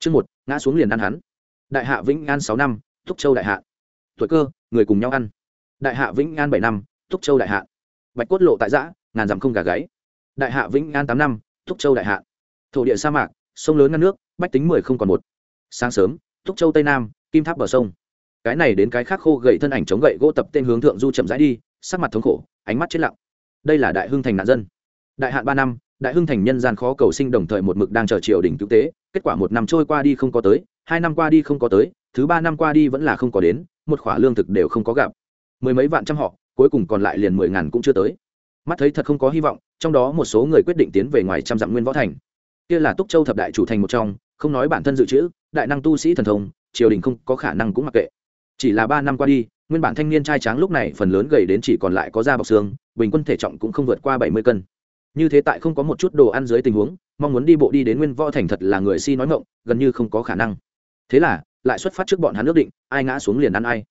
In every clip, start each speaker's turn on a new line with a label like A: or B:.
A: chương một, ngã xuống liền ăn hắn. Đại hạ vĩnh an sáu năm, thúc châu đại hạ. Tuổi cơ, người cùng nhau ăn. Đại hạ vĩnh an bảy năm, thúc châu đại hạ. Bạch cốt lộ tại giã ngàn dặm không gà gáy. Đại hạ vĩnh an tám năm, thúc châu đại hạ. Thổ địa sa mạc, sông lớn ngăn nước, bách tính mười không còn một. Sáng sớm, thúc châu tây nam, kim tháp bờ sông. Cái này đến cái khác khô gậy thân ảnh chống gậy gỗ tập tên hướng thượng du chậm rãi đi, sắc mặt thống khổ, ánh mắt chết lặng. Đây là đại hưng thành nạn dân. Đại hạn ba năm đại hưng thành nhân gian khó cầu sinh đồng thời một mực đang chờ triều đình cứu tế, kết quả một năm trôi qua đi không có tới, hai năm qua đi không có tới, thứ ba năm qua đi vẫn là không có đến, một khỏa lương thực đều không có gặp. Mười mấy vạn trăm họ, cuối cùng còn lại liền mười ngàn cũng chưa tới. Mắt thấy thật không có hy vọng, trong đó một số người quyết định tiến về ngoài trăm dặm nguyên võ thành. Kia là túc châu thập đại chủ thành một trong, không nói bản thân dự trữ, đại năng tu sĩ thần thông, triều đình không có khả năng cũng mặc kệ. Chỉ là ba năm qua đi, nguyên bản thanh niên trai tráng lúc này phần lớn gầy đến chỉ còn lại có da bọc xương, bình quân thể trọng cũng không vượt qua bảy mươi cân như thế tại không có một chút đồ ăn dưới tình huống, mong muốn đi bộ đi đến nguyên võ thành thật là người si nói ngộng gần như không có khả năng. Thế là, lại xuất phát trước bọn hắn ước định, ai ngã xuống liền ăn ai.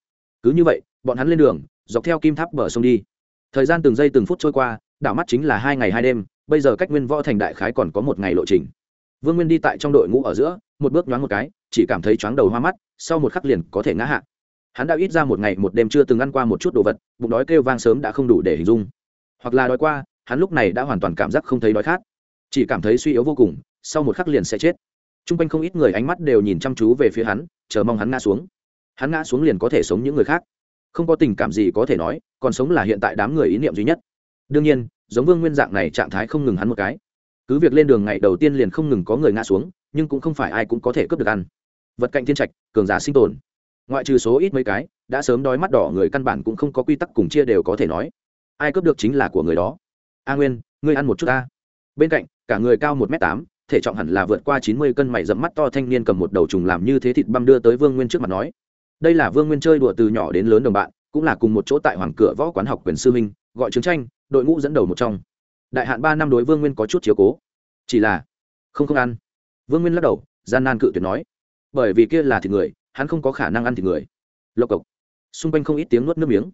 A: Cứ như vậy, bọn hắn lên đường, dọc theo kim tháp bờ sông đi. Thời gian từng giây từng phút trôi qua, đảo mắt chính là hai ngày hai đêm, bây giờ cách nguyên võ thành đại khái còn có một ngày lộ trình. Vương nguyên đi tại trong đội ngũ ở giữa, một bước nhoáng một cái, chỉ cảm thấy chóng đầu hoa mắt, sau một khắc liền có thể ngã hạ. Hắn đã ít ra một ngày một đêm chưa từng ăn qua một chút đồ vật, bụng đói kêu vang sớm đã không đủ để hình dung. Hoặc là đói qua hắn lúc này đã hoàn toàn cảm giác không thấy đói khát. Chỉ cảm thấy suy yếu vô cùng, sau một khắc liền sẽ chết. T r u n g quanh không ít người ánh mắt đều nhìn chăm chú về phía hắn, chờ mong hắn ngã xuống. Hắn ngã xuống liền có thể sống những người khác. Không có tình cảm gì có thể nói, còn sống là hiện tại đám người ý niệm duy nhất. Đương nhiên, giống vương nguyên dạng này trạng thái không ngừng hắn một cái. Cứ việc lên đường ngày đầu tiên liền không ngừng có người ngã xuống, nhưng cũng không phải ai cũng có thể cướp được ăn. Vật cạnh thiên trạch, cường giả sinh tồn. Ngoại trừ số ít mấy cái, đã sớm đói mắt đỏ người căn bản cũng không có quy tắc cùng chia đều có thể nói. Ai cướp được chính là của người đó a nguyên, ngươi ăn một chút ta. Bên cạnh, cả người cao một m tám, thể trọng hẳn là vượt qua chín mươi cân mày dẫm mắt to thanh niên cầm một đầu trùng làm như thế thịt băm đưa tới vương nguyên trước mặt nói. Đây là vương nguyên chơi đùa từ nhỏ đến lớn đồng bạn, cũng là cùng một chỗ tại hoàng cửa võ quán học quyền sư minh gọi chiến tranh, đội ngũ dẫn đầu một trong. Đại hạn ba năm đối vương nguyên có chút chiếu cố. Chỉ là, không không ăn. Vương nguyên lắc đầu, gian nan cự tuyệt nói. Bởi vì kia là thịt người, hắn không có khả năng ăn thịt người. Lộc cộc. Xung quanh không ít tiếng nuốt nước miếng.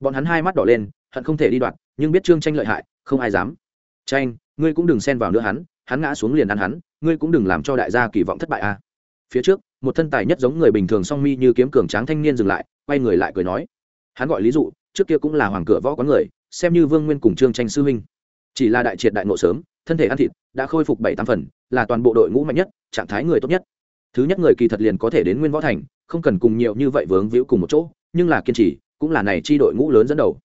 A: Bọn hắn hai mắt đỏ lên, hận không thể đi đoạt, nhưng biết trương tranh lợi hại không ai dám. Tranh ngươi cũng đừng xen vào nữa hắn hắn ngã xuống liền ăn hắn, ngươi cũng đừng làm cho đại gia kỳ vọng thất bại a à. phía trước, một thân tài nhất giống người bình thường song mi như kiếm cường tráng thanh niên dừng lại, quay người lại cười nói. Hắn gọi lý dụ, trước kia cũng là hoàng cửa võ quán người, xem như vương nguyên cùng trương tranh sư huynh. Chỉ là đại triệt đại ngộ sớm, thân thể ăn thịt, đã khôi phục bảy tám phần, là toàn bộ đội ngũ mạnh nhất, trạng thái người tốt nhất. Thứ nhất người kỳ thật liền có thể đến nguyên võ thành, không cần cùng nhiều như vậy vướng víu cùng một chỗ, nhưng là kiên trì, cũng là này chi đội ngũ lớn dẫn đầu.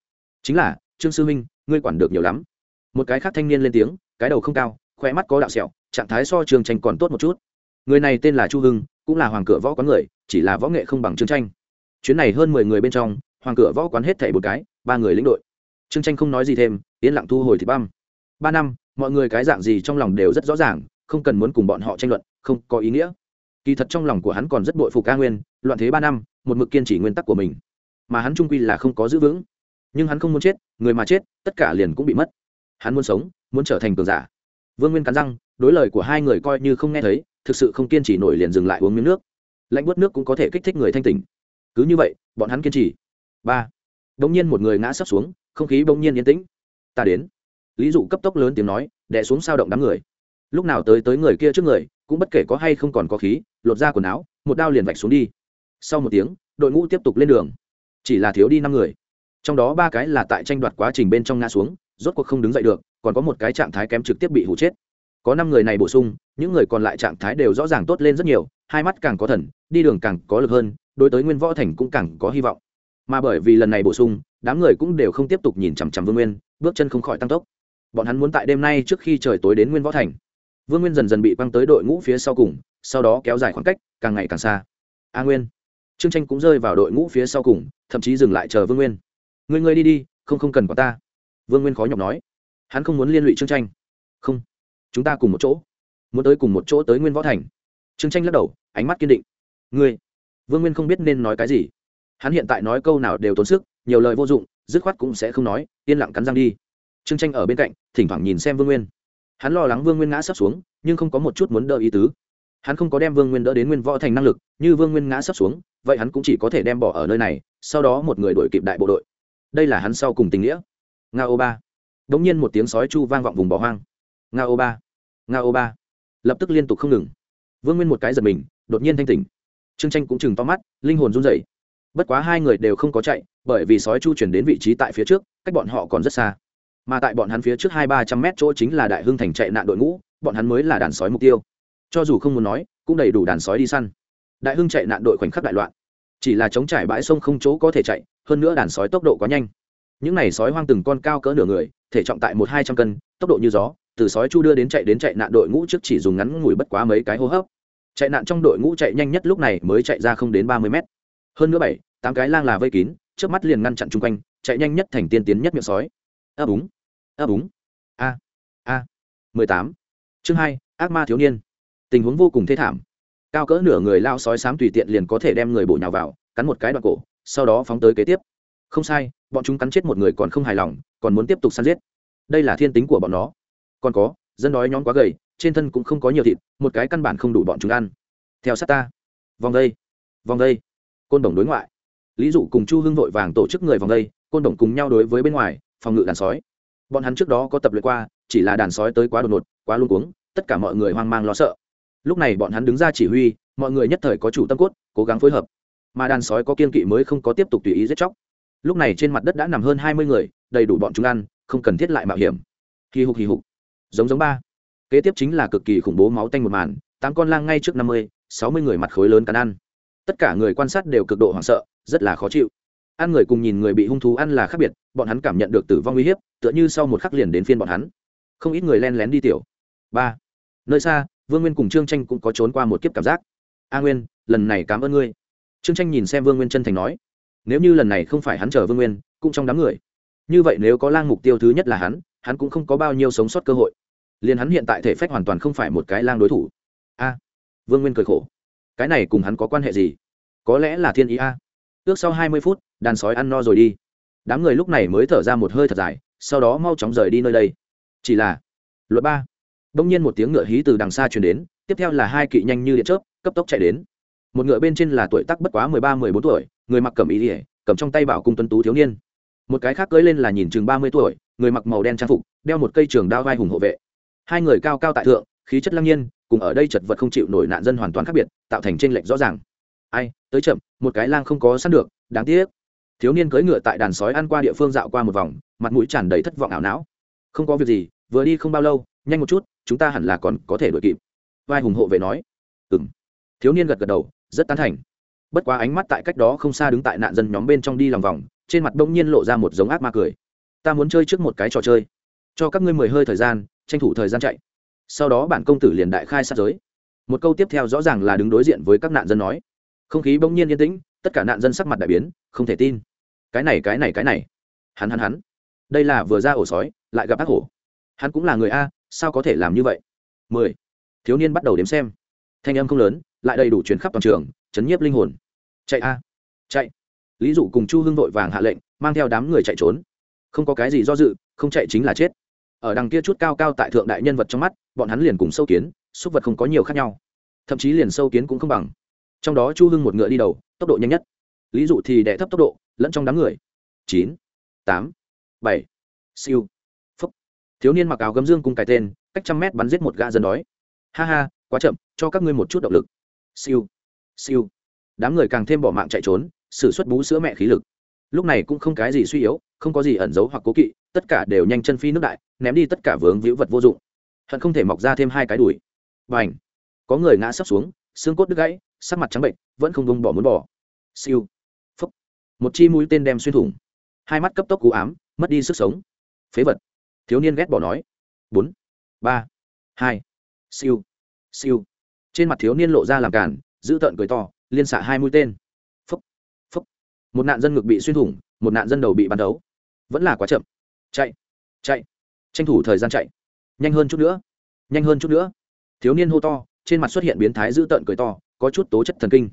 A: Chính là, trương sư huynh, ngươi quản được nhiều lắm một cái khác thanh niên lên tiếng, cái đầu không cao khoe mắt có đạo sẹo, trạng thái so trương tranh còn tốt một chút. Người này tên là chu hưng, cũng là hoàng cửa võ quán người, chỉ là võ nghệ không bằng trương tranh. Chuyến này hơn mười người bên trong, hoàng cửa võ quán hết thảy một cái, ba người lĩnh đội. Trương tranh không nói gì thêm, yên lặng thu hồi thì băm. Ba năm, mọi người cái dạng gì trong lòng đều rất rõ ràng, không cần muốn cùng bọn họ tranh luận, không có ý nghĩa. Kỳ thật trong lòng của hắn còn rất bội phục ca nguyên, loạn thế ba năm, một mực kiên trì nguyên tắc của mình. Mà hắn trung quy là không có giữ vững. Nhưng hắn không muốn chết, người mà chết, tất cả liền cũng bị mất hắn muốn sống, muốn trở thành cường giả. Vương nguyên cắn răng, đối lời của hai người coi như không nghe thấy, thực sự không kiên trì nổi liền dừng lại uống miếng nước. Lạnh bớt nước cũng có thể kích thích người thanh tỉnh. Cứ như vậy, bọn hắn kiên trì. Ba. Bỗng nhiên một người ngã sấp xuống, không khí bỗng nhiên yên tĩnh. Ta đến. Lý dụ cấp tốc lớn tiếng nói đẻ xuống sao động đám người. Lúc nào tới tới người kia trước người, cũng bất kể có hay không còn có khí, lột ra quần áo, một đao liền vạch xuống đi. Sau một tiếng, đội ngũ tiếp tục lên đường. Chỉ là thiếu đi năm người. Trong đó ba cái là tại tranh đoạt quá trình bên trong ngã xuống rốt cuộc không đứng dậy được, còn có một cái trạng thái kém trực tiếp bị hụ chết. Có năm người này bổ sung, những người còn lại trạng thái đều rõ ràng tốt lên rất nhiều, hai mắt càng có thần, đi đường càng có lực hơn, đối tới nguyên võ thành cũng càng có hy vọng. Mà bởi vì lần này bổ sung, đám người cũng đều không tiếp tục nhìn chằm chằm vương nguyên, bước chân không khỏi tăng tốc. Bọn hắn muốn tại đêm nay trước khi trời tối đến nguyên võ thành. Vương nguyên dần dần bị quăng tới đội ngũ phía sau cùng, sau đó kéo dài khoảng cách, càng ngày càng xa. A nguyên. Trương tranh cũng rơi vào đội ngũ phía sau cùng, thậm chí dừng lại chờ vương nguyên. Người người đi đi, không không cần có ta vương nguyên khó nhọc nói, hắn không muốn liên lụy trương tranh. Không, chúng ta cùng một chỗ, muốn tới cùng một chỗ tới nguyên võ thành. Trương tranh lắc đầu, ánh mắt kiên định. Ngươi, vương nguyên không biết nên nói cái gì. Hắn hiện tại nói câu nào đều tốn sức, nhiều lời vô dụng, dứt khoát cũng sẽ không nói, yên lặng cắn răng đi. Trương tranh ở bên cạnh, thỉnh thoảng nhìn xem vương nguyên. Hắn lo lắng vương nguyên ngã sắp xuống, nhưng không có một chút muốn đỡ ý tứ. Hắn không có đem vương nguyên đỡ đến nguyên võ thành năng lực, như vương nguyên ngã sắp xuống, vậy hắn cũng chỉ có thể đem bỏ ở nơi này, sau đó một người đuổi kịp đại bộ đội. Đây là hắn sau cùng tình nghĩa nga ô ba. Đ ỗ n g nhiên một tiếng sói chu vang vọng vùng bỏ hoang. Nga ô ba. Nga ô ba. Lập tức liên tục không ngừng. Vương nguyên một cái giật mình, đột nhiên thanh tỉnh. Trương tranh cũng chừng to mắt, linh hồn run rẩy. Bất quá hai người đều không có chạy, bởi vì sói chu chuyển đến vị trí tại phía trước, cách bọn họ còn rất xa. Mà tại bọn hắn phía trước hai ba trăm mét chỗ chính là đại hưng thành chạy nạn đội ngũ, bọn hắn mới là đàn sói mục tiêu. Cho dù không muốn nói, cũng đầy đủ đàn sói đi săn. Đại hưng chạy nạn đội khoảnh khắc đại loạn. Chỉ là chống trải bãi sông không chỗ có thể chạy, hơn nữa đàn sói tốc độ quá nhanh những này sói hoang từng con cao cỡ nửa người, thể trọng tại một hai trăm cân, tốc độ như gió, từ sói chu đưa đến chạy đến chạy nạn đội ngũ trước chỉ dùng ngắn ngủi bất quá mấy cái hô hấp. Chạy nạn trong đội ngũ chạy nhanh nhất lúc này mới chạy ra không đến ba mươi mét. Hơn nữa bảy, tám cái lang là vây kín, trước mắt liền ngăn chặn chung quanh, chạy nhanh nhất thành tiên tiến nhất miệng sói. Ấp úng ấp úng. A a. mười tám. Chương hai, ác ma thiếu niên. Tình huống vô cùng thê thảm. Cao cỡ nửa người lao sói sám tùy tiện liền có thể đem người bổ nhào vào, cắn một cái đoạn cổ, sau đó phóng tới kế tiếp không sai, bọn chúng cắn chết một người còn không hài lòng, còn muốn tiếp tục săn giết. Đây là thiên tính của bọn nó. Còn có, dân đói nhóm quá gầy, trên thân cũng không có nhiều thịt, một cái căn bản không đủ bọn chúng ăn. Theo sát ta. Vòng đây. Vòng đây. Côn đồng đối ngoại. Lý dụ cùng chu hưng vội vàng tổ chức người vòng đây, côn đồng cùng nhau đối với bên ngoài, phòng ngự đàn sói. Bọn hắn trước đó có tập luyện qua, chỉ là đàn sói tới quá đột ngột, quá luôn cuống, tất cả mọi người hoang mang lo sợ. Lúc này bọn hắn đứng ra chỉ huy, mọi người nhất thời có chủ tâm cốt, cố gắng phối hợp. Mà đàn sói có kiên kỵ mới không có tiếp tục tùy ý giết chóc lúc này trên mặt đất đã nằm hơn hai mươi người, đầy đủ bọn chúng ăn, không cần thiết lại mạo hiểm. Hì hục hì hục. Giống giống ba. Kế tiếp chính là cực kỳ khủng bố máu tanh một màn, tám con lang ngay trước năm mươi, sáu mươi người mặt khối lớn cắn ăn. Tất cả người quan sát đều cực độ hoảng sợ, rất là khó chịu. Ăn người cùng nhìn người bị hung thú ăn là khác biệt, bọn hắn cảm nhận được tử vong uy hiếp, tựa như sau một khắc liền đến phiên bọn hắn. Không ít người len lén đi tiểu. Ba. Nơi xa, vương nguyên cùng trương tranh cũng có trốn qua một kiếp cảm giác. A nguyên, lần này cảm ơn ngươi. Trương tranh nhìn xem vương nguyên chân thành nói nếu như lần này không phải hắn chờ vương nguyên, cũng trong đám người. Như vậy nếu có lang mục tiêu thứ nhất là hắn hắn cũng không có bao nhiêu sống sót cơ hội. Liền hắn hiện tại thể phách hoàn toàn không phải một cái lang đối thủ. A, vương nguyên cười khổ. Cái này cùng hắn có quan hệ gì? Có lẽ là thiên ý a. Ước sau hai mươi phút, đàn sói ăn no rồi đi. Đám người lúc này mới thở ra một hơi thật dài, sau đó mau chóng rời đi nơi đây. Chỉ là, luật ba. Đông nhiên một tiếng ngựa hí từ đằng xa truyền đến, tiếp theo là hai kỵ nhanh như điện chớp, cấp tốc chạy đến một ngựa bên trên là tuổi tắc bất quá mười ba, mười bốn tuổi, người mặc cầm ý ỉa cầm trong tay bảo cung tuấn tú thiếu niên. Một cái khác cưỡi lên là nhìn chừng ba mươi tuổi, người mặc màu đen trang phục, đeo một cây trường đao vai hùng hộ vệ. Hai người cao cao tại thượng, khí chất lăng nhiên, cùng ở đây chật vật không chịu nổi nạn dân hoàn toàn khác biệt, tạo thành tranh lệch rõ ràng. Ai, tới chậm, một cái lang không có săn được, đáng tiếc. Thiếu niên cưỡi ngựa tại đàn sói ăn qua địa phương dạo qua một vòng, mặt mũi tràn đầy thất vọng ảo não. Không có việc gì, vừa đi không bao lâu, nhanh một chút, chúng ta hẳn là còn có thể đuổi kịp. Vai hùng hộ vệ nói. Ừ m thiếu niên gật gật đầu rất tán thành. Bất quá ánh mắt tại cách đó không xa đứng tại nạn dân nhóm bên trong đi lòng vòng, trên mặt bỗng nhiên lộ ra một giống ác ma cười. Ta muốn chơi trước một cái trò chơi. Cho các ngươi mười hơi thời gian, tranh thủ thời gian chạy. Sau đó bản công tử liền đại khai sát giới. Một câu tiếp theo rõ ràng là đứng đối diện với các nạn dân nói. Không khí bỗng nhiên yên tĩnh, tất cả nạn dân sắc mặt đại biến, không thể tin. Cái này cái này cái này. Hắn hắn hắn. Đây là vừa ra ổ sói, lại gặp ác hổ. Hắn cũng là người a, sao có thể làm như vậy? Mười. Thiếu niên bắt đầu đếm xem. Thanh âm không lớn lại đầy đủ chuyển khắp toàn trường, chấn nhiếp linh hồn. Chạy a. Chạy. Lý dụ cùng chu hưng vội vàng hạ lệnh, mang theo đám người chạy trốn. Không có cái gì do dự, không chạy chính là chết. Ở đằng kia chút cao cao tại thượng đại nhân vật trong mắt, bọn hắn liền cùng sâu kiến súc vật không có nhiều khác nhau. Thậm chí liền sâu kiến cũng không bằng. Trong đó chu hưng một ngựa đi đầu, tốc độ nhanh nhất. Lý dụ thì đẻ thấp tốc độ, lẫn trong đám người. Chín, tám, bảy. Siêu. Phúc. Thiếu niên mặc áo gấm dương cùng cái tên, cách trăm mét bắn giết một gã dân đói. Ha ha, quá chậm, cho các ngươi một chút động lực siêu. Siêu. Đám người càng thêm bỏ mạng chạy trốn s ử suất bú sữa mẹ khí lực. Lúc này cũng không cái gì suy yếu, không có gì ẩn giấu hoặc cố kỵ, tất cả đều nhanh chân phi nước đại, ném đi tất cả vướng víu vật vô dụng. Hận không thể mọc ra thêm hai cái đùi. Và ảnh có người ngã sấp xuống, xương cốt đứt gãy, sắc mặt trắng bệnh, vẫn không bông bỏ muốn bỏ. Siêu. Phúc. Một chi mũi tên đem xuyên thủng. Hai mắt cấp tốc cú ám, mất đi sức sống. Phế vật. Thiếu niên ghét bỏ nói. Bốn. Ba. Hai. Siêu. Siêu trên mặt thiếu niên lộ ra làm cản giữ tợn cười to, liên xạ hai mũi tên. Phúc phúc. Một nạn dân ngực bị xuyên thủng, một nạn dân đầu bị bắn đấu. Vẫn là quá chậm. Chạy chạy. Tranh thủ thời gian chạy. Nhanh hơn chút nữa, nhanh hơn chút nữa. Thiếu niên hô to, trên mặt xuất hiện biến thái dữ tợn cười to, có chút tố chất thần kinh.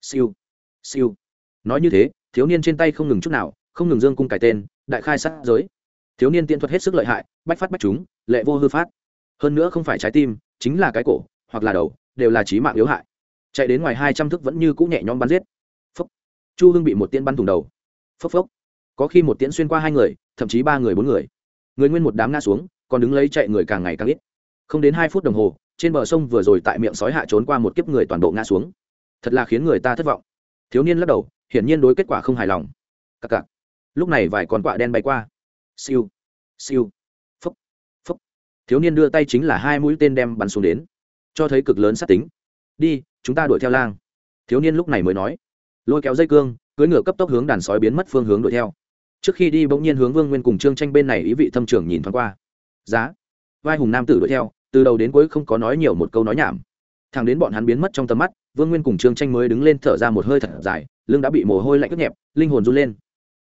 A: Siêu siêu. Nói như thế, thiếu niên trên tay không ngừng chút nào, không ngừng dương cung cải tên, đại khai sát giới. Thiếu niên tiện thuật hết sức lợi hại, bách phát bách chúng lệ vô hư phát. Hơn nữa không phải trái tim, chính là cái cổ, hoặc là đầu đều là trí mạng yếu hại. Chạy đến ngoài hai trăm thước vẫn như cũ nhẹ nhõm bắn giết. Phốc. Chu hưng bị một tiên bắn thủng đầu. Phốc phốc. Có khi một tiễn xuyên qua hai người, thậm chí ba người bốn người. Người nguyên một đám ngã xuống, còn đứng lấy chạy người càng ngày càng ít. Không đến hai phút đồng hồ, trên bờ sông vừa rồi tại miệng sói hạ trốn qua một kiếp người toàn bộ ngã xuống. Thật là khiến người ta thất vọng. Thiếu niên lắc đầu, hiển nhiên đối kết quả không hài lòng. Cặc cặc. Lúc này vài con quạ đen bay qua. Siêu. Siêu. Phúc phúc thiếu niên đưa tay chính là hai mũi tên đem bắn xuống đến cho thấy cực lớn sát tính. Đi, chúng ta đuổi theo lang. Thiếu niên lúc này mới nói. Lôi kéo dây cương, cưỡi ngựa cấp tốc hướng đàn sói biến mất phương hướng đuổi theo. Trước khi đi bỗng nhiên hướng vương nguyên cùng trương tranh bên này ý vị thâm trưởng nhìn thoáng qua. Giá. Vai hùng nam tử đuổi theo, từ đầu đến cuối không có nói nhiều một câu nói nhảm. Thằng đến bọn hắn biến mất trong tầm mắt, vương nguyên cùng trương tranh mới đứng lên thở ra một hơi thật dài, lưng đã bị mồ hôi lạnh ướt nhẹp, linh hồn run lên.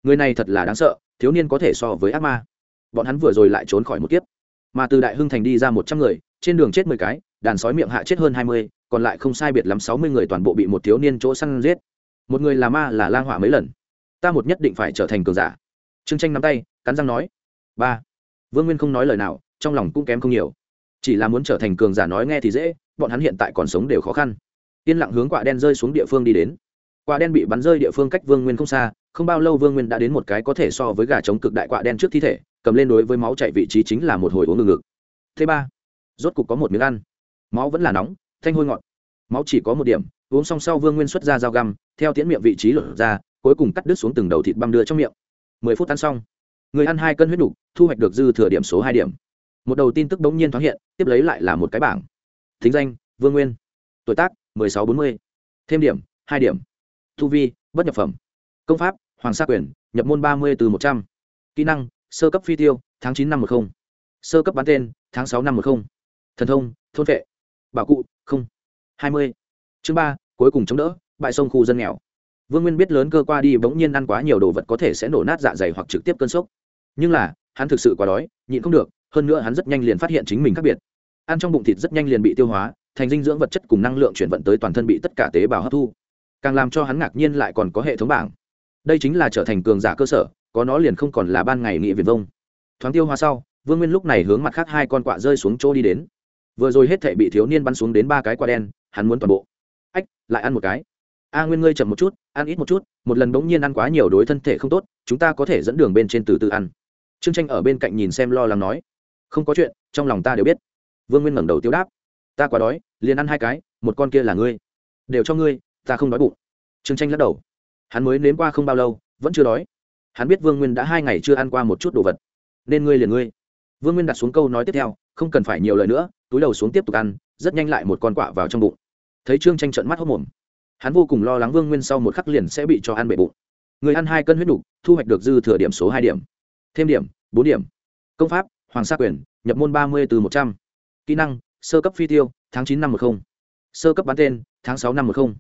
A: Người này thật là đáng sợ, thiếu niên có thể so với ác ma. Bọn hắn vừa rồi lại trốn khỏi một kiếp. Mà từ đại hưng thành đi ra một trăm người, trên đường chết mười cái đàn sói miệng hạ chết hơn hai mươi, còn lại không sai biệt lắm sáu mươi người toàn bộ bị một thiếu niên chỗ săn giết. Một người là ma, là lang hỏa mấy lần. Ta một nhất định phải trở thành cường giả. Trương tranh nắm tay, cắn răng nói. Ba. Vương nguyên không nói lời nào, trong lòng cũng kém không nhiều. Chỉ là muốn trở thành cường giả nói nghe thì dễ, bọn hắn hiện tại còn sống đều khó khăn. Yên lặng hướng quả đen rơi xuống địa phương đi đến. Quả đen bị bắn rơi địa phương cách vương nguyên không xa, không bao lâu vương nguyên đã đến một cái có thể so với gà trống cực đại quả đen trước thi thể, cầm lên đối với máu chạy vị trí chính là một hồi uống ngừng ngực thứ ba. Rốt cục có một miếng ăn máu vẫn là nóng, thanh hôi ngọt. Máu chỉ có một điểm, uống xong sau vương nguyên xuất ra dao găm, theo tiễn miệng vị trí lột ra, cuối cùng cắt đứt xuống từng đầu thịt băm đưa trong miệng. Mười phút ăn xong, người ăn hai cân huyết đục thu hoạch được dư thừa điểm số hai điểm. Một đầu tin tức bỗng nhiên thoáng hiện, tiếp lấy lại là một cái bảng. Thính danh, vương nguyên. Tuổi tác, mười sáu bốn mươi. Thêm điểm, hai điểm. Thu vi, bất nhập phẩm. Công pháp, hoàng sa quyền, nhập môn ba mươi từ một trăm. Kỹ năng, sơ cấp phi tiêu, tháng chín năm một không. Sơ cấp bán tên, tháng sáu năm một không. Thần thông, thôn vệ bảo cụ, không. Hai mươi. Chương ba, cuối cùng chống đỡ bại sông khu dân nghèo. Vương nguyên biết lớn cơ qua đi bỗng nhiên ăn quá nhiều đồ vật có thể sẽ nổ nát dạ dày hoặc trực tiếp cơn sốc. Nhưng là, hắn thực sự quá đói, nhịn không được, hơn nữa hắn rất nhanh liền phát hiện chính mình khác biệt. Ăn trong bụng thịt rất nhanh liền bị tiêu hóa, thành dinh dưỡng vật chất cùng năng lượng chuyển vận tới toàn thân bị tất cả tế bào hấp thu. Càng làm cho hắn ngạc nhiên lại còn có hệ thống bảng. Đây chính là trở thành cường giả cơ sở, có nó liền không còn là ban ngày nghị viền vông. Thoáng tiêu hóa sau, vương nguyên lúc này hướng mặt khác hai con quạ rơi xuống chỗ đi đến vừa rồi hết thể bị thiếu niên bắn xuống đến ba cái quả đen, hắn muốn toàn bộ. Ách, lại ăn một cái. A nguyên ngươi chậm một chút, ăn ít một chút, một lần bỗng nhiên ăn quá nhiều đối thân thể không tốt, chúng ta có thể dẫn đường bên trên từ từ ăn. Trương tranh ở bên cạnh nhìn xem lo lắng nói. Không có chuyện, trong lòng ta đều biết. Vương nguyên ngẩng đầu tiêu đáp. Ta quá đói, liền ăn hai cái, một con kia là ngươi. Đều cho ngươi, ta không đói bụng. Trương tranh lắc đầu. Hắn mới nếm qua không bao lâu, vẫn chưa đói. Hắn biết vương nguyên đã hai ngày chưa ăn qua một chút đồ vật. Nên ngươi liền ngươi. Vương nguyên đặt xuống câu nói tiếp theo, không cần phải nhiều lời nữa túi đầu xuống tiếp tục ăn, rất nhanh lại một con quạ vào trong bụng. Thấy trương tranh trận mắt hốc mồm. Hắn vô cùng lo lắng vương nguyên sau một khắc liền sẽ bị cho ăn bể bụng. Người ăn hai cân huyết đủ thu hoạch được dư thừa điểm số hai điểm. Thêm điểm, bốn điểm. Công pháp, hoàng sa quyền, nhập môn ba mươi từ một trăm. Kỹ năng, sơ cấp phi tiêu, tháng chín năm một không. Sơ cấp bán tên, tháng sáu năm một không.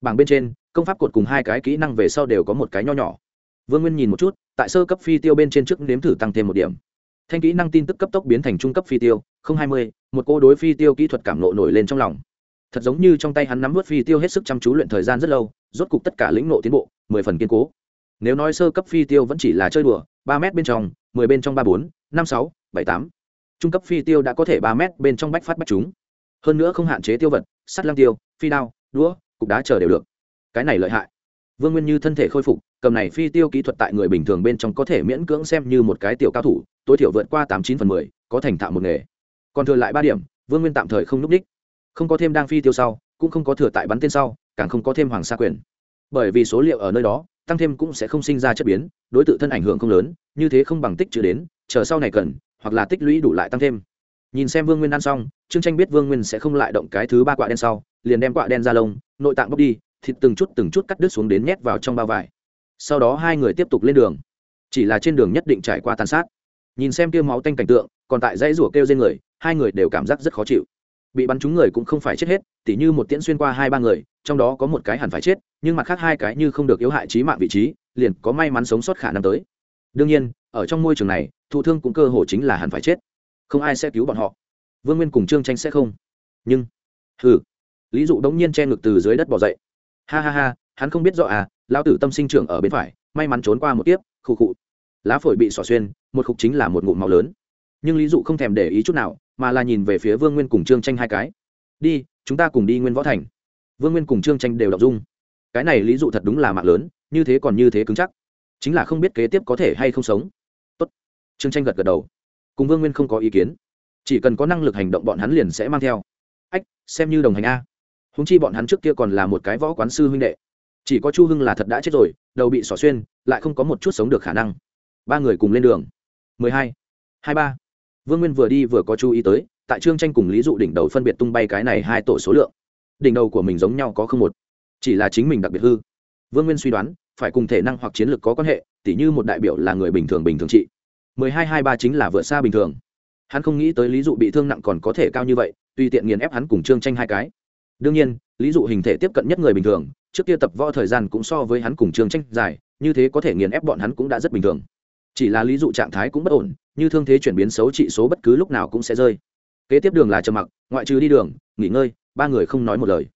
A: Bảng bên trên, công pháp cột cùng hai cái kỹ năng về sau đều có một cái nho nhỏ. Vương nguyên nhìn một chút, tại sơ cấp phi tiêu bên trên trước nếm thử tăng thêm một điểm. Thanh kỹ năng tin tức cấp tốc biến thành trung cấp phi tiêu, không hai mươi một cô đối phi tiêu kỹ thuật cảm nộ nổi lên trong lòng. Thật giống như trong tay hắn nắm vớt phi tiêu hết sức chăm chú luyện thời gian rất lâu, rốt cục tất cả lĩnh nộ tiến bộ, mười phần kiên cố. Nếu nói sơ cấp phi tiêu vẫn chỉ là chơi đùa, ba m bên trong, mười bên trong ba bốn, năm sáu, bảy tám. Trung cấp phi tiêu đã có thể ba m bên trong bách phát bách chúng. Hơn nữa không hạn chế tiêu vật, sắt lăng tiêu, phi đao, đũa, cục đá chờ đều được. Cái này lợi hại. Vương nguyên như thân thể khôi phục, cầm này phi tiêu kỹ thuật tại người bình thường bên trong có thể miễn cưỡng xem như một cái tiểu cao thủ, tối thiểu vượt qua tám chín phần mười, có thành thạo một nghề còn thừa lại ba điểm, vương nguyên tạm thời không n ú c đích. Không có thêm đang phi tiêu sau, cũng không có thừa tại bắn tên sau, càng không có thêm hoàng sa quyền. Bởi vì số liệu ở nơi đó, tăng thêm cũng sẽ không sinh ra chất biến, đối tượng thân ảnh hưởng không lớn, như thế không bằng tích trữ đến, chờ sau này cần, hoặc là tích lũy đủ lại tăng thêm. Nhìn xem vương nguyên ăn xong, trương tranh biết vương nguyên sẽ không lại động cái thứ ba quạ đen sau, liền đem quạ đen ra lông, nội tạng bốc đi, thịt từng chút từng chút cắt đứt xuống đến nhét vào trong bao vải. Sau đó hai người tiếp tục lên đường. Chỉ là trên đường nhất định trải qua tàn sát. Nhìn xem tiêu máu tanh cảnh tượng, còn tại dãy rủa kêu trên người hai người đều cảm giác rất khó chịu. Bị bắn trúng người cũng không phải chết hết, tỉ như một tiễn xuyên qua hai ba người, trong đó có một cái hẳn phải chết, nhưng mặt khác hai cái như không được yếu hại trí mạng vị trí, liền có may mắn sống sót khả năng tới. Đương nhiên, ở trong môi trường này, thụ thương cũng cơ hồ chính là hẳn phải chết. Không ai sẽ cứu bọn họ. Vương nguyên cùng trương tranh sẽ không. Nhưng, hừ. Lý dụ đống nhiên che ngực từ dưới đất bỏ dậy. Ha ha ha, hắn không biết rõ à lão tử tâm sinh trưởng ở bên phải, may mắn trốn qua một tiếp khụ khụ. Lá phổi bị xỏ xuyên, một khúc chính là một ngụm máu lớn. Nhưng lý dụ không thèm để ý chút nào mà là nhìn về phía vương nguyên cùng trương tranh hai cái. Đi chúng ta cùng đi nguyên võ thành. Vương nguyên cùng trương tranh đều đọc dung. Cái này lý dụ thật đúng là mạng lớn như thế còn như thế cứng chắc. Chính là không biết kế tiếp có thể hay không sống. Tốt. Trương tranh gật gật đầu. Cùng vương nguyên không có ý kiến. Chỉ cần có năng lực hành động bọn hắn liền sẽ mang theo. Ách, xem như đồng hành a. Húng chi bọn hắn trước kia còn là một cái võ quán sư huynh đệ. Chỉ có chu hưng là thật đã chết rồi đầu bị xỏ xuyên lại không có một chút sống được khả năng. Ba người cùng lên đường. Mười hai hai ba vương nguyên vừa đi vừa có chú ý tới, tại trương tranh cùng lý dụ đỉnh đầu phân biệt tung bay cái này hai tổ số lượng. Đỉnh đầu của mình giống nhau có không một, chỉ là chính mình đặc biệt hư. Vương nguyên suy đoán, phải cùng thể năng hoặc chiến lược có quan hệ, tỉ như một đại biểu là người bình thường bình thường trị. Mười hai hai ba chính là vượt xa bình thường. Hắn không nghĩ tới lý dụ bị thương nặng còn có thể cao như vậy, tùy tiện nghiền ép hắn cùng trương tranh hai cái. Đương nhiên, lý dụ hình thể tiếp cận nhất người bình thường, trước kia tập võ thời gian cũng so với hắn cùng trương tranh dài, như thế có thể nghiền ép bọn hắn cũng đã rất bình thường chỉ là lý dụ trạng thái cũng bất ổn, như thương thế chuyển biến xấu trị số bất cứ lúc nào cũng sẽ rơi. Kế tiếp đường là trầm mặc, ngoại trừ đi đường, nghỉ ngơi, ba người không nói một lời.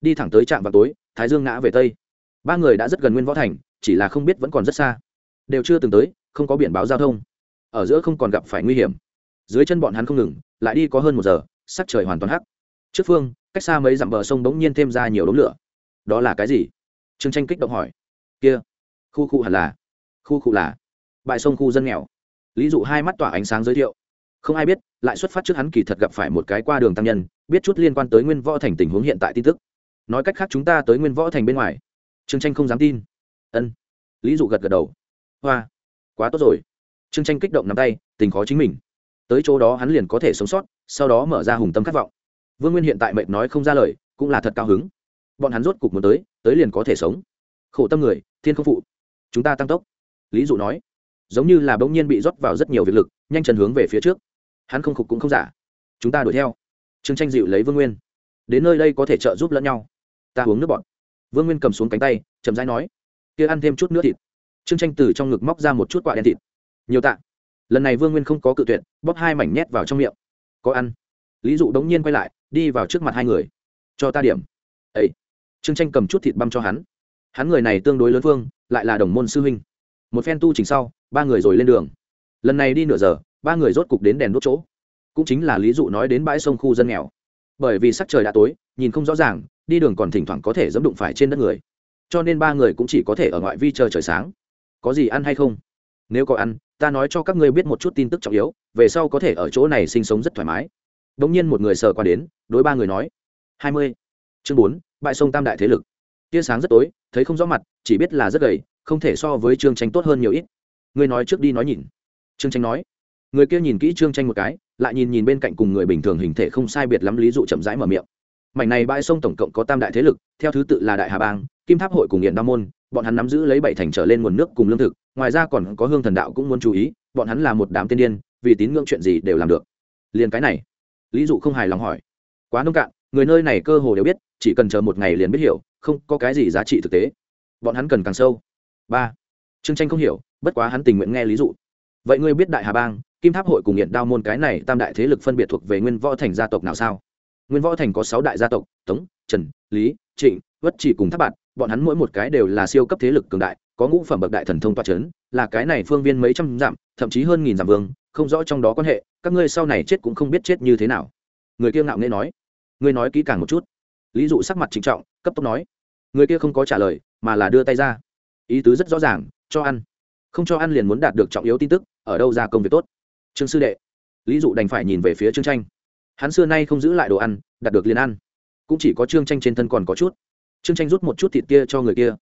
A: Đi thẳng tới trạm vào tối, thái dương ngã về tây. Ba người đã rất gần nguyên võ thành, chỉ là không biết vẫn còn rất xa. Đều chưa từng tới, không có biển báo giao thông. Ở giữa không còn gặp phải nguy hiểm. Dưới chân bọn hắn không ngừng, lại đi có hơn một giờ, sắc trời hoàn toàn hắc. Trước phương, cách xa mấy dặm bờ sông bỗng nhiên thêm ra nhiều đống lửa. Đó là cái gì? Trương tranh kích động hỏi. Kia, khu khu hẳn là. Khu khu là bãi sông khu dân nghèo. Lý dụ hai mắt tỏa ánh sáng giới thiệu. Không ai biết, lại xuất phát trước hắn kỳ thật gặp phải một cái qua đường tăng nhân, biết chút liên quan tới nguyên võ thành tình huống hiện tại tin tức. Nói cách khác chúng ta tới nguyên võ thành bên ngoài. Trương tranh không dám tin. Ân. Lý dụ gật gật đầu. Hoa. Quá tốt rồi. Trương tranh kích động nắm tay, tình khó chính mình. Tới chỗ đó hắn liền có thể sống sót, sau đó mở ra hùng tâm khát vọng. Vương nguyên hiện tại mệnh nói không ra lời, cũng là thật cao hứng. Bọn hắn rốt cục muốn tới tới liền có thể sống. Khổ tâm người, thiên không phụ. Chúng ta tăng tốc. Lý dụ nói giống như là bỗng nhiên bị rót vào rất nhiều việc lực, nhanh chân hướng về phía trước. Hắn không khục cũng không giả. Chúng ta đuổi theo. Trương tranh dịu lấy vương nguyên. Đến nơi đây có thể trợ giúp lẫn nhau. Ta uống nước bọn vương nguyên cầm xuống cánh tay, chậm rãi nói, kia ăn thêm chút nữa thịt. Trương tranh từ trong ngực móc ra một chút quả đen thịt. Nhiều tạ. Lần này vương nguyên không có cự tuyệt, bóp hai mảnh nhét vào trong miệng. Có ăn. Lý dụ đống nhiên quay lại, đi vào trước mặt hai người. Cho ta điểm. Ấy trương tranh cầm chút thịt băm cho hắn. Hắn người này tương đối lớn vương, lại là đồng môn sư huynh một phen tu trình sau, ba người rồi lên đường. Lần này đi nửa giờ, ba người rốt cục đến đèn đốt chỗ. Cũng chính là lý dụ nói đến bãi sông khu dân nghèo. Bởi vì sắc trời đã tối, nhìn không rõ ràng, đi đường còn thỉnh thoảng có thể dẫm đụng phải trên đất người. Cho nên ba người cũng chỉ có thể ở ngoại vi chờ trời sáng. Có gì ăn hay không? Nếu có ăn, ta nói cho các ngươi biết một chút tin tức trọng yếu, về sau có thể ở chỗ này sinh sống rất thoải mái. Đ ỗ n g nhiên một người sờ qua đến, đối ba người nói, hai mươi. Chương bốn, bãi sông tam đại thế lực. Tia sáng rất tối, thấy không rõ mặt, chỉ biết là rất gầy không thể so với trương tranh tốt hơn nhiều ít. Ngươi nói trước đi nói nhìn. Trương tranh nói. Người kia nhìn kỹ trương tranh một cái, lại nhìn nhìn bên cạnh cùng người bình thường hình thể không sai biệt lắm lý dụ chậm rãi mở miệng. Mảnh này bãi sông tổng cộng có tam đại thế lực, theo thứ tự là đại hà bang, kim tháp hội cùng nghiện đa môn, bọn hắn nắm giữ lấy bảy thành trở lên nguồn nước cùng lương thực, ngoài ra còn có hương thần đạo cũng muốn chú ý, bọn hắn là một đám tiên điên, vì tín ngưỡng chuyện gì đều làm được. Liền cái này, lý dụ không hài lòng hỏi. Quá nông cạn, người nơi này cơ hồ đều biết, chỉ cần chờ một ngày liền biết hiểu, không có cái gì giá trị thực tế. Bọn hắn cần càng sâu ba trương tranh không hiểu bất quá hắn tình nguyện nghe lý dụ vậy ngươi biết đại hà bang kim tháp hội cùng hiện đao môn cái này tam đại thế lực phân biệt thuộc về nguyên võ thành gia tộc nào sao nguyên võ thành có sáu đại gia tộc tống trần lý trịnh vất chỉ cùng tháp bạn bọn hắn mỗi một cái đều là siêu cấp thế lực cường đại có ngũ phẩm bậc đại thần thông toa c là cái này phương viên mấy trăm dặm thậm chí hơn nghìn dặm vương không rõ trong đó quan hệ các ngươi sau này chết cũng không biết chết như thế nào người kia ngạo nghê nói ngươi nói kỹ càng một chút lý dụ sắc mặt trịnh trọng cấp tốc nói người kia không có trả lời mà là đưa tay ra ý tứ rất rõ ràng, cho ăn. Không cho ăn liền muốn đạt được trọng yếu tin tức, ở đâu ra công việc tốt? Trương sư đệ, lý dụ đành phải nhìn về phía trương tranh. Hắn xưa nay không giữ lại đồ ăn, đạt được liền ăn. Cũng chỉ có trương tranh trên thân còn có chút. Trương tranh rút một chút thịt kia cho người kia.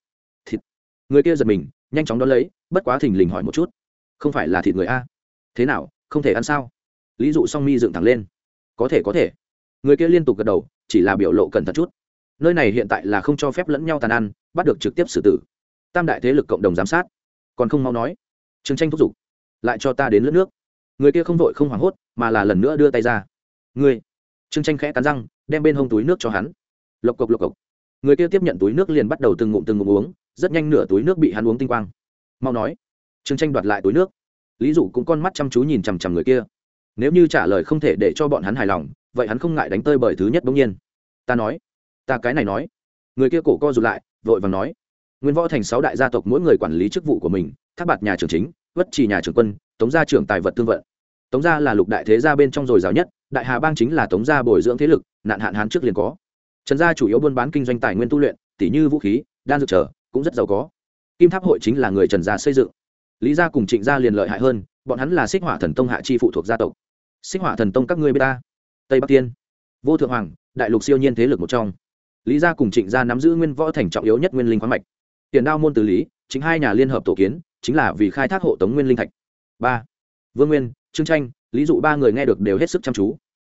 A: Thịt. Người kia giật mình, nhanh chóng đón lấy, bất quá thình lình hỏi một chút. Không phải là thịt người a. Thế nào, không thể ăn sao? Lý dụ song mi dựng thẳng lên. Có thể có thể. Người kia liên tục gật đầu, chỉ là biểu lộ cần thận chút. Nơi này hiện tại là không cho phép lẫn nhau tàn ăn, bắt được trực tiếp xử tử tam đại thế lực cộng đồng giám sát. Còn không mau nói. Trương tranh thúc giục. Lại cho ta đến lướt nước. Người kia không vội không hoảng hốt mà là lần nữa đưa tay ra. Người, trương tranh khẽ cắn răng đem bên hông túi nước cho hắn. Lộc cộc lộc cộc. Người kia tiếp nhận túi nước liền bắt đầu từng ngụm từng ngụm uống rất nhanh nửa túi nước bị hắn uống tinh quang. Mau nói. Trương tranh đoạt lại túi nước. Lý dụ cũng con mắt chăm chú nhìn chằm chằm người kia. Nếu như trả lời không thể để cho bọn hắn hài lòng vậy hắn không ngại đánh tơi bởi thứ nhất bỗng nhiên. Ta nói. Ta cái này nói. Người kia cổ co rụt lại vội vàng nói nguyên võ thành sáu đại gia tộc mỗi người quản lý chức vụ của mình, tháp bạt nhà trưởng chính vất trì nhà trưởng quân, tống gia trưởng tài vật thương vận. Tống gia là lục đại thế gia bên trong dồi dào nhất, đại hà bang chính là tống gia bồi dưỡng thế lực, nạn hạn hán trước liền có. Trần gia chủ yếu buôn bán kinh doanh tài nguyên tu luyện tỷ như vũ khí, đan dược trở, cũng rất giàu có. Kim tháp hội chính là người trần gia xây dựng. Lý gia cùng trịnh gia liền lợi hại hơn, bọn hắn là xích hỏa thần tông hạ chi phụ thuộc gia tộc. Xích hỏa thần tông các ngươi b ta? Tây bắc tiên. Vô thượng hoàng, đại lục siêu nhiên thế lực một trong. Lý gia cùng trịnh gia nắm giữ nguyên võ thành trọng yếu nhất nguyên linh khoáng mạch tiền đao môn từ lý, chính hai nhà liên hợp tổ kiến, chính là vì khai thác hộ tống nguyên linh thạch. Ba, vương nguyên, trương tranh, lý dụ ba người nghe được đều hết sức chăm chú.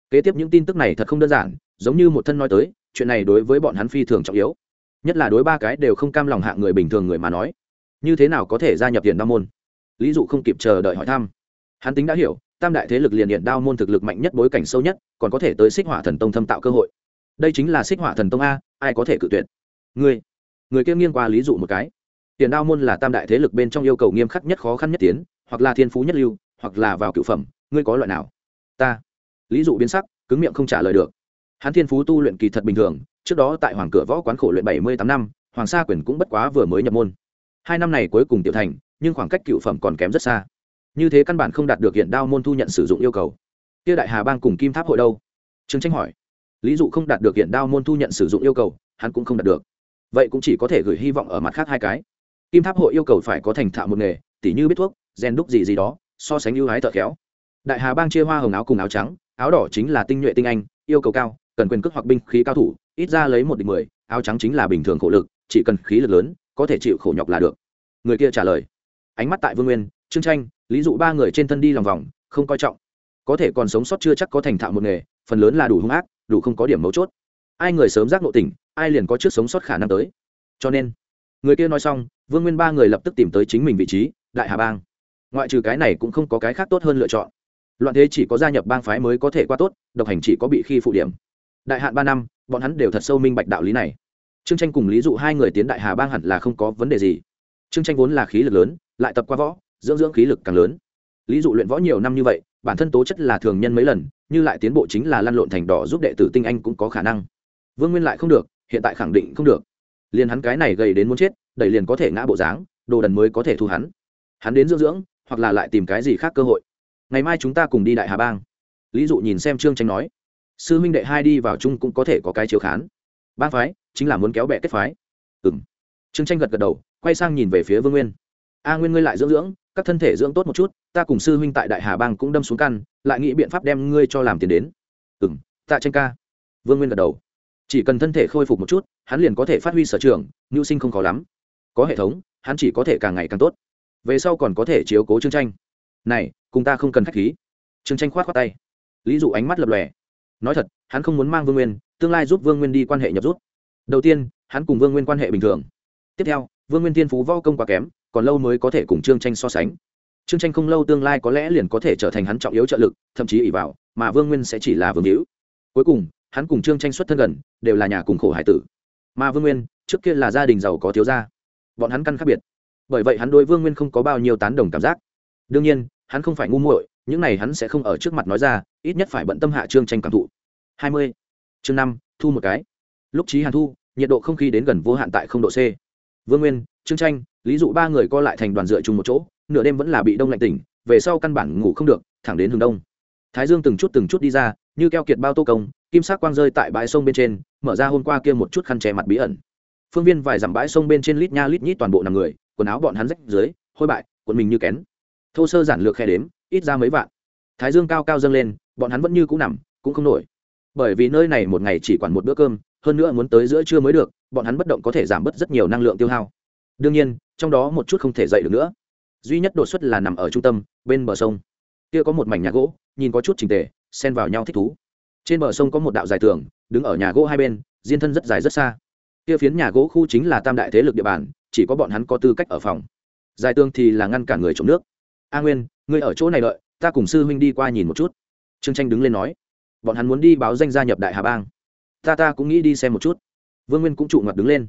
A: Kế tiếp những tin tức này thật không đơn giản, giống như một thân nói tới, chuyện này đối với bọn hắn phi thường trọng yếu. Nhất là đối ba cái đều không cam lòng hạng người bình thường người mà nói. Như thế nào có thể gia nhập tiền đao môn? Lý dụ không kịp chờ đợi hỏi thăm. Hắn tính đã hiểu, tam đại thế lực liền điện đao môn thực lực mạnh nhất bối cảnh sâu nhất, còn có thể tới xích hỏa thần tông thâm tạo cơ hội. Đây chính là xích hỏa thần tông a, ai có thể cự tuyệt? Người người kia nghiêng qua lý dụ một cái. Tiền đao môn là tam đại thế lực bên trong yêu cầu nghiêm khắc nhất khó khăn nhất tiến, hoặc là thiên phú nhất lưu, hoặc là vào cựu phẩm, ngươi có loại nào? Ta. Lý dụ biến sắc, cứng miệng không trả lời được. Hắn thiên phú tu luyện kỳ thật bình thường, trước đó tại hoàng cửa võ quán khổ luyện bảy mươi tám năm, hoàng sa quyền cũng bất quá vừa mới nhập môn. Hai năm này cuối cùng tiểu thành, nhưng khoảng cách cựu phẩm còn kém rất xa. Như thế căn bản không đạt được hiện đao môn thu nhận sử dụng yêu cầu. Kia đại hà bang cùng kim tháp hội đâu? Trương tranh hỏi. Lý dụ không đạt được hiện đao môn thu nhận sử dụng yêu cầu, hắn cũng không đạt được vậy cũng chỉ có thể gửi hy vọng ở mặt khác hai cái. Kim tháp hội yêu cầu phải có thành thạo một nghề, tỉ như biết thuốc rèn đúc gì gì đó, so sánh ưu hái thợ khéo. Đại hà bang chia hoa hồng áo cùng áo trắng, áo đỏ chính là tinh nhuệ tinh anh, yêu cầu cao, cần quyền cước hoặc binh khí cao thủ, ít ra lấy một địch mười, áo trắng chính là bình thường khổ lực, chỉ cần khí lực lớn, có thể chịu khổ nhọc là được. Người kia trả lời. Ánh mắt tại vương nguyên, trương tranh, lý dụ ba người trên thân đi lòng vòng, không coi trọng. Có thể còn sống sót chưa chắc có thành thạo một nghề, phần lớn là đủ hung ác, đủ không có điểm mấu chốt. Ai người sớm giác ngộ tỉnh ai liền có trước sống sót khả năng tới. Cho nên, người kia nói xong, vương nguyên ba người lập tức tìm tới chính mình vị trí, đại hà bang. Ngoại trừ cái này cũng không có cái khác tốt hơn lựa chọn. Loạn thế chỉ có gia nhập bang phái mới có thể qua tốt, độc hành chỉ có bị khi phụ điểm. Đại hạn ba năm, bọn hắn đều thật sâu minh bạch đạo lý này. Trương tranh cùng lý dụ hai người tiến đại hà bang hẳn là không có vấn đề gì. Trương tranh vốn là khí lực lớn, lại tập qua võ, dưỡng dưỡng khí lực càng lớn. Lý dụ luyện võ nhiều năm như vậy, bản thân tố chất là thường nhân mấy lần, như lại tiến bộ chính là lăn lộn thành đỏ giúp đệ tử tinh anh cũng có khả năng. Vương nguyên lại không được hiện tại khẳng định không được. Liền hắn cái này gầy đến muốn chết, đẩy liền có thể ngã bộ dáng, đồ đần mới có thể thu hắn. Hắn đến dưỡng dưỡng, hoặc là lại tìm cái gì khác cơ hội. Ngày mai chúng ta cùng đi đại hà bang. Lý dụ nhìn xem trương tranh nói, sư huynh đệ hai đi vào chung cũng có thể có cái chiếu khán. Bang phái, chính là muốn kéo bẹ kết phái. Ừ m trương tranh gật gật đầu, quay sang nhìn về phía vương nguyên. A nguyên ngươi lại dưỡng dưỡng, các thân thể dưỡng tốt một chút, ta cùng sư huynh tại đại hà bang cũng đâm xuống căn, lại nghĩ biện pháp đem ngươi cho làm tiền đến. Ừ m tạ tranh ca. Vương nguyên gật đầu chỉ cần thân thể khôi phục một chút, hắn liền có thể phát huy sở trường mưu sinh không khó lắm. Có hệ thống, hắn chỉ có thể càng ngày càng tốt. Về sau còn có thể chiếu cố chương tranh. Này, cùng ta không cần k h á c h khí. Chương tranh k h o á t khoác tay. Lý dụ ánh mắt lập lòe. Nói thật, hắn không muốn mang vương nguyên, tương lai giúp vương nguyên đi quan hệ nhập rút. Đầu tiên, hắn cùng vương nguyên quan hệ bình thường. Tiếp theo, vương nguyên tiên phú vo công quá kém, còn lâu mới có thể cùng chương tranh so sánh. Chương tranh không lâu tương lai có lẽ liền có thể trở thành hắn trọng yếu trợ lực, thậm chí ỉ vào, mà vương nguyên sẽ chỉ là vương hữu. Cuối cùng hắn cùng trương tranh xuất thân gần, đều là nhà cùng khổ hải tử. Mà vương nguyên, trước kia là gia đình giàu có thiếu gia. Bọn hắn căn khác biệt. Bởi vậy hắn đối vương nguyên không có bao nhiêu tán đồng cảm giác. Đương nhiên, hắn không phải ngu muội, những này hắn sẽ không ở trước mặt nói ra, ít nhất phải bận tâm hạ trương tranh cảm thụ. Hai mươi, chương năm, thu một cái. Lúc trí hàn thu, nhiệt độ không khí đến gần vô hạn tại không độ c. Vương nguyên, trương tranh, lý dụ ba người co lại thành đoàn dựa chung một chỗ, nửa đêm vẫn là bị đông lạnh tỉnh, về sau căn bản ngủ không được, thẳng đến hướng đông. Thái dương từng chút từng chút đi ra, như keo kiệt bao tô công kim sắc quang rơi tại bãi sông bên trên, mở ra hôm qua kia một chút khăn che mặt bí ẩn. Phương viên vài dặm bãi sông bên trên lít nha lít nhít toàn bộ nằm người, quần áo bọn hắn rách dưới, hôi bại quần mình như kén. Thô sơ giản lược khe đếm, ít ra mấy vạn. Thái dương cao cao dâng lên, bọn hắn vẫn như cũng nằm, cũng không nổi. Bởi vì nơi này một ngày chỉ quản một bữa cơm, hơn nữa muốn tới giữa trưa mới được, bọn hắn bất động có thể giảm bớt rất nhiều năng lượng tiêu hao. Đương nhiên, trong đó một chút không thể dậy được nữa. Duy nhất đột xuất là nằm ở trung tâm, bên bờ sông. Kia có một mảnh nhà gỗ, nhìn có chút trình tề, xen vào nhau thích thú trên bờ sông có một đạo dài tường, đứng ở nhà gỗ hai bên, diên thân rất dài rất xa. Kia phiến nhà gỗ khu chính là tam đại thế lực địa bàn, chỉ có bọn hắn có tư cách ở phòng. Dài tường thì là ngăn cản người trộm nước. A nguyên, ngươi ở chỗ này đợi, ta cùng sư huynh đi qua nhìn một chút. Trương tranh đứng lên nói, bọn hắn muốn đi báo danh gia nhập đại hà bang. Ta ta cũng nghĩ đi xem một chút. Vương nguyên cũng trụ ngặt đứng lên.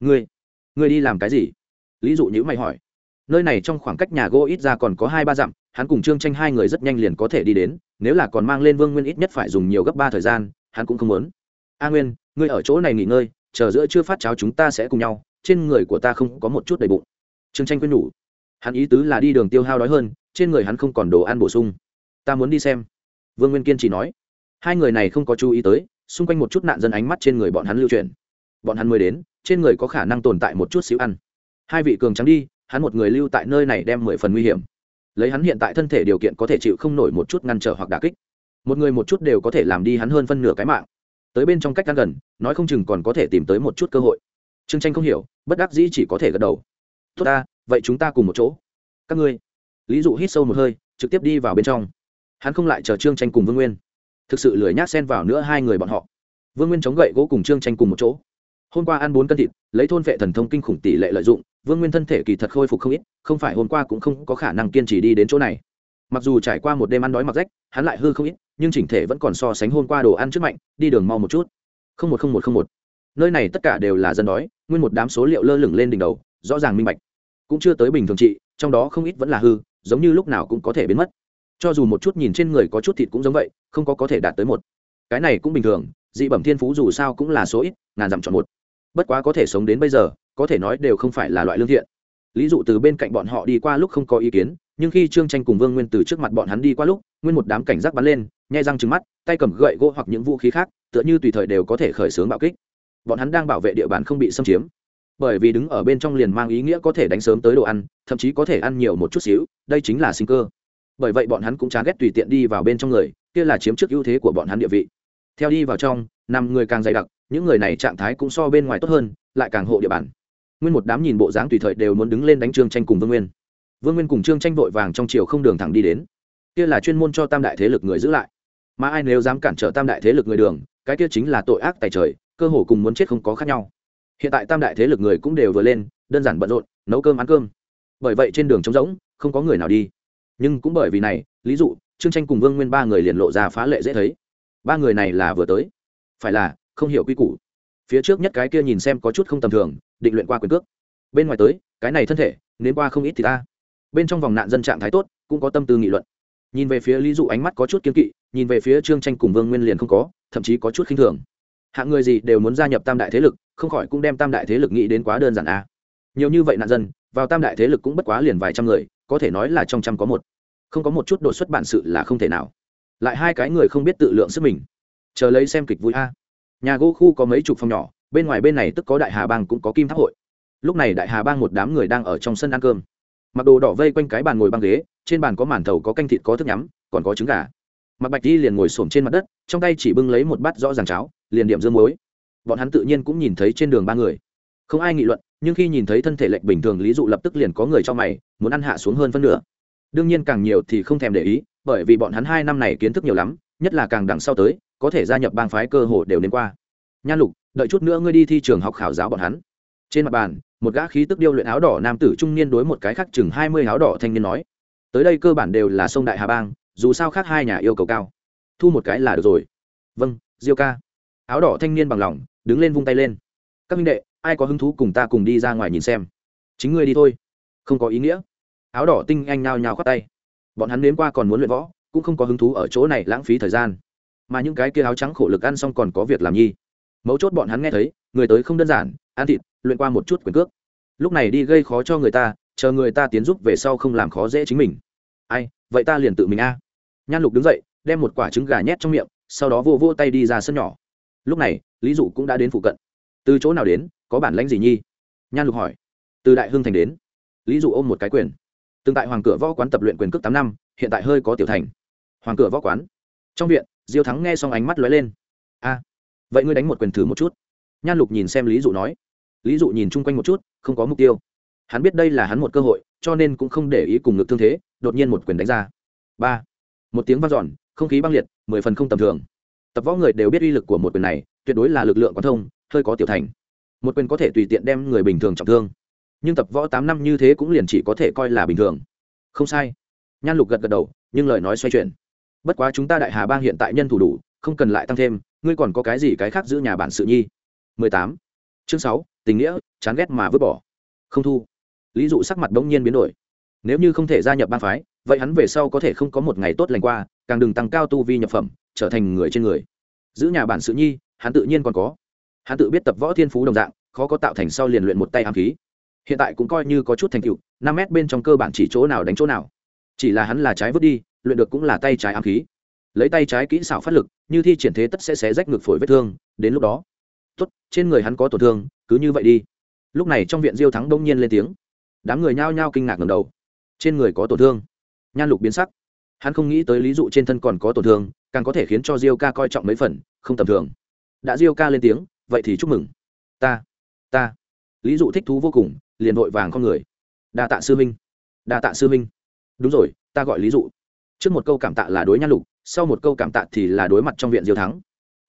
A: Ngươi ngươi đi làm cái gì? Lý dụ nhữ mày hỏi. Nơi này trong khoảng cách nhà gỗ ít ra còn có hai ba dặm hắn cùng trương tranh hai người rất nhanh liền có thể đi đến, nếu là còn mang lên vương nguyên ít nhất phải dùng nhiều gấp ba thời gian, hắn cũng không muốn. A nguyên, ngươi ở chỗ này nghỉ ngơi, chờ giữa chưa phát cháo chúng ta sẽ cùng nhau, trên người của ta không có một chút đầy bụng. Trương tranh quên nhủ. Hắn ý tứ là đi đường tiêu hao đói hơn, trên người hắn không còn đồ ăn bổ sung. Ta muốn đi xem. Vương nguyên kiên chỉ nói. Hai người này không có chú ý tới, xung quanh một chút nạn dân ánh mắt trên người bọn hắn lưu truyền bọn hắn mới đến, trên người có khả năng tồn tại một chút xíu ăn. Hai vị cường trắng đi, hắn một người lưu tại nơi này đem mười phần nguy hiểm lấy hắn hiện tại thân thể điều kiện có thể chịu không nổi một chút ngăn trở hoặc đả kích. Một người một chút đều có thể làm đi hắn hơn phân nửa cái mạng. Tới bên trong cách ngăn gần, nói không chừng còn có thể tìm tới một chút cơ hội. Trương tranh không hiểu, bất đắc dĩ chỉ có thể gật đầu. Tốt ta, vậy chúng ta cùng một chỗ. Các ngươi. Lý dụ hít sâu một hơi, trực tiếp đi vào bên trong. Hắn không lại chờ trương tranh cùng vương nguyên. Thực sự lười nhác xen vào nữa hai người bọn họ. Vương nguyên chống gậy gỗ cùng trương tranh cùng một chỗ. Hôm qua ăn bốn cân thịt, lấy thôn vệ thần thông kinh khủng tỷ lệ lợi dụng vương nguyên thân thể kỳ thật khôi phục không ít, không phải hôm qua cũng không có khả năng kiên trì đi đến chỗ này. Mặc dù trải qua một đêm ăn đói mặc rách, hắn lại hư không ít, nhưng chỉnh thể vẫn còn so sánh hôm qua đồ ăn trước mạnh, đi đường mau một chút. Không một không một không một. Nơi này tất cả đều là dân đói, nguyên một đám số liệu lơ lửng lên đỉnh đầu, rõ ràng minh bạch. Cũng chưa tới bình thường trị, trong đó không ít vẫn là hư, giống như lúc nào cũng có thể biến mất. Cho dù một chút nhìn trên người có chút thịt cũng giống vậy, không có có thể đạt tới một. Cái này cũng bình thường, dị bẩm thiên phú dù sao cũng là số ít, ngàn dặm chọn một bất quá có thể sống đến bây giờ, có thể nói đều không phải là loại lương thiện. Lý dụ từ bên cạnh bọn họ đi qua lúc không có ý kiến, nhưng khi trương tranh cùng vương nguyên từ trước mặt bọn hắn đi qua lúc, nguyên một đám cảnh giác bắn lên, nhai răng trứng mắt, tay cầm gậy gỗ hoặc những vũ khí khác, tựa như tùy thời đều có thể khởi xướng bạo kích. Bọn hắn đang bảo vệ địa bàn không bị xâm chiếm. Bởi vì đứng ở bên trong liền mang ý nghĩa có thể đánh sớm tới đồ ăn, thậm chí có thể ăn nhiều một chút xíu, đây chính là sinh cơ. Bởi vậy bọn hắn cũng chán ghét tùy tiện đi vào bên trong người, kia là chiếm trước ưu thế của bọn hắn địa vị theo đi vào trong, năm người càng dày đặc, những người này trạng thái cũng so bên ngoài tốt hơn, lại càng hộ địa bàn. Nguyên một đám nhìn bộ dáng tùy thời đều muốn đứng lên đánh trương tranh cùng vương nguyên. Vương nguyên cùng trương tranh vội vàng trong chiều không đường thẳng đi đến. Kia là chuyên môn cho tam đại thế lực người giữ lại. Mà ai nếu dám cản trở tam đại thế lực người đường, cái kia chính là tội ác tài trời, cơ hồ cùng muốn chết không có khác nhau. Hiện tại tam đại thế lực người cũng đều vừa lên, đơn giản bận rộn, nấu cơm ăn cơm. Bởi vậy trên đường trống rỗng, không có người nào đi. Nhưng cũng bởi vì này, lý dụ, trương tranh cùng vương nguyên ba người liền lộ ra phá lệ dễ thấy ba người này là vừa tới. Phải là, không hiểu quy củ. Phía trước nhất cái kia nhìn xem có chút không tầm thường, định luyện qua quyền cước. Bên ngoài tới, cái này thân thể nên qua không ít thì ta. Bên trong vòng nạn dân trạng thái tốt, cũng có tâm tư nghị luận. Nhìn về phía lý dụ ánh mắt có chút kiên kỵ, nhìn về phía trương tranh cùng vương nguyên liền không có, thậm chí có chút khinh thường. Hạng người gì đều muốn gia nhập tam đại thế lực, không khỏi cũng đem tam đại thế lực nghĩ đến quá đơn giản à. nhiều như vậy nạn dân, vào tam đại thế lực cũng bất quá liền vài trăm người, có thể nói là trong trăm có một. Không có một chút đột xuất bản sự là không thể nào lại hai cái người không biết tự lượng sức mình. Chờ lấy xem kịch vui a. Nhà gỗ khu có mấy chục phòng nhỏ, bên ngoài bên này tức có đại hà bang cũng có kim tháp hội. Lúc này đại hà bang một đám người đang ở trong sân ăn cơm. Mặc đồ đỏ vây quanh cái bàn ngồi băng ghế, trên bàn có màn thầu có canh thịt có thức nhắm, còn có trứng gà. Mặc bạch đi liền ngồi xổm trên mặt đất, trong tay chỉ bưng lấy một bát rõ ràng cháo, liền điểm dương muối. Bọn hắn tự nhiên cũng nhìn thấy trên đường ba người. Không ai nghị luận, nhưng khi nhìn thấy thân thể lệch bình thường lý dụ lập tức liền có người cho mày, muốn ăn hạ xuống hơn phân nửa. Đương nhiên càng nhiều thì không thèm để ý bởi vì bọn hắn hai năm này kiến thức nhiều lắm, nhất là càng đằng sau tới, có thể gia nhập bang phái cơ hội đều đến qua. Nhan lục, đợi chút nữa ngươi đi thi trường học khảo giáo bọn hắn. Trên mặt bàn, một gã khí tức điêu luyện áo đỏ nam tử trung niên đối một cái khác chừng hai mươi áo đỏ thanh niên nói, tới đây cơ bản đều là sông đại hà bang, dù sao khác hai nhà yêu cầu cao. Thu một cái là được rồi. Vâng diêu ca. Áo đỏ thanh niên bằng lòng, đứng lên vung tay lên. Các minh đệ, ai có hứng thú cùng ta cùng đi ra ngoài nhìn xem? Chính ngươi đi thôi. Không có ý nghĩa. Áo đỏ tinh anh nao nhao khoát tay bọn hắn đến qua còn muốn luyện võ, cũng không có hứng thú ở chỗ này lãng phí thời gian. Mà những cái kia áo trắng khổ lực ăn xong còn có việc làm nhi. Mấu chốt bọn hắn nghe thấy, người tới không đơn giản, ăn thịt, luyện qua một chút quyền cước. Lúc này đi gây khó cho người ta, chờ người ta tiến giúp về sau không làm khó dễ chính mình. Ai, vậy ta liền tự mình a. Nhan lục đứng dậy, đem một quả trứng gà nhét trong miệng, sau đó vô vô tay đi ra sân nhỏ. Lúc này, lý dụ cũng đã đến phụ cận. Từ chỗ nào đến, có bản lãnh gì nhi? Nhan lục hỏi. Từ đại hưng thành đến. Lý dụ ôm một cái quyền từng tại hoàng cửa võ quán tập luyện quyền cước tám năm, hiện tại hơi có tiểu thành. Hoàng cửa võ quán. Trong viện, diêu thắng nghe xong ánh mắt lóe lên. A, vậy ngươi đánh một quyền thử một chút. Nhan lục nhìn xem lý dụ nói. Lý dụ nhìn chung quanh một chút, không có mục tiêu. Hắn biết đây là hắn một cơ hội, cho nên cũng không để ý cùng ngực thương thế, đột nhiên một quyền đánh ra. Ba, một tiếng vang dọn, không khí băng liệt, mười phần không tầm thường. Tập võ người đều biết uy lực của một quyền này, tuyệt đối là lực lượng quán thông, hơi có tiểu thành. Một quyền có thể tùy tiện đem người bình thường trọng thương nhưng tập võ tám năm như thế cũng liền chỉ có thể coi là bình thường. Không sai. Nhan lục gật gật đầu nhưng lời nói xoay chuyển. Bất quá chúng ta đại hà bang hiện tại nhân thủ đủ không cần lại tăng thêm ngươi còn có cái gì cái khác giữ nhà bản sự nhi? 18. chương 6, tình nghĩa chán ghét mà vứt bỏ. Không thu. Lý dụ sắc mặt bỗng nhiên biến đổi. Nếu như không thể gia nhập bang phái vậy hắn về sau có thể không có một ngày tốt lành qua càng đừng tăng cao tu vi nhập phẩm trở thành người trên người. Giữ nhà bản sự nhi hắn tự nhiên còn có. Hắn tự biết tập võ thiên phú đồng dạng khó có tạo thành sau liền luyện một tay ám khí hiện tại cũng coi như có chút thành tựu, năm mét bên trong cơ bản chỉ chỗ nào đánh chỗ nào. Chỉ là hắn là trái vứt đi, luyện được cũng là tay trái ám khí. Lấy tay trái kỹ xảo phát lực, như thi triển thế tất sẽ xé rách ngực phổi vết thương, đến lúc đó, tốt, trên người hắn có tổn thương, cứ như vậy đi. Lúc này trong viện diêu thắng đông nhiên lên tiếng. Đám người nhao nhao kinh ngạc ngầm đầu. Trên người có tổn thương. Nhan lục biến sắc. Hắn không nghĩ tới lý dụ trên thân còn có tổn thương, càng có thể khiến cho diêu ca coi trọng mấy phần, không tầm thường. Đã diêu ca lên tiếng, vậy thì chúc mừng. Ta ta. Lý dụ thích thú vô cùng liền vội vàng con người. Đa tạ sư minh đa tạ sư minh đúng rồi, ta gọi lý dụ. Trước một câu cảm tạ là đối nhan lục, sau một câu cảm tạ thì là đối mặt trong viện diêu thắng.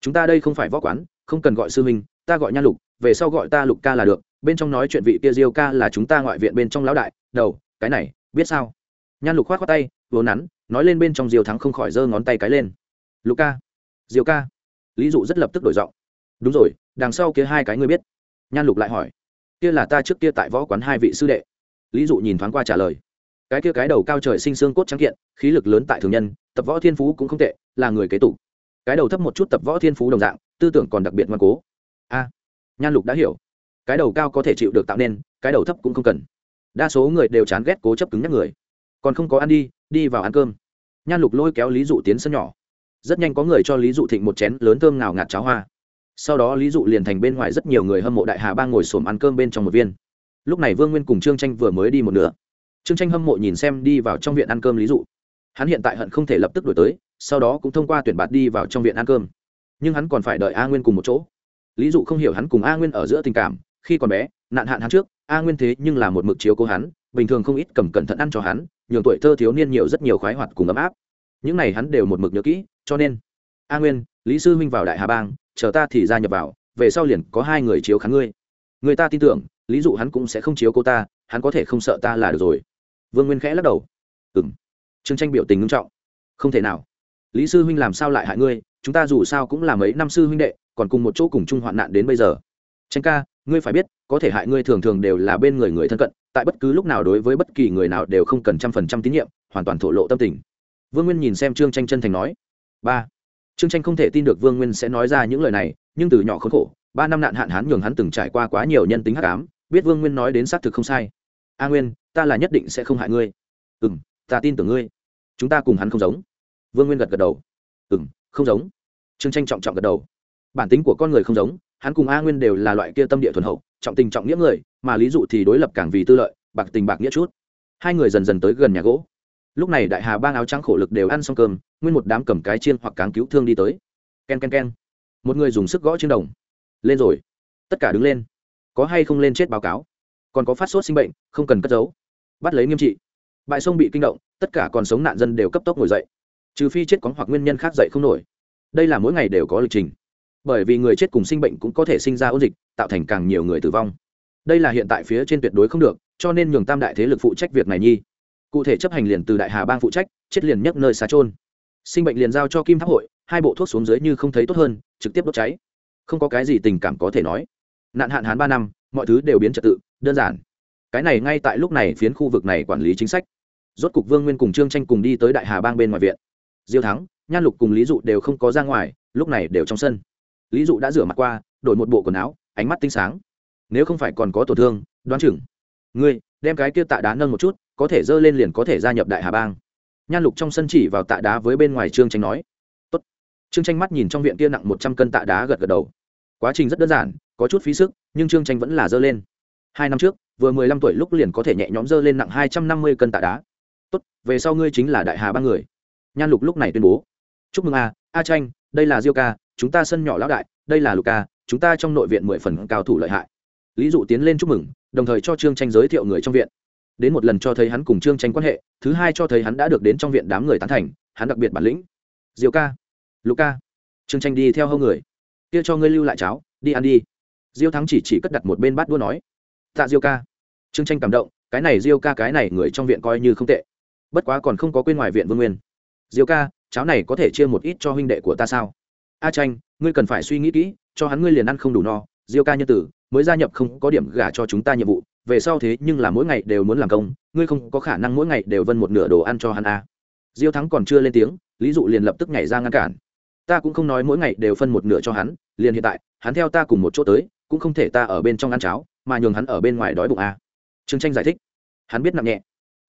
A: Chúng ta đây không phải võ quán, không cần gọi sư minh ta gọi nhan lục, về sau gọi ta lục ca là được, bên trong nói chuyện vị kia diêu ca là chúng ta ngoại viện bên trong lão đại, đầu, cái này, biết sao? Nhan lục khoát khoát tay vốn nắn, nói lên bên trong diêu thắng không khỏi giơ ngón tay cái lên. Lục ca. Diêu ca. Lý dụ rất lập tức đổi giọng. Đúng rồi, đằng sau kia hai cái ngươi biết. Nhan lục lại hỏi kia là ta trước kia tại võ quán hai vị sư đệ. Lý dụ nhìn thoáng qua trả lời. Cái kia cái đầu cao trời sinh xương cốt trắng kiện, khí lực lớn tại thường nhân, tập võ thiên phú cũng không tệ, là người kế tục cái đầu thấp một chút tập võ thiên phú đồng dạng, tư tưởng còn đặc biệt ngoan cố. A, nhan lục đã hiểu. Cái đầu cao có thể chịu được tạo nên, cái đầu thấp cũng không cần. Đa số người đều chán ghét cố chấp cứng nhắc người. Còn không có ăn đi đi vào ăn cơm. Nhan lục lôi kéo lý dụ tiến sân nhỏ. Rất nhanh có người cho lý dụ thịnh một chén lớn thơm ngào ngạt cháo hoa sau đó lý dụ liền thành bên ngoài rất nhiều người hâm mộ đại hà bang ngồi xổm ăn cơm bên trong một viên. Lúc này vương nguyên cùng trương tranh vừa mới đi một nửa. Trương tranh hâm mộ nhìn xem đi vào trong viện ăn cơm lý dụ. Hắn hiện tại hận không thể lập tức đổi tới, sau đó cũng thông qua tuyển bạt đi vào trong viện ăn cơm. Nhưng hắn còn phải đợi a nguyên cùng một chỗ. Lý dụ không hiểu hắn cùng a nguyên ở giữa tình cảm, khi còn bé, nạn hạn hắn trước, a nguyên thế nhưng là một mực chiếu cố hắn, bình thường không ít cầm cẩn thận ăn cho hắn, nhường tuổi thơ thiếu niên nhiều rất nhiều khoái hoạt cùng ấm áp. Những này hắn đều một mực nhớ kỹ, cho nên, a nguyên, lý sư huynh vào đại hà bang chờ ta thì gia nhập vào, về sau liền có hai người chiếu kháng ngươi. Người ta tin tưởng, lý dụ hắn cũng sẽ không chiếu cô ta, hắn có thể không sợ ta là được rồi. Vương nguyên khẽ lắc đầu. Ừ m trương tranh biểu tình nghiêm trọng. Không thể nào. Lý sư huynh làm sao lại hại ngươi, chúng ta dù sao cũng là mấy năm sư huynh đệ, còn cùng một chỗ cùng chung hoạn nạn đến bây giờ. Tranh ca, ngươi phải biết, có thể hại ngươi thường thường đều là bên người người thân cận, tại bất cứ lúc nào đối với bất kỳ người nào đều không cần trăm phần trăm tín nhiệm, hoàn toàn thổ lộ tâm tình. Vương nguyên nhìn xem trương tranh chân thành nói. Ba trương tranh không thể tin được vương nguyên sẽ nói ra những lời này, nhưng từ nhỏ khốn khổ, ba năm nạn hạn hán nhường hắn từng trải qua quá nhiều nhân tính hắc ám, biết vương nguyên nói đến xác thực không sai. A nguyên, ta là nhất định sẽ không hại ngươi. Ừ m ta tin tưởng ngươi. Chúng ta cùng hắn không giống. Vương nguyên gật gật đầu. Ừ m không giống. Trương tranh trọng trọng gật đầu. Bản tính của con người không giống, hắn cùng a nguyên đều là loại kia tâm địa thuần hậu, trọng tình trọng nghĩa người, mà lý dụ thì đối lập càng vì tư lợi, bạc tình bạc nghĩa chút. Hai người dần dần tới gần nhà gỗ lúc này đại hà bang áo trắng khổ lực đều ăn xong cơm, nguyên một đám cầm cái chiên hoặc cáng cứu thương đi tới. K e n k e n k e n một người dùng sức gõ trên đồng. Lên rồi. Tất cả đứng lên. Có hay không lên chết báo cáo? Còn có phát sốt sinh bệnh, không cần cất giấu. Bắt lấy nghiêm trị. Bãi sông bị kinh động, tất cả còn sống nạn dân đều cấp tốc ngồi dậy. Trừ phi chết có hoặc nguyên nhân khác dậy không nổi. Đây là mỗi ngày đều có lịch trình. Bởi vì người chết cùng sinh bệnh cũng có thể sinh ra ôn dịch, tạo thành càng nhiều người tử vong. Đây là hiện tại phía trên tuyệt đối không được, cho nên nhường tam đại thế lực phụ trách việc này nhi cụ thể chấp hành liền từ đại hà bang phụ trách, chết liền nhấc nơi xá trôn sinh bệnh liền giao cho kim tháp hội, hai bộ thuốc xuống dưới như không thấy tốt hơn, trực tiếp đốt cháy. Không có cái gì tình cảm có thể nói. Nạn hạn hán ba năm, mọi thứ đều biến trật tự, đơn giản. Cái này ngay tại lúc này phiến khu vực này quản lý chính sách. Rốt cục vương nguyên cùng trương tranh cùng đi tới đại hà bang bên ngoài viện. Diêu thắng, nhan lục cùng lý dụ đều không có ra ngoài, lúc này đều trong sân. Lý dụ đã rửa mặt qua, đổi một bộ quần áo, ánh mắt tinh sáng. Nếu không phải còn có tổn thương, đoán chừng. Ngươi đem cái kia tạ đá nâng một chút, có thể dơ lên liền có thể gia nhập đại hà bang. Nhan lục trong sân chỉ vào tạ đá với bên ngoài trương tranh nói, Tốt. trương tranh mắt nhìn trong viện kia nặng một trăm cân tạ đá gật gật đầu. Quá trình rất đơn giản, có chút phí sức, nhưng trương tranh vẫn là dơ lên. Hai năm trước, vừa mười lăm tuổi lúc liền có thể nhẹ nhõm dơ lên nặng hai trăm năm mươi cân tạ đá. Tốt, về sau ngươi chính là đại hà ba người. Nhan lục lúc này tuyên bố. Chúc mừng a a tranh đây là diêu ca, chúng ta sân nhỏ lão đại, đây là lục ca, chúng ta trong nội viện mười phần cao thủ lợi hại lý dụ tiến lên chúc mừng, đồng thời cho trương tranh giới thiệu người trong viện. Đến một lần cho thấy hắn cùng trương tranh quan hệ, thứ hai cho thấy hắn đã được đến trong viện đám người tán thành, hắn đặc biệt bản lĩnh. Diêu ca. Lục ca. Trương tranh đi theo hâu người. Kia cho ngươi lưu lại cháo, đi ăn đi. Diêu thắng chỉ chỉ cất đặt một bên bát đua nói. Tạ diêu ca. Trương tranh cảm động, cái này diêu ca, cái này người trong viện coi như không tệ. Bất quá còn không có quên ngoài viện vương nguyên. Diêu ca, cháo này có thể chia một ít cho huynh đệ của ta sao? A tranh ngươi cần phải suy nghĩ kỹ, cho hắn ngươi liền ăn không đủ no diêu ca nhân tử, mới gia nhập không có điểm gả cho chúng ta nhiệm vụ, về sau thế nhưng là mỗi ngày đều muốn làm công, ngươi không có khả năng mỗi ngày đều vân một nửa đồ ăn cho hắn a diêu thắng còn chưa lên tiếng, lý dụ liền lập tức nhảy ra ngăn cản. Ta cũng không nói mỗi ngày đều phân một nửa cho hắn, liền hiện tại, hắn theo ta cùng một chỗ tới, cũng không thể ta ở bên trong ăn cháo, mà nhường hắn ở bên ngoài đói bụng a trương tranh giải thích. Hắn biết nặng nhẹ.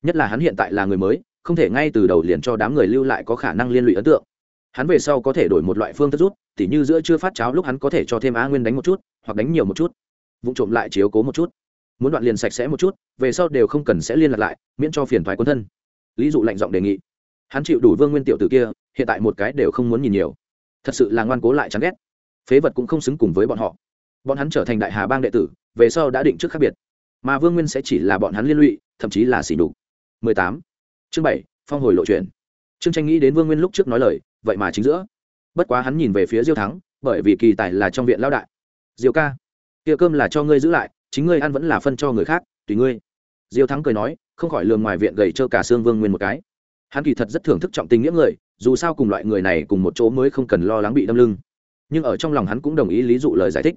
A: Nhất là hắn hiện tại là người mới, không thể ngay từ đầu liền cho đám người lưu lại có khả năng liên lụy ấn tượng. Hắn về sau có thể đổi một loại phương thức rút, tỉ như giữa chưa phát cháo lúc hắn có thể cho thêm á nguyên đánh một chút hoặc đánh nhiều một chút. Vụ trộm lại chiếu cố một chút. Muốn đoạn liền sạch sẽ một chút về sau đều không cần sẽ liên lạc lại miễn cho phiền thoái quân thân. Lý dụ lạnh giọng đề nghị. Hắn chịu đủ vương nguyên tiểu từ kia hiện tại một cái đều không muốn nhìn nhiều. Thật sự là ngoan cố lại chán ghét. Phế vật cũng không xứng cùng với bọn họ. Bọn hắn trở thành đại hà bang đệ tử về sau đã định trước khác biệt. Mà vương nguyên sẽ chỉ là bọn hắn liên lụy thậm chí là xỉ đục 18. chương 7, phong hồi lộ chuyện. Trương tranh nghĩ đến vương nguyên lúc trước nói lời vậy mà chính giữa. Bất quá hắn nhìn về phía diêu thắng bởi vì kỳ tài là trong viện lao đại diêu ca, kia cơm là cho ngươi giữ lại, chính ngươi ăn vẫn là phân cho người khác, tùy ngươi. Diêu thắng cười nói, không khỏi lường ngoài viện gầy trơ cả xương vương nguyên một cái. Hắn kỳ thật rất thưởng thức trọng tình nghĩa người, dù sao cùng loại người này cùng một chỗ mới không cần lo lắng bị đâm lưng. Nhưng ở trong lòng hắn cũng đồng ý lý dụ lời giải thích.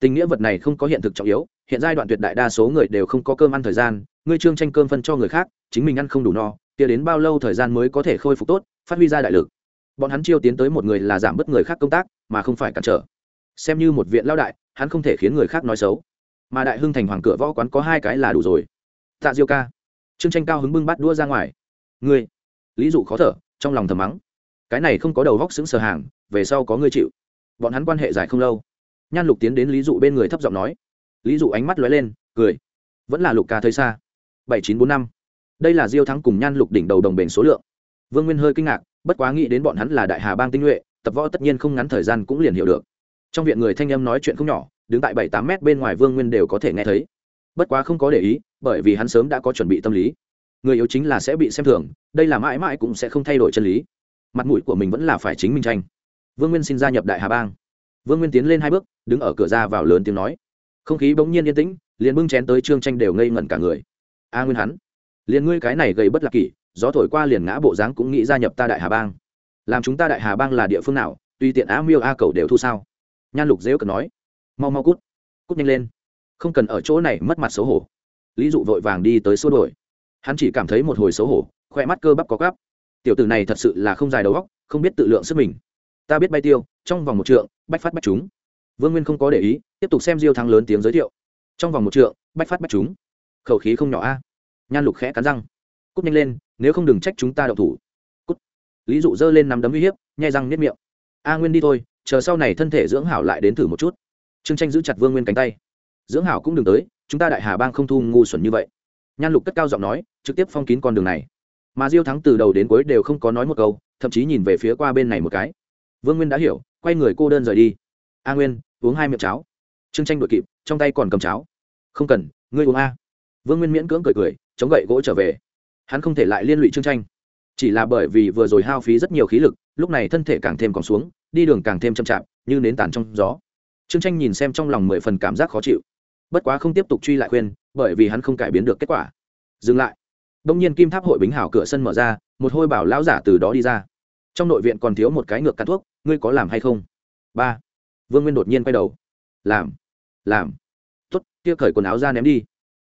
A: Tình nghĩa vật này không có hiện thực trọng yếu, hiện giai đoạn tuyệt đại đa số người đều không có cơm ăn thời gian, ngươi trương tranh cơm phân cho người khác, chính mình ăn không đủ no, kia đến bao lâu thời gian mới có thể khôi phục tốt, phát huy ra đại lực. Bọn hắn chiêu tiến tới một người là giảm bớt người khác công tác, mà không phải cản trở. Xem như một viện lao đại hắn không thể khiến người khác nói xấu. Mà đại hưng thành hoàng cửa võ quán có hai cái là đủ rồi. Tạ diêu ca. Trương tranh cao hứng bưng bắt đua ra ngoài. Ngươi. Lý dụ khó thở, trong lòng thầm mắng. Cái này không có đầu góc xứng sờ hàng, về sau có ngươi chịu. Bọn hắn quan hệ dài không lâu. Nhan lục tiến đến lý dụ bên người thấp giọng nói. Lý dụ ánh mắt lóe lên, cười. Vẫn là lục ca thấy xa. Bảy chín bốn năm. Đây là diêu thắng cùng nhan lục đỉnh đầu đồng bền số lượng. Vương nguyên hơi kinh ngạc, bất quá nghĩ đến bọn hắn là đại hà bang tinh nhuệ, tập võ tất nhiên không ngắn thời gian cũng liền hiểu được trong viện người thanh âm nói chuyện không nhỏ, đứng tại bảy tám mét bên ngoài vương nguyên đều có thể nghe thấy. Bất quá không có để ý, bởi vì hắn sớm đã có chuẩn bị tâm lý. Người yếu chính là sẽ bị xem thường, đây là mãi mãi cũng sẽ không thay đổi chân lý. Mặt mũi của mình vẫn là phải chính mình tranh. Vương nguyên xin gia nhập đại hà bang. Vương nguyên tiến lên hai bước, đứng ở cửa ra vào lớn tiếng nói. Không khí bỗng nhiên yên tĩnh, liền bưng chén tới trương tranh đều ngây ngẩn cả người. A nguyên hắn, liền ngươi cái này gây bất lạc kỷ, gió thổi qua liền ngã bộ dáng cũng nghĩ gia nhập ta đại hà bang. Làm chúng ta đại hà bang là địa phương nào, tùy tiện á miêu a cầu đều thu sao? Nhan lục dễu cần nói, mau mau cút cút nhanh lên. Không cần ở chỗ này mất mặt xấu hổ. Lý dụ vội vàng đi tới xua đổi hắn chỉ cảm thấy một hồi xấu hổ, khoe mắt cơ bắp có gắp tiểu tử này thật sự là không dài đầu óc, không biết tự lượng sức mình. Ta biết bay tiêu, trong vòng một trượng, bách phát bách chúng. Vương nguyên không có để ý, tiếp tục xem diêu thắng lớn tiếng giới thiệu. Trong vòng một trượng, bách phát bách chúng. Khẩu khí không nhỏ a. Nhan lục khẽ cắn răng. Cút nhanh lên, nếu không đừng trách chúng ta đậu thủ. Cút. Lý dụ giơ lên nắm đấm uy hiếp, nhai răng nếp miệng. A nguyên đi thôi chờ sau này thân thể dưỡng hảo lại đến thử một chút. Trương tranh giữ chặt vương nguyên cánh tay. Dưỡng hảo cũng đừng tới, chúng ta đại hà bang không thu ngu xuẩn như vậy. Nhan lục cất cao giọng nói, trực tiếp phong kín con đường này. Mà diêu thắng từ đầu đến cuối đều không có nói một câu, thậm chí nhìn về phía qua bên này một cái. Vương nguyên đã hiểu, quay người cô đơn rời đi. A nguyên, uống hai miệng cháo. Trương tranh đội kịp, trong tay còn cầm cháo. Không cần, ngươi uống a. Vương nguyên miễn cưỡng cười cười, chống gậy gỗ trở về. Hắn không thể lại liên lụy trương tranh. Chỉ là bởi vì vừa rồi hao phí rất nhiều khí lực, lúc này thân thể càng thêm còn xuống đi đường càng thêm chậm chạp, như nến tàn trong gió. Trương tranh nhìn xem trong lòng mười phần cảm giác khó chịu. Bất quá không tiếp tục truy lại khuyên, bởi vì hắn không cải biến được kết quả. Dừng lại. Đông nhiên kim tháp hội bính hảo cửa sân mở ra, một hôi bảo lão giả từ đó đi ra. Trong nội viện còn thiếu một cái ngược cắt thuốc, ngươi có làm hay không? Ba. Vương nguyên đột nhiên quay đầu. Làm. Làm. Tuất kia cởi quần áo ra ném đi.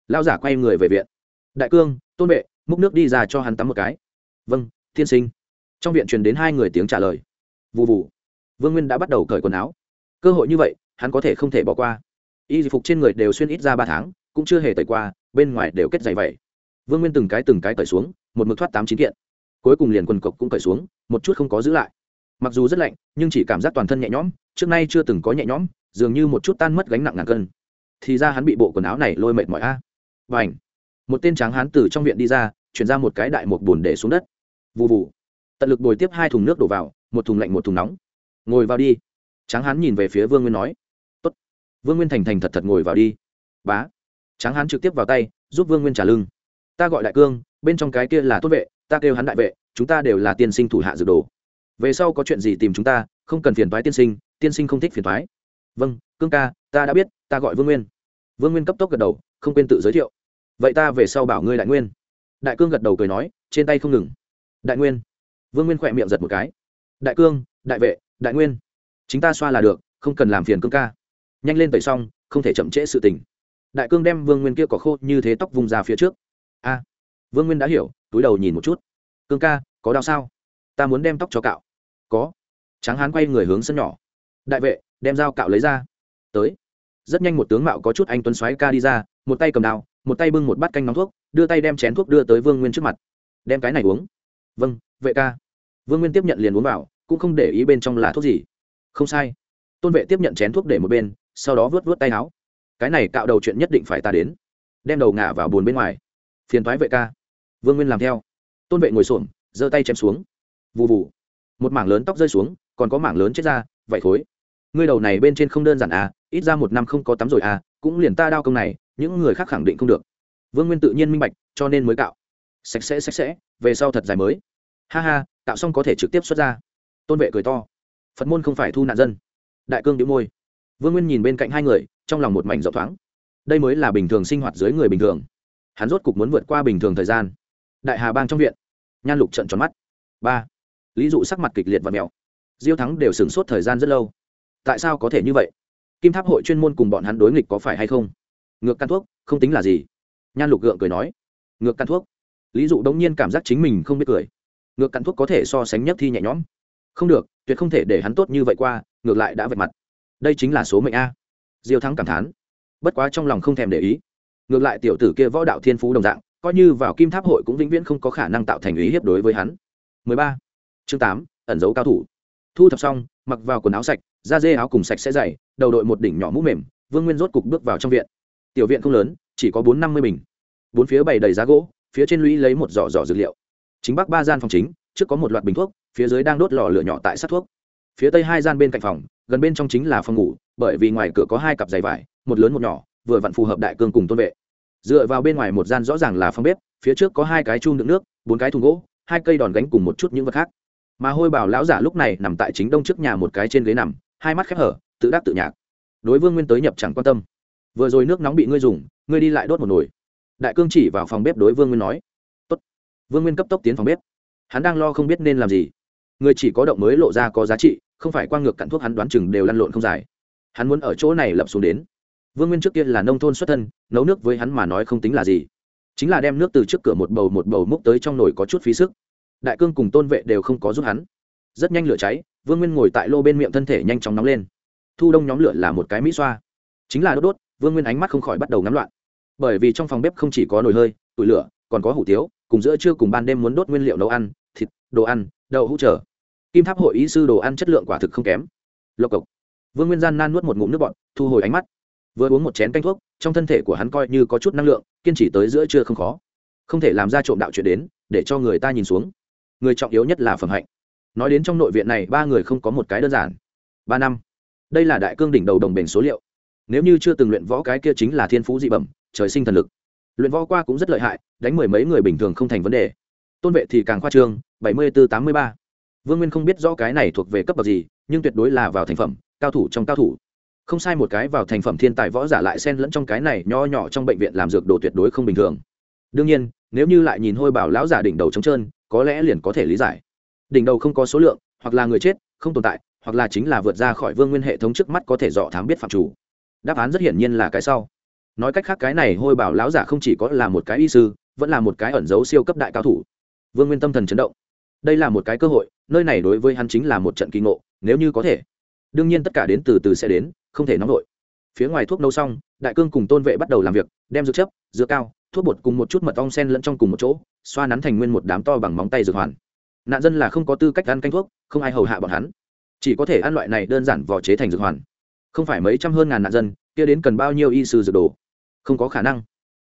A: Lão giả quay người về viện. Đại cương, tôn vệ, múc nước đi ra cho hắn tắm một cái. Vâng tiên sinh. Trong viện truyền đến hai người tiếng trả lời. Vụ vụ vương nguyên đã bắt đầu cởi quần áo. Cơ hội như vậy, hắn có thể không thể bỏ qua. Y phục trên người đều xuyên ít ra ba tháng, cũng chưa hề tẩy qua, bên ngoài đều kết dày vậy. Vương nguyên từng cái từng cái cởi xuống, một mực thoát tám chín kiện. Cuối cùng liền quần cộc cũng cởi xuống, một chút không có giữ lại. Mặc dù rất lạnh, nhưng chỉ cảm giác toàn thân nhẹ nhõm, trước nay chưa từng có nhẹ nhõm, dường như một chút tan mất gánh nặng ngàn cân. Thì ra hắn bị bộ quần áo này lôi mệt mỏi a. Và ảnh một tên tráng hán từ trong viện đi ra, chuyển ra một cái đại một bùn để xuống đất. Vụ vụ tận lực bồi tiếp hai thùng nước đổ vào, một thùng lạnh một thùng nóng ngồi vào đi. Tráng hán nhìn về phía vương nguyên nói, Tốt. vương nguyên thành thành thật thật ngồi vào đi. Bá. Tráng hán trực tiếp vào tay, giúp vương nguyên trả lưng. Ta gọi đại cương, bên trong cái kia là tốt vệ, ta kêu hắn đại vệ, chúng ta đều là tiên sinh thủ hạ dược đồ. Về sau có chuyện gì tìm chúng ta, không cần phiền thoái tiên sinh tiên sinh không thích phiền thoái vâng cương ca, ta đã biết, ta gọi vương nguyên. Vương nguyên cấp tốc gật đầu, không quên tự giới thiệu. Vậy ta về sau bảo ngươi đại nguyên. Đại cương gật đầu cười nói, trên tay không ngừng. Đại nguyên. Vương nguyên khỏe miệng giật một cái. Đại cương, đại vệ đại nguyên. Chính ta xoa là được, không cần làm phiền cương ca. Nhanh lên tẩy xong, không thể chậm trễ sự tình. Đại cương đem vương nguyên kia có khô như thế tóc vùng ra phía trước. A, vương nguyên đã hiểu, túi đầu nhìn một chút. Cương ca, có đau sao? Ta muốn đem tóc cho cạo. Có. Tráng hán quay người hướng sân nhỏ. Đại vệ, đem dao cạo lấy ra. Tới. Rất nhanh một tướng mạo có chút anh tuấn xoáy ca đi ra, một tay cầm đào một tay bưng một bát canh nóng thuốc, đưa tay đem chén thuốc đưa tới vương nguyên trước mặt. Đem cái này uống. Vâng vệ ca. Vương nguyên tiếp nhận liền uống vào cũng không để ý bên trong là thuốc gì. Không sai. Tôn vệ tiếp nhận chén thuốc để một bên, sau đó vớt vớt tay áo. Cái này cạo đầu chuyện nhất định phải ta đến. Đem đầu ngả vào bùn bên ngoài. Phiền thoái vệ ca. Vương nguyên làm theo. Tôn vệ ngồi xổm, giơ tay chém xuống. Vụ vụ một mảng lớn tóc rơi xuống, còn có mảng lớn chết ra vậy thối. ngươi đầu này bên trên không đơn giản à ít ra một năm không có tắm rồi à cũng liền ta đao công này, những người khác khẳng định không được. Vương nguyên tự nhiên minh bạch, cho nên mới cạo. Sạch sẽ sạch sẽ, về sau thật dài mới. Ha ha, cạo xong có thể trực tiếp xuất ra tôn vệ cười to. Phật môn không phải thu nạn dân. Đại cương đĩu môi. Vương nguyên nhìn bên cạnh hai người, trong lòng một mảnh rộng thoáng. Đây mới là bình thường sinh hoạt dưới người bình thường. Hắn rốt cục muốn vượt qua bình thường thời gian. Đại hà bang trong viện. Nhan lục trận tròn mắt. Ba. Lý dụ sắc mặt kịch liệt và mèo. Diêu thắng đều sửng sốt thời gian rất lâu. Tại sao có thể như vậy? Kim tháp hội chuyên môn cùng bọn hắn đối nghịch có phải hay không? Ngược căn thuốc, không tính là gì. Nhan lục gượng cười nói. Ngược căn thuốc. Lý dụ đống nhiên cảm giác chính mình không biết cười. Ngược căn thuốc có thể so sánh nhất thi nhẹ nhõm không được tuyệt không thể để hắn tốt như vậy qua ngược lại đã vạch mặt. Đây chính là số mệnh a. Diêu thắng cảm thán. Bất quá trong lòng không thèm để ý. Ngược lại tiểu tử kia võ đạo thiên phú đồng dạng coi như vào kim tháp hội cũng vĩnh viễn không có khả năng tạo thành ý hiếp đối với hắn. 13. chương 8, ẩn dấu cao thủ. Thu thập xong mặc vào quần áo sạch da dê áo cùng sạch sẽ dày đầu đội một đỉnh nhỏ mũ mềm vương nguyên rốt cục bước vào trong viện. Tiểu viện không lớn chỉ có bốn năm mươi bình. Bốn phía bày đầy giá gỗ phía trên lũy lấy một giỏ giỏ dược liệu. Chính bắc ba gian phòng chính trước có một loạt bình thuốc phía dưới đang đốt lò lửa nhỏ tại sát thuốc. Phía tây hai gian bên cạnh phòng, gần bên trong chính là phòng ngủ, bởi vì ngoài cửa có hai cặp giày vải, một lớn một nhỏ, vừa vặn phù hợp đại cương cùng tôn vệ. Dựa vào bên ngoài một gian rõ ràng là phòng bếp, phía trước có hai cái chum đựng nước, bốn cái thùng gỗ, hai cây đòn gánh cùng một chút những vật khác. Mà hôi bảo lão giả lúc này nằm tại chính đông trước nhà một cái trên ghế nằm, hai mắt khép hở, tự đắc tự nhạc. Đối vương nguyên tới nhập chẳng quan tâm. Vừa rồi nước nóng bị ngươi dùng, ngươi đi lại đốt một nồi. Đại cương chỉ vào phòng bếp đối vương nguyên nói. Tốt. vương nguyên cấp tốc tiến phòng bếp. Hắn đang lo không biết nên làm gì người chỉ có động mới lộ ra có giá trị, không phải quang ngược cặn thuốc hắn đoán chừng đều lăn lộn không dài. Hắn muốn ở chỗ này lập xuống đến. Vương nguyên trước kia là nông thôn xuất thân, nấu nước với hắn mà nói không tính là gì. Chính là đem nước từ trước cửa một bầu một bầu múc tới trong nồi có chút phí sức. Đại cương cùng tôn vệ đều không có giúp hắn. Rất nhanh lửa cháy, vương nguyên ngồi tại lô bên miệng thân thể nhanh chóng nóng lên. Thu đông nhóm lửa là một cái mỹ xoa. Chính là đốt đốt, vương nguyên ánh mắt không khỏi bắt đầu ngắm loạn. Bởi vì trong phòng bếp không chỉ có nồi hơi, tủi lửa, còn có hủ tiếu, cùng giữa trưa cùng ban đêm muốn đốt nguyên liệu nấu ăn, thịt, đồ ăn đậu hũ trở. Kim tháp hội ý sư đồ ăn chất lượng quả thực không kém. Lộc cộc. Vương nguyên gian nan nuốt một ngụm nước bọt, thu hồi ánh mắt. Vừa uống một chén canh thuốc, trong thân thể của hắn coi như có chút năng lượng, kiên trì tới giữa trưa không khó. Không thể làm ra trộm đạo chuyện đến, để cho người ta nhìn xuống. Người trọng yếu nhất là phẩm hạnh. Nói đến trong nội viện này, ba người không có một cái đơn giản. Ba năm. Đây là đại cương đỉnh đầu đồng bền số liệu. Nếu như chưa từng luyện võ cái kia chính là thiên phú dị bẩm, trời sinh thần lực. Luyện võ qua cũng rất lợi hại, đánh mười mấy người bình thường không thành vấn đề. Tôn vệ thì càng khoa trương bảy mươi bốn tám mươi ba. Vương nguyên không biết rõ cái này thuộc về cấp bậc gì, nhưng tuyệt đối là vào thành phẩm, cao thủ trong cao thủ. Không sai một cái vào thành phẩm thiên tài võ giả lại xen lẫn trong cái này nho nhỏ trong bệnh viện làm dược đồ tuyệt đối không bình thường. Đương nhiên, nếu như lại nhìn hôi bảo lão giả đỉnh đầu trống trơn, có lẽ liền có thể lý giải. Đỉnh đầu không có số lượng, hoặc là người chết, không tồn tại, hoặc là chính là vượt ra khỏi vương nguyên hệ thống trước mắt có thể dọ thám biết phạm chủ. Đáp án rất hiển nhiên là cái sau. Nói cách khác cái này hôi bảo lão giả không chỉ có là một cái y sư, vẫn là một cái ẩn dấu siêu cấp đại cao thủ. Vương nguyên tâm thần chấn động đây là một cái cơ hội, nơi này đối với hắn chính là một trận kỳ ngộ, nếu như có thể. Đương nhiên tất cả đến từ từ sẽ đến, không thể nóng vội. Phía ngoài thuốc nấu xong, đại cương cùng tôn vệ bắt đầu làm việc, đem dược chấp, dược cao, thuốc bột cùng một chút mật ong sen lẫn trong cùng một chỗ, xoa nắn thành nguyên một đám to bằng móng tay dược hoàn. Nạn dân là không có tư cách ăn canh thuốc, không ai hầu hạ bọn hắn. Chỉ có thể ăn loại này đơn giản vò chế thành dược hoàn. Không phải mấy trăm hơn ngàn nạn dân, kia đến cần bao nhiêu y sư dược đồ? Không có khả năng.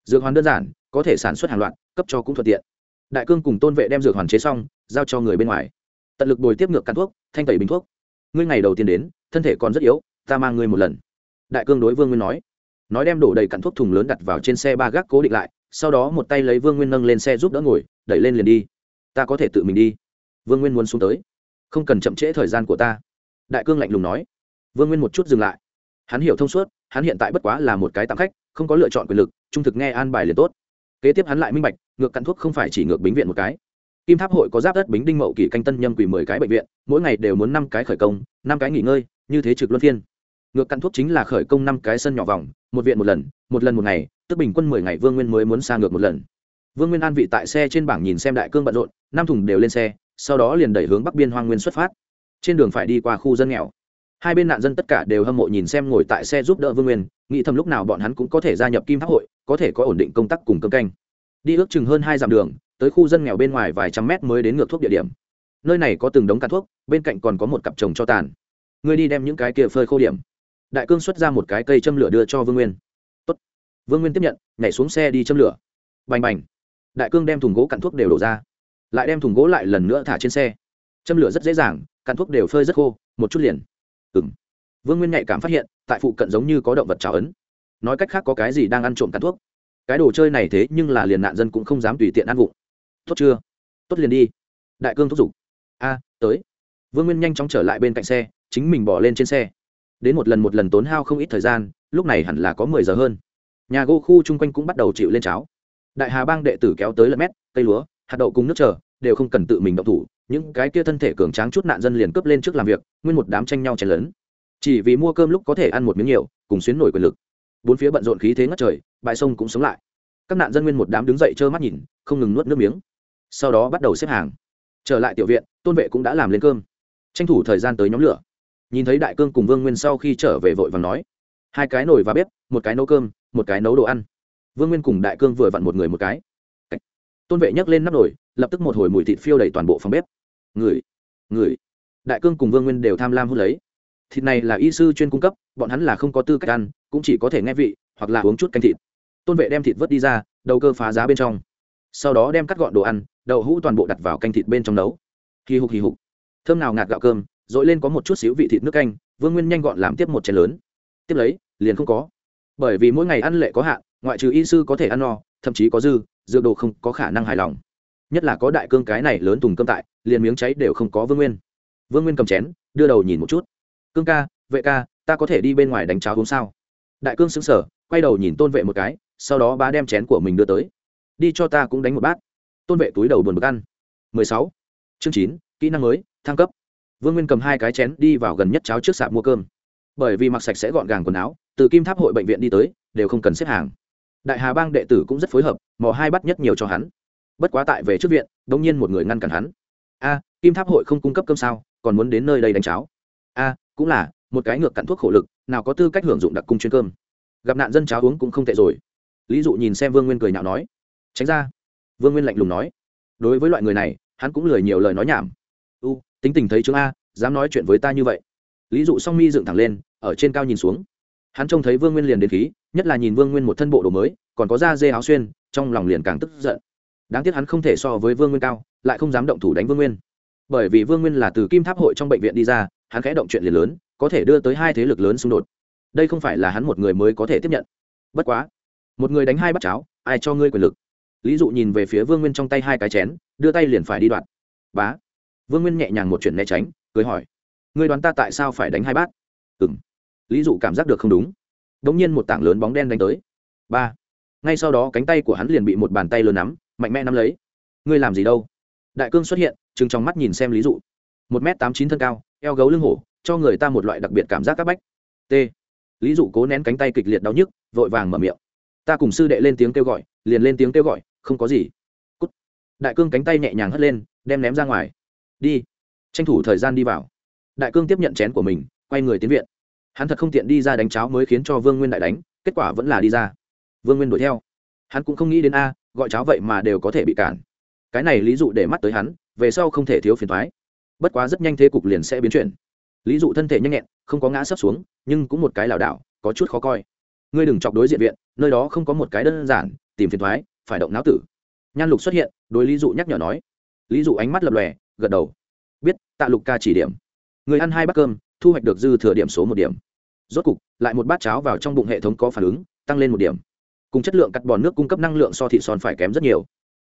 A: Dược hoàn đơn giản, có thể sản xuất hàng loạt, cấp cho cũng thuận tiện. Đại cương cùng tôn vệ đem dược hoàn chế xong giao cho người bên ngoài. Tận lực bồi tiếp ngược căn thuốc, thanh tẩy bình thuốc. Ngươi ngày đầu tiên đến, thân thể còn rất yếu, ta mang ngươi một lần. Đại cương đối vương nguyên nói. Nói đem đổ đầy cặn thuốc thùng lớn đặt vào trên xe ba gác cố định lại, sau đó một tay lấy vương nguyên nâng lên xe giúp đỡ ngồi, đẩy lên liền đi. Ta có thể tự mình đi. Vương nguyên muốn xuống tới. Không cần chậm trễ thời gian của ta. Đại cương lạnh lùng nói. Vương nguyên một chút dừng lại. Hắn hiểu thông suốt, hắn hiện tại bất quá là một cái tạm khách, không có lựa chọn quyền lực, trung thực nghe an bài liền tốt. Kế tiếp hắn lại minh bạch, ngược cặn thuốc không phải chỉ ngược bính viện một cái kim tháp hội có giáp đất bính đinh mậu kỷ canh tân nhâm quỷ mười cái bệnh viện, mỗi ngày đều muốn năm cái khởi công, năm cái nghỉ ngơi, như thế trực luân phiên. Ngược cặn thuốc chính là khởi công năm cái sân nhỏ vòng, một viện một lần một lần một ngày, tức bình quân mười ngày vương nguyên mới muốn xa ngược một lần. Vương nguyên an vị tại xe trên bảng nhìn xem đại cương bận rộn, năm thùng đều lên xe, sau đó liền đẩy hướng bắc biên hoang nguyên xuất phát. Trên đường phải đi qua khu dân nghèo. Hai bên nạn dân tất cả đều hâm mộ nhìn xem ngồi tại xe giúp đỡ vương nguyên, nghĩ thầm lúc nào bọn hắn cũng có thể gia nhập kim tháp hội, có thể có ổn định công tác cùng cơm canh. Đi ước chừng hơn hai dặm đường tới khu dân nghèo bên ngoài vài trăm mét mới đến ngược thuốc địa điểm. Nơi này có từng đống cạn thuốc, bên cạnh còn có một cặp chồng cho tàn. Ngươi đi đem những cái kia phơi khô điểm. Đại cương xuất ra một cái cây châm lửa đưa cho vương nguyên. Tốt. vương nguyên tiếp nhận, nhảy xuống xe đi châm lửa. Bành bành. Đại cương đem thùng gỗ cặn thuốc đều đổ ra. Lại đem thùng gỗ lại lần nữa thả trên xe. Châm lửa rất dễ dàng cặn thuốc đều phơi rất khô, một chút liền. Ừng vương nguyên nhạy cảm phát hiện, tại phụ cận giống như có động vật trào ấn. Nói cách khác có cái gì đang ăn trộm cắn thuốc. Cái đồ chơi này thế nhưng là liền nạn dân cũng không dám tùy tiện ăn vụng tốt chưa? Tốt liền đi. Đại cương thúc giục. A, tới. Vương nguyên nhanh chóng trở lại bên cạnh xe, chính mình bỏ lên trên xe. Đến một lần một lần tốn hao không ít thời gian, lúc này hẳn là có mười giờ hơn. Nhà gỗ khu chung quanh cũng bắt đầu chịu lên cháo. Đại hà bang đệ tử kéo tới lật mét, cây lúa, hạt đậu cùng nước chờ, đều không cần tự mình động thủ. Những cái kia thân thể cường tráng chút nạn dân liền cướp lên trước làm việc, nguyên một đám tranh nhau chen lớn chỉ vì mua cơm lúc có thể ăn một miếng nhiều, cùng xuyến nổi quyền lực. Bốn phía bận rộn khí thế ngất trời, bãi sông cũng sống lại. Các nạn dân nguyên một đám đứng dậy trơ mắt nhìn, không ngừng nuốt nước miếng sau đó bắt đầu xếp hàng. Trở lại tiểu viện, tôn vệ cũng đã làm lên cơm. Tranh thủ thời gian tới nhóm lửa. Nhìn thấy đại cương cùng vương nguyên sau khi trở về vội và nói, hai cái nồi và bếp, một cái nấu cơm, một cái nấu đồ ăn. Vương nguyên cùng đại cương vừa vặn một người một cái. Tôn vệ nhấc lên nắp nồi, lập tức một hồi mùi thịt phiêu đầy toàn bộ phòng bếp. Người người. Đại cương cùng vương nguyên đều tham lam hút lấy. Thịt này là y sư chuyên cung cấp, bọn hắn là không có tư cách ăn, cũng chỉ có thể nghe vị, hoặc là uống chút canh thịt. Tôn vệ đem thịt vớt đi ra, đầu cơ phá giá bên trong. Sau đó đem cắt gọn đồ ăn đậu hũ toàn bộ đặt vào canh thịt bên trong nấu. Hì hục hì hục. Thơm nào ngạt gạo cơm, dội lên có một chút xíu vị thịt nước canh, vương nguyên nhanh gọn làm tiếp một chén lớn. Tiếp lấy, liền không có. Bởi vì mỗi ngày ăn lệ có hạn, ngoại trừ y sư có thể ăn no, thậm chí có dư, dược đồ không có khả năng hài lòng. Nhất là có đại cương cái này lớn tùng cơm tại, liền miếng cháy đều không có vương nguyên. Vương nguyên cầm chén, đưa đầu nhìn một chút. Cương ca, vệ ca, ta có thể đi bên ngoài đánh cháo uống sao? Đại cương xứng sở quay đầu nhìn tôn vệ một cái, sau đó bá đem chén của mình đưa tới. Đi cho ta cũng đánh một bát tôn vệ túi đầu buồn bực ăn. 16. chương 9, kỹ năng mới thăng cấp. Vương nguyên cầm hai cái chén đi vào gần nhất cháo trước sạp mua cơm. Bởi vì mặc sạch sẽ gọn gàng quần áo từ kim tháp hội bệnh viện đi tới đều không cần xếp hàng. Đại hà bang đệ tử cũng rất phối hợp mò hai bắt nhất nhiều cho hắn. Bất quá tại về trước viện đông nhiên một người ngăn cản hắn. A kim tháp hội không cung cấp cơm sao còn muốn đến nơi đây đánh cháo? A cũng là một cái ngược cặn thuốc khổ lực nào có tư cách hưởng dụng đặc cung chuyên cơm. Gặp nạn dân cháo uống cũng không tệ rồi. Lý dụ nhìn xem vương nguyên cười nhạo nói. Tránh ra vương nguyên lạnh lùng nói. Đối với loại người này, hắn cũng lười nhiều lời nói nhảm. U, tính tình thấy chứng a, dám nói chuyện với ta như vậy. Lý dụ song mi dựng thẳng lên, ở trên cao nhìn xuống. Hắn trông thấy vương nguyên liền đến khí, nhất là nhìn vương nguyên một thân bộ đồ mới, còn có da dê áo xuyên, trong lòng liền càng tức giận. Đáng tiếc hắn không thể so với vương nguyên cao, lại không dám động thủ đánh vương nguyên. Bởi vì vương nguyên là từ kim tháp hội trong bệnh viện đi ra, hắn khẽ động chuyện liền lớn, có thể đưa tới hai thế lực lớn xung đột. Đây không phải là hắn một người mới có thể tiếp nhận. Bất quá, một người đánh hai bắt cháo, ai cho ngươi quyền lực? Lý dụ nhìn về phía vương nguyên trong tay hai cái chén, đưa tay liền phải đi đoạt. bá. Vương nguyên nhẹ nhàng một chuyện né tránh cưới hỏi, ngươi đoán ta tại sao phải đánh hai bát? Ừ m lý dụ cảm giác được không đúng. Đ ỗ n g nhiên một tảng lớn bóng đen đánh tới. Ba. Ngay sau đó cánh tay của hắn liền bị một bàn tay lớn nắm, mạnh mẽ nắm lấy. Ngươi làm gì đâu? Đại cương xuất hiện chừng trong mắt nhìn xem lý dụ. Một m tám chín thân cao, eo gấu lưng hổ, cho người ta một loại đặc biệt cảm giác c áp bách. T. Lý dụ cố nén cánh tay kịch liệt đau nhức, vội vàng mở miệng. Ta cùng sư đệ lên tiếng kêu gọi, liền lên tiếng kêu gọi không có gì. Cút. đại cương cánh tay nhẹ nhàng hất lên, đem ném ra ngoài. Đi. Tranh thủ thời gian đi vào. Đại cương tiếp nhận chén của mình, quay người tiến viện. Hắn thật không tiện đi ra đánh cháo mới khiến cho vương nguyên đại đánh, kết quả vẫn là đi ra. Vương nguyên đuổi theo. Hắn cũng không nghĩ đến a, gọi cháo vậy mà đều có thể bị cản. Cái này lý dụ để mắt tới hắn, về sau không thể thiếu phiền thoái bất quá rất nhanh thế cục liền sẽ biến chuyển. Lý dụ thân thể nhanh nhẹn, không có ngã sấp xuống, nhưng cũng một cái lảo đảo, có chút khó coi. Ngươi đừng chọc đối diện viện, nơi đó không có một cái đơn giản, tìm phiền thoái phải động não tử. Nhan lục xuất hiện, đối lý dụ nhắc nhở nói. Lý dụ ánh mắt lập lòe, gật đầu. Biết, tạ lục ca chỉ điểm. Người ăn hai bát cơm, thu hoạch được dư thừa điểm số một điểm. Rốt cục, lại một bát cháo vào trong bụng hệ thống có phản ứng, tăng lên một điểm. Cùng chất lượng cắt bòn nước cung cấp năng lượng so thị son phải kém rất nhiều.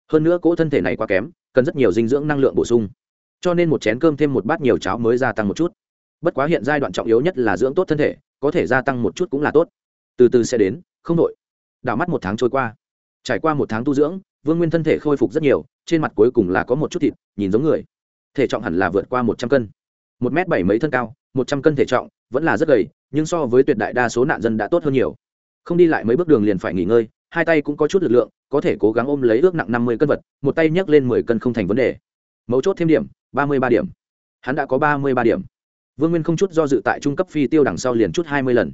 A: Hơn nữa cỗ thân thể này quá kém, cần rất nhiều dinh dưỡng năng lượng bổ sung. Cho nên một chén cơm thêm một bát nhiều cháo mới gia tăng một chút. Bất quá hiện giai đoạn trọng yếu nhất là dưỡng tốt thân thể, có thể gia tăng một chút cũng là tốt. Từ từ sẽ đến, không đội đảo mắt một tháng trôi qua trải qua một tháng tu dưỡng, vương nguyên thân thể khôi phục rất nhiều, trên mặt cuối cùng là có một chút thịt, nhìn giống người. Thể trọng hẳn là vượt qua một trăm cân. Một m bảy mấy thân cao, một trăm cân thể trọng, vẫn là rất gầy, nhưng so với tuyệt đại đa số nạn dân đã tốt hơn nhiều. Không đi lại mấy bước đường liền phải nghỉ ngơi, hai tay cũng có chút lực lượng, có thể cố gắng ôm lấy ước nặng năm mươi cân vật, một tay nhấc lên mười cân không thành vấn đề. Mấu chốt thêm điểm, ba mươi ba điểm. Hắn đã có ba mươi ba điểm. Vương nguyên không chút do dự tại trung cấp phi tiêu đằng sau liền chút hai mươi lần.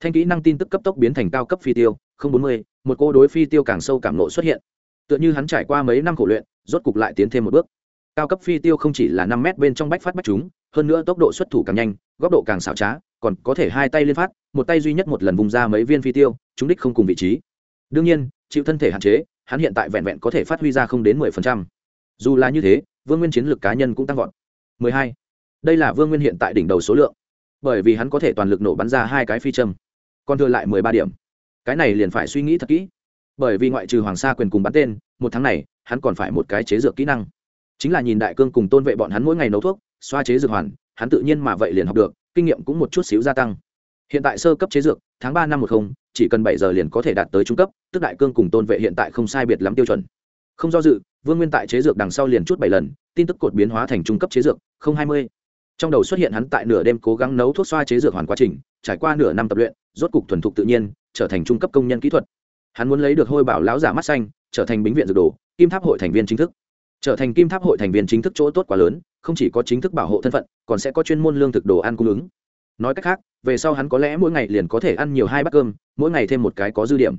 A: Thanh kỹ năng tin tức cấp tốc biến thành cao cấp phi tiêu, không bốn mươi một cô đối phi tiêu càng sâu càng nộ xuất hiện. Tựa như hắn trải qua mấy năm khổ luyện, rốt cục lại tiến thêm một bước. Cao cấp phi tiêu không chỉ là năm mét bên trong bách phát bách chúng hơn nữa tốc độ xuất thủ càng nhanh, góc độ càng xảo trá, còn có thể hai tay liên phát, một tay duy nhất một lần vùng ra mấy viên phi tiêu chúng đích không cùng vị trí. Đương nhiên, chịu thân thể hạn chế, hắn hiện tại vẹn vẹn có thể phát huy ra không đến mười phần trăm. Dù là như thế, vương nguyên chiến lược cá nhân cũng tăng vọt. mười hai. Đây là vương nguyên hiện tại đỉnh đầu số lượng, bởi vì hắn có thể toàn lực nổ bắn ra hai cái phi châm. Còn thừa lại mười ba điểm cái này liền phải suy nghĩ thật kỹ. Bởi vì ngoại trừ hoàng sa quyền cùng bắn tên, một tháng này, hắn còn phải một cái chế dược kỹ năng. Chính là nhìn đại cương cùng tôn vệ bọn hắn mỗi ngày nấu thuốc, xoa chế dược hoàn, hắn tự nhiên mà vậy liền học được, kinh nghiệm cũng một chút xíu gia tăng. Hiện tại sơ cấp chế dược, tháng ba năm một không, chỉ cần bảy giờ liền có thể đạt tới trung cấp, tức đại cương cùng tôn vệ hiện tại không sai biệt lắm tiêu chuẩn. Không do dự, vương nguyên tại chế dược đằng sau liền chút bảy lần, tin tức cột biến hóa thành trung cấp chế dược, không hai mươi. Trong đầu xuất hiện hắn tại nửa đêm cố gắng nấu thuốc xoa chế dược hoàn quá trình, trải qua nửa năm tập luyện, rốt cục thuần thục tự nhiên trở thành trung cấp công nhân kỹ thuật. Hắn muốn lấy được hôi bảo lão giả mắt xanh, trở thành bính viện dược đồ, kim tháp hội thành viên chính thức. Trở thành kim tháp hội thành viên chính thức chỗ tốt quá lớn, không chỉ có chính thức bảo hộ thân phận, còn sẽ có chuyên môn lương thực đồ ăn cung ứng. Nói cách khác, về sau hắn có lẽ mỗi ngày liền có thể ăn nhiều hai bát cơm, mỗi ngày thêm một cái có dư điểm.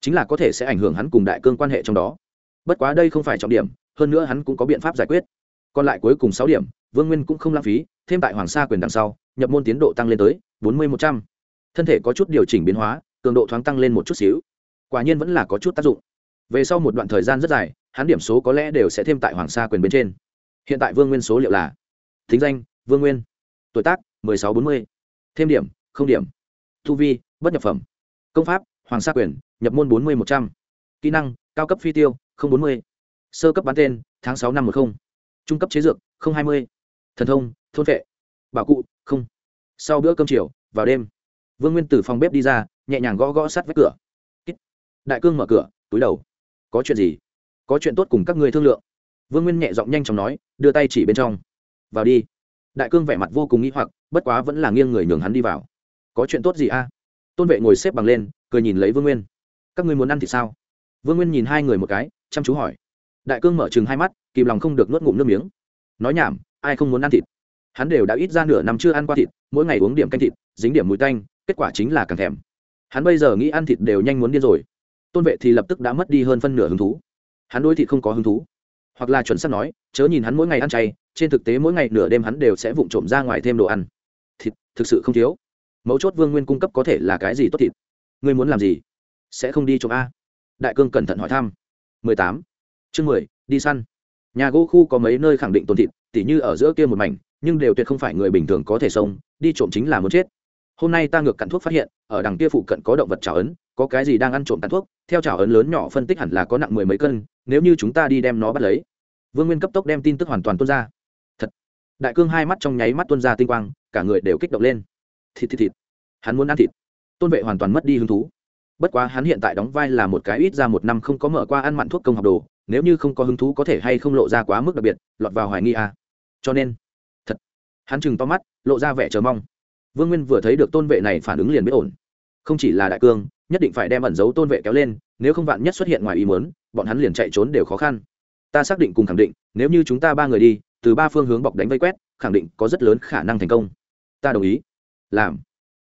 A: Chính là có thể sẽ ảnh hưởng hắn cùng đại cương quan hệ trong đó. Bất quá đây không phải trọng điểm, hơn nữa hắn cũng có biện pháp giải quyết. Còn lại cuối cùng sáu điểm, vương nguyên cũng không lãng phí, thêm tại hoàng sa quyền đằng sau, nhập môn tiến độ tăng lên tới bốn mươi một trăm. Thân thể có chút điều chỉnh biến hóa cường độ thoáng tăng lên một chút xíu. Quả nhiên vẫn là có chút tác dụng. Về sau một đoạn thời gian rất dài, hắn điểm số có lẽ đều sẽ thêm tại hoàng sa quyền bên trên. Hiện tại vương nguyên số liệu là thính danh, vương nguyên. Tuổi tác, mười sáu bốn mươi. Thêm điểm, không điểm. Thu vi, bất nhập phẩm. Công pháp, hoàng sa quyền, nhập môn bốn mươi một trăm. Kỹ năng, cao cấp phi tiêu, không bốn mươi. Sơ cấp bán tên, tháng sáu năm một không. Trung cấp chế dược, không hai mươi. Thần thông, thôn vệ. Bảo cụ, không. Sau bữa cơm chiều, vào đêm, vương nguyên từ phòng bếp đi ra nhẹ nhàng gõ gõ sát vách cửa. Đại cương mở cửa, túi đầu. Có chuyện gì? Có chuyện tốt cùng các người thương lượng. Vương nguyên nhẹ giọng nhanh chóng nói, đưa tay chỉ bên trong. Vào đi. Đại cương vẻ mặt vô cùng nghĩ hoặc, bất quá vẫn là nghiêng người nhường hắn đi vào. Có chuyện tốt gì a? Tôn vệ ngồi xếp bằng lên, cười nhìn lấy vương nguyên. Các ngươi muốn ăn thì sao? Vương nguyên nhìn hai người một cái, chăm chú hỏi. Đại cương mở chừng hai mắt, kìm lòng không được nuốt ngụm nước miếng. Nói nhảm, ai không muốn ăn thịt? Hắn đều đã ít ra nửa năm chưa ăn qua thịt, mỗi ngày uống điểm canh thịt, dính điểm mùi tanh, kết quả chính là càng thèm hắn bây giờ nghĩ ăn thịt đều nhanh muốn điên rồi. Tôn vệ thì lập tức đã mất đi hơn phân nửa hứng thú. Hắn đối thịt không có hứng thú. Hoặc là chuẩn xác nói, chớ nhìn hắn mỗi ngày ăn chay, trên thực tế mỗi ngày nửa đêm hắn đều sẽ vụng trộm ra ngoài thêm đồ ăn. Thịt thực sự không thiếu. Mấu chốt vương nguyên cung cấp có thể là cái gì tốt thịt? Ngươi muốn làm gì? Sẽ không đi trộm a. Đại cương cẩn thận hỏi thăm. Mười tám. Chương mười, đi săn. Nhà gỗ khu có mấy nơi khẳng định tồn thịt, tỉ như ở giữa kia một mảnh, nhưng đều tuyệt không phải người bình thường có thể xông đi trộm chính là muốn chết hôm nay ta ngược cặn thuốc phát hiện, ở đằng kia phụ cận có động vật trào ấn, có cái gì đang ăn trộm cặn thuốc, theo trào ấn lớn nhỏ phân tích hẳn là có nặng mười mấy cân, nếu như chúng ta đi đem nó bắt lấy. Vương nguyên cấp tốc đem tin tức hoàn toàn tuôn ra. Thật. Đại cương hai mắt trong nháy mắt tuôn ra tinh quang, cả người đều kích động lên. Thịt thịt thịt. Hắn muốn ăn thịt. Tôn vệ hoàn toàn mất đi hứng thú. Bất quá hắn hiện tại đóng vai là một cái ít ra một năm không có mở qua ăn mặn thuốc công học đồ, nếu như không có hứng thú có thể hay không lộ ra quá mức đặc biệt, lọt vào hoài nghi à. cho nên. Thật. Hắn chừng to mắt, lộ ra vẻ chờ mong vương nguyên vừa thấy được tôn vệ này phản ứng liền biết ổn. Không chỉ là đại cương, nhất định phải đem ẩn giấu tôn vệ kéo lên, nếu không vạn nhất xuất hiện ngoài ý muốn, bọn hắn liền chạy trốn đều khó khăn. Ta xác định cùng khẳng định, nếu như chúng ta ba người đi, từ ba phương hướng bọc đánh vây quét, khẳng định có rất lớn khả năng thành công. Ta đồng ý. Làm.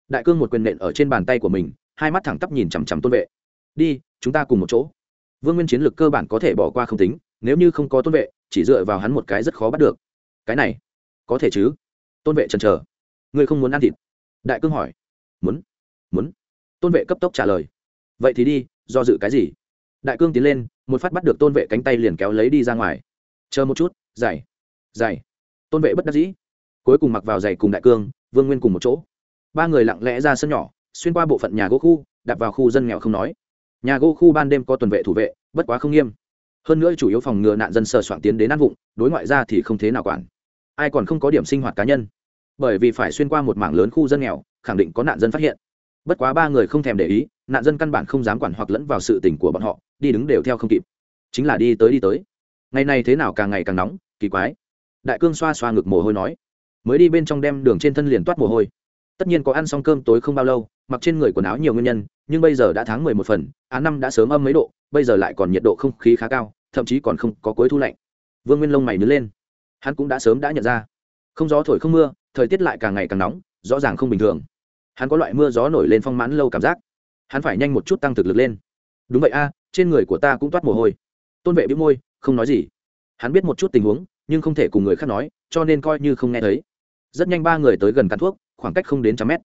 A: Đại cương một quyền nện ở trên bàn tay của mình, hai mắt thẳng tắp nhìn chằm chằm tôn vệ. Đi, chúng ta cùng một chỗ. Vương nguyên chiến lược cơ bản có thể bỏ qua không tính, nếu như không có tôn vệ, chỉ dựa vào hắn một cái rất khó bắt được. Cái này, có thể chứ? Tôn vệ chần chờ ngươi không muốn ăn thịt? Đại cương hỏi. Muốn. Muốn. Tôn vệ cấp tốc trả lời. Vậy thì đi, do dự cái gì? Đại cương tiến lên, một phát bắt được tôn vệ cánh tay liền kéo lấy đi ra ngoài. Chờ một chút giày giày tôn vệ bất đắc dĩ. Cuối cùng mặc vào giày cùng đại cương, vương nguyên cùng một chỗ. Ba người lặng lẽ ra sân nhỏ, xuyên qua bộ phận nhà gỗ khu đặt vào khu dân nghèo không nói. Nhà gỗ khu ban đêm có tuần vệ thủ vệ, bất quá không nghiêm. Hơn nữa chủ yếu phòng ngừa nạn dân sờ soạn tiến đến ăn vụng, đối ngoại ra thì không thế nào quản. Ai còn không có điểm sinh hoạt cá nhân bởi vì phải xuyên qua một mảng lớn khu dân nghèo, khẳng định có nạn dân phát hiện. Bất quá ba người không thèm để ý, nạn dân căn bản không dám quản hoặc lẫn vào sự tình của bọn họ, đi đứng đều theo không kịp. Chính là đi tới đi tới. Ngày này thế nào càng ngày càng nóng, kỳ quái. Đại cương xoa xoa ngực mồ hôi nói. Mới đi bên trong đem đường trên thân liền toát mồ hôi. Tất nhiên có ăn xong cơm tối không bao lâu, mặc trên người quần áo nhiều nguyên nhân, nhưng bây giờ đã tháng mười một phần, á năm đã sớm âm mấy độ, bây giờ lại còn nhiệt độ không khí khá cao, thậm chí còn không có cuối thu lạnh. Vương nguyên lông mày nứt lên. Hắn cũng đã sớm đã nhận ra. Không gió thổi không mưa thời tiết lại càng ngày càng nóng, rõ ràng không bình thường. Hắn có loại mưa gió nổi lên phong mãn lâu cảm giác. Hắn phải nhanh một chút tăng thực lực lên. Đúng vậy a, trên người của ta cũng toát mồ hôi. Tôn vệ bĩu môi, không nói gì. Hắn biết một chút tình huống, nhưng không thể cùng người khác nói, cho nên coi như không nghe thấy. Rất nhanh ba người tới gần cắn thuốc, khoảng cách không đến trăm mét.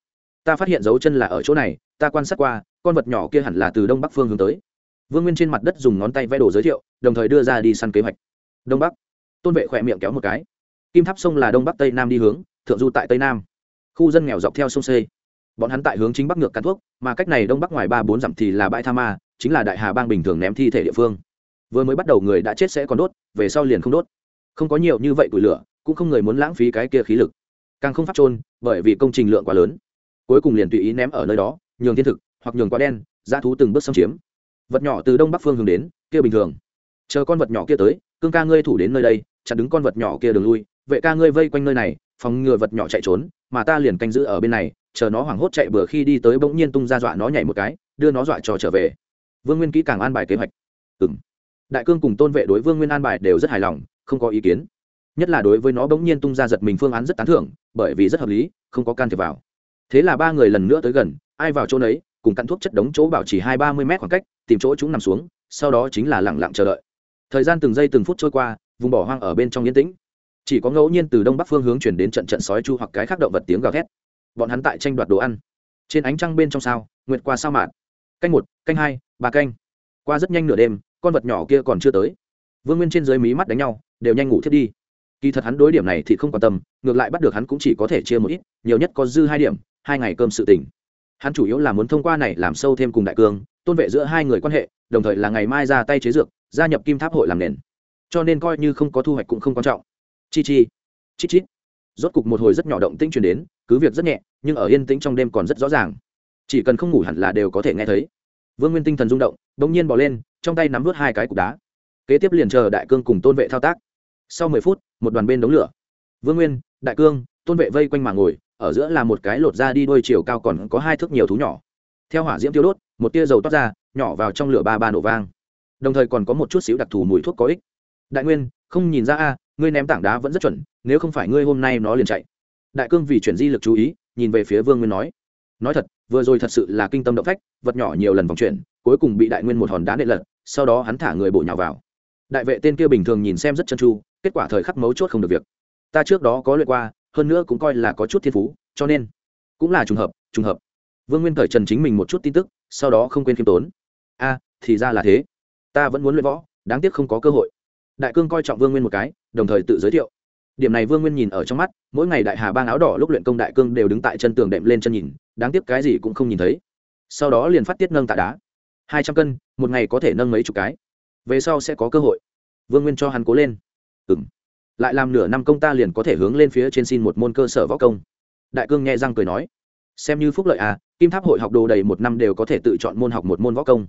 A: Ta phát hiện dấu chân là ở chỗ này, ta quan sát qua, con vật nhỏ kia hẳn là từ đông bắc phương hướng tới. Vương nguyên trên mặt đất dùng ngón tay vẽ đồ giới thiệu, đồng thời đưa ra đi săn kế hoạch. Đông bắc. Tôn vệ khỏe miệng kéo một cái. Kim tháp sông là đông bắc tây nam đi hướng thượng du tại tây nam. Khu dân nghèo dọc theo sông xây bọn hắn tại hướng chính bắc ngược cắn thuốc, mà cách này đông bắc ngoài ba bốn dặm thì là bãi tha ma, chính là đại hà bang bình thường ném thi thể địa phương. Vừa mới bắt đầu người đã chết sẽ còn đốt, về sau liền không đốt. Không có nhiều như vậy củi lửa, cũng không người muốn lãng phí cái kia khí lực. Càng không phát trôn bởi vì công trình lượng quá lớn. Cuối cùng liền tùy ý ném ở nơi đó, nhường thiên thực, hoặc nhường quá đen, dã thú từng bước xâm chiếm. Vật nhỏ từ đông bắc phương hướng đến, kia bình thường. Chờ con vật nhỏ kia tới, cương ca ngươi thủ đến nơi đây, chặn đứng con vật nhỏ kia đường lui, vệ ca ngươi vây quanh nơi này phòng ngừa vật nhỏ chạy trốn, mà ta liền canh giữ ở bên này, chờ nó hoảng hốt chạy bừa khi đi tới bỗng nhiên tung ra dọa nó nhảy một cái, đưa nó dọa cho trở về. Vương nguyên kỹ càng an bài kế hoạch. Ừ m đại cương cùng tôn vệ đối vương nguyên an bài đều rất hài lòng, không có ý kiến. Nhất là đối với nó bỗng nhiên tung ra giật mình phương án rất tán thưởng, bởi vì rất hợp lý, không có can thiệp vào. Thế là ba người lần nữa tới gần, ai vào chỗ nấy, cùng cặn thuốc chất đống chỗ bảo chỉ hai ba mươi mét khoảng cách, tìm chỗ chúng nằm xuống, sau đó chính là lẳng lặng chờ đợi. Thời gian từng giây từng phút trôi qua, vùng bỏ hoang ở bên trong yên tĩnh chỉ có ngẫu nhiên từ đông bắc phương hướng chuyển đến trận trận sói chu hoặc cái khác động vật tiếng gào thét. Bọn hắn tại tranh đoạt đồ ăn. Trên ánh trăng bên trong sao, nguyệt qua sao mạn. Canh một, canh hai, ba canh. Qua rất nhanh nửa đêm, con vật nhỏ kia còn chưa tới. Vương nguyên trên dưới mí mắt đánh nhau, đều nhanh ngủ thiết đi. Kỳ thật hắn đối điểm này thì không quan tâm, ngược lại bắt được hắn cũng chỉ có thể chia một ít, nhiều nhất có dư hai điểm, hai ngày cơm sự tỉnh. Hắn chủ yếu là muốn thông qua này làm sâu thêm cùng đại cương, tôn vệ giữa hai người quan hệ, đồng thời là ngày mai ra tay chế dược, gia nhập kim tháp hội làm nền. Cho nên coi như không có thu hoạch cũng không quan trọng chi chi. Chi chít. Rốt cục một hồi rất nhỏ động tĩnh truyền đến, cứ việc rất nhẹ, nhưng ở yên tĩnh trong đêm còn rất rõ ràng. Chỉ cần không ngủ hẳn là đều có thể nghe thấy. Vương nguyên tinh thần rung động đ ỗ n g nhiên bỏ lên, trong tay nắm vớt hai cái cục đá. Kế tiếp liền chờ đại cương cùng tôn vệ thao tác. Sau mười phút, một đoàn bên đống lửa. Vương nguyên, đại cương, tôn vệ vây quanh mà ngồi, ở giữa là một cái lột ra đi đôi chiều cao còn có hai thước nhiều thú nhỏ. Theo hỏa diễm tiêu đốt, một tia dầu toát ra, nhỏ vào trong lửa ba ba nổ vang. Đồng thời còn có một chút xíu đặc thù mùi thuốc có ích. Đại nguyên, không nhìn ra a ngươi ném tảng đá vẫn rất chuẩn, nếu không phải ngươi hôm nay nó liền chạy. Đại cương vì chuyển di lực chú ý, nhìn về phía vương nguyên nói. Nói thật, vừa rồi thật sự là kinh tâm động phách, vật nhỏ nhiều lần vòng chuyển, cuối cùng bị đại nguyên một hòn đá nệ lật, sau đó hắn thả người bổ nhào vào. Đại vệ tên kia bình thường nhìn xem rất chân tru, kết quả thời khắc mấu chốt không được việc. Ta trước đó có luyện qua, hơn nữa cũng coi là có chút thiên phú, cho nên cũng là trùng hợp trùng hợp. Vương nguyên thời trần chính mình một chút tin tức, sau đó không quên khiêm tốn. A, thì ra là thế. Ta vẫn muốn luyện võ, đáng tiếc không có cơ hội. Đại cương coi trọng vương nguyên một cái đồng thời tự giới thiệu. Điểm này vương nguyên nhìn ở trong mắt, mỗi ngày đại hà bang áo đỏ lúc luyện công đại cương đều đứng tại chân tường đệm lên chân nhìn, đáng tiếc cái gì cũng không nhìn thấy. Sau đó liền phát tiết nâng tạ đá. Hai trăm cân, một ngày có thể nâng mấy chục cái. Về sau sẽ có cơ hội. Vương nguyên cho hắn cố lên. Ừng lại làm nửa năm công ta liền có thể hướng lên phía trên xin một môn cơ sở võ công. Đại cương nghe răng cười nói. Xem như phúc lợi à kim tháp hội học đồ đầy một năm đều có thể tự chọn môn học một môn võ công.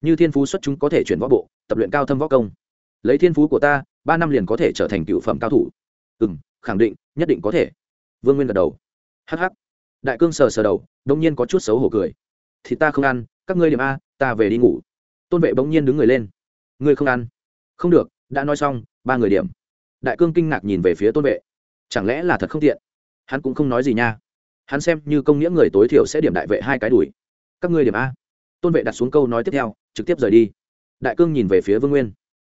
A: Như thiên phú xuất chúng có thể chuyển võ bộ, tập luyện cao thâm võ công. Lấy thiên phú của ta ba năm liền có thể trở thành cựu phẩm cao thủ. Ừ m khẳng định, nhất định có thể. Vương nguyên gật đầu. Hh đại cương sờ sờ đầu đông nhiên có chút xấu hổ cười. Thì ta không ăn, các ngươi điểm a, ta về đi ngủ. Tôn vệ bỗng nhiên đứng người lên. Ngươi không ăn? Không được, đã nói xong, ba người điểm. Đại cương kinh ngạc nhìn về phía tôn vệ. Chẳng lẽ là thật không tiện? Hắn cũng không nói gì nha. Hắn xem như công nghĩa người tối thiểu sẽ điểm đại vệ hai cái đuổi các ngươi điểm a. Tôn vệ đặt xuống câu nói tiếp theo, trực tiếp rời đi. Đại cương nhìn về phía vương nguyên.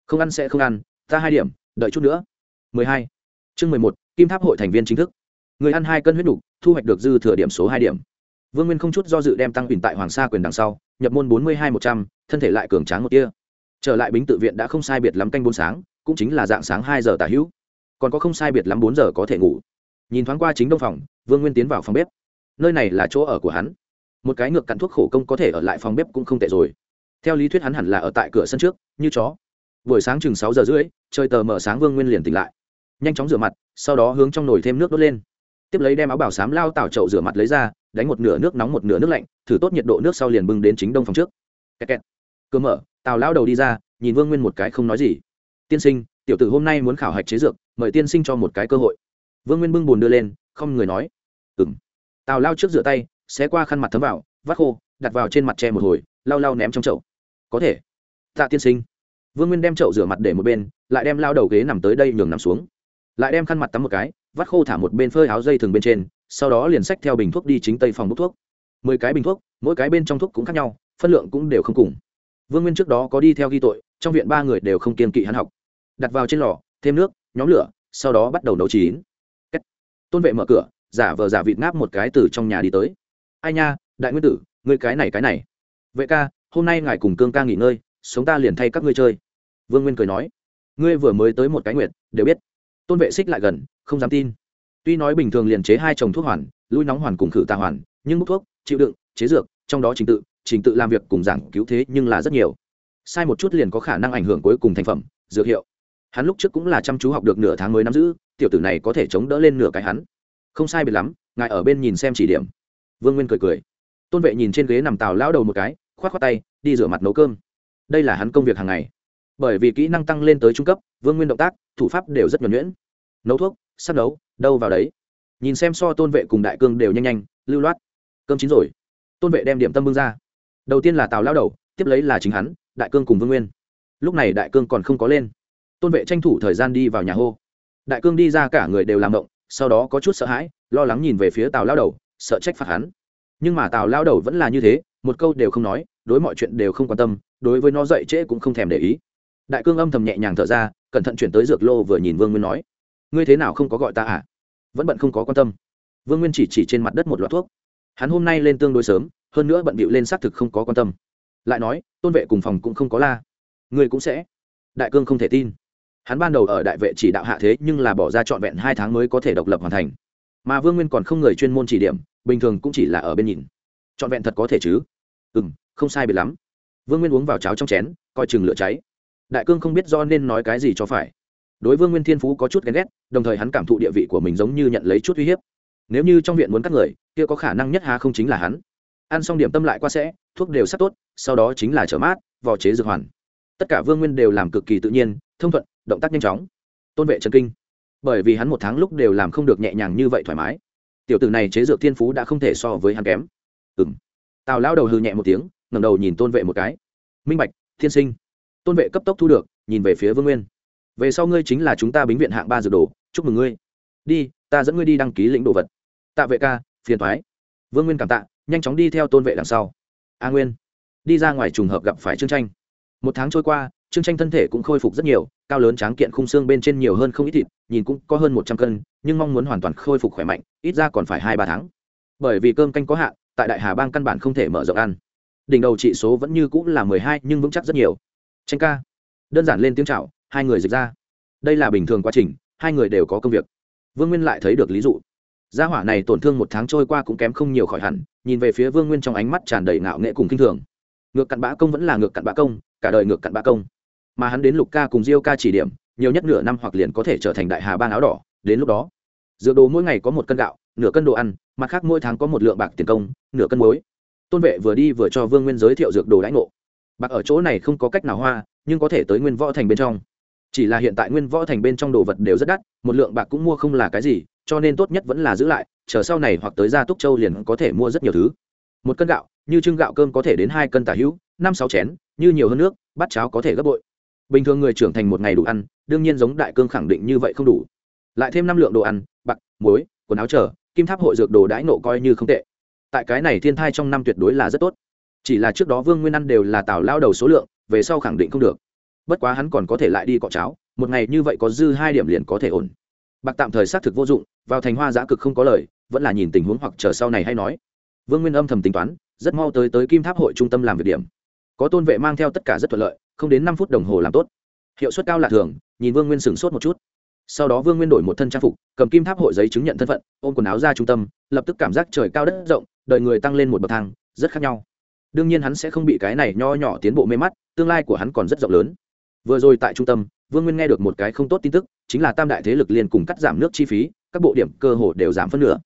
A: Không ăn sẽ không ăn ta hai điểm đợi chút nữa. mười hai. Chương mười một kim tháp hội thành viên chính thức. Người ăn hai cân huyết đủ, thu hoạch được dư thừa điểm số hai điểm. Vương nguyên không chút do dự đem tăng quyền tại hoàng sa quyền đằng sau nhập môn bốn mươi hai một trăm thân thể lại cường tráng một tia. Trở lại bính tự viện đã không sai biệt lắm canh bốn sáng cũng chính là dạng sáng hai giờ tả hữu. Còn có không sai biệt lắm bốn giờ có thể ngủ. Nhìn thoáng qua chính đông phòng vương nguyên tiến vào phòng bếp. Nơi này là chỗ ở của hắn. Một cái ngược cặn thuốc khổ công có thể ở lại phòng bếp cũng không tệ rồi. Theo lý thuyết hắn hẳn là ở tại cửa sân trước như chó buổi sáng chừng sáu giờ rưỡi, trời tờ mở sáng vương nguyên liền tỉnh lại. Nhanh chóng rửa mặt, sau đó hướng trong nồi thêm nước đốt lên. Tiếp lấy đem áo bảo sám lao tảo chậu rửa mặt lấy ra, đánh một nửa nước nóng một nửa nước lạnh, thử tốt nhiệt độ nước sau liền bưng đến chính đông phòng trước. Kẹt kẹt. cơ mở, tào lao đầu đi ra, nhìn vương nguyên một cái không nói gì. Tiên sinh, tiểu tử hôm nay muốn khảo hạch chế dược, mời tiên sinh cho một cái cơ hội. Vương nguyên bưng bùn đưa lên, không người nói. Ừ m tào lao trước rửa tay, xé qua khăn mặt thấm vào, vắt khô, đặt vào trên mặt tre một hồi, lau lau ném trong chậu. Có thể. Tạ tiên sinh vương nguyên đem chậu rửa mặt để một bên, lại đem lao đầu ghế nằm tới đây nhường nằm xuống. Lại đem khăn mặt tắm một cái, vắt khô thả một bên phơi áo dây thường bên trên, sau đó liền xách theo bình thuốc đi chính tây phòng bốc thuốc. Mười cái bình thuốc, mỗi cái bên trong thuốc cũng khác nhau, phân lượng cũng đều không cùng. Vương nguyên trước đó có đi theo ghi tội, trong viện ba người đều không kiên kỵ hắn học. Đặt vào trên lò, thêm nước, nhóm lửa, sau đó bắt đầu nấu chín. Tôn vệ mở cửa, giả vờ giả vịt ngáp một cái từ trong nhà đi tới. Ai nha, đại nguyên tử, ngươi cái này cái này. Vệ ca, hôm nay ngài cùng cương ca nghỉ ngơi sống ta liền thay các ngươi chơi. Vương nguyên cười nói, ngươi vừa mới tới một cái nguyệt, đều biết. Tôn vệ xích lại gần, không dám tin. Tuy nói bình thường liền chế hai chồng thuốc hoàn, lui nóng hoàn cùng khử tà hoàn, nhưng múc thuốc, chịu đựng, chế dược, trong đó trình tự trình tự làm việc cùng giảng cứu thế nhưng là rất nhiều. Sai một chút liền có khả năng ảnh hưởng cuối cùng thành phẩm, dược hiệu. Hắn lúc trước cũng là chăm chú học được nửa tháng mới nắm giữ, tiểu tử này có thể chống đỡ lên nửa cái hắn. Không sai biệt lắm, ngài ở bên nhìn xem chỉ điểm. Vương nguyên cười cười. Tôn vệ nhìn trên ghế nằm tào lao đầu một cái k h o á t k h o á tay, đi rửa mặt nấu cơm đây là hắn công việc hàng ngày. Bởi vì kỹ năng tăng lên tới trung cấp vương nguyên động tác thủ pháp đều rất nhuẩn nhuyễn. Nấu thuốc sắp đấu, đâu vào đấy. Nhìn xem so tôn vệ cùng đại cương đều nhanh nhanh lưu loát. Cơm chín rồi. Tôn vệ đem điểm tâm bưng ra. Đầu tiên là tào lao đầu tiếp lấy là chính hắn đại cương cùng vương nguyên. Lúc này đại cương còn không có lên. Tôn vệ tranh thủ thời gian đi vào nhà hô. Đại cương đi ra cả người đều làm động sau đó có chút sợ hãi lo lắng nhìn về phía tào lao đầu sợ trách phạt hắn nhưng mà tào lao đầu vẫn là như thế, một câu đều không nói, đối mọi chuyện đều không quan tâm, đối với nó dậy trễ cũng không thèm để ý. Đại cương âm thầm nhẹ nhàng thở ra, cẩn thận chuyển tới dược lô vừa nhìn vương nguyên nói, ngươi thế nào không có gọi ta à? Vẫn bận không có quan tâm. Vương nguyên chỉ chỉ trên mặt đất một loạt thuốc. Hắn hôm nay lên tương đối sớm, hơn nữa bận bịu lên xác thực không có quan tâm. Lại nói, tôn vệ cùng phòng cũng không có la. Ngươi cũng sẽ. Đại cương không thể tin. Hắn ban đầu ở đại vệ chỉ đạo hạ thế nhưng là bỏ ra trọn vẹn hai tháng mới có thể độc lập hoàn thành. Mà vương nguyên còn không người chuyên môn chỉ điểm bình thường cũng chỉ là ở bên nhìn. Trọn vẹn thật có thể chứ? Ừ m không sai biệt lắm. Vương nguyên uống vào cháo trong chén, coi chừng lửa cháy. Đại cương không biết do nên nói cái gì cho phải. Đối vương nguyên thiên phú có chút ghen ghét, đồng thời hắn cảm thụ địa vị của mình giống như nhận lấy chút uy hiếp. Nếu như trong viện muốn cắt người, kia có khả năng nhất hà không chính là hắn. Ăn xong điểm tâm lại qua sẽ, thuốc đều sắc tốt, sau đó chính là trở mát, vò chế dược hoàn. Tất cả vương nguyên đều làm cực kỳ tự nhiên, thông thuận, động tác nhanh chóng. Tôn vệ trần kinh. Bởi vì hắn một tháng lúc đều làm không được nhẹ nhàng như vậy thoải mái tiểu tử này chế dược thiên phú đã không thể so với hắn kém. Ừ m tào lao đầu hư nhẹ một tiếng, ngẩng đầu nhìn tôn vệ một cái. Minh bạch, thiên sinh. Tôn vệ cấp tốc thu được, nhìn về phía vương nguyên. Về sau ngươi chính là chúng ta bính viện hạng ba dược đồ, chúc mừng ngươi. Đi, ta dẫn ngươi đi đăng ký lĩnh đồ vật. Tạ vệ ca, phiền thoái vương nguyên cảm tạ, nhanh chóng đi theo tôn vệ đằng sau. A nguyên, đi ra ngoài trùng hợp gặp phải trương tranh. Một tháng trôi qua trương tranh thân thể cũng khôi phục rất nhiều, cao lớn tráng kiện khung xương bên trên nhiều hơn không ít thịt, nhìn cũng có hơn một trăm cân, nhưng mong muốn hoàn toàn khôi phục khỏe mạnh, ít ra còn phải hai ba tháng. Bởi vì cơm canh có hạn, tại đại hà bang căn bản không thể mở rộng ăn. Đỉnh đầu trị số vẫn như cũng là mười hai, nhưng vững chắc rất nhiều. Tranh ca. Đơn giản lên tiếng c hai người dịch ra. Đây là bình thường quá trình, hai người đều có công việc. Vương nguyên lại thấy được lý dụ. Gia hỏa này tổn thương một tháng trôi qua cũng kém không nhiều khỏi hẳn, nhìn về phía vương nguyên trong ánh mắt tràn đầy ngạo nghệ cùng k i n h thường. Ngược cặn bã công vẫn là ngược cặn bã công, cả đời ngược cặn bã công mà hắn đến lục ca cùng diêu ca chỉ điểm, nhiều nhất nửa năm hoặc liền có thể trở thành đại hà bang áo đỏ. Đến lúc đó, dược đồ mỗi ngày có một cân gạo, nửa cân đồ ăn, mặt khác mỗi tháng có một lượng bạc tiền công, nửa cân muối. Tôn vệ vừa đi vừa cho vương nguyên giới thiệu dược đồ đãi ngộ. Bạc ở chỗ này không có cách nào hoa, nhưng có thể tới nguyên võ thành bên trong. Chỉ là hiện tại nguyên võ thành bên trong đồ vật đều rất đắt, một lượng bạc cũng mua không là cái gì, cho nên tốt nhất vẫn là giữ lại, chờ sau này hoặc tới ra túc châu liền có thể mua rất nhiều thứ. Một cân gạo, như trưng gạo cơm có thể đến hai cân tả hữu, năm sáu chén, như nhiều hơn nước, bát cháo có thể gấp bội bình thường người trưởng thành một ngày đủ ăn đương nhiên giống đại cương khẳng định như vậy không đủ. Lại thêm năm lượng đồ ăn bạc muối quần áo trở, kim tháp hội dược đồ đãi nộ coi như không tệ. Tại cái này thiên thai trong năm tuyệt đối là rất tốt. Chỉ là trước đó vương nguyên ăn đều là tào lao đầu số lượng về sau khẳng định không được. Bất quá hắn còn có thể lại đi cọ cháo một ngày như vậy có dư hai điểm liền có thể ổn. Bạc tạm thời xác thực vô dụng vào thành hoa giã cực không có lời vẫn là nhìn tình huống hoặc chờ sau này hay nói. Vương nguyên âm thầm tính toán rất mau tới tới kim tháp hội trung tâm làm việc điểm. Có tôn vệ mang theo tất cả rất thuận lợi không đến năm phút đồng hồ làm tốt. Hiệu suất cao lạ thường, nhìn vương nguyên sửng sốt một chút. Sau đó vương nguyên đổi một thân trang phục, cầm kim tháp hội giấy chứng nhận thân phận, ôm quần áo ra trung tâm, lập tức cảm giác trời cao đất rộng đợi người tăng lên một bậc thang, rất khác nhau. Đương nhiên hắn sẽ không bị cái này nho nhỏ tiến bộ mê mắt, tương lai của hắn còn rất rộng lớn. Vừa rồi tại trung tâm, vương nguyên nghe được một cái không tốt tin tức, chính là tam đại thế lực liên cùng cắt giảm nước chi phí, các bộ điểm cơ hồ đều giảm phân nửa.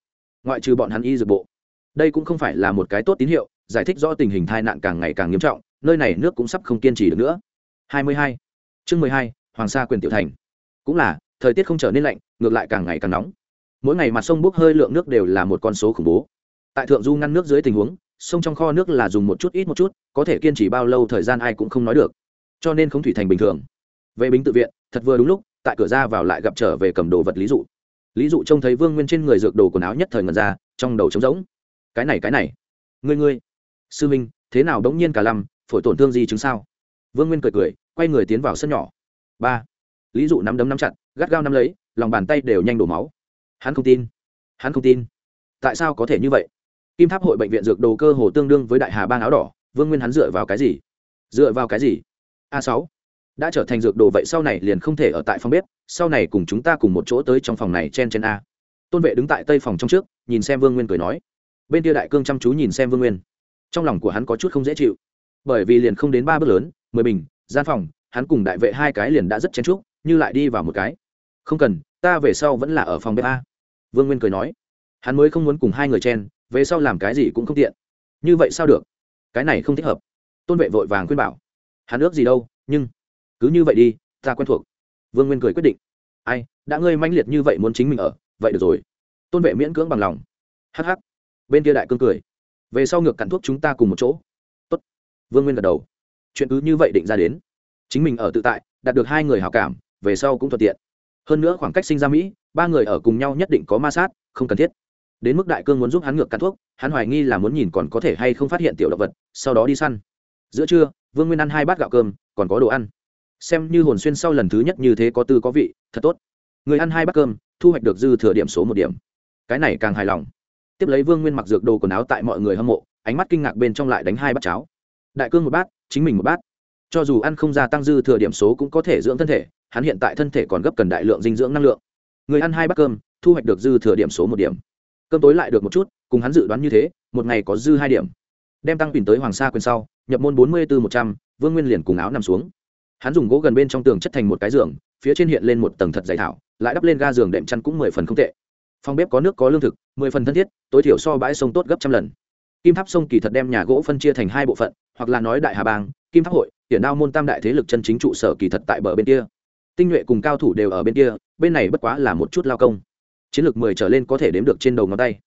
A: Ngoại trừ bọn hắn y dược bộ. Đây cũng không phải là một cái tốt tín hiệu, giải thích rõ tình hình tai nạn càng ngày càng nghiêm trọng nơi này nước cũng sắp không kiên trì được nữa. 22. chương 12, hoàng sa quyền tiểu thành. Cũng là thời tiết không trở nên lạnh ngược lại càng ngày càng nóng. Mỗi ngày mặt sông bốc hơi lượng nước đều là một con số khủng bố. Tại thượng du ngăn nước dưới tình huống sông trong kho nước là dùng một chút ít một chút có thể kiên trì bao lâu thời gian ai cũng không nói được. Cho nên không thủy thành bình thường. Về bính tự viện thật vừa đúng lúc tại cửa ra vào lại gặp trở về cầm đồ vật lý dụ. Lý dụ trông thấy vương nguyên trên người dược đồ quần áo nhất thời ngần ra trong đầu trống rỗng. Cái này cái này. Ngươi ngươi. Sư minh thế nào đống nhiên cả lăm phổi tổn thương gì chứng sao? Vương nguyên cười cười, quay người tiến vào sân nhỏ. Ba. Lý dụ nắm đấm nắm chặt, gắt gao nắm lấy, lòng bàn tay đều nhanh đổ máu. Hắn không tin. Hắn không tin. Tại sao có thể như vậy? Kim tháp hội bệnh viện dược đồ cơ hồ tương đương với đại hà bang áo đỏ, vương nguyên hắn dựa vào cái gì? Dựa vào cái gì? A sáu. Đã trở thành dược đồ vậy sau này liền không thể ở tại phòng bếp, sau này cùng chúng ta cùng một chỗ tới trong phòng này chen chen a. Tôn vệ đứng tại tây phòng trong trước, nhìn xem vương nguyên cười nói. Bên kia đại cương chăm chú nhìn xem vương nguyên. Trong lòng của hắn có chút không dễ chịu bởi vì liền không đến ba bước lớn, mười bình, gian phòng, hắn cùng đại vệ hai cái liền đã rất chen chúc, như lại đi vào một cái. Không cần, ta về sau vẫn là ở phòng bếp a. Vương nguyên cười nói. Hắn mới không muốn cùng hai người chen, về sau làm cái gì cũng không tiện. Như vậy sao được? Cái này không thích hợp. Tôn vệ vội vàng khuyên bảo. Hắn ước gì đâu, nhưng cứ như vậy đi, ta quen thuộc. Vương nguyên cười quyết định. Ai, đã ngươi manh liệt như vậy muốn chính mình ở, vậy được rồi. Tôn vệ miễn cưỡng bằng lòng. Hh bên kia đại cương cười. Về sau ngược cặn thuốc chúng ta cùng một chỗ vương nguyên gật đầu. Chuyện cứ như vậy định ra đến. Chính mình ở tự tại, đạt được hai người hào cảm, về sau cũng thuận tiện. Hơn nữa khoảng cách sinh ra mỹ, ba người ở cùng nhau nhất định có ma sát, không cần thiết. Đến mức đại cương muốn giúp hắn ngược cắn thuốc, hắn hoài nghi là muốn nhìn còn có thể hay không phát hiện tiểu động vật, sau đó đi săn. Giữa trưa, vương nguyên ăn hai bát gạo cơm, còn có đồ ăn. Xem như hồn xuyên sau lần thứ nhất như thế có tư có vị, thật tốt. Người ăn hai bát cơm, thu hoạch được dư thừa điểm số một điểm. Cái này càng hài lòng. Tiếp lấy vương nguyên mặc dược đồ quần áo tại mọi người hâm mộ, ánh mắt kinh ngạc bên trong lại đánh hai bát cháo đại cương một bát, chính mình một bát. Cho dù ăn không gia tăng dư thừa điểm số cũng có thể dưỡng thân thể, hắn hiện tại thân thể còn gấp cần đại lượng dinh dưỡng năng lượng. Người ăn hai bát cơm, thu hoạch được dư thừa điểm số một điểm. Cơm tối lại được một chút, cùng hắn dự đoán như thế, một ngày có dư hai điểm. Đem tăng bình tới hoàng sa quyền sau, nhập môn bốn mươi bốn một trăm, vương nguyên liền cùng áo nằm xuống. Hắn dùng gỗ gần bên trong tường chất thành một cái giường, phía trên hiện lên một tầng thật dày thảo, lại đắp lên ga giường đệm chăn cũng mười phần không tệ. Phòng bếp có nước có lương thực, mười phần thân thiết, tối thiểu so bãi sông tốt gấp trăm lần kim tháp sông kỳ thật đem nhà gỗ phân chia thành hai bộ phận, hoặc là nói đại hà bang, kim tháp hội hiện đao môn tam đại thế lực chân chính trụ sở kỳ thật tại bờ bên kia. Tinh nhuệ cùng cao thủ đều ở bên kia, bên này bất quá là một chút lao công. Chiến lược mười trở lên có thể đếm được trên đầu ngón tay.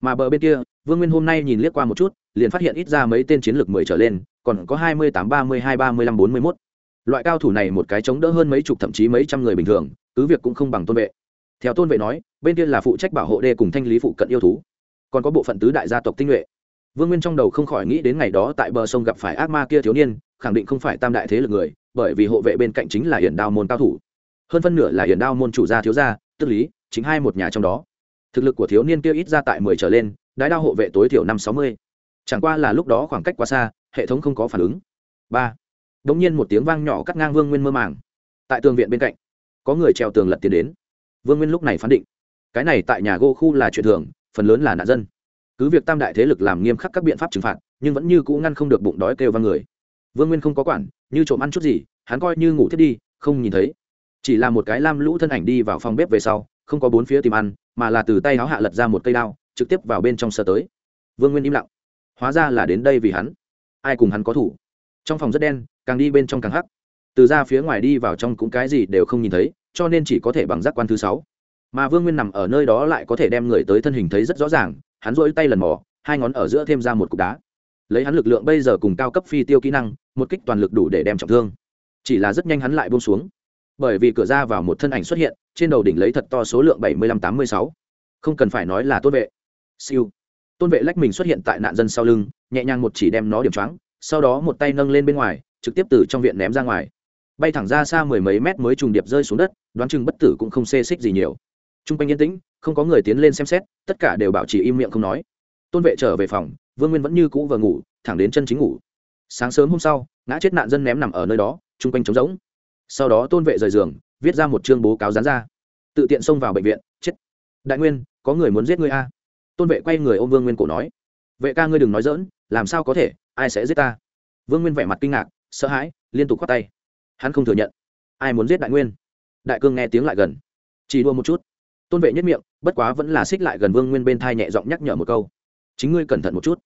A: Mà bờ bên kia, vương nguyên hôm nay nhìn liếc qua một chút, liền phát hiện ít ra mấy tên chiến lược mười trở lên, còn có hai mươi tám, ba mươi hai, ba mươi lăm, bốn mươi mốt. Loại cao thủ này một cái chống đỡ hơn mấy chục thậm chí mấy trăm người bình thường, cứ việc cũng không bằng tôn vệ. Theo tôn vệ nói, bên kia là phụ trách bảo hộ đê cùng thanh lý phụ cận yêu thú. Còn có bộ phận tứ đại gia tộc tinh nhuệ vương nguyên trong đầu không khỏi nghĩ đến ngày đó tại bờ sông gặp phải ác ma kia thiếu niên, khẳng định không phải tam đại thế lực người, bởi vì hộ vệ bên cạnh chính là hiển đao môn cao thủ. Hơn phân nửa là hiển đao môn chủ gia thiếu gia, tức lý, chính hai một nhà trong đó. Thực lực của thiếu niên kia ít ra tại mười trở lên đái đao hộ vệ tối thiểu năm sáu mươi. Chẳng qua là lúc đó khoảng cách quá xa, hệ thống không có phản ứng. Ba. Đ ỗ n g nhiên một tiếng vang nhỏ cắt ngang vương nguyên mơ màng. Tại tường viện bên cạnh, có người trèo tường lật tiền đến. Vương nguyên lúc này phán định, cái này tại nhà gô khu là chuyện thường, phần lớn là nạn dân cứ việc tam đại thế lực làm nghiêm khắc các biện pháp trừng phạt, nhưng vẫn như cũ ngăn không được bụng đói kêu vang người. Vương nguyên không có quản, như trộm ăn chút gì, hắn coi như ngủ thiết đi, không nhìn thấy. Chỉ là một cái lam lũ thân ảnh đi vào phòng bếp về sau, không có bốn phía tìm ăn, mà là từ tay áo hạ lật ra một cây đao, trực tiếp vào bên trong sơ tới. Vương nguyên im lặng. Hóa ra là đến đây vì hắn. Ai cùng hắn có thủ? Trong phòng rất đen, càng đi bên trong càng hắc. Từ ra phía ngoài đi vào trong cũng cái gì đều không nhìn thấy, cho nên chỉ có thể bằng giác quan thứ sáu. Mà vương nguyên nằm ở nơi đó lại có thể đem người tới thân hình thấy rất rõ ràng hắn rỗi tay lần mò, hai ngón ở giữa thêm ra một cục đá. Lấy hắn lực lượng bây giờ cùng cao cấp phi tiêu kỹ năng, một kích toàn lực đủ để đem trọng thương. Chỉ là rất nhanh hắn lại buông xuống. Bởi vì cửa ra vào một thân ảnh xuất hiện, trên đầu đỉnh lấy thật to số lượng bảy mươi lăm tám mươi sáu. Không cần phải nói là tôn vệ. Siêu. Tôn vệ lách mình xuất hiện tại nạn dân sau lưng, nhẹ nhàng một chỉ đem nó điểm choáng, sau đó một tay nâng lên bên ngoài, trực tiếp từ trong viện ném ra ngoài. Bay thẳng ra xa mười mấy mét mới trùng điệp rơi xuống đất, đoán chừng bất tử cũng không xê xích gì nhiều. T r u n g quanh yên tĩnh không có người tiến lên xem xét, tất cả đều bảo trì im miệng không nói. Tôn vệ trở về phòng, vương nguyên vẫn như cũ vừa ngủ, thẳng đến chân chính ngủ. Sáng sớm hôm sau, ngã chết nạn dân ném nằm ở nơi đó t r u n g quanh trống rỗng. Sau đó tôn vệ rời giường, viết ra một chương bố cáo dán ra. Tự tiện xông vào bệnh viện, chết. Đại nguyên, có người muốn giết ngươi a tôn vệ quay người ôm vương nguyên cổ nói. Vệ ca ngươi đừng nói dỡn làm sao có thể, ai sẽ giết ta? Vương nguyên vẻ mặt kinh ngạc, sợ hãi, liên tục khoát tay. Hắn không thừa nhận. Ai muốn giết đại nguyên? Đại cương nghe tiếng lại gần. Chỉ đua một chút tôn vệ nhất miệng, bất quá vẫn là xích lại gần vương nguyên bên thai nhẹ giọng nhắc nhở một câu. Chính ngươi cẩn thận một chút.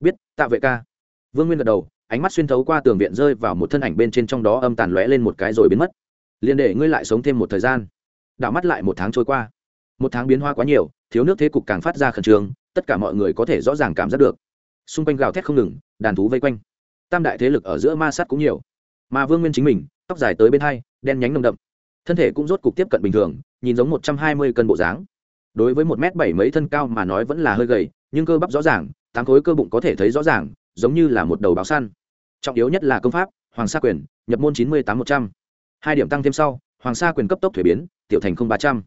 A: Biết, tạ vệ ca. Vương nguyên gật đầu, ánh mắt xuyên thấu qua tường viện rơi vào một thân ảnh bên trên trong đó âm tàn lóe lên một cái rồi biến mất. Liền để ngươi lại sống thêm một thời gian. Đảo mắt lại một tháng trôi qua. Một tháng biến hoa quá nhiều, thiếu nước thế cục càng phát ra khẩn trương, tất cả mọi người có thể rõ ràng cảm giác được. Xung quanh gào thét không ngừng, đàn thú vây quanh. Tam đại thế lực ở giữa ma sát cũng nhiều. Mà vương nguyên chính mình, tóc dài tới bên hai, đen nhánh nồng đậm. Thân thể cũng rốt cục tiếp cận bình thường nhìn giống một trăm hai mươi cân bộ dáng. Đối với một m bảy mấy thân cao mà nói vẫn là hơi gầy, nhưng cơ bắp rõ ràng, tám khối cơ bụng có thể thấy rõ ràng, giống như là một đầu báo săn. Trọng yếu nhất là công pháp, hoàng sa quyền, nhập môn chín mươi tám một trăm. Hai điểm tăng thêm sau, hoàng sa quyền cấp tốc thuế biến, tiểu thành không ba trăm.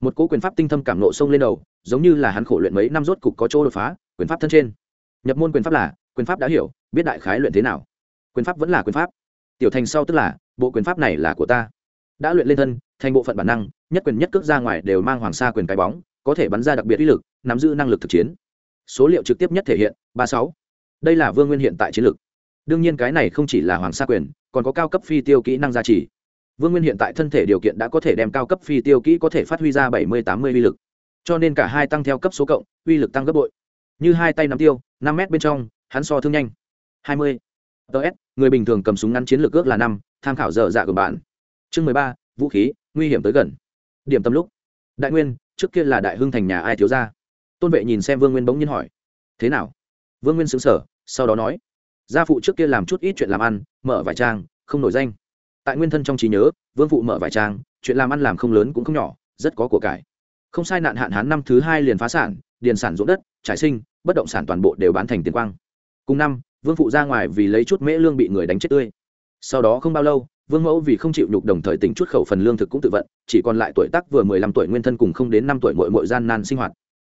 A: Một cố quyền pháp tinh thâm cảm nộ sông lên đầu, giống như là hắn khổ luyện mấy năm rốt cục có chỗ đột phá, quyền pháp thân trên. Nhập môn quyền pháp là, quyền pháp đã hiểu, biết đại khái luyện thế nào. Quyền pháp vẫn là quyền pháp. Tiểu thành sau tức là, bộ quyền pháp này là của ta đã luyện lên thân, thành bộ phận bản năng, nhất quyền nhất cước ra ngoài đều mang hoàng sa quyền cái bóng, có thể bắn ra đặc biệt uy lực, nắm giữ năng lực thực chiến. Số liệu trực tiếp nhất thể hiện, ba sáu. Đây là vương nguyên hiện tại chiến lược đương nhiên cái này không chỉ là hoàng sa quyền, còn có cao cấp phi tiêu kỹ năng gia trì. Vương nguyên hiện tại thân thể điều kiện đã có thể đem cao cấp phi tiêu kỹ có thể phát huy ra bảy mươi, tám mươi uy lực. Cho nên cả hai tăng theo cấp số cộng, uy lực tăng gấp bội. Như hai tay nắm tiêu, năm mét bên trong, hắn so thương nhanh. Hai mươi. Ts người bình thường cầm súng ngắn chiến lược ước là năm, tham khảo dở dạ của bạn chương mười ba, vũ khí, nguy hiểm tới gần. Điểm tâm lúc. Đại nguyên, trước kia là đại hưng thành nhà ai thiếu ra tôn vệ nhìn xem vương nguyên bỗng nhiên hỏi. Thế nào? Vương nguyên xứng sở sau đó nói. Gia phụ trước kia làm chút ít chuyện làm ăn, mở vải trang, không nổi danh. Tại nguyên thân trong trí nhớ, vương phụ mở vải trang, chuyện làm ăn làm không lớn cũng không nhỏ, rất có của cải. Không sai nạn hạn hán năm thứ hai liền phá sản, điền sản ruộng đất, trải sinh, bất động sản toàn bộ đều bán thành tiền quang. Cùng năm, vương phụ ra ngoài vì lấy chút mễ lương bị người đánh chết tươi. Sau đó không bao lâu vương mẫu vì không chịu nhục đồng thời tỉnh chút khẩu phần lương thực cũng tự vận, chỉ còn lại tuổi tác vừa mười lăm tuổi nguyên thân cùng không đến năm tuổi mội mội gian nan sinh hoạt.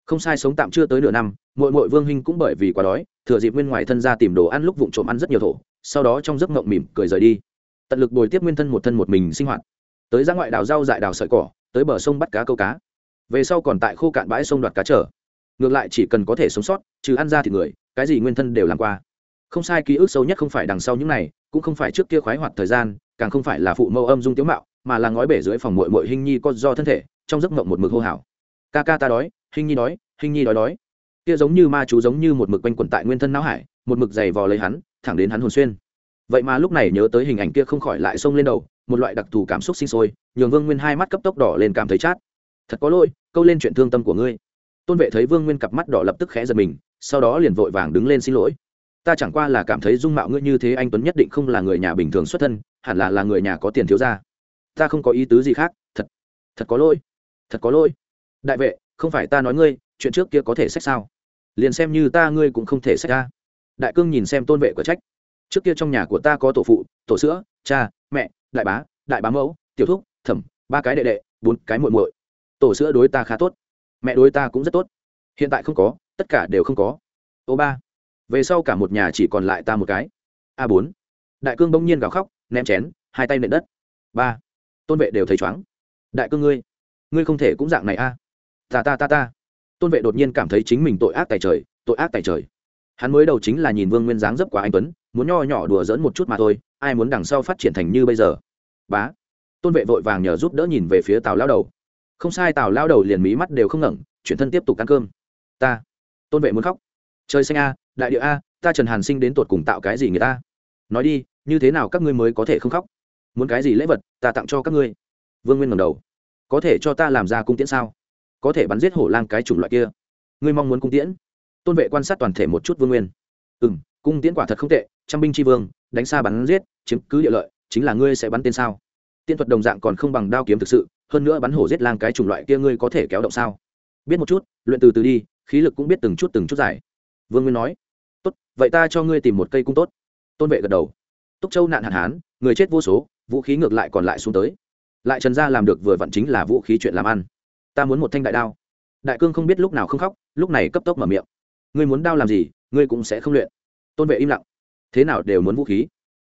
A: Không sai sống tạm chưa tới nửa năm mội mội vương huynh cũng bởi vì quá đói, thừa dịp nguyên ngoài thân ra tìm đồ ăn lúc vụng trộm ăn rất nhiều thổ, sau đó trong giấc mộng mỉm cười rời đi. Tận lực bồi tiếp nguyên thân một thân một mình sinh hoạt. Tới ra ngoại đào rau dại đào sợi cỏ, tới bờ sông bắt cá câu cá. Về sau còn tại khô cạn bãi sông đoạt cá trở. Ngược lại chỉ cần có thể sống sót, trừ ăn ra thì người, cái gì nguyên thân đều làm qua. Không sai ký ức sâu nhất không phải đằng sau những này, cũng không phải trước kia khoái hoạt thời gian càng không phải là phụ mẫu âm dung tiếu mạo, mà là ngói bể dưới phòng mội mội hình nhi có do thân thể, trong giấc mộng một mực hô hào. Ca ca ta đói hình nhi đói hình nhi đói đói. Kia giống như ma chú giống như một mực quanh quẩn tại nguyên thân não hải, một mực dày vò lấy hắn, thẳng đến hắn hồn xuyên. Vậy mà lúc này nhớ tới hình ảnh kia không khỏi lại xông lên đầu, một loại đặc thù cảm xúc sinh sôi, nhường vương nguyên hai mắt cấp tốc đỏ lên cảm thấy chát. Thật có lỗi, câu lên chuyện thương tâm của ngươi. Tôn vệ thấy vương nguyên cặp mắt đỏ lập tức khẽ giật mình, sau đó liền vội vàng đứng lên xin lỗi ta chẳng qua là cảm thấy dung mạo ngươi như thế anh tuấn nhất định không là người nhà bình thường xuất thân, hẳn là là người nhà có tiền thiếu ra ta không có ý tứ gì khác, thật thật có lỗi, thật có lỗi. Đại vệ, không phải ta nói ngươi, chuyện trước kia có thể sách sao? Liền xem như ta ngươi cũng không thể sách ra đại cương nhìn xem tôn vệ của trách. Trước kia trong nhà của ta có tổ phụ, tổ sữa, cha, mẹ, đại bá đại bá mẫu, tiểu thúc, thẩm, ba cái đệ đệ, bốn cái muội muội. Tổ sữa đối ta khá tốt, mẹ đối ta cũng rất tốt. Hiện tại không có, tất cả đều không có. Ô ba về sau cả một nhà chỉ còn lại ta một cái. A bốn. Đại cương bỗng nhiên gào khóc, ném chén, hai tay nện đất. Ba. Tôn vệ đều thấy chóng đại cương ngươi ngươi không thể cũng dạng này a. Ta ta ta ta. Tôn vệ đột nhiên cảm thấy chính mình tội ác tài trời, tội ác tài trời. Hắn mới đầu chính là nhìn vương nguyên dáng dấp quá anh tuấn, muốn nho nhỏ đùa dỡn một chút mà thôi, ai muốn đằng sau phát triển thành như bây giờ? Bá. Tôn vệ vội vàng nhờ giúp đỡ nhìn về phía tào lao đầu. Không sai, tào lao đầu liền mí mắt đều không ngẩng, chuyển thân tiếp tục ăn cơm. Ta. Tôn vệ muốn khóc trời xanh a, đại địa a, ta trần hàn sinh đến tột cùng tạo cái gì người ta? Nói đi, như thế nào các ngươi mới có thể không khóc? Muốn cái gì lễ vật, ta tặng cho các ngươi. Vương nguyên ngầm đầu. Có thể cho ta làm ra cung tiễn sao? Có thể bắn giết hổ lang cái chủng loại kia. Ngươi mong muốn cung tiễn? Tôn vệ quan sát toàn thể một chút vương nguyên. Ừ m cung tiễn quả thật không tệ, trăm binh tri vương, đánh xa bắn giết, chiếm cứ địa lợi, chính là ngươi sẽ bắn tên sao? Tiên thuật đồng dạng còn không bằng đao kiếm thực sự, hơn nữa bắn hổ giết lang cái chủng loại kia ngươi có thể kéo động sao? Biết một chút, luyện từ từ đi, khí lực cũng biết từng chút từng chút dài vương nguyên nói, tốt, vậy ta cho ngươi tìm một cây cung tốt. Tôn vệ gật đầu. Túc châu nạn hạn hán, người chết vô số, vũ khí ngược lại còn lại xuống tới. Lại trần gia làm được vừa vặn chính là vũ khí chuyện làm ăn. Ta muốn một thanh đại đao. Đại cương không biết lúc nào không khóc, lúc này cấp tốc mở miệng. Ngươi muốn đao làm gì, ngươi cũng sẽ không luyện. Tôn vệ im lặng. Thế nào đều muốn vũ khí.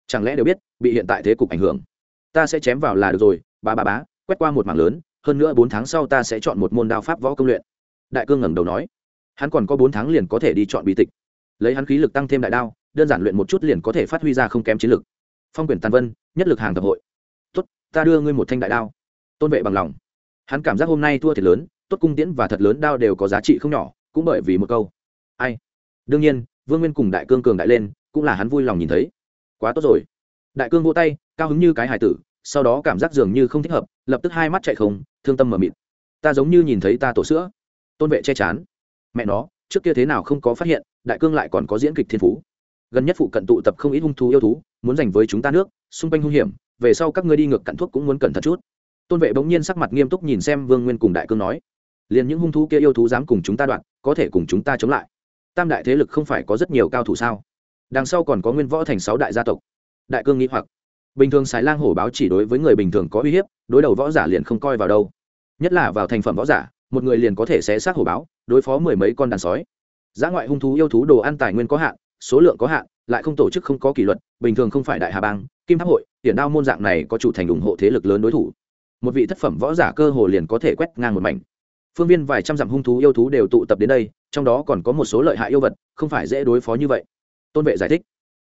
A: Chẳng lẽ đều biết, bị hiện tại thế cục ảnh hưởng. Ta sẽ chém vào là được rồi, ba ba bá, quét qua một mảng lớn, hơn nữa bốn tháng sau ta sẽ chọn một môn đao pháp võ công luyện. Đại cương ngẩng đầu nói hắn còn có bốn tháng liền có thể đi chọn bí tịch. Lấy hắn khí lực tăng thêm đại đao, đơn giản luyện một chút liền có thể phát huy ra không kém chiến lực. Phong quyền tàn vân, nhất lực hàng tập hội. Tốt, ta đưa ngươi một thanh đại đao. Tôn vệ bằng lòng. Hắn cảm giác hôm nay thua thiệt lớn, tốt cung tiễn và thật lớn đao đều có giá trị không nhỏ, cũng bởi vì một câu. Ai? Đương nhiên, vương nguyên cùng đại cương cường đại lên, cũng là hắn vui lòng nhìn thấy. Quá tốt rồi. Đại cương vỗ tay, cao hứng như cái hải tử, sau đó cảm giác dường như không thích hợp, lập tức hai mắt chạy không, thương tâm mờ mịt. Ta giống như nhìn thấy ta tổ sữa. Tôn vệ che chán mẹ nó, trước kia thế nào không có phát hiện, đại cương lại còn có diễn kịch thiên phú. Gần nhất phụ cận tụ tập không ít hung thú yêu thú, muốn giành với chúng ta nước, xung quanh hung hiểm, về sau các ngươi đi ngược cặn thuốc cũng muốn cẩn thận chút. Tôn vệ bỗng nhiên sắc mặt nghiêm túc nhìn xem vương nguyên cùng đại cương nói, liền những hung thú kia yêu thú dám cùng chúng ta đoạn, có thể cùng chúng ta chống lại. Tam đại thế lực không phải có rất nhiều cao thủ sao? Đằng sau còn có nguyên võ thành sáu đại gia tộc. Đại cương nghĩ hoặc, bình thường xài lang hổ báo chỉ đối với người bình thường có uy hiếp, đối đầu võ giả liền không coi vào đâu. Nhất là vào thành phẩm võ giả một người liền có thể xé xác hổ báo, đối phó mười mấy con đàn sói. Giá ngoại hung thú yêu thú đồ ăn tài nguyên có hạn, số lượng có hạn, lại không tổ chức không có kỷ luật, bình thường không phải đại hà bang, kim tháp hội tiền đao môn dạng này có chủ thành ủng hộ thế lực lớn đối thủ. Một vị thất phẩm võ giả cơ hồ liền có thể quét ngang một mảnh. Phương viên vài trăm dặm hung thú yêu thú đều tụ tập đến đây, trong đó còn có một số lợi hại yêu vật, không phải dễ đối phó như vậy. Tôn vệ giải thích.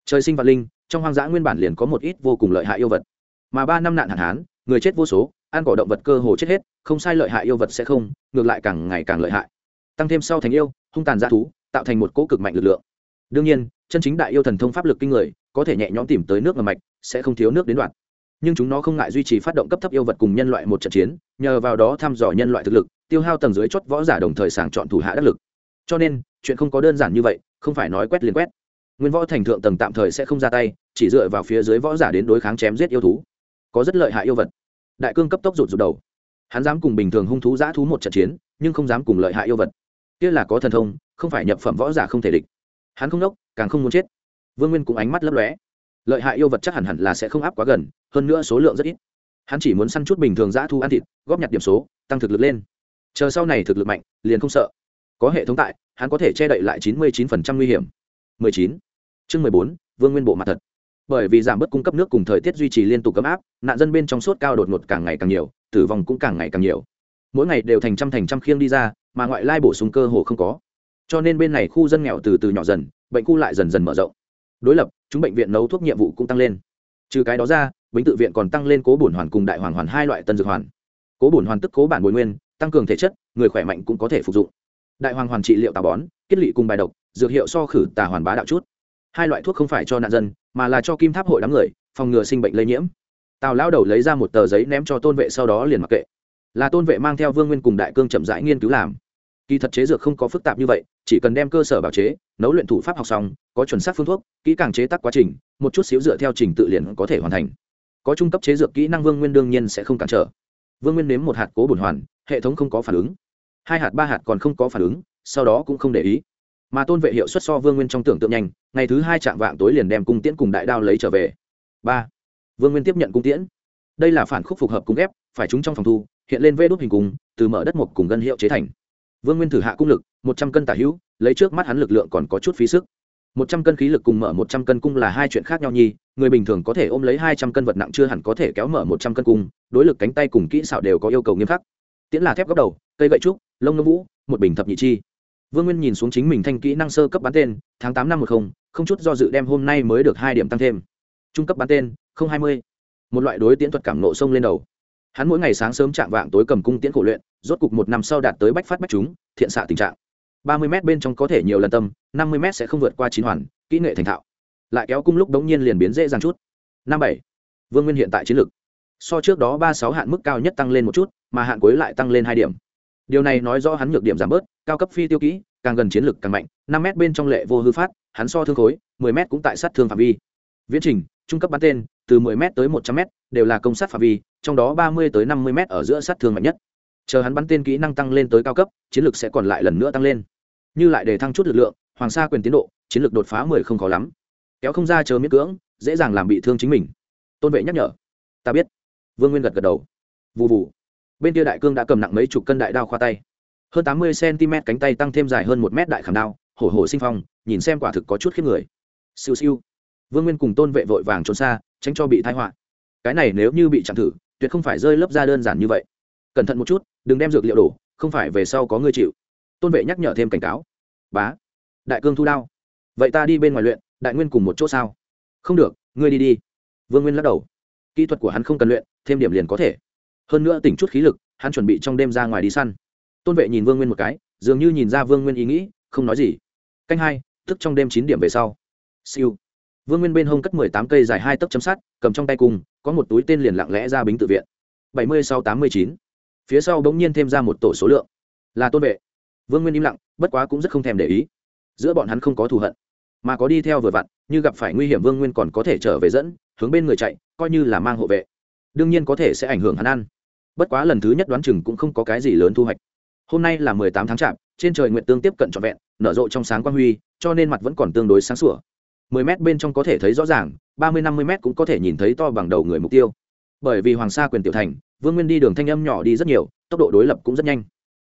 A: Trời sinh vạn linh, trong hoang dã nguyên bản liền có một ít vô cùng lợi hại yêu vật. Mà ba năm nạn hạn hán, người chết vô số, ăn cỏ động vật cơ hồ chết hết không sai lợi hại yêu vật sẽ không, ngược lại càng ngày càng lợi hại. Tăng thêm sau thành yêu, hung tàn dã thú, tạo thành một cỗ cực mạnh lực lượng. Đương nhiên, chân chính đại yêu thần thông pháp lực kinh người, có thể nhẹ nhõm tìm tới nước ngầm mạch, sẽ không thiếu nước đến đoạn. Nhưng chúng nó không ngại duy trì phát động cấp thấp yêu vật cùng nhân loại một trận chiến, nhờ vào đó thăm dò nhân loại thực lực, tiêu hao tầng dưới chót võ giả đồng thời sàng chọn thủ hạ đắc lực. Cho nên, chuyện không có đơn giản như vậy, không phải nói quét liền quét. Nguyên võ thành thượng tầng tạm thời sẽ không ra tay, chỉ dựa vào phía dưới võ giả đến đối kháng chém giết yêu thú. Có rất lợi hại yêu vật. Đại cương cấp tốc rụt rụt đầu hắn dám cùng bình thường hung thú giã thú một trận chiến, nhưng không dám cùng lợi hại yêu vật. Kia là có thần thông, không phải nhập phẩm võ giả không thể địch. Hắn không đốc, càng không muốn chết. Vương nguyên cũng ánh mắt lấp lóe. Lợi hại yêu vật chắc hẳn hẳn là sẽ không áp quá gần, hơn nữa số lượng rất ít. Hắn chỉ muốn săn chút bình thường giã thu ăn thịt, góp nhặt điểm số, tăng thực lực lên. Chờ sau này thực lực mạnh, liền không sợ. Có hệ thống tại, hắn có thể che đậy lại chín mươi chín phần trăm nguy hiểm. mười chín. Chương mười bốn, vương nguyên bộ mặt thật bởi vì giảm bớt cung cấp nước cùng thời tiết duy trì liên tục cấm áp, nạn dân bên trong sốt cao đột ngột càng ngày càng nhiều, tử vong cũng càng ngày càng nhiều. Mỗi ngày đều thành trăm thành trăm khiêng đi ra, mà ngoại lai bổ sung cơ hồ không có. Cho nên bên này khu dân nghèo từ từ nhỏ dần, bệnh khu lại dần dần mở rộng. Đối lập, chúng bệnh viện nấu thuốc nhiệm vụ cũng tăng lên. Trừ cái đó ra bính tự viện còn tăng lên cố bổn hoàn cùng đại hoàn hoàn hai loại tân dược hoàn. Cố bổn hoàn tức cố bản bồi nguyên, tăng cường thể chất, người khỏe mạnh cũng có thể phục dụng. Đại hoàng hoàn trị liệu tà bón, kết lị cùng bài độc, dược hiệu so khử tà hoàn bá đạo chút hai loại thuốc không phải cho nạn dân, mà là cho kim tháp hội đám người, phòng ngừa sinh bệnh lây nhiễm. Tào lao đầu lấy ra một tờ giấy ném cho tôn vệ sau đó liền mặc kệ. Là tôn vệ mang theo vương nguyên cùng đại cương chậm rãi nghiên cứu làm. Kỳ thật chế dược không có phức tạp như vậy, chỉ cần đem cơ sở bảo chế, nấu luyện thủ pháp học xong, có chuẩn xác phương thuốc, kỹ càng chế tác quá trình, một chút xíu dựa theo trình tự liền có thể hoàn thành. Có trung cấp chế dược kỹ năng vương nguyên đương nhiên sẽ không cản trở. Vương nguyên nếm một hạt cố bổn hoàn, hệ thống không có phản ứng. Hai hạt ba hạt còn không có phản ứng, sau đó cũng không để ý mà tôn vệ hiệu suất so vương nguyên trong tưởng tượng nhanh, ngày thứ hai chạm vạng tối liền đem cung tiễn cùng đại đao lấy trở về. Ba, vương nguyên tiếp nhận cung tiễn. Đây là phản khúc phục hợp cung ghép, phải chúng trong phòng thu, hiện lên vê đốt hình cung, từ mở đất một cùng gân hiệu chế thành. Vương nguyên thử hạ cung lực, một trăm cân tả hữu, lấy trước mắt hắn lực lượng còn có chút phí sức. Một trăm cân khí lực cùng mở một trăm cân cung là hai chuyện khác nhau nhi, người bình thường có thể ôm lấy hai trăm cân vật nặng chưa hẳn có thể kéo mở một trăm cân cung, đối lực cánh tay cùng kỹ xảo đều có yêu cầu nghiêm khắc. Tiễn là thép góc đầu, cây gậy trúc, lông ngâm vũ, một bình thập nhị chi vương nguyên nhìn xuống chính mình thanh kỹ năng sơ cấp bán tên, tháng tám năm một không không chút do dự đem hôm nay mới được hai điểm tăng thêm. Trung cấp bán tên, không hai mươi. Một loại đối tiễn thuật cảm nộ sông lên đầu. Hắn mỗi ngày sáng sớm chạm vạng tối cầm cung tiễn cổ luyện, rốt cục một năm sau đạt tới bách phát bách chúng, thiện xạ tình trạng. ba mươi m bên trong có thể nhiều lần tâm, năm mươi m sẽ không vượt qua chín hoàn, kỹ nghệ thành thạo. Lại kéo cung lúc đống nhiên liền biến dễ dàng chút. Năm bảy. Vương nguyên hiện tại chiến lược so trước đó ba sáu hạn mức cao nhất tăng lên một chút, mà hạn cuối lại tăng lên hai điểm. Điều này nói rõ hắn nhược điểm giảm bớt cao cấp phi tiêu kỹ, càng gần chiến lược càng mạnh, năm m bên trong lệ vô hư phát, hắn so thương khối, mười m cũng tại sát thương phạm vi. Viễn trình, trung cấp bắn tên, từ mười m tới một trăm m đều là công sát phạm vi, trong đó ba mươi tới năm mươi m ở giữa sát thương mạnh nhất. Chờ hắn bắn tên kỹ năng tăng lên tới cao cấp, chiến lược sẽ còn lại lần nữa tăng lên. Như lại để thăng chút lực lượng, hoàng sa quyền tiến độ, chiến lược đột phá mười không khó lắm. Kéo không ra chờ miễn cưỡng, dễ dàng làm bị thương chính mình. Tôn vệ nhắc nhở. Ta biết. Vương nguyên gật gật đầu. Vù vù. bên kia đại cương đã cầm nặng mấy chục cân đại đao khoa tay hơn tám mươi cm cánh tay tăng thêm dài hơn một mét đại khảm đao, hổ hổ sinh phong, nhìn xem quả thực có chút khiếp người. Siêu siêu. Vương nguyên cùng tôn vệ vội vàng trốn xa, tránh cho bị thái họa. Cái này nếu như bị chạm thử, tuyệt không phải rơi lớp ra đơn giản như vậy. Cẩn thận một chút, đừng đem dược liệu đổ, không phải về sau có người chịu. Tôn vệ nhắc nhở thêm cảnh cáo. Bá. Đại cương thu đao. Vậy ta đi bên ngoài luyện, đại nguyên cùng một chỗ sao? Không được, ngươi đi đi. Vương nguyên lắc đầu. Kỹ thuật của hắn không cần luyện, thêm điểm liền có thể. Hơn nữa tỉnh chút khí lực, hắn chuẩn bị trong đêm ra ngoài đi săn tôn vệ nhìn vương nguyên một cái, dường như nhìn ra vương nguyên ý nghĩ, không nói gì. Canh hai tức trong đêm chín điểm về sau. Siêu. Vương nguyên bên hông cất mười tám cây dài hai tấc chấm sắt, cầm trong tay cùng, có một túi tên liền lặng lẽ ra bính tự viện. Bảy mươi sau tám mươi chín. Phía sau bỗng nhiên thêm ra một tổ số lượng. Là tôn vệ. Vương nguyên im lặng, bất quá cũng rất không thèm để ý. Giữa bọn hắn không có thù hận, mà có đi theo vừa vặn, như gặp phải nguy hiểm vương nguyên còn có thể trở về dẫn, hướng bên người chạy, coi như là mang hộ vệ. Đương nhiên có thể sẽ ảnh hưởng hắn ăn. Bất quá lần thứ nhất đoán chừng cũng không có cái gì lớn thu hoạch hôm nay là mười tám tháng chạp, trên trời nguyện tương tiếp cận trọn vẹn, nở rộ trong sáng quang huy, cho nên mặt vẫn còn tương đối sáng sủa. mười mét bên trong có thể thấy rõ ràng, ba mươi năm mươi mét cũng có thể nhìn thấy to bằng đầu người mục tiêu. Bởi vì hoàng sa quyền tiểu thành, vương nguyên đi đường thanh âm nhỏ đi rất nhiều, tốc độ đối lập cũng rất nhanh.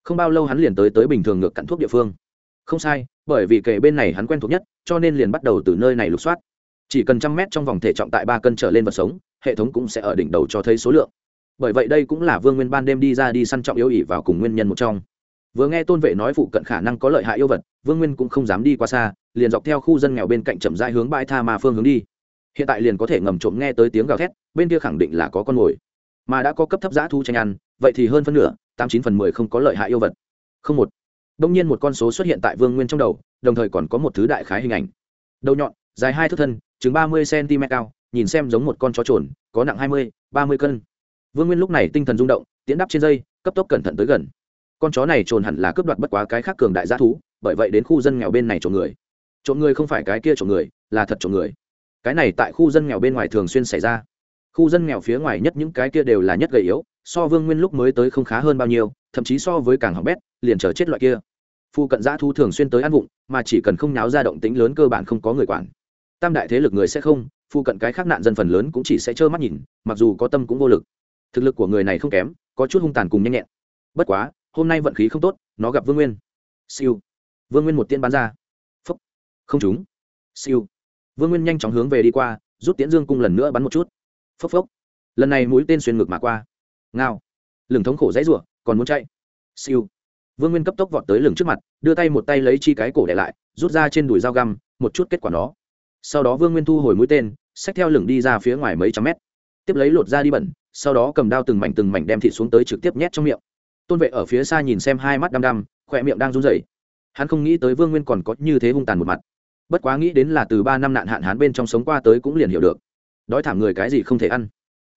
A: Không bao lâu hắn liền tới tới bình thường ngược cặn thuốc địa phương. Không sai, bởi vì kể bên này hắn quen thuộc nhất, cho nên liền bắt đầu từ nơi này lục soát. Chỉ cần trăm mét trong vòng thể trọng tại ba cân trở lên vật sống, hệ thống cũng sẽ ở đỉnh đầu cho thấy số lượng. Bởi vậy đây cũng là vương nguyên ban đêm đi ra đi săn trọng yếu ỉ vào cùng nguyên nhân một trong vừa nghe tôn vệ nói phụ cận khả năng có lợi hại yêu vật, vương nguyên cũng không dám đi qua xa, liền dọc theo khu dân nghèo bên cạnh chậm rãi hướng bãi tha ma phương hướng đi. Hiện tại liền có thể ngầm trộm nghe tới tiếng gào thét, bên kia khẳng định là có con mồi. Mà đã có cấp thấp giã thu tranh ăn, vậy thì hơn phân nửa, tám chín phần mười không có lợi hại yêu vật. Không một. Đông nhiên một con số xuất hiện tại vương nguyên trong đầu, đồng thời còn có một thứ đại khái hình ảnh. Đầu nhọn, dài hai thước thân chứng ba mươi cm cao, nhìn xem giống một con chó trồn, có nặng hai mươi, ba mươi cân. Vương nguyên lúc này tinh thần rung động tiến đắp trên dây, cấp tốc cẩn thận tới gần con chó này trồn hẳn là cướp đoạt bất quá cái khác cường đại g thú, bởi vậy đến khu dân nghèo bên này trộm người. Trộm người không phải cái kia trộm người, là thật trộm người. Cái này tại khu dân nghèo bên ngoài thường xuyên xảy ra. Khu dân nghèo phía ngoài nhất những cái kia đều là nhất gầy yếu, so vương nguyên lúc mới tới không khá hơn bao nhiêu, thậm chí so với càng hỏng bét, liền chờ chết loại kia. Phu cận giã thu thường xuyên tới ăn vụng, mà chỉ cần không náo ra động tĩnh lớn cơ bản không có người quản. Tam đại thế lực người sẽ không, phu cận cái khác nạn dân phần lớn cũng chỉ sẽ trơ mắt nhìn, mặc dù có tâm cũng vô lực. Thực lực của người này không kém, có chút hung tàn cùng nhanh nhẹn. Bất quá hôm nay vận khí không tốt, nó gặp vương nguyên. Siêu. Vương nguyên một tiên bắn ra. Phúc. Không trúng. Siêu. Vương nguyên nhanh chóng hướng về đi qua rút tiễn dương cung lần nữa bắn một chút. Phốc phốc. Lần này mũi tên xuyên ngực mà qua. Ngao. Lừng thống khổ dãy rủa, còn muốn chạy. Siêu. Vương nguyên cấp tốc vọt tới lừng trước mặt, đưa tay một tay lấy chi cái cổ để lại, rút ra trên đùi dao găm, một chút kết quả đó sau đó vương nguyên thu hồi mũi tên, xách theo lửng đi ra phía ngoài mấy trăm mét. Tiếp lấy lột ra đi bẩn, sau đó cầm đao từng mảnh từng mảnh đem thịt xuống tới trực tiếp nhét trong miệng tôn vệ ở phía xa nhìn xem hai mắt đăm đăm khỏe miệng đang run rẩy. Hắn không nghĩ tới vương nguyên còn có như thế hung tàn một mặt. Bất quá nghĩ đến là từ ba năm nạn hạn hán bên trong sống qua tới cũng liền hiểu được. Đói thảm người cái gì không thể ăn.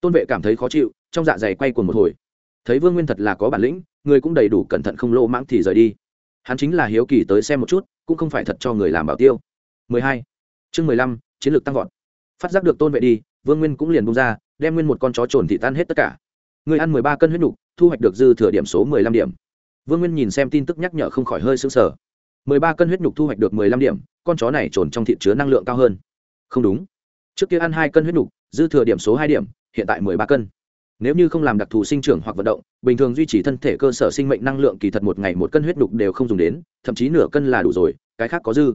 A: Tôn vệ cảm thấy khó chịu trong dạ dày quay cuồng một hồi. Thấy vương nguyên thật là có bản lĩnh người cũng đầy đủ cẩn thận không lỗ mãng thì rời đi. Hắn chính là hiếu kỳ tới xem một chút cũng không phải thật cho người làm bảo tiêu. 12. chương 15, chiến lược tăng vọt. Phát giác được tôn vệ đi vương nguyên cũng liền bung ra đem nguyên một con chó trồn thị tan hết tất cả. Người ăn 13 cân huyết nục thu hoạch được dư thừa điểm số 15 điểm. Vương nguyên nhìn xem tin tức nhắc nhở không khỏi hơi sửng sờ. 13 cân huyết nhục thu hoạch được 15 điểm, con chó này trồn trong thịt chứa năng lượng cao hơn. Không đúng. Trước kia ăn hai cân huyết nhục, dư thừa điểm số hai điểm, hiện tại 13 cân. Nếu như không làm đặc thù sinh trưởng hoặc vận động, bình thường duy trì thân thể cơ sở sinh mệnh năng lượng kỳ thật một ngày một cân huyết nhục đều không dùng đến, thậm chí nửa cân là đủ rồi, cái khác có dư.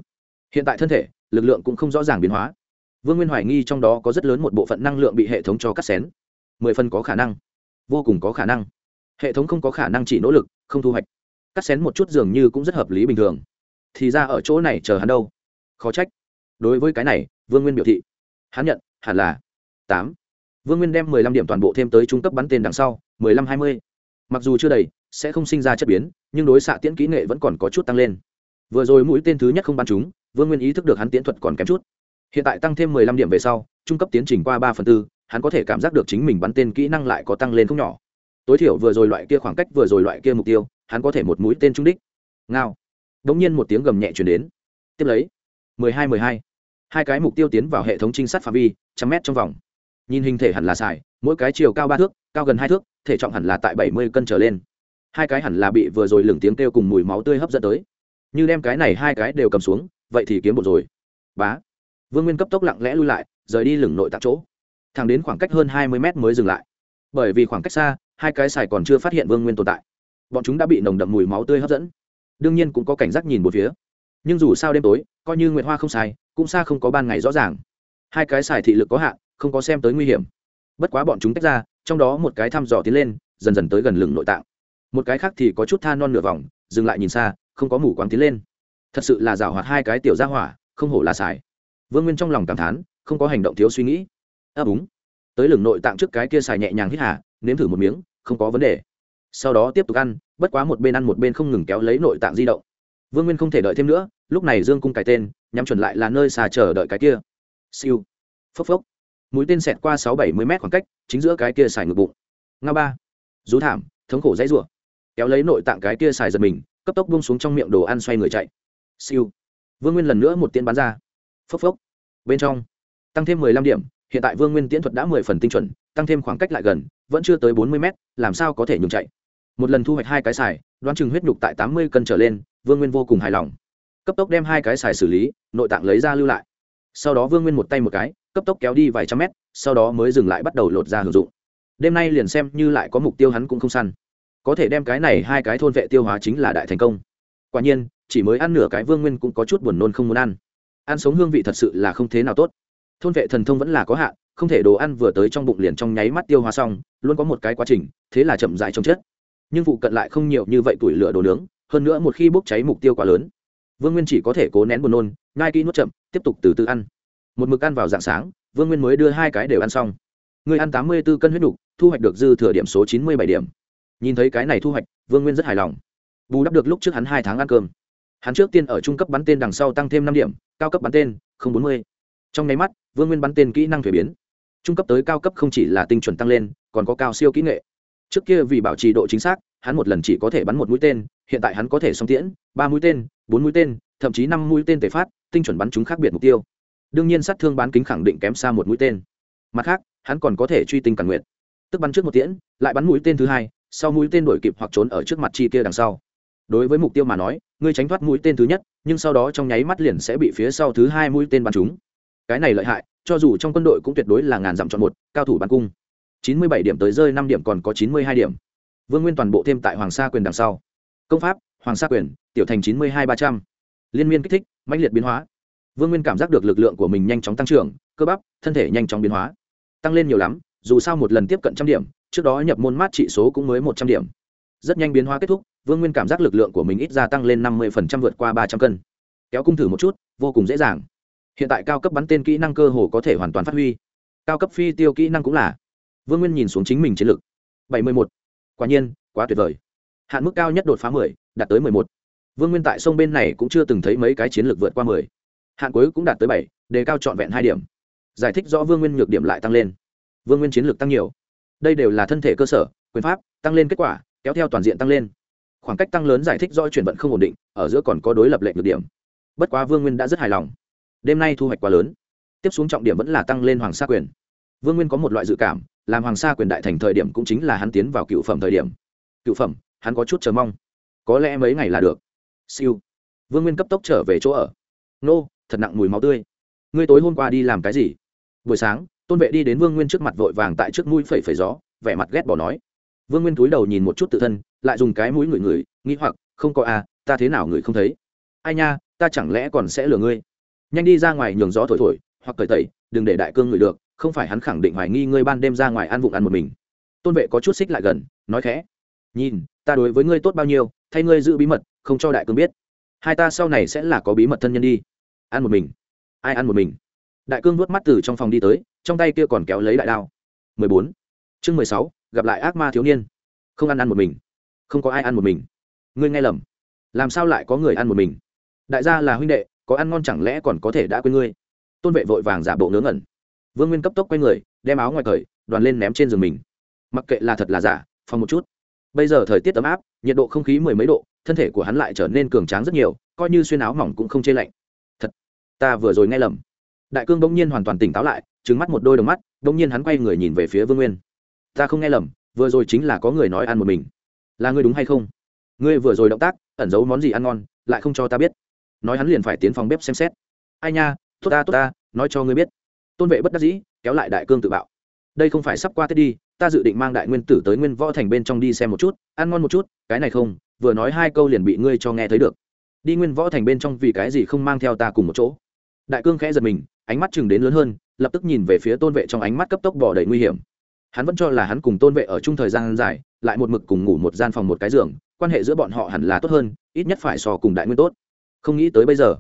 A: Hiện tại thân thể, lực lượng cũng không rõ ràng biến hóa. Vương nguyên hoài nghi trong đó có rất lớn một bộ phận năng lượng bị hệ thống cho cắt xén. Mười phần có khả năng. Vô cùng có khả năng hệ thống không có khả năng chỉ nỗ lực, không thu hoạch. Cắt xén một chút dường như cũng rất hợp lý bình thường. Thì ra ở chỗ này chờ hắn đâu? Khó trách. Đối với cái này, vương nguyên biểu thị. Hắn nhận, hẳn là tám. Vương nguyên đem mười lăm điểm toàn bộ thêm tới trung cấp bắn tên đằng sau, mười lăm hai mươi. Mặc dù chưa đầy, sẽ không sinh ra chất biến, nhưng đối xạ tiễn kỹ nghệ vẫn còn có chút tăng lên. Vừa rồi mũi tên thứ nhất không bắn chúng, vương nguyên ý thức được hắn tiễn thuật còn kém chút. Hiện tại tăng thêm mười lăm điểm về sau, trung cấp tiến trình qua ba phần tư, hắn có thể cảm giác được chính mình bắn tên kỹ năng lại có tăng lên không nhỏ tối thiểu vừa rồi loại kia khoảng cách vừa rồi loại kia mục tiêu, hắn có thể một mũi tên trúng đích. Ngao. Đ ỗ n g nhiên một tiếng gầm nhẹ chuyển đến. Tiếp lấy, mười hai mười hai. Hai cái mục tiêu tiến vào hệ thống trinh sát phạm vi, trăm mét trong vòng. Nhìn hình thể hẳn là xài, mỗi cái chiều cao ba thước, cao gần hai thước, thể trọng hẳn là tại bảy mươi cân trở lên. Hai cái hẳn là bị vừa rồi lửng tiếng kêu cùng mùi máu tươi hấp dẫn tới. Như đem cái này hai cái đều cầm xuống, vậy thì kiếm một rồi. Bá. Vương nguyên cấp tốc lặng lẽ lui lại, rời đi lửng nội tại chỗ. Thẳng đến khoảng cách hơn hai mươi mét mới dừng lại. Bởi vì khoảng cách xa hai cái xài còn chưa phát hiện vương nguyên tồn tại. Bọn chúng đã bị nồng đậm mùi máu tươi hấp dẫn. Đương nhiên cũng có cảnh giác nhìn một phía. Nhưng dù sao đêm tối coi như nguyệt hoa không sai cũng xa không có ban ngày rõ ràng. Hai cái xài thị lực có hạn không có xem tới nguy hiểm. Bất quá bọn chúng tách ra trong đó một cái thăm dò tiến lên dần dần tới gần lừng nội tạng. Một cái khác thì có chút tha non nửa vòng dừng lại nhìn xa không có mù quáng tiến lên. Thật sự là rào hoạt hai cái tiểu ra hỏa không hổ là xài. Vương nguyên trong lòng cảm thán không có hành động thiếu suy nghĩ. Ấp à, úng tới lừng nội tạng trước cái kia xài nhẹ nhàng hít hà nếm thử một miếng, không có vấn đề. Sau đó tiếp tục ăn, bất quá một bên ăn một bên không ngừng kéo lấy nội tạng di động. Vương nguyên không thể đợi thêm nữa, lúc này dương cung cái tên, nhắm chuẩn lại là nơi xà chờ đợi cái kia. Siêu. Phốc phốc. Mũi tên xẹt qua sáu bảy mươi mét khoảng cách, chính giữa cái kia xài ngực bụng. Nga ba. Rú thảm, thống khổ dãy rủa. Kéo lấy nội tạng cái kia xài giật mình, cấp tốc bung xuống trong miệng đồ ăn xoay người chạy. Siêu. Vương nguyên lần nữa một tiên bắn ra. Phốc phốc. Bên trong, tăng thêm mười lăm điểm, hiện tại vương nguyên tiễn thuật đã mười phần tinh chuẩn tăng thêm khoảng cách lại gần, vẫn chưa tới bốn mươi mét, làm sao có thể nhường chạy? Một lần thu hoạch hai cái xài, đoán chừng huyết nhục tại tám mươi cân trở lên, vương nguyên vô cùng hài lòng. Cấp tốc đem hai cái xài xử lý, nội tạng lấy ra lưu lại. Sau đó vương nguyên một tay một cái, cấp tốc kéo đi vài trăm mét, sau đó mới dừng lại bắt đầu lột ra hưởng dụng. Đêm nay liền xem như lại có mục tiêu hắn cũng không săn. Có thể đem cái này hai cái thôn vệ tiêu hóa chính là đại thành công. Quả nhiên, chỉ mới ăn nửa cái vương nguyên cũng có chút buồn nôn không muốn ăn. Ăn sống hương vị thật sự là không thế nào tốt. Thôn vệ thần thông vẫn là có hạn không thể đồ ăn vừa tới trong bụng liền trong nháy mắt tiêu hóa xong, luôn có một cái quá trình, thế là chậm dại trong chết nhưng vụ cận lại không nhiều như vậy tuổi lửa đồ nướng, hơn nữa một khi bốc cháy mục tiêu quá lớn. Vương nguyên chỉ có thể cố nén buồn nôn ngai kỹ nuốt chậm, tiếp tục từ từ ăn. Một mực ăn vào dạng sáng, vương nguyên mới đưa hai cái đều ăn xong. Người ăn tám mươi b ố cân huyết đục thu hoạch được dư thừa điểm số chín mươi bảy điểm. Nhìn thấy cái này thu hoạch, vương nguyên rất hài lòng. Bù đắp được lúc trước hắn hai tháng ăn cơm. Hắn trước tiên ở trung cấp bắn tên đằng sau tăng thêm năm điểm, cao cấp bắn tên, không bốn mươi. Trong nháy mắt, vương nguyên bắn tên kỹ năng thuế biến trung cấp tới cao cấp không chỉ là tinh chuẩn tăng lên, còn có cao siêu kỹ nghệ. Trước kia vì bảo trì độ chính xác, hắn một lần chỉ có thể bắn một mũi tên, hiện tại hắn có thể song tiễn, ba mũi tên, bốn mũi tên, thậm chí năm mũi tên tể phát, tinh chuẩn bắn chúng khác biệt mục tiêu. Đương nhiên sát thương bán kính khẳng định kém xa một mũi tên. Mặt khác, hắn còn có thể truy tinh cản nguyện tức bắn trước một tiễn, lại bắn mũi tên thứ hai, sau mũi tên đổi kịp hoặc trốn ở trước mặt chi kia đằng sau. Đối với mục tiêu mà nói, ngươi tránh thoát mũi tên thứ nhất, nhưng sau đó trong nháy mắt liền sẽ bị phía sau thứ hai mũi tên bắn trúng. Cái này lợi hại cho dù trong quân đội cũng tuyệt đối là ngàn dặm chọn một, cao thủ bắn cung. Chín mươi bảy điểm tới rơi, năm điểm còn có chín mươi hai điểm. Vương nguyên toàn bộ thêm tại hoàng sa quyền đằng sau. Công pháp, hoàng sa quyền, tiểu thành chín mươi hai ba trăm. Liên miên kích thích, mãnh liệt biến hóa. Vương nguyên cảm giác được lực lượng của mình nhanh chóng tăng trưởng, cơ bắp, thân thể nhanh chóng biến hóa. Tăng lên nhiều lắm, dù sao một lần tiếp cận trăm điểm, trước đó nhập môn mát trị số cũng mới một trăm điểm. Rất nhanh biến hóa kết thúc, vương nguyên cảm giác lực lượng của mình ít ra tăng lên năm mươi vượt qua ba trăm cân. Kéo cung thử một chút, vô cùng dễ dàng hiện tại cao cấp bắn tên kỹ năng cơ hồ có thể hoàn toàn phát huy. Cao cấp phi tiêu kỹ năng cũng là. Vương nguyên nhìn xuống chính mình chiến lược bảy mươi một quả nhiên, quá tuyệt vời. Hạn mức cao nhất đột phá mười, đạt tới mười một. Vương nguyên tại sông bên này cũng chưa từng thấy mấy cái chiến lược vượt qua mười. Hạn cuối cũng đạt tới bảy, đề cao trọn vẹn hai điểm. Giải thích rõ vương nguyên nhược điểm lại tăng lên. Vương nguyên chiến lược tăng nhiều. Đây đều là thân thể cơ sở, quyền pháp, tăng lên kết quả, kéo theo toàn diện tăng lên. Khoảng cách tăng lớn giải thích do chuyển vận không ổn định, ở giữa còn có đối lập lệnh được điểm. Bất quá vương nguyên đã rất hài lòng đêm nay thu hoạch quá lớn. Tiếp xuống trọng điểm vẫn là tăng lên hoàng sa quyền. Vương nguyên có một loại dự cảm, làm hoàng sa quyền đại thành thời điểm cũng chính là hắn tiến vào cựu phẩm thời điểm. Cựu phẩm, hắn có chút chờ mong. Có lẽ mấy ngày là được. Siêu. Vương nguyên cấp tốc trở về chỗ ở. Nô, thật nặng mùi máu tươi. Ngươi tối hôm qua đi làm cái gì? Buổi sáng, tôn vệ đi đến vương nguyên trước mặt vội vàng tại trước mũi phẩy phẩy gió, vẻ mặt ghét bỏ nói. Vương nguyên túi đầu nhìn một chút tự thân, lại dùng cái mũi ngửi ngửi nghĩ hoặc, không có à ta thế nào ngửi không thấy? Ai nha, ta chẳng lẽ còn sẽ lừa ngươi? Nhanh đi ra ngoài nhường gió thổi thổi hoặc cởi tẩy đừng để đại cương ngửi được không phải hắn khẳng định hoài nghi ngươi ban đêm ra ngoài ăn vụng ăn một mình. Tôn vệ có chút xích lại gần nói khẽ. Nhìn ta đối với ngươi tốt bao nhiêu thay ngươi giữ bí mật không cho đại cương biết. Hai ta sau này sẽ là có bí mật thân nhân đi. Ăn một mình. Ai ăn một mình? Đại cương vuốt mắt từ trong phòng đi tới trong tay kia còn kéo lấy đại đao. 14. chương 16, gặp lại ác ma thiếu niên. Không ăn ăn một mình. Không có ai ăn một mình. Ngươi nghe lầm. Làm sao lại có người ăn một mình? Đại gia là huynh đệ có ăn ngon chẳng lẽ còn có thể đã quên ngươi? Tôn vệ vội vàng giả bộ ngớ ngẩn. Vương nguyên cấp tốc quay người, đem áo ngoài cởi đoàn lên ném trên giường mình. Mặc kệ là thật là giả, phòng một chút. Bây giờ thời tiết ấm áp, nhiệt độ không khí mười mấy độ, thân thể của hắn lại trở nên cường tráng rất nhiều, coi như xuyên áo mỏng cũng không chê lạnh. Thật, ta vừa rồi nghe lầm. Đại cương bỗng nhiên hoàn toàn tỉnh táo lại trứng mắt một đôi đồng mắt, bỗng nhiên hắn quay người nhìn về phía vương nguyên. Ta không nghe lầm, vừa rồi chính là có người nói ăn một mình. Là ngươi đúng hay không? Ngươi vừa rồi động tác, ẩn giấu món gì ăn ngon, lại không cho ta biết nói hắn liền phải tiến phòng bếp xem xét. Ai nha, tốt ta tốt ta, nói cho ngươi biết. Tôn vệ bất đắc dĩ, kéo lại đại cương tự bạo. Đây không phải sắp qua tết đi, ta dự định mang đại nguyên tử tới nguyên võ thành bên trong đi xem một chút, ăn ngon một chút, cái này không, vừa nói hai câu liền bị ngươi cho nghe thấy được. Đi nguyên võ thành bên trong vì cái gì không mang theo ta cùng một chỗ? Đại cương khẽ giật mình, ánh mắt chừng đến lớn hơn, lập tức nhìn về phía tôn vệ trong ánh mắt cấp tốc bỏ đầy nguy hiểm. Hắn vẫn cho là hắn cùng tôn vệ ở chung thời gian dài, lại một mực cùng ngủ một gian phòng một cái giường, quan hệ giữa bọn họ hẳn là tốt hơn, ít nhất phải so cùng đại nguyên tốt không nghĩ tới bây giờ.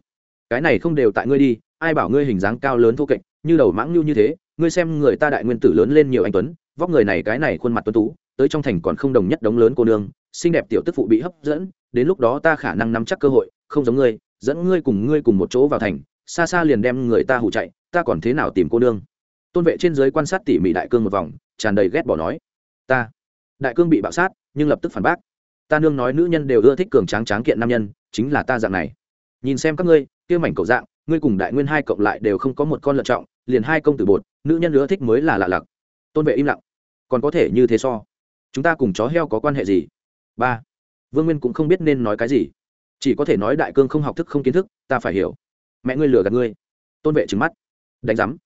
A: Cái này không đều tại ngươi đi, ai bảo ngươi hình dáng cao lớn thô kệch, như đầu mãng nhu như thế, ngươi xem người ta đại nguyên tử lớn lên nhiều anh tuấn, vóc người này cái này khuôn mặt tuấn tú, tới trong thành còn không đồng nhất đống lớn cô nương, xinh đẹp tiểu tức phụ bị hấp dẫn, đến lúc đó ta khả năng nắm chắc cơ hội, không giống ngươi, dẫn ngươi cùng ngươi cùng một chỗ vào thành, xa xa liền đem người ta hụ chạy, ta còn thế nào tìm cô nương? Tôn vệ trên dưới quan sát tỉ mỉ đại cương một vòng, tràn đầy ghét bỏ nói. Ta, đại cương bị bạo sát, nhưng lập tức phản bác. Ta nương nói nữ nhân đều ưa thích cường tráng tráng kiện nam nhân, chính là ta dạng này nhìn xem các ngươi, kia mảnh cậu dạng, ngươi cùng đại nguyên hai cộng lại đều không có một con lợn trọng, liền hai công tử bột, nữ nhân nữa thích mới là lạ lặc. Tôn vệ im lặng. Còn có thể như thế so? Chúng ta cùng chó heo có quan hệ gì? Ba. Vương nguyên cũng không biết nên nói cái gì. Chỉ có thể nói đại cương không học thức không kiến thức, ta phải hiểu. Mẹ ngươi lừa gạt ngươi. Tôn vệ trừng mắt. Đánh giám.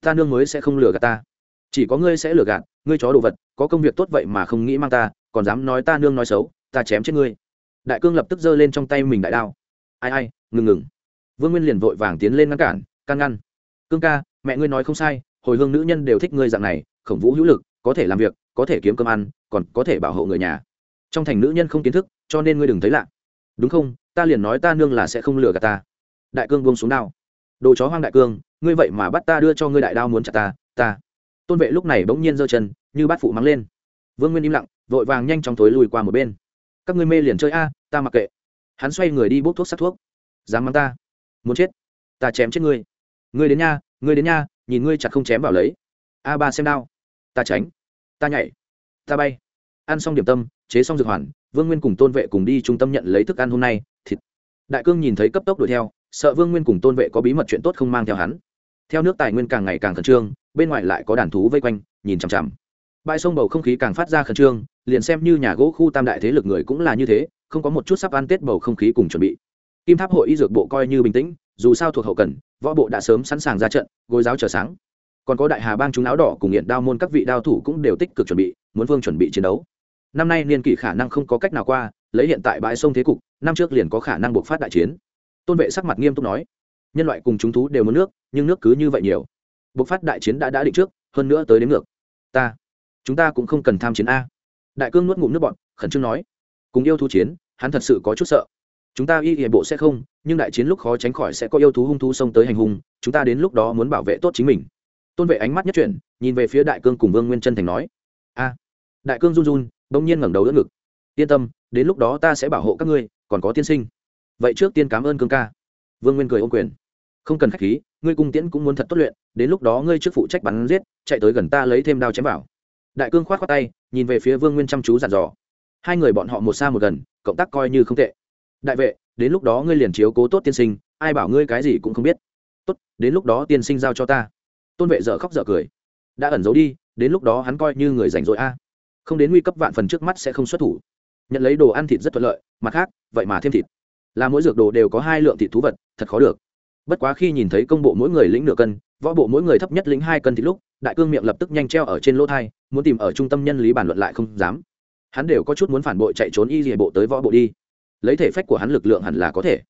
A: Ta nương mới sẽ không lừa gạt ta. Chỉ có ngươi sẽ lừa gạt, ngươi chó đồ vật, có công việc tốt vậy mà không nghĩ mang ta, còn dám nói ta nương nói xấu, ta chém chết ngươi. Đại cương lập tức giơ lên trong tay mình đại đao ai ai, ngừng ngừng. Vương nguyên liền vội vàng tiến lên ngăn cản, can ngăn. Cương ca, mẹ ngươi nói không sai, hồi hương nữ nhân đều thích ngươi dạng này, khổng vũ hữu lực, có thể làm việc, có thể kiếm cơm ăn, còn có thể bảo hộ người nhà. Trong thành nữ nhân không kiến thức, cho nên ngươi đừng thấy lạ. Đúng không? Ta liền nói ta nương là sẽ không lừa gạt ta. Đại cương buông xuống đao. Đồ chó hoang đại cương, ngươi vậy mà bắt ta đưa cho ngươi đại đao muốn chặt ta ta. Tôn vệ lúc này bỗng nhiên giơ chân, như bắt phụ mắng lên. Vương nguyên im lặng, vội vàng nhanh chóng thối lùi qua một bên. Các ngươi mê liền chơi a, ta mặc kệ hắn xoay người đi bốc thuốc sắc thuốc. Dám mắng ta? Muốn chết? Ta chém chết ngươi. Ngươi đến nha, ngươi đến nha, nhìn ngươi chặt không chém vào lấy. A ba xem đao ta tránh. Ta nhảy. Ta bay. Ăn xong điểm tâm, chế xong dược hoàn, vương nguyên cùng tôn vệ cùng đi trung tâm nhận lấy thức ăn hôm nay, thịt. Đại cương nhìn thấy cấp tốc đuổi theo, sợ vương nguyên cùng tôn vệ có bí mật chuyện tốt không mang theo hắn. Theo nước tài nguyên càng ngày càng khẩn trương, bên ngoài lại có đàn thú vây quanh, nhìn chằm chằm. Bãi sông bầu không khí càng phát ra khẩn trương, liền xem như nhà gỗ khu tam đại thế lực người cũng là như thế không có một chút sắp ăn tết bầu không khí cùng chuẩn bị. Kim tháp hội y dược bộ coi như bình tĩnh, dù sao thuộc hậu cần, võ bộ đã sớm sẵn sàng ra trận, gối giáo chờ sáng. Còn có đại hà bang chúng áo đỏ cùng hiện đao môn các vị đao thủ cũng đều tích cực chuẩn bị, muốn vương chuẩn bị chiến đấu. Năm nay niên kỷ khả năng không có cách nào qua, lấy hiện tại bãi sông thế cục, năm trước liền có khả năng buộc phát đại chiến. Tôn vệ sắc mặt nghiêm túc nói, nhân loại cùng chúng thú đều muốn nước, nhưng nước cứ như vậy nhiều. Buộc phát đại chiến đã đã định trước, hơn nữa tới đến ngược. Ta, chúng ta cũng không cần tham chiến a. Đại cương nuốt ngụm nước bọn khẩn trương nói cùng yêu thú chiến, hắn thật sự có chút sợ. Chúng ta y hiệp bộ sẽ không, nhưng đại chiến lúc khó tránh khỏi sẽ có yêu thú hung thú xông tới hành hung, chúng ta đến lúc đó muốn bảo vệ tốt chính mình. Tôn vệ ánh mắt nhất chuyển, nhìn về phía đại cương cùng vương nguyên chân thành nói. A. Đại cương run run bỗng nhiên ngẩng đầu đỡ ngực. Yên tâm, đến lúc đó ta sẽ bảo hộ các ngươi, còn có tiên sinh. Vậy trước tiên cảm ơn cương ca. Vương nguyên cười ô quyền. Không cần k h á c h khí, ngươi cung tiễn cũng muốn thật tốt luyện, đến lúc đó ngươi trước phụ trách bắn giết, chạy tới gần ta lấy thêm đao chém vào. Đại cương k h o á t khoác tay, nhìn về phía vương nguyên chăm chú dặn dò hai người bọn họ một xa một gần, cộng tác coi như không tệ. Đại vệ, đến lúc đó ngươi liền chiếu cố tốt tiên sinh, ai bảo ngươi cái gì cũng không biết. Tốt, đến lúc đó tiên sinh giao cho ta. Tôn vệ dợ khóc dợ cười. Đã ẩn giấu đi, đến lúc đó hắn coi như người rảnh rỗi a. Không đến nguy cấp vạn phần trước mắt sẽ không xuất thủ. Nhận lấy đồ ăn thịt rất thuận lợi, mặt khác, vậy mà thêm thịt. Là mỗi dược đồ đều có hai lượng thịt thú vật, thật khó được. Bất quá khi nhìn thấy công bộ mỗi người lĩnh nửa cân, võ bộ mỗi người thấp nhất lĩnh hai cân thịt lúc, đại cương miệng lập tức nhanh treo ở trên lỗ thai, muốn tìm ở trung tâm nhân lý bản luận lại không dám hắn đều có chút muốn phản bội chạy trốn y rìa bộ tới võ bộ đi. Lấy thể phách của hắn lực lượng hẳn là có thể.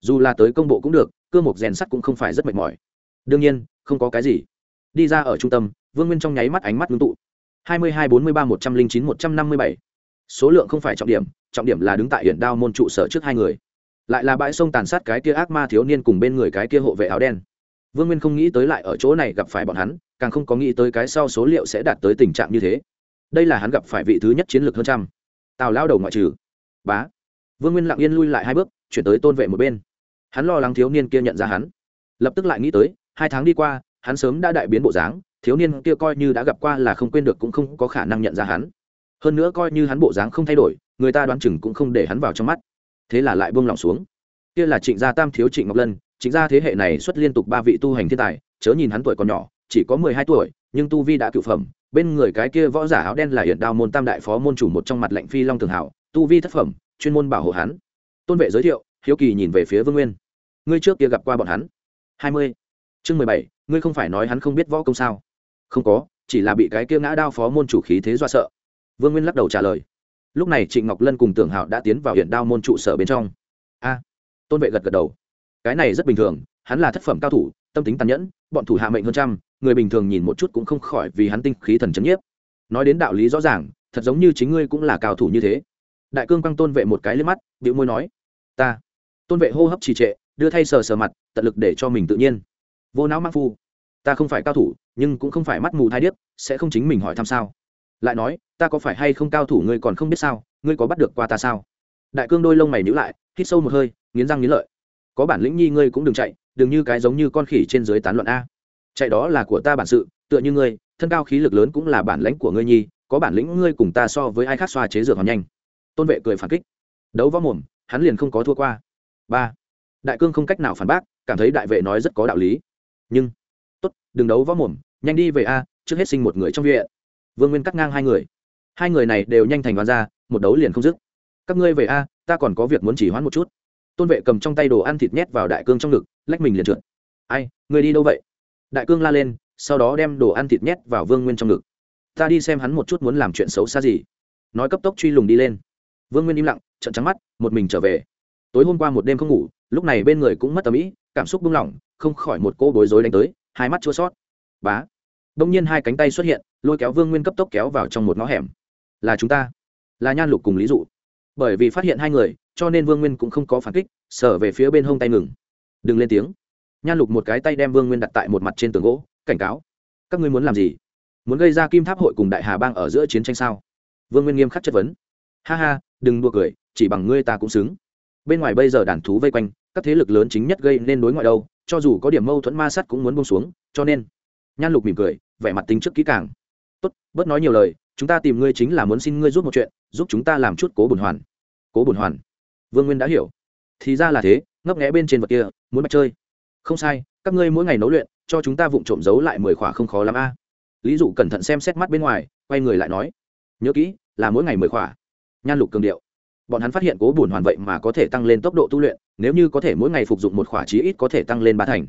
A: Dù là tới công bộ cũng được, cơ mục rèn sắt cũng không phải rất mệt mỏi. Đương nhiên, không có cái gì. Đi ra ở trung tâm, vương nguyên trong nháy mắt ánh mắt ngưng tụ. hai mươi hai bốn mươi ba một trăm linh chín một trăm năm mươi bảy. Số lượng không phải trọng điểm trọng điểm là đứng tại huyện đao môn trụ sở trước hai người. Lại là bãi sông tàn sát cái kia ác ma thiếu niên cùng bên người cái kia hộ vệ áo đen. Vương nguyên không nghĩ tới lại ở chỗ này gặp phải bọn hắn, càng không có nghĩ tới cái sau số liệu sẽ đạt tới tình trạng như thế đây là hắn gặp phải vị thứ nhất chiến lược hơn trăm. Tào lao đầu ngoại trừ. Bá. Vương nguyên lặng yên lui lại hai bước, chuyển tới tôn vệ một bên. Hắn lo lắng thiếu niên kia nhận ra hắn. Lập tức lại nghĩ tới, hai tháng đi qua, hắn sớm đã đại biến bộ dáng, thiếu niên kia coi như đã gặp qua là không quên được cũng không có khả năng nhận ra hắn. Hơn nữa coi như hắn bộ dáng không thay đổi, người ta đoán chừng cũng không để hắn vào trong mắt. Thế là lại buông lỏng xuống. Kia là trịnh gia tam thiếu trịnh ngọc lân, trịnh gia thế hệ này xuất liên tục ba vị tu hành thiên tài, chớ nhìn hắn tuổi còn nhỏ, chỉ có mười hai tuổi, nhưng tu vi đã cựu phẩm bên người cái kia võ giả áo đen là hiện đao môn tam đại phó môn chủ một trong mặt lệnh phi long tường hảo, tu vi thất phẩm, chuyên môn bảo hộ hắn. Tôn vệ giới thiệu, hiếu kỳ nhìn về phía vương nguyên. Ngươi trước kia gặp qua bọn hắn. Hai mươi. Chương mười bảy, ngươi không phải nói hắn không biết võ công sao? Không có, chỉ là bị cái kia ngã đao phó môn chủ khí thế do sợ. Vương nguyên lắc đầu trả lời. Lúc này trịnh ngọc lân cùng tưởng hạo đã tiến vào hiện đao môn trụ sở bên trong. A. Tôn vệ gật gật đầu. Cái này rất bình thường, hắn là thất phẩm cao thủ tâm tính tàn nhẫn, bọn thủ hạ mệnh hơn trăm, người bình thường nhìn một chút cũng không khỏi vì hắn tinh khí thần c nhiếp. Nói đến đạo lý rõ ràng, thật giống như chính ngươi cũng là cao thủ như thế. Đại cương quăng tôn vệ một cái lên mắt điệu môi nói, ta. Tôn vệ hô hấp trì trệ, đưa thay sờ sờ mặt, tận lực để cho mình tự nhiên. Vô não mắc phu, ta không phải cao thủ, nhưng cũng không phải mắt mù thai điếc, sẽ không chính mình hỏi thăm sao? Lại nói, ta có phải hay không cao thủ ngươi còn không biết sao, ngươi có bắt được qua ta sao? Đại cương đôi lông mày nhữ lại, hít sâu một hơi, nghiến răng nghiến lợi. Có bản lĩnh nhi ngươi cũng đừng chạy đừng như cái giống như con khỉ trên dưới tán luận a. Chạy đó là của ta bản sự, tựa như ngươi, thân cao khí lực lớn cũng là bản lãnh của ngươi nhi, có bản lĩnh ngươi cùng ta so với ai khác xoa chế dược hoàn nhanh. Tôn vệ cười phản kích. Đấu võ mồm, hắn liền không có thua qua. Ba. Đại cương không cách nào phản bác, cảm thấy đại vệ nói rất có đạo lý. Nhưng, tốt, đừng đấu võ mồm, nhanh đi về a, trước hết sinh một người trong viện vương nguyên cắt ngang hai người. Hai người này đều nhanh thành đoán ra, một đấu liền không dứt. Các ngươi về a, ta còn có việc muốn chỉ hoãn một chút. Tôn vệ cầm trong tay đồ ăn thịt nhét vào đại cương trong ngực lách mình liền trượt. Ai người đi đâu vậy? Đại cương la lên sau đó đem đồ ăn thịt nhét vào vương nguyên trong ngực. Ta đi xem hắn một chút muốn làm chuyện xấu xa gì. Nói cấp tốc truy lùng đi lên. Vương nguyên im lặng trận trắng mắt một mình trở về. Tối hôm qua một đêm không ngủ lúc này bên người cũng mất tầm ý, cảm xúc buông lỏng không khỏi một cô bối rối đánh tới hai mắt chua sót bá. Đông nhiên hai cánh tay xuất hiện lôi kéo vương nguyên cấp tốc kéo vào trong một ngõ hẻm. Là chúng ta. Là nhan lục cùng lý dụ. Bởi vì phát hiện hai người cho nên vương nguyên cũng không có phản kích sở về phía bên hông tay ngừng đừng lên tiếng. Nhan lục một cái tay đem vương nguyên đặt tại một mặt trên tường gỗ, cảnh cáo. Các ngươi muốn làm gì? Muốn gây ra kim tháp hội cùng đại hà bang ở giữa chiến tranh sao? Vương nguyên nghiêm khắc chất vấn. Ha ha, đừng đua cười, chỉ bằng ngươi ta cũng xứng. Bên ngoài bây giờ đàn thú vây quanh, các thế lực lớn chính nhất gây nên đối ngoại đâu, cho dù có điểm mâu thuẫn ma sắt cũng muốn bông xuống, cho nên. Nhan lục mỉm cười, vẻ mặt tính trước kỹ càng. Tốt, bớt nói nhiều lời, chúng ta tìm ngươi chính là muốn xin ngươi giúp một chuyện, giúp chúng ta làm chút cố bùn hoàn. Cố bùn hoàn. Vương nguyên đã hiểu thì ra là thế, ngấp nghẽ bên trên vật kia, muốn mặt chơi. Không sai, các ngươi mỗi ngày nấu luyện, cho chúng ta vụng trộm giấu lại mười khỏa không khó lắm a. Lý dụ cẩn thận xem xét mắt bên ngoài, quay người lại nói, nhớ kỹ, là mỗi ngày mười khỏa. Nhan lục cường điệu. Bọn hắn phát hiện cố bùn hoàn vậy mà có thể tăng lên tốc độ tu luyện, nếu như có thể mỗi ngày phục dụng một khỏa chí ít có thể tăng lên ba thành.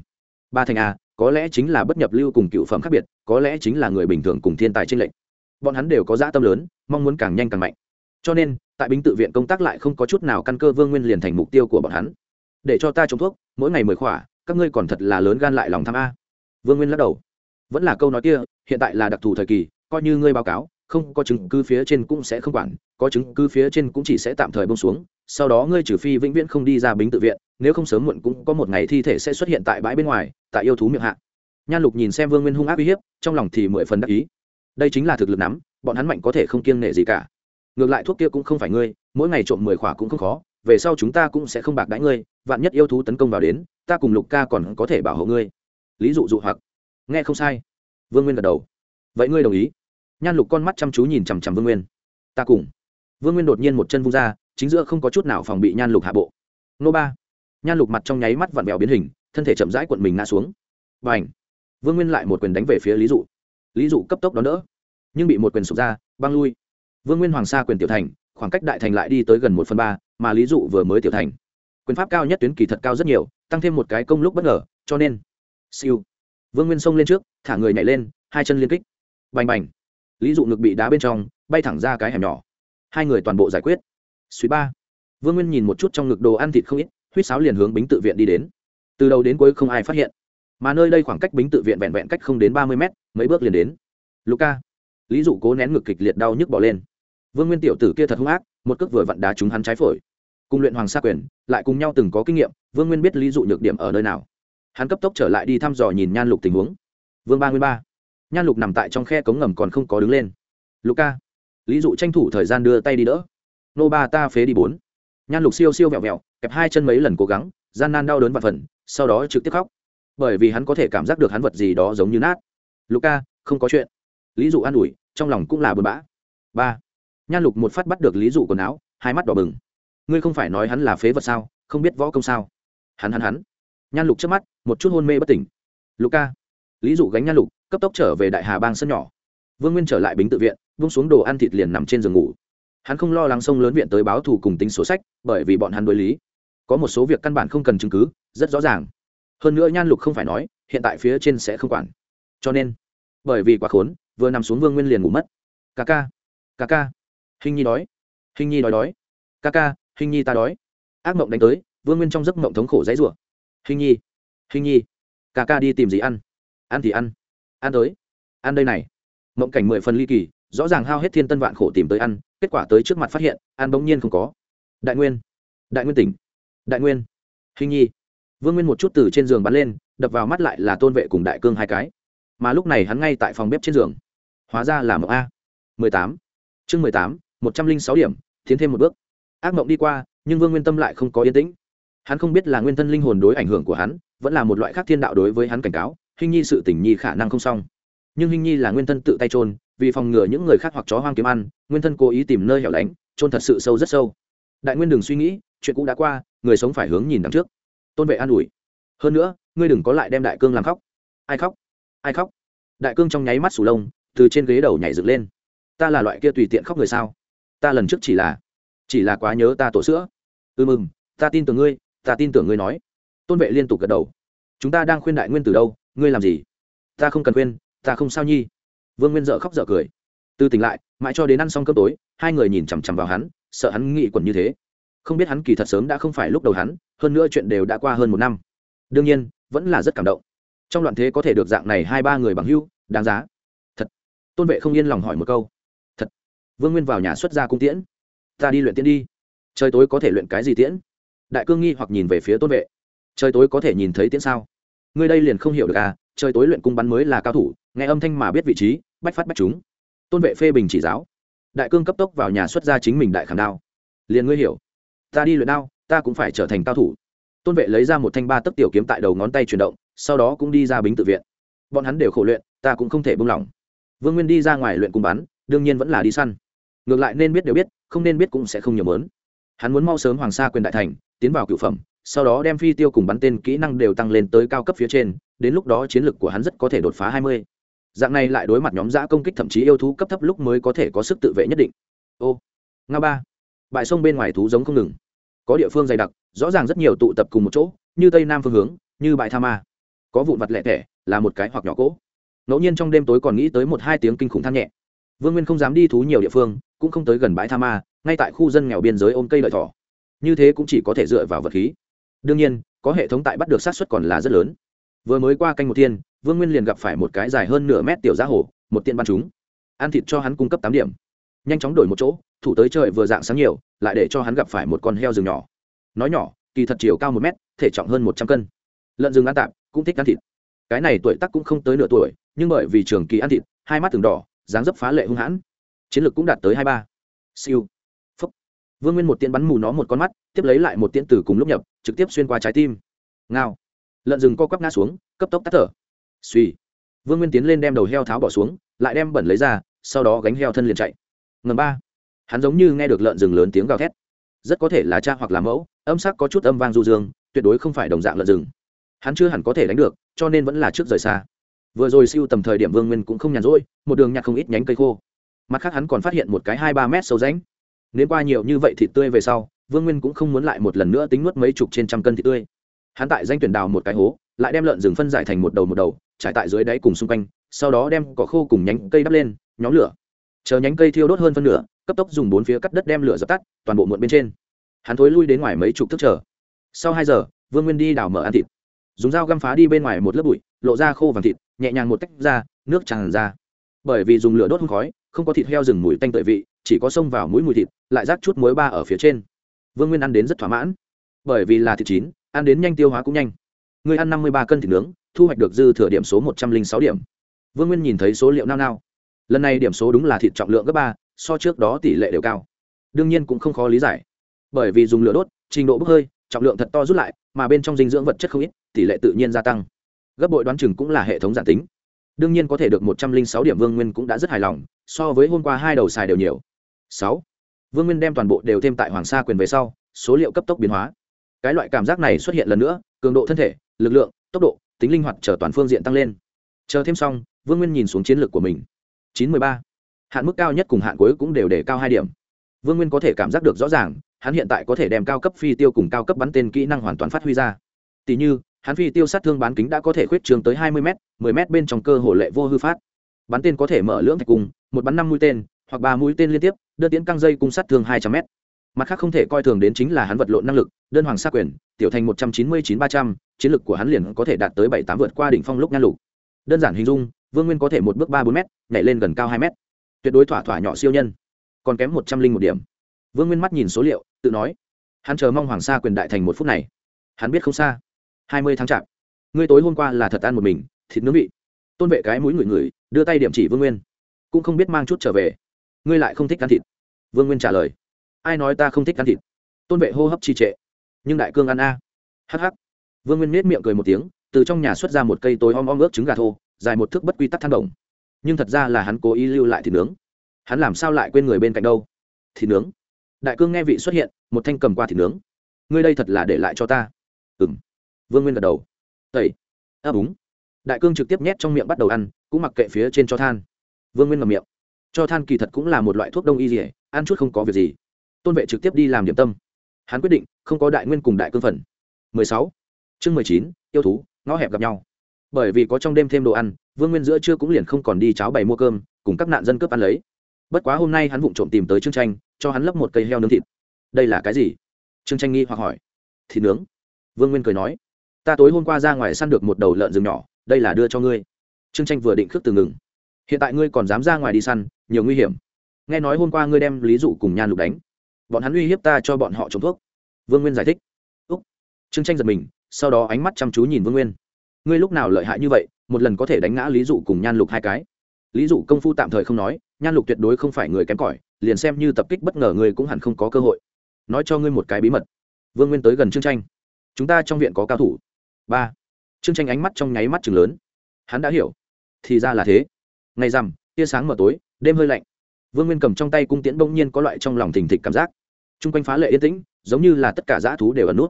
A: Ba thành a, có lẽ chính là bất nhập lưu cùng cựu phẩm khác biệt, có lẽ chính là người bình thường cùng thiên tài trên lệnh bọn hắn đều có dã tâm lớn, mong muốn càng nhanh càng mạnh. Cho nên tại binh tự viện công tác lại không có chút nào căn cơ vương nguyên liền thành mục tiêu của bọn hắn. Để cho ta trồng thuốc, mỗi ngày mười khỏa, các ngươi còn thật là lớn gan lại lòng tham a. Vương nguyên lắc đầu. Vẫn là câu nói kia, hiện tại là đặc thù thời kỳ, coi như ngươi báo cáo, không có chứng cứ phía trên cũng sẽ không quản, có chứng cứ phía trên cũng chỉ sẽ tạm thời bông xuống, sau đó ngươi trừ phi vĩnh viễn không đi ra bính tự viện, nếu không sớm muộn cũng có một ngày thi thể sẽ xuất hiện tại bãi bên ngoài, tại yêu thú miệng hạ. Nhan lục nhìn xem vương nguyên hung ác uy hiếp, trong lòng thì mười phần đắc ý. Đây chính là thực lực nắm, bọn hắn mạnh có thể không kiêng nể gì cả ngược lại thuốc kia cũng không phải ngươi, mỗi ngày trộm mười khỏa cũng không khó, về sau chúng ta cũng sẽ không bạc đãi ngươi, vạn nhất yêu thú tấn công vào đến, ta cùng lục ca còn có thể bảo hộ ngươi. Lý dụ dụ hoặc, nghe không sai. Vương nguyên gật đầu. Vậy ngươi đồng ý? Nhan lục con mắt chăm chú nhìn chằm chằm vương nguyên. Ta cùng. Vương nguyên đột nhiên một chân vung ra, chính giữa không có chút nào phòng bị nhan lục hạ bộ. Nô ba. Nhan lục mặt trong nháy mắt vặn vẹo biến hình, thân thể chậm rãi cuộn mình ngã xuống. Và h vương nguyên lại một quyền đánh về phía lý dụ. Lý dụ cấp tốc đón đỡ, nhưng bị một quyền sụp ra, băng lui vương nguyên hoàng sa quyền tiểu thành, khoảng cách đại thành lại đi tới gần một phần ba, mà lý dụ vừa mới tiểu thành. Quyền pháp cao nhất tuyến kỳ thật cao rất nhiều, tăng thêm một cái công lúc bất ngờ, cho nên, siêu. Vương nguyên xông lên trước, thả người nhảy lên, hai chân liên kích. Bành bành. Lý dụ ngực bị đá bên trong, bay thẳng ra cái hẻm nhỏ. Hai người toàn bộ giải quyết. Suy ba. Vương nguyên nhìn một chút trong ngực đồ ăn thịt không ít huýt sáo liền hướng bính tự viện đi đến. Từ đầu đến cuối không ai phát hiện. Mà nơi đây khoảng cách bính tự viện vẹn vẹn cách không đến ba mươi mét, mấy bước liền đến. Luca lý dụ cố nén ngực kịch liệt đau nhức bỏ lên vương nguyên tiểu tử kia thật hung ác, một cước vừa vặn đá trúng hắn trái phổi. Cùng luyện hoàng sa quyền, lại cùng nhau từng có kinh nghiệm, vương nguyên biết lý dụ nhược điểm ở nơi nào. Hắn cấp tốc trở lại đi thăm dò nhìn nhan lục tình huống. Vương ba mươi ba. Nhan lục nằm tại trong khe cống ngầm còn không có đứng lên. Luca lý dụ tranh thủ thời gian đưa tay đi đỡ. Nô ba ta phế đi bốn. Nhan lục siêu siêu vẹo vẹo, kẹp hai chân mấy lần cố gắng, gian nan đau đớn và phần, sau đó trực tiếp khóc. Bởi vì hắn có thể cảm giác được hắn vật gì đó giống như nát. Luca không có chuyện. Lý dụ an ủi, trong lòng cũng là bờ bã. Ba nhan lục một phát bắt được lý dụ quần áo, hai mắt đỏ bừng. Ngươi không phải nói hắn là phế vật sao? Không biết võ công sao? Hắn hắn hắn. Nhan lục trước mắt, một chút hôn mê bất tỉnh. Luca lý dụ gánh nhan lục, cấp tốc trở về đại hà bang sân nhỏ. Vương nguyên trở lại bính tự viện vung xuống đồ ăn thịt liền nằm trên giường ngủ. Hắn không lo lắng sông lớn viện tới báo thù cùng tính số sách, bởi vì bọn hắn đối lý. Có một số việc căn bản không cần chứng cứ, rất rõ ràng. Hơn nữa nhan lục không phải nói, hiện tại phía trên sẽ không quản. Cho nên, bởi vì quá khốn, vừa nằm xuống vương nguyên liền ngủ mất. Ca ca. Ca ca hình nhi đói. Hình nhi đói đói. Ca ca, hình nhi ta đói. Ác mộng đánh tới, vương nguyên trong giấc mộng thống khổ dãy rủa. Hình nhi hình nhi, ca ca đi tìm gì ăn? Ăn thì ăn. Ăn tới. Ăn đây này. Mộng cảnh mười phần ly kỳ, rõ ràng hao hết thiên tân vạn khổ tìm tới ăn, kết quả tới trước mặt phát hiện, ăn bỗng nhiên không có. Đại nguyên. Đại nguyên tỉnh. Đại nguyên. Hình nhi. Vương nguyên một chút từ trên giường bắn lên, đập vào mắt lại là tôn vệ cùng đại cương hai cái. Mà lúc này hắn ngay tại phòng bếp trên giường. Hóa ra là mộng a. mười tám. Chương mười tám một trăm linh sáu điểm, tiến thêm một bước. Ác mộng đi qua, nhưng vương nguyên tâm lại không có yên tĩnh. Hắn không biết là nguyên thân linh hồn đối ảnh hưởng của hắn, vẫn là một loại khác thiên đạo đối với hắn cảnh cáo hình nhi sự tỉnh nhi khả năng không xong. Nhưng hình nhi là nguyên thân tự tay trôn vì phòng ngừa những người khác hoặc chó hoang kiếm ăn, nguyên thân cố ý tìm nơi hẻo lánh trôn thật sự sâu rất sâu. Đại nguyên đừng suy nghĩ, chuyện cũ đã qua, người sống phải hướng nhìn đằng trước. Tôn vệ an ủi. Hơn nữa, ngươi đừng có lại đem đại cương làm khóc. Ai khóc? Ai khóc? Đại cương trong nháy mắt sủ lông, từ trên ghế đầu nhảy dựng lên. Ta là loại kia tùy tiện khóc người sao? Ta lần trước chỉ là chỉ là quá nhớ ta tổ sữa. Ừ mừng, ta tin tưởng ngươi, ta tin tưởng ngươi nói. Tôn vệ liên tục gật đầu. Chúng ta đang khuyên đại nguyên từ đâu, ngươi làm gì? Ta không cần khuyên, ta không sao nhi. Vương nguyên dợ khóc dợ cười. Từ tỉnh lại, mãi cho đến ăn xong cơm tối, hai người nhìn chằm chằm vào hắn, sợ hắn nghĩ quẩn như thế. Không biết hắn kỳ thật sớm đã không phải lúc đầu hắn, hơn nữa chuyện đều đã qua hơn một năm. Đương nhiên, vẫn là rất cảm động. Trong loạn thế có thể được dạng này hai ba người bằng hưu, đáng giá. Thật. Tôn vệ không yên lòng hỏi một câu vương nguyên vào nhà xuất ra cung tiễn. Ta đi luyện tiễn đi. Trời tối có thể luyện cái gì tiễn? Đại cương nghi hoặc nhìn về phía tôn vệ. Trời tối có thể nhìn thấy tiễn sao? Ngươi đây liền không hiểu được à trời tối luyện cung bắn mới là cao thủ, nghe âm thanh mà biết vị trí, bách phát bách chúng. Tôn vệ phê bình chỉ giáo. Đại cương cấp tốc vào nhà xuất ra chính mình đại khảm đao. Liền ngươi hiểu. Ta đi luyện đao, ta cũng phải trở thành cao thủ. Tôn vệ lấy ra một thanh ba tấc tiểu kiếm tại đầu ngón tay chuyển động, sau đó cũng đi ra bính tự viện. Bọn hắn đều khổ luyện, ta cũng không thể buông lỏng. Vương nguyên đi ra ngoài luyện cung bắn, đương nhiên vẫn là đi săn ngược lại nên biết đều biết, không nên biết cũng sẽ không nhiều mớn. Hắn muốn mau sớm hoàng sa quyền đại thành, tiến vào cựu phẩm, sau đó đem phi tiêu cùng bắn tên kỹ năng đều tăng lên tới cao cấp phía trên, đến lúc đó chiến lược của hắn rất có thể đột phá hai mươi. Dạng này lại đối mặt nhóm giã công kích thậm chí yêu thú cấp thấp lúc mới có thể có sức tự vệ nhất định. Ô, nga ba. Bãi sông bên ngoài thú giống không ngừng. Có địa phương dày đặc, rõ ràng rất nhiều tụ tập cùng một chỗ, như tây nam phương hướng, như bãi tha ma. Có vụn vặt lẻ tẻ, là một cái hoặc nhỏ cỗ. Ngẫu nhiên trong đêm tối còn nghĩ tới một hai tiếng kinh khủng than nhẹ vương nguyên không dám đi thú nhiều địa phương, cũng không tới gần bãi tha ma, ngay tại khu dân nghèo biên giới ôm cây lợi thỏ. Như thế cũng chỉ có thể dựa vào vật khí. Đương nhiên, có hệ thống tại bắt được sát xuất còn là rất lớn. Vừa mới qua canh một thiên, vương nguyên liền gặp phải một cái dài hơn nửa mét tiểu giá hổ một tiện bắn chúng. Ăn thịt cho hắn cung cấp tám điểm. Nhanh chóng đổi một chỗ, thủ tới trời vừa dạng sáng nhiều, lại để cho hắn gặp phải một con heo rừng nhỏ. Nói nhỏ, kỳ thật chiều cao một mét, thể trọng hơn một trăm cân. Lợn rừng ăn tạm cũng thích ăn thịt. Cái này tuổi tắc cũng không tới nửa tuổi, nhưng bởi vì trường kỳ ăn thịt, hai mắt từng đỏ dáng dấp phá lệ hung hãn. Chiến lược cũng đạt tới hai ba. Siêu. Phúc. Vương nguyên một tiễn bắn mù nó một con mắt, tiếp lấy lại một tiễn tử cùng lúc nhập, trực tiếp xuyên qua trái tim. Ngao. Lợn rừng co quắp ngã xuống, cấp tốc tắt thở. Suy. Vương nguyên tiến lên đem đầu heo tháo bỏ xuống, lại đem bẩn lấy ra, sau đó gánh heo thân liền chạy. Ngầm ba. Hắn giống như nghe được lợn rừng lớn tiếng gào thét. Rất có thể là cha hoặc là mẫu, âm sắc có chút âm vang du dương, tuyệt đối không phải đồng dạng lợn rừng. Hắn chưa hẳn có thể đánh được, cho nên vẫn là trước rời xa vừa rồi siêu tầm thời điểm vương nguyên cũng không nhàn rỗi, một đường nhặt không ít nhánh cây khô. Mặt khác hắn còn phát hiện một cái hai ba mét sâu ránh nếu qua nhiều như vậy thịt tươi về sau, vương nguyên cũng không muốn lại một lần nữa tính nuốt mấy chục trên trăm cân thịt tươi. Hắn tại danh tuyển đào một cái hố, lại đem lợn rừng phân giải thành một đầu một đầu, trải tại dưới đáy cùng xung quanh, sau đó đem cỏ khô cùng nhánh cây đắp lên, nhóm lửa. Chờ nhánh cây thiêu đốt hơn phân nửa, cấp tốc dùng bốn phía cắt đất đem lửa dập tắt, toàn bộ muộn bên trên. Hắn thối lui đến ngoài mấy chục thức chờ. Sau hai giờ, vương nguyên đi đào mở ăn thịt dùng dao găm phá đi bên ngoài một lớp bụi, lộ ra khô vàng thịt, nhẹ nhàng một tách ra, nước tràn ra. Bởi vì dùng lửa đốt hương khói, không có thịt heo rừng mùi tanh tợi vị, chỉ có xông vào mũi mùi thịt, lại rác chút muối ba ở phía trên. Vương nguyên ăn đến rất thỏa mãn. Bởi vì là thịt chín, ăn đến nhanh tiêu hóa cũng nhanh. Người ăn năm mươi ba cân thịt nướng, thu hoạch được dư thừa điểm số một trăm linh sáu điểm. Vương nguyên nhìn thấy số liệu nao nao. Lần này điểm số đúng là thịt trọng lượng gấp ba, so trước đó tỷ lệ đều cao. Đương nhiên cũng không khó lý giải. Bởi vì dùng lửa đốt, trình độ bốc hơi, trọng lượng thật to rút lại, mà bên trong dinh dưỡng vật chất không ít tỷ lệ tự nhiên gia tăng. Gấp bội đoán chừng cũng là hệ thống giản tính. Đương nhiên có thể được một trăm linh sáu điểm vương nguyên cũng đã rất hài lòng, so với hôm qua hai đầu xài đều nhiều. Sáu. Vương nguyên đem toàn bộ đều thêm tại hoàng sa quyền về sau, số liệu cấp tốc biến hóa. Cái loại cảm giác này xuất hiện lần nữa, cường độ thân thể, lực lượng, tốc độ, tính linh hoạt trở toàn phương diện tăng lên. Chờ thêm xong, vương nguyên nhìn xuống chiến lược của mình. Chín mươi ba. Hạn mức cao nhất cùng hạn cuối cũng đều để cao hai điểm. Vương nguyên có thể cảm giác được rõ ràng, hắn hiện tại có thể đem cao cấp phi tiêu cùng cao cấp bắn tên kỹ năng hoàn toàn phát huy ra. Tỷ như hắn phi tiêu sát thương bán kính đã có thể khuyết trường tới hai mươi m mười m bên trong cơ hồ lệ vô hư phát. Bắn tên có thể mở lưỡng thạch cung một bắn năm mũi tên, hoặc ba mũi tên liên tiếp đơn tiến căng dây cung sát thương hai trăm m mặt khác không thể coi thường đến chính là hắn vật lộn năng lực, đơn hoàng sa quyền, tiểu thành một trăm chín mươi chín ba trăm, chiến lực của hắn liền có thể đạt tới bảy tám vượt qua đỉnh phong lúc nhan lục. Đơn giản hình dung, vương nguyên có thể một bước ba bốn m nhảy lên gần cao hai m tuyệt đối thỏa thỏa nhỏ siêu nhân, còn kém một trăm linh một điểm. Vương nguyên mắt nhìn số liệu, tự nói, hắn chờ mong hoàng sa quyền đại thành một phút này. Hắn biết không xa hai mươi tháng chạp, ngươi tối hôm qua là thật ăn một mình, thịt nướng vị. Tôn vệ cái mũi người người đưa tay điểm chỉ vương nguyên. Cũng không biết mang chút trở về. Ngươi lại không thích ăn thịt. Vương nguyên trả lời. Ai nói ta không thích ăn thịt? Tôn vệ hô hấp trì trệ. Nhưng đại cương ăn a. Hh vương nguyên nết miệng cười một tiếng, từ trong nhà xuất ra một cây tối om om ướp trứng gà thô, dài một thước bất quy tắc than đồng. Nhưng thật ra là hắn cố ý lưu lại thịt nướng. Hắn làm sao lại quên người bên cạnh đâu? Thịt nướng. Đại cương nghe vị xuất hiện, một thanh cầm qua thịt nướng. Ngươi đây thật là để lại cho ta. Ừ m vương nguyên gật đầu. Tẩy. Ấp à, úng đại cương trực tiếp nhét trong miệng bắt đầu ăn cũng mặc kệ phía trên cho than. Vương nguyên ngầm miệng. Cho than kỳ thật cũng là một loại thuốc đông y dỉa ăn chút không có việc gì. Tôn vệ trực tiếp đi làm điểm tâm. Hắn quyết định không có đại nguyên cùng đại cương phần. 16. chương 19, yêu thú ngõ hẹp gặp nhau. Bởi vì có trong đêm thêm đồ ăn vương nguyên giữa trưa cũng liền không còn đi cháo bày mua cơm cùng các nạn dân cướp ăn lấy. Bất quá hôm nay hắn vụng trộm tìm tới trương tranh cho hắn lấp một cây heo nướng thịt. Đây là cái gì? Trương tranh nghi hoặc hỏi. Thịt nướng. Vương nguyên cười nói ta tối hôm qua ra ngoài săn được một đầu lợn rừng nhỏ, đây là đưa cho ngươi. Trương tranh vừa định khước từ ngừng. Hiện tại ngươi còn dám ra ngoài đi săn, nhiều nguy hiểm. Nghe nói hôm qua ngươi đem lý dụ cùng nhan lục đánh. Bọn hắn uy hiếp ta cho bọn họ trồng thuốc. Vương nguyên giải thích. Úc. Trương tranh giật mình, sau đó ánh mắt chăm chú nhìn vương nguyên. Ngươi lúc nào lợi hại như vậy, một lần có thể đánh ngã lý dụ cùng nhan lục hai cái? Lý dụ công phu tạm thời không nói, nhan lục tuyệt đối không phải người kém cỏi, liền xem như tập kích bất ngờ ngươi cũng hẳn không có cơ hội. Nói cho ngươi một cái bí mật. Vương nguyên tới gần trương tranh. Chúng ta trong viện có cao thủ ba chương tranh ánh mắt trong nháy mắt chừng lớn hắn đã hiểu thì ra là thế ngày rằm tia sáng mờ tối đêm hơi lạnh vương nguyên cầm trong tay cung tiễn bỗng nhiên có loại trong lòng thình thịch cảm giác t r u n g quanh phá lệ yên tĩnh giống như là tất cả dã thú đều ẩn nút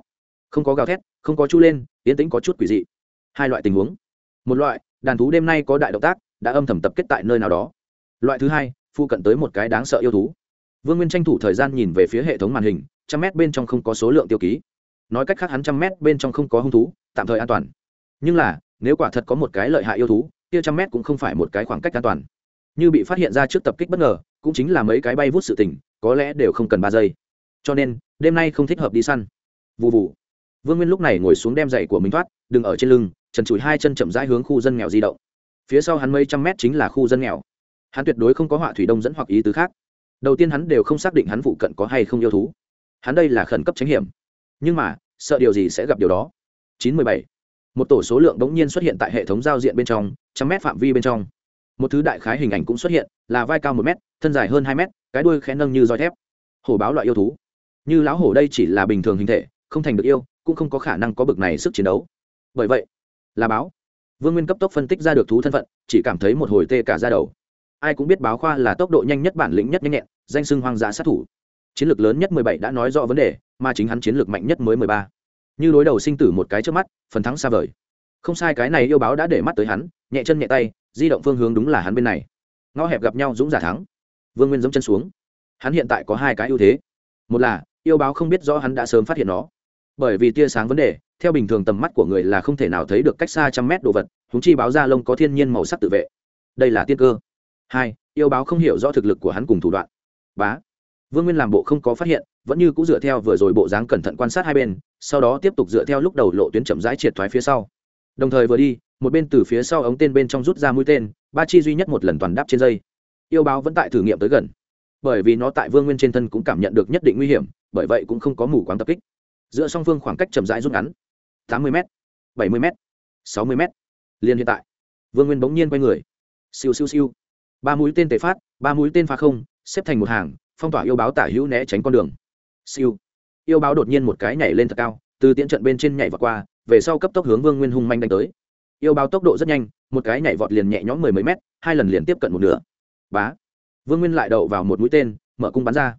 A: không có gào thét không có chu lên yên tĩnh có chút quỷ dị hai loại tình huống một loại đàn thú đêm nay có đại động tác đã âm thầm tập kết tại nơi nào đó loại thứ hai phu cận tới một cái đáng sợ yêu thú vương nguyên tranh thủ thời gian nhìn về phía hệ thống màn hình trăm mét bên trong không có số lượng tiêu ký nói cách khác hắn trăm mét bên trong không có hung thú, tạm thời an toàn. Nhưng là, nếu quả thật có một cái lợi hại yêu thú, kia trăm mét cũng không phải một cái khoảng cách an toàn. Như bị phát hiện ra trước tập kích bất ngờ, cũng chính là mấy cái bay vút sự tình, có lẽ đều không cần ba giây. Cho nên, đêm nay không thích hợp đi săn. Vụ vụ vương nguyên lúc này ngồi xuống đem dậy của mình thoát đừng ở trên lưng, trần trụi hai chân chậm rãi hướng khu dân nghèo di động. Phía sau hắn mấy trăm mét chính là khu dân nghèo. Hắn tuyệt đối không có họa thủy đông dẫn hoặc ý tứ khác. Đầu tiên hắn đều không xác định hắn phụ cận có hay không yêu thú. Hắn đây là khẩn cấp tránh hiểm nhưng mà, sợ điều gì sẽ gặp điều đó? Chín mươi bảy. Một tổ số lượng bỗng nhiên xuất hiện tại hệ thống giao diện bên trong, trăm mét phạm vi bên trong. Một thứ đại khái hình ảnh cũng xuất hiện, là vai cao một mét, thân dài hơn hai mét, cái đuôi khẽ nâng như roi thép. Hổ báo loại yêu thú. Như lão hổ đây chỉ là bình thường hình thể, không thành được yêu, cũng không có khả năng có bực này sức chiến đấu. Bởi vậy, là báo. Vương nguyên cấp tốc phân tích ra được thú thân phận, chỉ cảm thấy một hồi tê cả ra đầu. Ai cũng biết báo khoa là tốc độ nhanh nhất, bản lĩnh nhất nhanh nhẹn, danh sưng hoang dã sát thủ chiến lược lớn nhất mười bảy đã nói rõ vấn đề, mà chính hắn chiến lược mạnh nhất mới mười ba. Như đối đầu sinh tử một cái trước mắt, phần thắng xa vời. Không sai, cái này yêu báo đã để mắt tới hắn, nhẹ chân nhẹ tay, di động phương hướng đúng là hắn bên này. Ngõ hẹp gặp nhau dũng giả thắng. Vương nguyên dẫm chân xuống. Hắn hiện tại có hai cái ưu thế. Một là, yêu báo không biết rõ hắn đã sớm phát hiện nó. Bởi vì tia sáng vấn đề, theo bình thường tầm mắt của người là không thể nào thấy được cách xa trăm mét đồ vật húng chi báo da lông có thiên nhiên màu sắc tự vệ. Đây là tiên cơ. Hai, yêu báo không hiểu rõ thực lực của hắn cùng thủ đoạn. Bá vương nguyên làm bộ không có phát hiện, vẫn như cũ dựa theo vừa rồi bộ dáng cẩn thận quan sát hai bên, sau đó tiếp tục dựa theo lúc đầu lộ tuyến chậm rãi triệt thoái phía sau. Đồng thời vừa đi, một bên từ phía sau ống tên bên trong rút ra mũi tên, ba chi duy nhất một lần toàn đáp trên dây. Yêu báo vẫn tại thử nghiệm tới gần. Bởi vì nó tại vương nguyên trên thân cũng cảm nhận được nhất định nguy hiểm, bởi vậy cũng không có mù quáng tập kích. Giữa song phương khoảng cách chậm rãi rút ngắn. Tám mươi m bảy mươi m sáu mươi m liền hiện tại, vương nguyên bỗng nhiên quay người. Siêu siêu siêu. Ba mũi tên tề phát, ba mũi tên phá không, xếp thành một hàng phong tỏa yêu báo tả hữu né tránh con đường. Siêu. Yêu báo đột nhiên một cái nhảy lên thật cao, từ tiễn trận bên trên nhảy vọt qua, về sau cấp tốc hướng vương nguyên hung manh đánh tới. Yêu báo tốc độ rất nhanh, một cái nhảy vọt liền nhẹ nhõm mười mấy mét, hai lần liền tiếp cận một nửa. Bá. Vương nguyên lại đậu vào một mũi tên, mở cung bắn ra.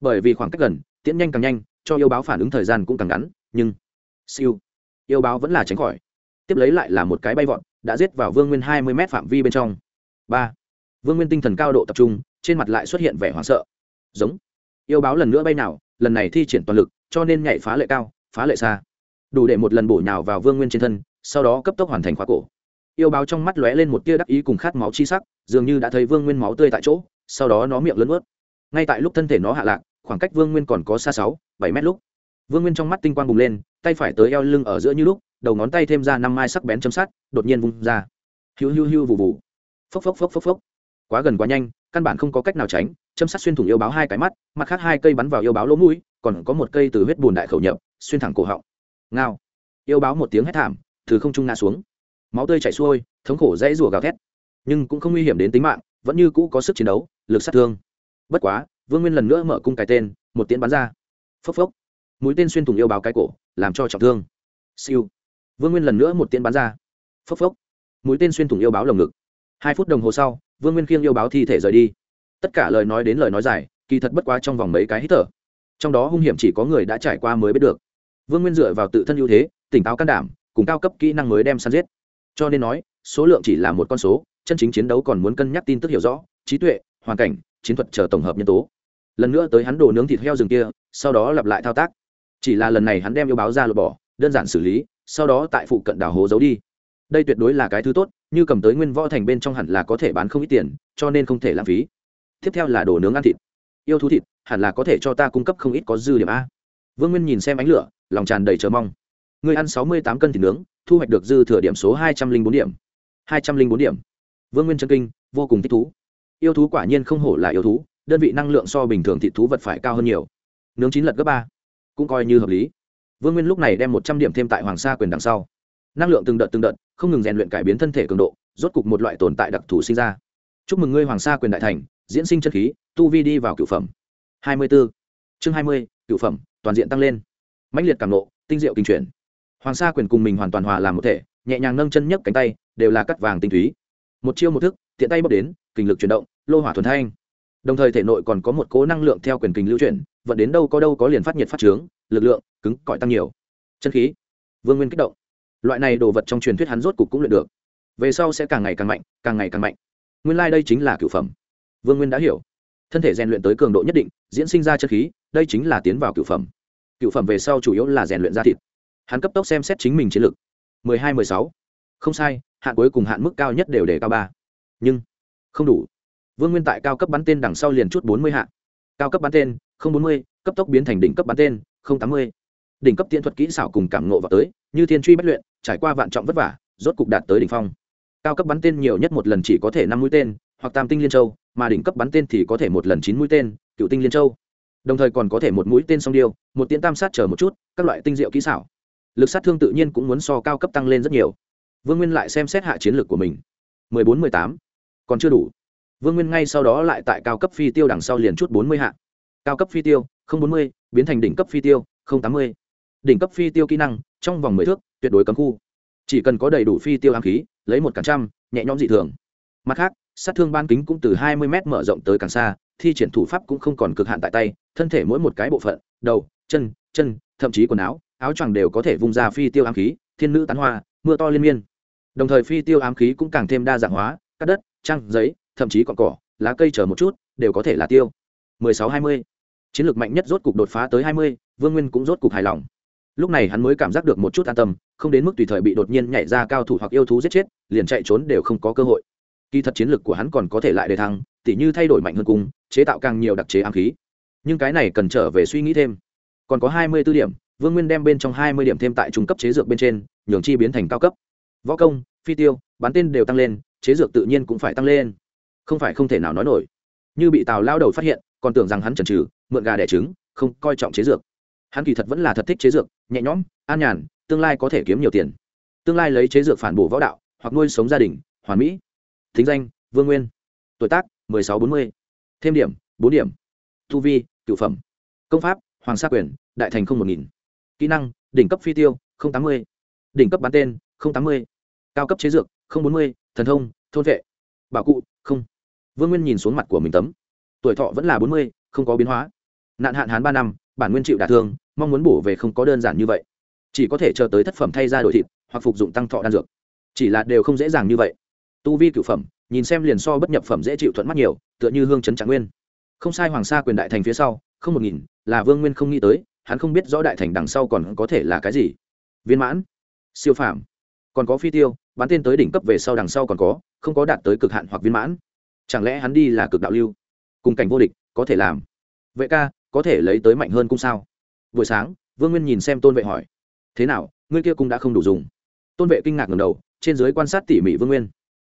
A: Bởi vì khoảng cách gần, tiễn nhanh càng nhanh, cho yêu báo phản ứng thời gian cũng càng ngắn, nhưng siêu. Yêu báo vẫn là tránh khỏi. Tiếp lấy lại là một cái bay vọt, đã giết vào vương nguyên hai mươi m phạm vi bên trong. Ba. Vương nguyên tinh thần cao độ tập trung, trên mặt lại xuất hiện vẻ hoảng sợ giống. Yêu báo lần nữa bay nào, lần này thi triển toàn lực, cho nên nhảy phá lệ cao, phá lệ xa. Đủ để một lần bổ nhào vào vương nguyên trên thân, sau đó cấp tốc hoàn thành khóa cổ. Yêu báo trong mắt lóe lên một tia đắc ý cùng khát máu chi sắc, dường như đã thấy vương nguyên máu tươi tại chỗ, sau đó nó miệng lớn ướt. Ngay tại lúc thân thể nó hạ lạc, khoảng cách vương nguyên còn có xa sáu, bảy mét lúc, vương nguyên trong mắt tinh quang bùng lên, tay phải tới eo lưng ở giữa như lúc, đầu ngón tay thêm ra năm mai sắc bén chấm sát đột nhiên vung ra. Hiu hiu hiu vù vù. Phốc phốc phốc phốc phốc. Quá gần quá nhanh, căn bản không có cách nào tránh châm sát xuyên thủng yêu báo hai cái mắt, mặt khác hai cây bắn vào yêu báo lỗ mũi, còn có một cây từ huyết bùn đại khẩu nhập, xuyên thẳng cổ họng. Ngao. Yêu báo một tiếng hét thảm, từ không trung ngã xuống. Máu tươi chảy xuôi, thống khổ dãy rủa gào thét. Nhưng cũng không nguy hiểm đến tính mạng, vẫn như cũ có sức chiến đấu, lực sát thương. Bất quá, vương nguyên lần nữa mở cung cái tên, một tiếng bắn ra. Phốc phốc. Mũi tên xuyên thủng yêu báo cái cổ, làm cho trọng thương. Siêu. Vương nguyên lần nữa một tiếng bắn ra. Phốc phốc. Mũi tên xuyên thủng yêu báo lồng ngực. Hai phút đồng hồ sau, vương nguyên khiêng yêu báo thi thể rời đi tất cả lời nói đến lời nói dài, kỳ thật bất quá trong vòng mấy cái hít thở. Trong đó hung hiểm chỉ có người đã trải qua mới biết được. Vương nguyên dựa vào tự thân ưu thế, tỉnh táo can đảm, cùng cao cấp kỹ năng mới đem săn giết. Cho nên nói, số lượng chỉ là một con số, chân chính chiến đấu còn muốn cân nhắc tin tức hiểu rõ, trí tuệ, hoàn cảnh, chiến thuật chờ tổng hợp nhân tố. Lần nữa tới hắn đồ nướng thịt heo rừng kia, sau đó lặp lại thao tác. Chỉ là lần này hắn đem yêu báo ra lột bỏ, đơn giản xử lý, sau đó tại phụ cận đảo hố giấu đi. Đây tuyệt đối là cái thứ tốt, như cầm tới nguyên võ thành bên trong hẳn là có thể bán không ít tiền, cho nên không thể lãng phí tiếp theo là đồ nướng ăn thịt. Yêu thú thịt, hẳn là có thể cho ta cung cấp không ít có dư điểm a. Vương nguyên nhìn xem ánh lửa, lòng tràn đầy chờ mong. Người ăn sáu mươi tám cân thịt nướng, thu hoạch được dư thừa điểm số hai trăm linh bốn điểm. hai trăm linh bốn điểm. Vương nguyên chân kinh, vô cùng thích thú. Yêu thú quả nhiên không hổ là yêu thú, đơn vị năng lượng so bình thường thịt thú vật phải cao hơn nhiều. Nướng chín lật gấp ba. Cũng coi như hợp lý. Vương nguyên lúc này đem một trăm điểm thêm tại hoàng sa quyền đằng sau. Năng lượng từng đợt từng đợt, không ngừng rèn luyện cải biến thân thể cường độ, rốt cục một loại tồn tại đặc thù sinh ra. Chúc mừng ngươi hoàng sa quyền đại thành diễn sinh chân khí, tu vi đi vào cựu phẩm. Hai mươi b ố chương hai mươi, cựu phẩm, toàn diện tăng lên. Mãnh liệt cảm nộ, tinh diệu kinh chuyển. Hoàng sa quyền cùng mình hoàn toàn hòa làm một thể, nhẹ nhàng nâng chân nhấc cánh tay, đều là cắt vàng tinh túy. Một chiêu một thức, tiện tay bốc đến, kinh lực chuyển động, lô hỏa thuần thanh. Đồng thời thể nội còn có một cố năng lượng theo quyền kình lưu chuyển, vận đến đâu có đâu có liền phát nhiệt phát trướng, lực lượng, cứng, cỏi tăng nhiều. Chân khí, vương nguyên kích động. Loại này đồ vật trong truyền thuyết hắn rốt cục cũng luyện được. Về sau sẽ càng ngày càng mạnh, càng ngày càng mạnh. Nguyên lai、like、đây chính là cựu phẩm vương nguyên đã hiểu. Thân thể rèn luyện tới cường độ nhất định, diễn sinh ra chất khí, đây chính là tiến vào cựu phẩm. Cựu phẩm về sau chủ yếu là rèn luyện da thịt. Hắn cấp tốc xem xét chính mình chiến lược mười hai, mười sáu. Không sai, hạn cuối cùng hạn mức cao nhất đều để cao ba. Nhưng, không đủ. Vương nguyên tại cao cấp bắn tên đằng sau liền chút bốn mươi hạn cao cấp bắn tên, không bốn mươi, cấp tốc biến thành đỉnh cấp bắn tên, không tám mươi. Đỉnh cấp tiễn thuật kỹ xảo cùng cảm ngộ vào tới, như thiên truy bất luyện, trải qua vạn trọng vất vả, rốt cục đạt tới đỉnh phong. Cao cấp bắn tên nhiều nhất một lần chỉ có thể năm mũi tên, hoặc tam tinh liên châu mà đỉnh cấp bắn tên thì có thể một lần chín mũi tên, cựu tinh liên châu. Đồng thời còn có thể một mũi tên song điêu, một tiến tam sát chờ một chút, các loại tinh diệu kỹ xảo. Lực sát thương tự nhiên cũng muốn so cao cấp tăng lên rất nhiều. Vương nguyên lại xem xét hạ chiến lược của mình. Mười bốn, mười tám. Còn chưa đủ. Vương nguyên ngay sau đó lại tại cao cấp phi tiêu đằng sau liền chút bốn mươi hạ. Cao cấp phi tiêu, không bốn mươi, biến thành đỉnh cấp phi tiêu, không tám mươi. Đỉnh cấp phi tiêu kỹ năng, trong vòng mười thước, tuyệt đối cấm khu. Chỉ cần có đầy đủ phi tiêu ám khí, lấy một cả trăm, nhẹ nhõm dị thường mặt khác sát thương ban kính cũng từ hai mươi m mở rộng tới càng xa thi triển thủ pháp cũng không còn cực hạn tại tay thân thể mỗi một cái bộ phận đầu chân chân thậm chí quần áo áo choàng đều có thể vung ra phi tiêu ám khí thiên nữ tán hoa mưa to liên miên. Đồng thời phi tiêu ám khí cũng càng thêm đa dạng hóa cắt đất trăng giấy thậm chí còn cỏ lá cây chờ một chút đều có thể là tiêu. 16-20. chiến lược mạnh nhất rốt cục đột phá tới 20, vương nguyên cũng rốt cục hài lòng. Lúc này hắn mới cảm giác được một chút an tâm không đến mức tùy thời bị đột nhiên nhảy ra cao thủ hoặc yêu thú giết chết liền chạy trốn đều không có cơ hội kỳ thật chiến lược của hắn còn có thể lại đề thăng, tỉ như thay đổi mạnh hơn cung chế tạo càng nhiều đặc chế ám khí. Nhưng cái này cần trở về suy nghĩ thêm. Còn có hai mươi 24 điểm, vương nguyên đem bên trong hai mươi điểm thêm tại trung cấp chế dược bên trên, nhường chi biến thành cao cấp. Võ công, phi tiêu bắn tên đều tăng lên, chế dược tự nhiên cũng phải tăng lên. Không phải không thể nào nói nổi. Như bị tào lao đầu phát hiện, còn tưởng rằng hắn chần trừ mượn gà đẻ trứng, không coi trọng chế dược. Hắn kỳ thật vẫn là thật thích chế dược, nhẹ nhõm, an nhàn, tương lai có thể kiếm nhiều tiền. Tương lai lấy chế dược phản bổ võ đạo, hoặc nuôi sống gia đình, hoàn mỹ thính danh, vương nguyên. Tuổi tác, mười sáu bốn mươi. Thêm điểm, bốn điểm. Tu vi, cựu phẩm. Công pháp, hoàng sa quyền, đại thành không một nghìn. Kỹ năng, đỉnh cấp phi tiêu, không tám mươi. Đỉnh cấp bán tên, không tám mươi. Cao cấp chế dược, không bốn mươi. Thần thông, thôn vệ. Bảo cụ, không. Vương nguyên nhìn xuống mặt của mình tấm. Tuổi thọ vẫn là bốn mươi, không có biến hóa. Nạn hạn hán ba năm, bản nguyên chịu đả thương, mong muốn bổ về không có đơn giản như vậy. Chỉ có thể chờ tới thất phẩm thay ra đổi thịt, hoặc phục dụng tăng thọ đan dược. Chỉ là đều không dễ dàng như vậy tu vi cựu phẩm, nhìn xem liền so bất nhập phẩm dễ chịu thuận mắt nhiều, tựa như hương chấn trạng nguyên. Không sai hoàng sa quyền đại thành phía sau, không một nghìn, là vương nguyên không nghĩ tới, hắn không biết rõ đại thành đằng sau còn có thể là cái gì. Viên mãn, siêu phàm, còn có phi tiêu, bán tên tới đỉnh cấp về sau đằng sau còn có, không có đạt tới cực hạn hoặc viên mãn. Chẳng lẽ hắn đi là cực đạo lưu? Cùng cảnh vô địch, có thể làm. Vệ ca, có thể lấy tới mạnh hơn cung sao? Buổi sáng, vương nguyên nhìn xem tôn vệ hỏi. Thế nào, ngươi kia cung đã không đủ dùng. Tôn vệ kinh ngạc ngầm đầu, trên dưới quan sát tỉ mỉ vương nguyên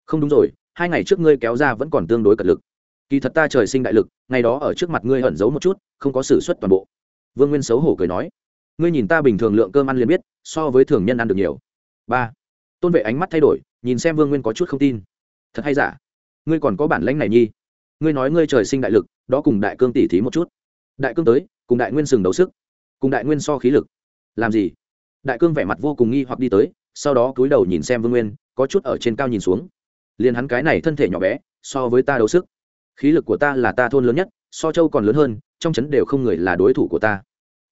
A: không đúng rồi, hai ngày trước ngươi kéo ra vẫn còn tương đối cật lực. Kỳ thật ta trời sinh đại lực, ngày đó ở trước mặt ngươi ẩn giấu một chút, không có s ử suất toàn bộ. Vương nguyên xấu hổ cười nói. Ngươi nhìn ta bình thường lượng cơm ăn liền biết, so với thường nhân ăn được nhiều. Ba. Tôn vệ ánh mắt thay đổi, nhìn xem vương nguyên có chút không tin. Thật hay giả? Ngươi còn có bản lãnh này nhi. Ngươi nói ngươi trời sinh đại lực, đó cùng đại cương tỉ thí một chút. Đại cương tới, cùng đại nguyên sừng đấu sức. Cùng đại nguyên so khí lực. Làm gì? Đại cương vẻ mặt vô cùng nghi hoặc đi tới, sau đó cúi đầu nhìn xem vương nguyên, có chút ở trên cao nhìn xuống liền hắn cái này thân thể nhỏ bé, so với ta đấu sức. Khí lực của ta là ta thôn lớn nhất, so châu còn lớn hơn, trong trấn đều không người là đối thủ của ta.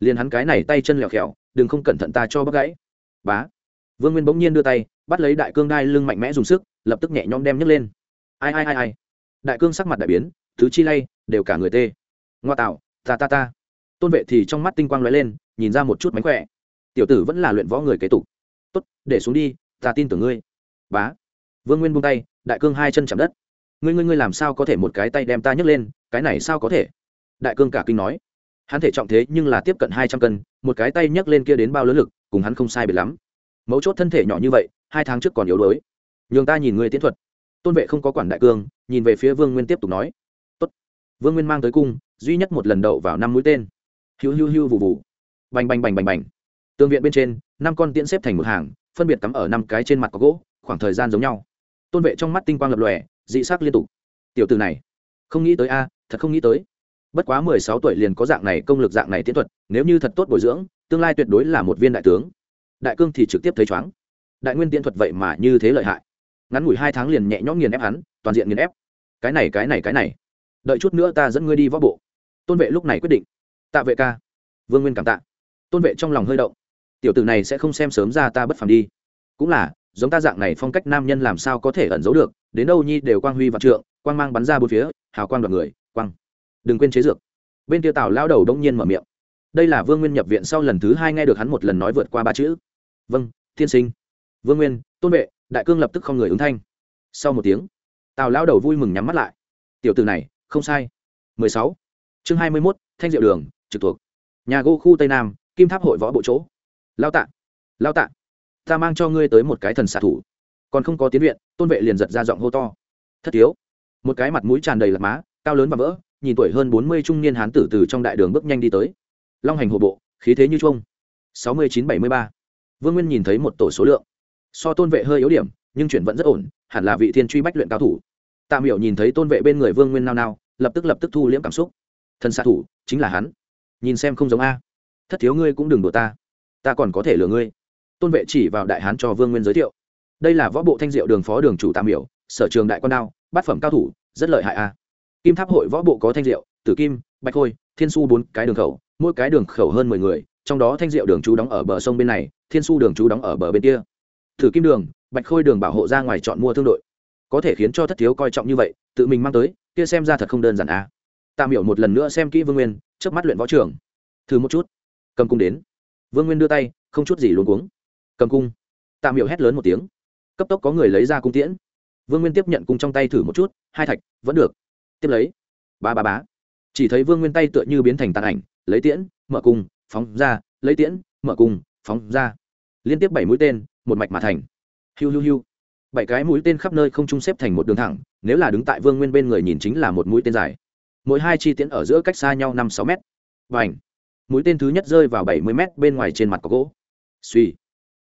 A: Liền hắn cái này tay chân lẹo khẹo, đừng không cẩn thận ta cho bắt gãy. Bá. Vương nguyên bỗng nhiên đưa tay, bắt lấy đại cương đai lưng mạnh mẽ dùng sức, lập tức nhẹ nhõm đem nhấc lên. Ai ai ai ai. Đại cương sắc mặt đại biến thứ chi lay, đều cả người tê. Ngoa tạo, ta ta ta. Tôn vệ thì trong mắt tinh quang lóe lên, nhìn ra một chút mánh khỏe. Tiểu tử vẫn là luyện võ người kế tục. Tốt, để xuống đi, ta tin tưởng ngươi. Bá. Vương nguyên buông tay đại cương hai chân chạm đất. Ngươi ngươi ngươi làm sao có thể một cái tay đem ta nhấc lên? Cái này sao có thể? Đại cương cả kinh nói. Hắn thể trọng thế nhưng là tiếp cận hai trăm cân, một cái tay nhấc lên kia đến bao lớn lực, cùng hắn không sai biệt lắm. Mấu chốt thân thể nhỏ như vậy, hai tháng trước còn yếu đuối. Nhường ta nhìn ngươi tiến thuật. Tôn vệ không có quản đại cương, nhìn về phía vương nguyên tiếp tục nói. Tốt. vương nguyên mang tới cung, duy nhất một lần đậu vào năm mũi tên. Hiu hiu hiu vụ vụ bành bành bành bành bành. Tường viện bên trên, năm con tiễn xếp thành một hàng, phân biệt cắm ở năm cái trên mặt có gỗ, khoảng thời gian giống nhau tôn vệ trong mắt tinh quang lập lòe, dị sắc liên tục. Tiểu từ này, không nghĩ tới a, thật không nghĩ tới. Bất quá mười sáu tuổi liền có dạng này công lực, dạng này tiến thuật, nếu như thật tốt bồi dưỡng, tương lai tuyệt đối là một viên đại tướng. Đại cương thì trực tiếp thấy chóng đại nguyên tiến thuật vậy mà như thế lợi hại. Ngắn ngủi hai tháng liền nhẹ nhõm nghiền ép hắn, toàn diện nghiền ép. Cái này cái này cái này. Đợi chút nữa ta dẫn ngươi đi võ bộ. Tôn vệ lúc này quyết định. Tạ vệ ca. Vương nguyên cảm tạ. Tôn vệ trong lòng hơi động. Tiểu tử này sẽ không xem sớm ra ta bất phàm đi. Cũng là giống ta dạng này phong cách nam nhân làm sao có thể ẩn giấu được đến đâu nhi đều quang huy vạn trượng quang mang bắn ra bốn phía hào quang đoạt người quang. Đừng quên chế dược. Bên kia tào lao đầu đông nhiên mở miệng. Đây là vương nguyên nhập viện sau lần thứ hai nghe được hắn một lần nói vượt qua ba chữ. Vâng thiên sinh. Vương nguyên tôn vệ đại cương lập tức không người ứng thanh. Sau một tiếng tào lao đầu vui mừng nhắm mắt lại. Tiểu từ này không sai. 16. chương 21, thanh diệu đường trực thuộc. Nhà gô khu tây nam kim tháp hội võ bộ chỗ. Lao tạ. Lao tạ ta mang cho ngươi tới một cái thần xạ thủ. Còn không có tiến viện, tôn vệ liền giật ra giọng hô to. Thất thiếu. Một cái mặt mũi tràn đầy lạc má, cao lớn và vỡ, nhìn tuổi hơn bốn mươi trung niên hán tử từ trong đại đường bước nhanh đi tới. Long hành hộ bộ, khí thế như chuông. Sáu mươi chín bảy mươi ba. Vương nguyên nhìn thấy một tổ số lượng. So tôn vệ hơi yếu điểm, nhưng chuyển vẫn rất ổn, hẳn là vị thiên truy bách luyện cao thủ. Tạm hiểu nhìn thấy tôn vệ bên người vương nguyên nao nao, lập tức lập tức thu liễm cảm xúc. Thần xạ thủ, chính là hắn. Nhìn xem không giống a. Thất thiếu ngươi cũng đừng đùa ta. Ta còn có thể lừa ngươi tôn vệ chỉ vào đại hán cho vương nguyên giới thiệu. Đây là võ bộ thanh diệu đường phó đường chủ tạm miểu, sở trường đại quan đao, bát phẩm cao thủ, rất lợi hại a. Kim tháp hội võ bộ có thanh diệu, tử kim, bạch khôi, thiên su bốn cái đường khẩu, mỗi cái đường khẩu hơn mười người, trong đó thanh diệu đường chú đóng ở bờ sông bên này, thiên su đường chú đóng ở bờ bên kia. Thử kim đường, bạch khôi đường bảo hộ ra ngoài chọn mua thương đội. Có thể khiến cho thất thiếu coi trọng như vậy, tự mình mang tới, kia xem ra thật không đơn giản à tạm miểu một lần nữa xem kỹ vương nguyên trước mắt luyện võ trường. Thử một chút. Cầm cung đến. Vương nguyên đưa tay, không chút gì luôn cuống cầm cung. Tạ miểu hét lớn một tiếng. Cấp tốc có người lấy ra cung tiễn. Vương nguyên tiếp nhận cung trong tay thử một chút, hai thạch, vẫn được. Tiếp lấy, ba ba bá chỉ thấy vương nguyên tay tựa như biến thành tàn ảnh, lấy tiễn, mở cung, phóng ra, lấy tiễn, mở cung, phóng ra. Liên tiếp bảy mũi tên, một mạch mà thành. Hiu hiu hiu. Bảy cái mũi tên khắp nơi không trung xếp thành một đường thẳng, nếu là đứng tại vương nguyên bên người nhìn chính là một mũi tên dài. Mỗi hai chi tiễn ở giữa cách xa nhau năm sáu mét. Và ảnh mũi tên thứ nhất rơi vào bảy mươi mét bên ngoài trên mặt có gỗ. Suy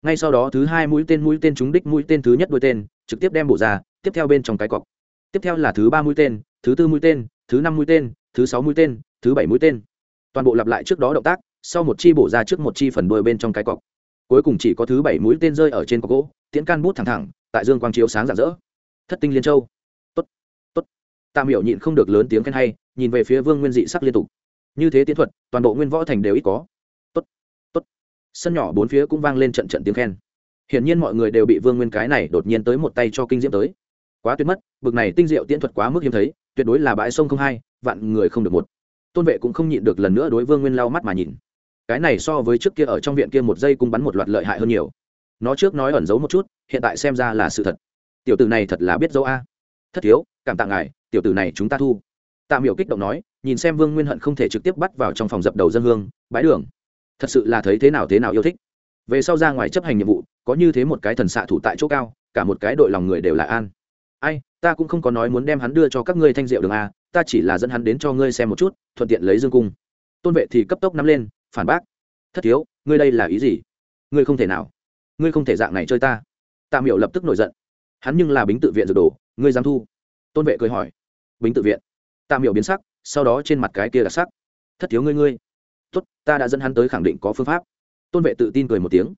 A: ngay sau đó thứ hai mũi tên mũi tên trúng đích mũi tên thứ nhất đôi tên, trực tiếp đem bổ ra, tiếp theo bên trong cái cọc. Tiếp theo là thứ ba mũi tên, thứ tư mũi tên, thứ năm mũi tên, thứ sáu mũi tên, thứ bảy mũi tên. Toàn bộ lặp lại trước đó động tác, sau một chi bổ ra trước một chi phần đôi bên trong cái cọc. Cuối cùng chỉ có thứ bảy mũi tên rơi ở trên cọc gỗ, tiễn can bút thẳng thẳng, tại dương quang chiếu sáng rạng rỡ. Thất tinh liên châu. Tốt tốt. Tam hiểu nhịn không được lớn tiếng khen hay, nhìn về phía vương nguyên dị sắc liên tục. Như thế tiến thuật, toàn bộ nguyên võ thành đều ít có sân nhỏ bốn phía cũng vang lên trận trận tiếng khen. Hiển nhiên mọi người đều bị vương nguyên cái này đột nhiên tới một tay cho kinh diễm tới. Quá tuyệt mất, bực này tinh diệu tiễn thuật quá mức hiếm thấy, tuyệt đối là bãi sông không hai, vạn người không được một. Tôn vệ cũng không nhịn được lần nữa đối vương nguyên lau mắt mà nhìn. Cái này so với trước kia ở trong viện kia một giây cung bắn một loạt lợi hại hơn nhiều. Nó trước nói ẩn giấu một chút, hiện tại xem ra là sự thật. Tiểu tử này thật là biết dấu a. Thất thiếu, cảm tạ ngài, tiểu tử này chúng ta thu. Tạ miểu kích động nói, nhìn xem vương nguyên hận không thể trực tiếp bắt vào trong phòng dập đầu dân hương bãi đường thật sự là thấy thế nào thế nào yêu thích. Về sau ra ngoài chấp hành nhiệm vụ, có như thế một cái thần xạ thủ tại chỗ cao, cả một cái đội lòng người đều là an. Ai, ta cũng không có nói muốn đem hắn đưa cho các ngươi thanh diệu đường a, ta chỉ là dẫn hắn đến cho ngươi xem một chút, thuận tiện lấy dương cung. Tôn vệ thì cấp tốc nắm lên, phản bác. Thất thiếu, ngươi đây là ý gì? Ngươi không thể nào. Ngươi không thể dạng này chơi ta. Tạ miểu lập tức nổi giận. Hắn nhưng là bính tự viện dược đồ, ngươi dám thu? Tôn vệ cười hỏi. Bính tự viện. Tạ miểu biến sắc, sau đó trên mặt cái kia là sắc. Thất thiếu ngươi ngươi tốt, ta đã dẫn hắn tới khẳng định có phương pháp. Tôn vệ tự tin cười một tiếng.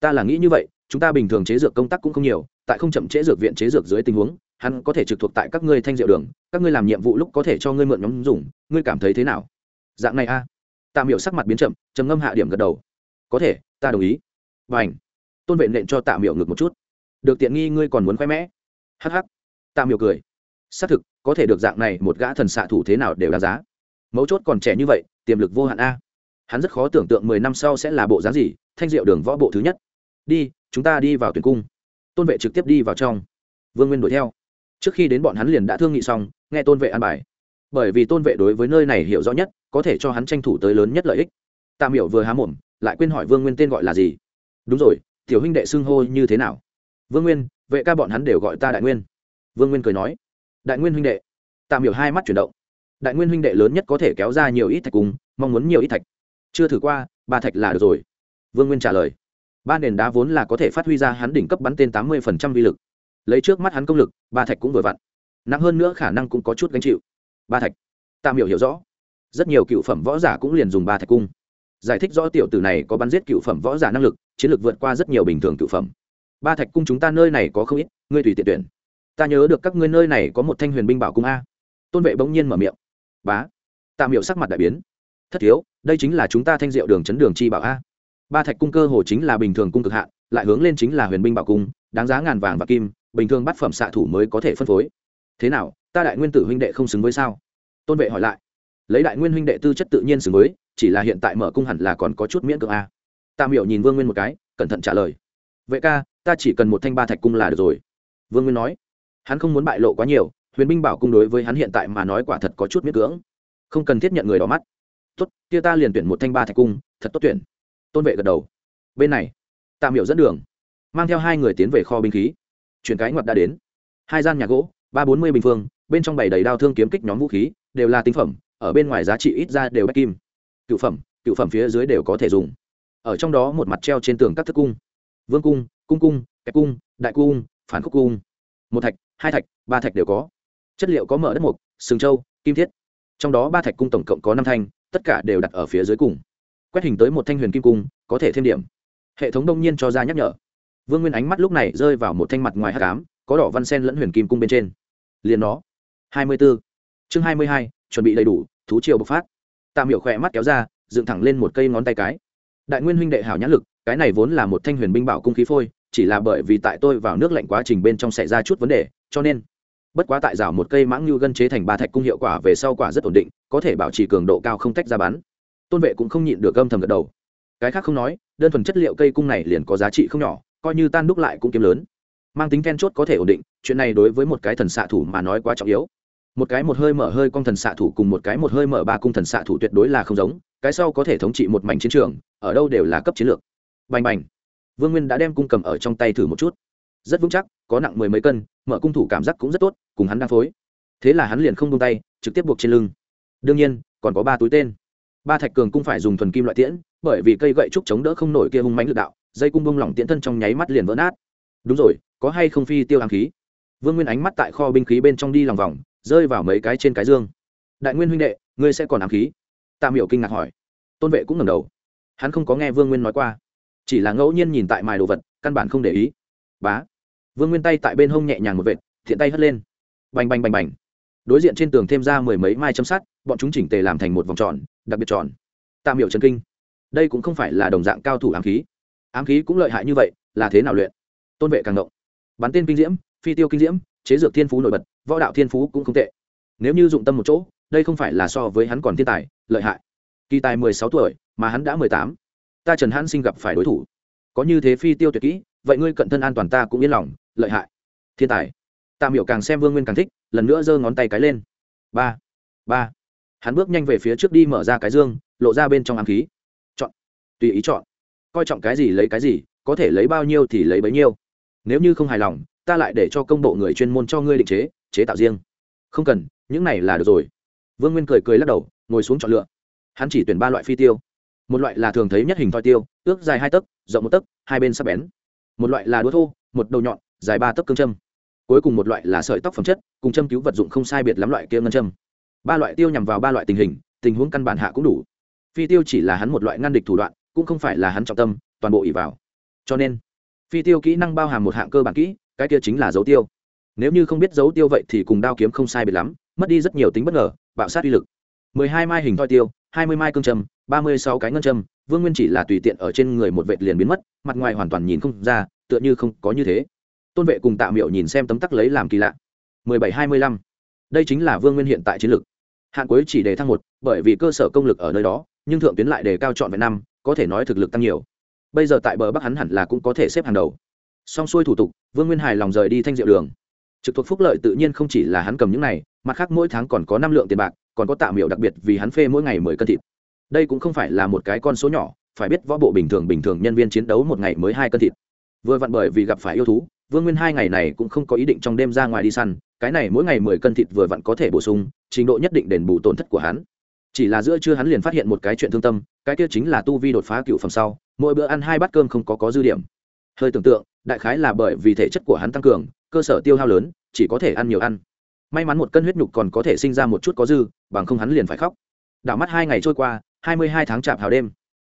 A: Ta là nghĩ như vậy, chúng ta bình thường chế dược công tác cũng không nhiều, tại không chậm chế dược viện chế dược dưới tình huống, hắn có thể trực thuộc tại các ngươi thanh diệu đường, các ngươi làm nhiệm vụ lúc có thể cho ngươi mượn nhóm dùng, ngươi cảm thấy thế nào? Dạng này a. À? tạ sắc mặt biến chậm, trầm ngâm hạ điểm gật đầu. Có thể, ta đồng ý. Và ảnh tôn vệ nện cho tạm hiểu ngược một chút. Được tiện nghi, ngươi còn muốn khoe mẽ? Hh tạm hiểu cười. Xác thực, có thể được dạng này, một gã thần xạ thủ thế nào đều đáng giá. Mấu chốt còn trẻ như vậy, tiềm lực vô hạn a hắn rất khó tưởng tượng mười năm sau sẽ là bộ dáng gì, thanh diệu đường võ bộ thứ nhất. Đi, chúng ta đi vào tuyển cung. Tôn vệ trực tiếp đi vào trong. Vương nguyên đuổi theo. Trước khi đến bọn hắn liền đã thương nghị xong, nghe tôn vệ an bài. Bởi vì tôn vệ đối với nơi này hiểu rõ nhất, có thể cho hắn tranh thủ tới lớn nhất lợi ích. Tạ miểu vừa há mồm, lại quên hỏi vương nguyên tên gọi là gì. Đúng rồi, tiểu huynh đệ xưng hô như thế nào? Vương nguyên, vệ ca bọn hắn đều gọi ta đại nguyên. Vương nguyên cười nói. Đại nguyên huynh đệ. Tạ miểu hai mắt chuyển động. Đại nguyên huynh đệ lớn nhất có thể kéo ra nhiều ít thạch cùng, mong muốn nhiều ít thạch chưa thử qua, ba thạch là được rồi. Vương nguyên trả lời, ba nền đá vốn là có thể phát huy ra hắn đỉnh cấp bắn tên tám mươi vi lực. Lấy trước mắt hắn công lực, ba thạch cũng vừa vặn. Nặng hơn nữa khả năng cũng có chút gánh chịu. Ba thạch. Tạm hiểu hiểu rõ. Rất nhiều cựu phẩm võ giả cũng liền dùng ba thạch cung. Giải thích rõ tiểu tử này có bắn giết cựu phẩm võ giả năng lực, chiến lược vượt qua rất nhiều bình thường cựu phẩm. Ba thạch cung chúng ta nơi này có không ít, ngươi tùy tiện tuyển. Ta nhớ được các ngươi nơi này có một thanh huyền binh bảo cung a. Tôn vệ bỗng nhiên mở miệng. Bá. Tạm hiểu sắc mặt đại biến thất thiếu, đây chính là chúng ta thanh diệu đường chấn đường chi bảo a. Ba thạch cung cơ hồ chính là bình thường cung cực hạn, lại hướng lên chính là huyền binh bảo cung, đáng giá ngàn vàng và kim, bình thường bát phẩm xạ thủ mới có thể phân phối. Thế nào, ta đại nguyên tử huynh đệ không xứng với sao? Tôn vệ hỏi lại. Lấy đại nguyên huynh đệ tư chất tự nhiên xứng với, chỉ là hiện tại mở cung hẳn là còn có chút miễn cưỡng a. Tam hiểu nhìn vương nguyên một cái, cẩn thận trả lời. Vệ ca, ta chỉ cần một thanh ba thạch cung là được rồi. Vương nguyên nói. Hắn không muốn bại lộ quá nhiều, huyền binh bảo cung đối với hắn hiện tại mà nói quả thật có chút miễn cưỡng. Không cần thiết nhận người đỏ mắt tốt, kia ta liền tuyển một thanh ba thạch cung, thật tốt tuyển. Tôn vệ gật đầu. Bên này, tạm hiểu dẫn đường, mang theo hai người tiến về kho binh khí. Chuyển cái ngoặt đã đến. Hai gian nhà gỗ, ba bốn mươi bình phương, bên trong bày đầy đao thương kiếm kích nhóm vũ khí, đều là tinh phẩm, ở bên ngoài giá trị ít ra đều bách kim. Cựu phẩm cựu phẩm phía dưới đều có thể dùng. Ở trong đó một mặt treo trên tường các thức cung. Vương cung cung cung, kẹp cung, đại cung, phản khúc cung. Một thạch, hai thạch, ba thạch đều có. Chất liệu có mở đất mục, sừng châu kim thiết. Trong đó ba thạch cung tổng cộng có năm thanh tất cả đều đặt ở phía dưới cùng. Quét hình tới một thanh huyền kim cung, có thể thêm điểm. Hệ thống đông nhiên cho ra nhắc nhở. Vương nguyên ánh mắt lúc này rơi vào một thanh mặt ngoài hát cám có đỏ văn sen lẫn huyền kim cung bên trên. Liền nó. Hai mươi b ố chương hai mươi hai, chuẩn bị đầy đủ, thú triều bộc phát. Tạm hiểu khỏe mắt kéo ra, dựng thẳng lên một cây ngón tay cái. Đại nguyên huynh đệ hảo nhãn lực, cái này vốn là một thanh huyền binh bảo cung khí phôi, chỉ là bởi vì tại tôi vào nước lạnh quá trình bên trong xảy ra chút vấn đề, cho nên bất quá tại rào một cây mãng như gân chế thành ba thạch cung hiệu quả về sau quả rất ổn định, có thể bảo trì cường độ cao không tách ra bắn. Tôn vệ cũng không nhịn được âm thầm gật đầu. Cái khác không nói, đơn thuần chất liệu cây cung này liền có giá trị không nhỏ, coi như tan đúc lại cũng kiếm lớn. Mang tính then chốt có thể ổn định, chuyện này đối với một cái thần xạ thủ mà nói quá trọng yếu. Một cái một hơi mở hơi con thần xạ thủ cùng một cái một hơi mở ba cung thần xạ thủ tuyệt đối là không giống, cái sau có thể thống trị một mảnh chiến trường, ở đâu đều là cấp chiến lược. Bành bành. Vương nguyên đã đem cung cầm ở trong tay thử một chút rất vững chắc, có nặng mười mấy cân, mở cung thủ cảm giác cũng rất tốt, cùng hắn đang phối. Thế là hắn liền không buông tay, trực tiếp buộc trên lưng. Đương nhiên, còn có ba túi tên. Ba thạch cường cũng phải dùng thuần kim loại tiễn, bởi vì cây gậy trúc chống đỡ không nổi kia hung mánh lực đạo, dây cung bông lỏng tiễn thân trong nháy mắt liền vỡ nát. Đúng rồi, có hay không phi tiêu hàng khí? Vương nguyên ánh mắt tại kho binh khí bên trong đi lòng vòng, rơi vào mấy cái trên cái dương. Đại nguyên huynh đệ, ngươi sẽ còn ám khí? Tạ miểu kinh ngạc hỏi. Tôn vệ cũng ngầm đầu. Hắn không có nghe vương nguyên nói qua, chỉ là ngẫu nhiên nhìn tại mài đồ vật, căn bản không để ý bá. Vương nguyên tay tại bên hông nhẹ nhàng một vệt, thiện tay hất lên. Bành bành bành bành. Đối diện trên tường thêm ra mười mấy mai châm sắt, bọn chúng chỉnh tề làm thành một vòng tròn, đặc biệt tròn. Tạm hiểu chân kinh. Đây cũng không phải là đồng dạng cao thủ ám khí. Ám khí cũng lợi hại như vậy, là thế nào luyện? Tôn vệ càng động. Bắn tên kinh diễm, phi tiêu kinh diễm, chế dược thiên phú nổi bật, võ đạo thiên phú cũng không tệ. Nếu như dụng tâm một chỗ, đây không phải là so với hắn còn thiên tài, lợi hại. Kỳ tài mười sáu tuổi, mà hắn đã mười tám. Ta trần hãn sinh gặp phải đối thủ. Có như thế phi tiêu tuyệt kỹ vậy ngươi cận thân an toàn ta cũng yên lòng, lợi hại. Thiên tài. Tạ miểu càng xem vương nguyên càng thích, lần nữa giơ ngón tay cái lên. Ba. Ba. Hắn bước nhanh về phía trước đi mở ra cái dương, lộ ra bên trong ám khí. Chọn. Tùy ý chọn. Coi trọng cái gì lấy cái gì, có thể lấy bao nhiêu thì lấy bấy nhiêu. Nếu như không hài lòng, ta lại để cho công bộ người chuyên môn cho ngươi định chế chế tạo riêng. Không cần, những này là được rồi. Vương nguyên cười cười lắc đầu, ngồi xuống chọn lựa. Hắn chỉ tuyển ba loại phi tiêu. Một loại là thường thấy nhất hình thoi tiêu, ước dài hai tấc, rộng một tấc, hai bên sắp bén một loại là đũa thô, một đầu nhọn, dài ba tấc cương châm. Cuối cùng một loại là sợi tóc phẩm chất, cùng châm cứu vật dụng không sai biệt lắm loại kia ngân châm. Ba loại tiêu nhằm vào ba loại tình hình, tình huống căn bản hạ cũng đủ. Phi tiêu chỉ là hắn một loại ngăn địch thủ đoạn, cũng không phải là hắn trọng tâm, toàn bộ ỉ vào. Cho nên, phi tiêu kỹ năng bao hàm một hạng cơ bản kỹ, cái kia chính là dấu tiêu. Nếu như không biết dấu tiêu vậy thì cùng đao kiếm không sai biệt lắm, mất đi rất nhiều tính bất ngờ, bạo sát uy lực. Mười hai mai hình thoi tiêu hai mươi mai cương trầm, ba mươi sáu cái ngân châm vương nguyên chỉ là tùy tiện ở trên người một vệ liền biến mất, mặt ngoài hoàn toàn nhìn không ra, tựa như không có như thế. Tôn vệ cùng tạ miệu nhìn xem tấm tắc lấy làm kỳ lạ. mười bảy hai mươi lăm. Đây chính là vương nguyên hiện tại chiến lược. Hạn cuối chỉ đề thăng một, bởi vì cơ sở công lực ở nơi đó, nhưng thượng tuyến lại đề cao chọn vẹn năm, có thể nói thực lực tăng nhiều. Bây giờ tại bờ bắc hắn hẳn là cũng có thể xếp hàng đầu. Xong xuôi thủ tục, vương nguyên hài lòng rời đi thanh diệu đường. Trực thuộc phúc lợi tự nhiên không chỉ là hắn cầm những này, mặt khác mỗi tháng còn có năm lượng tiền bạc còn có tạ miệu đặc biệt vì hắn phê mỗi ngày mười cân thịt. Đây cũng không phải là một cái con số nhỏ, phải biết võ bộ bình thường bình thường nhân viên chiến đấu một ngày mới hai cân thịt. Vừa vặn bởi vì gặp phải yêu thú, vương nguyên hai ngày này cũng không có ý định trong đêm ra ngoài đi săn, cái này mỗi ngày mười cân thịt vừa vặn có thể bổ sung, trình độ nhất định đền bù tổn thất của hắn. Chỉ là giữa trưa hắn liền phát hiện một cái chuyện thương tâm, cái kia chính là tu vi đột phá cựu phẩm sau, mỗi bữa ăn hai bát cơm không có có dư điểm. Hơi tưởng tượng, đại khái là bởi vì thể chất của hắn tăng cường, cơ sở tiêu hao lớn, chỉ có thể ăn nhiều ăn. May mắn một cân huyết nhục còn có thể sinh ra một chút có dư bằng không hắn liền phải khóc. Đảo mắt hai ngày trôi qua, hai mươi hai tháng chạp hào đêm.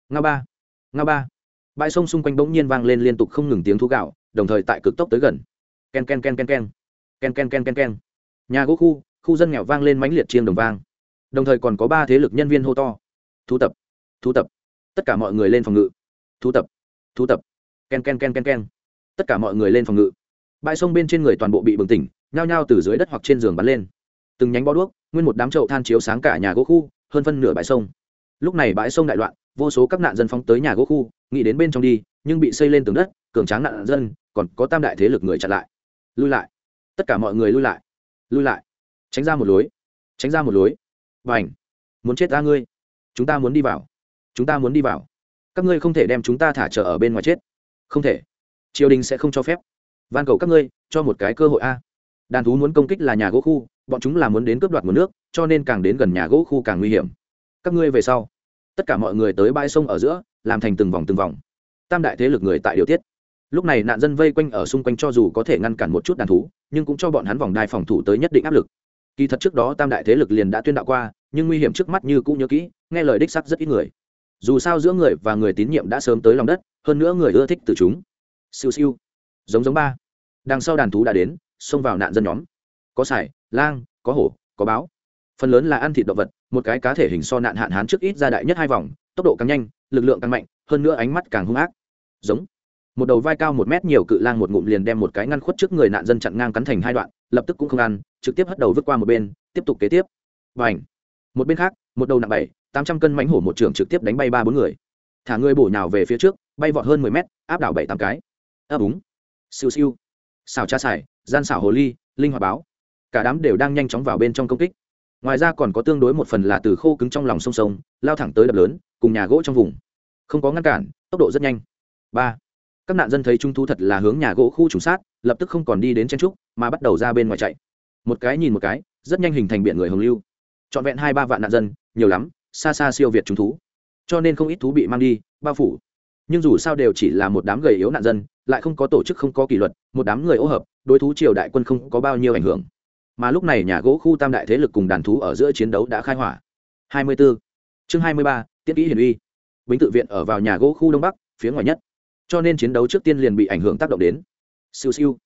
A: Nga ba nga ba. Bãi sông xung quanh bỗng nhiên vang lên liên tục không ngừng tiếng thú gạo, đồng thời tại cực tốc tới gần. Ken ken ken ken ken. Ken ken ken ken ken. Nhà gỗ khu khu dân nghèo vang lên mãnh liệt chiêng đồng vang. Đồng thời còn có ba thế lực nhân viên hô to. Thu tập thu tập. Tất cả mọi người lên phòng ngự. Thu tập thu tập. Ken ken ken ken ken. Tất cả mọi người lên phòng ngự. Bãi sông bên trên người toàn bộ bị bừng tỉnh, nhao nhao từ dưới đất hoặc trên giường bắn lên từng nhánh bó đuốc, nguyên một đám chậu than chiếu sáng cả nhà gỗ khu, hơn phân nửa bãi sông. Lúc này bãi sông đại loạn, vô số các nạn dân phóng tới nhà gỗ khu, nghĩ đến bên trong đi, nhưng bị xây lên tường đất, cường tráng nạn dân, còn có tam đại thế lực người chặn lại. Lui lại. Tất cả mọi người lui lại. Lui lại. Tránh ra một lối. Tránh ra một lối. Và ảnh muốn chết ra ngươi. Chúng ta muốn đi vào. Chúng ta muốn đi vào. Các ngươi không thể đem chúng ta thả trở ở bên ngoài chết. Không thể. Triều đình sẽ không cho phép. Van cầu các ngươi, cho một cái cơ hội a. Đàn thú muốn công kích là nhà gỗ khu bọn chúng là muốn đến cướp đoạt nguồn nước, cho nên càng đến gần nhà gỗ khu càng nguy hiểm. Các ngươi về sau. Tất cả mọi người tới bãi sông ở giữa, làm thành từng vòng từng vòng. Tam đại thế lực người tại điều tiết. Lúc này nạn dân vây quanh ở xung quanh cho dù có thể ngăn cản một chút đàn thú, nhưng cũng cho bọn hắn vòng đai phòng thủ tới nhất định áp lực. Kỳ thật trước đó tam đại thế lực liền đã tuyên đạo qua, nhưng nguy hiểm trước mắt như cũng nhớ kỹ, nghe lời đích sắc rất ít người. Dù sao giữa người và người tín nhiệm đã sớm tới lòng đất, hơn nữa người ưa thích từ chúng. Siêu siêu. Giống giống ba. Đằng sau đàn thú đã đến, xông vào nạn dân nhóm có sải, lang, có hổ, có báo. Phần lớn là ăn thịt động vật, một cái cá thể hình so nạn hạn hán trước ít ra đại nhất hai vòng, tốc độ càng nhanh, lực lượng càng mạnh, hơn nữa ánh mắt càng hung ác. Giống. Một đầu vai cao một mét nhiều cự lang một ngụm liền đem một cái ngăn khuất trước người nạn dân chặn ngang cắn thành hai đoạn, lập tức cũng không ăn, trực tiếp hất đầu vứt qua một bên, tiếp tục kế tiếp. Và ảnh một bên khác, một đầu nặng bảy, tám trăm cân mánh hổ một trường trực tiếp đánh bay ba bốn người. Thả người bổ nhào về phía trước, bay vọt hơn mười mét, áp đảo bảy tám cái. Ấp úng. Siêu siêu. Xào cha xài gian xảo hồ ly, linh hoạt báo cả đám đều đang nhanh chóng vào bên trong công kích. Ngoài ra còn có tương đối một phần là từ khô cứng trong lòng sông sông, lao thẳng tới đập lớn, cùng nhà gỗ trong vùng. Không có ngăn cản, tốc độ rất nhanh. Ba, các nạn dân thấy trung thu thật là hướng nhà gỗ khu trùng sát, lập tức không còn đi đến chen trúc, mà bắt đầu ra bên ngoài chạy. Một cái nhìn một cái, rất nhanh hình thành biển người hồng lưu. Trọn vẹn hai ba vạn nạn dân, nhiều lắm, xa xa siêu việt trung thú. Cho nên không ít thú bị mang đi, bao phủ. Nhưng dù sao đều chỉ là một đám gầy yếu nạn dân, lại không có tổ chức không có kỷ luật, một đám người ô hợp, đối thú triều đại quân không có bao nhiêu ảnh hưởng mà lúc này nhà gỗ khu tam đại thế lực cùng đàn thú ở giữa chiến đấu đã khai hỏa. 24. chương 23, tiết kỹ hiển uy. Bính tự viện ở vào nhà gỗ khu đông bắc phía ngoài nhất. Cho nên chiến đấu trước tiên liền bị ảnh hưởng tác động đến. Siêu siêu.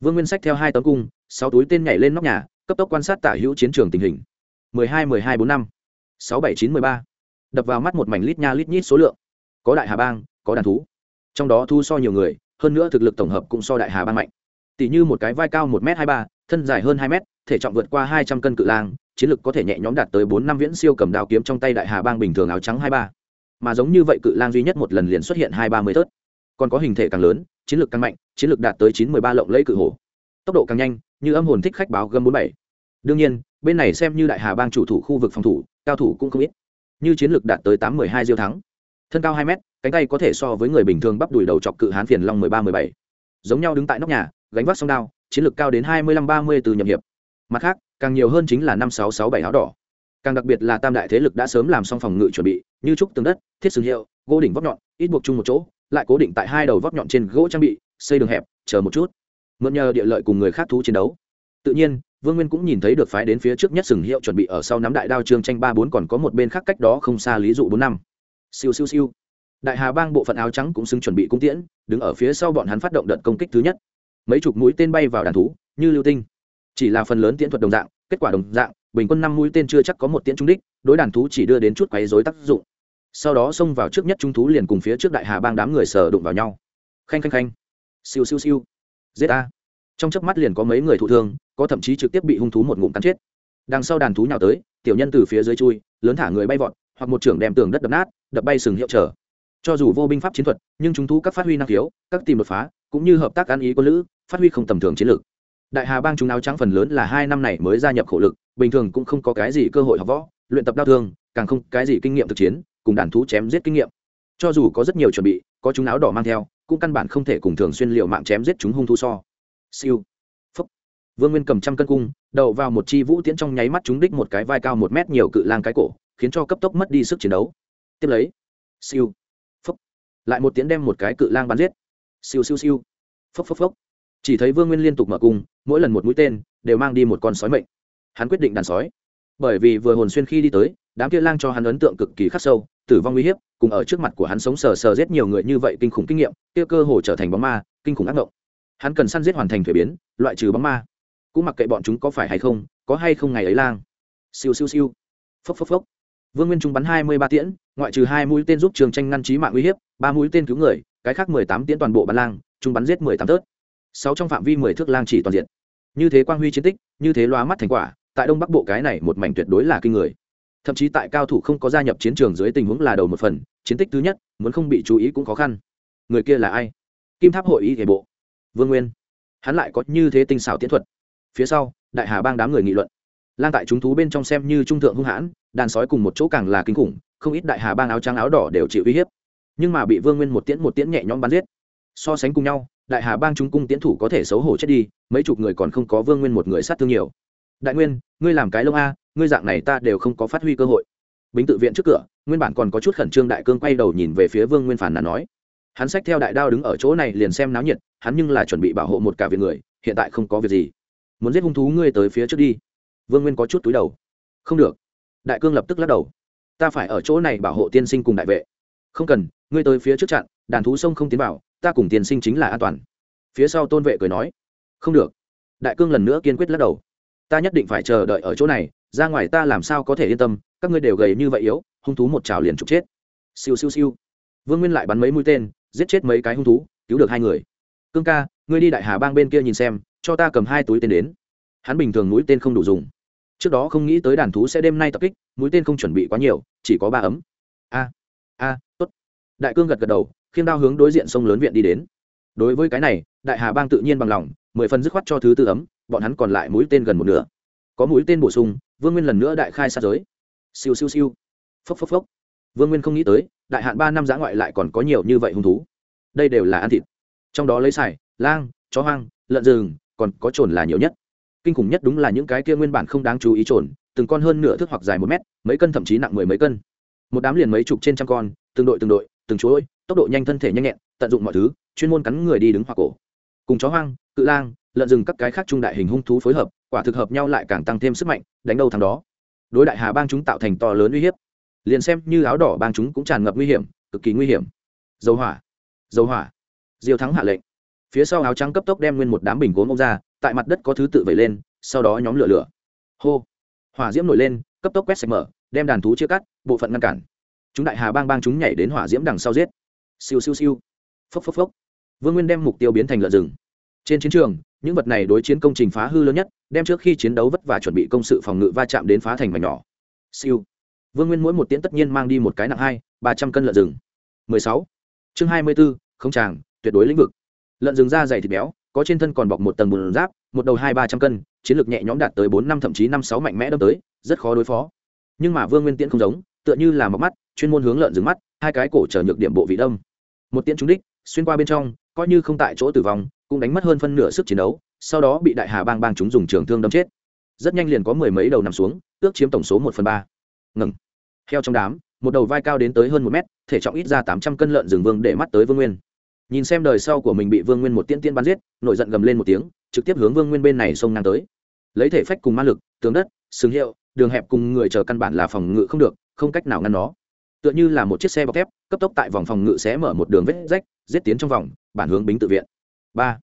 A: Vương nguyên sách theo hai tấm cung sáu túi tên nhảy lên nóc nhà cấp tốc quan sát tả hữu chiến trường tình hình. 12 12 4 năm. 6 7 9 13 đập vào mắt một mảnh lít nha lít nhít số lượng. Có đại hà bang có đàn thú. Trong đó thu so nhiều người hơn nữa thực lực tổng hợp cũng so đại hà bang mạnh. Tỷ như một cái vai cao một m hai ba thân dài hơn hai m thể trọng vượt qua hai trăm cân cự lang, chiến lực có thể nhẹ nhõm đạt tới bốn năm viễn siêu cầm đao kiếm trong tay đại hà bang bình thường áo trắng hai ba. Mà giống như vậy cự lang duy nhất một lần liền xuất hiện hai ba mươi thớt. Còn có hình thể càng lớn, chiến lược càng mạnh, chiến lược đạt tới chín mươi ba lộng lẫy cự hổ. Tốc độ càng nhanh, như âm hồn thích khách báo gâm bốn bảy. Đương nhiên, bên này xem như đại hà bang chủ thủ khu vực phòng thủ, cao thủ cũng không ít. Như chiến lược đạt tới tám mươi hai diêu thắng. Thân cao hai mét, cánh tay có thể so với người bình thường bắp đùi đầu chọc cự hán phiền long mười ba mười bảy. Giống nhau đứng tại nóc nhà, gánh vác song đao, chiến lược cao đến hai mươi lăm ba mươi từ nhập hiệp mặt khác, càng nhiều hơn chính là năm sáu sáu bảy áo đỏ. Càng đặc biệt là tam đại thế lực đã sớm làm xong phòng ngự chuẩn bị, như trúc tường đất, thiết sừng hiệu, gỗ đỉnh vóc nhọn, ít buộc chung một chỗ, lại cố định tại hai đầu vóc nhọn trên gỗ trang bị, xây đường hẹp, chờ một chút. Mượn nhờ địa lợi cùng người khác thú chiến đấu. Tự nhiên, vương nguyên cũng nhìn thấy được phái đến phía trước nhất sừng hiệu chuẩn bị ở sau nắm đại đao trương tranh ba bốn còn có một bên khác cách đó không xa lý dụ bốn năm. Siêu siêu siêu. Đại hà bang bộ phận áo trắng cũng xứng chuẩn bị cung tiễn, đứng ở phía sau bọn hắn phát động đợt công kích thứ nhất. Mấy chục mũi tên bay vào đàn thú, như lưu tinh chỉ là phần lớn tiễn thuật đồng dạng, kết quả đồng dạng, bình quân năm mũi tên chưa chắc có một tiễn trung đích, đối đàn thú chỉ đưa đến chút quấy dối tác dụng. Sau đó xông vào trước nhất trung thú liền cùng phía trước đại hà bang đám người sờ đụng vào nhau. Khanh khanh khanh. Siêu siêu siêu. Giết a. Trong chớp mắt liền có mấy người thụ thương, có thậm chí trực tiếp bị hung thú một ngụm cắn chết. Đằng sau đàn thú nhào tới, tiểu nhân từ phía dưới chui, lớn thả người bay vọt, hoặc một trưởng đem tường đất đập nát, đập bay sừng hiệu trở. Cho dù vô binh pháp chiến thuật, nhưng chúng thú các phát huy năng khiếu, các tìm đột phá, cũng như hợp tác ăn ý quân lữ, phát huy không tầm thường chiến lược đại hà bang chúng áo trắng phần lớn là hai năm này mới gia nhập khổ lực, bình thường cũng không có cái gì cơ hội học võ, luyện tập đau thương, càng không cái gì kinh nghiệm thực chiến, cùng đàn thú chém giết kinh nghiệm. Cho dù có rất nhiều chuẩn bị, có chúng áo đỏ mang theo, cũng căn bản không thể cùng thường xuyên liệu mạng chém giết chúng hung thú so. Siêu. Phúc. Vương nguyên cầm trăm cân cung đậu vào một chi vũ tiễn trong nháy mắt chúng đích một cái vai cao một mét nhiều cự lang cái cổ, khiến cho cấp tốc mất đi sức chiến đấu. Tiếp lấy. Siêu. Phúc. lại một tiễn đem một cái cự lang bắn giết. Siêu siêu siêu. Phốc phốc phốc chỉ thấy vương nguyên liên tục mở cung mỗi lần một mũi tên đều mang đi một con sói mệnh. Hắn quyết định đàn sói. Bởi vì vừa hồn xuyên khi đi tới, đám kia lang cho hắn ấn tượng cực kỳ khắc sâu, tử vong uy hiếp, cùng ở trước mặt của hắn sống sờ sờ giết nhiều người như vậy kinh khủng kinh nghiệm, kia cơ hồ trở thành bóng ma, kinh khủng ác mộng hắn cần săn giết hoàn thành thuế biến, loại trừ bóng ma. Cũng mặc kệ bọn chúng có phải hay không, có hay không ngày ấy lang. Siêu siêu siêu. Phốc phốc phốc. Vương nguyên trung bắn hai mươi ba tiễn, ngoại trừ hai mũi tên giúp trường tranh ngăn trí mạng uy hiếp, ba mũi tên cứu người, cái khác mười tám tiễn toàn bộ bắn lang trung bắn giết mười tám tớt. Sáu trong phạm vi mười thước lang chỉ toàn diện như thế quang huy chiến tích, như thế loa mắt thành quả, tại đông bắc bộ cái này một mảnh tuyệt đối là kinh người. Thậm chí tại cao thủ không có gia nhập chiến trường dưới tình huống là đầu một phần, chiến tích thứ nhất, muốn không bị chú ý cũng khó khăn. Người kia là ai? Kim tháp hội ý thể bộ. Vương nguyên. Hắn lại có như thế tinh xảo tiến thuật. Phía sau, đại hà bang đám người nghị luận. Lang tại chúng thú bên trong xem như trung thượng hung hãn, đàn sói cùng một chỗ càng là kinh khủng, không ít đại hà bang áo trắng áo đỏ đều chịu uy hiếp. Nhưng mà bị vương nguyên một tiễn một tiễn nhẹ nhõm bắn giết. So sánh cùng nhau đại hà bang chúng cung tiễn thủ có thể xấu hổ chết đi, mấy chục người còn không có vương nguyên một người sát thương nhiều. Đại nguyên, ngươi làm cái lông a, ngươi dạng này ta đều không có phát huy cơ hội. Bính tự viện trước cửa, nguyên bản còn có chút khẩn trương đại cương quay đầu nhìn về phía vương nguyên phản là nói. Hắn xách theo đại đao đứng ở chỗ này liền xem náo nhiệt, hắn nhưng là chuẩn bị bảo hộ một cả viện người, hiện tại không có việc gì. Muốn giết hung thú ngươi tới phía trước đi. Vương nguyên có chút túi đầu. Không được. Đại cương lập tức lắc đầu. Ta phải ở chỗ này bảo hộ tiên sinh cùng đại vệ. Không cần, ngươi tới phía trước chặn, đàn thú sông không tiến vào ta cùng tiên sinh chính là an toàn. Phía sau tôn vệ cười nói, không được. Đại cương lần nữa kiên quyết lắc đầu. Ta nhất định phải chờ đợi ở chỗ này, ra ngoài ta làm sao có thể yên tâm, các ngươi đều gầy như vậy yếu, hung thú một trào liền trục chết. Siêu siêu siêu. Vương nguyên lại bắn mấy mũi tên, giết chết mấy cái hung thú, cứu được hai người. Cương ca, ngươi đi đại hà bang bên kia nhìn xem, cho ta cầm hai túi tên đến. Hắn bình thường mũi tên không đủ dùng. Trước đó không nghĩ tới đàn thú sẽ đêm nay tập kích, mũi tên không chuẩn bị quá nhiều, chỉ có ba ấm. A a, tốt. Đại cương gật gật đầu khiêng đao hướng đối diện sông lớn viện đi đến. Đối với cái này, đại hà bang tự nhiên bằng lòng, mười phần dứt khoát cho thứ tư ấm, bọn hắn còn lại mũi tên gần một nửa. Có mũi tên bổ sung, vương nguyên lần nữa đại khai sát giới. Siêu siêu siêu. Phốc phốc phốc. Vương nguyên không nghĩ tới, đại hạn ba năm giã ngoại lại còn có nhiều như vậy hung thú. Đây đều là ăn thịt. Trong đó lấy sải, lang, chó hoang, lợn rừng, còn có trồn là nhiều nhất. Kinh khủng nhất đúng là những cái kia nguyên bản không đáng chú ý trồn, từng con hơn nửa thước hoặc dài một mét, mấy cân thậm chí nặng mười mấy cân. Một đám liền mấy chục trên trăm con, từng đội từng đội, từng chuỗi tốc độ nhanh thân thể nhanh nhẹn, tận dụng mọi thứ, chuyên môn cắn người đi đứng hoặc cổ. Cùng chó hoang, cự lang, lợn rừng các cái khác trung đại hình hung thú phối hợp, quả thực hợp nhau lại càng tăng thêm sức mạnh, đánh đâu thằng đó. Đối đại hà bang chúng tạo thành to lớn uy hiếp. Liền xem như áo đỏ bang chúng cũng tràn ngập nguy hiểm, cực kỳ nguy hiểm. Dầu hỏa dầu hỏa. Diêu thắng hạ lệnh. Phía sau áo trắng cấp tốc đem nguyên một đám bình gốm ông ra, tại mặt đất có thứ tự vẩy lên, sau đó nhóm lửa lửa. Hô. Hỏa diễm nổi lên, cấp tốc quét sạch mở, đem đàn thú chia cắt, bộ phận ngăn cản. Chúng đại hà bang bang chúng nhảy đến hỏa diễm đằng sau giết siêu siêu siêu. Phốc phốc phốc. Vương nguyên đem mục tiêu biến thành lợn rừng. Trên chiến trường những vật này đối chiến công trình phá hư lớn nhất đem trước khi chiến đấu vất vả chuẩn bị công sự phòng ngự va chạm đến phá thành mảnh nhỏ. Siêu. Vương nguyên mỗi một tiễn tất nhiên mang đi một cái nặng hai ba trăm cân lợn rừng. 16. chương 24, không tràng tuyệt đối lĩnh vực. Lợn rừng da dày thịt béo có trên thân còn bọc một tầng bùn giáp một đầu hai ba trăm cân chiến lược nhẹ nhõm đạt tới bốn năm thậm chí năm sáu mạnh mẽ đâm tới rất khó đối phó. Nhưng mà vương nguyên tiễn không giống tựa như là mọc mắt chuyên môn hướng lợn rừng mắt hai cái cổ trở nhược điểm bộ vị đông một tiễn trúng đích, xuyên qua bên trong, coi như không tại chỗ tử vong, cũng đánh mất hơn phân nửa sức chiến đấu, sau đó bị đại hà bang bang chúng dùng trường thương đâm chết. Rất nhanh liền có mười mấy đầu nằm xuống, ước chiếm tổng số một phần ba. Ngừng. Heo trong đám, một đầu vai cao đến tới hơn một mét, thể trọng ít ra tám trăm cân lợn rừng vương để mắt tới vương nguyên. Nhìn xem đời sau của mình bị vương nguyên một tiên tiên bắn giết, nổi giận gầm lên một tiếng, trực tiếp hướng vương nguyên bên này xông ngang tới. Lấy thể phách cùng ma lực, tướng đất xứng hiệu, đường hẹp cùng người chờ căn bản là phòng ngự không được, không cách nào ngăn nó tựa như là một chiếc xe bọc thép, cấp tốc tại vòng phòng ngự xé mở một đường vết rách, giết tiến trong vòng, bản hướng bính tự viện. Ba,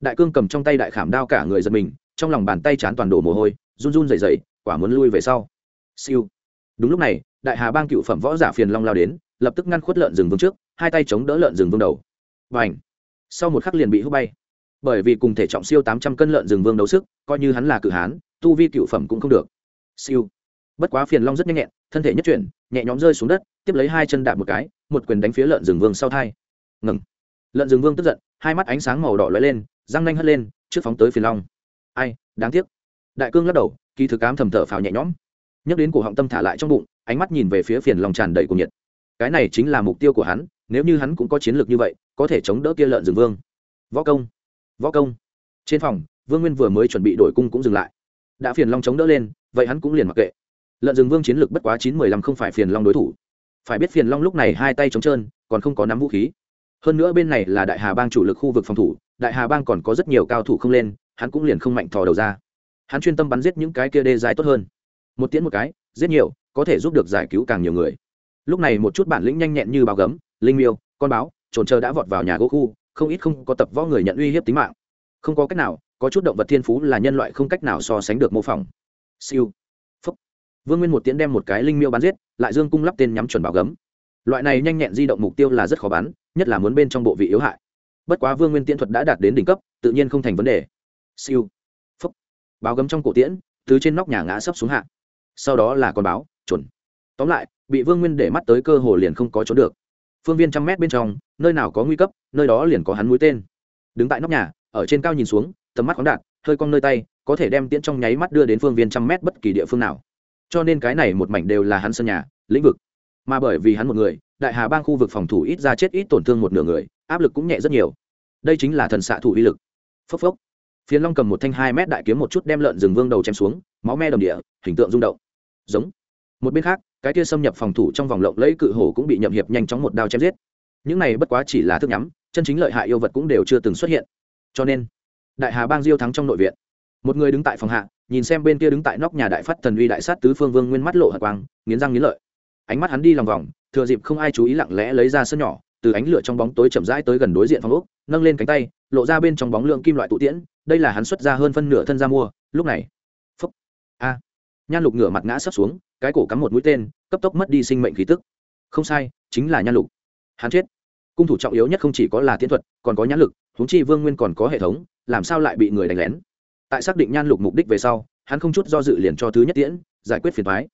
A: đại cương cầm trong tay đại khảm đao cả người giật mình, trong lòng bàn tay chán toàn đổ mồ hôi, run run dày dày quả muốn lui về sau. Siêu. Đúng lúc này, đại hà bang cựu phẩm võ giả phiền long lao đến, lập tức ngăn khuất lợn rừng vương trước, hai tay chống đỡ lợn rừng vương đầu. Và ảnh sau một khắc liền bị hút bay. Bởi vì cùng thể trọng siêu tám trăm cân lợn rừng vương đấu sức, coi như hắn là cự hán, tu vi cựu phẩm cũng không được. Siêu bất quá phiền long rất nhanh nhẹn, thân thể nhất chuyển, nhẹ nhõm rơi xuống đất, tiếp lấy hai chân đạp một cái, một quyền đánh phía lợn rừng vương sau thai. Ngừng. Lợn rừng vương tức giận, hai mắt ánh sáng màu đỏ lóe lên, răng nanh hất lên, trước phóng tới phiền long. Ai, đáng tiếc. Đại cương lắc đầu, kỳ thực cám thầm thở phào nhẹ nhõm. Nhắc đến cổ họng tâm thả lại trong bụng, ánh mắt nhìn về phía phiền long tràn đầy cuồng nhiệt. Cái này chính là mục tiêu của hắn, nếu như hắn cũng có chiến lược như vậy, có thể chống đỡ kia lợn rừng vương. Võ công. Võ công. Trên phòng, vương nguyên vừa mới chuẩn bị đổi cung cũng dừng lại. Đã phiền long chống đỡ lên, vậy hắn cũng liền mặc kệ lợn rừng vương chiến lược bất quá chín mười lăm không phải phiền long đối thủ. Phải biết phiền long lúc này hai tay trống trơn, còn không có nắm vũ khí. Hơn nữa bên này là đại hà bang chủ lực khu vực phòng thủ, đại hà bang còn có rất nhiều cao thủ không lên, hắn cũng liền không mạnh thò đầu ra. Hắn chuyên tâm bắn giết những cái kia đê dài tốt hơn. Một tiễn một cái, giết nhiều, có thể giúp được giải cứu càng nhiều người. Lúc này một chút bản lĩnh nhanh nhẹn như báo gấm, linh miêu, con báo, trồn chờ đã vọt vào nhà gỗ khu, không ít không có tập võ người nhận uy hiếp tính mạng. Không có cách nào, có chút động vật thiên phú là nhân loại không cách nào so sánh được mô phỏng. Siêu vương nguyên một tiễn đem một cái linh miêu bắn giết, lại dương cung lắp tên nhắm chuẩn bảo gấm. Loại này nhanh nhẹn di động mục tiêu là rất khó bắn, nhất là muốn bên trong bộ vị yếu hại. Bất quá vương nguyên tiễn thuật đã đạt đến đỉnh cấp, tự nhiên không thành vấn đề. Siêu. Phúc. Báo gấm trong cổ tiễn, từ trên nóc nhà ngã sấp xuống hạ. Sau đó là con báo, chuẩn. Tóm lại, bị vương nguyên để mắt tới cơ hồ liền không có trốn được. Phương viên trăm mét bên trong, nơi nào có nguy cấp, nơi đó liền có hắn mũi tên. Đứng tại nóc nhà, ở trên cao nhìn xuống, tầm mắt khoáng đạt, hơi cong nơi tay, có thể đem tiễn trong nháy mắt đưa đến phương viên trăm mét bất kỳ địa phương nào cho nên cái này một mảnh đều là hắn sân nhà, lĩnh vực. Mà bởi vì hắn một người, đại hà bang khu vực phòng thủ ít ra chết ít tổn thương một nửa người, áp lực cũng nhẹ rất nhiều. Đây chính là thần xạ thủ uy lực. Phốc phốc. Phiến long cầm một thanh hai mét đại kiếm một chút đem lợn rừng vương đầu chém xuống, máu me đồng địa, hình tượng rung động. Giống. Một bên khác, cái kia xâm nhập phòng thủ trong vòng lộng lẫy cự hổ cũng bị nhậm hiệp nhanh chóng một đao chém giết. Những này bất quá chỉ là thức nhắm, chân chính lợi hại yêu vật cũng đều chưa từng xuất hiện. Cho nên, đại hà bang diêu thắng trong nội viện. Một người đứng tại phòng hạ nhìn xem bên kia đứng tại nóc nhà đại phát thần uy đại sát tứ phương vương nguyên mắt lộ hạ quang, nghiến răng nghiến lợi. Ánh mắt hắn đi lòng vòng, thừa dịp không ai chú ý lặng lẽ lấy ra sân nhỏ, từ ánh lửa trong bóng tối chậm rãi tới gần đối diện phòng ốc, nâng lên cánh tay, lộ ra bên trong bóng lượng kim loại tụ tiễn, đây là hắn xuất ra hơn phân nửa thân ra mua, lúc này phúc a, nhan lục ngửa mặt ngã sấp xuống, cái cổ cắm một mũi tên, cấp tốc mất đi sinh mệnh khí tức. Không sai, chính là nhan lục. Hắn chết. Cung thủ trọng yếu nhất không chỉ có là tiến thuật, còn có nhãn lực, huống chi vương nguyên còn có hệ thống, làm sao lại bị người đánh lén? Tại xác định nhan lục mục đích về sau, hắn không chút do dự liền cho thứ nhất tiễn, giải quyết phiền thoái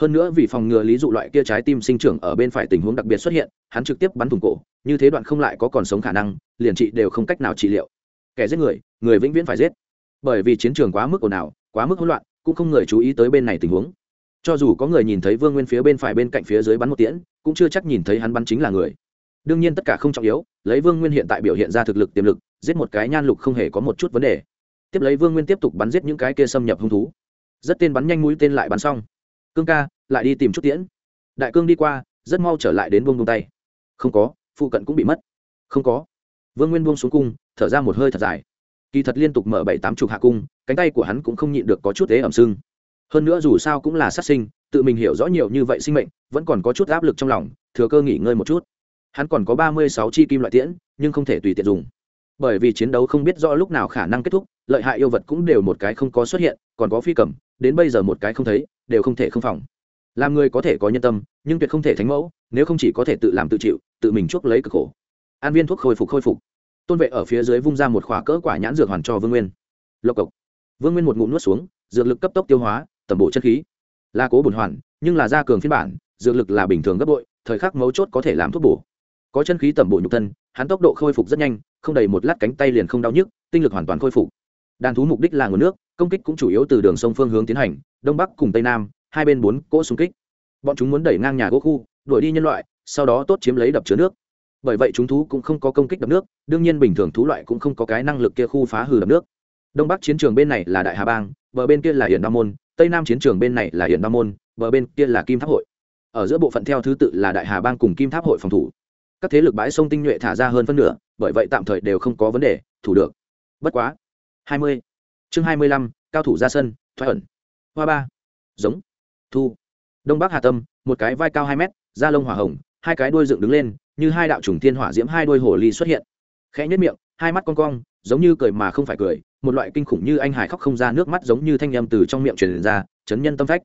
A: hơn nữa vì phòng ngừa lý dụ loại kia trái tim sinh trưởng ở bên phải tình huống đặc biệt xuất hiện, hắn trực tiếp bắn thùng cổ, như thế đoạn không lại có còn sống khả năng, liền trị đều không cách nào trị liệu. Kẻ giết người người vĩnh viễn phải giết. Bởi vì chiến trường quá mức ồn ào, quá mức hỗn loạn, cũng không người chú ý tới bên này tình huống. Cho dù có người nhìn thấy vương nguyên phía bên phải bên cạnh phía dưới bắn một tiễn, cũng chưa chắc nhìn thấy hắn bắn chính là người. Đương nhiên tất cả không trọng yếu, lấy vương nguyên hiện tại biểu hiện ra thực lực tiềm lực, giết một cái nhan lục không hề có một chút vấn đề tiếp lấy vương nguyên tiếp tục bắn giết những cái kia xâm nhập hung thú. Rất tên bắn nhanh mũi tên lại bắn xong. Cương ca, lại đi tìm chút tiễn. Đại cương đi qua, rất mau trở lại đến buông buông tay. Không có, phụ cận cũng bị mất. Không có. Vương nguyên buông xuống cung, thở ra một hơi thật dài. Kỳ thật liên tục mở bảy tám chục hạ cung, cánh tay của hắn cũng không nhịn được có chút tế ẩm sưng. Hơn nữa dù sao cũng là sát sinh, tự mình hiểu rõ nhiều như vậy sinh mệnh, vẫn còn có chút áp lực trong lòng, thừa cơ nghỉ ngơi một chút. Hắn còn có ba mươi sáu chi kim loại tiễn, nhưng không thể tùy tiện dùng. Bởi vì chiến đấu không biết rõ lúc nào khả năng kết thúc lợi hại yêu vật cũng đều một cái không có xuất hiện, còn có phi cầm, đến bây giờ một cái không thấy, đều không thể không phòng. Làm người có thể có nhân tâm, nhưng tuyệt không thể thánh mẫu, nếu không chỉ có thể tự làm tự chịu, tự mình chuốc lấy cực khổ. An viên thuốc khôi phục khôi phục. Tôn vệ ở phía dưới vung ra một khỏa cỡ quả nhãn dược hoàn cho vương nguyên. Lộc cộc. Vương nguyên một ngụm nuốt xuống, dược lực cấp tốc tiêu hóa, tẩm bộ chất khí. Là cố bổn hoàn, nhưng là gia cường phiên bản, dược lực là bình thường gấp bội, thời khắc mấu chốt có thể làm thuốc bổ. Có chân khí tẩm bộ nhục thân, hắn tốc độ khôi phục rất nhanh, không đầy một lát cánh tay liền không đau nhức, tinh lực hoàn toàn khôi phục đàn thú mục đích là nguồn nước, công kích cũng chủ yếu từ đường sông phương hướng tiến hành, đông bắc cùng tây nam, hai bên bốn cỗ xung kích. Bọn chúng muốn đẩy ngang nhà gỗ khu, đuổi đi nhân loại, sau đó tốt chiếm lấy đập chứa nước. Bởi vậy chúng thú cũng không có công kích đập nước, đương nhiên bình thường thú loại cũng không có cái năng lực kia khu phá hư đập nước. Đông bắc chiến trường bên này là đại hà bang, bờ bên kia là hiển ba môn, tây nam chiến trường bên này là hiển ba môn, bờ bên kia là kim tháp hội. Ở giữa bộ phận theo thứ tự là đại hà bang cùng kim tháp hội phòng thủ. Các thế lực bãi sông tinh nhuệ thả ra hơn phân nửa, bởi vậy tạm thời đều không có vấn đề, thủ được. Bất quá hai mươi. Chương hai mươi lăm, cao thủ ra sân, thoái ẩn. Hoa ba. Giống. Thu. Đông bắc hà tâm, một cái vai cao hai mét, da lông hỏa hồng, hai cái đuôi dựng đứng lên, như hai đạo trùng thiên hỏa diễm hai đuôi hồ ly xuất hiện. Khẽ nhất miệng, hai mắt con cong, giống như cười mà không phải cười, một loại kinh khủng như anh hải khóc không ra nước mắt giống như thanh â từ trong miệng truyền ra, chấn nhân tâm phách.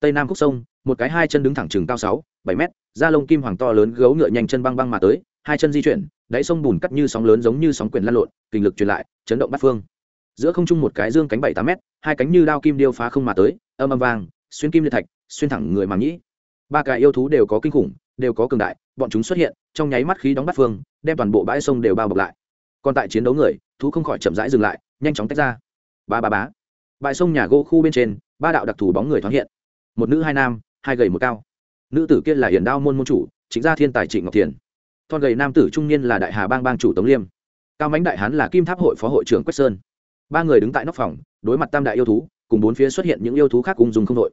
A: Tây nam khúc sông, một cái hai chân đứng thẳng chừng cao sáu, bảy mét, da lông kim hoàng to lớn gấu ngựa nhanh chân băng băng mà tới, hai chân di chuyển, đáy sông bùn cắt như sóng lớn giống như sóng quyền lăn lộn, kinh lực truyền lại, chấn động bát phương giữa không trung một cái dương cánh bảy tám mét, hai cánh như đao kim điêu phá không mà tới, âm âm vàng xuyên kim liệt thạch, xuyên thẳng người màng nhĩ. Ba cái yêu thú đều có kinh khủng, đều có cường đại, bọn chúng xuất hiện, trong nháy mắt khí đóng bát phương, đem toàn bộ bãi sông đều bao bọc lại. Còn tại chiến đấu người, thú không khỏi chậm rãi dừng lại, nhanh chóng tách ra. Ba ba bá bãi sông nhà gỗ khu bên trên, ba đạo đặc thù bóng người thoáng hiện. Một nữ, hai nam, hai gầy, một cao. Nữ tử kia là hiển đao môn môn chủ, chính gia thiên tài trịnh ngọc thiền. Thon gầy nam tử trung niên là đại hà bang bang chủ tống liêm. Cao mãnh đại hán là kim tháp hội phó hội trưởng quách sơn ba người đứng tại nóc phòng, đối mặt tam đại yêu thú, cùng bốn phía xuất hiện những yêu thú khác cùng dùng không đội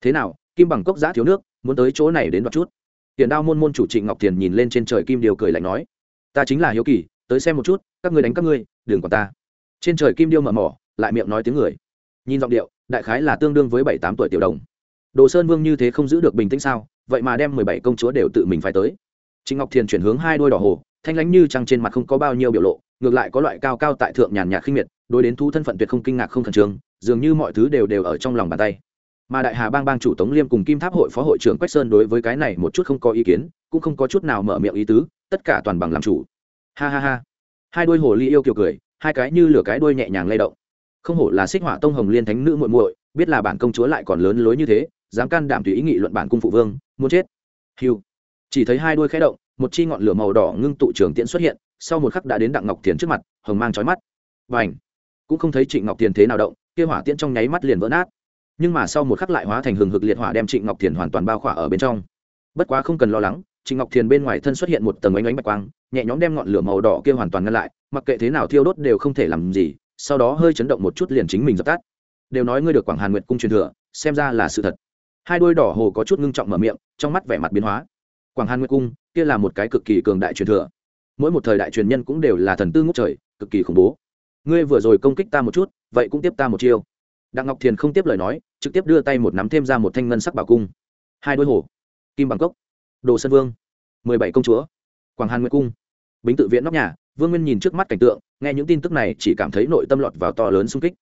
A: thế nào, kim bằng cốc giã thiếu nước, muốn tới chỗ này đến đoạt chút? Tiền đao môn môn chủ trịnh ngọc thiền nhìn lên trên trời kim điều cười lạnh nói, ta chính là hiếu kỳ, tới xem một chút, các ngươi đánh các ngươi, đừng còn ta. Trên trời kim điêu mở mỏ, lại miệng nói tiếng người. Nhìn giọng điệu, đại khái là tương đương với bảy tám tuổi tiểu đồng. Đồ sơn vương như thế không giữ được bình tĩnh sao, vậy mà đem mười bảy công chúa đều tự mình phải tới. Trịnh ngọc thiền chuyển hướng hai đôi đỏ hồ, thanh lãnh như trăng trên mặt không có bao nhiêu biểu lộ, ngược lại có loại cao cao tại thượng nhàn nhạt khinh miệt đối đến thu thân phận tuyệt không kinh ngạc không khẩn trương, dường như mọi thứ đều đều ở trong lòng bàn tay. Mà đại hà bang bang chủ tống liêm cùng kim tháp hội phó hội trưởng quách sơn đối với cái này một chút không có ý kiến, cũng không có chút nào mở miệng ý tứ, tất cả toàn bằng làm chủ. Ha ha ha. Hai đôi hồ ly yêu kiều cười, hai cái như lửa cái đuôi nhẹ nhàng lay động. Không hổ là xích hỏa tông hồng liên thánh nữ muội muội, biết là bản công chúa lại còn lớn lối như thế, dám can đảm tùy ý nghị luận bản cung phụ vương, muốn chết. Hiu chỉ thấy hai đuôi khẽ động, một chi ngọn lửa màu đỏ ngưng tụ trường tiễn xuất hiện, sau một khắc đã đến đặng ngọc thiền trước mặt, hồng mang trói mắt. Và ảnh cũng không thấy trịnh ngọc Tiền thế nào động, kia hỏa tiễn trong nháy mắt liền vỡ nát. Nhưng mà sau một khắc lại hóa thành hừng hực liệt hỏa đem trịnh ngọc thiền hoàn toàn bao khỏa ở bên trong. Bất quá không cần lo lắng, trịnh ngọc thiền bên ngoài thân xuất hiện một tầng ánh ánh bạch quang, nhẹ nhõm đem ngọn lửa màu đỏ kia hoàn toàn ngăn lại, mặc kệ thế nào thiêu đốt đều không thể làm gì, sau đó hơi chấn động một chút liền chính mình dập tắt. Đều nói ngươi được quảng hàn nguyệt cung truyền thừa, xem ra là sự thật. Hai đôi đỏ hồ có chút ngưng trọng mở miệng, trong mắt vẻ mặt biến hóa. Quảng hàn nguyệt cung, kia là một cái cực kỳ cường đại truyền thừa. Mỗi một thời đại truyền nhân cũng đều là thần tư ngốc trời, cực kỳ khủng bố ngươi vừa rồi công kích ta một chút, vậy cũng tiếp ta một chiêu. Đặng ngọc thiền không tiếp lời nói, trực tiếp đưa tay một nắm thêm ra một thanh ngân sắc bảo cung. Hai đôi hồ, kim bằng cốc, đồ sơn vương, mười bảy công chúa, quảng hàn nguyệt cung, bính tự viện nóc nhà, vương nguyên nhìn trước mắt cảnh tượng, nghe những tin tức này chỉ cảm thấy nội tâm lọt vào to lớn sung kích.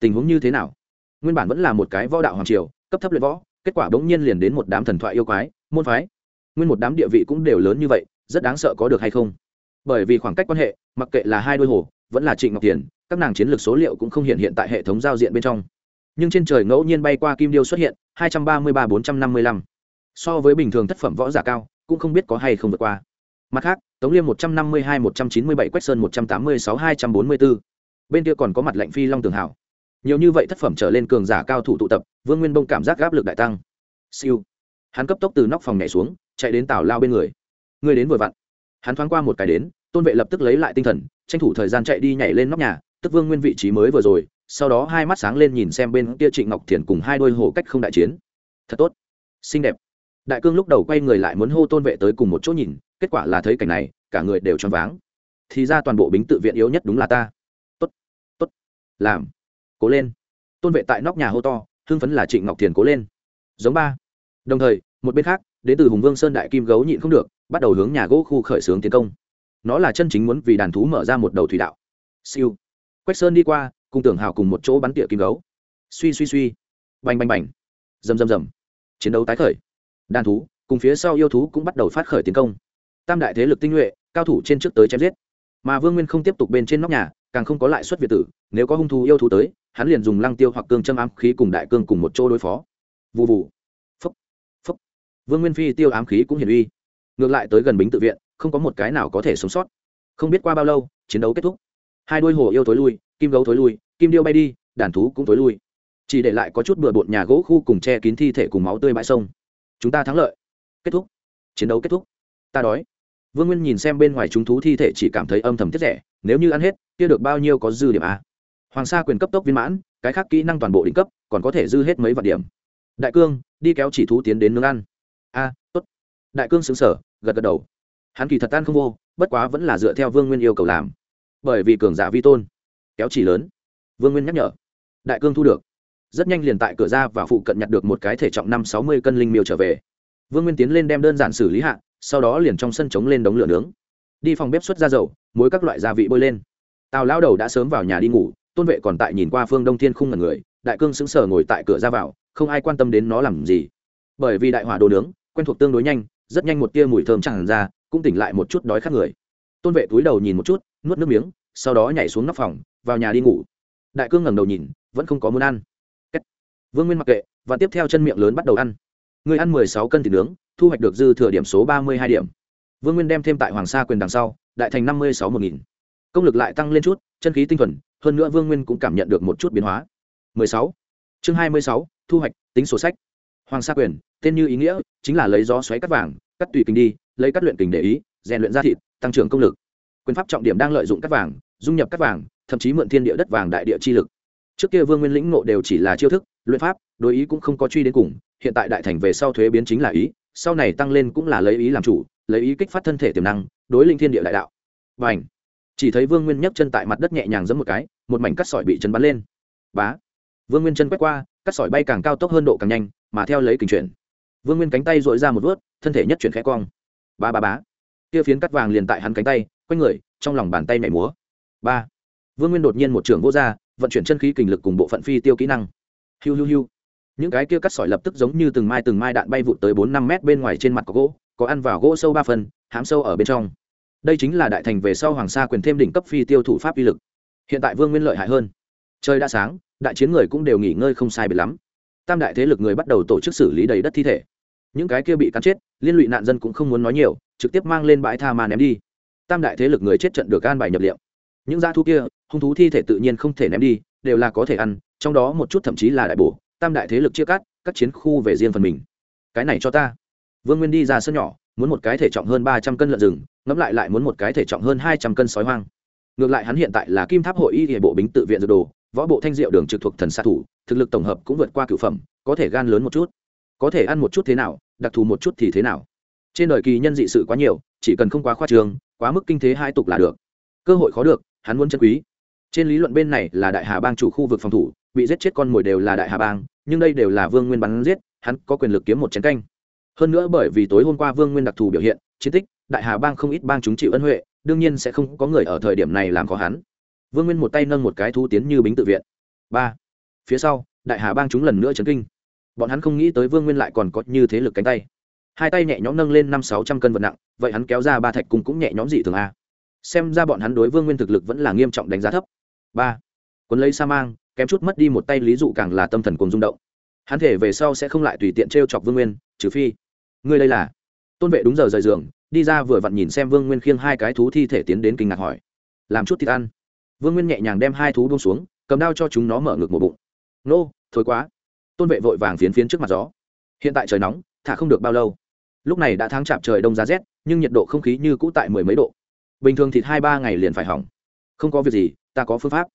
A: Tình huống như thế nào? Nguyên bản vẫn là một cái võ đạo hoàng triều, cấp thấp luyện võ, kết quả bỗng nhiên liền đến một đám thần thoại yêu quái, môn phái. Nguyên một đám địa vị cũng đều lớn như vậy, rất đáng sợ có được hay không? Bởi vì khoảng cách quan hệ, mặc kệ là hai đôi hồ vẫn là trịnh ngọc tiền các nàng chiến lược số liệu cũng không hiện hiện tại hệ thống giao diện bên trong. Nhưng trên trời ngẫu nhiên bay qua kim điêu xuất hiện, hai trăm ba mươi ba bốn trăm năm mươi lăm. So với bình thường tác phẩm võ giả cao, cũng không biết có hay không vượt qua. Mặt khác, tống liêm một trăm năm mươi hai, một trăm chín mươi bảy, quách sơn một trăm tám mươi sáu, hai trăm bốn mươi bốn bên kia còn có mặt lệnh phi long tường hảo. Nhiều như vậy tác phẩm trở lên cường giả cao thủ tụ tập, vương nguyên bông cảm giác gáp lực đại tăng. Siêu. Hắn cấp tốc từ nóc phòng nhảy xuống, chạy đến tảo lao bên người. Người đến vội vặn. Hắn thoáng qua một cái đến tôn vệ lập tức lấy lại tinh thần, tranh thủ thời gian chạy đi nhảy lên nóc nhà, tức vương nguyên vị trí mới vừa rồi, sau đó hai mắt sáng lên nhìn xem bên kia trịnh ngọc thiền cùng hai đôi hổ cách không đại chiến. Thật tốt. Xinh đẹp. Đại cương lúc đầu quay người lại muốn hô tôn vệ tới cùng một chỗ nhìn, kết quả là thấy cảnh này, cả người đều choáng váng. Thì ra toàn bộ bính tự viện yếu nhất đúng là ta. Tốt. Tốt. Làm. Cố lên. Tôn vệ tại nóc nhà hô to, hưng phấn là trịnh ngọc thiền cố lên. Giống ba. Đồng thời, một bên khác, đến từ hùng vương sơn đại kim gấu nhịn không được, bắt đầu hướng nhà gỗ khu khởi xướng tiến công nó là chân chính muốn vì đàn thú mở ra một đầu thủy đạo. Siêu. Quách sơn đi qua, cùng tưởng hào cùng một chỗ bắn tỉa kim gấu. Suy suy suy. Bành bành bành. Rầm rầm rầm. Chiến đấu tái khởi. Đàn thú, cùng phía sau yêu thú cũng bắt đầu phát khởi tiến công. Tam đại thế lực tinh nhuệ, cao thủ trên trước tới chém giết. Mà vương nguyên không tiếp tục bên trên nóc nhà, càng không có lại suất việt tử, nếu có hung thú yêu thú tới, hắn liền dùng lăng tiêu hoặc cương châm ám khí cùng đại cương cùng một chỗ đối phó. Vụ vụ phúc. Phúc. Vương nguyên phi tiêu ám khí cũng hiển uy. Ngược lại tới gần bính tự viện không có một cái nào có thể sống sót. Không biết qua bao lâu, chiến đấu kết thúc. Hai đôi hồ yêu thối lui, kim gấu thối lui, kim điêu bay đi, đàn thú cũng thối lui. Chỉ để lại có chút bừa bộn nhà gỗ khu cùng che kín thi thể cùng máu tươi bãi sông. Chúng ta thắng lợi. Kết thúc. Chiến đấu kết thúc. Ta đói. Vương nguyên nhìn xem bên ngoài chúng thú thi thể chỉ cảm thấy âm thầm thiết rẻ, nếu như ăn hết, kia được bao nhiêu có dư điểm a hoàng sa quyền cấp tốc viên mãn, cái khác kỹ năng toàn bộ đỉnh cấp, còn có thể dư hết mấy vạn điểm. Đại cương, đi kéo chỉ thú tiến đến nướng ăn. A, tốt. Đại cương xứng sở gật gật đầu hắn kỳ thật tan không vô, bất quá vẫn là dựa theo vương nguyên yêu cầu làm. Bởi vì cường giả vi tôn, kéo chỉ lớn. Vương nguyên nhắc nhở, đại cương thu được. Rất nhanh liền tại cửa ra và phụ cận nhặt được một cái thể trọng năm sáu mươi cân linh miêu trở về. Vương nguyên tiến lên đem đơn giản xử lý hạ, sau đó liền trong sân trống lên đống lửa nướng. Đi phòng bếp xuất ra dầu, muối các loại gia vị bôi lên. Tào lao đầu đã sớm vào nhà đi ngủ, tôn vệ còn tại nhìn qua phương đông thiên khung ngần người, đại cương sững sờ ngồi tại cửa ra vào, không ai quan tâm đến nó làm gì. Bởi vì đại hỏa đồ nướng, quen thuộc tương đối nhanh, rất nhanh một tia mùi thơm chẳng ra cũng tỉnh lại một chút đói khát người. Tôn vệ túi đầu nhìn một chút, nuốt nước miếng, sau đó nhảy xuống nóc phòng, vào nhà đi ngủ. Đại cương ngẩng đầu nhìn, vẫn không có muốn ăn. Vương nguyên mặc kệ, và tiếp theo chân miệng lớn bắt đầu ăn. Người ăn mười sáu cân thịt nướng, thu hoạch được dư thừa điểm số ba mươi hai điểm. Vương nguyên đem thêm tại hoàng sa quyền đằng sau, đại thành năm mươi sáu một nghìn. Công lực lại tăng lên chút, chân khí tinh thuần, hơn nữa vương nguyên cũng cảm nhận được một chút biến hóa. Mười sáu. Chương hai mươi sáu, thu hoạch, tính sổ sách. Hoàng sa quyền, tên như ý nghĩa, chính là lấy gió xoáy cắt vàng, cắt tùy kình đi lấy cắt luyện kình để ý, rèn luyện ra thịt, tăng trưởng công lực. Quyền pháp trọng điểm đang lợi dụng cắt vàng, dung nhập cắt vàng, thậm chí mượn thiên địa đất vàng đại địa chi lực. Trước kia vương nguyên lĩnh ngộ đều chỉ là chiêu thức, luyện pháp, đối ý cũng không có truy đến cùng, hiện tại đại thành về sau thuế biến chính là ý, sau này tăng lên cũng là lấy ý làm chủ, lấy ý kích phát thân thể tiềm năng, đối linh thiên địa đại đạo. Và ảnh chỉ thấy vương nguyên nhấc chân tại mặt đất nhẹ nhàng giẫm một cái, một mảnh cắt sỏi bị chân bắn lên. Bá! Vương nguyên chân quét qua cắt sỏi bay càng cao tốc hơn độ càng nhanh, mà theo lấy kình chuyển. Vương nguyên cánh tay dội ra một vớt thân thể nhất chuyển khẽ cong ba ba bá kia phiến cắt vàng liền tại hắn cánh tay, quanh người, trong lòng bàn tay mẹ múa. Ba. Vương nguyên đột nhiên một trường vô r vận chuyển chân khí kình lực cùng bộ phận phi tiêu kỹ năng. Hiu hiu hiu. Những cái kia cắt sỏi lập tức giống như từng mai từng mai đạn bay vụt tới bốn năm mét bên ngoài trên mặt có gỗ, có ăn vào gỗ sâu ba phần hám sâu ở bên trong. Đây chính là đại thành về sau hoàng sa quyền thêm đỉnh cấp phi tiêu thủ pháp uy lực. Hiện tại vương nguyên lợi hại hơn. Trời đã sáng, đại chiến người cũng đều nghỉ ngơi không sai biệt lắm. Tam đại thế lực người bắt đầu tổ chức xử lý đầy đất thi thể những cái kia bị cắn chết, liên lụy nạn dân cũng không muốn nói nhiều, trực tiếp mang lên bãi tha mà ném đi. Tam đại thế lực người chết trận được an bài nhập liệu. Những dã thú kia, hung thú thi thể tự nhiên không thể ném đi, đều là có thể ăn, trong đó một chút thậm chí là đại bổ, tam đại thế lực chia cắt các chiến khu về riêng phần mình. Cái này cho ta. Vương nguyên đi ra sân nhỏ, muốn một cái thể trọng hơn ba trăm cân lợn rừng, ngẫm lại lại muốn một cái thể trọng hơn hai trăm cân sói hoang. Ngược lại hắn hiện tại là kim tháp hội y hệ bộ bính tự viện dược đồ, võ bộ thanh diệu đường trực thuộc thần xạ thủ, thực lực tổng hợp cũng vượt qua cựu phẩm, có thể gan lớn một chút có thể ăn một chút thế nào, đặc thù một chút thì thế nào. Trên đời kỳ nhân dị sự quá nhiều, chỉ cần không quá khoa trường quá mức kinh thế hai tục là được. Cơ hội khó được, hắn muốn chân quý. Trên lý luận bên này là đại hà bang chủ khu vực phòng thủ, bị giết chết con mồi đều là đại hà bang, nhưng đây đều là vương nguyên bắn giết, hắn có quyền lực kiếm một chén canh. Hơn nữa bởi vì tối hôm qua vương nguyên đặc thù biểu hiện, chiến tích, đại hà bang không ít bang chúng chịu ân huệ, đương nhiên sẽ không có người ở thời điểm này làm khó hắn. Vương nguyên một tay nâng một cái thu tiến như bính tự viện. Ba. Phía sau, đại hà bang chúng lần nữa chấn kinh bọn hắn không nghĩ tới vương nguyên lại còn có như thế lực cánh tay. Hai tay nhẹ nhõm nâng lên năm sáu trăm cân vật nặng, vậy hắn kéo ra ba thạch cung cũng nhẹ nhõm dị thường a. Xem ra bọn hắn đối vương nguyên thực lực vẫn là nghiêm trọng đánh giá thấp. Ba. Quân lấy sa mang, kém chút mất đi một tay lý dụ càng là tâm thần cùng rung động. Hắn thể về sau sẽ không lại tùy tiện t r e o chọc vương nguyên, trừ phi. Ngươi đây là? Tôn vệ đúng giờ rời giường, đi ra vừa vặn nhìn xem vương nguyên khiêng hai cái thú thi thể tiến đến kinh ngạc hỏi. Làm chút thịt ăn. Vương nguyên nhẹ nhàng đem hai thú bông xuống, cầm đao cho chúng nó mở ngực một bụng. Nô thối quá tôn vệ vội vàng phiến phiến trước mặt gió. Hiện tại trời nóng, thả không được bao lâu. Lúc này đã tháng chạp trời đông giá rét, nhưng nhiệt độ không khí như cũ tại mười mấy độ. Bình thường thịt hai ba ngày liền phải hỏng. Không có việc gì, ta có phương pháp.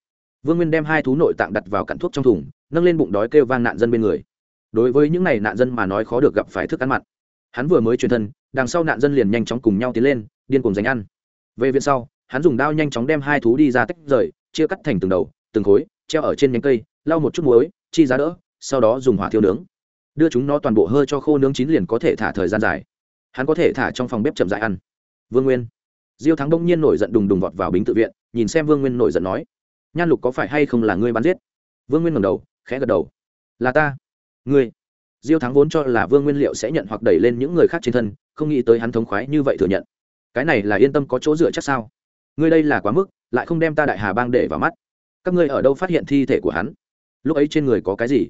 A: Vương nguyên đem hai thú nội tạng đặt vào cặn thuốc trong thùng, nâng lên bụng đói kêu vang nạn dân bên người. Đối với những n à y nạn dân mà nói khó được gặp phải thức ăn mặn. Hắn vừa mới truyền thân, đằng sau nạn dân liền nhanh chóng cùng nhau tiến lên, điên cùng giành ăn. Về viện sau, hắn dùng đao nhanh chóng đem hai thú đi ra tách rời, chia cắt thành từng đầu, từng khối, treo ở trên nhánh cây, lau một chút muối, chi giá đỡ sau đó dùng hỏa thiêu nướng. Đưa chúng nó toàn bộ hơi cho khô nướng chín liền có thể thả thời gian dài. Hắn có thể thả trong phòng bếp chậm dại ăn. Vương nguyên. Diêu thắng đông nhiên nổi giận đùng đùng vọt vào bính tự viện, nhìn xem vương nguyên nổi giận nói, nhan lục có phải hay không là ngươi bắn giết? Vương nguyên ngầm đầu, khẽ gật đầu. Là ta. Ngươi? Diêu thắng vốn cho là vương nguyên liệu sẽ nhận hoặc đẩy lên những người khác trên thân, không nghĩ tới hắn thống khoái như vậy thừa nhận. Cái này là yên tâm có chỗ dựa chắc sao? Ngươi đây là quá mức, lại không đem ta đại hà bang để vào mắt. Các ngươi ở đâu phát hiện thi thể của hắn? Lúc ấy trên người có cái gì?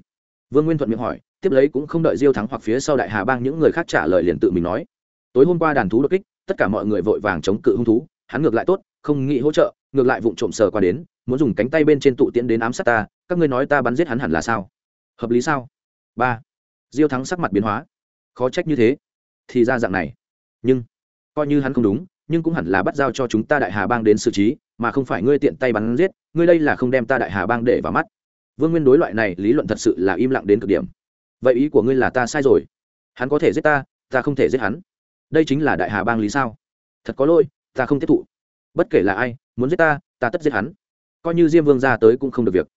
A: Vương nguyên thuận miệng hỏi, tiếp lấy cũng không đợi diêu thắng hoặc phía sau đại hà bang những người khác trả lời liền tự mình nói. Tối hôm qua đàn thú đột kích, tất cả mọi người vội vàng chống cự hung thú, hắn ngược lại tốt, không nghĩ hỗ trợ, ngược lại vụng trộm sờ qua đến, muốn dùng cánh tay bên trên tụ tiễn đến ám sát ta, các ngươi nói ta bắn giết hắn hẳn là sao? Hợp lý sao? Ba. Diêu thắng sắc mặt biến hóa. Khó trách như thế. Thì ra dạng này. Nhưng, coi như hắn không đúng, nhưng cũng hẳn là bắt giao cho chúng ta đại hà bang đến xử trí, mà không phải ngươi tiện tay bắn giết, ngươi đây là không đem ta đại hà bang để vào mắt vương nguyên đối loại này lý luận thật sự là im lặng đến cực điểm. Vậy ý của ngươi là ta sai rồi? Hắn có thể giết ta ta không thể giết hắn. Đây chính là đại hà bang lý sao? Thật có lỗi, ta không tiếp thụ. Bất kể là ai, muốn giết ta ta tất giết hắn. Coi như diêm vương ra tới cũng không được việc.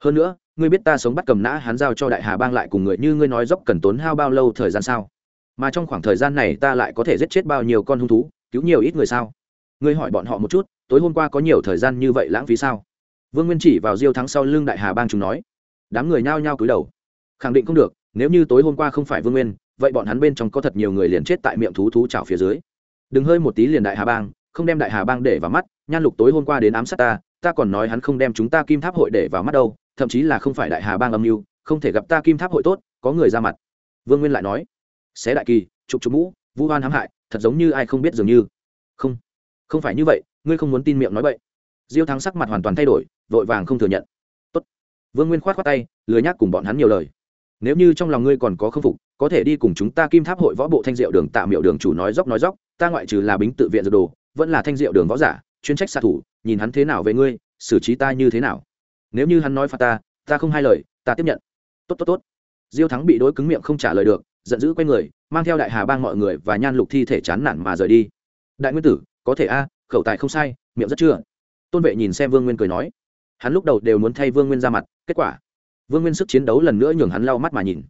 A: Hơn nữa, ngươi biết ta sống bắt cầm nã hắn giao cho đại hà bang lại cùng người như ngươi nói dốc cần tốn hao bao lâu thời gian sao? Mà trong khoảng thời gian này ta lại có thể giết chết bao nhiêu con hung thú, cứu nhiều ít người sao? Ngươi hỏi bọn họ một chút, tối hôm qua có nhiều thời gian như vậy lãng phí sao? Vương nguyên chỉ vào diêu thắng sau lưng đại hà bang chúng nói, đám người nhao nhao cúi đầu. Khẳng định không được, nếu như tối hôm qua không phải vương nguyên, vậy bọn hắn bên trong có thật nhiều người liền chết tại miệng thú thú trào phía dưới. Đừng hơi một tí liền đại hà bang, không đem đại hà bang để vào mắt, nhan lục tối hôm qua đến ám sát ta ta còn nói hắn không đem chúng ta kim tháp hội để vào mắt đâu, thậm chí là không phải đại hà bang âm mưu, không thể gặp ta kim tháp hội tốt, có người ra mặt. Vương nguyên lại nói, xé đại kỳ, trục trục mũ vu hoan hãm hại, thật giống như ai không biết dường như. Không không phải như vậy, ngươi không muốn tin miệng nói vậy diêu thắng sắc mặt hoàn toàn thay đổi vội vàng không thừa nhận. Tốt. vương nguyên khoát khoát tay, lười nhác cùng bọn hắn nhiều lời. Nếu như trong lòng ngươi còn có k phục, có thể đi cùng chúng ta kim tháp hội võ bộ thanh diệu đường tạ miệu đường chủ nói dốc nói dốc, ta ngoại trừ là bính tự viện dược đồ, vẫn là thanh diệu đường võ giả, chuyên trách xạ thủ, nhìn hắn thế nào về ngươi, xử trí ta như thế nào. Nếu như hắn nói phạt ta ta không hai lời, ta tiếp nhận. Tốt tốt tốt. Diêu thắng bị đối cứng miệng không trả lời được, giận dữ quay người, mang theo đại hà bang mọi người và nhan lục thi thể chán nản mà rời đi. Đại nguyên tử, có thể a, khẩu tài không sai, miệng rất chưa. Tôn vệ nhìn xem vương nguyên cười nói hắn lúc đầu đều muốn thay vương nguyên ra mặt, kết quả, vương nguyên sức chiến đấu lần nữa nhường hắn lau mắt mà nhìn.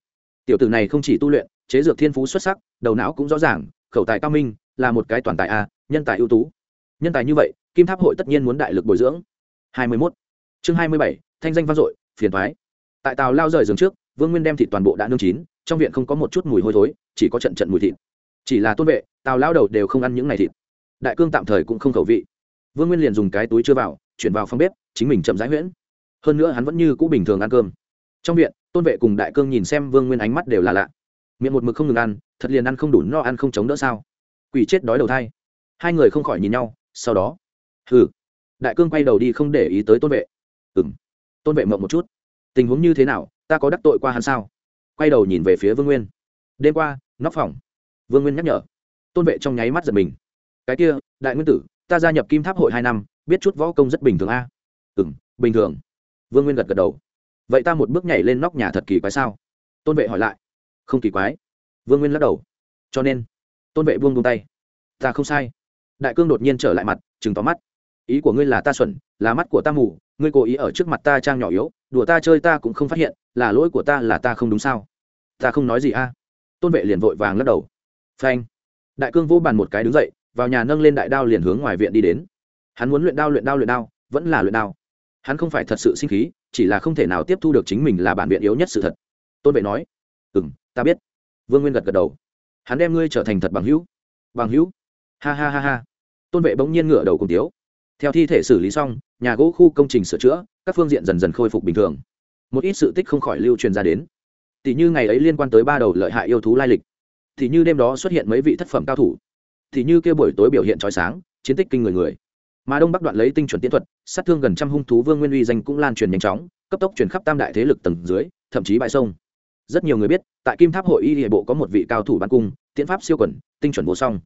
A: Tiểu tử này không chỉ tu luyện, chế dược thiên phú xuất sắc, đầu não cũng rõ ràng, khẩu tài cao minh, là một cái toàn tài a, nhân tài ưu tú. Nhân tài như vậy, kim tháp hội tất nhiên muốn đại lực bồi dưỡng. Hai mươi 21. chương hai mươi bảy, thanh danh vang dội, phiền thoái tại tàu lao rời giường trước, vương nguyên đem thịt toàn bộ đã nương chín, trong viện không có một chút mùi hôi thối, chỉ có trận trận mùi thịt. Chỉ là tôn vệ tàu lao đầu đều không ăn những ngày thịt. Đại cương tạm thời cũng không khẩu vị. Vương nguyên liền dùng cái túi chưa vào, chuyển vào phòng bếp chính mình chậm rãi huyễn. Hơn nữa hắn vẫn như cũ bình thường ăn cơm. Trong viện, tôn vệ cùng đại cương nhìn xem vương nguyên ánh mắt đều là lạ. Miệng một mực không ngừng ăn, thật liền ăn không đủ no ăn không chống đỡ sao? Quỷ chết đói đầu thai. Hai người không khỏi nhìn nhau, sau đó, hừ. Đại cương quay đầu đi không để ý tới tôn vệ. Ừng tôn vệ mộng một chút. Tình huống như thế nào? Ta có đắc tội qua hắn sao? Quay đầu nhìn về phía vương nguyên. Đêm qua, nóc phòng. Vương nguyên nhắc nhở. Tôn vệ trong nháy mắt giật mình. Cái kia, đại nguyên tử, ta gia nhập kim tháp hội hai năm, biết chút võ công rất bình thường a? Ừ m bình thường. Vương nguyên gật gật đầu. Vậy ta một bước nhảy lên nóc nhà thật kỳ quái sao? Tôn vệ hỏi lại. Không kỳ quái. Vương nguyên lắc đầu. Cho nên, tôn vệ buông buông tay. Ta không sai. Đại cương đột nhiên trở lại mặt chừng tóm mắt. Ý của ngươi là ta xuẩn, là mắt của ta mù, ngươi cố ý ở trước mặt ta trang nhỏ yếu, đùa ta chơi ta cũng không phát hiện, là lỗi của ta là ta không đúng sao? Ta không nói gì a? Tôn vệ liền vội vàng lắc đầu. Phanh. Đại cương vô bàn một cái đứng dậy, vào nhà nâng lên đại đao liền hướng ngoài viện đi đến. Hắn muốn luyện đao luyện đao luyện đao, vẫn là luyện đao hắn không phải thật sự sinh khí, chỉ là không thể nào tiếp thu được chính mình là bản biện yếu nhất sự thật. Tôn vệ nói ừ m ta biết. Vương nguyên gật gật đầu. Hắn đem ngươi trở thành thật bằng hữu. Bằng hữu? Ha ha ha ha. Tôn vệ bỗng nhiên ngửa đầu cùng tiếu. Theo thi thể xử lý xong, nhà gỗ khu công trình sửa chữa, các phương diện dần dần khôi phục bình thường. Một ít sự tích không khỏi lưu truyền ra đến. Tỷ như ngày ấy liên quan tới ba đầu lợi hại yêu thú lai lịch. Thì như đêm đó xuất hiện mấy vị thất phẩm cao thủ. Thì như kia buổi tối biểu hiện trói sáng, chiến tích kinh người người mà đông bắc đoạn lấy tinh chuẩn tiến thuật, sát thương gần trăm hung thú vương nguyên uy danh cũng lan truyền nhanh chóng, cấp tốc truyền khắp tam đại thế lực tầng dưới, thậm chí bãi sông. Rất nhiều người biết, tại kim tháp hội y hệ bộ có một vị cao thủ bắn cung tiến pháp siêu quẩn, tinh chuẩn vô song.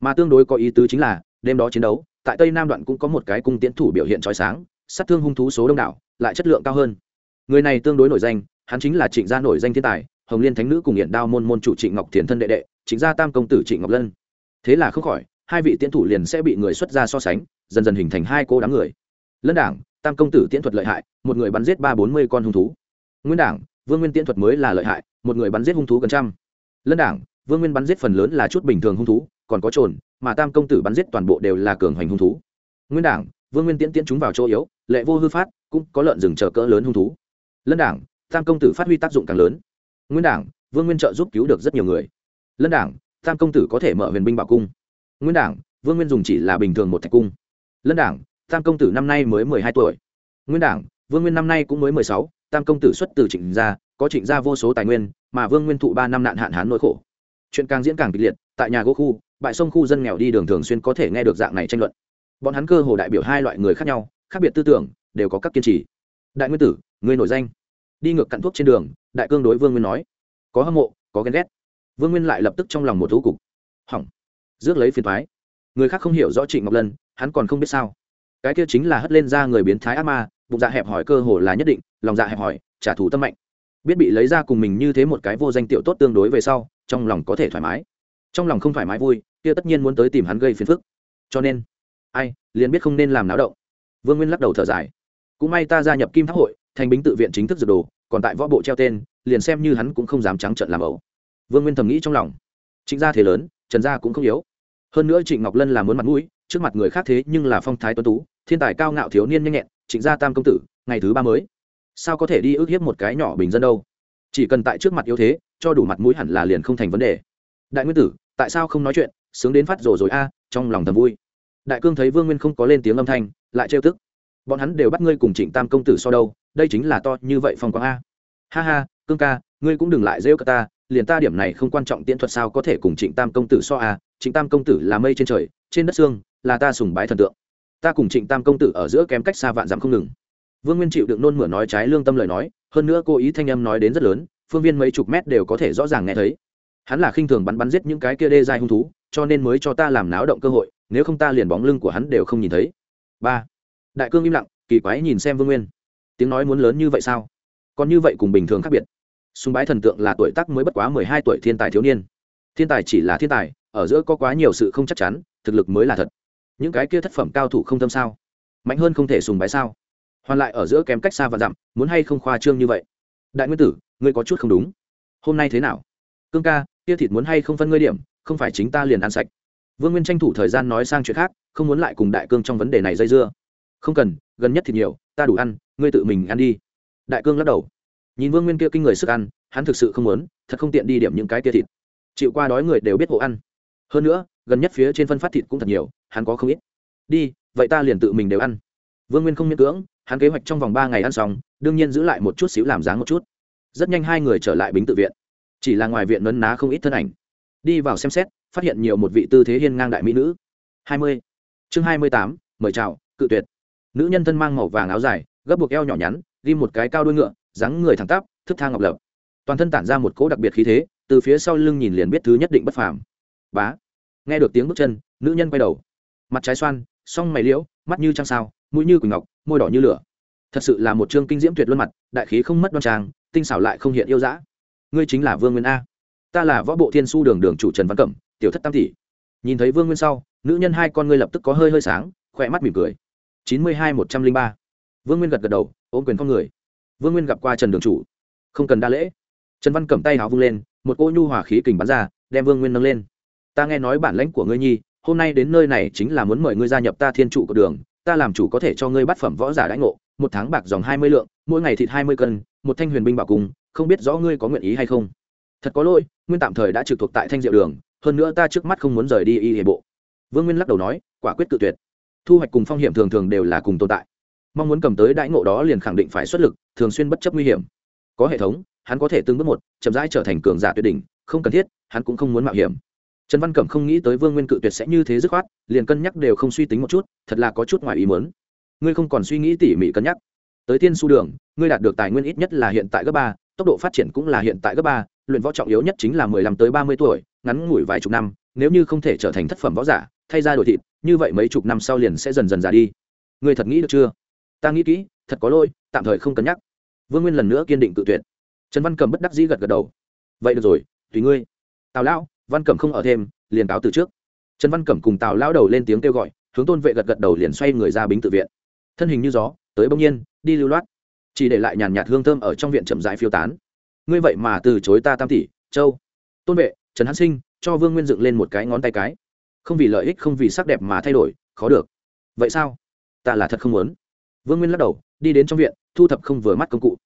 A: Mà tương đối có ý tứ chính là, đêm đó chiến đấu, tại tây nam đoạn cũng có một cái cung tiến thủ biểu hiện trói sáng, sát thương hung thú số đông đảo, lại chất lượng cao hơn. Người này tương đối nổi danh, hắn chính là trịnh gia nổi danh thiên tài, hồng liên thánh nữ cùng hiện đao môn môn chủ trịnh ngọc thiền thân đệ đệ, trịnh gia tam công tử trịnh ngọc lân. Thế là không khỏi, hai vị tiến thủ liền sẽ bị người xuất ra so sánh dần dần hình thành hai cô đám người. Lân đảng, tam công tử tiễn thuật lợi hại, một người bắn giết ba bốn mươi con hung thú. Nguyên đảng, vương nguyên tiễn thuật mới là lợi hại, một người bắn giết hung thú gần trăm. Lân đảng, vương nguyên bắn giết phần lớn là chút bình thường hung thú, còn có trồn, mà tam công tử bắn giết toàn bộ đều là cường hoành hung thú. Nguyên đảng, vương nguyên tiễn tiễn chúng vào chỗ yếu, lệ vô hư phát, cũng có lợn rừng chờ cỡ lớn hung thú. Lân đảng, tam công tử phát huy tác dụng càng lớn. Nguyên đảng, vương nguyên trợ giúp cứu được rất nhiều người. Lân đảng, tam công tử có thể mở huyền binh bảo cung. Nguyên đảng, vương nguyên dùng chỉ là bình thường một thạch cung lân đảng, tam công tử năm nay mới mười hai tuổi. Nguyên đảng, vương nguyên năm nay cũng mới mười sáu, tam công tử xuất từ trịnh gia, có trịnh gia vô số tài nguyên, mà vương nguyên thụ ba năm nạn hạn hán nỗi khổ. Chuyện càng diễn càng kịch liệt, tại nhà gỗ khu, bãi sông khu dân nghèo đi đường thường xuyên có thể nghe được dạng này tranh luận. Bọn hắn cơ hồ đại biểu hai loại người khác nhau, khác biệt tư tưởng, đều có các kiên trì. Đại nguyên tử, người nổi danh. Đi ngược cặn thuốc trên đường, đại cương đối vương nguyên nói. Có hâm mộ, có ghen ghét. Vương nguyên lại lập tức trong lòng một thú cục. Hỏng. Rước lấy phiền thoái người khác không hiểu rõ trịnh ngọc lân hắn còn không biết sao. Cái kia chính là hất lên ra người biến thái ác ma, bụng dạ hẹp hỏi cơ hồ là nhất định, lòng dạ hẹp hỏi, trả thù tâm mạnh biết bị lấy ra cùng mình như thế một cái vô danh tiểu tốt tương đối về sau, trong lòng có thể thoải mái. Trong lòng không thoải mái vui, kia tất nhiên muốn tới tìm hắn gây phiền phức. Cho nên, ai, liền biết không nên làm náo động. Vương nguyên lắc đầu thở dài. Cũng may ta gia nhập kim tháp hội, thành bính tự viện chính thức dược đồ, còn tại võ bộ treo tên, liền xem như hắn cũng không dám trắng trợn làm ẩu. Vương nguyên thầm nghĩ trong lòng. Trịnh gia thế lớn, trần gia cũng không yếu. Hơn nữa trịnh ngọc lân là muốn mặt mũi trước mặt người khác thế nhưng là phong thái tuấn tú, thiên tài cao ngạo thiếu niên nhanh nhẹn, trịnh gia tam công tử, ngày thứ ba mới. Sao có thể đi ước hiếp một cái nhỏ bình dân đâu? Chỉ cần tại trước mặt yếu thế, cho đủ mặt mũi hẳn là liền không thành vấn đề. Đại nguyên tử, tại sao không nói chuyện? Sướng đến phát rồ rồi a, trong lòng thầm vui. Đại cương thấy vương nguyên không có lên tiếng âm thanh, lại trêu tức. Bọn hắn đều bắt ngươi cùng trịnh tam công tử so đâu, đây chính là to như vậy phong quang a. Ha ha, cương ca, ngươi cũng đừng lại rêu cả ta, liền ta điểm này không quan trọng tiễn thuật sao có thể cùng trịnh tam công tử so a? Trịnh tam công tử là mây trên trời, trên đất xương là ta sùng bái thần tượng. Ta cùng trịnh tam công tử ở giữa kém cách xa vạn dặm không ngừng. Vương nguyên chịu đựng nôn mửa nói trái lương tâm lời nói, hơn nữa cô ý thanh âm nói đến rất lớn, phương viên mấy chục mét đều có thể rõ ràng nghe thấy. Hắn là khinh thường bắn bắn giết những cái kia đê dài hung thú, cho nên mới cho ta làm náo động cơ hội, nếu không ta liền bóng lưng của hắn đều không nhìn thấy. Ba. Đại cương im lặng, kỳ quái nhìn xem vương nguyên. Tiếng nói muốn lớn như vậy sao? Còn như vậy cùng bình thường khác biệt. Sùng bái thần tượng là tuổi tác mới bất quá mười hai tuổi thiên tài thiếu niên. Thiên tài chỉ là thiên tài, ở giữa có quá nhiều sự không chắc chắn, thực lực mới là thật những cái kia thất phẩm cao thủ không tâm sao? Mạnh hơn không thể sùng bái sao? Hoàn lại ở giữa kém cách xa và dặm, muốn hay không khoa trương như vậy? Đại nguyên tử, ngươi có chút không đúng. Hôm nay thế nào? Cương ca kia thịt muốn hay không phân ngươi điểm, không phải chính ta liền ăn sạch. Vương nguyên tranh thủ thời gian nói sang chuyện khác, không muốn lại cùng đại cương trong vấn đề này dây dưa. Không cần, gần nhất thịt nhiều, ta đủ ăn, ngươi tự mình ăn đi. Đại cương lắc đầu. Nhìn vương nguyên kia kinh người sức ăn, hắn thực sự không muốn, thật không tiện đi điểm những cái kia thịt. Chịu qua đói người đều biết hộ ăn. Hơn nữa, gần nhất phía trên phân phát thịt cũng thật nhiều hắn có không ít. Đi, vậy ta liền tự mình đều ăn. Vương nguyên không miễn cưỡng, hắn kế hoạch trong vòng ba ngày ăn xong, đương nhiên giữ lại một chút xíu làm dáng một chút. Rất nhanh hai người trở lại bính tự viện. Chỉ là ngoài viện nấn ná không ít thân ảnh. Đi vào xem xét, phát hiện nhiều một vị tư thế hiên ngang đại mỹ nữ. Hai mươi. Chương hai mươi tám, mời chào, cự tuyệt. Nữ nhân thân mang màu vàng áo dài, gấp buộc eo nhỏ nhắn ghi một cái cao đuôi ngựa, dáng người thẳng tắp, thức thang ngọc lập toàn thân tản ra một cỗ đặc biệt khí thế, từ phía sau lưng nhìn liền biết thứ nhất định bất phàm. Bá. Nghe được tiếng bước chân, nữ nhân quay đầu mặt trái xoan, song mày liễu, mắt như trăng sao, mũi như quỳnh ngọc, môi đỏ như lửa. Thật sự là một chương kinh diễm tuyệt luôn mặt, đại khí không mất đoan trang, tinh xảo lại không hiện yêu dã. Ngươi chính là vương nguyên a. Ta là võ bộ thiên su đường đường chủ trần văn cẩm, tiểu thất tam tỷ. Nhìn thấy vương nguyên sau, nữ nhân hai con ngươi lập tức có hơi hơi sáng, khỏe mắt mỉm cười. Chín mươi hai một trăm linh ba. Vương nguyên gật gật đầu, ôm quyền con người. Vương nguyên gặp qua trần đường chủ. Không cần đa lễ. Trần văn Cẩm tay háo vung lên, một cô nhu hỏa khí kình bắn ra, đem vương nguyên nâng lên. Ta nghe nói bản lãnh của ngươi nhi hôm nay đến nơi này chính là muốn mời ngươi gia nhập ta thiên trụ của đường, ta làm chủ có thể cho ngươi bắt phẩm võ giả đãi ngộ, một tháng bạc dòng hai mươi lượng, mỗi ngày thịt hai mươi cân, một thanh huyền binh bảo cung. không biết rõ ngươi có nguyện ý hay không. Thật có lỗi, nguyên tạm thời đã trực thuộc tại thanh diệu đường, hơn nữa ta trước mắt không muốn rời đi y hệ bộ. Vương nguyên lắc đầu nói, quả quyết cự tuyệt. Thu hoạch cùng phong hiểm thường thường đều là cùng tồn tại. Mong muốn cầm tới đãi ngộ đó liền khẳng định phải xuất lực, thường xuyên bất chấp nguy hiểm. Có hệ thống, hắn có thể từng bước một, chậm rãi trở thành cường giả tuyệt đỉnh, không cần thiết, hắn cũng không muốn mạo hiểm trần văn cẩm không nghĩ tới vương nguyên cự tuyệt sẽ như thế dứt khoát, liền cân nhắc đều không suy tính một chút, thật là có chút ngoài ý muốn. Ngươi không còn suy nghĩ tỉ mỉ cân nhắc. Tới tiên su đường, ngươi đạt được tài nguyên ít nhất là hiện tại gấp ba, tốc độ phát triển cũng là hiện tại gấp ba, luyện võ trọng yếu nhất chính là mười lăm tới ba mươi tuổi, ngắn ngủi vài chục năm, nếu như không thể trở thành thất phẩm võ giả, thay ra đổi thịt, như vậy mấy chục năm sau liền sẽ dần dần già đi. Ngươi thật nghĩ được chưa? Ta nghĩ kỹ, thật có lỗi, tạm thời không cân nhắc. Vương nguyên lần nữa kiên định tự tuyệt. Trần văn cầm bất đắc dĩ gật gật đầu. Vậy được rồi, tùy ngươi. Tào lão văn cẩm không ở thêm, liền cáo từ trước. Trần văn cẩm cùng tào lão đầu lên tiếng kêu gọi, hướng tôn vệ gật gật đầu liền xoay người ra bính tự viện. Thân hình như gió, tới bỗng nhiên, đi lưu loát. Chỉ để lại nhàn nhạt hương thơm ở trong viện chậm rãi phiêu tán. Ngươi vậy mà từ chối ta tam tỷ, châu. Tôn vệ, trần hãn sinh, cho vương nguyên dựng lên một cái ngón tay cái. Không vì lợi ích, không vì sắc đẹp mà thay đổi, khó được. Vậy sao? Ta là thật không muốn. Vương nguyên lắc đầu, đi đến trong viện, thu thập không vừa mắt công cụ.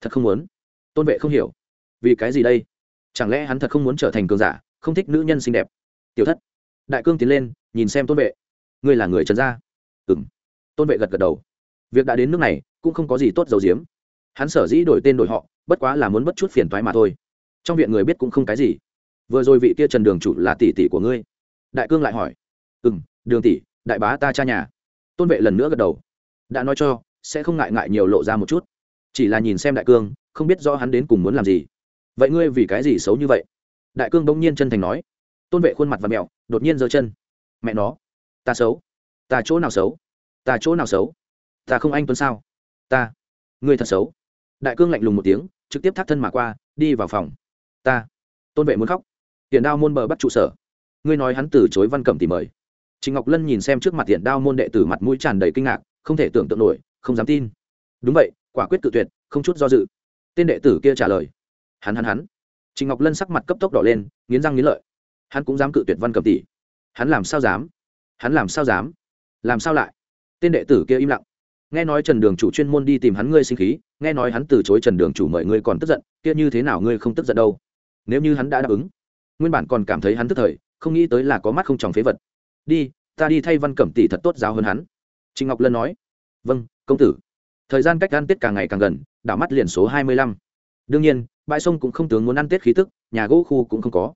A: Thật không muốn. Tôn vệ không hiểu. Vì cái gì đây? Chẳng lẽ hắn thật không muốn trở thành cường giả? Không thích nữ nhân xinh đẹp. Tiểu thất. Đại cương tiến lên, nhìn xem tôn vệ. Ngươi là người trần gia? Ừng tôn vệ gật gật đầu. Việc đã đến nước này, cũng không có gì tốt dầu diếm hắn sở dĩ đổi tên đổi họ, bất quá là muốn bất chút phiền toái mà thôi. Trong viện người biết cũng không cái gì. Vừa rồi vị kia trần đường chủ là tỷ tỷ của ngươi? Đại cương lại hỏi. Ừ m đường tỷ, đại bá ta cha nhà. Tôn vệ lần nữa gật đầu. Đã nói cho, sẽ không ngại ngại nhiều lộ ra một chút. Chỉ là nhìn xem đại cương, không biết do hắn đến cùng muốn làm gì. Vậy ngươi vì cái gì xấu như vậy? Đại cương bỗng nhiên chân thành nói, tôn vệ khuôn mặt và mẹo, đột nhiên giơ chân. Mẹ nó, ta xấu. Ta chỗ nào xấu? Ta chỗ nào xấu? Ta không anh tuấn sao? Ta, ngươi thật xấu. Đại cương lạnh lùng một tiếng, trực tiếp thắt thân mà qua, đi vào phòng. Ta, tôn vệ muốn khóc. Tiền đao môn bờ bắt trụ sở. Ngươi nói hắn từ chối văn cẩm tìm mời. Trịnh ngọc lân nhìn xem trước mặt tiền đao môn đệ tử mặt mũi tràn đầy kinh ngạc, không thể tưởng tượng nổi, không dám tin. Đúng vậy, quả quyết tự tuyệt, không chút do dự. Tên đệ tử kia trả lời. Hắn hắn hắn. Trình ngọc lân sắc mặt cấp tốc đỏ lên, nghiến răng nghiến lợi. Hắn cũng dám cự tuyệt văn cẩm tỷ hắn làm sao dám? Hắn làm sao dám? Làm sao lại? Tên đệ tử kia im lặng. Nghe nói trần đường chủ chuyên môn đi tìm hắn ngươi sinh khí, nghe nói hắn từ chối trần đường chủ mời ngươi còn tức giận, kia như thế nào ngươi không tức giận đâu? Nếu như hắn đã đáp ứng, nguyên bản còn cảm thấy hắn tức thời, không nghĩ tới là có mắt không tròng phế vật. Đi, ta đi thay văn cẩm tỷ thật tốt giáo hơn hắn. Trình ngọc lân nói. Vâng công tử. Thời gian cách ăn tết càng ngày càng gần, đảo mắt liền số hai mươi lăm đương nhiên, bãi sông cũng không tướng muốn ăn tết khí tức, nhà gỗ khu cũng không có.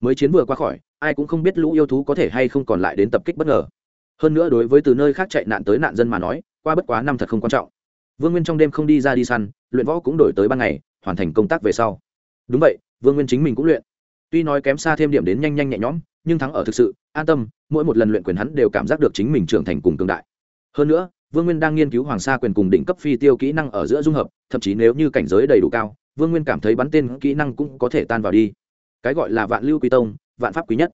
A: Mới chiến vừa qua khỏi, ai cũng không biết lũ yêu thú có thể hay không còn lại đến tập kích bất ngờ. Hơn nữa đối với từ nơi khác chạy nạn tới nạn dân mà nói, qua bất quá năm thật không quan trọng. Vương nguyên trong đêm không đi ra đi săn, luyện võ cũng đổi tới ban ngày, hoàn thành công tác về sau. Đúng vậy, vương nguyên chính mình cũng luyện. Tuy nói kém xa thêm điểm đến nhanh nhanh nhẹ nhõm, nhưng thắng ở thực sự, an tâm, mỗi một lần luyện quyền hắn đều cảm giác được chính mình trưởng thành cùng cường đại. Hơn nữa, vương nguyên đang nghiên cứu hoàng sa quyền cùng đỉnh cấp phi tiêu kỹ năng ở giữa dung hợp, thậm chí nếu như cảnh giới đầy đủ cao vương nguyên cảm thấy bắn tên kỹ năng cũng có thể tan vào đi. Cái gọi là vạn lưu quý tông, vạn pháp quý nhất.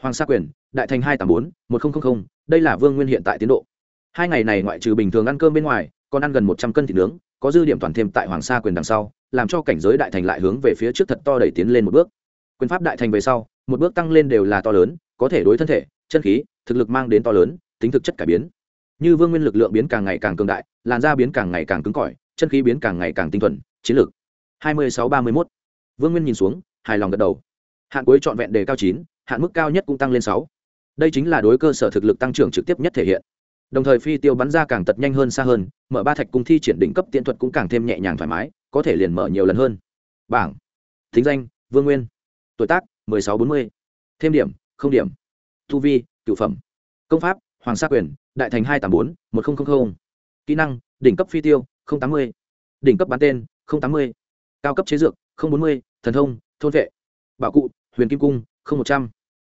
A: Hoàng sa quyền, đại thành hai t bốn, một nghìn đây là vương nguyên hiện tại tiến độ. Hai ngày này ngoại trừ bình thường ăn cơm bên ngoài, còn ăn gần một trăm cân thịt nướng, có dư điểm toàn thêm tại hoàng sa quyền đằng sau, làm cho cảnh giới đại thành lại hướng về phía trước thật to đẩy tiến lên một bước. Quyền pháp đại thành về sau, một bước tăng lên đều là to lớn, có thể đối thân thể, chân khí, thực lực mang đến to lớn, tính thực chất cải biến. Như vương nguyên lực lượng biến càng ngày càng cường đại, làn da biến càng ngày càng cứng cỏi, chân khí biến càng ngày càng tinh thuần, chiến lược hai mươi sáu ba mươi mốt. Vương nguyên nhìn xuống, hài lòng gật đầu. Hạn cuối trọn vẹn đề cao chín, hạn mức cao nhất cũng tăng lên sáu. Đây chính là đối cơ sở thực lực tăng trưởng trực tiếp nhất thể hiện. Đồng thời phi tiêu bắn ra càng tật nhanh hơn xa hơn, mở ba thạch cung thi triển đỉnh cấp tiện thuật cũng càng thêm nhẹ nhàng thoải mái, có thể liền mở nhiều lần hơn. Bảng. Thính danh, vương nguyên. Tuổi tác, mười sáu bốn mươi. Thêm điểm, không điểm. Tu vi, cựu phẩm. Công pháp, hoàng sa quyền, đại thành hai t bốn, một nghìn kỹ năng, đỉnh cấp phi tiêu tám mươi. Đỉnh cấp bán tên tám mươi cao cấp chế dược, không bốn mươi, thần thông, thôn vệ, bảo cụ, huyền kim cung, không một trăm.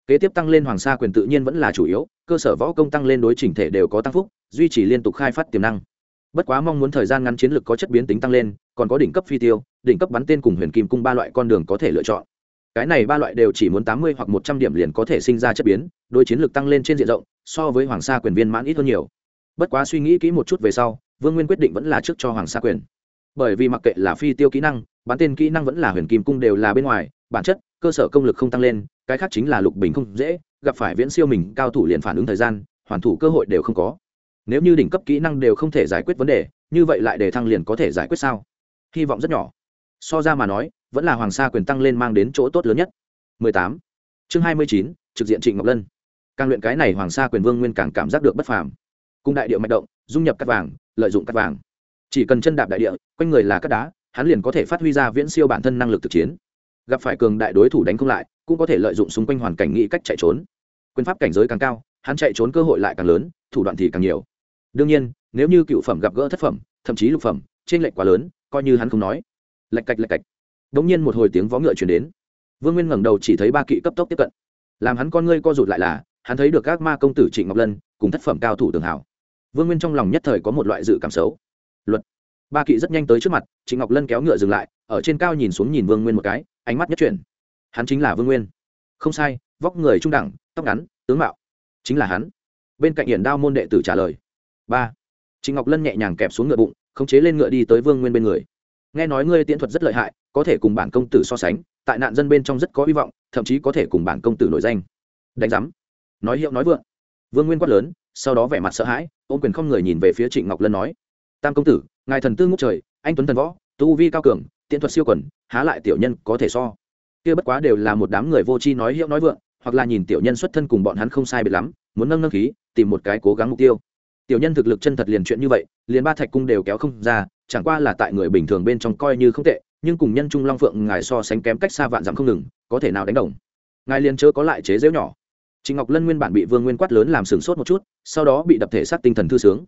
A: Kế tiếp tăng lên hoàng sa quyền tự nhiên vẫn là chủ yếu, cơ sở võ công tăng lên đối chỉnh thể đều có tăng phúc, duy trì liên tục khai phát tiềm năng. Bất quá mong muốn thời gian ngắn chiến lược có chất biến tính tăng lên, còn có đỉnh cấp phi tiêu, đỉnh cấp bắn tên cùng huyền kim cung ba loại con đường có thể lựa chọn. Cái này ba loại đều chỉ muốn tám mươi hoặc một trăm điểm liền có thể sinh ra chất biến đôi chiến lược tăng lên trên diện rộng, so với hoàng sa quyền viên mãn ít hơn nhiều. Bất quá suy nghĩ kỹ một chút về sau, vương nguyên quyết định vẫn là trước cho hoàng sa quyền. Bởi vì mặc kệ là phi tiêu kỹ năng bán tên kỹ năng vẫn là huyền kim cung đều là bên ngoài bản chất cơ sở công lực không tăng lên cái khác chính là lục bình không dễ gặp phải viễn siêu mình cao thủ liền phản ứng thời gian hoàn thủ cơ hội đều không có. Nếu như đỉnh cấp kỹ năng đều không thể giải quyết vấn đề như vậy lại để thăng liền có thể giải quyết sao? Hy vọng rất nhỏ. So ra mà nói vẫn là hoàng sa quyền tăng lên mang đến chỗ tốt lớn nhất. 18. chương 29, trực diện trịnh ngọc lân. Càng luyện cái này hoàng sa quyền vương nguyên càng cảm giác được bất phàm. Cung đại địa mạch động dung nhập cắt vàng lợi dụng cắt vàng. Chỉ cần chân đạp đại địa quanh người là cắt đá hắn liền có thể phát huy ra viễn siêu bản thân năng lực thực chiến. Gặp phải cường đại đối thủ đánh không lại, cũng có thể lợi dụng xung quanh hoàn cảnh nghĩ cách chạy trốn. Quyền pháp cảnh giới càng cao, hắn chạy trốn cơ hội lại càng lớn, thủ đoạn thì càng nhiều. Đương nhiên, nếu như cựu phẩm gặp gỡ thất phẩm, thậm chí lục phẩm trên lệnh quá lớn, coi như hắn không nói. Lạch cạch lạch cạch. Đ ỗ n g nhiên một hồi tiếng vó ngựa chuyển đến. Vương nguyên ngẩng đầu chỉ thấy ba kỵ cấp tốc tiếp cận. Làm hắn con ngươi co rụt lại là, hắn thấy được các ma công tử trịnh ngọc lân cùng thất phẩm cao thủ tường hảo vương nguyên trong lòng nhất thời có một loại dự cảm xấu. Luật ba kỵ rất nhanh tới trước mặt trịnh ngọc lân kéo ngựa dừng lại ở trên cao nhìn xuống nhìn vương nguyên một cái ánh mắt nhất chuyển hắn chính là vương nguyên không sai vóc người trung đẳng tóc ngắn tướng mạo chính là hắn bên cạnh hiển đao môn đệ tử trả lời ba trịnh ngọc lân nhẹ nhàng kẹp xuống ngựa bụng khống chế lên ngựa đi tới vương nguyên bên người nghe nói ngươi tiễn thuật rất lợi hại có thể cùng bản công tử so sánh tại nạn dân bên trong rất có hy vọng thậm chí có thể cùng bản công tử nổi danh đánh giám nói hiệu nói vượng vương nguyên quát lớn sau đó vẻ mặt sợ hãi ôm quyền không người nhìn về phía trịnh ngọc lân nói tam công tử ngài thần tư ngốc trời anh tuấn thần võ tu vi cao cường tiện thuật siêu quần há lại tiểu nhân có thể so. Kia bất quá đều là một đám người vô tri nói hiệu nói vượng hoặc là nhìn tiểu nhân xuất thân cùng bọn hắn không sai biệt lắm muốn nâng nâng khí tìm một cái cố gắng mục tiêu. Tiểu nhân thực lực chân thật liền chuyện như vậy liền ba thạch cung đều kéo không ra chẳng qua là tại người bình thường bên trong coi như không tệ nhưng cùng nhân trung long phượng ngài so sánh kém cách xa vạn dặm không ngừng có thể nào đánh đồng? Ngài liền chớ có lại chế dễu nhỏ. Trịnh Ngọc Lân nguyên bản bị Vương Nguyên quát lớn làm sửng sốt một chút, sau đó bị đập thể sát tinh thần thư sướng.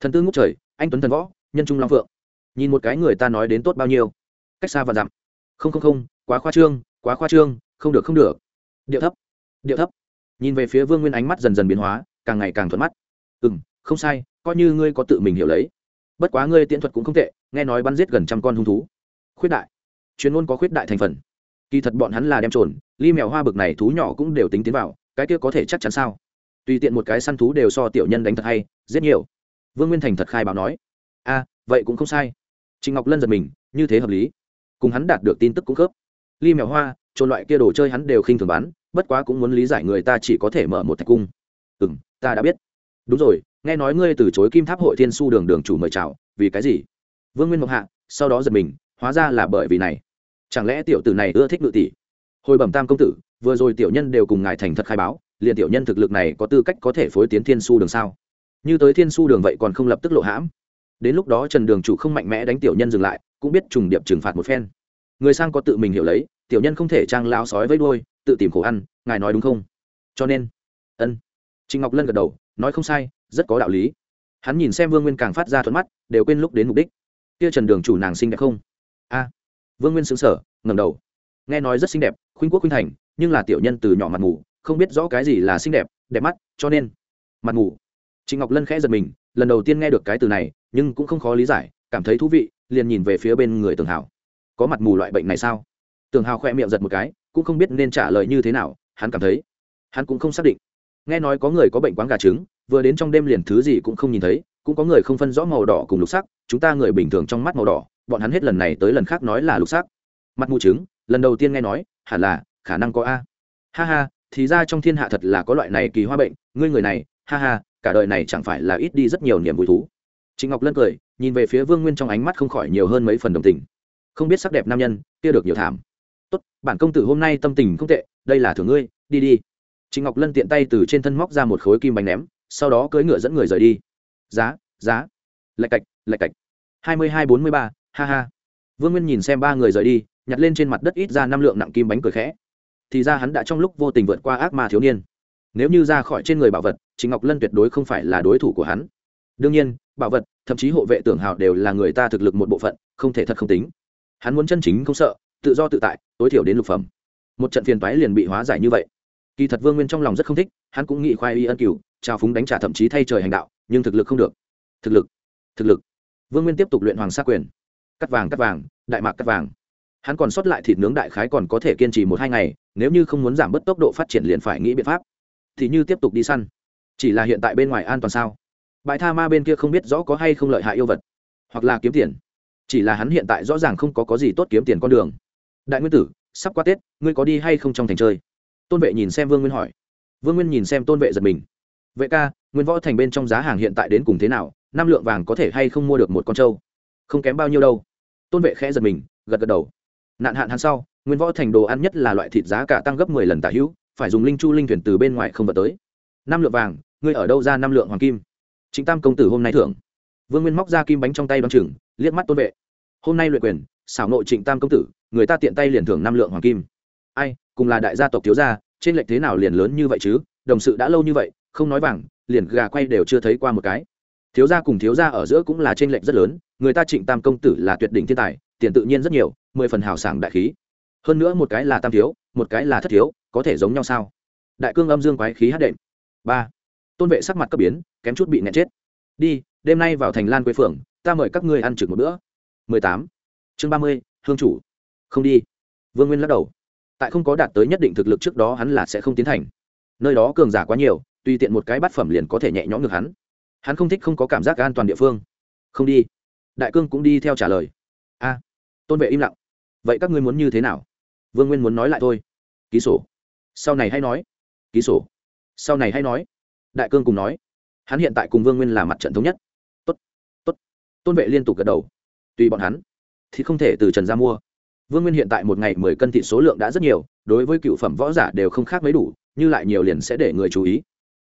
A: Thần tư ngút trời, anh tuấn thần võ, nhân trung long phượng. Nhìn một cái người ta nói đến tốt bao nhiêu. Cách xa và dặm. Không không không, quá khoa trương, quá khoa trương, không được không được. Điệu thấp, điệu thấp. Nhìn về phía Vương Nguyên ánh mắt dần dần biến hóa, càng ngày càng thuận mắt. Ừm, không sai, coi như ngươi có tự mình hiểu lấy. Bất quá ngươi tiễn thuật cũng không tệ, nghe nói bắn giết gần trăm con hung thú. Khuyết đại. Chuyên môn có khuyết đại thành phần. Kỳ thật bọn hắn là đem trồn, ly mèo hoa bực này thú nhỏ cũng đều tính tiến vào, cái kia có thể chắc chắn sao tùy tiện một cái săn thú đều so tiểu nhân đánh thật hay rất nhiều vương nguyên thành thật khai báo nói a vậy cũng không sai. Trịnh ngọc lân giật mình, như thế hợp lý. Cùng hắn đạt được tin tức cung cấp ly mèo hoa trộn loại kia đồ chơi hắn đều khinh thường bán, bất quá cũng muốn lý giải người ta chỉ có thể mở một thạch cung. Ừ m ta đã biết. Đúng rồi, nghe nói ngươi từ chối kim tháp hội thiên su đường đường chủ mời chào, vì cái gì? Vương nguyên mộc hạ, sau đó giật mình, hóa ra là bởi vì này. Chẳng lẽ tiểu tử này ưa thích ngự tỷ? Hồi bẩm tam công tử, vừa rồi tiểu nhân đều cùng ngài thành thật khai báo, liền tiểu nhân thực lực này có tư cách có thể phối tiến thiên su đường sao? Như tới thiên su đường vậy còn không lập tức lộ hãm đến lúc đó trần đường chủ không mạnh mẽ đánh tiểu nhân dừng lại, cũng biết trùng điệp trừng phạt một phen. Người sang có tự mình hiểu lấy, tiểu nhân không thể trang lao sói với đôi tự tìm khổ ăn, ngài nói đúng không? Cho nên, ân. Trịnh ngọc lân gật đầu, nói không sai, rất có đạo lý. Hắn nhìn xem vương nguyên càng phát ra thuận mắt, đều quên lúc đến mục đích. Kia trần đường chủ nàng xinh đẹp không? A. Vương nguyên xứng sở ngầm đầu. Nghe nói rất xinh đẹp, khuynh quốc khuynh thành, nhưng là tiểu nhân từ nhỏ mặt ngủ không biết rõ cái gì là xinh đẹp đẹp mắt, cho nên, mặt ngủ trịnh ngọc lân khẽ giật mình, lần đầu tiên nghe được cái từ này nhưng cũng không khó lý giải, cảm thấy thú vị, liền nhìn về phía bên người tường Hào. có mặt mù loại bệnh này sao? Tường hào khoe miệng giật một cái, cũng không biết nên trả lời như thế nào, hắn cảm thấy, hắn cũng không xác định. Nghe nói có người có bệnh quáng gà trứng, vừa đến trong đêm liền thứ gì cũng không nhìn thấy, cũng có người không phân rõ màu đỏ cùng lục sắc, chúng ta người bình thường trong mắt màu đỏ, bọn hắn hết lần này tới lần khác nói là lục sắc. Mặt mù trứng, lần đầu tiên nghe nói, hẳn là, khả năng có a. Ha ha, thì ra trong thiên hạ thật là có loại này kỳ hoa bệnh, ngươi người này, ha ha, cả đời này chẳng phải là ít đi rất nhiều niềm vui thú trịnh ngọc lân cười, nhìn về phía vương nguyên trong ánh mắt không khỏi nhiều hơn mấy phần đồng tình. Không biết sắc đẹp nam nhân, kia được nhiều thảm. Tốt, bản công tử hôm nay tâm tình không tệ, đây là thưởng ngươi, đi đi. Trịnh ngọc lân tiện tay từ trên thân móc ra một khối kim bánh ném, sau đó cưỡi ngựa dẫn người rời đi. Giá giá. Lạch cạch lạch cạch. Hai mươi hai bốn mươi ba, ha ha. Vương nguyên nhìn xem ba người rời đi, nhặt lên trên mặt đất ít ra năm lượng nặng kim bánh cười khẽ. Thì ra hắn đã trong lúc vô tình vượt qua ác ma thiếu niên. Nếu như ra khỏi trên người bảo vật, Trịnh ngọc lân tuyệt đối không phải là đối thủ của hắn đương nhiên, bảo vật, thậm chí hộ vệ tưởng hào đều là người ta thực lực một bộ phận, không thể thật không tính. Hắn muốn chân chính không sợ, tự do tự tại, tối thiểu đến lục phẩm. Một trận phiền toái liền bị hóa giải như vậy. Kỳ thật vương nguyên trong lòng rất không thích, hắn cũng nghĩ khoai y ân cửu, trao phúng đánh trả thậm chí thay trời hành đạo, nhưng thực lực không được. Thực lực thực lực. Vương nguyên tiếp tục luyện hoàng sa quyền. Cắt vàng cắt vàng, đại mạc cắt vàng. Hắn còn sót lại thịt nướng đại khái còn có thể kiên trì một hai ngày, nếu như không muốn giảm bớt tốc độ phát triển liền phải nghĩ biện pháp. Thì như tiếp tục đi săn. Chỉ là hiện tại bên ngoài an toàn sao? Bãi tha ma bên kia không biết rõ có hay không lợi hại yêu vật, hoặc là kiếm tiền. Chỉ là hắn hiện tại rõ ràng không có có gì tốt kiếm tiền con đường. Đại nguyên tử, sắp qua tết, ngươi có đi hay không trong thành chơi? Tôn vệ nhìn xem vương nguyên hỏi. Vương nguyên nhìn xem tôn vệ giật mình. Vệ ca, nguyên võ thành bên trong giá hàng hiện tại đến cùng thế nào? Năm lượng vàng có thể hay không mua được một con trâu? Không kém bao nhiêu đâu. Tôn vệ khẽ giật mình, gật gật đầu. Nạn hạn hắn sau, nguyên võ thành đồ ăn nhất là loại thịt giá cả tăng gấp mười lần tả hữu, phải dùng linh chu linh thuyền từ bên ngoài không vật tới. Năm lượng vàng, ngươi ở đâu ra năm lượng hoàng kim? Chính tam công tử hôm nay thưởng. Vương nguyên móc ra kim bánh trong tay đón chừng, liếc mắt tôn vệ. Hôm nay luyện quyền, xảo nội trịnh tam công tử, người ta tiện tay liền thưởng năm lượng hoàng kim. Ai, cùng là đại gia tộc thiếu gia, trên lệch thế nào liền lớn như vậy chứ? Đồng sự đã lâu như vậy, không nói vàng, liền gà quay đều chưa thấy qua một cái. Thiếu gia cùng thiếu gia ở giữa cũng là trên lệch rất lớn, người ta trịnh tam công tử là tuyệt đỉnh thiên tài, tiền tự nhiên rất nhiều, mười phần hào sảng đại khí. Hơn nữa một cái là tam thiếu, một cái là thất thiếu, có thể giống nhau sao? Đại cương âm dương quái khí hát đệm. Ba tôn vệ sắc mặt cấp biến, kém chút bị nẹt chết. Đi, đêm nay vào thành lan quế phượng, ta mời các ngươi ăn trực một bữa. Mười tám. Chương ba mươi, hương chủ. Không đi. Vương nguyên lắc đầu. Tại không có đạt tới nhất định thực lực trước đó hắn là sẽ không tiến thành. Nơi đó cường giả quá nhiều, tùy tiện một cái bát phẩm liền có thể nhẹ nhõm ngược hắn. Hắn không thích không có cảm giác an toàn địa phương. Không đi. Đại cương cũng đi theo trả lời. A. Tôn vệ im lặng. Vậy các ngươi muốn như thế nào? Vương nguyên muốn nói lại thôi. Ký sổ. Sau này hay nói. Ký sổ. Sau này hay nói đại cương cùng nói, hắn hiện tại cùng vương nguyên là mặt trận thống nhất. Tốt tốt. Tôn vệ liên tục gật đầu. Tùy bọn hắn, thì không thể từ trần ra mua. Vương nguyên hiện tại một ngày mười cân thịt số lượng đã rất nhiều, đối với cựu phẩm võ giả đều không khác mấy đủ, như lại nhiều liền sẽ để người chú ý.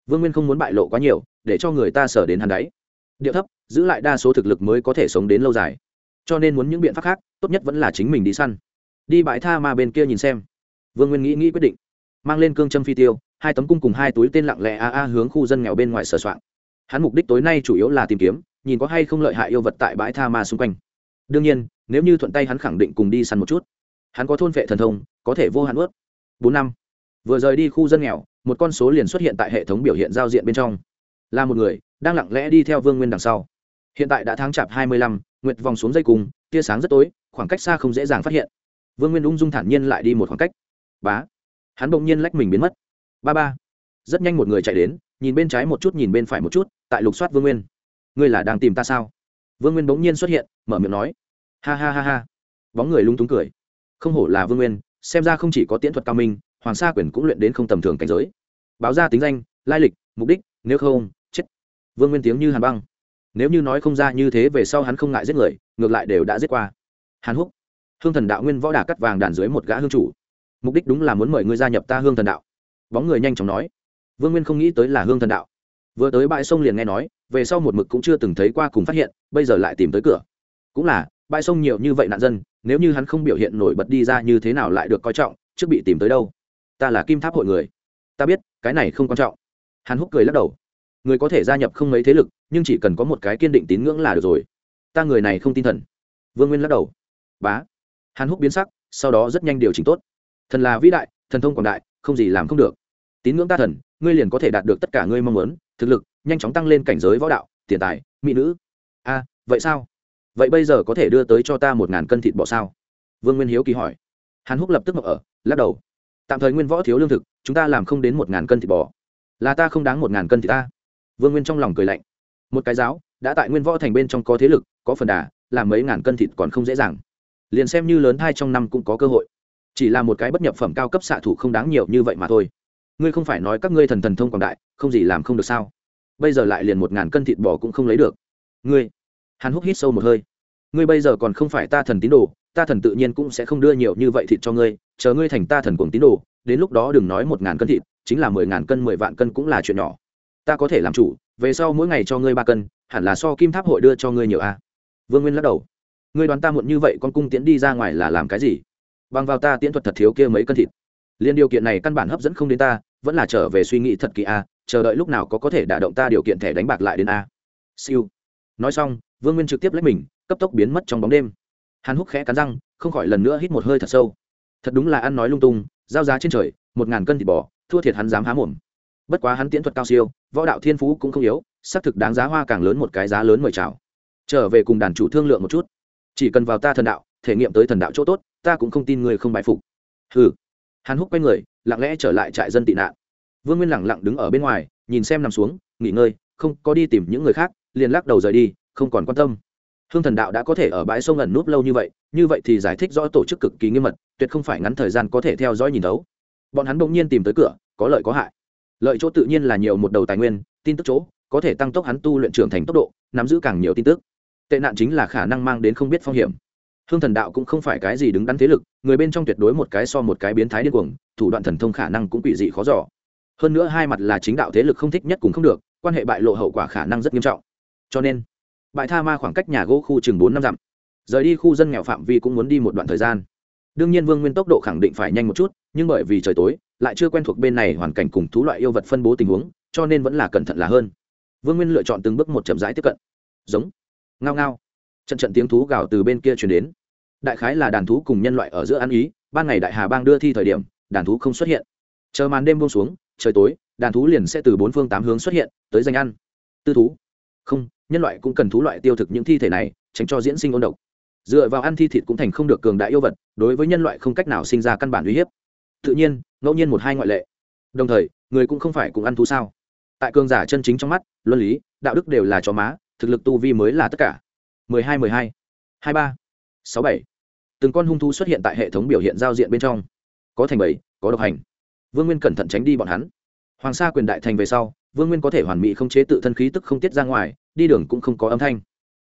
A: Vương nguyên không muốn bại lộ quá nhiều, để cho người ta sở đến hắn đáy điệu thấp, giữ lại đa số thực lực mới có thể sống đến lâu dài. Cho nên muốn những biện pháp khác, tốt nhất vẫn là chính mình đi săn. Đi bãi tha ma bên kia nhìn xem. Vương nguyên nghĩ nghĩ quyết định mang lên cương châm phi tiêu, hai tấm cung cùng hai túi tên lặng lẽ a a hướng khu dân nghèo bên ngoài sửa soạn hắn mục đích tối nay chủ yếu là tìm kiếm, nhìn có hay không lợi hại yêu vật tại bãi tha ma xung quanh. Đương nhiên, nếu như thuận tay hắn khẳng định cùng đi săn một chút. Hắn có thôn vệ thần thông, có thể vô hạn ướt bốn năm. Vừa rời đi khu dân nghèo, một con số liền xuất hiện tại hệ thống biểu hiện giao diện bên trong. Là một người, đang lặng lẽ đi theo vương nguyên đằng sau. Hiện tại đã tháng chạp hai mươi lăm, nguyệt vòng xuống dây cùng, tia sáng rất tối, khoảng cách xa không dễ dàng phát hiện. Vương nguyên ung dung thản nhiên lại đi một khoảng cách. Bá hắn bỗng nhiên lách mình biến mất. Ba ba. Rất nhanh một người chạy đến, nhìn bên trái một chút, nhìn bên phải một chút, tại lục soát vương nguyên. Ngươi là đang tìm ta sao? Vương nguyên bỗng nhiên xuất hiện, mở miệng nói. Ha ha ha ha. Bóng người lung túng cười. Không hổ là vương nguyên, xem ra không chỉ có tiễn thuật cao minh, hoàng sa quyền cũng luyện đến không tầm thường cảnh giới. Báo ra tính danh, lai lịch, mục đích, nếu không, chết. Vương nguyên tiếng như hàn băng. Nếu như nói không ra như thế, về sau hắn không ngại giết người, ngược lại đều đã giết qua. Hàn húc. Hương thần đạo nguyên võ đà cắt vàng đàn dưới một gã hương chủ mục đích đúng là muốn mời ngươi gia nhập ta hương thần đạo. Bóng người nhanh chóng nói. Vương nguyên không nghĩ tới là hương thần đạo. Vừa tới bãi sông liền nghe nói, về sau một mực cũng chưa từng thấy qua cùng phát hiện, bây giờ lại tìm tới cửa. Cũng là, bãi sông nhiều như vậy nạn dân, nếu như hắn không biểu hiện nổi bật đi ra như thế nào lại được coi trọng, trước bị tìm tới đâu? Ta là kim tháp hội người. Ta biết, cái này không quan trọng. Hàn húc cười lắc đầu. Người có thể gia nhập không mấy thế lực, nhưng chỉ cần có một cái kiên định tín ngưỡng là được rồi. Ta người này không tin thần. Vương nguyên lắc đầu. Bá. Hàn húc biến sắc, sau đó rất nhanh điều chỉnh tốt thần là vĩ đại, thần thông quảng đại, không gì làm không được. Tín ngưỡng ta thần, ngươi liền có thể đạt được tất cả ngươi mong muốn, thực lực, nhanh chóng tăng lên cảnh giới võ đạo, tiền tài, mỹ nữ. A, vậy sao? Vậy bây giờ có thể đưa tới cho ta một ngàn cân thịt bò sao? Vương nguyên hiếu kỳ hỏi. Hàn húc lập tức mập ở, lắc đầu. Tạm thời nguyên võ thiếu lương thực, chúng ta làm không đến một ngàn cân thịt bò. Là ta không đáng một ngàn cân thịt ta. Vương nguyên trong lòng cười lạnh. Một cái giáo, đã tại nguyên võ thành bên trong có thế lực, có phần đà, làm mấy ngàn cân thịt còn không dễ dàng. Liền xem như lớn thai trong năm cũng có cơ hội chỉ là một cái bất nhập phẩm cao cấp xạ thủ không đáng nhiều như vậy mà thôi. Ngươi không phải nói các ngươi thần thần thông quảng đại, không gì làm không được sao? Bây giờ lại liền một ngàn cân thịt bò cũng không lấy được. Ngươi hắn hút hít sâu một hơi. Ngươi bây giờ còn không phải ta thần tín đồ, ta thần tự nhiên cũng sẽ không đưa nhiều như vậy thịt cho ngươi, chờ ngươi thành ta thần cuồng tín đồ, đến lúc đó đừng nói một ngàn cân thịt, chính là mười ngàn cân, mười vạn cân cũng là chuyện nhỏ. Ta có thể làm chủ, về sau mỗi ngày cho ngươi ba cân, hẳn là so kim tháp hội đưa cho ngươi nhiều a. Vương nguyên lắc đầu. Ngươi đoán ta muộn như vậy, con cung tiễn đi ra ngoài là làm cái gì? Bằng vào ta tiễn thuật thật thiếu kia mấy cân thịt. Liên điều kiện này căn bản hấp dẫn không đến ta, vẫn là trở về suy nghĩ thật kỳ a, chờ đợi lúc nào có có thể đả động ta điều kiện thẻ đánh bạc lại đến a. Siêu. Nói xong, vương nguyên trực tiếp lấy mình, cấp tốc biến mất trong bóng đêm. Hắn hút khẽ cắn răng, không khỏi lần nữa hít một hơi thật sâu. Thật đúng là ăn nói lung tung, giao giá trên trời, một ngàn cân thịt bò, thua thiệt hắn dám há mồm. Bất quá hắn tiễn thuật cao siêu, võ đạo thiên phú cũng không yếu, xác thực đáng giá hoa càng lớn một cái giá lớn mời chào. Trở về cùng đàn chủ thương lượng một chút. Chỉ cần vào ta thần đạo, thể nghiệm tới thần đạo chỗ tốt ta cũng không tin người không bại phục. Hừ. Hắn húc quay người, lặng lẽ trở lại trại dân tị nạn. Vương nguyên lẳng lặng đứng ở bên ngoài, nhìn xem nằm xuống, nghỉ ngơi, không có đi tìm những người khác, liền lắc đầu rời đi, không còn quan tâm. Hương thần đạo đã có thể ở bãi sông ẩn núp lâu như vậy như vậy thì giải thích rõ tổ chức cực kỳ nghiêm mật, tuyệt không phải ngắn thời gian có thể theo dõi nhìn thấu. Bọn hắn bỗng nhiên tìm tới cửa, có lợi có hại. Lợi chỗ tự nhiên là nhiều một đầu tài nguyên, tin tức chỗ, có thể tăng tốc hắn tu luyện trưởng thành tốc độ, nắm giữ càng nhiều tin tức. Tệ nạn chính là khả năng mang đến không biết phong hiểm hương thần đạo cũng không phải cái gì đứng đắn thế lực, người bên trong tuyệt đối một cái so một cái biến thái điên cuồng, thủ đoạn thần thông khả năng cũng quỷ dị khó giỏ hơn nữa hai mặt là chính đạo thế lực không thích nhất cũng không được, quan hệ bại lộ hậu quả khả năng rất nghiêm trọng. Cho nên, bại tha ma khoảng cách nhà gỗ khu chừng bốn năm dặm. Rời đi khu dân nghèo phạm vi cũng muốn đi một đoạn thời gian. Đương nhiên vương nguyên tốc độ khẳng định phải nhanh một chút, nhưng bởi vì trời tối, lại chưa quen thuộc bên này hoàn cảnh cùng thú loại yêu vật phân bố tình huống, cho nên vẫn là cẩn thận là hơn. Vương nguyên lựa chọn từng bước một chậm rãi tiếp cận. Giống. Ngao ngao trận trận tiếng thú gào từ bên kia chuyển đến. Đại khái là đàn thú cùng nhân loại ở giữa ăn ý, ban ngày đại hà bang đưa thi thời điểm, đàn thú không xuất hiện. Chờ màn đêm buông xuống, trời tối, đàn thú liền sẽ từ bốn phương tám hướng xuất hiện, tới danh ăn. Tư thú. Không, nhân loại cũng cần thú loại tiêu thực những thi thể này, tránh cho diễn sinh ôn độc. Dựa vào ăn thi thịt cũng thành không được cường đại yêu vật, đối với nhân loại không cách nào sinh ra căn bản uy hiếp. Tự nhiên, ngẫu nhiên một hai ngoại lệ. Đồng thời, người cũng không phải cùng ăn thú sao? Tại cường giả chân chính trong mắt, luân lý, đạo đức đều là chó má, thực lực tu vi mới là tất cả mười hai mười hai hai ba, sáu bảy. Từng con hung thú xuất hiện tại hệ thống biểu hiện giao diện bên trong. Có thành bảy có độc hành. Vương nguyên cẩn thận tránh đi bọn hắn. Hoàng sa quyền đại thành về sau, vương nguyên có thể hoàn mỹ không chế tự thân khí tức không tiết ra ngoài, đi đường cũng không có âm thanh.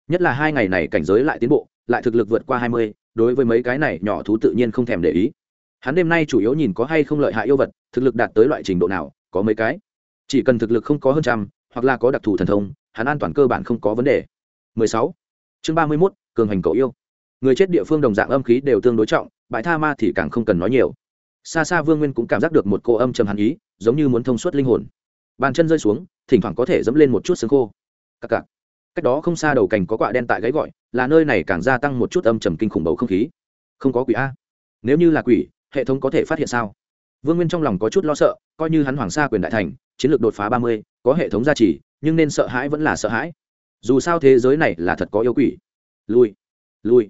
A: Nhất là hai ngày này cảnh giới lại tiến bộ, lại thực lực vượt qua hai mươi, đối với mấy cái này nhỏ thú tự nhiên không thèm để ý. Hắn đêm nay chủ yếu nhìn có hay không lợi hại yêu vật, thực lực đạt tới loại trình độ nào, có mấy cái. Chỉ cần thực lực không có hơn trăm, hoặc là có đặc thù thần thông, hắn an toàn cơ bản không có vấn đề. 16 chương 31, cường hành cậu yêu. Người chết địa phương đồng dạng âm khí đều tương đối trọng bãi tha ma thì càng không cần nói nhiều. Xa xa vương nguyên cũng cảm giác được một cô âm trầm hàn ý giống như muốn thông suốt linh hồn. Bàn chân rơi xuống thỉnh thoảng có thể dẫm lên một chút xương khô. Cặc cặc. Cách đó không xa đầu cành có quạ đen tại gáy gọi là nơi này càng gia tăng một chút âm trầm kinh khủng bầu không khí. Không có quỷ a. Nếu như là quỷ hệ thống có thể phát hiện sao? Vương nguyên trong lòng có chút lo sợ coi như hắn hoàng sa quyền đại thành chiến lược đột phá ba mươi có hệ thống gia trì nhưng nên sợ hãi vẫn là sợ hãi dù sao thế giới này là thật có yêu quỷ. Lui lui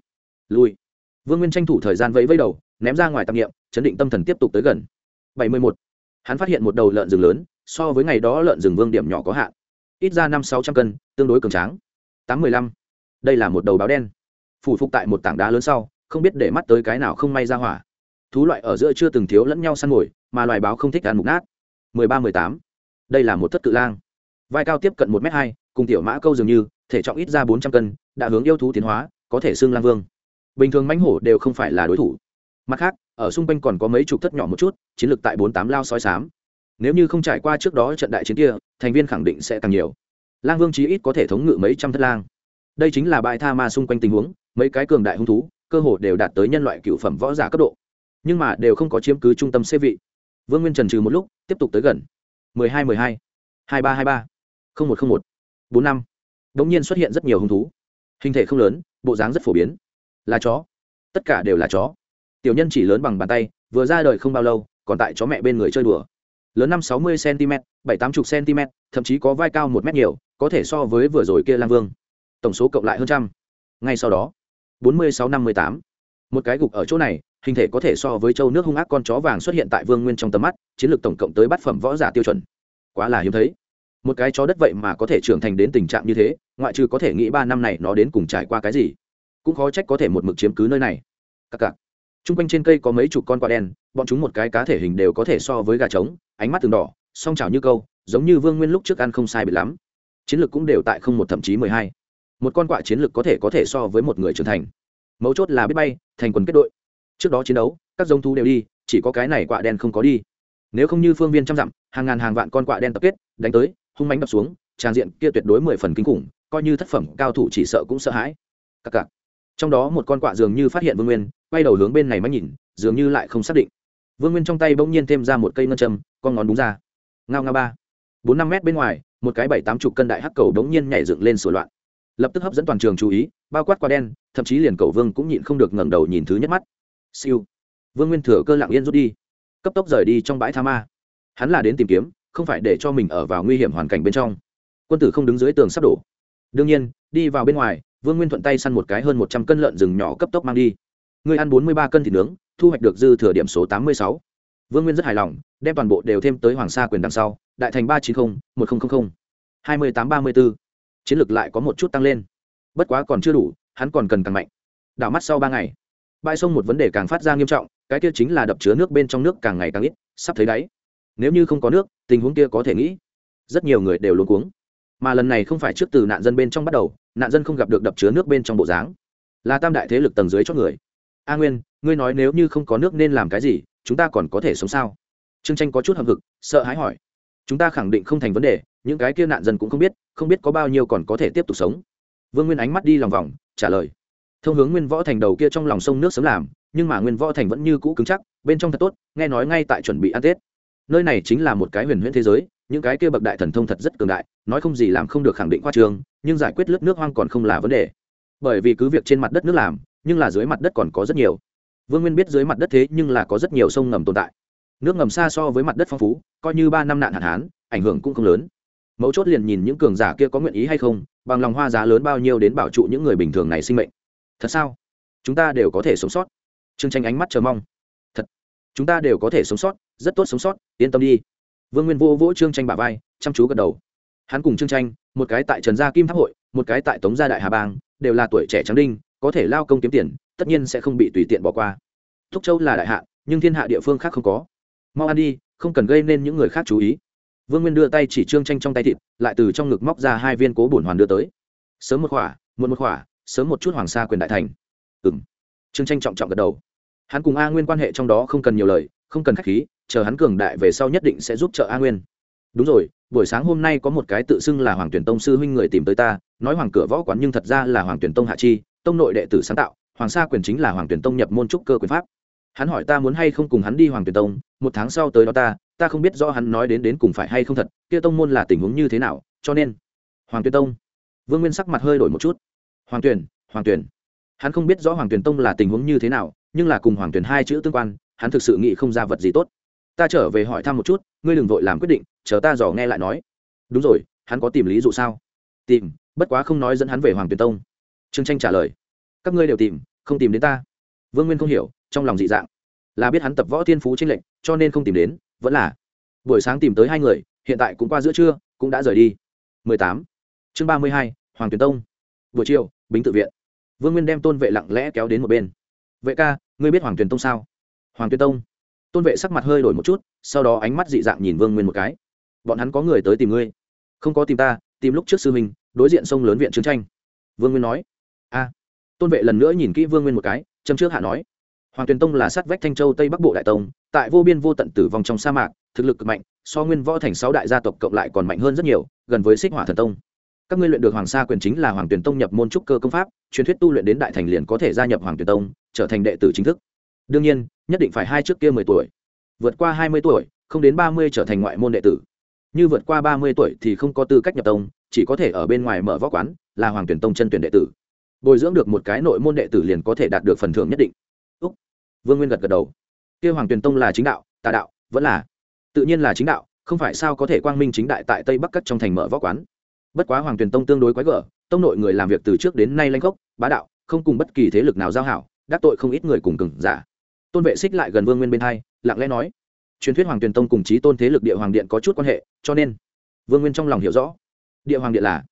A: lui. Vương nguyên tranh thủ thời gian vẫy vẫy đầu, ném ra ngoài tạp nghiệm chấn định tâm thần tiếp tục tới gần. Bảy mươi một hắn phát hiện một đầu lợn rừng lớn, so với ngày đó lợn rừng vương điểm nhỏ có hạn. Ít ra năm sáu trăm cân, tương đối cường tráng. Tám mươi lăm. Đây là một đầu báo đen. Phủ phục tại một tảng đá lớn sau, không biết để mắt tới cái nào không may ra hỏa. Thú loại ở giữa chưa từng thiếu lẫn nhau săn mồi, mà loài báo không thích ăn mục nát. Mười ba, mười tám. Đây là một thất cự lang. Vai cao tiếp cận một m hai cùng tiểu mã câu dường như, thể trọng ít ra bốn trăm cân, đã hướng yêu thú tiến hóa, có thể xưng lang vương. Bình thường mãnh hổ đều không phải là đối thủ. Mặt khác, ở xung quanh còn có mấy chục thất nhỏ một chút, chiến lược tại bốn tám lao sói sám nếu như không trải qua trước đó trận đại chiến kia, thành viên khẳng định sẽ càng nhiều. Lang vương chí ít có thể thống ngự mấy trăm thất lang. Đây chính là bãi tha ma xung quanh tình huống, mấy cái cường đại hung thú, cơ hồ đều đạt tới nhân loại cựu phẩm võ giả cấp độ. Nhưng mà đều không có chiếm cứ trung tâm xế vị. Vương nguyên trần trừ một lúc, tiếp tục tới gần. mười hai mười hai hai ba hai ba, không một không một bốn năm đ ỗ n g nhiên xuất hiện rất nhiều hung thú. Hình thể không lớn, bộ dáng rất phổ biến. Là chó. Tất cả đều là chó. Tiểu nhân chỉ lớn bằng bàn tay, vừa ra đời không bao lâu, còn tại chó mẹ bên người chơi đùa. Lớn năm sáu mươi cm bảy tám mươi cm thậm chí có vai cao một mét nhiều, có thể so với vừa rồi kia lang vương. Tổng số cộng lại hơn trăm. Ngay sau đó, bốn mươi sáu năm mươi tám, một cái gục ở chỗ này, hình thể có thể so với châu nước hung ác con chó vàng xuất hiện tại vương nguyên trong tầm mắt, chiến lược tổng cộng tới bát phẩm võ giả tiêu chuẩn. Quá là hiếm thấy một cái chó đất vậy mà có thể trưởng thành đến tình trạng như thế, ngoại trừ có thể nghĩ ba năm này nó đến cùng trải qua cái gì, cũng khó trách có thể một mực chiếm cứ nơi này. Cặc cặc. T r u n g quanh trên cây có mấy chục con quạ đen, bọn chúng một cái cá thể hình đều có thể so với gà trống, ánh mắt từng đỏ, song trào như câu, giống như vương nguyên lúc trước ăn không sai bị lắm. Chiến lược cũng đều tại không một thậm chí mười hai. Một con quạ chiến lược có thể có thể so với một người trưởng thành. Mấu chốt là biết bay, thành quần kết đội. Trước đó chiến đấu, các giống thú đều đi, chỉ có cái này quạ đen không có đi. Nếu không như phương viên trăm dặm, hàng ngàn hàng vạn con quạ đen tập kết, đánh tới hung mánh đập xuống, trang diện kia tuyệt đối mười phần kinh khủng, coi như thất phẩm cao thủ chỉ sợ cũng sợ hãi. Cặc cặc. Trong đó một con quạ dường như phát hiện vương nguyên, quay đầu hướng bên này máy nhìn, dường như lại không xác định. Vương nguyên trong tay bỗng nhiên thêm ra một cây ngân châm, con ngón đúng ra. Ngao ngao ba. Bốn năm mét bên ngoài, một cái bảy tám chục cân đại hắc cầu bỗng nhiên nhảy dựng lên sửa loạn. Lập tức hấp dẫn toàn trường chú ý, bao quát quả đen, thậm chí liền cầu vương cũng nhịn không được ngẩng đầu nhìn thứ nhất mắt. Siêu. Vương nguyên thừa cơ lặng yên rút đi. Cấp tốc rời đi trong bãi tha ma. Hắn là đến tìm kiếm không phải để cho mình ở vào nguy hiểm hoàn cảnh bên trong. Quân tử không đứng dưới tường sắp đổ. Đương nhiên, đi vào bên ngoài, vương nguyên thuận tay săn một cái hơn một trăm cân lợn rừng nhỏ cấp tốc mang đi. Người ăn bốn mươi ba cân thịt nướng, thu hoạch được dư thừa điểm số tám mươi sáu. Vương nguyên rất hài lòng, đem toàn bộ đều thêm tới hoàng sa quyền đằng sau, đại thành ba trăm chín mươi một nghìn hai mươi tám ba mươi bốn. Chiến lược lại có một chút tăng lên. Bất quá còn chưa đủ, hắn còn cần càng mạnh. Đảo mắt sau ba ngày. Bãi sông một vấn đề càng phát ra nghiêm trọng, cái kia chính là đập chứa nước bên trong nước càng ngày càng ít, sắp thấy đáy nếu như không có nước, tình huống kia có thể nghĩ. Rất nhiều người đều luôn cuống. Mà lần này không phải trước từ nạn dân bên trong bắt đầu, nạn dân không gặp được đập chứa nước bên trong bộ dáng. Là tam đại thế lực tầng dưới cho người. A nguyên, ngươi nói nếu như không có nước nên làm cái gì, chúng ta còn có thể sống sao? Trương tranh có chút hậm hực, sợ hãi hỏi. Chúng ta khẳng định không thành vấn đề, những cái kia nạn dân cũng không biết không biết có bao nhiêu còn có thể tiếp tục sống. Vương nguyên ánh mắt đi lòng vòng, trả lời. Thông hướng nguyên võ thành đầu kia trong lòng sông nước sớm làm, nhưng mà nguyên võ thành vẫn như cũ cứng chắc, bên trong thật tốt, nghe nói ngay tại chuẩn bị ăn tết nơi này chính là một cái huyền huyễn thế giới, những cái kia bậc đại thần thông thật rất cường đại, nói không gì làm không được khẳng định qua trường nhưng giải quyết lớp nước hoang còn không là vấn đề. Bởi vì cứ việc trên mặt đất nước làm, nhưng là dưới mặt đất còn có rất nhiều. Vương nguyên biết dưới mặt đất thế nhưng là có rất nhiều sông ngầm tồn tại. Nước ngầm xa so với mặt đất phong phú, coi như ba năm nạn hạn hán, ảnh hưởng cũng không lớn. Mấu chốt liền nhìn những cường giả kia có nguyện ý hay không, bằng lòng hoa giá lớn bao nhiêu đến bảo trụ những người bình thường này sinh mệnh. Thật sao? Chúng ta đều có thể sống sót. Chương tranh ánh mắt chờ mong. Thật. Chúng ta đều có thể sống sót rất tốt sống sót, yên tâm đi. Vương nguyên vô vỗ trương tranh bà vai, chăm chú gật đầu. Hắn cùng trương tranh, một cái tại trần gia kim tháp hội, một cái tại tống gia đại hà bang, đều là tuổi trẻ trắng đinh, có thể lao công kiếm tiền, tất nhiên sẽ không bị tùy tiện bỏ qua. Thúc châu là đại hạ, nhưng thiên hạ địa phương khác không có. Mau ăn đi, không cần gây nên những người khác chú ý. Vương nguyên đưa tay chỉ trương tranh trong tay thịt, lại từ trong ngực móc ra hai viên cố bổn hoàn đưa tới. Sớm một khỏa, muộn một khỏa, sớm một chút hoàng sa quyền đại thành. Ừ m trương tranh trọng trọng gật đầu. Hắn cùng a nguyên quan hệ trong đó không cần nhiều lời, không cần k h á c h khí chờ hắn cường đại về sau nhất định sẽ giúp trợ a nguyên. Đúng rồi, buổi sáng hôm nay có một cái tự xưng là hoàng tuyển tông sư huynh người tìm tới ta, nói hoàng cửa võ quán nhưng thật ra là hoàng tuyển tông hạ chi, tông nội đệ tử sáng tạo, hoàng sa quyền chính là hoàng tuyển tông nhập môn trúc cơ quyền pháp. Hắn hỏi ta muốn hay không cùng hắn đi hoàng tuyển tông, một tháng sau tới đó ta ta không biết do hắn nói đến đến cùng phải hay không thật, kia tông môn là tình huống như thế nào, cho nên, hoàng tuyển tông. Vương nguyên sắc mặt hơi đổi một chút. Hoàng tuyển hoàng tuyển. Hắn không biết rõ hoàng tuyển tông là tình huống như thế nào, nhưng là cùng hoàng tuyển hai chữ tương quan, hắn thực sự nghĩ không ra vật gì tốt ta trở về hỏi thăm một chút ngươi đừng vội làm quyết định chờ ta dò nghe lại nói. Đúng rồi hắn có tìm lý dụ sao? Tìm bất quá không nói dẫn hắn về hoàng tuyền tông. Trương tranh trả lời. Các ngươi đều tìm không tìm đến ta. Vương nguyên không hiểu trong lòng dị dạng. Là biết hắn tập võ thiên phú tranh lệnh cho nên không tìm đến vẫn là. Buổi sáng tìm tới hai người hiện tại cũng qua giữa trưa cũng đã rời đi. 18. chương 32, hoàng tuyền tông. Buổi chiều bính tự viện. Vương nguyên đem tôn vệ lặng lẽ kéo đến một bên. Vệ ca ngươi biết hoàng tuyền tông sao? Hoàng tuyền tông tôn vệ sắc mặt hơi đổi một chút, sau đó ánh mắt dị dạng nhìn vương nguyên một cái. Bọn hắn có người tới tìm ngươi. Không có tìm ta, tìm lúc trước sư minh đối diện sông lớn viện chiến tranh. Vương nguyên nói. A. Tôn vệ lần nữa nhìn kỹ vương nguyên một cái, châm trước hạ nói. Hoàng tuyền tông là sát vách thanh châu tây bắc bộ đại tông, tại vô biên vô tận tử vong trong sa mạc, thực lực cực mạnh, so nguyên võ thành sáu đại gia tộc cộng lại còn mạnh hơn rất nhiều, gần với xích hỏa thần tông. Các ngươi luyện được hoàng sa quyền chính là hoàng tuyền tông nhập môn trúc cơ công pháp, truyền thuyết tu luyện đến đại thành liền có thể gia nhập hoàng tuyền tông, trở thành đệ tử chính thức đương nhiên, nhất định phải hai trước kia mười tuổi. Vượt qua hai mươi tuổi, không đến ba mươi trở thành ngoại môn đệ tử. Như vượt qua ba mươi tuổi thì không có tư cách nhập tông, chỉ có thể ở bên ngoài mở võ quán, là hoàng tuyển tông chân tuyển đệ tử. Bồi dưỡng được một cái nội môn đệ tử liền có thể đạt được phần thưởng nhất định. Úc. vương nguyên gật gật đầu. Kia hoàng tuyển tông là chính đạo, tà đạo, vẫn là. Tự nhiên là chính đạo, không phải sao có thể quang minh chính đại tại tây bắc cắt trong thành mở võ quán. Bất quá hoàng tuyển tông tương đối quái gở, tông nội người làm việc từ trước đến nay lanh gốc bá đạo, không cùng bất kỳ thế lực nào giao hảo, đắc tội không ít người cùng cừng giả tôn vệ xích lại gần vương nguyên bên hai, lặng lẽ nói, truyền thuyết hoàng tuyền tông cùng chí tôn thế lực địa hoàng điện có chút quan hệ, cho nên vương nguyên trong lòng hiểu rõ. Địa hoàng điện là,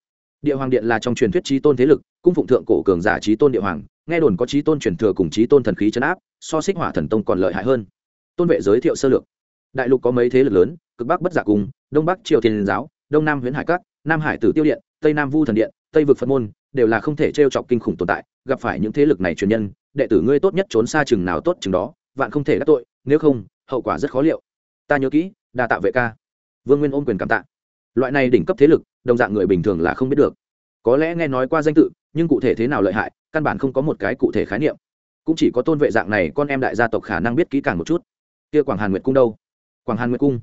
A: địa hoàng điện là trong truyền thuyết chí tôn thế lực, cung phụng thượng cổ cường giả chí tôn địa hoàng, nghe đồn có chí tôn truyền thừa cùng chí tôn thần khí chấn áp, so xích hỏa thần tông còn lợi hại hơn. Tôn vệ giới thiệu sơ lược. Đại lục có mấy thế lực lớn, cực bắc bất giả cung đông bắc triều thiên giáo, đông nam huyễn hải các, nam hải tử tiêu điện, tây nam vu thần điện, tây vực phật môn đều là không thể t r e o chọc kinh khủng tồn tại, gặp phải những thế lực này truyền nhân, đệ tử ngươi tốt nhất trốn xa chừng nào tốt chừng đó, vạn không thể đắc tội, nếu không, hậu quả rất khó liệu. Ta nhớ kỹ, đa tạ vệ ca. Vương nguyên ôm quyền cảm tạ. Loại này đỉnh cấp thế lực, đồng dạng người bình thường là không biết được. Có lẽ nghe nói qua danh tự, nhưng cụ thể thế nào lợi hại, căn bản không có một cái cụ thể khái niệm. Cũng chỉ có tôn vệ dạng này, con em đại gia tộc khả năng biết kỹ càng một chút. Kia quảng hàn nguyệt cung đâu? Quảng hàn nguyệt cung.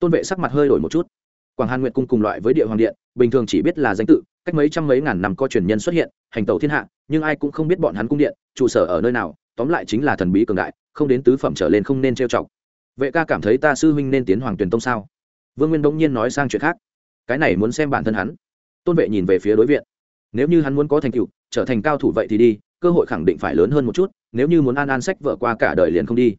A: Tôn vệ sắc mặt hơi đổi một chút. Quảng hàn nguyệt cung cùng loại với địa hoàng điện, bình thường chỉ biết là danh tự cách mấy trăm mấy ngàn năm có truyền nhân xuất hiện, hành tẩu thiên hạ, nhưng ai cũng không biết bọn hắn cung điện, trụ sở ở nơi nào, tóm lại chính là thần bí cường đại, không đến tứ phẩm trở lên không nên trêu chọc. Vệ ca cảm thấy ta sư huynh nên tiến hoàng tuyền tông sao? Vương nguyên bỗng nhiên nói sang chuyện khác. Cái này muốn xem bản thân hắn. Tôn vệ nhìn về phía đối viện. Nếu như hắn muốn có thành tựu, trở thành cao thủ vậy thì đi, cơ hội khẳng định phải lớn hơn một chút, nếu như muốn an an sách vợ qua cả đời liền không đi.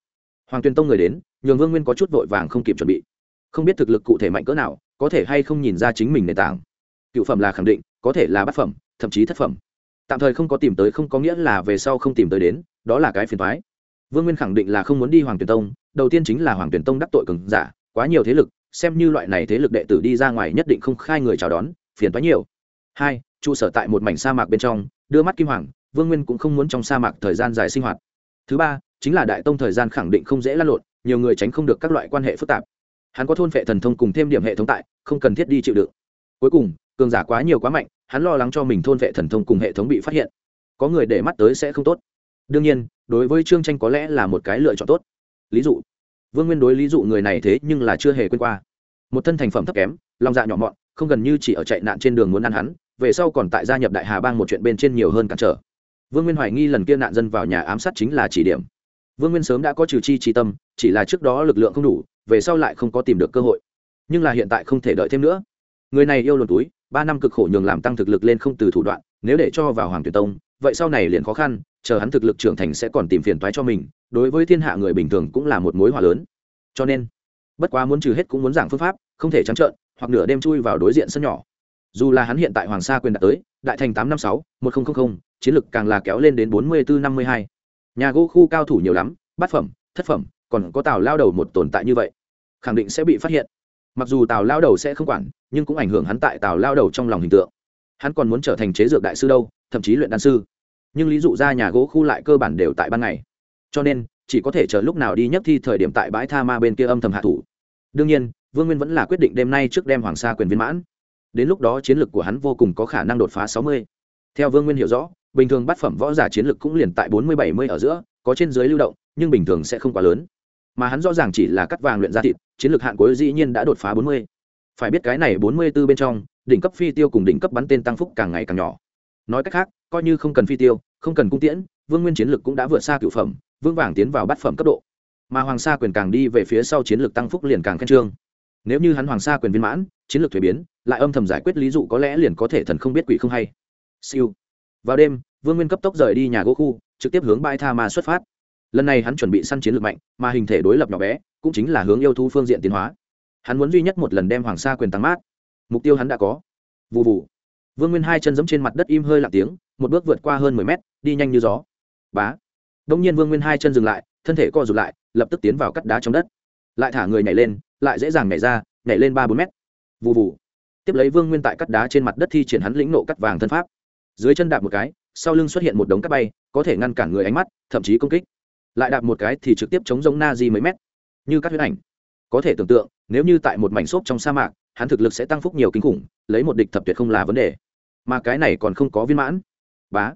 A: Hoàng tuyền tông người đến, nhường vương nguyên có chút vội vàng không kịp chuẩn bị. Không biết thực lực cụ thể mạnh cỡ nào, có thể hay không nhìn ra chính mình nền tảng. Cựu phẩm là khẳng định có thể là bát phẩm, thậm chí thất phẩm. Tạm thời không có tìm tới, không có nghĩa là về sau không tìm tới đến, đó là cái phiền thoái vương nguyên khẳng định là không muốn đi hoàng tuyển tông, đầu tiên chính là hoàng tuyển tông đắc tội cường giả, quá nhiều thế lực, xem như loại này thế lực đệ tử đi ra ngoài nhất định không khai người chào đón, phiền thoái nhiều. Hai, trụ sở tại một mảnh sa mạc bên trong, đưa mắt kim hoàng, vương nguyên cũng không muốn trong sa mạc thời gian dài sinh hoạt. Thứ ba, chính là đại tông thời gian khẳng định không dễ lăn lộn, nhiều người tránh không được các loại quan hệ phức tạp. Hắn có thôn phệ thần thông cùng thêm điểm hệ thống tại, không cần thiết đi chịu đựng. Cuối cùng cường giả quá nhiều quá mạnh, hắn lo lắng cho mình thôn vệ thần thông cùng hệ thống bị phát hiện. Có người để mắt tới sẽ không tốt. Đương nhiên, đối với trương tranh có lẽ là một cái lựa chọn tốt. Lý dụ. Vương nguyên đối lý dụ người này thế nhưng là chưa hề quên qua. Một thân thành phẩm thấp kém, lòng dạ nhỏ mọn, không gần như chỉ ở chạy nạn trên đường muốn ăn hắn, về sau còn tại gia nhập đại hà bang một chuyện bên trên nhiều hơn cản trở. Vương nguyên hoài nghi lần kia nạn dân vào nhà ám sát chính là chỉ điểm. Vương nguyên sớm đã có trừ chi trí tâm, chỉ là trước đó lực lượng không đủ, về sau lại không có tìm được cơ hội. Nhưng là hiện tại không thể đợi thêm nữa. Người này yêu luồn túi ba năm cực khổ nhường làm tăng thực lực lên không từ thủ đoạn, nếu để cho vào hoàng tuyển tông, vậy sau này liền khó khăn, chờ hắn thực lực trưởng thành sẽ còn tìm phiền toái cho mình, đối với thiên hạ người bình thường cũng là một mối họa lớn. Cho nên, bất quá muốn trừ hết cũng muốn giảng phương pháp, không thể trắng trợn, hoặc nửa đêm chui vào đối diện sân nhỏ. Dù là hắn hiện tại hoàng sa quyền đạt tới, đại thành tám năm sáu, một nghìn chiến lực càng là kéo lên đến bốn mươi bốn năm mươi hai. Nhà gỗ khu cao thủ nhiều lắm, bát phẩm, thất phẩm, còn có tào lao đầu một tồn tại như vậy, khẳng định sẽ bị phát hiện mặc dù tào lao đầu sẽ không quản, nhưng cũng ảnh hưởng hắn tại tào lao đầu trong lòng hình tượng. Hắn còn muốn trở thành chế dược đại sư đâu, thậm chí luyện đan sư. Nhưng lý dụ ra nhà gỗ khu lại cơ bản đều tại ban ngày. Cho nên, chỉ có thể chờ lúc nào đi nhất thi thời điểm tại bãi tha ma bên kia âm thầm hạ thủ. Đương nhiên, vương nguyên vẫn là quyết định đêm nay trước đem hoàng sa quyền viên mãn. Đến lúc đó chiến lược của hắn vô cùng có khả năng đột phá sáu mươi. Theo vương nguyên hiểu rõ, bình thường bát phẩm võ giả chiến lược cũng liền tại bốn mươi, bảy mươi ở giữa, có trên dưới lưu động, nhưng bình thường sẽ không quá lớn mà hắn rõ ràng chỉ là cắt vàng luyện ra thịt, chiến lược hạn cuối dĩ nhiên đã đột phá bốn mươi. Phải biết cái này bốn mươi 44 bên trong, đỉnh cấp phi tiêu cùng đỉnh cấp bắn tên tăng phúc càng ngày càng nhỏ. Nói cách khác, coi như không cần phi tiêu, không cần cung tiễn, vương nguyên chiến lược cũng đã vượt xa cửu phẩm, vương vàng tiến vào bát phẩm cấp độ. Mà hoàng sa quyền càng đi về phía sau chiến lược tăng phúc liền càng khen trương. Nếu như hắn hoàng sa quyền viên mãn, chiến lược thuế biến, lại âm thầm giải quyết lý dụ có lẽ liền có thể thần không biết quỷ không hay. Siêu. Vào đêm, vương nguyên cấp tốc rời đi nhà gỗ khu, trực tiếp hướng bãi tha ma xuất phát lần này hắn chuẩn bị săn chiến lược mạnh, mà hình thể đối lập nhỏ bé, cũng chính là hướng yêu thú phương diện tiến hóa. Hắn muốn duy nhất một lần đem hoàng sa quyền tăng mát. Mục tiêu hắn đã có. Vụ vụ vương nguyên hai chân giẫm trên mặt đất im hơi lặng tiếng, một bước vượt qua hơn mười mét, đi nhanh như gió. Bá. Đông nhiên vương nguyên hai chân dừng lại, thân thể co rụt lại, lập tức tiến vào cắt đá trong đất. Lại thả người nhảy lên, lại dễ dàng nhảy ra, nhảy lên ba bốn mét. Vụ vụ tiếp lấy vương nguyên tại cắt đá trên mặt đất thi triển hắn lĩnh nộ cắt vàng thân pháp. Dưới chân đạp một cái, sau lưng xuất hiện một đống cắt bay, có thể ngăn cản người ánh mắt, thậm chí công kích lại đạp một cái thì trực tiếp chống giống na di mấy mét. Như các huyết ảnh. Có thể tưởng tượng nếu như tại một mảnh xốp trong sa mạc hắn thực lực sẽ tăng phúc nhiều kinh khủng lấy một địch thập tuyệt không là vấn đề. Mà cái này còn không có viên mãn. Bá.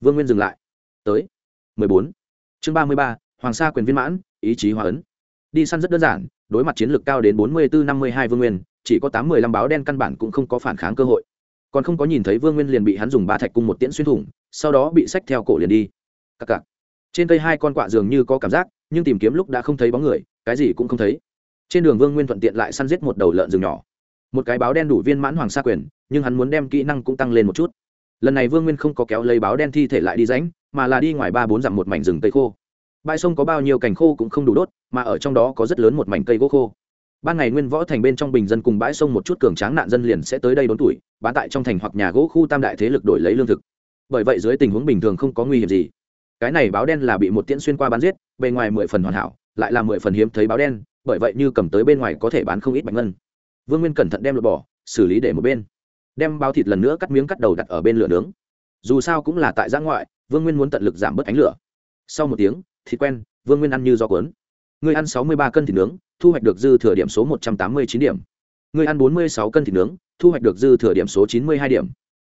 A: Vương nguyên dừng lại. Tới. 14. chương 33, hoàng sa quyền viên mãn ý chí hòa ấn. Đi săn rất đơn giản đối mặt chiến lược cao đến 44-52 vương nguyên chỉ có 8-15 báo đen căn bản cũng không có phản kháng cơ hội. Còn không có nhìn thấy vương nguyên liền bị hắn dùng ba thạch cung một tiễn xuyên thủng sau đó bị sách theo cổ liền đi. Cặc cặc trên cây hai con quạ dường như có cảm giác, nhưng tìm kiếm lúc đã không thấy bóng người, cái gì cũng không thấy. Trên đường vương nguyên thuận tiện lại săn giết một đầu lợn rừng nhỏ. Một cái báo đen đủ viên mãn hoàng sa quyền, nhưng hắn muốn đem kỹ năng cũng tăng lên một chút. Lần này vương nguyên không có kéo lấy báo đen thi thể lại đi ránh mà là đi ngoài ba bốn dặm một mảnh rừng cây khô. Bãi sông có bao nhiêu cành khô cũng không đủ đốt, mà ở trong đó có rất lớn một mảnh cây gỗ khô. Ban ngày nguyên võ thành bên trong bình dân cùng bãi sông một chút cường tráng nạn dân liền sẽ tới đây đốn tuổi, bán tại trong thành hoặc nhà gỗ khu tam đại thế lực đổi lấy lương thực. Bởi vậy dưới tình huống bình thường không có nguy hiểm gì cái này báo đen là bị một tiễn xuyên qua bán giết, bề ngoài mười phần hoàn hảo, lại là mười phần hiếm thấy báo đen, bởi vậy như cầm tới bên ngoài có thể bán không ít bạch ngân. Vương nguyên cẩn thận đem lột bỏ, xử lý để một bên. Đem bao thịt lần nữa cắt miếng cắt đầu đặt ở bên lửa nướng. Dù sao cũng là tại giã ngoại, vương nguyên muốn tận lực giảm bớt ánh lửa. Sau một tiếng, thịt quen, vương nguyên ăn như do cuốn. Người ăn sáu mươi ba cân thịt nướng, thu hoạch được dư thừa điểm số một trăm tám mươi chín điểm. Người ăn bốn mươi sáu cân thịt nướng, thu hoạch được dư thừa điểm số chín mươi hai điểm.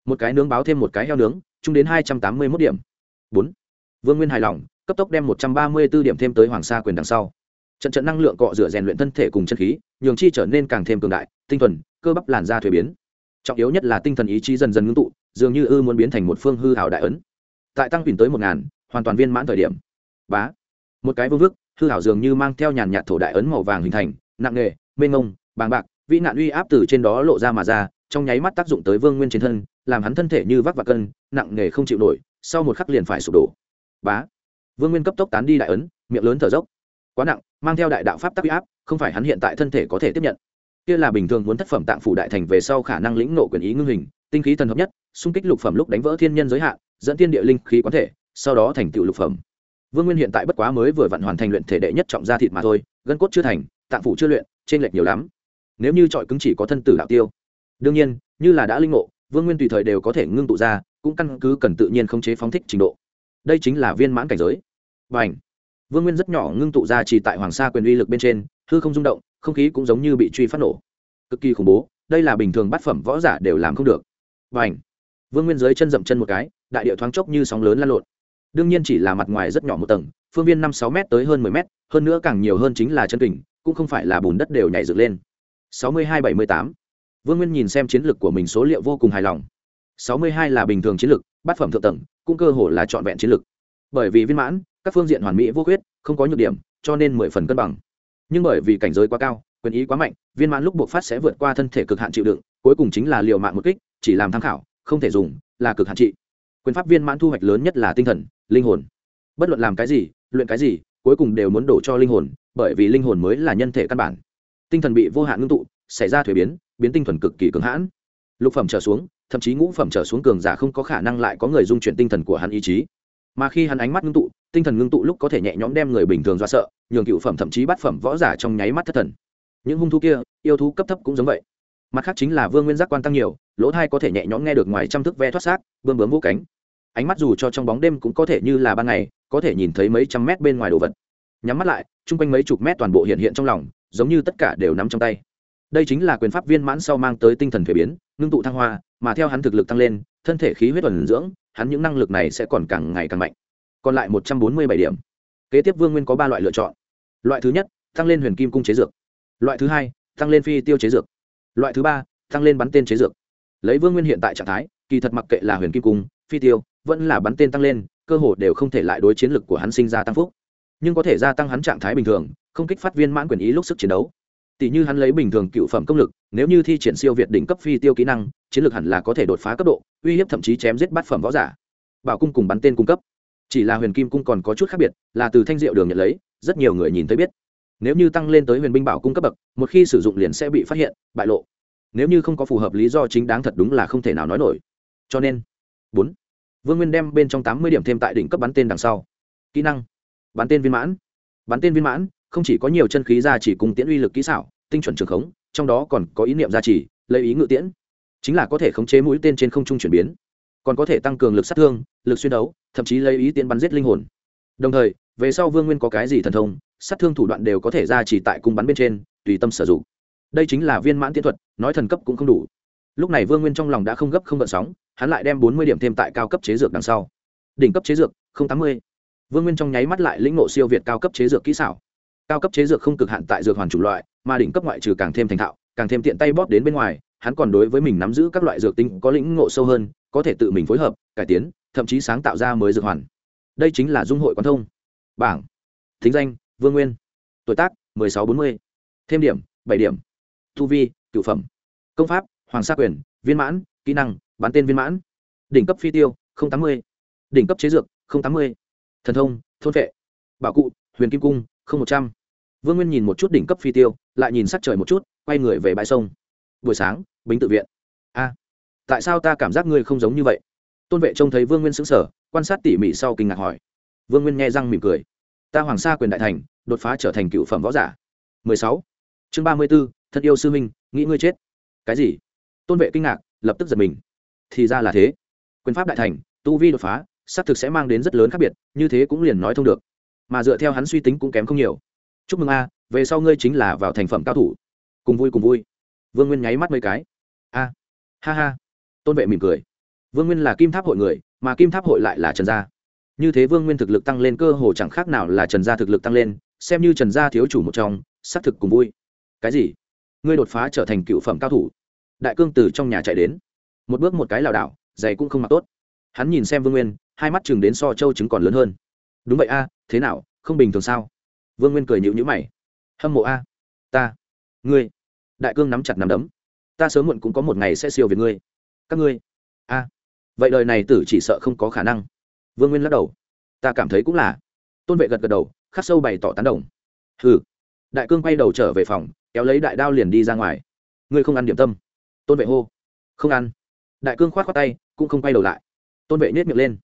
A: Một cái nướng báo thêm một cái heo nướng, chung đến hai trăm tám mươi một điểm. Bốn vương nguyên hài lòng, cấp tốc đem một trăm ba mươi b ố điểm thêm tới hoàng sa quyền đằng sau. Trận trận năng lượng cọ rửa rèn luyện thân thể cùng chân khí, nhường chi trở nên càng thêm cường đại, tinh thuần, cơ bắp làn da thuế biến. Trọng yếu nhất là tinh thần ý chí dần dần ngưng tụ, dường như ư muốn biến thành một phương hư hảo đại ấn. Tại tăng bình tới một ngàn, hoàn toàn viên mãn thời điểm. Bá. Một cái vương vức, hư hảo dường như mang theo nhàn nhạt thổ đại ấn màu vàng hình thành, nặng nghề, mênh ngông bàng bạc, vĩ nạn uy áp từ trên đó lộ ra mà ra, trong nháy mắt tác dụng tới vương nguyên trên thân, làm hắn thân thể như vác và cân, nặng nghề không chịu nổi, sau một khắc liền phải sụp đổ bá. Vương nguyên cấp tốc tán đi đại ấn, miệng lớn thở dốc. Quá nặng, mang theo đại đạo pháp tắc huy áp, không phải hắn hiện tại thân thể có thể tiếp nhận. Kia là bình thường muốn thất phẩm tạng phủ đại thành về sau khả năng lĩnh nộ quyền ý ngưng hình, tinh khí thần hợp nhất, xung kích lục phẩm lúc đánh vỡ thiên nhân giới hạn, dẫn thiên địa linh khí quán thể, sau đó thành tựu lục phẩm. Vương nguyên hiện tại bất quá mới vừa vặn hoàn thành luyện thể đệ nhất trọng gia thịt mà thôi, gân cốt chưa thành, tạng phủ chưa luyện, trên lệch nhiều lắm. Nếu như trọi cứng chỉ có thân tử đạo tiêu. Đương nhiên, như là đã linh ngộ, vương nguyên tùy thời đều có thể ngưng tụ ra, cũng căn cứ cần tự nhiên khống chế phóng thích trình độ đây chính là viên mãn cảnh giới. Và ảnh vương nguyên rất nhỏ ngưng tụ ra chỉ tại hoàng sa quyền uy lực bên trên, hư không rung động, không khí cũng giống như bị truy phát nổ. Cực kỳ khủng bố, đây là bình thường bát phẩm võ giả đều làm không được. Và ảnh vương nguyên dưới chân dậm chân một cái, đại địa thoáng chốc như sóng lớn lan lộn. Đương nhiên chỉ là mặt ngoài rất nhỏ một tầng, phương viên năm sáu m tới hơn mười m hơn nữa càng nhiều hơn chính là chân kình, cũng không phải là bùn đất đều nhảy dựng lên. Sáu mươi hai bảy mươi tám. Vương nguyên nhìn xem chiến lược của mình số liệu vô cùng hài lòng sáu mươi hai là bình thường chiến lược, bát phẩm thượng tầng, cũng cơ hồ là trọn vẹn chiến lược. Bởi vì viên mãn, các phương diện hoàn mỹ vô khuyết, không có nhược điểm, cho nên mười phần cân bằng. Nhưng bởi vì cảnh giới quá cao, quyền ý quá mạnh, viên mãn lúc buộc phát sẽ vượt qua thân thể cực hạn chịu đựng, cuối cùng chính là liều mạng một kích, chỉ làm tham khảo, không thể dùng, là cực hạn trị. Quyền pháp viên mãn thu hoạch lớn nhất là tinh thần, linh hồn. Bất luận làm cái gì, luyện cái gì, cuối cùng đều muốn đổ cho linh hồn, bởi vì linh hồn mới là nhân thể căn bản. Tinh thần bị vô hạn ngưng tụ, xảy ra thuế biến biến tinh thuần cực kỳ cứng hãn. Lục phẩm trở xuống thậm chí ngũ phẩm trở xuống cường giả không có khả năng lại có người dung chuyển tinh thần của hắn ý chí. Mà khi hắn ánh mắt ngưng tụ, tinh thần ngưng tụ lúc có thể nhẹ nhõm đem người bình thường do sợ, nhường cựu phẩm thậm chí bát phẩm võ giả trong nháy mắt thất thần. Những hung thú kia, yêu thú cấp thấp cũng giống vậy. Mặt khác chính là vương nguyên giác quan tăng nhiều, lỗ thai có thể nhẹ nhõm nghe được ngoài trăm thước ve thoát xác bơm bướm vô cánh. Ánh mắt dù cho trong bóng đêm cũng có thể như là ban ngày, có thể nhìn thấy mấy trăm mét bên ngoài đồ vật. Nhắm mắt lại, chung quanh mấy chục mét toàn bộ hiện hiện trong lòng, giống như tất cả đều nắm trong tay đây chính là quyền pháp viên mãn sau mang tới tinh thần thuế biến, ngưng tụ thăng hoa, mà theo hắn thực lực tăng lên, thân thể khí huyết thuần dưỡng, hắn những năng lực này sẽ còn càng ngày càng mạnh. Còn lại một trăm bốn mươi bảy điểm. Kế tiếp vương nguyên có ba loại lựa chọn. Loại thứ nhất, tăng lên huyền kim cung chế dược. Loại thứ hai, tăng lên phi tiêu chế dược. Loại thứ ba, tăng lên bắn tên chế dược. Lấy vương nguyên hiện tại trạng thái, kỳ thật mặc kệ là huyền kim cung, phi tiêu, vẫn là bắn tên tăng lên, cơ hồ đều không thể lại đối chiến lực của hắn sinh ra tăng phúc. Nhưng có thể gia tăng hắn trạng thái bình thường, không kích phát viên mãn quyền ý lúc sức chiến đấu tỷ như hắn lấy bình thường cựu phẩm công lực, nếu như thi triển siêu việt đỉnh cấp phi tiêu kỹ năng, chiến lược hẳn là có thể đột phá cấp độ, uy hiếp thậm chí chém giết bát phẩm võ giả. Bảo cung cùng bắn tên cung cấp. Chỉ là huyền kim cung còn có chút khác biệt, là từ thanh diệu đường nhận lấy, rất nhiều người nhìn thấy biết. Nếu như tăng lên tới huyền binh bảo cung cấp bậc, một khi sử dụng liền sẽ bị phát hiện, bại lộ. Nếu như không có phù hợp lý do chính đáng thật đúng là không thể nào nói nổi. Cho nên, bốn, vương nguyên đem bên trong tám mươi điểm thêm tại đỉnh cấp bắn tên đằng sau. Kỹ năng, bắn tên viên mãn. Bắn tên viên mãn không chỉ có nhiều chân khí gia chỉ cùng tiễn uy lực kỹ xảo, tinh chuẩn trường khống, trong đó còn có ý niệm gia trì, lấy ý ngự tiễn. Chính là có thể khống chế mũi tên trên không trung chuyển biến, còn có thể tăng cường lực sát thương, lực xuyên đấu, thậm chí lấy ý tiễn bắn giết linh hồn. Đồng thời, về sau vương nguyên có cái gì thần thông, sát thương thủ đoạn đều có thể ra chỉ tại cung bắn bên trên, tùy tâm sử dụng. Đây chính là viên mãn tiễn thuật, nói thần cấp cũng không đủ. Lúc này vương nguyên trong lòng đã không gấp không gợn sóng, hắn lại đem bốn mươi điểm thêm tại cao cấp chế dược đằng sau. Đỉnh cấp chế dược, không tám mươi. Vương nguyên trong nháy mắt lại lĩnh ngộ siêu việt cao cấp chế dược kỹ xảo cao cấp chế dược không cực hạn tại dược hoàn chủng loại, mà đỉnh cấp ngoại trừ càng thêm thành thạo, càng thêm tiện tay bóp đến bên ngoài, hắn còn đối với mình nắm giữ các loại dược tinh có lĩnh ngộ sâu hơn, có thể tự mình phối hợp, cải tiến, thậm chí sáng tạo ra mới dược hoàn. Đây chính là dung hội quan thông. Bảng. Thính danh, vương nguyên. Tuổi tác, mười sáu bốn mươi. Thêm điểm, bảy điểm. Thu vi, cựu phẩm. Công pháp, hoàng sa quyền, viên mãn, kỹ năng, bán tên viên mãn. Đỉnh cấp phi tiêu tám mươi. Đỉnh cấp chế dược tám mươi. Thần thông, thôn vệ. Bảo cụ, huyền kim cung không một trăm. Vương nguyên nhìn một chút đỉnh cấp phi tiêu lại nhìn sắc trời một chút quay người về bãi sông. Buổi sáng bính tự viện. A tại sao ta cảm giác ngươi không giống như vậy? Tôn vệ trông thấy vương nguyên xứng sở quan sát tỉ mỉ sau kinh ngạc hỏi. Vương nguyên nghe răng mỉm cười. Ta hoàng sa quyền đại thành đột phá trở thành cựu phẩm võ giả. 16. chương ba mươi tư, thật yêu sư minh nghĩ ngươi chết. Cái gì? Tôn vệ kinh ngạc lập tức giật mình. Thì ra là thế. Quyền pháp đại thành tu vi đột phá xác thực sẽ mang đến rất lớn khác biệt như thế cũng liền nói thông được mà dựa theo hắn suy tính cũng kém không nhiều. Chúc mừng a, về sau ngươi chính là vào thành phẩm cao thủ. Cùng vui cùng vui. Vương nguyên nháy mắt mấy cái. A, ha ha. Tôn vệ mỉm cười. Vương nguyên là kim tháp hội người, mà kim tháp hội lại là trần gia. Như thế vương nguyên thực lực tăng lên cơ hồ chẳng khác nào là trần gia thực lực tăng lên, xem như trần gia thiếu chủ một trong, xác thực cùng vui. Cái gì? Ngươi đột phá trở thành cựu phẩm cao thủ. Đại cương từ trong nhà chạy đến. Một bước một cái lảo đảo, giày cũng không mặc tốt. Hắn nhìn xem vương nguyên, hai mắt chừng đến so châu trứng còn lớn hơn đúng vậy a, thế nào, không bình thường sao? Vương nguyên cười nhịu nhữ mày. Hâm mộ a. Ta, ngươi, đại cương nắm chặt nắm đấm. Ta sớm muộn cũng có một ngày sẽ siêu về ngươi. Các ngươi. A. Vậy đời này tử chỉ sợ không có khả năng. Vương nguyên lắc đầu. Ta cảm thấy cũng là. Tôn vệ gật gật đầu, khắc sâu bày tỏ tán đồng. Hừ. Đại cương quay đầu trở về phòng, kéo lấy đại đao liền đi ra ngoài. Ngươi không ăn điểm tâm. Tôn vệ hô. Không ăn. Đại cương khoát khoát tay, cũng không quay đầu lại. Tôn vệ nhét miệng lên.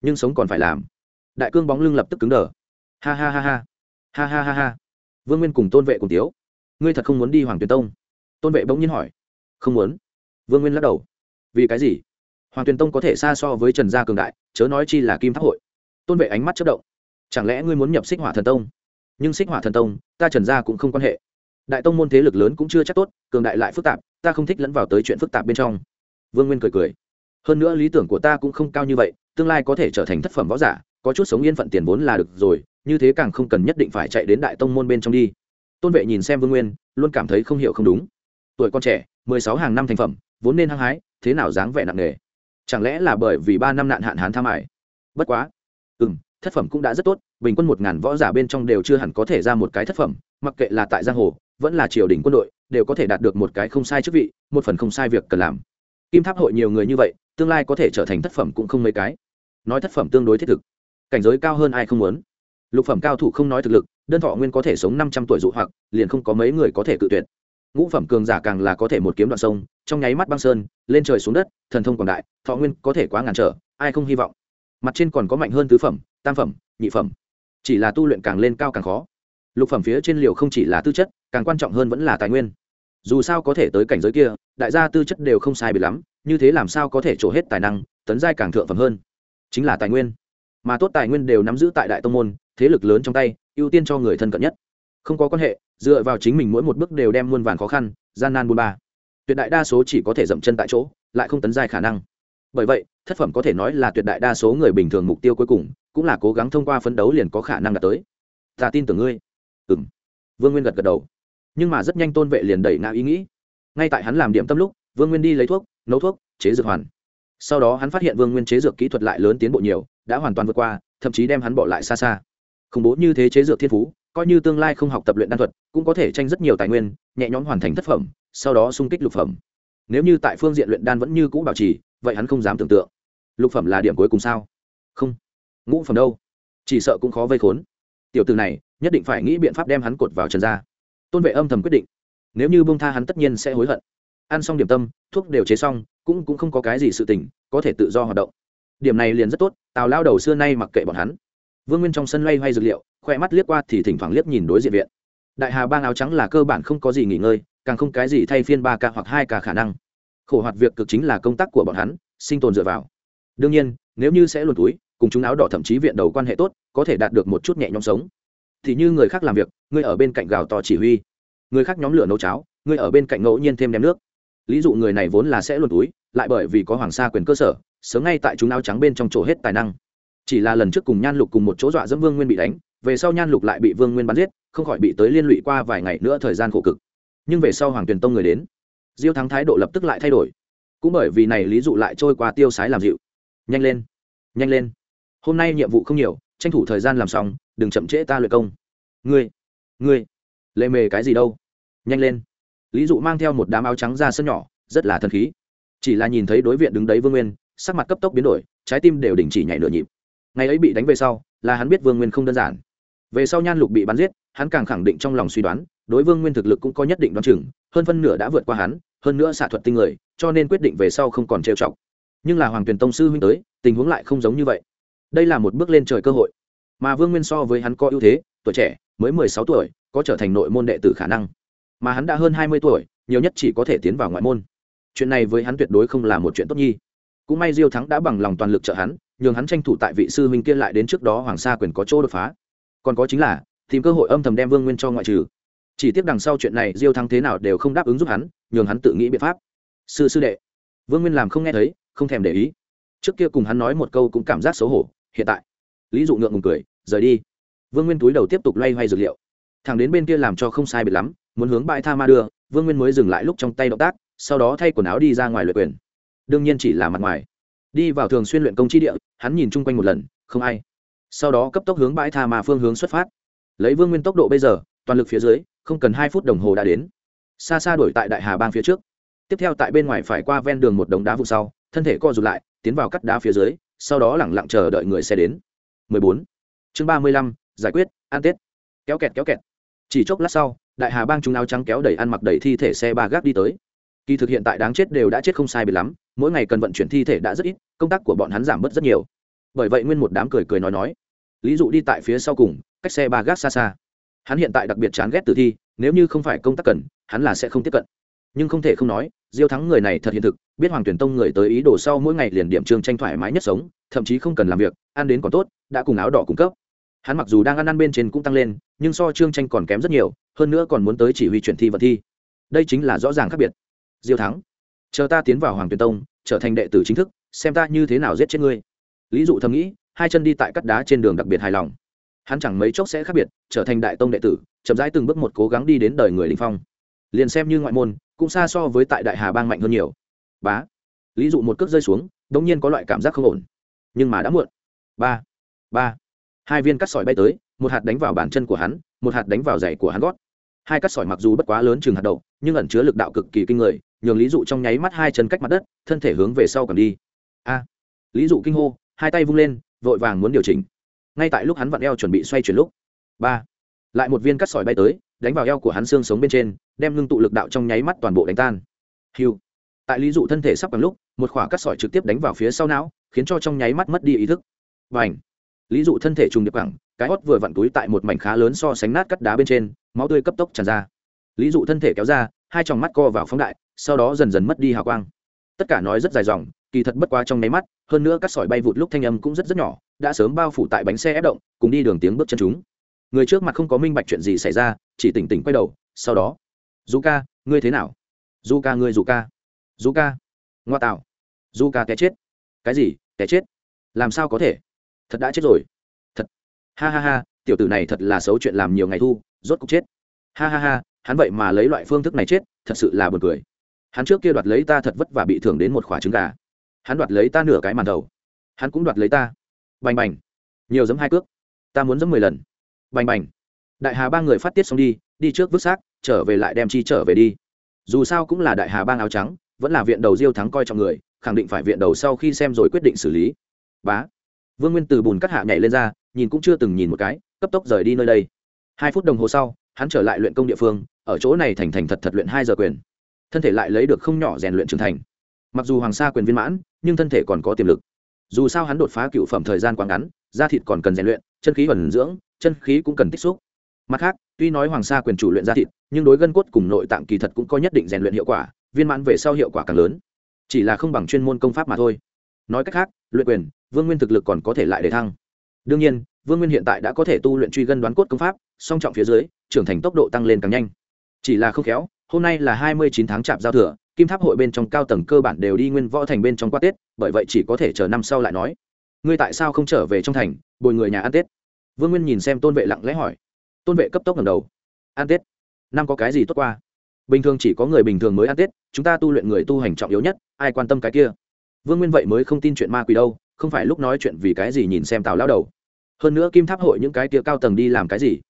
A: Nhưng sống còn phải làm đại cương bóng lưng lập tức cứng đờ. Ha ha ha ha. Ha ha ha ha. Vương nguyên cùng tôn vệ cùng tiếu. Ngươi thật không muốn đi hoàng tuyền tông? Tôn vệ bỗng nhiên hỏi. Không muốn. Vương nguyên lắc đầu. Vì cái gì? Hoàng tuyền tông có thể xa so với trần gia cường đại, chớ nói chi là kim tháp hội. Tôn vệ ánh mắt chất động. Chẳng lẽ ngươi muốn nhập xích hỏa thần tông? Nhưng xích hỏa thần tông, ta trần gia cũng không quan hệ. Đại tông môn thế lực lớn cũng chưa chắc tốt, cường đại lại phức tạp, ta không thích lẫn vào tới chuyện phức tạp bên trong. Vương nguyên cười cười. Hơn nữa lý tưởng của ta cũng không cao như vậy, tương lai có thể trở thành thất phẩm võ giả có chút sống yên phận tiền vốn là được rồi, như thế càng không cần nhất định phải chạy đến đại tông môn bên trong đi. Tôn vệ nhìn xem vương nguyên, luôn cảm thấy không hiểu không đúng. Tuổi con trẻ, mười sáu hàng năm thành phẩm, vốn nên hăng hái, thế nào dáng vẻ nặng nề. Chẳng lẽ là bởi vì ba năm nạn hạn hán tham ải bất quá. Ừ m thất phẩm cũng đã rất tốt, bình quân một ngàn võ giả bên trong đều chưa hẳn có thể ra một cái thất phẩm, mặc kệ là tại giang hồ, vẫn là triều đình quân đội, đều có thể đạt được một cái không sai chức vị, một phần không sai việc cần làm. Kim tháp hội nhiều người như vậy, tương lai có thể trở thành thất phẩm cũng không mấy cái. Nói thất phẩm tương đối thiết thực cảnh giới cao hơn ai không muốn. Lục phẩm cao thủ không nói thực lực, đơn thọ nguyên có thể sống năm trăm tuổi dụ hoặc, liền không có mấy người có thể cự tuyệt. Ngũ phẩm cường giả càng là có thể một kiếm đoạn sông, trong nháy mắt băng sơn, lên trời xuống đất, thần thông quảng đại, thọ nguyên có thể quá ngàn trở, ai không hy vọng. Mặt trên còn có mạnh hơn tứ phẩm, tam phẩm, nhị phẩm. Chỉ là tu luyện càng lên cao càng khó. Lục phẩm phía trên liều không chỉ là tư chất, càng quan trọng hơn vẫn là tài nguyên. Dù sao có thể tới cảnh giới kia, đại gia tư chất đều không sai biệt lắm, như thế làm sao có thể trổ hết tài năng, tấn giai càng thượng phẩm hơn. Chính là tài nguyên mà tốt tài nguyên đều nắm giữ tại đại tông môn, thế lực lớn trong tay, ưu tiên cho người thân cận nhất. Không có quan hệ, dựa vào chính mình mỗi một bước đều đem muôn vàn khó khăn, gian nan buôn ba. Tuyệt đại đa số chỉ có thể dậm chân tại chỗ, lại không tấn dài khả năng. Bởi vậy, thất phẩm có thể nói là tuyệt đại đa số người bình thường mục tiêu cuối cùng, cũng là cố gắng thông qua phấn đấu liền có khả năng đạt tới. Ta tin tưởng ngươi. Ừ m vương nguyên gật gật đầu. Nhưng mà rất nhanh tôn vệ liền đẩy ngã ý nghĩ. Ngay tại hắn làm điểm tâm lúc, vương nguyên đi lấy thuốc, nấu thuốc, chế dược hoàn. Sau đó hắn phát hiện vương nguyên chế dược kỹ thuật lại lớn tiến bộ nhiều đã hoàn toàn vượt qua, thậm chí đem hắn bỏ lại xa xa. Khủng bố như thế chế dược thiên phú, coi như tương lai không học tập luyện đan thuật, cũng có thể tranh rất nhiều tài nguyên, nhẹ nhõm hoàn thành thất phẩm, sau đó sung kích lục phẩm. Nếu như tại phương diện luyện đan vẫn như cũ bảo trì, vậy hắn không dám tưởng tượng. Lục phẩm là điểm cuối cùng sao? Không. Ngũ phẩm đâu? Chỉ sợ cũng khó vây khốn. Tiểu từ này, nhất định phải nghĩ biện pháp đem hắn cột vào trần gia. Tôn vệ âm thầm quyết định. Nếu như bông tha hắn tất nhiên sẽ hối hận. Ăn xong điểm tâm, thuốc đều chế xong, cũng cũng không có cái gì sự tình, có thể tự do hoạt động điểm này liền rất tốt, tào lao đầu xưa nay mặc kệ bọn hắn. Vương nguyên trong sân loay hoay dược liệu khoe mắt liếc qua thì thỉnh thoảng liếc nhìn đối diện viện. Đại hà bang áo trắng là cơ bản không có gì nghỉ ngơi, càng không cái gì thay phiên ba ca hoặc hai ca khả năng. Khổ hoạt việc cực chính là công tác của bọn hắn, sinh tồn dựa vào. Đương nhiên, nếu như sẽ luồn túi, cùng chúng áo đỏ thậm chí viện đầu quan hệ tốt, có thể đạt được một chút nhẹ nhõm sống. Thì như người khác làm việc ngươi ở bên cạnh gào to chỉ huy. Người khác nhóm lửa nấu cháo ngươi ở bên cạnh ngẫu nhiên thêm đem nước. Lý dụ người này vốn là sẽ luồn túi, lại bởi vì có hoàng sa quyền cơ sở sớm ngay tại chúng áo trắng bên trong chỗ hết tài năng. Chỉ là lần trước cùng nhan lục cùng một chỗ dọa dẫm vương nguyên bị đánh, về sau nhan lục lại bị vương nguyên bắn giết, không khỏi bị tới liên lụy qua vài ngày nữa thời gian khổ cực. Nhưng về sau hoàng tuyền tông người đến, diêu thắng thái độ lập tức lại thay đổi. Cũng bởi vì này lý dụ lại trôi qua tiêu sái làm dịu. Nhanh lên nhanh lên. Hôm nay nhiệm vụ không nhiều, tranh thủ thời gian làm xong, đừng chậm trễ ta luyện công. Ngươi ngươi, lệ mề cái gì đâu? Nhanh lên. Lý dụ mang theo một đám áo trắng ra sân nhỏ, rất là thần khí. Chỉ là nhìn thấy đối viện đứng đấy vương nguyên sắc mặt cấp tốc biến đổi, trái tim đều đình chỉ nhảy nửa nhịp. Ngày ấy bị đánh về sau, là hắn biết vương nguyên không đơn giản. Về sau nhan lục bị bắn giết, hắn càng khẳng định trong lòng suy đoán, đối vương nguyên thực lực cũng có nhất định đoán chừng, hơn phân nửa đã vượt qua hắn, hơn nữa xạ thuật tinh người, cho nên quyết định về sau không còn trêu chọc. Nhưng là hoàng tuyền tông sư huynh tới, tình huống lại không giống như vậy. Đây là một bước lên trời cơ hội. Mà vương nguyên so với hắn có ưu thế, tuổi trẻ, mới mười sáu tuổi, có trở thành nội môn đệ tử khả năng. Mà hắn đã hơn hai mươi tuổi, nhiều nhất chỉ có thể tiến vào ngoại môn. Chuyện này với hắn tuyệt đối không là một chuyện tốt nhi cũng may diêu thắng đã bằng lòng toàn lực trợ hắn, nhường hắn tranh thủ tại vị sư huynh kia lại đến trước đó hoàng sa quyền có chỗ đột phá. Còn có chính là, tìm cơ hội âm thầm đem vương nguyên cho ngoại trừ. Chỉ tiếc đằng sau chuyện này diêu thắng thế nào đều không đáp ứng giúp hắn, nhường hắn tự nghĩ biện pháp. Sư sư đệ. Vương nguyên làm không nghe thấy, không thèm để ý. Trước kia cùng hắn nói một câu cũng cảm giác xấu hổ, hiện tại. Lý dụ ngượng ngùng cười, rời đi. Vương nguyên túi đầu tiếp tục loay hoay dược liệu. Thằng đến bên kia làm cho không sai biệt lắm, muốn hướng bãi tha ma đưa, vương nguyên mới dừng lại lúc trong tay động tác, sau đó thay quần áo đi ra ngoài luyện quyền đương nhiên chỉ là mặt ngoài. Đi vào thường xuyên luyện công chi địa hắn nhìn chung quanh một lần không ai. Sau đó cấp tốc hướng bãi tha mà phương hướng xuất phát. Lấy vương nguyên tốc độ bây giờ toàn lực phía dưới không cần hai phút đồng hồ đã đến. Xa xa đuổi tại đại hà bang phía trước. Tiếp theo tại bên ngoài phải qua ven đường một đống đá vụ sau thân thể co rụt lại tiến vào cắt đá phía dưới sau đó lẳng lặng chờ đợi người xe đến. 14. chương 35, giải quyết ăn tết. Kéo kẹt kéo kẹt. Chỉ chốc lát sau đại hà bang chúng áo trắng kéo đẩy ăn mặc đầy thi thể xe ba gác đi tới kỳ thực hiện tại đáng chết đều đã chết không sai bị lắm, mỗi ngày cần vận chuyển thi thể đã rất ít, công tác của bọn hắn giảm bớt rất nhiều. Bởi vậy nguyên một đám cười cười nói nói. Lý dụ đi tại phía sau cùng, cách xe ba gác xa xa. Hắn hiện tại đặc biệt chán ghét tử thi, nếu như không phải công tác cần, hắn là sẽ không tiếp cận. Nhưng không thể không nói, diêu thắng người này thật hiện thực, biết hoàng tuyển tông người tới ý đồ sau mỗi ngày liền điểm trường tranh thoải mái nhất sống, thậm chí không cần làm việc, ăn đến còn tốt, đã cùng áo đỏ cung cấp. Hắn mặc dù đang ăn ăn bên trên cũng tăng lên, nhưng so trương tranh còn kém rất nhiều, hơn nữa còn muốn tới chỉ huy chuyển thi vật thi. Đây chính là rõ ràng khác biệt diêu thắng, chờ ta tiến vào hoàng tuyền tông, trở thành đệ tử chính thức, xem ta như thế nào giết chết ngươi. Lý dụ thầm nghĩ, hai chân đi tại cắt đá trên đường đặc biệt hài lòng. Hắn chẳng mấy chốc sẽ khác biệt, trở thành đại tông đệ tử, chậm rãi từng bước một cố gắng đi đến đời người đình phong. Liền xem như ngoại môn, cũng xa so với tại đại hà bang mạnh hơn nhiều. Bá. Lý dụ một cước rơi xuống đ ỗ n g nhiên có loại cảm giác không ổn. Nhưng mà đã muộn. Ba. Ba. Hai viên cắt sỏi bay tới, một hạt đánh vào bàn chân của hắn, một hạt đánh vào giày của hắn gót. Hai cắt sỏi mặc dù bất quá lớn chừng hạt đậu, nhưng ẩn chứa lực đạo cực kỳ kinh người nhường lý dụ trong nháy mắt hai chân cách mặt đất, thân thể hướng về sau cầm đi. A, lý dụ kinh hô, hai tay vung lên, vội vàng muốn điều chỉnh. Ngay tại lúc hắn vặn eo chuẩn bị xoay chuyển lúc, ba, lại một viên cắt sỏi bay tới, đánh vào eo của hắn xương sống bên trên, đem ngưng tụ lực đạo trong nháy mắt toàn bộ đánh tan. Hiu tại lý dụ thân thể sắp bằng lúc, một khỏa cắt sỏi trực tiếp đánh vào phía sau não, khiến cho trong nháy mắt mất đi ý thức. Và ảnh lý dụ thân thể trùng điệp cẳng cái hót vừa vặn túi tại một mảnh khá lớn so sánh nát cắt đá bên trên, máu tươi cấp tốc tràn ra lý dụ thân thể kéo ra, hai tròng mắt co vào phóng đại, sau đó dần dần mất đi hào quang. Tất cả nói rất dài dòng, kỳ thật bất quá trong nháy mắt, hơn nữa các sỏi bay vụt lúc thanh âm cũng rất rất nhỏ, đã sớm bao phủ tại bánh xe ép động, cùng đi đường tiếng bước chân chúng. Người trước mặt không có minh bạch chuyện gì xảy ra, chỉ tỉnh tỉnh quay đầu, sau đó du ca, ngươi thế nào? Du ca, ngươi du ca. Du ca. Ngoa tạo. Du ca té chết. Cái gì? Té chết? Làm sao có thể? Thật đã chết rồi. Thật. Ha ha ha, tiểu tử này thật là xấu chuyện làm nhiều ngày thu, rốt cục chết. Ha ha ha hắn vậy mà lấy loại phương thức này chết, thật sự là buồn cười. Hắn trước kia đoạt lấy ta thật vất vả bị thưởng đến một khỏa trứng gà. Hắn đoạt lấy ta nửa cái màn đầu. Hắn cũng đoạt lấy ta. Bành bành. Nhiều giấm hai cước. Ta muốn giấm mười lần. Bành bành. Đại hà ba người phát tiết xong đi đi trước vứt xác, trở về lại đem chi trở về đi. Dù sao cũng là đại hà bang áo trắng, vẫn là viện đầu diêu thắng coi trọng người, khẳng định phải viện đầu sau khi xem rồi quyết định xử lý. Bá. Vương nguyên từ bùn cắt hạ nhảy lên ra, nhìn cũng chưa từng nhìn một cái, cấp tốc rời đi nơi đây. Hai phút đồng hồ sau hắn trở lại luyện công địa phương, ở chỗ này thành thành thật thật luyện hai giờ quyền. Thân thể lại lấy được không nhỏ rèn luyện trưởng thành. Mặc dù hoàng sa quyền viên mãn, nhưng thân thể còn có tiềm lực. Dù sao hắn đột phá cựu phẩm thời gian quá ngắn, da thịt còn cần rèn luyện, chân khí ẩn dưỡng, chân khí cũng cần tích xúc. Mặt khác, tuy nói hoàng sa quyền chủ luyện da thịt, nhưng đối gân cốt cùng nội tạng kỳ thật cũng có nhất định rèn luyện hiệu quả, viên mãn về sau hiệu quả càng lớn. Chỉ là không bằng chuyên môn công pháp mà thôi. Nói cách khác, luyện quyền, vương nguyên thực lực còn có thể lại để thăng. Đương nhiên, vương nguyên hiện tại đã có thể tu luyện truy gân đoán cốt công pháp, song trọng phía dưới trưởng thành tốc độ tăng lên càng nhanh. Chỉ là không khéo, hôm nay là hai mươi chín tháng chạp giao thừa, kim tháp hội bên trong cao tầng cơ bản đều đi nguyên võ thành bên trong qua tết, bởi vậy chỉ có thể chờ năm sau lại nói. Ngươi tại sao không trở về trong thành, bồi người nhà ăn tết? Vương nguyên nhìn xem tôn vệ lặng lẽ hỏi. Tôn vệ cấp tốc ngầm đầu. Ăn tết? Năm có cái gì tốt qua? Bình thường chỉ có người bình thường mới ăn tết, chúng ta tu luyện người tu hành trọng yếu nhất, ai quan tâm cái kia? Vương nguyên vậy mới không tin chuyện ma quỷ đâu, không phải lúc nói chuyện vì cái gì nhìn xem tào lao đầu. Hơn nữa kim tháp hội những cái kia cao tầng đi làm cái gì?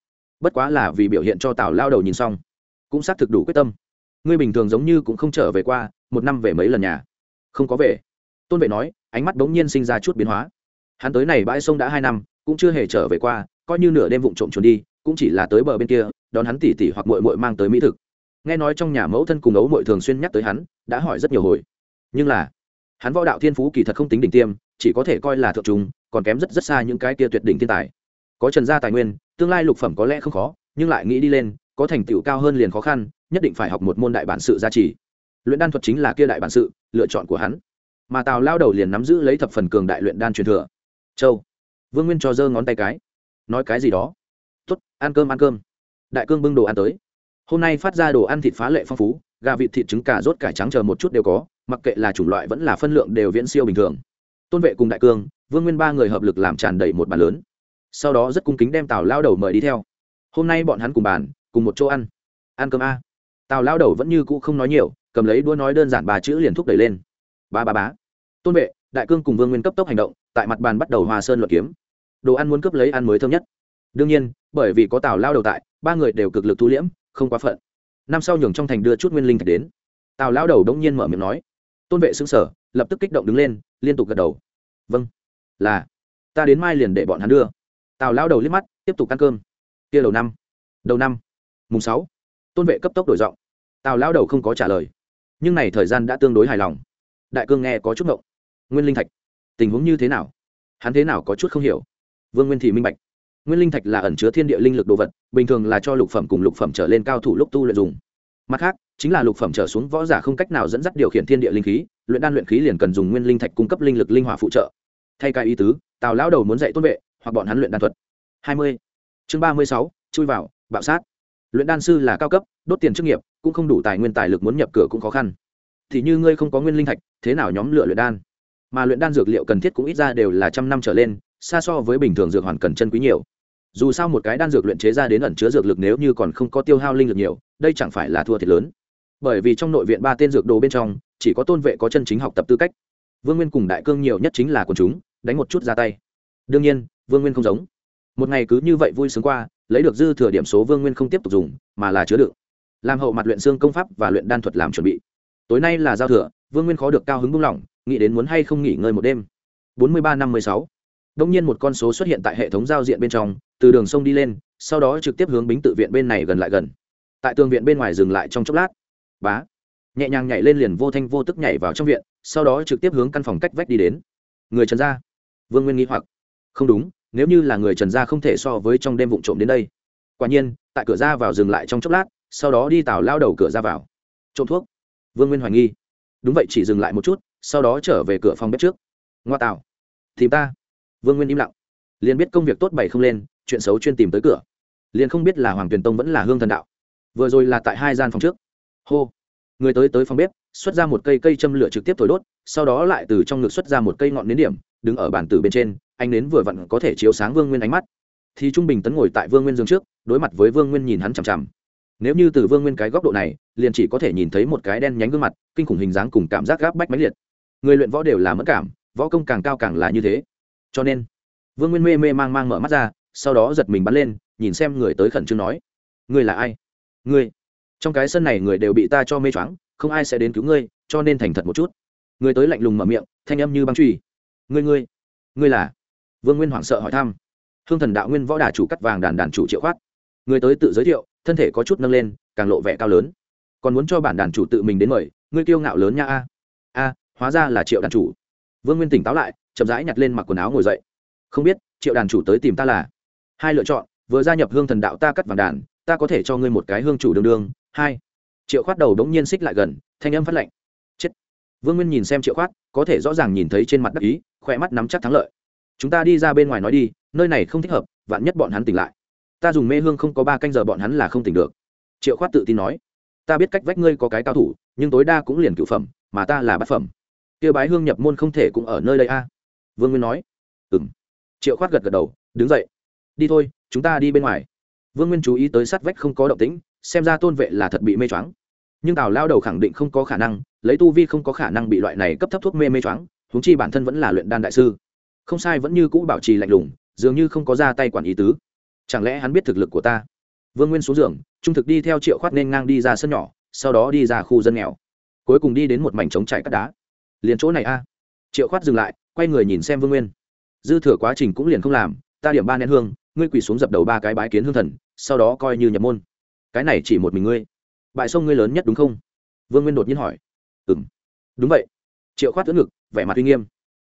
A: Bất quá là vì biểu hiện cho tào lao đầu nhìn xong, cũng xác thực đủ quyết tâm. Ngươi bình thường giống như cũng không trở về qua, một năm về mấy lần nhà? Không có về. Tôn vệ nói, ánh mắt bỗng nhiên sinh ra chút biến hóa. Hắn tới này bãi sông đã hai năm, cũng chưa hề trở về qua, coi như nửa đêm vụng trộm trốn đi, cũng chỉ là tới bờ bên kia, đón hắn tỉ tỉ hoặc mội mội mang tới mỹ thực. Nghe nói trong nhà mẫu thân cùng ấu mội thường xuyên nhắc tới hắn, đã hỏi rất nhiều hồi. Nhưng là, hắn võ đạo thiên phú kỳ thật không tính đỉnh tiêm, chỉ có thể coi là thượng trung, còn kém rất rất xa những cái kia tuyệt đỉnh thiên tài. Có trần gia tài nguyên tương lai lục phẩm có lẽ không khó, nhưng lại nghĩ đi lên, có thành tựu cao hơn liền khó khăn, nhất định phải học một môn đại bản sự gia trì. Luyện đan thuật chính là kia đại bản sự, lựa chọn của hắn. Mà tào lao đầu liền nắm giữ lấy thập phần cường đại luyện đan truyền thừa. Châu, vương nguyên cho giơ ngón tay cái. Nói cái gì đó? Tuất ăn cơm ăn cơm. Đại cương bưng đồ ăn tới. Hôm nay phát ra đồ ăn thịt phá lệ phong phú, gà vịt thịt trứng cà rốt cải trắng chờ một chút đều có, mặc kệ là chủng loại vẫn là phân lượng đều viễn siêu bình thường. Tôn vệ cùng đại cương, vương nguyên ba người hợp lực làm tràn đầy một bàn lớn sau đó rất cung kính đem tào lao đầu mời đi theo hôm nay bọn hắn cùng bàn cùng một chỗ ăn ăn cơm a tào lao đầu vẫn như cũ không nói nhiều cầm lấy đua nói đơn giản ba chữ liền thúc đẩy lên ba ba bá tôn vệ đại cương cùng vương nguyên cấp tốc hành động tại mặt bàn bắt đầu hòa sơn luật kiếm đồ ăn muốn cướp lấy ăn mới thơm nhất đương nhiên bởi vì có tào lao đầu tại ba người đều cực lực thu liễm không quá phận năm sau nhường trong thành đưa chút nguyên linh thạch đến tào lao đầu đống nhiên mở miệng nói tôn vệ xứng sở lập tức kích động đứng lên liên tục gật đầu vâng là ta đến mai liền để bọn hắn đưa tào lao đầu liếc mắt, tiếp tục ăn cơm. Kia đầu năm. Đầu năm. Mùng sáu. Tôn vệ cấp tốc đổi giọng. Tào lao đầu không có trả lời. Nhưng này thời gian đã tương đối hài lòng. Đại cương nghe có chút ngộng. Nguyên linh thạch, tình huống như thế nào? Hắn thế nào có chút không hiểu. Vương nguyên thì minh bạch. Nguyên linh thạch là ẩn chứa thiên địa linh lực đồ vật, bình thường là cho lục phẩm cùng lục phẩm trở lên cao thủ lúc tu luyện dùng. Mặt khác, chính là lục phẩm trở xuống võ giả không cách nào dẫn dắt điều khiển thiên địa linh khí, luyện đan luyện khí liền cần dùng nguyên linh thạch cung cấp linh lực linh hỏa phụ trợ. Thay cái ý tứ, tào lão đầu muốn dạy tôn vệ hoặc bọn hắn luyện đan thuật. Hai mươi. Chương ba mươi sáu, chui vào, bạo sát. Luyện đan sư là cao cấp, đốt tiền chức nghiệp, cũng không đủ tài nguyên tài lực muốn nhập cửa cũng khó khăn. Thì như ngươi không có nguyên linh thạch, thế nào nhóm lựa luyện đan? Mà luyện đan dược liệu cần thiết cũng ít ra đều là trăm năm trở lên, xa so với bình thường dược hoàn cần chân quý nhiều. Dù sao một cái đan dược luyện chế ra đến ẩn chứa dược lực nếu như còn không có tiêu hao linh lực nhiều, đây chẳng phải là thua thiệt lớn. Bởi vì trong nội viện ba tên dược đồ bên trong, chỉ có tôn vệ có chân chính học tập tư cách. Vương nguyên cùng đại cương nhiều nhất chính là quần chúng, đánh một chút ra tay. Đương nhiên vương nguyên không giống. Một ngày cứ như vậy vui sướng qua lấy được dư thừa điểm số vương nguyên không tiếp tục dùng mà là chứa đựng. Làm hậu mặt luyện xương công pháp và luyện đan thuật làm chuẩn bị. Tối nay là giao thừa vương nguyên khó được cao hứng buông lỏng nghĩ đến muốn hay không nghỉ ngơi một đêm. Bốn mươi ba năm mươi sáu. Đông nhiên một con số xuất hiện tại hệ thống giao diện bên trong từ đường sông đi lên sau đó trực tiếp hướng bính tự viện bên này gần lại gần. Tại tường viện bên ngoài dừng lại trong chốc lát. Bá. Nhẹ nhàng nhảy lên liền vô thanh vô tức nhảy vào trong viện sau đó trực tiếp hướng căn phòng cách vách đi đến. Người trần ra, vương nguyên nghĩ hoặc. Không đúng nếu như là người trần gia không thể so với trong đêm vụ trộm đến đây. Quả nhiên, tại cửa ra vào dừng lại trong chốc lát, sau đó đi tào lao đầu cửa ra vào. Trộm thuốc. Vương nguyên hoài nghi. Đúng vậy, chỉ dừng lại một chút, sau đó trở về cửa phòng bếp trước. Ngoa tào. Tìm ta. Vương nguyên im lặng. Liền biết công việc tốt bày không lên, chuyện xấu chuyên tìm tới cửa. Liền không biết là hoàng tuyền tông vẫn là hương thần đạo. Vừa rồi là tại hai gian phòng trước. Hô. Người tới tới phòng bếp, xuất ra một cây cây châm lửa trực tiếp thổi đốt, sau đó lại từ trong ngực xuất ra một cây ngọn nến điểm, đứng ở bàn tử bên trên anh nến vừa vặn có thể chiếu sáng vương nguyên ánh mắt. Thì trung bình tấn ngồi tại vương nguyên dương trước, đối mặt với vương nguyên nhìn hắn chằm chằm. Nếu như từ vương nguyên cái góc độ này, liền chỉ có thể nhìn thấy một cái đen nhánh gương mặt, kinh khủng hình dáng cùng cảm giác gáp bách mãnh liệt. Người luyện võ đều là mất cảm, võ công càng cao càng là như thế. Cho nên, vương nguyên mê mê mang mang mở mắt ra, sau đó giật mình bắn lên, nhìn xem người tới khẩn trương nói, ngươi là ai? Ngươi, trong cái sân này người đều bị ta cho mê choáng, không ai sẽ đến cứu ngươi, cho nên thành thật một chút. Người tới lạnh lùng mở miệng, thanh âm như băng truy ngươi ngươi ngươi là vương nguyên hoảng sợ hỏi thăm. Hương thần đạo nguyên võ đà chủ cắt vàng đàn đàn chủ triệu khoát. Người tới tự giới thiệu, thân thể có chút nâng lên, càng lộ vẻ cao lớn. Còn muốn cho bản đàn chủ tự mình đến mời, ngươi kiêu ngạo lớn nha a. A, hóa ra là triệu đàn chủ. Vương nguyên tỉnh táo lại, chậm rãi nhặt lên mặc quần áo ngồi dậy. Không biết, triệu đàn chủ tới tìm ta là? Hai lựa chọn, vừa gia nhập hương thần đạo ta cắt vàng đàn, ta có thể cho ngươi một cái hương chủ đường đương. Hai, triệu khoát đầu đống nhiên xích lại gần, thanh âm phát lệnh. Chết. Vương nguyên nhìn xem triệu khoát, có thể rõ ràng nhìn thấy trên mặt đắc ý, khỏe mắt nắm chắc thắng lợi chúng ta đi ra bên ngoài nói đi, nơi này không thích hợp, vạn nhất bọn hắn tỉnh lại. Ta dùng mê hương không có ba canh giờ bọn hắn là không tỉnh được. Triệu khoát tự tin nói. Ta biết cách vách ngươi có cái cao thủ, nhưng tối đa cũng liền cựu phẩm, mà ta là bát phẩm. Kia bái hương nhập môn không thể cũng ở nơi đây a. Vương nguyên nói. Ừ m triệu khoát gật gật đầu, đứng dậy. Đi thôi, chúng ta đi bên ngoài. Vương nguyên chú ý tới sát vách không có động tĩnh, xem ra tôn vệ là thật bị mê choáng. Nhưng tào lao đầu khẳng định không có khả năng, lấy tu vi không có khả năng bị loại này cấp thấp thuốc mê mê choáng húng chi bản thân vẫn là luyện đan đại sư không sai vẫn như cũ bảo trì lạnh lùng, dường như không có ra tay quản ý tứ. Chẳng lẽ hắn biết thực lực của ta? Vương nguyên xuống giường, trung thực đi theo triệu khoát nên ngang đi ra sân nhỏ, sau đó đi ra khu dân nghèo. Cuối cùng đi đến một mảnh trống trải cắt đá. Liền chỗ này a. Triệu khoát dừng lại, quay người nhìn xem vương nguyên. Dư thừa quá trình cũng liền không làm, ta điểm ba nén hương, ngươi quỳ xuống dập đầu ba cái bái kiến hương thần, sau đó coi như nhập môn. Cái này chỉ một mình ngươi. Bại sông ngươi lớn nhất đúng không? Vương nguyên đột nhiên hỏi. Ừ m đúng vậy. Triệu khoát tưỡng ngực, vẻ mặt uy nghiêm.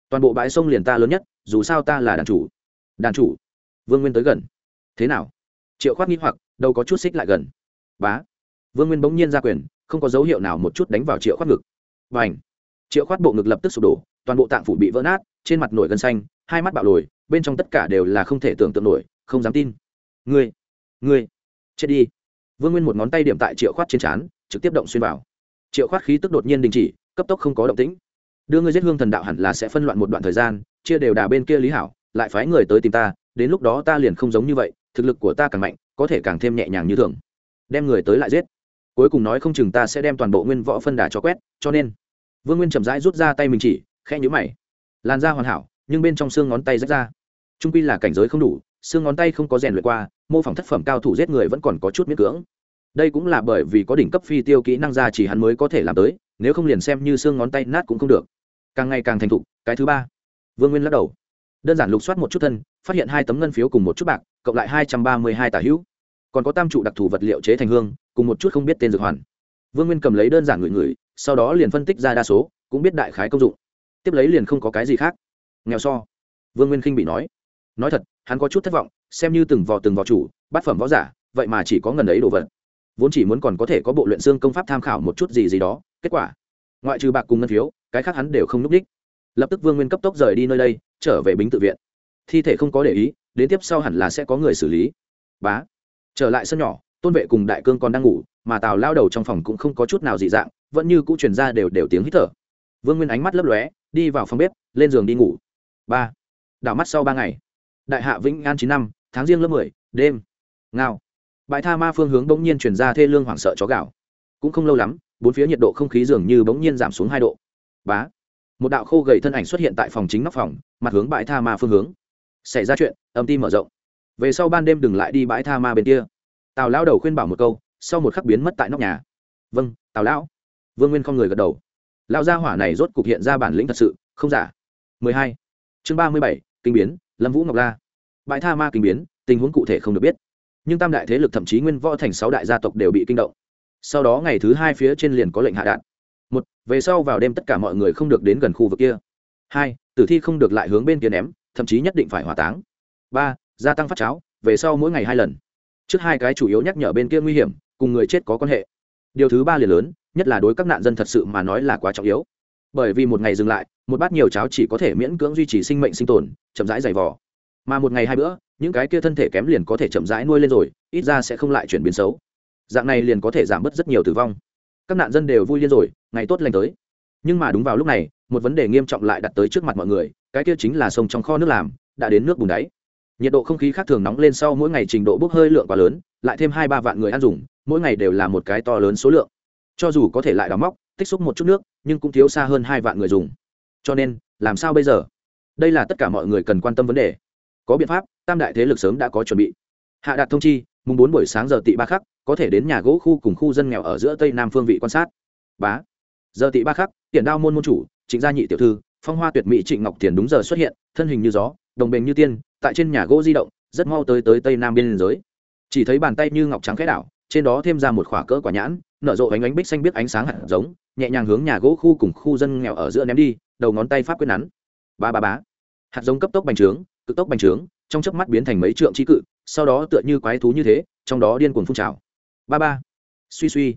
A: Toàn bộ bãi sông liền ta lớn nhất dù sao ta là đàn chủ. Đàn chủ? Vương nguyên tới gần. Thế nào? Triệu khoát nghĩ hoặc, đâu có chút xích lại gần. Bá. Vương nguyên bỗng nhiên ra quyền, không có dấu hiệu nào một chút đánh vào triệu khoát ngực. Và ảnh triệu khoát bộ ngực lập tức sụp đổ, toàn bộ tạng phủ bị vỡ nát, trên mặt nổi gân xanh, hai mắt bạo lồi, bên trong tất cả đều là không thể tưởng tượng nổi, không dám tin. Ngươi! Ngươi! Chết đi! Vương nguyên một ngón tay điểm tại triệu khoát trên trán, trực tiếp động xuyên vào. Triệu khoát khí tức đột nhiên đình chỉ, cấp tốc không có động tĩnh. Đưa ngươi giết hương thần đạo hẳn là sẽ phân loạn một đoạn thời gian chia đều đà bên kia lý hảo, lại phái người tới tìm ta, đến lúc đó ta liền không giống như vậy, thực lực của ta càng mạnh, có thể càng thêm nhẹ nhàng như thường. Đem người tới lại giết. Cuối cùng nói không chừng ta sẽ đem toàn bộ nguyên võ phân đà cho quét, cho nên. Vương nguyên chậm rãi rút ra tay mình chỉ, khẽ nhũ mày. Làn da hoàn hảo, nhưng bên trong xương ngón tay rách ra. Trung pi là cảnh giới không đủ, xương ngón tay không có rèn luyện qua, mô phỏng thất phẩm cao thủ giết người vẫn còn có chút miễn cưỡng. Đây cũng là bởi vì có đỉnh cấp phi tiêu kỹ năng ra chỉ hắn mới có thể làm tới, nếu không liền xem như xương ngón tay nát cũng không được. Càng ngày càng thành thục, cái thứ ba vương nguyên lắc đầu. Đơn giản lục soát một chút thân, phát hiện hai tấm ngân phiếu cùng một chút bạc, cộng lại hai trăm ba mươi hai tà hữu. Còn có tam trụ đặc thù vật liệu chế thành hương, cùng một chút không biết tên dược hoàn. Vương nguyên cầm lấy đơn giản ngửi ngửi, sau đó liền phân tích ra đa số, cũng biết đại khái công dụng. Tiếp lấy liền không có cái gì khác. Nghèo so. Vương nguyên khinh bị nói. Nói thật, hắn có chút thất vọng, xem như từng vò từng vò chủ, bát phẩm võ giả, vậy mà chỉ có ngần ấy đồ vật. Vốn chỉ muốn còn có thể có bộ luyện xương công pháp tham khảo một chút gì gì đó, kết quả, ngoại trừ bạc cùng ngân phiếu, cái khác hắn đều không núp đích lập tức vương nguyên cấp tốc rời đi nơi đây, trở về bính tự viện. Thi thể không có để ý, đến tiếp sau hẳn là sẽ có người xử lý. Bá. Trở lại sân nhỏ, tôn vệ cùng đại cương còn đang ngủ, mà tào lao đầu trong phòng cũng không có chút nào dị dạng, vẫn như cũ truyền ra đều đều tiếng hít thở. Vương nguyên ánh mắt lấp lóe, đi vào phòng bếp, lên giường đi ngủ. Ba. Đảo mắt sau ba ngày. Đại hạ vĩnh an chín năm, tháng riêng lớp mười, đêm. Ngao. Bãi tha ma phương hướng bỗng nhiên chuyển ra thê lương hoảng sợ chó gạo cũng không lâu lắm, bốn phía nhiệt độ không khí dường như bỗng nhiên giảm xuống hai độ. Bá một đạo khô gầy thân ảnh xuất hiện tại phòng chính nóc phòng mặt hướng bãi tha ma phương hướng. Xảy ra chuyện âm ti mở rộng. Về sau ban đêm đừng lại đi bãi tha ma bên kia. Tào lão đầu khuyên bảo một câu sau một khắc biến mất tại nóc nhà. Vâng tào lão. Vương nguyên không người gật đầu. Lão gia hỏa này rốt cục hiện ra bản lĩnh thật sự không giả. 12. chương 37, kinh biến lâm vũ ngọc la. Bãi tha ma kinh biến tình huống cụ thể không được biết. Nhưng tam đại thế lực thậm chí nguyên võ thành sáu đại gia tộc đều bị kinh động. Sau đó ngày thứ hai phía trên liền có lệnh hạ đạn một, về sau vào đêm tất cả mọi người không được đến gần khu vực kia. Hai, tử thi không được lại hướng bên kia ném, thậm chí nhất định phải hỏa táng. Ba, gia tăng phát cháo, về sau mỗi ngày hai lần. Trước hai cái chủ yếu nhắc nhở bên kia nguy hiểm, cùng người chết có quan hệ. Điều thứ ba liền lớn, nhất là đối các nạn dân thật sự mà nói là quá trọng yếu. Bởi vì một ngày dừng lại, một bát nhiều cháo chỉ có thể miễn cưỡng duy trì sinh mệnh sinh tồn, chậm rãi dày vò. Mà một ngày hai bữa, những cái kia thân thể kém liền có thể chậm rãi nuôi lên rồi, ít ra sẽ không lại chuyển biến xấu. Dạng này liền có thể giảm bớt rất nhiều tử vong các nạn dân đều vui liên rồi, ngày tốt lành tới. Nhưng mà đúng vào lúc này, một vấn đề nghiêm trọng lại đặt tới trước mặt mọi người, cái kia chính là sông trong kho nước làm, đã đến nước bùn đáy. Nhiệt độ không khí khác thường nóng lên sau mỗi ngày trình độ bốc hơi lượng quá lớn, lại thêm hai ba vạn người ăn dùng, mỗi ngày đều là một cái to lớn số lượng. Cho dù có thể lại đóng móc, tích xúc một chút nước, nhưng cũng thiếu xa hơn hai vạn người dùng. Cho nên, làm sao bây giờ? Đây là tất cả mọi người cần quan tâm vấn đề. Có biện pháp, tam đại thế lực sớm đã có chuẩn bị. Hạ đạt thông chi mùng bốn buổi sáng giờ tị ba khắc, có thể đến nhà gỗ khu cùng khu dân nghèo ở giữa tây nam phương vị quan sát. Bá. Giờ tị ba khắc tiền đao môn môn chủ, trịnh gia nhị tiểu thư, phong hoa tuyệt mỹ trịnh ngọc tiền đúng giờ xuất hiện, thân hình như gió, đồng bền như tiên, tại trên nhà gỗ di động, rất mau tới tới tây nam biên giới. Chỉ thấy bàn tay như ngọc trắng khẽ đảo, trên đó thêm ra một khỏa cỡ quả nhãn, nở rộ ánh ánh bích xanh biết ánh sáng hạt giống, nhẹ nhàng hướng nhà gỗ khu cùng khu dân nghèo ở giữa ném đi, đầu ngón tay pháp quyết nắn. Ba ba bá. Hạt giống cấp tốc bành trướng, cực tốc bành trướng, trong chớp mắt biến thành mấy trượng trí cự sau đó tựa như quái thú như thế, trong đó điên cuồng phun trào. Ba ba. Suy suy.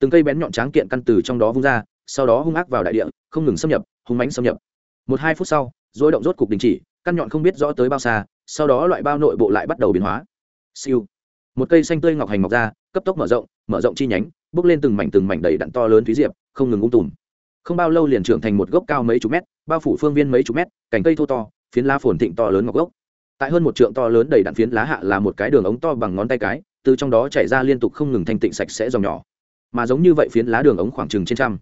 A: Từng cây bén nhọn tráng kiện căn từ trong đó vung ra, sau đó hung ác vào đại địa, không ngừng xâm nhập, hung mánh xâm nhập. Một hai phút sau dối động rốt cục đình chỉ, căn nhọn không biết rõ tới bao xa, sau đó loại bao nội bộ lại bắt đầu biến hóa. Siêu. Một cây xanh tươi ngọc hành mọc ra, cấp tốc mở rộng mở rộng chi nhánh, bước lên từng mảnh từng mảnh đầy đặn to lớn thúy diệp, không ngừng ung tùm. Không bao lâu liền trưởng thành một gốc cao mấy chục mét, bao phủ phương viên mấy chục mét, cành cây thô to, phiến lá phồn thịnh to lớn ngọc gốc tại hơn một trượng to lớn đầy đạn phiến lá hạ là một cái đường ống to bằng ngón tay cái, từ trong đó chảy ra liên tục không ngừng thanh tịnh sạch sẽ dòng nhỏ. Mà giống như vậy phiến lá đường ống khoảng chừng trên trăm.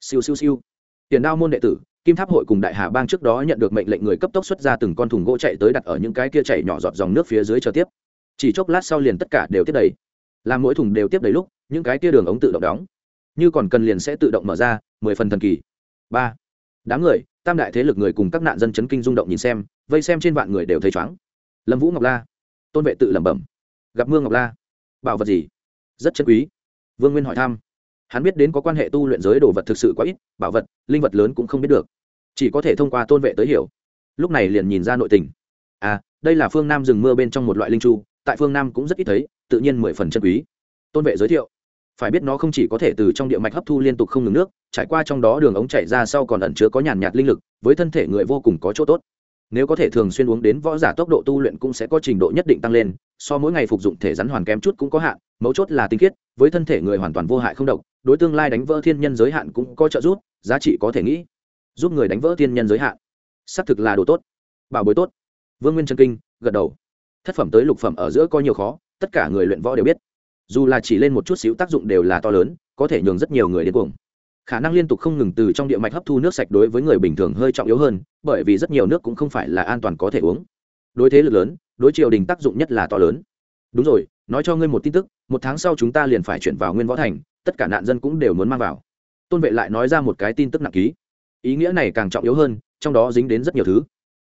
A: Siêu siêu siêu. Tiền đao môn đệ tử, kim tháp hội cùng đại hà bang trước đó nhận được mệnh lệnh người cấp tốc xuất ra từng con thùng gỗ chạy tới đặt ở những cái kia chảy nhỏ giọt dòng nước phía dưới chờ tiếp. Chỉ chốc lát sau liền tất cả đều tiếp đầy. Làm mỗi thùng đều tiếp đầy lúc, những cái kia đường ống tự động đóng. Như còn cần liền sẽ tự động mở ra, mười phần thần kỳ. Ba đám người, tam đại thế lực người cùng các nạn dân chấn kinh rung động nhìn xem, vây xem trên vạn người đều thấy chóng lâm vũ ngọc la, tôn vệ tự lẩm bẩm. Gặp mương ngọc la, bảo vật gì? Rất chân quý. Vương nguyên hỏi thăm. Hắn biết đến có quan hệ tu luyện giới đồ vật thực sự quá ít, bảo vật, linh vật lớn cũng không biết được. Chỉ có thể thông qua tôn vệ tới hiểu. Lúc này liền nhìn ra nội tình. À đây là phương nam rừng mưa bên trong một loại linh chu, tại phương nam cũng rất ít thấy, tự nhiên mười phần chân quý. Tôn vệ giới thiệu phải biết nó không chỉ có thể từ trong địa mạch hấp thu liên tục không ngừng nước, trải qua trong đó đường ống chảy ra sau còn ẩn chứa có nhàn nhạt linh lực, với thân thể người vô cùng có chỗ tốt. Nếu có thể thường xuyên uống đến võ giả tốc độ tu luyện cũng sẽ có trình độ nhất định tăng lên, so mỗi ngày phục dụng thể rắn hoàn kém chút cũng có hạn, mấu chốt là tinh khiết, với thân thể người hoàn toàn vô hại không độc, đối tương lai đánh vỡ thiên nhân giới hạn cũng có trợ giúp, giá trị có thể nghĩ. Giúp người đánh vỡ thiên nhân giới hạn, xác thực là đồ tốt. Bảo bối tốt. Vương nguyên trân kinh, gật đầu. Thất phẩm tới lục phẩm ở giữa có nhiều khó, tất cả người luyện võ đều biết dù là chỉ lên một chút xíu tác dụng đều là to lớn, có thể nhường rất nhiều người đến cuồng. Khả năng liên tục không ngừng từ trong địa mạch hấp thu nước sạch đối với người bình thường hơi trọng yếu hơn, bởi vì rất nhiều nước cũng không phải là an toàn có thể uống. Đối thế lực lớn, đối triều đình tác dụng nhất là to lớn. Đúng rồi, nói cho ngươi một tin tức, một tháng sau chúng ta liền phải chuyển vào nguyên võ thành, tất cả nạn dân cũng đều muốn mang vào. Tôn vệ lại nói ra một cái tin tức nặng ký. Ý nghĩa này càng trọng yếu hơn, trong đó dính đến rất nhiều thứ.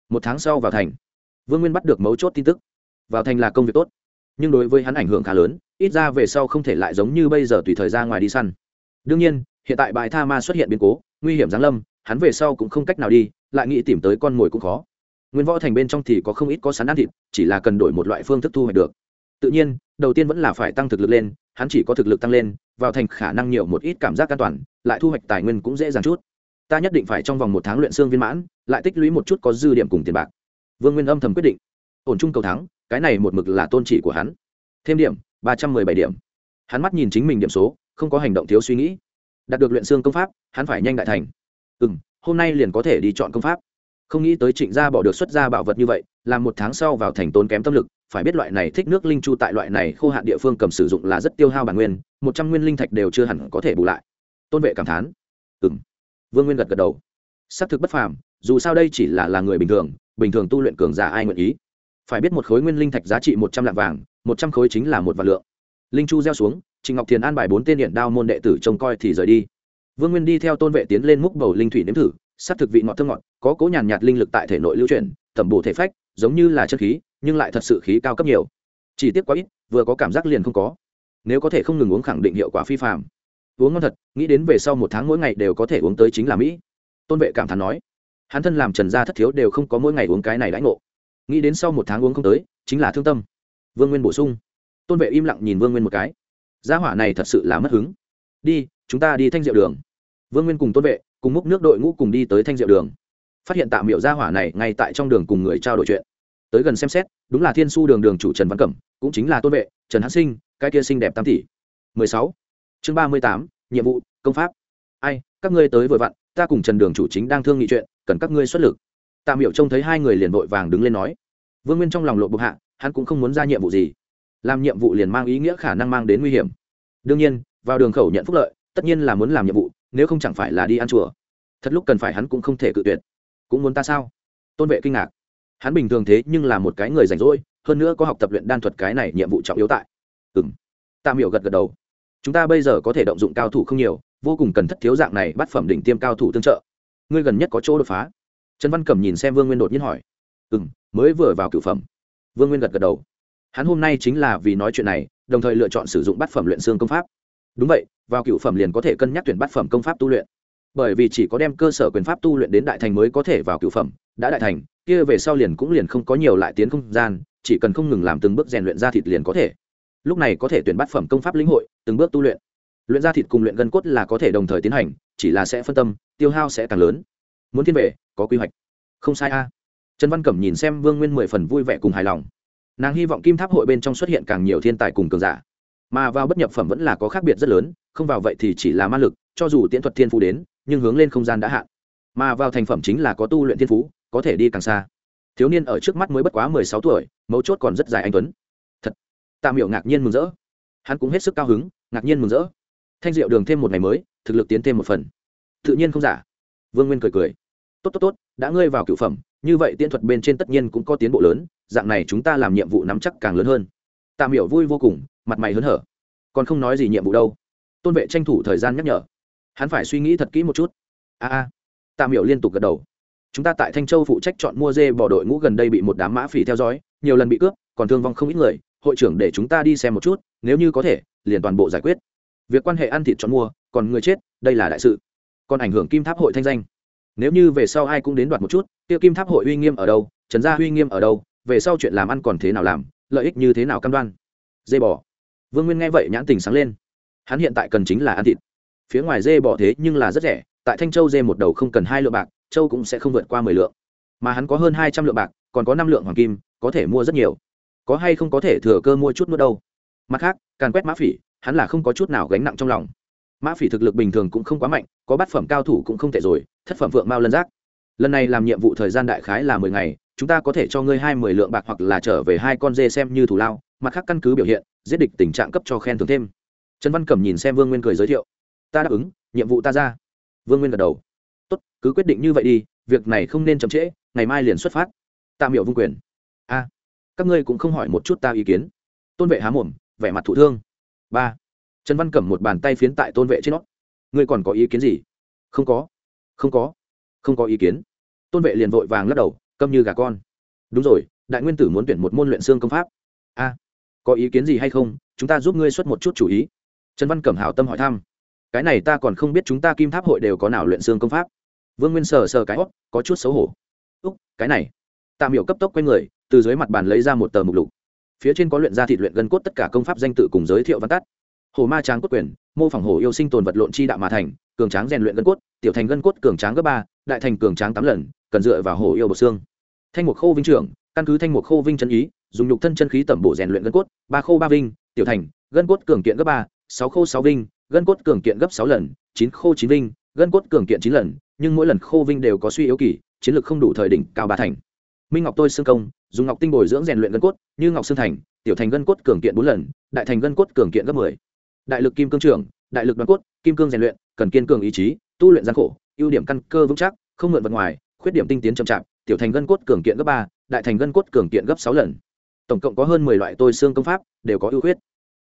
A: Một tháng sau vào thành, vương nguyên bắt được mấu chốt tin tức. Vào thành là công việc tốt, nhưng đối với hắn ảnh hưởng khá lớn ít ra về sau không thể lại giống như bây giờ tùy thời ra ngoài đi săn. Đương nhiên, hiện tại bài tha ma xuất hiện biến cố, nguy hiểm giáng lâm, hắn về sau cũng không cách nào đi, lại nghĩ tìm tới con mồi cũng khó. Nguyên võ thành bên trong thì có không ít có sắn ăn thịt, chỉ là cần đổi một loại phương thức thu hoạch được. Tự nhiên, đầu tiên vẫn là phải tăng thực lực lên, hắn chỉ có thực lực tăng lên, vào thành khả năng nhiều một ít cảm giác an toàn, lại thu hoạch tài nguyên cũng dễ dàng chút. Ta nhất định phải trong vòng một tháng luyện xương viên mãn, lại tích lũy một chút có dư điểm cùng tiền bạc. Vương nguyên âm thầm quyết định. Ổn chung cầu thắng, cái này một mực là tôn chỉ của hắn. Thêm điểm ba trăm mười bảy điểm. Hắn mắt nhìn chính mình điểm số, không có hành động thiếu suy nghĩ. Đạt được luyện xương công pháp, hắn phải nhanh đại thành. Ừ m hôm nay liền có thể đi chọn công pháp. Không nghĩ tới trịnh gia bỏ được xuất ra bảo vật như vậy, làm một tháng sau vào thành tốn kém tâm lực, phải biết loại này thích nước linh chu tại loại này khô hạn địa phương cầm sử dụng là rất tiêu hao bản nguyên, một trăm nguyên linh thạch đều chưa hẳn có thể bù lại. Tôn vệ cảm thán. Ừ m vương nguyên gật gật đầu. S ắ c thực bất phàm, dù sao đây chỉ là là người bình thường bình thường tu luyện cường giả ai nguyện ý? Phải biết một khối nguyên linh thạch giá trị một trăm lạng vàng một trăm khối chính là một vạn lượng. Linh chu gieo xuống trịnh ngọc thiền an bài bốn tên điện đao môn đệ tử trông coi thì rời đi. Vương nguyên đi theo tôn vệ tiến lên múc bầu linh thủy nếm thử s thực vị ngọt thơ ngọt, có cố nhàn nhạt linh lực tại thể nội lưu chuyển, tẩm bổ thể phách, giống như là chất khí, nhưng lại thật sự khí cao cấp nhiều. Chỉ tiếc quá ít, vừa có cảm giác liền không có. Nếu có thể không ngừng uống khẳng định hiệu quả phi phạm uống ngon thật, nghĩ đến về sau một tháng mỗi ngày đều có thể uống tới chính là mỹ. Tôn vệ cảm thán nói, hắn thân làm trần gia thất thiếu đều không có mỗi ngày uống cái này đãi ngộ. Nghĩ đến sau một tháng uống không tới, chính là thương tâm vương nguyên bổ sung. Tôn vệ im lặng nhìn vương nguyên một cái. Gia hỏa này thật sự là mất hứng. Đi, chúng ta đi thanh diệu đường. Vương nguyên cùng tôn vệ, cùng múc nước đội ngũ cùng đi tới thanh diệu đường. Phát hiện tạm miệu gia hỏa này ngay tại trong đường cùng người trao đổi chuyện. Tới gần xem xét, đúng là thiên su đường đường chủ trần văn cẩm, cũng chính là tôn vệ, trần Hát sinh, cái kia xinh đẹp tam tỷ. Mười sáu. Chương ba mươi tám, nhiệm vụ, công pháp. Ai, các ngươi tới vội vặn, ta cùng trần đường chủ chính đang thương nghị chuyện, cần các ngươi xuất lực. Tạm miệu trông thấy hai người liền vội vàng đứng lên nói. Vương nguyên trong lòng lộ bục hạ hắn cũng không muốn ra nhiệm vụ gì. Làm nhiệm vụ liền mang ý nghĩa khả năng mang đến nguy hiểm. Đương nhiên, vào đường khẩu nhận phúc lợi, tất nhiên là muốn làm nhiệm vụ, nếu không chẳng phải là đi ăn chùa. Thật lúc cần phải hắn cũng không thể cự tuyệt. Cũng muốn ta sao? Tôn vệ kinh ngạc. Hắn bình thường thế nhưng là một cái người rảnh rỗi, hơn nữa có học tập luyện đan thuật cái này nhiệm vụ trọng yếu tại. Ừ m tạm hiểu gật gật đầu. Chúng ta bây giờ có thể động dụng cao thủ không nhiều, vô cùng cần thất thiếu dạng này bắt phẩm đỉnh tiêm cao thủ tương trợ. Ngươi gần nhất có chỗ đột phá. Trần văn cẩm nhìn xem vương nguyên đột nhiên hỏi. Ừ m mới vừa vào cửu phẩm vương nguyên gật gật đầu. Hắn hôm nay chính là vì nói chuyện này đồng thời lựa chọn sử dụng bát phẩm luyện xương công pháp. Đúng vậy vào cựu phẩm liền có thể cân nhắc tuyển bát phẩm công pháp tu luyện. Bởi vì chỉ có đem cơ sở quyền pháp tu luyện đến đại thành mới có thể vào cựu phẩm đã đại thành kia về sau liền cũng liền không có nhiều lại tiến không gian chỉ cần không ngừng làm từng bước rèn luyện ra thịt liền có thể. Lúc này có thể tuyển bát phẩm công pháp lĩnh hội từng bước tu luyện. Luyện ra thịt cùng luyện gân cốt là có thể đồng thời tiến hành chỉ là sẽ phân tâm tiêu hao sẽ càng lớn. Muốn thiên về, có quy hoạch. Không sai a trần văn cẩm nhìn xem vương nguyên mười phần vui vẻ cùng hài lòng. Nàng hy vọng kim tháp hội bên trong xuất hiện càng nhiều thiên tài cùng cường giả. Mà vào bất nhập phẩm vẫn là có khác biệt rất lớn, không vào vậy thì chỉ là ma lực, cho dù tiễn thuật thiên phú đến, nhưng hướng lên không gian đã hạn. Mà vào thành phẩm chính là có tu luyện thiên phú, có thể đi càng xa. Thiếu niên ở trước mắt mới bất quá mười sáu tuổi, mấu chốt còn rất dài anh tuấn. Thật, tạ Miệu ngạc nhiên mừng rỡ. Hắn cũng hết sức cao hứng, ngạc nhiên mừng rỡ. Thanh diệu đường thêm một ngày mới, thực lực tiến thêm một phần. Tự nhiên không giả. Vương nguyên cười cười. Tốt tốt tốt, đã ngươi vào cựu phẩm như vậy tiễn thuật bên trên tất nhiên cũng có tiến bộ lớn, dạng này chúng ta làm nhiệm vụ nắm chắc càng lớn hơn. Tạ miểu vui vô cùng, mặt mày hớn hở. Còn không nói gì nhiệm vụ đâu. Tôn vệ tranh thủ thời gian nhắc nhở. Hắn phải suy nghĩ thật kỹ một chút. A a. Tạ miểu liên tục gật đầu. Chúng ta tại thanh châu phụ trách chọn mua dê bỏ đội ngũ gần đây bị một đám mã phỉ theo dõi, nhiều lần bị cướp, còn thương vong không ít người. Hội trưởng để chúng ta đi xem một chút, nếu như có thể, liền toàn bộ giải quyết. Việc quan hệ ăn thịt chọn mua, còn người chết, đây là đại sự. Còn ảnh hưởng kim tháp hội thanh danh. Nếu như về sau ai cũng đến đoạt một chút kia kim tháp hội uy nghiêm ở đâu, trần gia uy nghiêm ở đâu, về sau chuyện làm ăn còn thế nào làm, lợi ích như thế nào cam đoan? Dê bò. Vương nguyên nghe vậy nhãn tình sáng lên. Hắn hiện tại cần chính là ăn thịt. Phía ngoài dê bò thế nhưng là rất rẻ, tại thanh châu dê một đầu không cần hai lượng bạc, châu cũng sẽ không vượt qua mười lượng. Mà hắn có hơn hai trăm lượng bạc, còn có năm lượng hoàng kim, có thể mua rất nhiều. Có hay không có thể thừa cơ mua chút nữa đâu. Mặt khác, càn quét mã phỉ, hắn là không có chút nào gánh nặng trong lòng. Mã phỉ thực lực bình thường cũng không quá mạnh, có bát phẩm cao thủ cũng không tệ rồi, thất phẩm vượng mao lân giác lần này làm nhiệm vụ thời gian đại khái là mười ngày, chúng ta có thể cho ngươi hai mười lượng bạc hoặc là trở về hai con dê xem như thủ lao, mặt khác căn cứ biểu hiện, giết địch tình trạng cấp cho khen thưởng thêm. Trần văn cẩm nhìn xem vương nguyên cười giới thiệu. Ta đáp ứng, nhiệm vụ ta ra. Vương nguyên gật đầu. Tốt, cứ quyết định như vậy đi, việc này không nên chậm trễ, ngày mai liền xuất phát. Tạm miệu vương quyền. A, các ngươi cũng không hỏi một chút ta ý kiến. Tôn vệ há mồm, vẻ mặt thụ thương. Ba, trần văn cẩm một bàn tay phiến tại tôn vệ trên nó. Ngươi còn có ý kiến gì? Không có. Không có. Không có ý kiến tôn vệ liền vội vàng lắc đầu, câm như gà con. Đúng rồi, đại nguyên tử muốn tuyển một môn luyện xương công pháp. A, có ý kiến gì hay không? Chúng ta giúp ngươi xuất một chút chủ ý. Trần văn cẩm hảo tâm hỏi thăm. Cái này ta còn không biết chúng ta kim tháp hội đều có nào luyện xương công pháp. Vương nguyên sờ sờ cái hót có chút xấu hổ. Úc, cái này. Tạm hiểu cấp tốc q u a y người, từ dưới mặt bàn lấy ra một tờ mục lục. Phía trên có luyện ra thịt luyện gân cốt tất cả công pháp danh tự cùng giới thiệu văn tắt. Hồ ma tráng cốt quyền, mô phỏng hồ yêu sinh tồn vật lộn chi đạo mà thành, cường tráng rèn luyện gân cốt, tiểu thành gân cốt cường tráng gấp ba, đại thành cường tráng tám lần cần dựa vào hổ yêu bột xương. Thanh mục khô vinh trưởng, căn cứ thanh mục khô vinh chân ý, dùng nhục thân chân khí tẩm bổ rèn luyện gân cốt, ba khô ba vinh, tiểu thành, gân cốt cường kiện gấp ba, sáu khô sáu vinh, gân cốt cường kiện gấp sáu lần, chín khô chín vinh, gân cốt cường kiện chín lần, nhưng mỗi lần khô vinh đều có suy yếu kỳ, chiến lược không đủ thời đỉnh cao ba thành. Minh ngọc tôi xương công, dùng ngọc tinh bồi dưỡng rèn luyện gân cốt, như ngọc xương thành, tiểu thành gân cốt cường kiện bốn lần, đại thành gân cốt cường kiện gấp mười. Đại lực kim cương trưởng, đại lực đoàn cốt, kim cương rèn luyện, cần kiên cường ý chí, tu luyện gian khổ, ưu điểm căn cơ vững chắc, không mượn vật ngoài khuyết điểm tinh tiến chậm chạp, tiểu thành gân cốt cường kiện gấp ba, đại thành gân cốt cường kiện gấp sáu lần. Tổng cộng có hơn mười loại tôi xương công pháp, đều có ưu khuyết.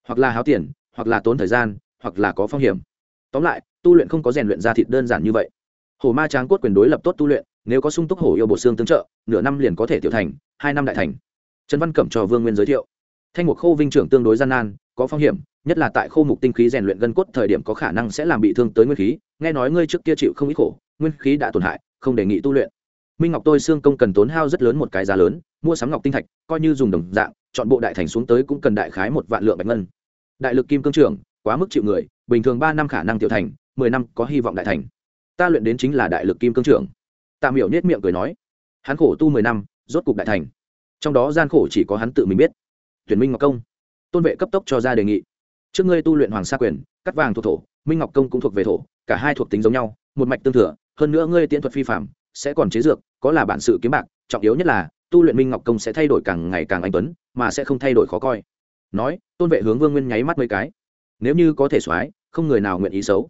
A: Hoặc là háo tiền, hoặc là tốn thời gian, hoặc là có phong hiểm. Tóm lại, tu luyện không có rèn luyện ra thịt đơn giản như vậy. Hổ ma tráng cốt quyền đối lập tốt tu luyện, nếu có sung túc hổ yêu bộ xương tương trợ, nửa năm liền có thể tiểu thành, hai năm đại thành. Trần văn cẩm cho vương nguyên giới thiệu. Thanh mục khô vinh trưởng tương đối gian nan, có phong hiểm, nhất là tại khô mục tinh khí rèn luyện gân cốt thời điểm có khả năng sẽ làm bị thương tới nguyên khí, nghe nói ngươi trước kia chịu không ít khổ, nguyên khí đã tổn hại không đề nghị tu luyện. Minh ngọc tôi xương công cần tốn hao rất lớn một cái giá lớn, mua sắm ngọc tinh thạch, coi như dùng đồng dạng, chọn bộ đại thành xuống tới cũng cần đại khái một vạn lượng bạch ngân. Đại lực kim cương trưởng, quá mức chịu người, bình thường ba năm khả năng tiểu thành, mười năm có hy vọng đại thành. Ta luyện đến chính là đại lực kim cương trưởng. Tạ miểu nết miệng cười nói, hắn khổ tu mười năm, rốt cục đại thành. Trong đó gian khổ chỉ có hắn tự mình biết. Tuyển minh ngọc công, tôn vệ cấp tốc cho ra đề nghị. Trước ngươi tu luyện hoàng sa quyền, cắt vàng thuộc thổ, minh ngọc công cũng thuộc về thổ, cả hai thuộc tính giống nhau, một mạch tương thừa hơn nữa ngươi tiễn thuật phi phạm, sẽ còn chế dược, có là bản sự kiếm bạc, trọng yếu nhất là, tu luyện minh ngọc công sẽ thay đổi càng ngày càng anh tuấn, mà sẽ không thay đổi khó coi. Nói, tôn vệ hướng vương nguyên nháy mắt mấy cái. Nếu như có thể soái không người nào nguyện ý xấu.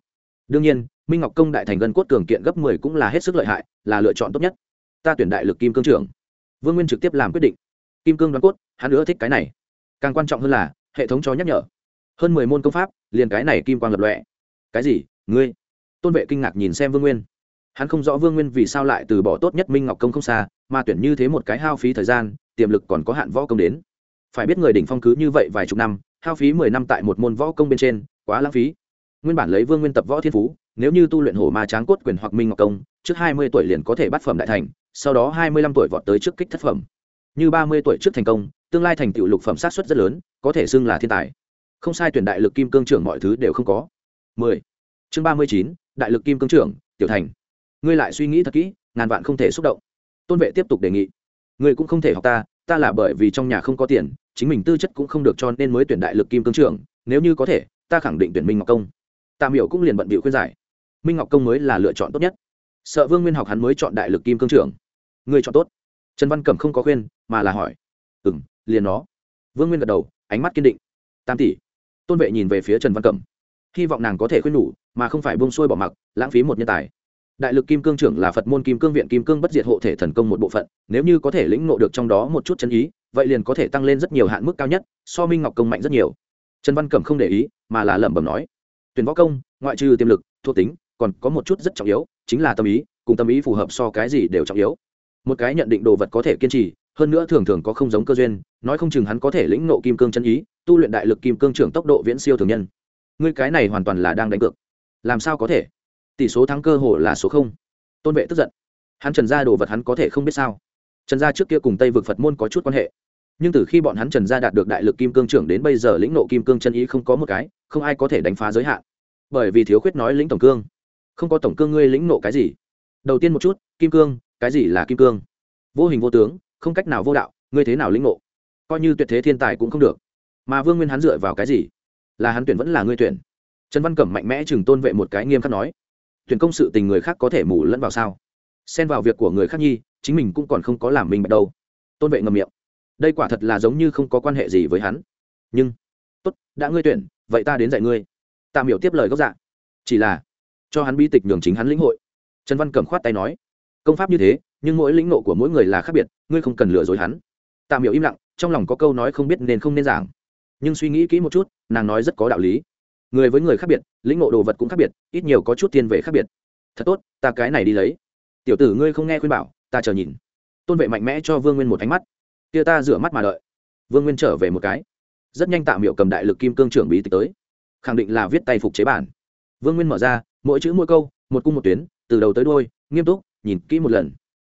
A: Đương nhiên, minh ngọc công đại thành gân cốt cường kiện gấp mười cũng là hết sức lợi hại, là lựa chọn tốt nhất. Ta tuyển đại lực kim cương trưởng. Vương nguyên trực tiếp làm quyết định. Kim cương đoán cốt, hắn nữa thích cái này. Càng quan trọng hơn là, hệ thống cho nhắc nhở. Hơn mười môn công pháp, liền cái này kim quang lập lọe cái gì? Ngươi? Tôn vệ kinh ngạc nhìn xem vương nguyên hắn không rõ vương nguyên vì sao lại từ bỏ tốt nhất minh ngọc công không xa, mà tuyển như thế một cái hao phí thời gian, tiềm lực còn có hạn võ công đến. Phải biết người đỉnh phong cứ như vậy vài chục năm, hao phí mười năm tại một môn võ công bên trên, quá lãng phí. Nguyên bản lấy vương nguyên tập võ thiên phú, nếu như tu luyện hổ ma tráng cốt quyền hoặc minh ngọc công, trước hai mươi tuổi liền có thể bắt phẩm đại thành, sau đó hai mươi lăm tuổi vọt tới trước kích thất phẩm. Như ba mươi tuổi trước thành công, tương lai thành tựu lục phẩm sát xuất rất lớn, có thể xưng là thiên tài. Không sai tuyển đại lực kim cương trưởng mọi thứ đều không có. mười. Chương ba mươi chín, đại lực kim cương trưởng, tiểu thành ngươi lại suy nghĩ thật kỹ, ngàn vạn không thể xúc động. Tôn vệ tiếp tục đề nghị. Ngươi cũng không thể học ta ta là bởi vì trong nhà không có tiền, chính mình tư chất cũng không được cho nên mới tuyển đại lực kim cương trưởng, nếu như có thể, ta khẳng định tuyển minh ngọc công. Tạ miểu cũng liền bận bịu khuyên giải. Minh ngọc công mới là lựa chọn tốt nhất. Sợ vương nguyên học hắn mới chọn đại lực kim cương trưởng. Ngươi chọn tốt. Trần văn cẩm không có khuyên, mà là hỏi. Ừ m liền nó. Vương nguyên gật đầu, ánh mắt kiên định. Tam tỷ. Tôn vệ nhìn về phía trần văn cẩm. Hy vọng nàng có thể khuyên nhủ, mà không phải bông xuôi bỏ mặc, lãng phí một nhân tài đại lực kim cương trưởng là phật môn kim cương viện kim cương bất diệt hộ thể thần công một bộ phận, nếu như có thể lĩnh ngộ được trong đó một chút chân ý, vậy liền có thể tăng lên rất nhiều hạn mức cao nhất, so minh ngọc công mạnh rất nhiều. Trần văn cẩm không để ý, mà là lẩm bẩm nói, tuyển võ công, ngoại trừ tiềm lực, thuộc tính, còn có một chút rất trọng yếu, chính là tâm ý, cùng tâm ý phù hợp so cái gì đều trọng yếu. Một cái nhận định đồ vật có thể kiên trì, hơn nữa thường thường có không giống cơ duyên, nói không chừng hắn có thể lĩnh nộ kim cương chân ý, tu luyện đại lực kim cương trưởng tốc độ viễn siêu thường nhân. Ngươi cái này hoàn toàn là đang đánh cược. Làm sao có thể? Tỷ số thắng cơ hồ là số không. Tôn vệ tức giận. Hắn trần gia đồ vật hắn có thể không biết sao. Trần gia trước kia cùng tây vực phật môn có chút quan hệ. Nhưng từ khi bọn hắn trần gia đạt được đại lực kim cương trưởng đến bây giờ lĩnh nộ kim cương chân ý không có một cái, không ai có thể đánh phá giới hạn. Bởi vì thiếu khuyết nói lĩnh tổng cương. Không có tổng cương ngươi lĩnh nộ cái gì? Đầu tiên một chút, kim cương, cái gì là kim cương? Vô hình vô tướng, không cách nào vô đạo, ngươi thế nào lĩnh nộ? Coi như tuyệt thế thiên tài cũng không được. Mà vương nguyên hắn dựa vào cái gì? Là hắn tuyển vẫn là ngươi tuyển. Trần văn cẩm mạnh mẽ chừng tôn vệ một cái nghiêm khắc nói tuyển công sự tình người khác có thể mù lẫn vào sao? Xen vào việc của người khác nhi, chính mình cũng còn không có làm mình bạch đâu. Tôn vệ ngầm miệng. Đây quả thật là giống như không có quan hệ gì với hắn. Nhưng, tốt, đã ngươi tuyển, vậy ta đến dạy ngươi. Tạm hiểu tiếp lời gốc dạ. Chỉ là, cho hắn bi tịch nhường chính hắn lĩnh hội. Trần văn cẩm khoát tay nói. Công pháp như thế, nhưng mỗi lĩnh nộ của mỗi người là khác biệt, ngươi không cần lừa dối hắn. Tạm hiểu im lặng, trong lòng có câu nói không biết nên không nên giảng. Nhưng suy nghĩ kỹ một chút, nàng nói rất có đạo lý người với người khác biệt, lĩnh ngộ đồ vật cũng khác biệt, ít nhiều có chút thiên về khác biệt. Thật tốt, ta cái này đi lấy. Tiểu tử ngươi không nghe khuyên bảo, ta chờ nhìn. Tôn vệ mạnh mẽ cho vương nguyên một ánh mắt. Kia ta rửa mắt mà đợi. Vương nguyên trở về một cái. Rất nhanh tạo miệu cầm đại lực kim cương trưởng bí tịch tới. Khẳng định là viết tay phục chế bản. Vương nguyên mở ra, mỗi chữ mỗi câu, một cung một tuyến, từ đầu tới đôi nghiêm túc, nhìn kỹ một lần.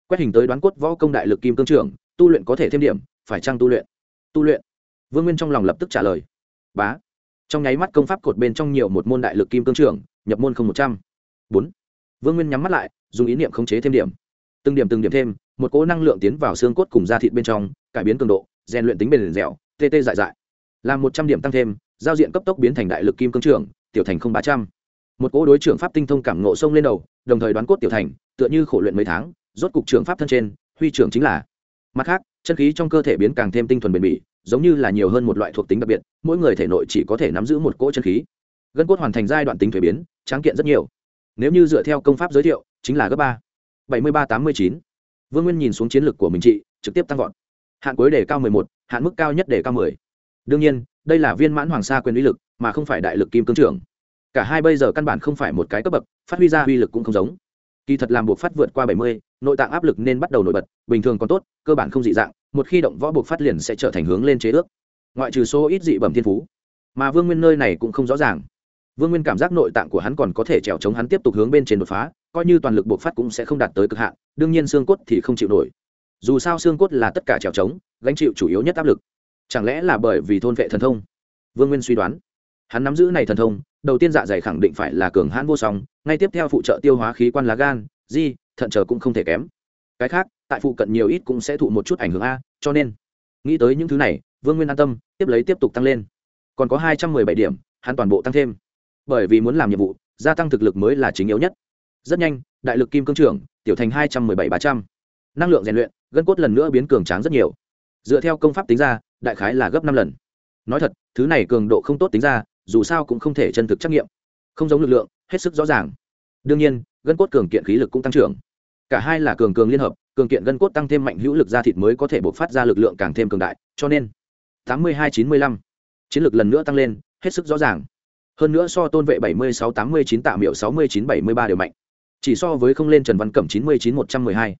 A: Quét hình tới đoán cốt võ công đại lực kim cương trưởng, tu luyện có thể thêm điểm, phải chăng tu luyện? Tu luyện. Vương nguyên trong lòng lập tức trả lời. Bá trong nháy mắt công pháp cột bên trong nhiều một môn đại lực kim cương trưởng, nhập môn không một trăm. Bốn. Vương nguyên nhắm mắt lại, dùng ý niệm khống chế thêm điểm. Từng điểm từng điểm thêm, một cỗ năng lượng tiến vào xương cốt cùng da thịt bên trong, cải biến cường độ, rèn luyện tính bền dẻo, tê tê dại dại. Làm một trăm điểm tăng thêm, giao diện cấp tốc biến thành đại lực kim cương trưởng, tiểu thành không ba trăm. Một cỗ đối trưởng pháp tinh thông cảm ngộ sông lên đầu, đồng thời đoán cốt tiểu thành, tựa như khổ luyện mấy tháng, rốt cục trưởng pháp thân trên, huy trưởng chính là. Mặt khác, chân khí trong cơ thể biến càng thêm tinh thuần bền bỉ giống như là nhiều hơn một loại thuộc tính đặc biệt, mỗi người thể nội chỉ có thể nắm giữ một cỗ chân khí. Gân cốt hoàn thành giai đoạn tính thuế biến, tráng kiện rất nhiều. Nếu như dựa theo công pháp giới thiệu, chính là gấp ba. Bảy mươi ba tám mươi chín. Vương nguyên nhìn xuống chiến lược của mình trị, trực tiếp tăng vọt. Hạn cuối đề cao mười một, hạn mức cao nhất đề cao mười. Đương nhiên, đây là viên mãn hoàng sa quyền uy lực, mà không phải đại lực kim cương trưởng. Cả hai bây giờ căn bản không phải một cái cấp bậc, phát huy ra uy lực cũng không giống kỳ thật làm buộc phát vượt qua bảy mươi, nội tạng áp lực nên bắt đầu nổi bật, bình thường còn tốt, cơ bản không dị dạng, một khi động võ buộc phát liền sẽ trở thành hướng lên chế ước. Ngoại trừ số ít dị bẩm thiên phú. Mà vương nguyên nơi này cũng không rõ ràng. Vương nguyên cảm giác nội tạng của hắn còn có thể trèo chống hắn tiếp tục hướng bên trên đột phá, coi như toàn lực buộc phát cũng sẽ không đạt tới cực hạn, đương nhiên xương cốt thì không chịu nổi. Dù sao xương cốt là tất cả trèo chống, gánh chịu chủ yếu nhất áp lực. Chẳng lẽ là bởi vì thôn vệ thần thông? Vương nguyên suy đoán hắn nắm giữ này thần thông, đầu tiên dạ dày khẳng định phải là cường hãn vô song, ngay tiếp theo phụ trợ tiêu hóa khí quan lá gan, di, thận trở cũng không thể kém. Cái khác, tại phụ cận nhiều ít cũng sẽ thụ một chút ảnh hưởng a, cho nên, nghĩ tới những thứ này, vương nguyên an tâm, tiếp lấy tiếp tục tăng lên. Còn có hai trăm mười bảy điểm, hắn toàn bộ tăng thêm. Bởi vì muốn làm nhiệm vụ, gia tăng thực lực mới là chính yếu nhất. Rất nhanh, đại lực kim cương trưởng, tiểu thành hai trăm mười bảy ba trăm. Năng lượng rèn luyện, gân cốt lần nữa biến cường tráng rất nhiều. Dựa theo công pháp tính ra, đại khái là gấp năm lần. Nói thật, thứ này cường độ không tốt tính ra dù sao cũng không thể chân thực trắc nghiệm. Không giống lực lượng, hết sức rõ ràng. Đương nhiên, gân cốt cường kiện khí lực cũng tăng trưởng. Cả hai là cường cường liên hợp, cường kiện gân cốt tăng thêm mạnh hữu lực da thịt mới có thể bộc phát ra lực lượng càng thêm cường đại, cho nên tám mươi hai chín mươi lăm, chiến lược lần nữa tăng lên, hết sức rõ ràng. Hơn nữa so tôn vệ bảy mươi sáu tám mươi chín, tạ miệu sáu mươi chín bảy mươi ba đều mạnh. Chỉ so với không lên trần văn cẩm chín mươi chín một trăm mười hai.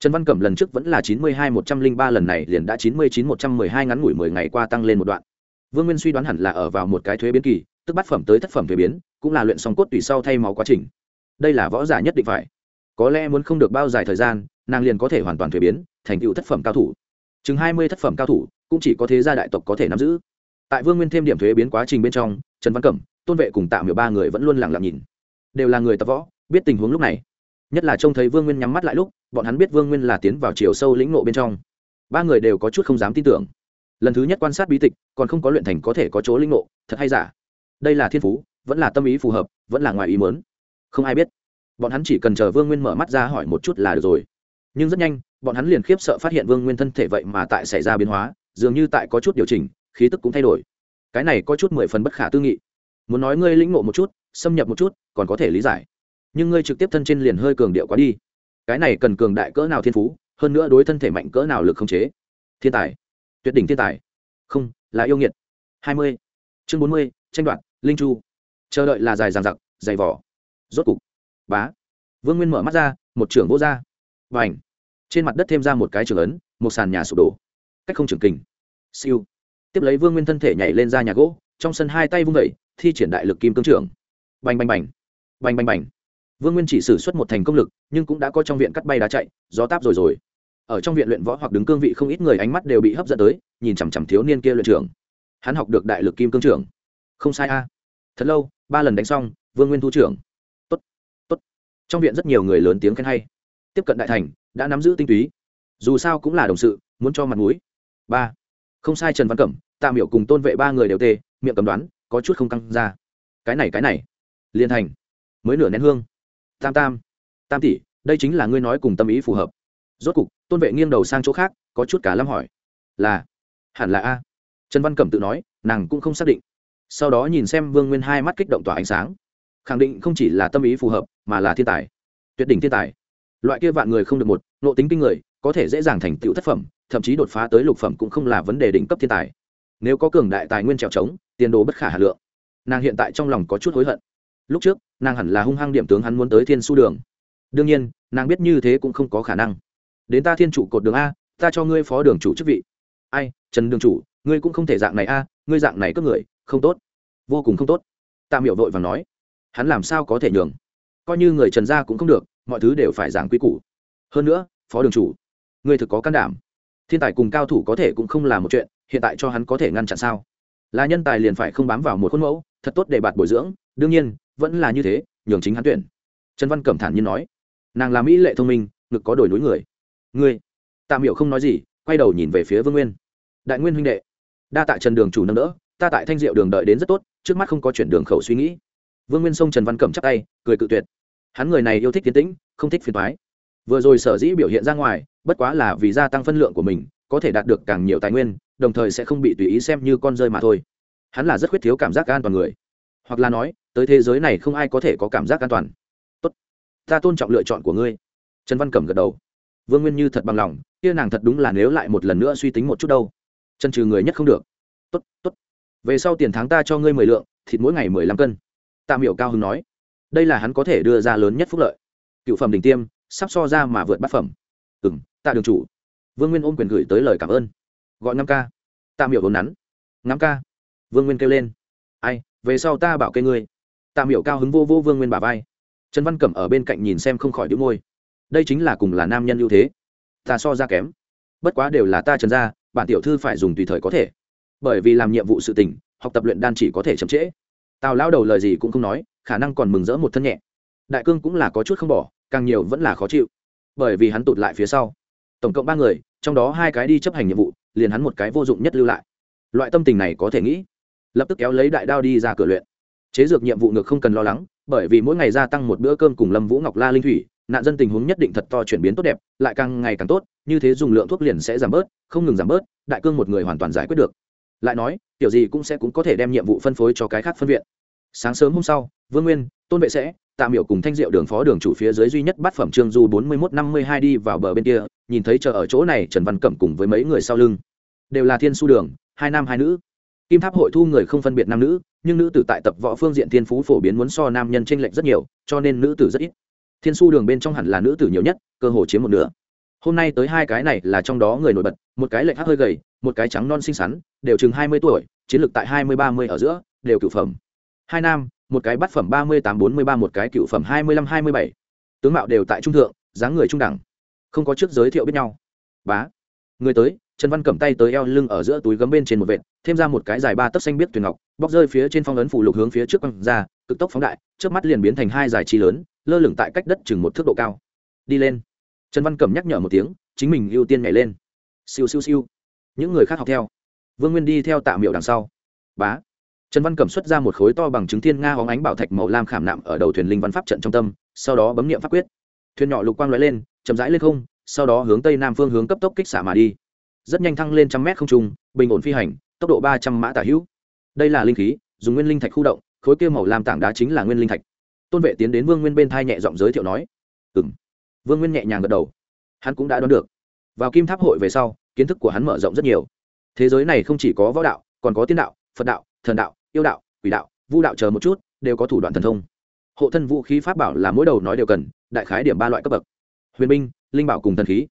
A: Trần văn cẩm lần trước vẫn là chín mươi hai một trăm linh ba, lần này liền đã chín mươi chín một trăm mười hai ngắn ngủi mười ngày qua tăng lên một đoạn vương nguyên suy đoán hẳn là ở vào một cái thuế biến kỳ, tức bát phẩm tới thất phẩm thuế biến, cũng là luyện xong cốt tùy sau thay máu quá trình. Đây là võ giả nhất định phải. Có lẽ muốn không được bao dài thời gian, nàng liền có thể hoàn toàn thuế biến, thành tựu thất phẩm cao thủ. Chừng hai mươi thất phẩm cao thủ, cũng chỉ có thế gia đại tộc có thể nắm giữ. Tại vương nguyên thêm điểm thuế biến quá trình bên trong, trần văn cẩm, tôn vệ cùng tạo miểu ba người vẫn luôn lặng lặng nhìn. Đều là người tập võ, biết tình huống lúc này. Nhất là trông thấy vương nguyên nhắm mắt lại lúc, bọn hắn biết vương nguyên là tiến vào chiều sâu lĩnh nộ bên trong. Ba người đều có chút không dám tin tưởng lần thứ nhất quan sát bí tịch, còn không có luyện thành có thể có chỗ linh ngộ, thật hay giả? Đây là thiên phú, vẫn là tâm ý phù hợp, vẫn là ngoài ý mớn không ai biết. Bọn hắn chỉ cần chờ vương nguyên mở mắt ra hỏi một chút là được rồi. Nhưng rất nhanh, bọn hắn liền khiếp sợ phát hiện vương nguyên thân thể vậy mà tại xảy ra biến hóa, dường như tại có chút điều chỉnh, khí tức cũng thay đổi. Cái này có chút mười phần bất khả tư nghị. Muốn nói ngươi lĩnh ngộ một chút, xâm nhập một chút, còn có thể lý giải. Nhưng ngươi trực tiếp thân trên liền hơi cường điệu quá đi. Cái này cần cường đại cỡ nào thiên phú, hơn nữa đối thân thể mạnh cỡ nào lực không chế. Thiên tài tuyệt đỉnh thiên tài. Không, là yêu nghiệt. Hai mươi. Chương bốn mươi, tranh đoạt, linh chu. Chờ đợi là dài dằng dặc, dày vỏ rốt cục. Bá. Vương nguyên mở mắt ra, một trưởng vô ra. Và ảnh trên mặt đất thêm ra một cái trường ấn, một sàn nhà sụp đổ. Cách không trường kình. Siêu. Tiếp lấy vương nguyên thân thể nhảy lên ra nhà gỗ, trong sân hai tay vung vẩy thi triển đại lực kim cương trưởng. Bành bành bành. Bành bành bành. Vương nguyên chỉ sử xuất một thành công lực, nhưng cũng đã có trong viện cắt bay đá chạy, gió táp rồi rồi ở trong viện luyện võ hoặc đứng cương vị không ít người ánh mắt đều bị hấp dẫn tới, nhìn chằm chằm thiếu niên kia luyện trưởng. Hắn học được đại lực kim cương trưởng. Không sai a. Thật lâu, ba lần đánh xong, vương nguyên thu trưởng. Tốt tốt. Trong viện rất nhiều người lớn tiếng khen hay. Tiếp cận đại thành, đã nắm giữ tinh túy. Dù sao cũng là đồng sự, muốn cho mặt mũi. Ba. Không sai trần văn cẩm, tạ miểu cùng tôn vệ ba người đều tê, miệng cầm đoán, có chút không căng ra. Cái này cái này. Liên thành. Mới nửa nén hương. Tam tam. Tam tỷ, đây chính là ngươi nói cùng tâm ý phù hợp rốt cục, tôn vệ nghiêng đầu sang chỗ khác, có chút cả lâm hỏi. Là, hẳn là a. Trần văn cẩm tự nói, nàng cũng không xác định. Sau đó nhìn xem vương nguyên hai mắt kích động tỏa ánh sáng. Khẳng định không chỉ là tâm ý phù hợp, mà là thiên tài. Tuyệt đỉnh thiên tài. Loại kia vạn người không được một, nộ tính kinh người, có thể dễ dàng thành tựu thất phẩm, thậm chí đột phá tới lục phẩm cũng không là vấn đề đỉnh cấp thiên tài. Nếu có cường đại tài nguyên trèo trống, tiền đồ bất khả hà lượng. Nàng hiện tại trong lòng có chút hối hận. Lúc trước, nàng hẳn là hung hăng điểm tướng hắn muốn tới thiên su đường. Đương nhiên, nàng biết như thế cũng không có khả năng đến ta thiên chủ cột đường a, ta cho ngươi phó đường chủ chức vị. Ai, trần đường chủ, ngươi cũng không thể dạng này a, ngươi dạng này cướp người, không tốt. Vô cùng không tốt. Tạ miệu vội và nói. Hắn làm sao có thể nhường? Coi như người trần gia cũng không được, mọi thứ đều phải giảng quy củ. Hơn nữa, phó đường chủ, ngươi thực có can đảm. Thiên tài cùng cao thủ có thể cũng không là một chuyện, hiện tại cho hắn có thể ngăn chặn sao? Là nhân tài liền phải không bám vào một khuôn mẫu, thật tốt để bạt bồi dưỡng, đương nhiên, vẫn là như thế, nhường chính hắn tuyển. Trần văn cẩm thản nhiên nói. Nàng là mỹ lệ thông minh, ngực có đổi núi người ngươi. Tạ miệu không nói gì, quay đầu nhìn về phía vương nguyên. Đại nguyên huynh đệ, đa tại trần đường chủ nâng đỡ, ta tại thanh diệu đường đợi đến rất tốt, trước mắt không có chuyển đường khẩu suy nghĩ. Vương nguyên sông trần văn cẩm chắc tay, cười cự tuyệt. Hắn người này yêu thích tiến tĩnh, không thích phiền thoái vừa rồi sở dĩ biểu hiện ra ngoài, bất quá là vì gia tăng phân lượng của mình, có thể đạt được càng nhiều tài nguyên, đồng thời sẽ không bị tùy ý xem như con rơi mà thôi. Hắn là rất khuyết thiếu cảm giác an toàn người. Hoặc là nói, tới thế giới này không ai có thể có cảm giác an toàn. Tốt, ta tôn trọng lựa chọn của ngươi. Trần văn cẩm gật đầu vương nguyên như thật bằng lòng, kia nàng thật đúng là nếu lại một lần nữa suy tính một chút đâu. Chân trừ người nhất không được. Tốt tốt. Về sau tiền tháng ta cho ngươi mười lượng, thịt mỗi ngày mười lăm cân. Tạ hiểu cao hưng nói. Đây là hắn có thể đưa ra lớn nhất phúc lợi. Cựu phẩm đỉnh tiêm, sắp so ra mà vượt bát phẩm. Ừ m tạ đường chủ. Vương nguyên ôm quyền gửi tới lời cảm ơn. Gọi năm ca. Tạ hiểu vốn nắn. Ngắm ca. Vương nguyên kêu lên. Ai, về sau ta bảo kê ngươi. Tạ hiểu cao hứng vô vô vương nguyên bà vai. Trần văn cẩm ở bên cạnh nhìn xem không khỏi đĩu môi đây chính là cùng là nam nhân ưu thế. Ta so ra kém. Bất quá đều là ta trần ra bản tiểu thư phải dùng tùy thời có thể. Bởi vì làm nhiệm vụ sự tình, học tập luyện đan chỉ có thể chậm trễ. Tào lao đầu lời gì cũng không nói, khả năng còn mừng rỡ một thân nhẹ. Đại cương cũng là có chút không bỏ, càng nhiều vẫn là khó chịu. Bởi vì hắn tụt lại phía sau. Tổng cộng ba người, trong đó hai cái đi chấp hành nhiệm vụ, liền hắn một cái vô dụng nhất lưu lại. Loại tâm tình này có thể nghĩ. Lập tức kéo lấy đại đao đi ra cửa luyện. Chế dược nhiệm vụ ngược không cần lo lắng, bởi vì mỗi ngày gia tăng một bữa cơm cùng lâm vũ ngọc la linh thủy nạn dân tình huống nhất định thật to chuyển biến tốt đẹp, lại càng ngày càng tốt, như thế dùng lượng thuốc liền sẽ giảm bớt, không ngừng giảm bớt, đại cương một người hoàn toàn giải quyết được. Lại nói, kiểu gì cũng sẽ cũng có thể đem nhiệm vụ phân phối cho cái khác phân viện. Sáng sớm hôm sau, vương nguyên, tôn vệ sẽ tạm hiểu cùng thanh diệu đường phó đường chủ phía dưới duy nhất bát phẩm trương du bốn mươi một năm mươi hai đi vào bờ bên kia, nhìn thấy chờ ở chỗ này trần văn cẩm cùng với mấy người sau lưng. Đều là thiên su đường, hai nam hai nữ. Kim tháp hội thu người không phân biệt nam nữ, nhưng nữ tử tại tập võ phương diện thiên phú phổ biến muốn so nam nhân t r ê n lệch rất nhiều, cho nên nữ tử rất ít thiên su đường bên trong hẳn là nữ tử nhiều nhất, cơ hồ chiếm một nửa. Hôm nay tới hai cái này là trong đó người nổi bật, một cái lệch hắc hơi gầy, một cái trắng non xinh xắn, đều chừng hai mươi tuổi, chiến lược tại hai mươi ba mươi ở giữa, đều cựu phẩm. Hai nam, một cái bát phẩm ba mươi tám bốn mươi ba, một cái cựu phẩm hai mươi lăm hai mươi bảy. Tướng mạo đều tại trung thượng, dáng người trung đẳng, không có trước giới thiệu biết nhau. Bá. Người tới, trần văn cầm tay tới eo lưng ở giữa túi gấm bên trên một vệt, thêm ra một cái dài ba tấc xanh biết tuyền ngọc, bóc rơi phía trên phong ấn phủ lục hướng phía trước quăng ra, cực tốc phóng đại trước mắt liền biến thành hai dài chi lớn lơ lửng tại cách đất chừng một thước độ cao. Đi lên. Trần văn cẩm nhắc nhở một tiếng, chính mình ưu tiên nhảy lên. Siêu siêu siêu. Những người khác học theo. Vương nguyên đi theo tạ miệu đằng sau. Bá. Trần văn cẩm xuất ra một khối to bằng chứng thiên nga hóng ánh bảo thạch màu lam khảm nạm ở đầu thuyền linh văn pháp trận trong tâm, sau đó bấm nghiệm pháp quyết. Thuyền nhỏ lục quang lóe lên, chậm rãi lên không, sau đó hướng tây nam phương hướng cấp tốc kích xả mà đi. Rất nhanh thăng lên trăm mét không trung, bình ổn phi hành, tốc độ ba trăm mã tả hữu. Đây là linh khí, dùng nguyên linh thạch khu động, khối kia màu lam tảng đá chính là nguyên linh thạch tôn vệ tiến đến vương nguyên bên thai nhẹ giọng giới thiệu nói ừ m vương nguyên nhẹ nhàng gật đầu. Hắn cũng đã đoán được. Vào kim tháp hội về sau, kiến thức của hắn mở rộng rất nhiều. Thế giới này không chỉ có võ đạo, còn có tiên đạo, phật đạo, thần đạo, yêu đạo, quỷ đạo, vu đạo chờ một chút, đều có thủ đoạn thần thông. Hộ thân vũ khí pháp bảo là mỗi đầu nói đều cần, đại khái điểm ba loại cấp bậc. Huyền binh, linh bảo cùng thần khí.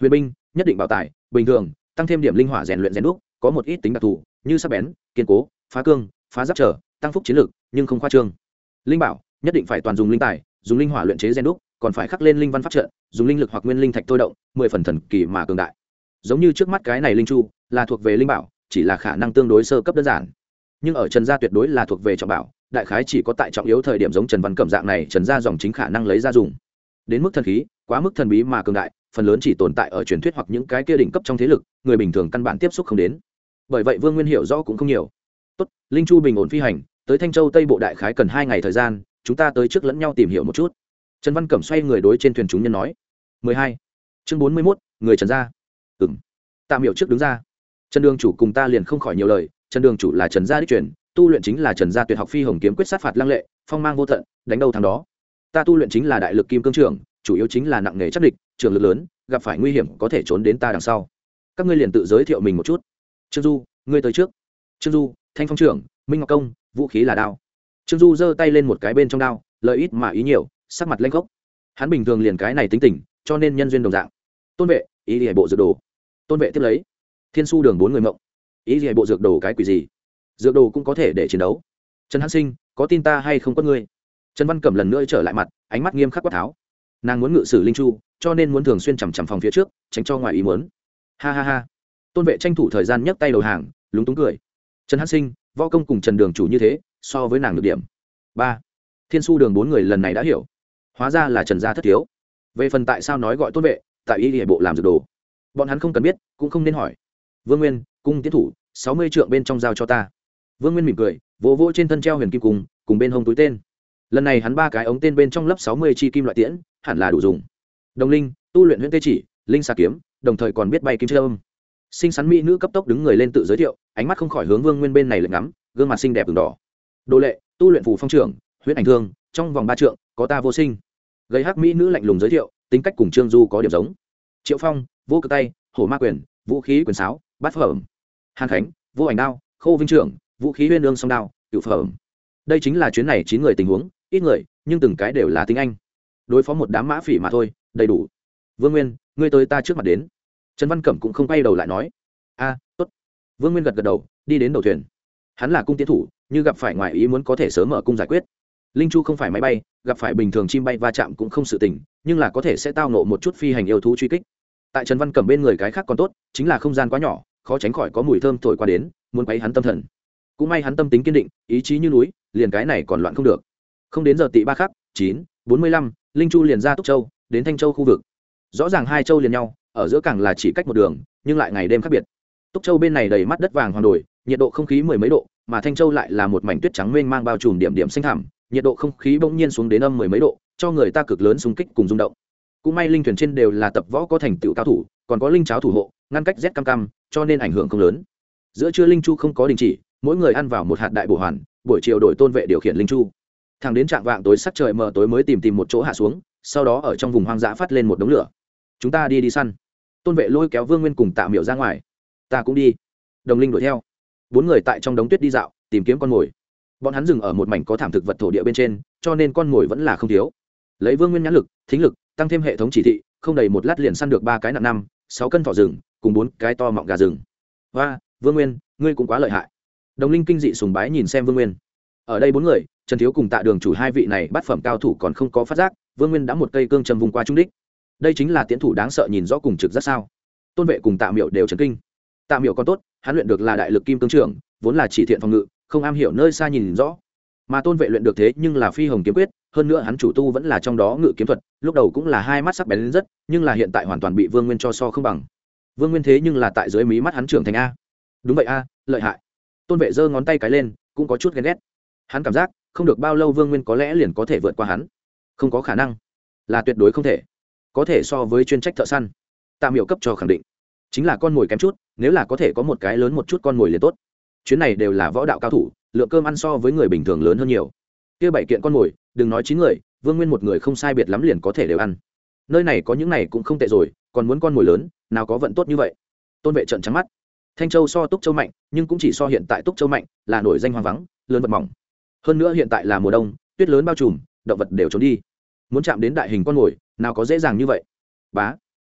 A: Huyền binh, nhất định bảo tài, bình thường, tăng thêm điểm linh hỏa rèn luyện rèn đúc, có một ít tính đặc thù, như sắc bén, kiên cố, phá cương, phá giáp trở, tăng phúc chiến lược nhưng không khoa trương. Linh bảo nhất định phải toàn dùng linh tài, dùng linh hỏa luyện chế gen đúc, còn phải khắc lên linh văn pháp trận, dùng linh lực hoặc nguyên linh thạch thôi động, mười phần thần kỳ mà cường đại. Giống như trước mắt cái này linh chu, là thuộc về linh bảo, chỉ là khả năng tương đối sơ cấp đơn giản. Nhưng ở trần gia tuyệt đối là thuộc về trọng bảo, đại khái chỉ có tại trọng yếu thời điểm giống trần văn cẩm dạng này, trần gia dòng chính khả năng lấy ra dùng. Đến mức thần khí, quá mức thần bí mà cường đại, phần lớn chỉ tồn tại ở truyền thuyết hoặc những cái kia đỉnh cấp trong thế lực, người bình thường căn bản tiếp xúc không đến. Bởi vậy vương nguyên hiểu rõ cũng không nhiều. Tốt, linh chu bình ổn phi hành, tới thanh châu tây bộ đại khái cần hai ngày thời gian chúng ta tới trước lẫn nhau tìm hiểu một chút. Trần văn cẩm xoay người đối trên thuyền chúng nhân nói. 12. chương 41, người trần gia. Ừng tạm hiểu trước đứng ra. Trần đường chủ cùng ta liền không khỏi nhiều lời trần đường chủ là trần gia đích truyền tu luyện chính là trần gia tuyệt học phi hồng kiếm quyết sát phạt lăng lệ phong mang vô tận đánh đầu thằng đó. Ta tu luyện chính là đại lực kim cương trưởng chủ yếu chính là nặng nghề chắc địch trường lực lớn gặp phải nguy hiểm có thể trốn đến ta đằng sau. Các ngươi liền tự giới thiệu mình một chút. Trương du ngươi tới trước. Trương du thanh phong trưởng minh ngọc công vũ khí là đao trương du giơ tay lên một cái bên trong đao, lợi ít mà ý nhiều, sắc mặt lanh gốc hắn bình thường liền cái này tính tình, cho nên nhân duyên đồng dạng. Tôn vệ, ý đi bộ dược đồ. Tôn vệ tiếp lấy. Thiên su đường bốn người mộng. Ý gì bộ dược đồ cái quỷ gì? Dược đồ cũng có thể để chiến đấu. Trần hãn sinh, có tin ta hay không có ngươi? Trần văn cẩm lần nữa trở lại mặt, ánh mắt nghiêm khắc quát tháo. Nàng muốn ngự sử linh chu, cho nên muốn thường xuyên chằm chằm phòng phía trước, tránh cho ngoài ý muốn. Ha ha ha. Tôn vệ tranh thủ thời gian nhấc tay đầu hàng, lúng túng cười. Trần hãn sinh võ công cùng trần đường chủ như thế, so với nàng được điểm. Ba, thiên su đường bốn người lần này đã hiểu. Hóa ra là trần gia thất thiếu. Về phần tại sao nói gọi tôn vệ, tại y hệ bộ làm dược đồ, bọn hắn không cần biết, cũng không nên hỏi. Vương nguyên, cung tiến thủ, sáu mươi trượng bên trong giao cho ta. Vương nguyên mỉm cười, vỗ vỗ trên thân treo huyền kim cung cùng bên hông túi tên. Lần này hắn ba cái ống tên bên trong lớp sáu mươi chi kim loại tiễn, hẳn là đủ dùng. Đồng linh, tu luyện huyện tê chỉ, linh xà kiếm, đồng thời còn biết bay kim trâm xinh xắn mỹ nữ cấp tốc đứng người lên tự giới thiệu, ánh mắt không khỏi hướng vương nguyên bên này lệch ngắm, gương mặt xinh đẹp đường đỏ. Đồ lệ, tu luyện phù phong trưởng huyết ảnh thương, trong vòng ba trượng, có ta vô sinh. Gây hắc mỹ nữ lạnh lùng giới thiệu, tính cách cùng trương du có điểm giống. Triệu phong, vô cực tay, hổ ma quyền, vũ khí quyền sáo, bát phẩm. Hàn khánh, vô ảnh đao, khô vinh trưởng, vũ khí huyên lương song đao cựu phẩm. Đây chính là chuyến này chín người tình huống, ít người, nhưng từng cái đều là tiếng anh. Đối phó một đám mã phỉ mà thôi, đầy đủ. Vương nguyên, ngươi tới ta trước mặt đến trần văn cẩm cũng không quay đầu lại nói, a, tốt. Vương nguyên gật gật đầu, đi đến đầu thuyền. Hắn là cung tiến thủ, như gặp phải ngoài ý muốn có thể sớm mở cung giải quyết. Linh chu không phải máy bay, gặp phải bình thường chim bay va chạm cũng không sự tình, nhưng là có thể sẽ tao nộ một chút phi hành yêu thú truy kích. Tại trần văn cẩm bên người cái khác còn tốt, chính là không gian quá nhỏ, khó tránh khỏi có mùi thơm thổi qua đến, muốn quấy hắn tâm thần. Cũng may hắn tâm tính kiên định, ý chí như núi, liền cái này còn loạn không được. Không đến giờ tị ba khắc, chín, bốn mươi lăm, linh chu liền ra túc châu, đến thanh châu khu vực. Rõ ràng hai châu liền nhau ở giữa càng là chỉ cách một đường, nhưng lại ngày đêm khác biệt. Túc châu bên này đầy mắt đất vàng hoàng đồi, nhiệt độ không khí mười mấy độ, mà thanh châu lại là một mảnh tuyết trắng mênh mang bao trùm điểm điểm xanh thẳm, nhiệt độ không khí bỗng nhiên xuống đến âm mười mấy độ, cho người ta cực lớn xung kích cùng rung động. Cũng may linh thuyền trên đều là tập võ có thành tựu cao thủ, còn có linh cháo thủ hộ, ngăn cách rét cam cam, cho nên ảnh hưởng không lớn. Giữa trưa linh chu không có đình chỉ, mỗi người ăn vào một hạt đại bổ hoàn, buổi chiều đổi tôn vệ điều khiển linh chu. Thằng đến trạng vạng tối sắc trời mờ tối mới tìm tìm một chỗ hạ xuống, sau đó ở trong vùng hoang dã phát lên một đống lửa. Chúng ta đi đi săn tôn vệ lôi kéo vương nguyên cùng tạ miểu ra ngoài. Ta cũng đi. Đồng linh đuổi theo. Bốn người tại trong đống tuyết đi dạo, tìm kiếm con mồi. Bọn hắn dừng ở một mảnh có thảm thực vật thổ địa bên trên, cho nên con mồi vẫn là không thiếu. Lấy vương nguyên nhãn lực, thính lực, tăng thêm hệ thống chỉ thị, không đầy một lát liền săn được ba cái nặng năm, sáu cân thỏ rừng, cùng bốn cái to mọng gà rừng. Và vương nguyên, ngươi cũng quá lợi hại. Đồng linh kinh dị sùng bái nhìn xem vương nguyên. Ở đây bốn người, trần thiếu cùng tạ đường chủ hai vị này bắt phẩm cao thủ còn không có phát giác, vương nguyên đã một cây cương trầm vùng qua trung đích đây chính là tiến thủ đáng sợ nhìn rõ cùng trực rất sao. Tôn vệ cùng tạ miệu đều chấn kinh. Tạ miệu còn tốt, hắn luyện được là đại lực kim cương trưởng, vốn là chỉ thiện phòng ngự, không am hiểu nơi xa nhìn rõ. Mà tôn vệ luyện được thế nhưng là phi hồng kiếm quyết, hơn nữa hắn chủ tu vẫn là trong đó ngự kiếm thuật, lúc đầu cũng là hai mắt sắc bén lên rất, nhưng là hiện tại hoàn toàn bị vương nguyên cho so không bằng. Vương nguyên thế nhưng là tại dưới mí mắt hắn trưởng thành a. Đúng vậy a, lợi hại. Tôn vệ giơ ngón tay cái lên, cũng có chút ghen ghét. Hắn cảm giác, không được bao lâu vương nguyên có lẽ liền có thể vượt qua hắn. Không có khả năng. Là tuyệt đối không thể có thể so với chuyên trách thợ săn. Tạ miệu cấp cho khẳng định. Chính là con mồi kém chút, nếu là có thể có một cái lớn một chút con mồi liền tốt. Chuyến này đều là võ đạo cao thủ, lượng cơm ăn so với người bình thường lớn hơn nhiều. Kia bảy kiện con mồi, đừng nói chín người, vương nguyên một người không sai biệt lắm liền có thể đều ăn. Nơi này có những này cũng không tệ rồi, còn muốn con mồi lớn, nào có vận tốt như vậy. Tôn vệ trận trắng mắt. Thanh châu so túc châu mạnh, nhưng cũng chỉ so hiện tại túc châu mạnh, là nổi danh hoang vắng, lớn vật mỏng. Hơn nữa hiện tại là mùa đông, tuyết lớn bao trùm, động vật đều trốn đi. Muốn chạm đến đại hình con mồi nào có dễ dàng như vậy? Bá.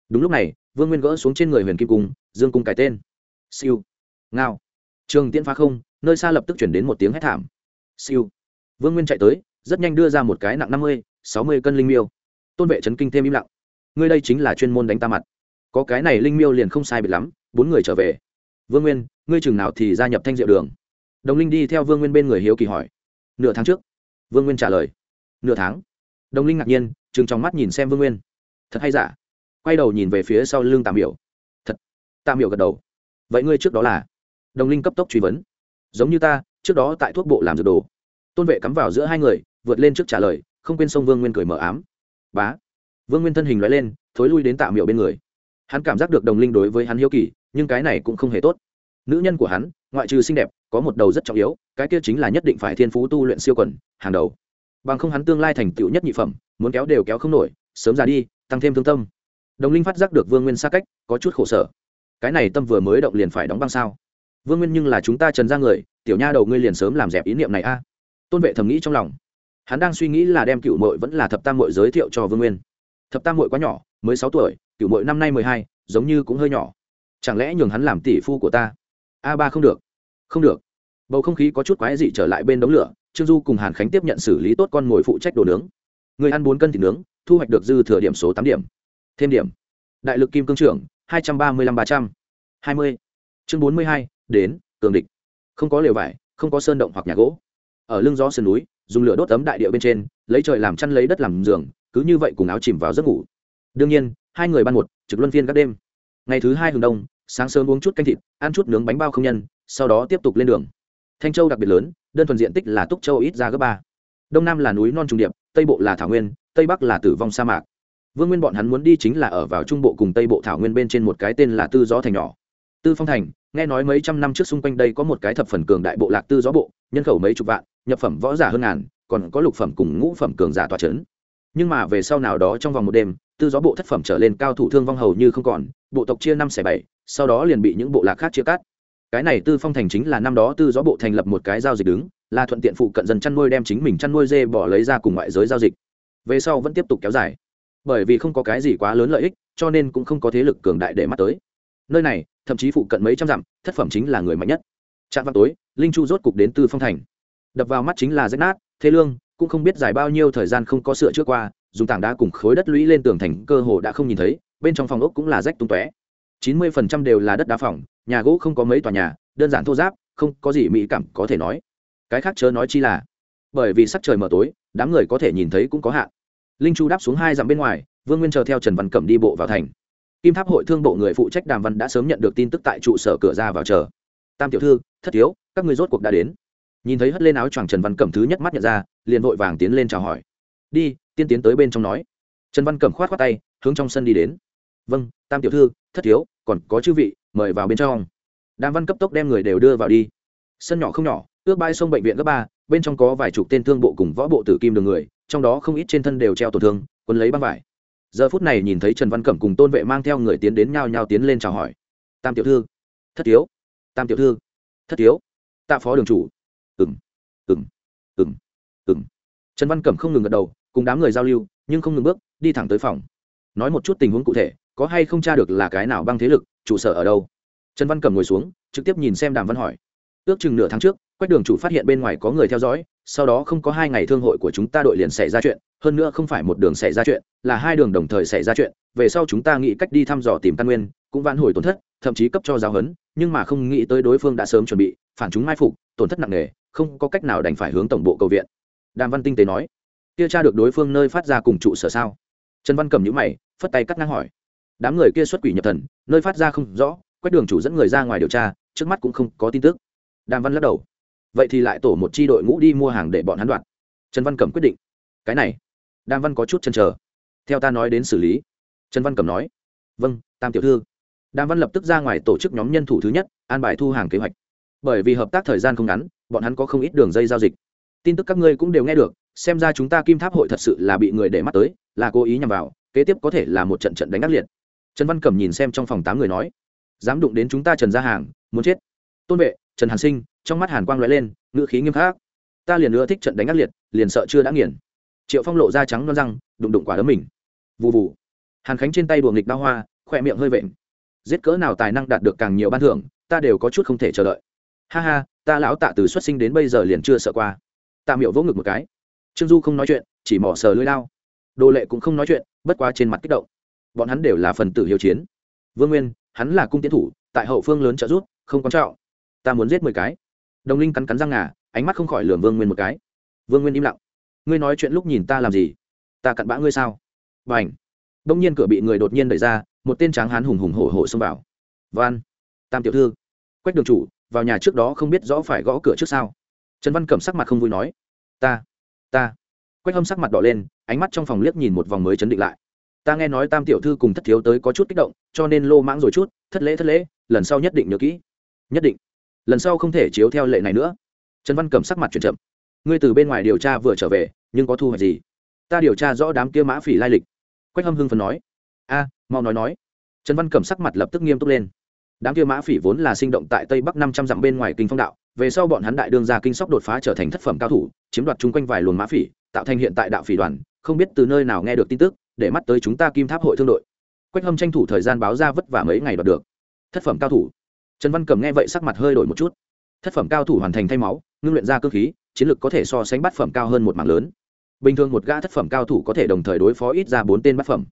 A: Đúng lúc này, vương nguyên gỡ xuống trên người huyền kim cung, dương cung cái tên. Siêu. Ngao. Trường tiễn phá không, nơi xa lập tức chuyển đến một tiếng hét thảm. Siêu. Vương nguyên chạy tới, rất nhanh đưa ra một cái nặng năm mươi, sáu mươi cân linh miêu. Tôn vệ trấn kinh thêm im lặng. Ngươi đây chính là chuyên môn đánh ta mặt. Có cái này linh miêu liền không sai biệt lắm, bốn người trở về. Vương nguyên, ngươi chừng nào thì gia nhập thanh diệu đường? Đồng linh đi theo vương nguyên bên người hiếu kỳ hỏi. Nửa tháng trước. Vương nguyên trả lời. Nửa tháng. Đồng linh ngạc nhiên chừng trong mắt nhìn xem vương nguyên. Thật hay giả? Quay đầu nhìn về phía sau lưng tạm biểu thật. Tạm biểu gật đầu. Vậy ngươi trước đó là? Đồng linh cấp tốc truy vấn. Giống như ta, trước đó tại thuốc bộ làm dược đồ. Tôn vệ cắm vào giữa hai người, vượt lên trước trả lời, không quên sông vương nguyên cười mở ám. Bá. Vương nguyên thân hình loại lên, thối lui đến tạm miệu bên người. Hắn cảm giác được đồng linh đối với hắn hiếu kỳ, nhưng cái này cũng không hề tốt. Nữ nhân của hắn, ngoại trừ xinh đẹp, có một đầu rất trọng yếu, cái kia chính là nhất định phải thiên phú tu luyện siêu quần, hàng đầu. Bằng không hắn tương lai thành tựu nhất nhị phẩm muốn kéo đều kéo không nổi, sớm ra đi, tăng thêm thương tâm. Đồng linh phát giác được vương nguyên xa cách, có chút khổ sở. Cái này tâm vừa mới động liền phải đóng băng sao? Vương nguyên nhưng là chúng ta trần ra người, tiểu nha đầu ngươi liền sớm làm dẹp ý niệm này a. Tôn vệ thầm nghĩ trong lòng. Hắn đang suy nghĩ là đem cựu mội vẫn là thập tam mội giới thiệu cho vương nguyên. Thập tam mội quá nhỏ, mới sáu tuổi, cựu mội năm nay mười hai, giống như cũng hơi nhỏ. Chẳng lẽ nhường hắn làm tỷ phu của ta? A ba không được. Không được. Bầu không khí có chút quái dị trở lại bên đống lửa, trương du cùng hàn khánh tiếp nhận xử lý tốt con mồi phụ trách đồ nướng người ăn bốn cân thịt nướng, thu hoạch được dư thừa điểm số tám điểm. Thêm điểm. Đại lực kim cương trưởng, hai trăm ba mươi năm ba trăm. hai mươi. Chương bốn mươi hai, đến, cường địch. Không có lều vải, không có sơn động hoặc nhà gỗ. Ở lưng gió sườn núi, dùng lửa đốt tấm đại địa bên trên, lấy trời làm chăn lấy đất làm giường, cứ như vậy cùng áo chìm vào giấc ngủ. Đương nhiên, hai người ban một, trực luân phiên các đêm. Ngày thứ hai hừng đông, sáng sớm uống chút canh thịt, ăn chút nướng bánh bao không nhân, sau đó tiếp tục lên đường. Thanh châu đặc biệt lớn, đơn thuần diện tích là túc châu ít ra gấp ba. Đông nam là núi non trùng điệp tây bộ là thảo nguyên, tây bắc là tử vong sa mạc. Vương nguyên bọn hắn muốn đi chính là ở vào trung bộ cùng tây bộ thảo nguyên bên trên một cái tên là tư gió thành nhỏ. Tư phong thành, nghe nói mấy trăm năm trước xung quanh đây có một cái thập phần cường đại bộ lạc tư gió bộ, nhân khẩu mấy chục vạn, nhập phẩm võ giả hơn ngàn, còn có lục phẩm cùng ngũ phẩm cường giả tòa c nhưng mà về sau nào đó trong vòng một đêm, tư gió bộ thất phẩm trở lên cao thủ thương vong hầu như không còn, bộ tộc chia năm xẻ bảy, sau đó liền bị những bộ lạc khác chia cắt. Cái này tư phong thành chính là năm đó tư gió bộ thành lập một cái giao dịch đứng là thuận tiện phụ cận dần chăn nuôi đem chính mình chăn nuôi dê bỏ lấy ra cùng ngoại giới giao dịch. Về sau vẫn tiếp tục kéo dài. Bởi vì không có cái gì quá lớn lợi ích, cho nên cũng không có thế lực cường đại để mắt tới. Nơi này, thậm chí phụ cận mấy trăm dặm, thất phẩm chính là người mạnh nhất. Trạm vào tối, linh chu rốt cục đến tư phong thành. Đập vào mắt chính là rách nát, thế lương, cũng không biết dài bao nhiêu thời gian không có sửa trước qua, dùng tảng đá cùng khối đất lũy lên tường thành cơ hồ đã không nhìn thấy, bên trong phòng ốc cũng là rách tung tóe. Chín mươi phần trăm đều là đất đá phòng nhà gỗ không có mấy tòa nhà, đơn giản thô giáp, không có gì mỹ cảm có thể nói cái khác chớ nói chi là. Bởi vì sắc trời mờ tối, đám người có thể nhìn thấy cũng có hạn. Linh chu đáp xuống hai dặm bên ngoài, vương nguyên chờ theo trần văn cẩm đi bộ vào thành. Kim tháp hội thương bộ người phụ trách đàm văn đã sớm nhận được tin tức tại trụ sở cửa ra vào chờ. Tam tiểu thư, thất thiếu, các người rốt cuộc đã đến. Nhìn thấy hất lên áo choàng trần văn cẩm thứ nhất mắt nhận ra, liền vội vàng tiến lên chào hỏi. Đi, tiên tiến tới bên trong nói. Trần văn cẩm khoát khoát tay, hướng trong sân đi đến. Vâng tam tiểu thư, thất thiếu, còn có chư vị, mời vào bên trong. Đàm văn cấp tốc đem người đều đưa vào đi. Sân nhỏ không nhỏ ước bãi sông bệnh viện cấp ba, bên trong có vài chục tên thương bộ cùng võ bộ tử kim đường người, trong đó không ít trên thân đều treo tổn thương quân lấy băng vải. Giờ phút này nhìn thấy trần văn cẩm cùng tôn vệ mang theo người tiến đến nhao nhao tiến lên chào hỏi. Tam tiểu thư. Thất thiếu. Tam tiểu thư. Thất thiếu. Tạ phó đường chủ. Ừng ừng ừng ừng trần văn cẩm không ngừng gật đầu, cùng đám người giao lưu, nhưng không ngừng bước, đi thẳng tới phòng. Nói một chút tình huống cụ thể, có hay không tra được là cái nào băng thế lực, trụ sở ở đâu? Trần văn cẩm ngồi xuống, trực tiếp nhìn xem đàm văn hỏi ước chừng nửa tháng trước, quách đường chủ phát hiện bên ngoài có người theo dõi, sau đó không có hai ngày thương hội của chúng ta đội liền xảy ra chuyện, hơn nữa không phải một đường xảy ra chuyện, là hai đường đồng thời xảy ra chuyện, về sau chúng ta nghĩ cách đi thăm dò tìm căn nguyên, cũng vãn hồi tổn thất, thậm chí cấp cho giáo huấn, nhưng mà không nghĩ tới đối phương đã sớm chuẩn bị, phản chúng mai phục, tổn thất nặng nề, không có cách nào đành phải hướng tổng bộ cầu viện. Đàm văn tinh tế nói, kia tra được đối phương nơi phát ra cùng trụ sở sao? Trần văn cầm nhữ mày, phất tay cắt ngang hỏi, đám người kia xuất quỷ nhập thần, nơi phát ra không rõ, quách đường chủ dẫn người ra ngoài điều tra, trước mắt cũng không có tin tức đàm văn lắc đầu. Vậy thì lại tổ một c h i đội ngũ đi mua hàng để bọn hắn đoạt. Trần văn cẩm quyết định. Cái này. Đàm văn có chút chăn trở theo ta nói đến xử lý. Trần văn cẩm nói. Vâng tam tiểu thư. Đàm văn lập tức ra ngoài tổ chức nhóm nhân thủ thứ nhất, an bài thu hàng kế hoạch. Bởi vì hợp tác thời gian không ngắn, bọn hắn có không ít đường dây giao dịch. Tin tức các ngươi cũng đều nghe được, xem ra chúng ta kim tháp hội thật sự là bị người để mắt tới, là cố ý nhằm vào, kế tiếp có thể là một trận trận đánh ác liệt. Trần văn cẩm nhìn xem trong phòng tám người nói. Dám đụng đến chúng ta trần ra hàng, muốn chết. Tôn vệ trần hàn sinh, trong mắt hàn quang lóe lên, ngữ khí nghiêm khắc. Ta liền nữa thích trận đánh ác liệt, liền sợ chưa đã nghiền. Triệu phong lộ da trắng non răng, đụng đụng quả đấm mình. Vụ vụ hàn khánh trên tay đùa nghịch đao hoa khoe miệng hơi vện. Giết cỡ nào tài năng đạt được càng nhiều ban thưởng, ta đều có chút không thể chờ đợi. Ha ha, ta lão tạ từ xuất sinh đến bây giờ liền chưa sợ qua. Tạ miệu vỗ ngực một cái. Trương du không nói chuyện, chỉ mỏ sờ lưới lao. Đồ lệ cũng không nói chuyện, bất quá trên mặt kích động. Bọn hắn đều là phần tử hiếu chiến. Vương nguyên, hắn là cung tiến thủ, tại hậu phương lớn trợ rút không quan trọng ta muốn giết mười cái. Đồng linh cắn cắn răng ngà, ánh mắt không khỏi lường vương nguyên một cái. Vương nguyên im lặng. Ngươi nói chuyện lúc nhìn ta làm gì? Ta cặn bã ngươi sao? B à ảnh đông nhiên cửa bị người đột nhiên đẩy ra, một tên tráng hán hùng hùng hổ hổ xông vào. Van tam tiểu thư. Quách đường chủ, vào nhà trước đó không biết rõ phải gõ cửa trước sao? Trần văn cẩm sắc mặt không vui nói. Ta. Ta. Quách hâm sắc mặt đỏ lên, ánh mắt trong phòng liếc nhìn một vòng mới chấn định lại. Ta nghe nói tam tiểu thư cùng thất thiếu tới có chút kích động, cho nên lô mãng rồi chút, thất lễ thất lễ, lần sau nhất định nhớ kỹ. Nhất định lần sau không thể chiếu theo lệ này nữa. Trần văn cầm sắc mặt chuyển chậm. Ngươi từ bên ngoài điều tra vừa trở về, nhưng có thu hoạch gì? Ta điều tra rõ đám kia mã phỉ lai lịch. Quách hâm hưng phần nói. A, mau nói nói. Trần văn cầm sắc mặt lập tức nghiêm túc lên. Đám kia mã phỉ vốn là sinh động tại tây bắc năm trăm dặm bên ngoài kinh phong đạo, về sau bọn hắn đại đương ra kinh sóc đột phá trở thành thất phẩm cao thủ, chiếm đoạt chung quanh vài luồng mã phỉ, tạo thành hiện tại đạo phỉ đoàn, không biết từ nơi nào nghe được tin tức, để mắt tới chúng ta kim tháp hội thương đội. Quách hâm tranh thủ thời gian báo ra vất vả mấy ngày đoạt được. Thất phẩm cao thủ trần văn Cẩm nghe vậy sắc mặt hơi đổi một chút. Thất phẩm cao thủ hoàn thành thay máu, ngưng luyện ra cơ khí, chiến lược có thể so sánh bát phẩm cao hơn một mảng lớn. Bình thường một gã thất phẩm cao thủ có thể đồng thời đối phó ít ra bốn tên bát phẩm.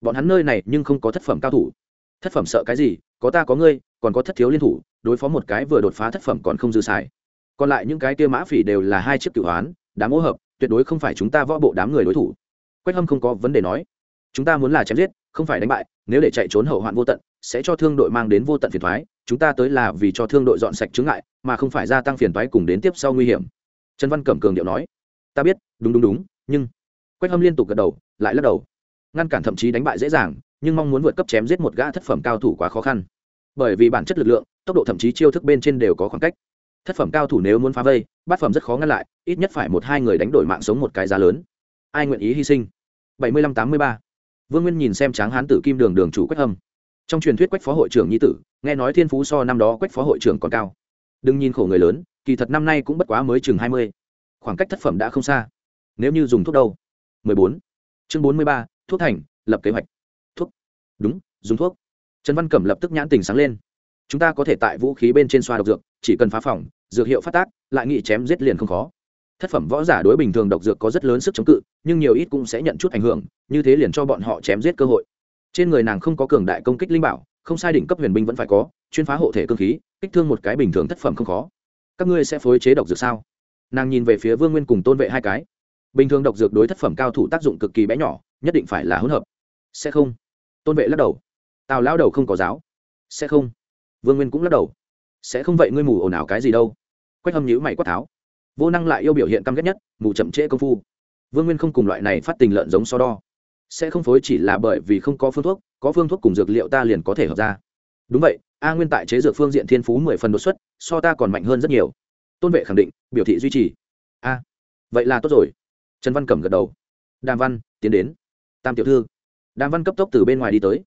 A: Bọn hắn nơi này nhưng không có thất phẩm cao thủ. Thất phẩm sợ cái gì? Có ta có ngươi, còn có thất thiếu liên thủ, đối phó một cái vừa đột phá thất phẩm còn không dư xài. Còn lại những cái kia mã phỉ đều là hai chiếc cửu hoán, đám ô hợp, tuyệt đối không phải chúng ta võ bộ đám người đối thủ. Quách hâm không có vấn đề nói. Chúng ta muốn là chém giết, không phải đánh bại, nếu để chạy trốn hậu hoạn vô tận, sẽ cho thương đội mang đến vô tận phiền thoái chúng ta tới là vì cho thương đội dọn sạch chứng ngại, mà không phải gia tăng phiền toái cùng đến tiếp sau nguy hiểm. Trần văn cẩm cường điệu nói. Ta biết, đúng đúng đúng, nhưng quách hâm liên tục gật đầu, lại lắc đầu. Ngăn cản thậm chí đánh bại dễ dàng, nhưng mong muốn vượt cấp chém giết một gã thất phẩm cao thủ quá khó khăn. Bởi vì bản chất lực lượng, tốc độ thậm chí chiêu thức bên trên đều có khoảng cách. Thất phẩm cao thủ nếu muốn phá vây, bát phẩm rất khó ngăn lại, ít nhất phải một hai người đánh đổi mạng sống một cái giá lớn. Ai nguyện ý hy sinh? Bảy mươi lăm tám mươi ba. Vương nguyên nhìn xem tráng hán tử kim đường đường chủ quách hâm trong truyền thuyết quách phó hội trưởng nhi tử, nghe nói thiên phú so năm đó quách phó hội trưởng còn cao. Đừng nhìn khổ người lớn, kỳ thật năm nay cũng bất quá mới chừng hai mươi. Khoảng cách thất phẩm đã không xa. Nếu như dùng thuốc đâu? mười bốn. Chương bốn mươi ba, thuốc thành, lập kế hoạch. Thuốc. Đúng, dùng thuốc. Trần văn cẩm lập tức nhãn tình sáng lên. Chúng ta có thể tại vũ khí bên trên xoa độc dược, chỉ cần phá phòng, dược hiệu phát tác, lại nghị chém giết liền không khó. Thất phẩm võ giả đối bình thường độc dược có rất lớn sức chống cự, nhưng nhiều ít cũng sẽ nhận chút ảnh hưởng, như thế liền cho bọn họ chém giết cơ hội trên người nàng không có cường đại công kích linh bảo, không sai đỉnh cấp huyền binh vẫn phải có, chuyên phá hộ thể cơ khí, kích thương một cái bình thường thất phẩm không khó. Các ngươi sẽ phối chế độc dược sao? Nàng nhìn về phía vương nguyên cùng tôn vệ hai cái. Bình thường độc dược đối thất phẩm cao thủ tác dụng cực kỳ bé nhỏ, nhất định phải là hỗn hợp. Sẽ không. Tôn vệ lắc đầu. Tào lao đầu không có giáo. Sẽ không. Vương nguyên cũng lắc đầu. Sẽ không vậy ngươi mù ồn ào cái gì đâu. Quách hâm nhữ mày quát tháo. Vô năng lại yêu biểu hiện căm ghét nhất, mù chậm trễ công phu. Vương nguyên không cùng loại này phát tình lợn giống so đo sẽ không phối chỉ là bởi vì không có phương thuốc, có phương thuốc cùng dược liệu ta liền có thể hợp ra. Đúng vậy, a nguyên tại chế dược phương diện thiên phú mười phần đột xuất, so ta còn mạnh hơn rất nhiều. Tôn vệ khẳng định, biểu thị duy trì. A, vậy là tốt rồi. Trần văn cẩm gật đầu. Đàm văn, tiến đến. Tam tiểu thư. Đàm văn cấp tốc từ bên ngoài đi tới.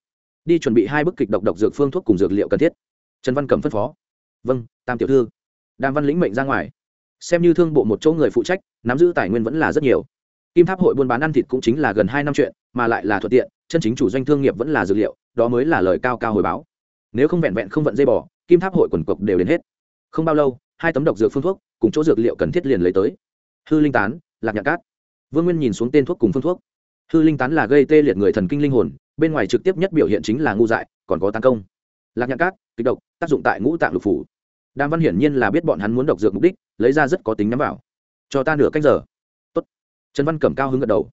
A: Đi chuẩn bị hai bức kịch độc độc dược phương thuốc cùng dược liệu cần thiết. Trần văn cẩm phân phó. Vâng tam tiểu thư. Đàm văn lĩnh mệnh ra ngoài. Xem như thương bộ một chỗ người phụ trách, nắm giữ tài nguyên vẫn là rất nhiều kim tháp hội buôn bán ăn thịt cũng chính là gần hai năm chuyện, mà lại là thuận tiện, chân chính chủ doanh thương nghiệp vẫn là dược liệu, đó mới là lời cao cao hồi báo. Nếu không vẹn vẹn không vận dây bỏ kim tháp hội quần cộc đều đến hết. Không bao lâu, hai tấm độc dược phương thuốc, cùng chỗ dược liệu cần thiết liền lấy tới. Hư linh tán, lạc nhạc cát. Vương nguyên nhìn xuống tên thuốc cùng phương thuốc. Hư linh tán là gây tê liệt người thần kinh linh hồn, bên ngoài trực tiếp nhất biểu hiện chính là ngu dại, còn có tấn công. Lạc nhạc cát, kịch độc, tác dụng tại ngũ tạng lục phủ. Đàm văn hiển nhiên là biết bọn hắn muốn độc dược mục đích, lấy ra rất có tính nhắm vào. Cho ta nửa cách giờ trần văn cẩm cao hứng gật đầu.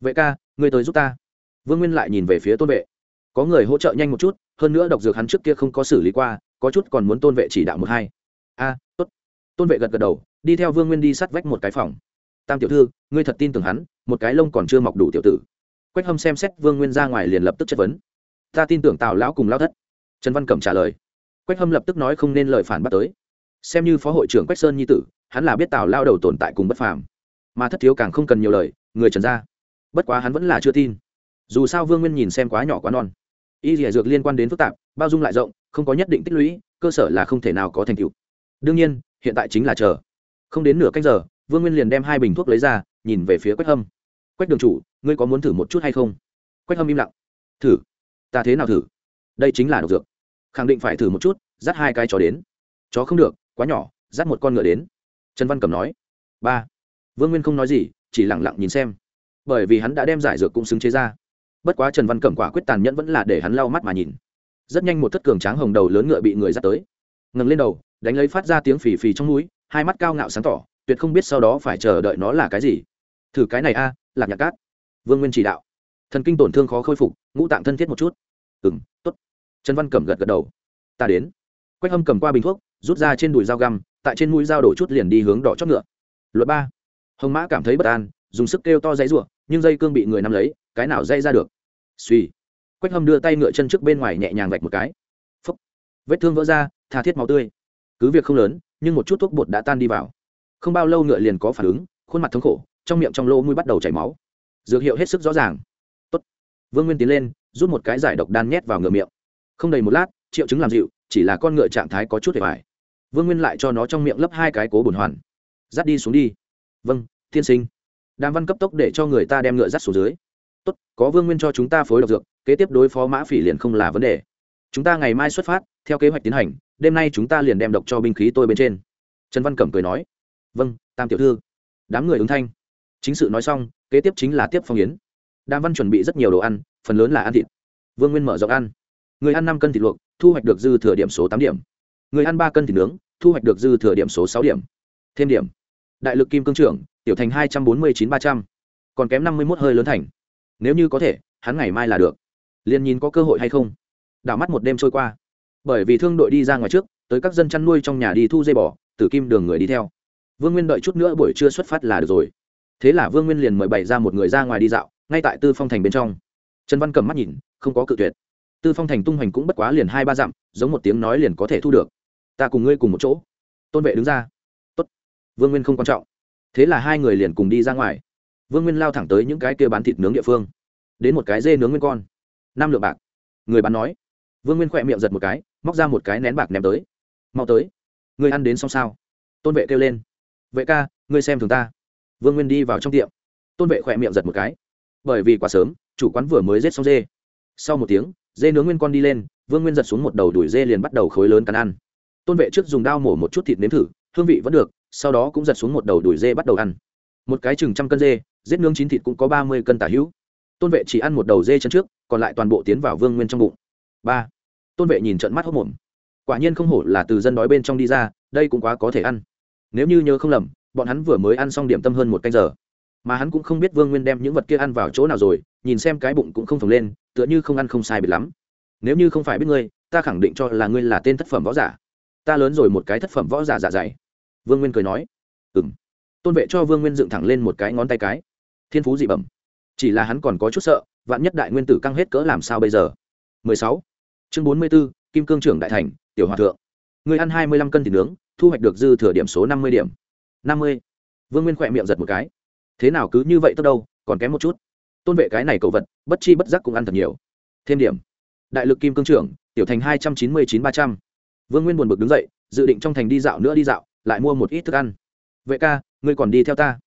A: Vệ ca, ngươi tới giúp ta. Vương nguyên lại nhìn về phía tôn vệ. Có người hỗ trợ nhanh một chút, hơn nữa độc dược hắn trước kia không có xử lý qua, có chút còn muốn tôn vệ chỉ đạo một hai. A, tốt. Tôn vệ gật gật đầu, đi theo vương nguyên đi sát vách một cái phòng. Tam tiểu thư, ngươi thật tin tưởng hắn, một cái lông còn chưa mọc đủ tiểu tử. Quách hâm xem xét vương nguyên ra ngoài liền lập tức chất vấn. Ta tin tưởng tào lão cùng lao thất. Trần văn cẩm trả lời. Quách hâm lập tức nói không nên lời phản bác tới. Xem như phó hội trưởng quách sơn nhi tử, hắn là biết tào lao đầu tồn tại cùng bất phàm mà thất thiếu càng không cần nhiều lời, người trần ra bất quá hắn vẫn là chưa tin. Dù sao vương nguyên nhìn xem quá nhỏ quá non. Y dỉa dược liên quan đến phức tạp, bao dung lại rộng, không có nhất định tích lũy, cơ sở là không thể nào có thành tựu. Đương nhiên, hiện tại chính là chờ. Không đến nửa cách giờ, vương nguyên liền đem hai bình thuốc lấy ra, nhìn về phía quách hâm. Quách đường chủ, ngươi có muốn thử một chút hay không? Quách hâm im lặng. Thử? Ta thế nào thử? Đây chính là độc dược. Khẳng định phải thử một chút, dắt hai cái chó đến. Chó không được, quá nhỏ, dắt một con ngựa đến. Trần văn cẩm nói. Ba vương nguyên không nói gì, chỉ lẳng lặng nhìn xem. Bởi vì hắn đã đem giải dược cũng xứng chế ra. Bất quá trần văn cẩm quả quyết tàn nhẫn vẫn là để hắn lau mắt mà nhìn. Rất nhanh một thất cường tráng hồng đầu lớn ngựa bị người dắt tới. Ngẩng lên đầu, đánh lấy phát ra tiếng phì phì trong núi, hai mắt cao ngạo sáng tỏ, tuyệt không biết sau đó phải chờ đợi nó là cái gì. Thử cái này a, lạc nhạc cát. Vương nguyên chỉ đạo. Thần kinh tổn thương khó khôi phục, ngũ tạng thân thiết một chút. Ừ m t ố t trần văn cẩm gật gật đầu. Ta đến. Quách hâm cầm qua bình thuốc, rút ra trên đùi dao găm, tại trên mũi dao đổ chút liền đi hướng đỏ chót ngựa. Luật ba hồng mã cảm thấy bất an, dùng sức kêu to dãy r u ộ n nhưng dây cương bị người nắm lấy, cái nào dây ra được? Suy quách hâm đưa tay ngựa chân trước bên ngoài nhẹ nhàng vạch một cái. Phấp vết thương vỡ ra, tha thiết máu tươi. Cứ việc không lớn, nhưng một chút thuốc bột đã tan đi vào. Không bao lâu ngựa liền có phản ứng, khuôn mặt thống khổ, trong miệng trong lỗ mũi bắt đầu chảy máu. Dược hiệu hết sức rõ ràng. Tốt. vương nguyên tiến lên, rút một cái giải độc đan nhét vào ngựa miệng. Không đầy một lát, triệu chứng làm dịu, chỉ là con ngựa trạng thái có chút để vải. vương nguyên lại cho nó trong miệng lấp hai cái cố bùn hoàn. Dắt đi xuống đi vâng tiên sinh. Đàm văn cấp tốc để cho người ta đem ngựa dắt xuống dưới. Tốt, có vương nguyên cho chúng ta phối độc dược, kế tiếp đối phó mã phỉ liền không là vấn đề. Chúng ta ngày mai xuất phát, theo kế hoạch tiến hành, đêm nay chúng ta liền đem độc cho binh khí tôi bên trên. Trần văn cẩm cười nói. Vâng tam tiểu thư. Đám người ứng thanh. Chính sự nói xong, kế tiếp chính là tiếp phong yến. Đàm văn chuẩn bị rất nhiều đồ ăn, phần lớn là ăn thịt. Vương nguyên mở rộng ăn. Người ăn năm cân thịt luộc, thu hoạch được dư thừa điểm số tám điểm. Người ăn ba cân thịt nướng, thu hoạch được dư thừa điểm số sáu điểm. Thêm điểm đại lực kim cương trưởng, tiểu thành hai trăm bốn mươi chín ba trăm, còn kém năm mươi một hơi lớn thành. Nếu như có thể, hắn ngày mai là được. Liền nhìn có cơ hội hay không? Đảo mắt một đêm trôi qua. Bởi vì thương đội đi ra ngoài trước, tới các dân chăn nuôi trong nhà đi thu dây bỏ tử kim đường người đi theo. Vương nguyên đợi chút nữa buổi trưa xuất phát là được rồi. Thế là vương nguyên liền mời bày ra một người ra ngoài đi dạo, ngay tại tư phong thành bên trong. Trần văn cầm mắt nhìn, không có cự tuyệt. Tư phong thành tung hoành cũng bất quá liền hai ba dặm, giống một tiếng nói liền có thể thu được. Ta cùng ngươi cùng một chỗ. Tôn vệ đứng ra vương nguyên không quan trọng. Thế là hai người liền cùng đi ra ngoài. Vương nguyên lao thẳng tới những cái kia bán thịt nướng địa phương. Đến một cái dê nướng nguyên con. Năm lượng bạc. Người bán nói. Vương nguyên khỏe miệng giật một cái, móc ra một cái nén bạc ném tới. Mau tới. Người ăn đến xong sao? Tôn vệ kêu lên. Vệ ca, ngươi xem thường ta. Vương nguyên đi vào trong tiệm. Tôn vệ khỏe miệng giật một cái. Bởi vì quá sớm, chủ quán vừa mới rết xong dê. Sau một tiếng, dê nướng nguyên con đi lên, vương nguyên giật xuống một đầu đuổi dê liền bắt đầu khối lớn cắn ăn. Tôn vệ trước dùng dao mổ một chút thịt nếm thử, hương vị vẫn được sau đó cũng giật xuống một đầu đùi dê bắt đầu ăn. Một cái chừng trăm cân dê, giết nướng chín thịt cũng có ba mươi cân tả hữu. Tôn vệ chỉ ăn một đầu dê chân trước, còn lại toàn bộ tiến vào vương nguyên trong bụng. Ba. Tôn vệ nhìn trận mắt hốc mồm. Quả nhiên không hổ là từ dân đói bên trong đi ra, đây cũng quá có thể ăn. Nếu như nhớ không lầm, bọn hắn vừa mới ăn xong điểm tâm hơn một canh giờ. Mà hắn cũng không biết vương nguyên đem những vật kia ăn vào chỗ nào rồi, nhìn xem cái bụng cũng không phồng lên, tựa như không ăn không sai biệt lắm. Nếu như không phải biết ngươi, ta khẳng định cho là ngươi là tên thất phẩm võ giả. Ta lớn rồi một cái thất phẩm võ giả giả dày vương nguyên cười nói ừ m tôn vệ cho vương nguyên dựng thẳng lên một cái ngón tay cái. Thiên phú dị bẩm. Chỉ là hắn còn có chút sợ vạn nhất đại nguyên tử căng hết cỡ làm sao bây giờ? 16. chương 44, kim cương trưởng đại thành tiểu hòa thượng. Người ăn 25 cân thịt nướng thu hoạch được dư thừa điểm số 50 điểm. 50. vương nguyên khỏe miệng giật một cái. Thế nào cứ như vậy tức đâu còn kém một chút. Tôn vệ cái này cầu vật bất chi bất giác cũng ăn thật nhiều. Thêm điểm. Đại lực kim cương trưởng tiểu thành hai trăm chín mươi chín ba trăm. Vương nguyên buồn bực đứng dậy dự định trong thành đi dạo nữa đi dạo lại mua một ít thức ăn. Vệ ca, ngươi còn đi theo ta.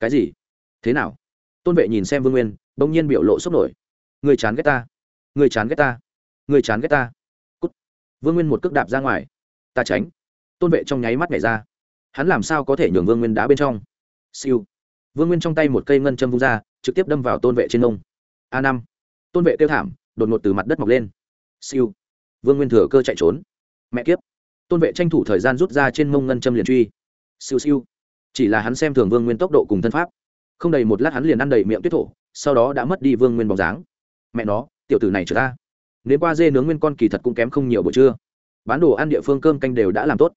A: Cái gì? Thế nào? Tôn vệ nhìn xem vương nguyên, bỗng nhiên biểu lộ sốc nổi. Người chán ghét ta. Người chán ghét ta. Người chán ghét ta. Cút. Vương nguyên một cước đạp ra ngoài. Ta tránh. Tôn vệ trong nháy mắt nhảy ra. Hắn làm sao có thể nhường vương nguyên đá bên trong? Siêu. Vương nguyên trong tay một cây ngân châm vung ra, trực tiếp đâm vào tôn vệ trên nông a năm. Tôn vệ kêu thảm, đột ngột từ mặt đất mọc lên. Siêu. Vương nguyên thừa cơ chạy trốn. Mẹ kiếp tôn vệ tranh thủ thời gian rút ra trên mông ngân châm liền truy. Siêu siêu. Chỉ là hắn xem thường vương nguyên tốc độ cùng thân pháp. Không đầy một lát hắn liền ăn đầy miệng tuyết thổ, sau đó đã mất đi vương nguyên bóng dáng. Mẹ nó, tiểu tử này trở ta. Nếu qua dê nướng nguyên con kỳ thật cũng kém không nhiều buổi trưa. Bán đồ ăn địa phương cơm canh đều đã làm tốt.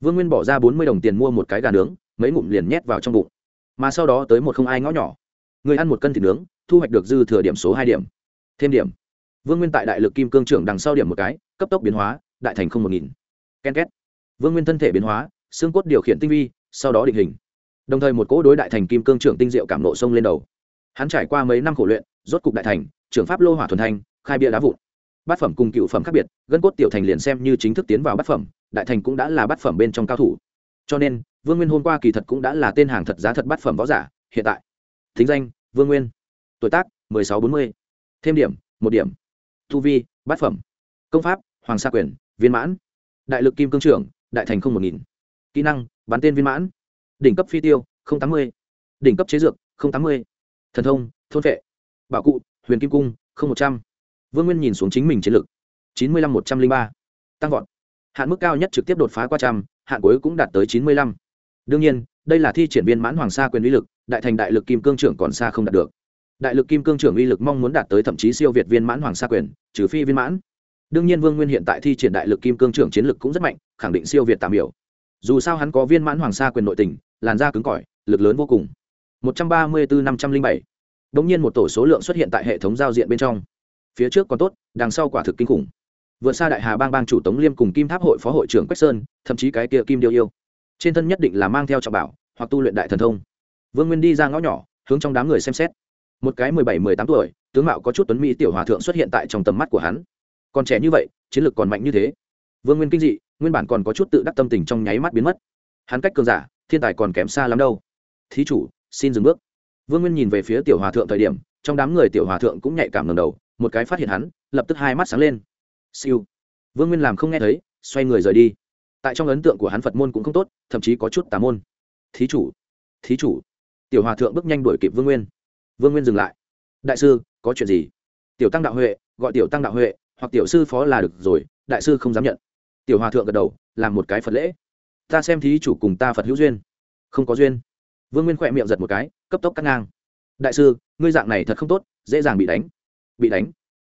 A: Vương nguyên bỏ ra bốn mươi đồng tiền mua một cái gà nướng, mấy ngụm liền nhét vào trong bụng. Mà sau đó tới một không ai ngõ nhỏ. Người ăn một cân thịt nướng, thu hoạch được dư thừa điểm số hai điểm. Thêm điểm. Vương nguyên tại đại lực kim cương trưởng đằng sau điểm một cái, cấp tốc biến hóa, đại thành không một nghìn ken két. Vương nguyên thân thể biến hóa, xương cốt điều khiển tinh vi, sau đó định hình. Đồng thời một cỗ đối đại thành kim cương trưởng tinh diệu cảm nộ sông lên đầu. Hắn trải qua mấy năm khổ luyện, rốt cục đại thành, trưởng pháp lô hỏa thuần thanh, khai bia đá vụn. Bát phẩm cùng cựu phẩm khác biệt, gân cốt tiểu thành liền xem như chính thức tiến vào bát phẩm, đại thành cũng đã là bát phẩm bên trong cao thủ. Cho nên, vương nguyên hôm qua kỳ thật cũng đã là tên hàng thật giá thật bát phẩm võ giả, hiện tại. Thính danh, vương nguyên. Tuổi tác, mười sáu bốn mươi. Thêm điểm, một điểm. Tu vi, bát phẩm. Công pháp, hoàng sa quyền, viên mãn đại lực kim cương trưởng, đại thành không một nghìn. Kỹ năng, bắn tên viên mãn. Đỉnh cấp phi tiêu, không tám mươi. Đỉnh cấp chế dược, không tám mươi. Thần thông, thôn vệ. Bảo cụ, huyền kim cung, không một trăm. Vương nguyên nhìn xuống chính mình chiến lược chín mươi lăm một trăm linh ba. Tăng vọt. Hạn mức cao nhất trực tiếp đột phá qua trăm, hạn cuối cũng đạt tới chín mươi lăm. Đương nhiên, đây là thi triển viên mãn hoàng sa quyền uy lực, đại thành đại lực kim cương trưởng còn xa không đạt được. Đại lực kim cương trưởng uy lực mong muốn đạt tới thậm chí siêu việt viên mãn hoàng sa quyền, trừ phi viên mãn đương nhiên vương nguyên hiện tại thi triển đại lực kim cương trưởng chiến lực cũng rất mạnh, khẳng định siêu việt tạm biểu dù sao hắn có viên mãn hoàng sa quyền nội tình, làn da cứng cỏi, lực lớn vô cùng. một trăm ba mươi bốn năm trăm linh bảy. Đ nhiên một tổ số lượng xuất hiện tại hệ thống giao diện bên trong. Phía trước còn tốt, đằng sau quả thực kinh khủng. Vượt xa đại hà bang bang chủ tống liêm cùng kim tháp hội phó hội trưởng quách sơn, thậm chí cái kia kim điêu yêu. Trên thân nhất định là mang theo trọng bảo, hoặc tu luyện đại thần thông. Vương nguyên đi ra ngõ nhỏ, hướng trong đám người xem xét. Một cái mười bảy, mười tám tuổi, tướng mạo có chút tuấn mỹ tiểu hòa thượng xuất hiện tại trong tầm mắt của hắn còn trẻ như vậy, chiến lược còn mạnh như thế. Vương nguyên kinh dị, nguyên bản còn có chút tự đắc tâm tình trong nháy mắt biến mất. Hắn cách cường giả, thiên tài còn kém xa lắm đâu. Thí chủ, xin dừng bước. Vương nguyên nhìn về phía tiểu hòa thượng thời điểm, trong đám người tiểu hòa thượng cũng nhạy cảm ngầm đầu, một cái phát hiện hắn, lập tức hai mắt sáng lên. Siêu. Vương nguyên làm không nghe thấy, xoay người rời đi. Tại trong ấn tượng của hắn phật môn cũng không tốt, thậm chí có chút tà môn. Thí chủ thí chủ. Tiểu hòa thượng bước nhanh đuổi kịp vương nguyên. Vương nguyên dừng lại. Đại sư, có chuyện gì? Tiểu tăng đạo huệ, gọi tiểu tăng đạo huệ hoặc tiểu sư phó là được rồi, đại sư không dám nhận. Tiểu hòa thượng gật đầu, làm một cái phật lễ. Ta xem thí chủ cùng ta phật hữu duyên. Không có duyên. Vương nguyên khỏe miệng giật một cái, cấp tốc cắt ngang. Đại sư, ngươi dạng này thật không tốt, dễ dàng bị đánh. Bị đánh?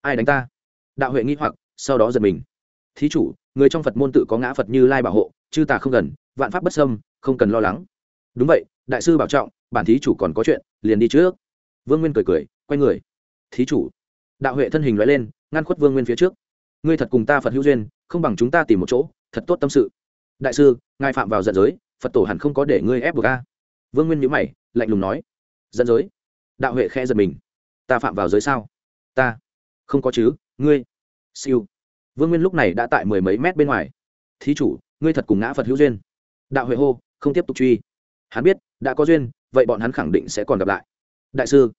A: Ai đánh ta? Đạo huệ nghĩ hoặc, sau đó giật mình. Thí chủ, người trong phật môn tự có ngã phật như lai bảo hộ, chư tà không gần, vạn pháp bất xâm, không cần lo lắng. Đúng vậy, đại sư bảo trọng, bản thí chủ còn có chuyện, liền đi trước. Vương nguyên cười cười, quay người. Thí chủ đạo huệ thân hình loại lên, ngăn khuất vương nguyên phía trước. Ngươi thật cùng ta phật hữu duyên, không bằng chúng ta tìm một chỗ, thật tốt tâm sự. Đại sư, ngài phạm vào giận giới, phật tổ hẳn không có để ngươi ép buộc a. Vương nguyên nhữ mày, lạnh lùng nói. Giận giới? Đạo huệ khẽ giật mình. Ta phạm vào giới sao? Ta. Không có chứ, ngươi. Siêu. Vương nguyên lúc này đã tại mười mấy mét bên ngoài. Thí chủ, ngươi thật cùng ngã phật hữu duyên. Đạo huệ hô, không tiếp tục truy. Hắn biết, đã có duyên, vậy bọn hắn khẳng định sẽ còn gặp lại. Đại sư.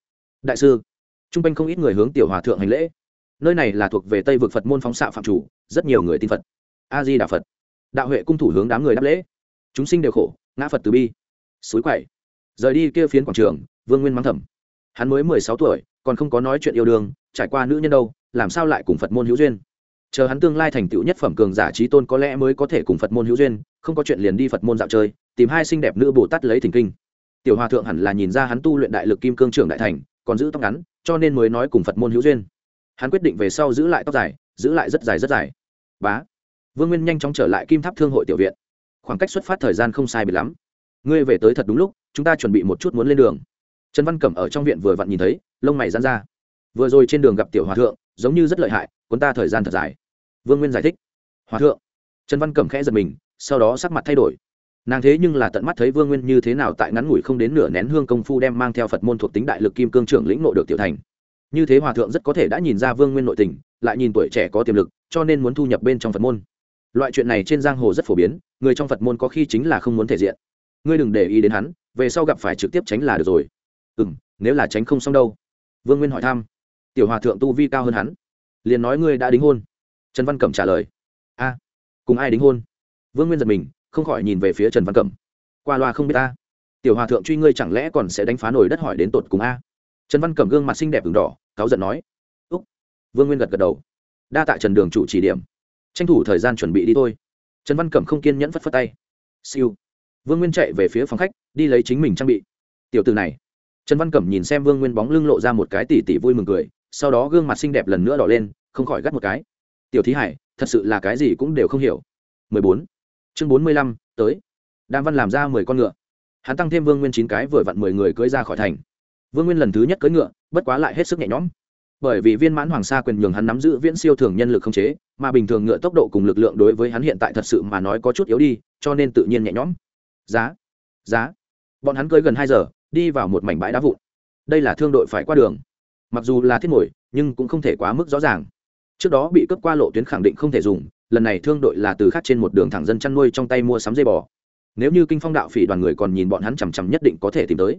A: Đại sư t r u n g quanh không ít người hướng tiểu hòa thượng hành lễ. Nơi này là thuộc về tây vực phật môn phóng xạ phạm chủ, rất nhiều người tin phật. A di đà phật. Đạo huệ cung thủ hướng đám người đáp lễ. Chúng sinh đều khổ, ngã phật từ bi. Suối quậy. Rời đi kia phiến quảng trường, vương nguyên mắng thầm. Hắn mới mười sáu tuổi, còn không có nói chuyện yêu đương, trải qua nữ nhân đâu, làm sao lại cùng phật môn hữu duyên? Chờ hắn tương lai thành tựu nhất phẩm cường giả trí tôn có lẽ mới có thể cùng phật môn hữu duyên, không có chuyện liền đi phật môn dạo chơi, tìm hai xinh đẹp nữ bồ tát lấy thỉnh kinh. Tiểu hòa thượng hẳn là nhìn ra hắn tu luyện đại lực kim cương trưởng đại thành, còn giữ tóc ngắn cho nên mới nói cùng phật môn hữu duyên. Hắn quyết định về sau giữ lại tóc dài, giữ lại rất dài rất dài. Bá. Vương nguyên nhanh chóng trở lại kim tháp thương hội tiểu viện. Khoảng cách xuất phát thời gian không sai biệt lắm. Ngươi về tới thật đúng lúc, chúng ta chuẩn bị một chút muốn lên đường. Trần văn cẩm ở trong viện vừa vặn nhìn thấy, lông mày dán ra. Vừa rồi trên đường gặp tiểu hòa thượng, giống như rất lợi hại, cuốn ta thời gian thật dài. Vương nguyên giải thích. Hòa thượng. Trần văn cẩm khẽ giật mình, sau đó sắc mặt thay đổi nàng thế nhưng là tận mắt thấy vương nguyên như thế nào tại ngắn ngủi không đến nửa nén hương công phu đem mang theo phật môn thuộc tính đại lực kim cương trưởng lĩnh nội được tiểu thành. Như thế hòa thượng rất có thể đã nhìn ra vương nguyên nội tình, lại nhìn tuổi trẻ có tiềm lực, cho nên muốn thu nhập bên trong phật môn. Loại chuyện này trên giang hồ rất phổ biến, người trong phật môn có khi chính là không muốn thể diện. Ngươi đừng để ý đến hắn, về sau gặp phải trực tiếp tránh là được rồi. Ừ m nếu là tránh không xong đâu. Vương nguyên hỏi thăm. Tiểu hòa thượng tu vi cao hơn hắn. Liền nói ngươi đã đính hôn. Trần văn cẩm trả lời. A, cùng ai đính hôn? Vương nguyên giật mình không khỏi nhìn về phía trần văn cẩm. Qua loa không biết ta. Tiểu hòa thượng truy ngươi chẳng lẽ còn sẽ đánh phá nổi đất hỏi đến tột cùng a? Trần văn cẩm gương mặt xinh đẹp v n g đỏ, cáu giận nói. Úc. Vương nguyên gật gật đầu. Đa tạ trần đường chủ chỉ điểm. Tranh thủ thời gian chuẩn bị đi thôi. Trần văn cẩm không kiên nhẫn phất phất tay. Siêu. Vương nguyên chạy về phía phòng khách, đi lấy chính mình trang bị. Tiểu từ này. Trần văn cẩm nhìn xem vương nguyên bóng lưng lộ ra một cái tỉ tỉ vui mừng cười, sau đó gương mặt xinh đẹp lần nữa đỏ lên, không khỏi gắt một cái. Tiểu thí hải, thật sự là cái gì cũng đều không hiểu. 14 chương 45, tới. Đàm văn làm ra mười con ngựa. Hắn tăng thêm vương nguyên chín cái vừa vặn mười người cưỡi ra khỏi thành. Vương nguyên lần thứ nhất cưỡi ngựa bất quá lại hết sức nhẹ nhõm. Bởi vì viên mãn hoàng sa quyền nhường hắn nắm giữ viễn siêu thường nhân lực không chế mà bình thường ngựa tốc độ cùng lực lượng đối với hắn hiện tại thật sự mà nói có chút yếu đi cho nên tự nhiên nhẹ nhõm. Giá giá. Bọn hắn cưỡi gần hai giờ đi vào một mảnh bãi đá vụn. Đây là thương đội phải qua đường. Mặc dù là thiết mồi nhưng cũng không thể quá mức rõ ràng. Trước đó bị cướp qua lộ tuyến khẳng định không thể dùng lần này thương đội là từ khác trên một đường thẳng dân chăn nuôi trong tay mua sắm dây bò. Nếu như kinh phong đạo phỉ đoàn người còn nhìn bọn hắn chằm chằm nhất định có thể tìm tới.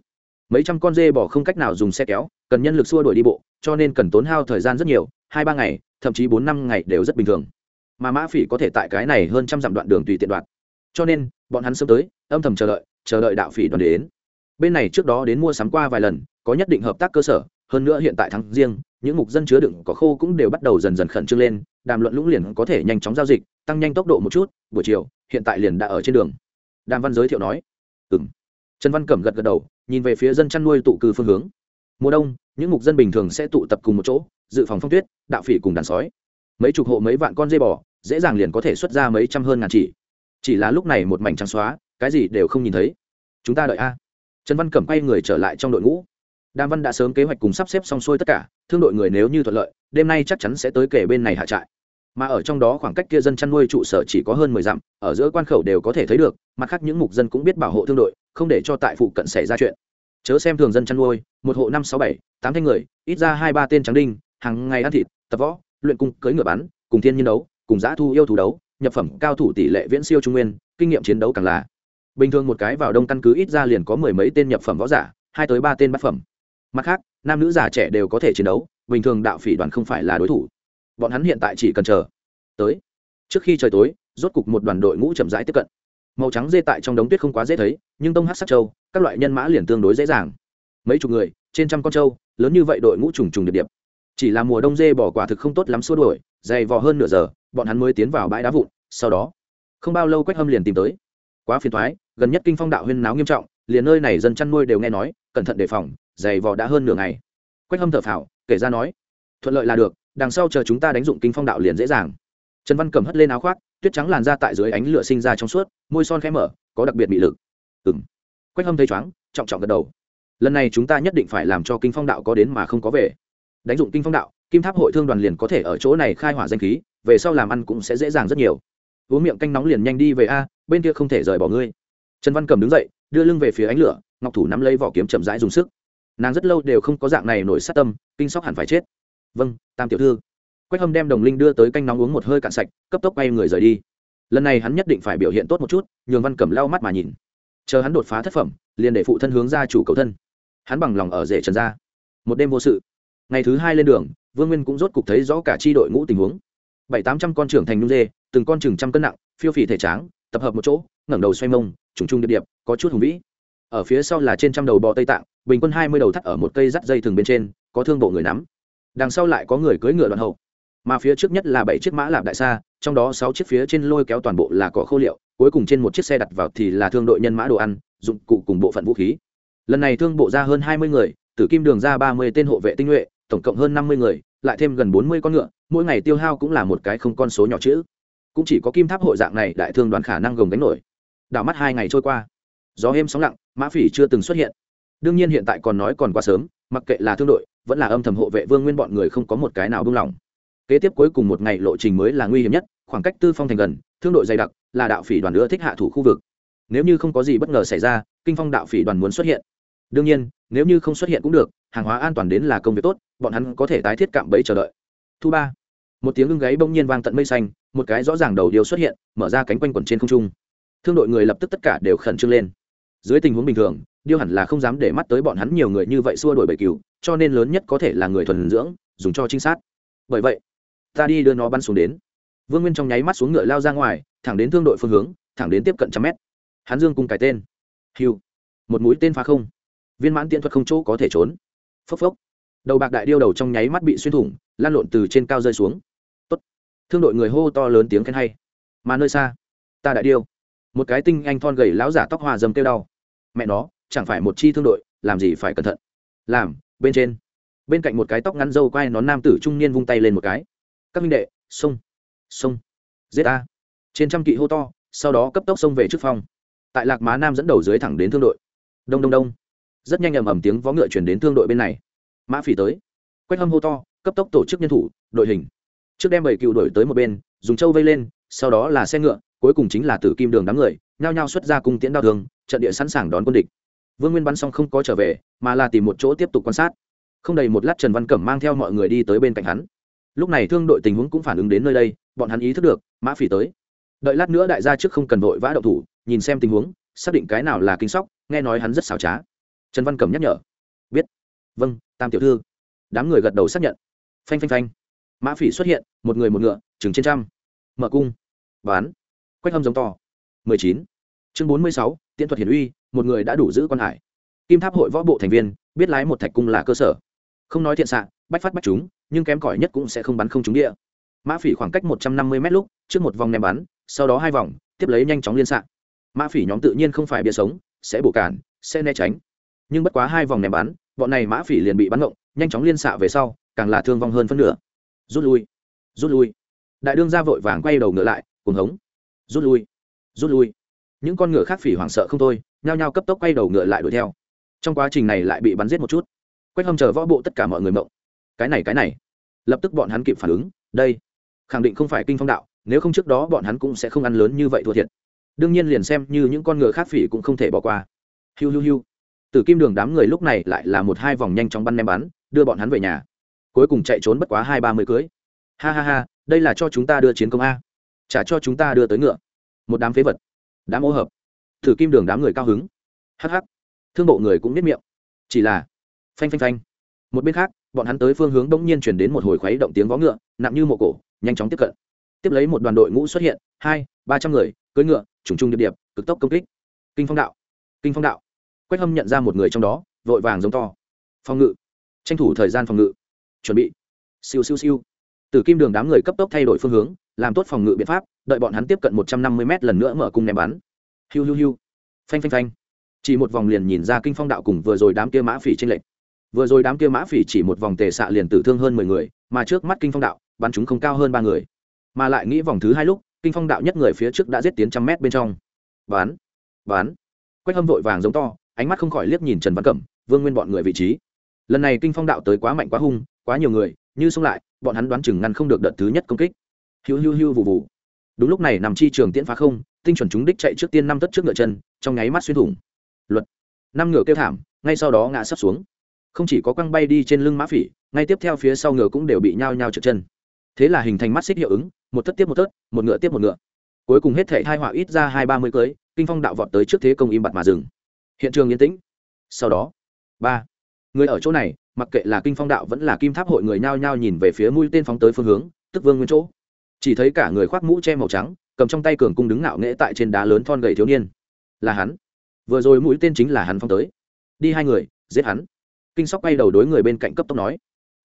A: Mấy trăm con dê bò không cách nào dùng xe kéo, cần nhân lực xua đuổi đi bộ, cho nên cần tốn hao thời gian rất nhiều, hai ba ngày, thậm chí bốn năm ngày đều rất bình thường. Mà mã phỉ có thể tại cái này hơn trăm dặm đoạn đường tùy tiện đoạn. Cho nên, bọn hắn sớm tới, âm thầm chờ đợi chờ đợi đạo phỉ đoàn đến. Bên này trước đó đến mua sắm qua vài lần, có nhất định hợp tác cơ sở hơn nữa hiện tại tháng riêng, những mục dân chứa đựng có khô cũng đều bắt đầu dần dần khẩn trương lên, đàm luận lũng liền có thể nhanh chóng giao dịch, tăng nhanh tốc độ một chút, buổi chiều, hiện tại liền đã ở trên đường. Đàm văn giới thiệu nói. Ừ m trần văn cẩm gật gật đầu, nhìn về phía dân chăn nuôi tụ cư phương hướng. Mùa đông, những mục dân bình thường sẽ tụ tập cùng một chỗ, dự phòng phong tuyết, đạo phỉ cùng đàn sói. Mấy chục hộ mấy vạn con dây bò, dễ dàng liền có thể xuất ra mấy trăm hơn ngàn chỉ. Chỉ là lúc này một mảnh trắng xóa, cái gì đều không nhìn thấy. Chúng ta đợi a. Trần văn cẩm quay người trở lại trong đội ngũ đàm văn đã sớm kế hoạch cùng sắp xếp xong xuôi tất cả, thương đội người nếu như thuận lợi, đêm nay chắc chắn sẽ tới kể bên này hạ trại. Mà ở trong đó khoảng cách kia dân chăn nuôi trụ sở chỉ có hơn mười dặm, ở giữa quan khẩu đều có thể thấy được, mặt khác những mục dân cũng biết bảo hộ thương đội, không để cho tại phụ cận xảy ra chuyện. Chớ xem thường dân chăn nuôi, một hộ năm sáu bảy, tám thanh người, ít ra hai ba tên trắng đinh, hàng ngày ăn thịt, tập võ, luyện cung, cưỡi ngựa bắn, cùng thiên nhiên đấu, cùng giã thu yêu thú đấu, nhập phẩm cao thủ tỷ lệ viễn siêu trung nguyên, kinh nghiệm chiến đấu càng là. Bình thường một cái vào đông căn cứ ít ra liền có mười mấy tên nhập phẩm võ giả, hai tới ba tên bát phẩm mặt khác, nam nữ già trẻ đều có thể chiến đấu, bình thường đạo phỉ đoàn không phải là đối thủ. Bọn hắn hiện tại chỉ cần chờ tới. Trước khi trời tối, rốt cục một đoàn đội ngũ chậm rãi tiếp cận. Màu trắng dê tại trong đống tuyết không quá dễ thấy, nhưng tông hát sắc châu, các loại nhân mã liền tương đối dễ dàng. Mấy chục người, trên trăm con trâu, lớn như vậy đội ngũ trùng trùng điệp điệp. Chỉ là mùa đông dê bỏ quả thực không tốt lắm xua đuổi, dày vò hơn nửa giờ, bọn hắn mới tiến vào bãi đá vụn, sau đó, không bao lâu quách hâm liền tìm tới. Quá phiền thoái gần nhất kinh phong đạo huyên náo nghiêm trọng, liền nơi này dân chăn nuôi đều nghe nói, cẩn thận đề phòng dày vò đã hơn nửa ngày. Quách hâm thở phào, kể ra nói, thuận lợi là được, đằng sau chờ chúng ta đánh dụng kinh phong đạo liền dễ dàng. Trần văn cầm hất lên áo khoác, tuyết trắng làn ra tại dưới ánh lửa sinh ra trong suốt, môi son khẽ mở, có đặc biệt bị lực. Ừng quách hâm thấy chóng trọng trọng gật đầu. Lần này chúng ta nhất định phải làm cho kinh phong đạo có đến mà không có về. Đánh dụng kinh phong đạo, kim tháp hội thương đoàn liền có thể ở chỗ này khai hỏa danh khí, về sau làm ăn cũng sẽ dễ dàng rất nhiều. Uống miệng canh nóng liền nhanh đi về a, bên kia không thể rời bỏ ngươi. Trần văn cầm đứng dậy, đưa lưng về phía ánh lửa, ngọc thủ nắm lấy vỏ kiếm chậm rãi dùng sức nàng rất lâu đều không có dạng này nổi sát tâm, kinh sóc hẳn phải chết. Vâng tam tiểu thư. Quách hâm đem đồng linh đưa tới canh nóng uống một hơi cạn sạch, cấp tốc bay người rời đi. Lần này hắn nhất định phải biểu hiện tốt một chút, nhường văn cẩm lau mắt mà nhìn. Chờ hắn đột phá thất phẩm, liền để phụ thân hướng ra chủ cầu thân. Hắn bằng lòng ở rể trần ra. Một đêm vô sự. Ngày thứ hai lên đường, vương nguyên cũng rốt cục thấy rõ cả tri đội ngũ tình huống. Bảy tám trăm con trưởng thành nhung dê, từng con chừng trăm cân nặng, phiêu phì thể tráng, tập hợp một chỗ, ngẩng đầu xoay mông, trùng trung điệp điệp, có chút hùng vĩ ở phía sau là trên trăm đầu bò tây tạng, bình quân hai mươi đầu thắt ở một cây dắt dây thừng bên trên, có thương bộ người nắm. Đằng sau lại có người cưỡi ngựa đoạn hậu. Mà phía trước nhất là bảy chiếc mã lạp đại xa trong đó sáu chiếc phía trên lôi kéo toàn bộ là cỏ khô liệu, cuối cùng trên một chiếc xe đặt vào thì là thương đội nhân mã đồ ăn, dụng cụ cùng bộ phận vũ khí. Lần này thương bộ ra hơn hai mươi người, tử kim đường ra ba mươi tên hộ vệ tinh nhuệ, tổng cộng hơn năm mươi người, lại thêm gần bốn mươi con ngựa, mỗi ngày tiêu hao cũng là một cái không con số nhỏ chữ cũng chỉ có kim tháp hội dạng này đại thương đoàn khả năng gồng gánh nổi. Đảo mắt hai ngày trôi qua. Gió êm sóng lặng mã phỉ chưa từng xuất hiện. Đương nhiên hiện tại còn nói còn quá sớm, mặc kệ là thương đội, vẫn là âm thầm hộ vệ vương nguyên bọn người không có một cái nào buông lỏng. Kế tiếp cuối cùng một ngày lộ trình mới là nguy hiểm nhất, khoảng cách tư phong thành gần, thương đội dày đặc, là đạo phỉ đoàn nữa thích hạ thủ khu vực. Nếu như không có gì bất ngờ xảy ra, kinh phong đạo phỉ đoàn muốn xuất hiện. Đương nhiên, nếu như không xuất hiện cũng được, hàng hóa an toàn đến là công việc tốt, bọn hắn có thể tái thiết cạm bẫy chờ đợi. Thu ba. Một tiếng ưng gáy bỗng nhiên vang tận mây xanh, một cái rõ ràng đầu điều xuất hiện, mở ra cánh quanh quẩn trên không trung. Thương đội người lập tức tất cả đều khẩn trương lên dưới tình huống bình thường, điêu hẳn là không dám để mắt tới bọn hắn nhiều người như vậy xua đổi bầy cừu, cho nên lớn nhất có thể là người thuần dưỡng, dùng cho trinh sát. Bởi vậy, ta đi đưa nó bắn xuống đến. Vương nguyên trong nháy mắt xuống ngựa lao ra ngoài, thẳng đến thương đội phương hướng, thẳng đến tiếp cận trăm mét. Hắn dương cùng cái tên. Hiu một mũi tên phá không. Viên mãn tiện thuật không chỗ có thể trốn. Phốc phốc. Đầu bạc đại điêu đầu trong nháy mắt bị xuyên thủng, lan lộn từ trên cao rơi xuống. Tốt. thương đội người hô to lớn tiếng khen hay. Mà nơi xa, ta đại điêu. Một cái tinh anh thon gầy lão giả tóc hòa dầm kêu đau mẹ nó, chẳng phải một chi thương đội, làm gì phải cẩn thận. Làm, bên trên. Bên cạnh một cái tóc ngắn dâu quai nón nam tử trung niên vung tay lên một cái. Các minh đệ, xông xông, giết a trên trăm kỵ hô to, sau đó cấp tốc xông về trước phong. Tại lạc má nam dẫn đầu dưới thẳng đến thương đội. Đông đông đông. Rất nhanh ầm ầm tiếng vó ngựa chuyển đến thương đội bên này. Mã phỉ tới. Quách hâm hô to, cấp tốc tổ chức nhân thủ, đội hình. Trước đem bảy cựu đổi tới một bên, dùng châu vây lên, sau đó là xe ngựa, cuối cùng chính là tử kim đường đám người nhao nhao xuất ra cung tiễn đao thương, trận địa sẵn sàng đón quân địch. Vương nguyên bắn xong không có trở về, mà là tìm một chỗ tiếp tục quan sát. Không đầy một lát trần văn cẩm mang theo mọi người đi tới bên cạnh hắn. Lúc này thương đội tình huống cũng phản ứng đến nơi đây, bọn hắn ý thức được, mã phỉ tới. Đợi lát nữa đại gia trước không cần vội vã đậu thủ, nhìn xem tình huống, xác định cái nào là kinh sóc, nghe nói hắn rất xảo trá. Trần văn cẩm nhắc nhở. Biết. Vâng tam tiểu thư. Đám người gật đầu xác nhận. Phanh phanh phanh. Mã phỉ xuất hiện, một người một ngựa, chừng trên trăm. Mở cung. Bán quách hâm giống to mười chín. Chương bốn mươi sáu, tiễn thuật hiển uy, một người đã đủ giữ quan hải. Kim tháp hội võ bộ thành viên, biết lái một thạch cung là cơ sở. Không nói thiện xạ, bách phát bách chúng, nhưng kém cỏi nhất cũng sẽ không bắn không trúng địa. Mã phỉ khoảng cách một trăm năm mươi m lúc, trước một vòng ném bắn, sau đó hai vòng, tiếp lấy nhanh chóng liên xạ. Mã phỉ nhóm tự nhiên không phải bia sống, sẽ bổ cản, sẽ né tránh. Nhưng bất quá hai vòng ném bắn, bọn này mã phỉ liền bị bắn ngộng, nhanh chóng liên xạ về sau, càng là thương vong hơn phân nửa. Rút lui rút lui. Đại đương ra vội vàng quay đầu ngựa lại, cuồng hống. Rút lui rút lui. Những con ngựa khác phỉ hoảng sợ không thôi, nhao nhao cấp tốc quay đầu ngựa lại đuổi theo. Trong quá trình này lại bị bắn giết một chút. Quách hâm chờ võ bộ tất cả mọi người mộng. Cái này cái này. Lập tức bọn hắn kịp phản ứng, đây. Khẳng định không phải kinh phong đạo, nếu không trước đó bọn hắn cũng sẽ không ăn lớn như vậy thua thiệt. Đương nhiên liền xem như những con ngựa khác phỉ cũng không thể bỏ qua. Hiu hiu hiu. Từ kim đường đám người lúc này lại là một hai vòng nhanh chóng bắn ném bắn, đưa bọn hắn về nhà. Cuối cùng chạy trốn bất quá hai ba mươi cưới. Ha ha ha, đây là cho chúng ta đưa chiến công a. Trả cho chúng ta đưa tới ngựa một đám phế vật, đám ô hợp, thử kim đường đám người cao hứng. Hắc hắc. Thương bộ người cũng biết miệng. Chỉ là, phanh phanh phanh. Một bên khác, bọn hắn tới phương hướng bỗng nhiên chuyển đến một hồi khuấy động tiếng vó ngựa, nặng như mộ cổ, nhanh chóng tiếp cận. Tiếp lấy một đoàn đội ngũ xuất hiện, hai, ba trăm người, cưỡi ngựa, trùng trùng điệp điệp, cực tốc công kích. Kinh phong đạo, kinh phong đạo. Quách hâm nhận ra một người trong đó, vội vàng giống to. Phòng ngự. Tranh thủ thời gian phòng ngự. Chuẩn bị. Siêu siêu siêu. Từ kim đường đám người cấp tốc thay đổi phương hướng làm tốt phòng ngự biện pháp, đợi bọn hắn tiếp cận một trăm năm mươi m lần nữa mở cung ném bắn. Hiu hiu hiu. Phanh phanh phanh. Chỉ một vòng liền nhìn ra kinh phong đạo cùng vừa rồi đám kia mã phỉ trên lệnh vừa rồi đám kia mã phỉ chỉ một vòng tề xạ liền tử thương hơn mười người, mà trước mắt kinh phong đạo, bắn chúng không cao hơn ba người. Mà lại nghĩ vòng thứ hai lúc, kinh phong đạo nhất người phía trước đã giết tiến trăm mét bên trong. Bán bán quách hâm vội vàng giống to, ánh mắt không khỏi liếc nhìn trần văn cẩm, vương nguyên bọn người vị trí. Lần này kinh phong đạo tới quá mạnh quá hung, quá nhiều người, như xông lại, bọn hắn đoán chừng ngăn không được đợt thứ nhất công kích hiu hiu hiu vụ vụ đúng lúc này nằm chi trường tiễn phá không, tinh chuẩn chúng đích chạy trước tiên năm tất trước ngựa chân, trong nháy mắt xuyên thủng. Luật. Năm ngựa kêu thảm, ngay sau đó ngã sắp xuống. Không chỉ có quăng bay đi trên lưng mã phỉ, ngay tiếp theo phía sau ngựa cũng đều bị nhao nhao trượt chân. Thế là hình thành mắt xích hiệu ứng, một tất tiếp một tất, một ngựa tiếp một ngựa. Cuối cùng hết thể hai họa ít ra hai ba mươi cưới, kinh phong đạo vọt tới trước thế công im bặt mà dừng. Hiện trường yên tĩnh. Sau đó, ba. Người ở chỗ này, mặc kệ là kinh phong đạo vẫn là kim tháp hội người nhao nhao nhìn về phía mũi tên phóng tới phương hướng, tức vương nguyên chỗ chỉ thấy cả người khoác mũ che màu trắng, cầm trong tay cường cung đứng ngạo nghễ tại trên đá lớn thon gầy thiếu niên. Là hắn. Vừa rồi mũi tên chính là hắn phóng tới. Đi hai người, giết hắn. Kinh sóc bay đầu đối người bên cạnh cấp tốc nói.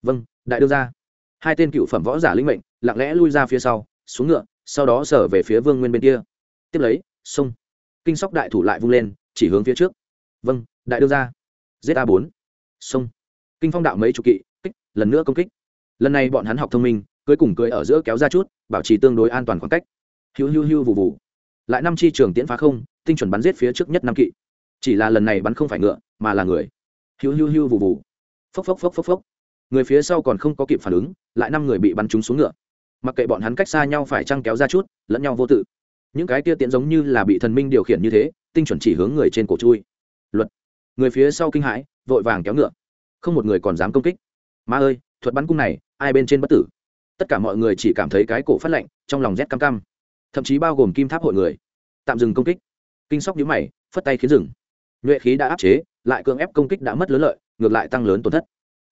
A: Vâng đại đưa ra hai tên cựu phẩm võ giả linh mệnh, lặng lẽ lui ra phía sau, xuống ngựa, sau đó sở về phía vương nguyên bên kia. Tiếp lấy, xông. Kinh sóc đại thủ lại vung lên, chỉ hướng phía trước. Vâng đại đưa ra giết a bốn. Xông. Kinh phong đạo mấy chục kỵ, kích, lần nữa công kích. Lần này bọn hắn học thông minh cưới cùng cưới ở giữa kéo ra chút, bảo trì tương đối an toàn khoảng cách. Hiu hiu hiu vụ vụ lại năm chi trường tiễn phá không, tinh chuẩn bắn giết phía trước nhất năm kỵ. Chỉ là lần này bắn không phải ngựa, mà là người. Hiu hiu hiu vụ vụ phốc phốc phốc phốc phốc. Người phía sau còn không có kịp phản ứng, lại năm người bị bắn trúng xuống ngựa. Mặc kệ bọn hắn cách xa nhau phải trăng kéo ra chút, lẫn nhau vô tự. Những cái tia tiễn giống như là bị thần minh điều khiển như thế, tinh chuẩn chỉ hướng người trên cổ chui. Luật. Người phía sau kinh hãi, vội vàng kéo ngựa. Không một người còn dám công kích. Ma ơi, thuật bắn cung này, ai bên trên bất tử? Tất cả mọi người chỉ cảm thấy cái cổ phát lạnh, trong lòng rét cam cam thậm chí bao gồm kim tháp hội người. Tạm dừng công kích. Kinh sóc nhíu mày, phất tay khiến dừng. Nhuệ khí đã áp chế, lại cưỡng ép công kích đã mất lớn lợi, ngược lại tăng lớn tổn thất.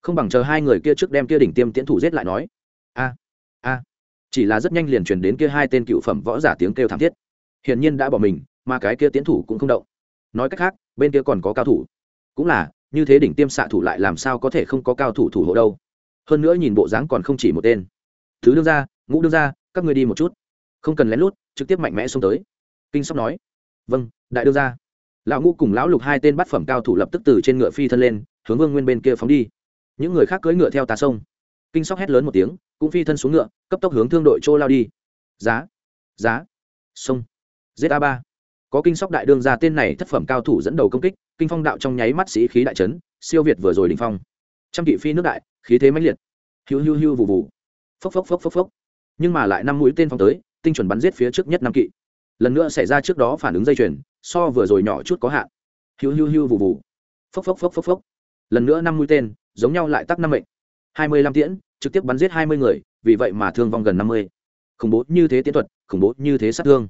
A: Không bằng chờ hai người kia trước đem kia đỉnh tiêm tiễn thủ giết lại nói. A a. Chỉ là rất nhanh liền truyền đến kia hai tên cựu phẩm võ giả tiếng kêu thảm thiết. Hiển nhiên đã bỏ mình, mà cái kia tiến thủ cũng không động. Nói cách khác, bên kia còn có cao thủ. Cũng là, như thế đỉnh tiêm xạ thủ lại làm sao có thể không có cao thủ thủ hộ đâu? Hơn nữa nhìn bộ dáng còn không chỉ một tên thứ đương ra ngũ đương ra các ngươi đi một chút. Không cần lén lút, trực tiếp mạnh mẽ xông tới. Kinh sóc nói. Vâng đại đương ra lão ngũ cùng lão lục hai tên bát phẩm cao thủ lập tức từ trên ngựa phi thân lên, hướng vương nguyên bên kia phóng đi. Những người khác cưỡi ngựa theo tà sông. Kinh sóc hét lớn một tiếng, cũng phi thân xuống ngựa, cấp tốc hướng thương đội chỗ lao đi. Giá giá, sông A ba. Có kinh sóc đại đương ra tên này thất phẩm cao thủ dẫn đầu công kích, kinh phong đạo trong nháy mắt sĩ khí đại trấn siêu việt vừa rồi đình phong. Trăm kỵ phi nước đại, khí thế mãnh liệt. Hiu hiu hiu vụ vụ phốc phốc phốc phốc phốc. Nhưng mà lại năm mũi tên phong tới, tinh chuẩn bắn giết phía trước nhất năm kỵ. Lần nữa xảy ra trước đó phản ứng dây chuyền, so vừa rồi nhỏ chút có hạn. Hiu hiu hiu vụ vụ phốc phốc phốc phốc phốc. Lần nữa năm mũi tên, giống nhau lại tắc năm mệnh. Hai mươi lăm tiễn, trực tiếp bắn giết hai mươi người, vì vậy mà thương vong gần năm mươi. Khủng bố như thế tiến thuật, khủng bố như thế sát thương.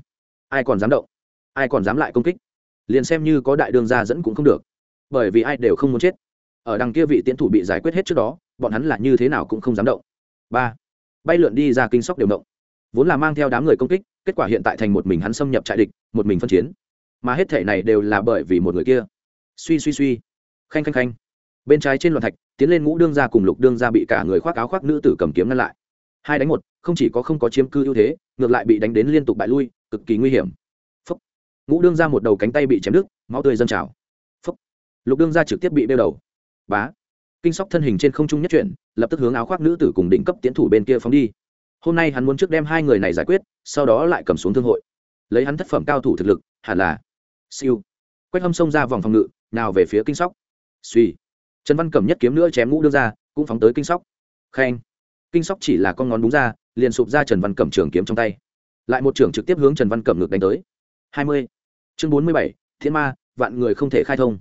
A: Ai còn dám động? Ai còn dám lại công kích? Liền xem như có đại đường gia dẫn cũng không được. Bởi vì ai đều không muốn chết. Ở đằng kia vị tiến thủ bị giải quyết hết trước đó, bọn hắn là như thế nào cũng không dám động. Ba bay lượn đi ra kinh sóc điều động. Vốn là mang theo đám người công kích, kết quả hiện tại thành một mình hắn xâm nhập trại địch, một mình phân chiến. Mà hết thể này đều là bởi vì một người kia. Suy suy suy. Khanh khanh khanh. Bên trái trên loạn thạch, tiến lên ngũ đương ra cùng lục đương ra bị cả người khoác áo khoác nữ tử cầm kiếm ngăn lại. Hai đánh một, không chỉ có không có chiếm cư ưu thế, ngược lại bị đánh đến liên tục bại lui, cực kỳ nguy hiểm. Phúc. ngũ đương ra một đầu cánh tay bị chém đứt, máu tươi dâng trào. Phúc. lục đương ra trực tiếp bị đeo đầu. Bá kinh sóc thân hình trên không trung nhất chuyển, lập tức hướng áo khoác nữ tử cùng đỉnh cấp tiến thủ bên kia phóng đi. Hôm nay hắn muốn trước đem hai người này giải quyết, sau đó lại cầm xuống thương hội. Lấy hắn thất phẩm cao thủ thực lực, hẳn là siêu. Quách hâm xông ra vòng phòng ngự, nào về phía kinh sóc. Suy trần văn cẩm nhất kiếm nữa chém ngũ đương ra, cũng phóng tới kinh sóc. Khen. Kinh sóc chỉ là con ngón đúng ra, liền sụp ra trần văn cẩm trường kiếm trong tay. Lại một trưởng trực tiếp hướng trần văn cẩm ngược đánh tới. Hai mươi. Chương bốn mươi bảy, thiên ma, vạn người không thể khai thông.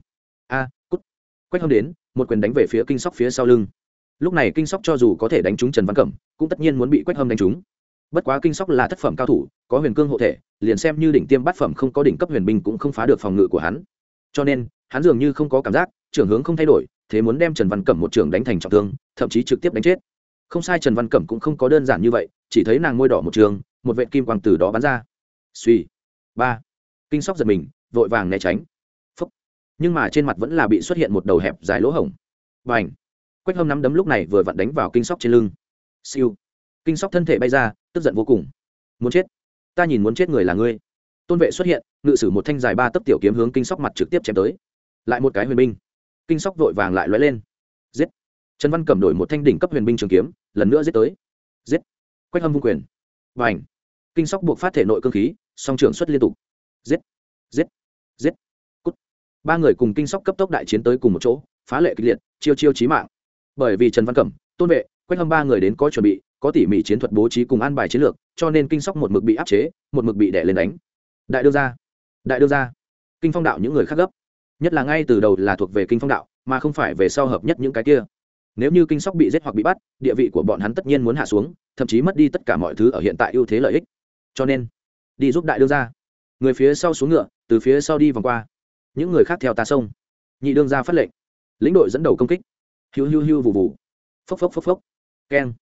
A: A, cút. Quách hâm đến một quyền đánh về phía kinh sóc phía sau lưng. Lúc này kinh sóc cho dù có thể đánh trúng trần văn cẩm, cũng tất nhiên muốn bị quách hâm đánh trúng. Bất quá kinh sóc là thất phẩm cao thủ, có huyền cương hộ thể, liền xem như đỉnh tiêm bát phẩm không có đỉnh cấp huyền binh cũng không phá được phòng ngự của hắn. Cho nên, hắn dường như không có cảm giác, trưởng hướng không thay đổi, thế muốn đem trần văn cẩm một trường đánh thành trọng thương, thậm chí trực tiếp đánh chết. Không sai trần văn cẩm cũng không có đơn giản như vậy, chỉ thấy nàng môi đỏ một trường, một vệ kim quang từ đó bắn ra. Suy ba. Kinh sóc giật mình, vội vàng né tránh nhưng mà trên mặt vẫn là bị xuất hiện một đầu hẹp dài lỗ hổng. Và ảnh quách hâm nắm đấm lúc này vừa vặn đánh vào kinh sóc trên lưng. Siêu! Kinh sóc thân thể bay ra, tức giận vô cùng. Muốn chết! Ta nhìn muốn chết người là ngươi. Tôn vệ xuất hiện, ngự sử một thanh dài ba tấc tiểu kiếm hướng kinh sóc mặt trực tiếp chém tới. Lại một cái huyền binh. Kinh sóc vội vàng lại lóe lên. Giết! Trần văn cầm đổi một thanh đỉnh cấp huyền binh trường kiếm, lần nữa giết tới. Giết! Quách hâm vung quyền. Và ảnh kinh sóc buộc phát thể nội cơ khí, song trường xuất liên tục. Giết! Giết! Giết! Ba người cùng kinh sóc cấp tốc đại chiến tới cùng một chỗ, phá lệ kịch liệt, chiêu chiêu chí mạng. Bởi vì trần văn cẩm, tôn vệ, quách hâm ba người đến có chuẩn bị, có tỉ mỉ chiến thuật bố trí cùng an bài chiến lược, cho nên kinh sóc một mực bị áp chế, một mực bị đẻ lên đánh. Đại đương gia, đại đương gia, kinh phong đạo những người khác gấp. Nhất là ngay từ đầu là thuộc về kinh phong đạo, mà không phải về sau hợp nhất những cái kia. Nếu như kinh sóc bị giết hoặc bị bắt, địa vị của bọn hắn tất nhiên muốn hạ xuống, thậm chí mất đi tất cả mọi thứ ở hiện tại ưu thế lợi ích. Cho nên, đi giúp đại đương gia. Người phía sau xuống ngựa, từ phía sau đi vòng qua những người khác theo ta sông. Nhị đương gia phát lệnh. Lĩnh đội dẫn đầu công kích. Hiu hiu hiu vù vù. Phốc phốc phốc phốc. Keng.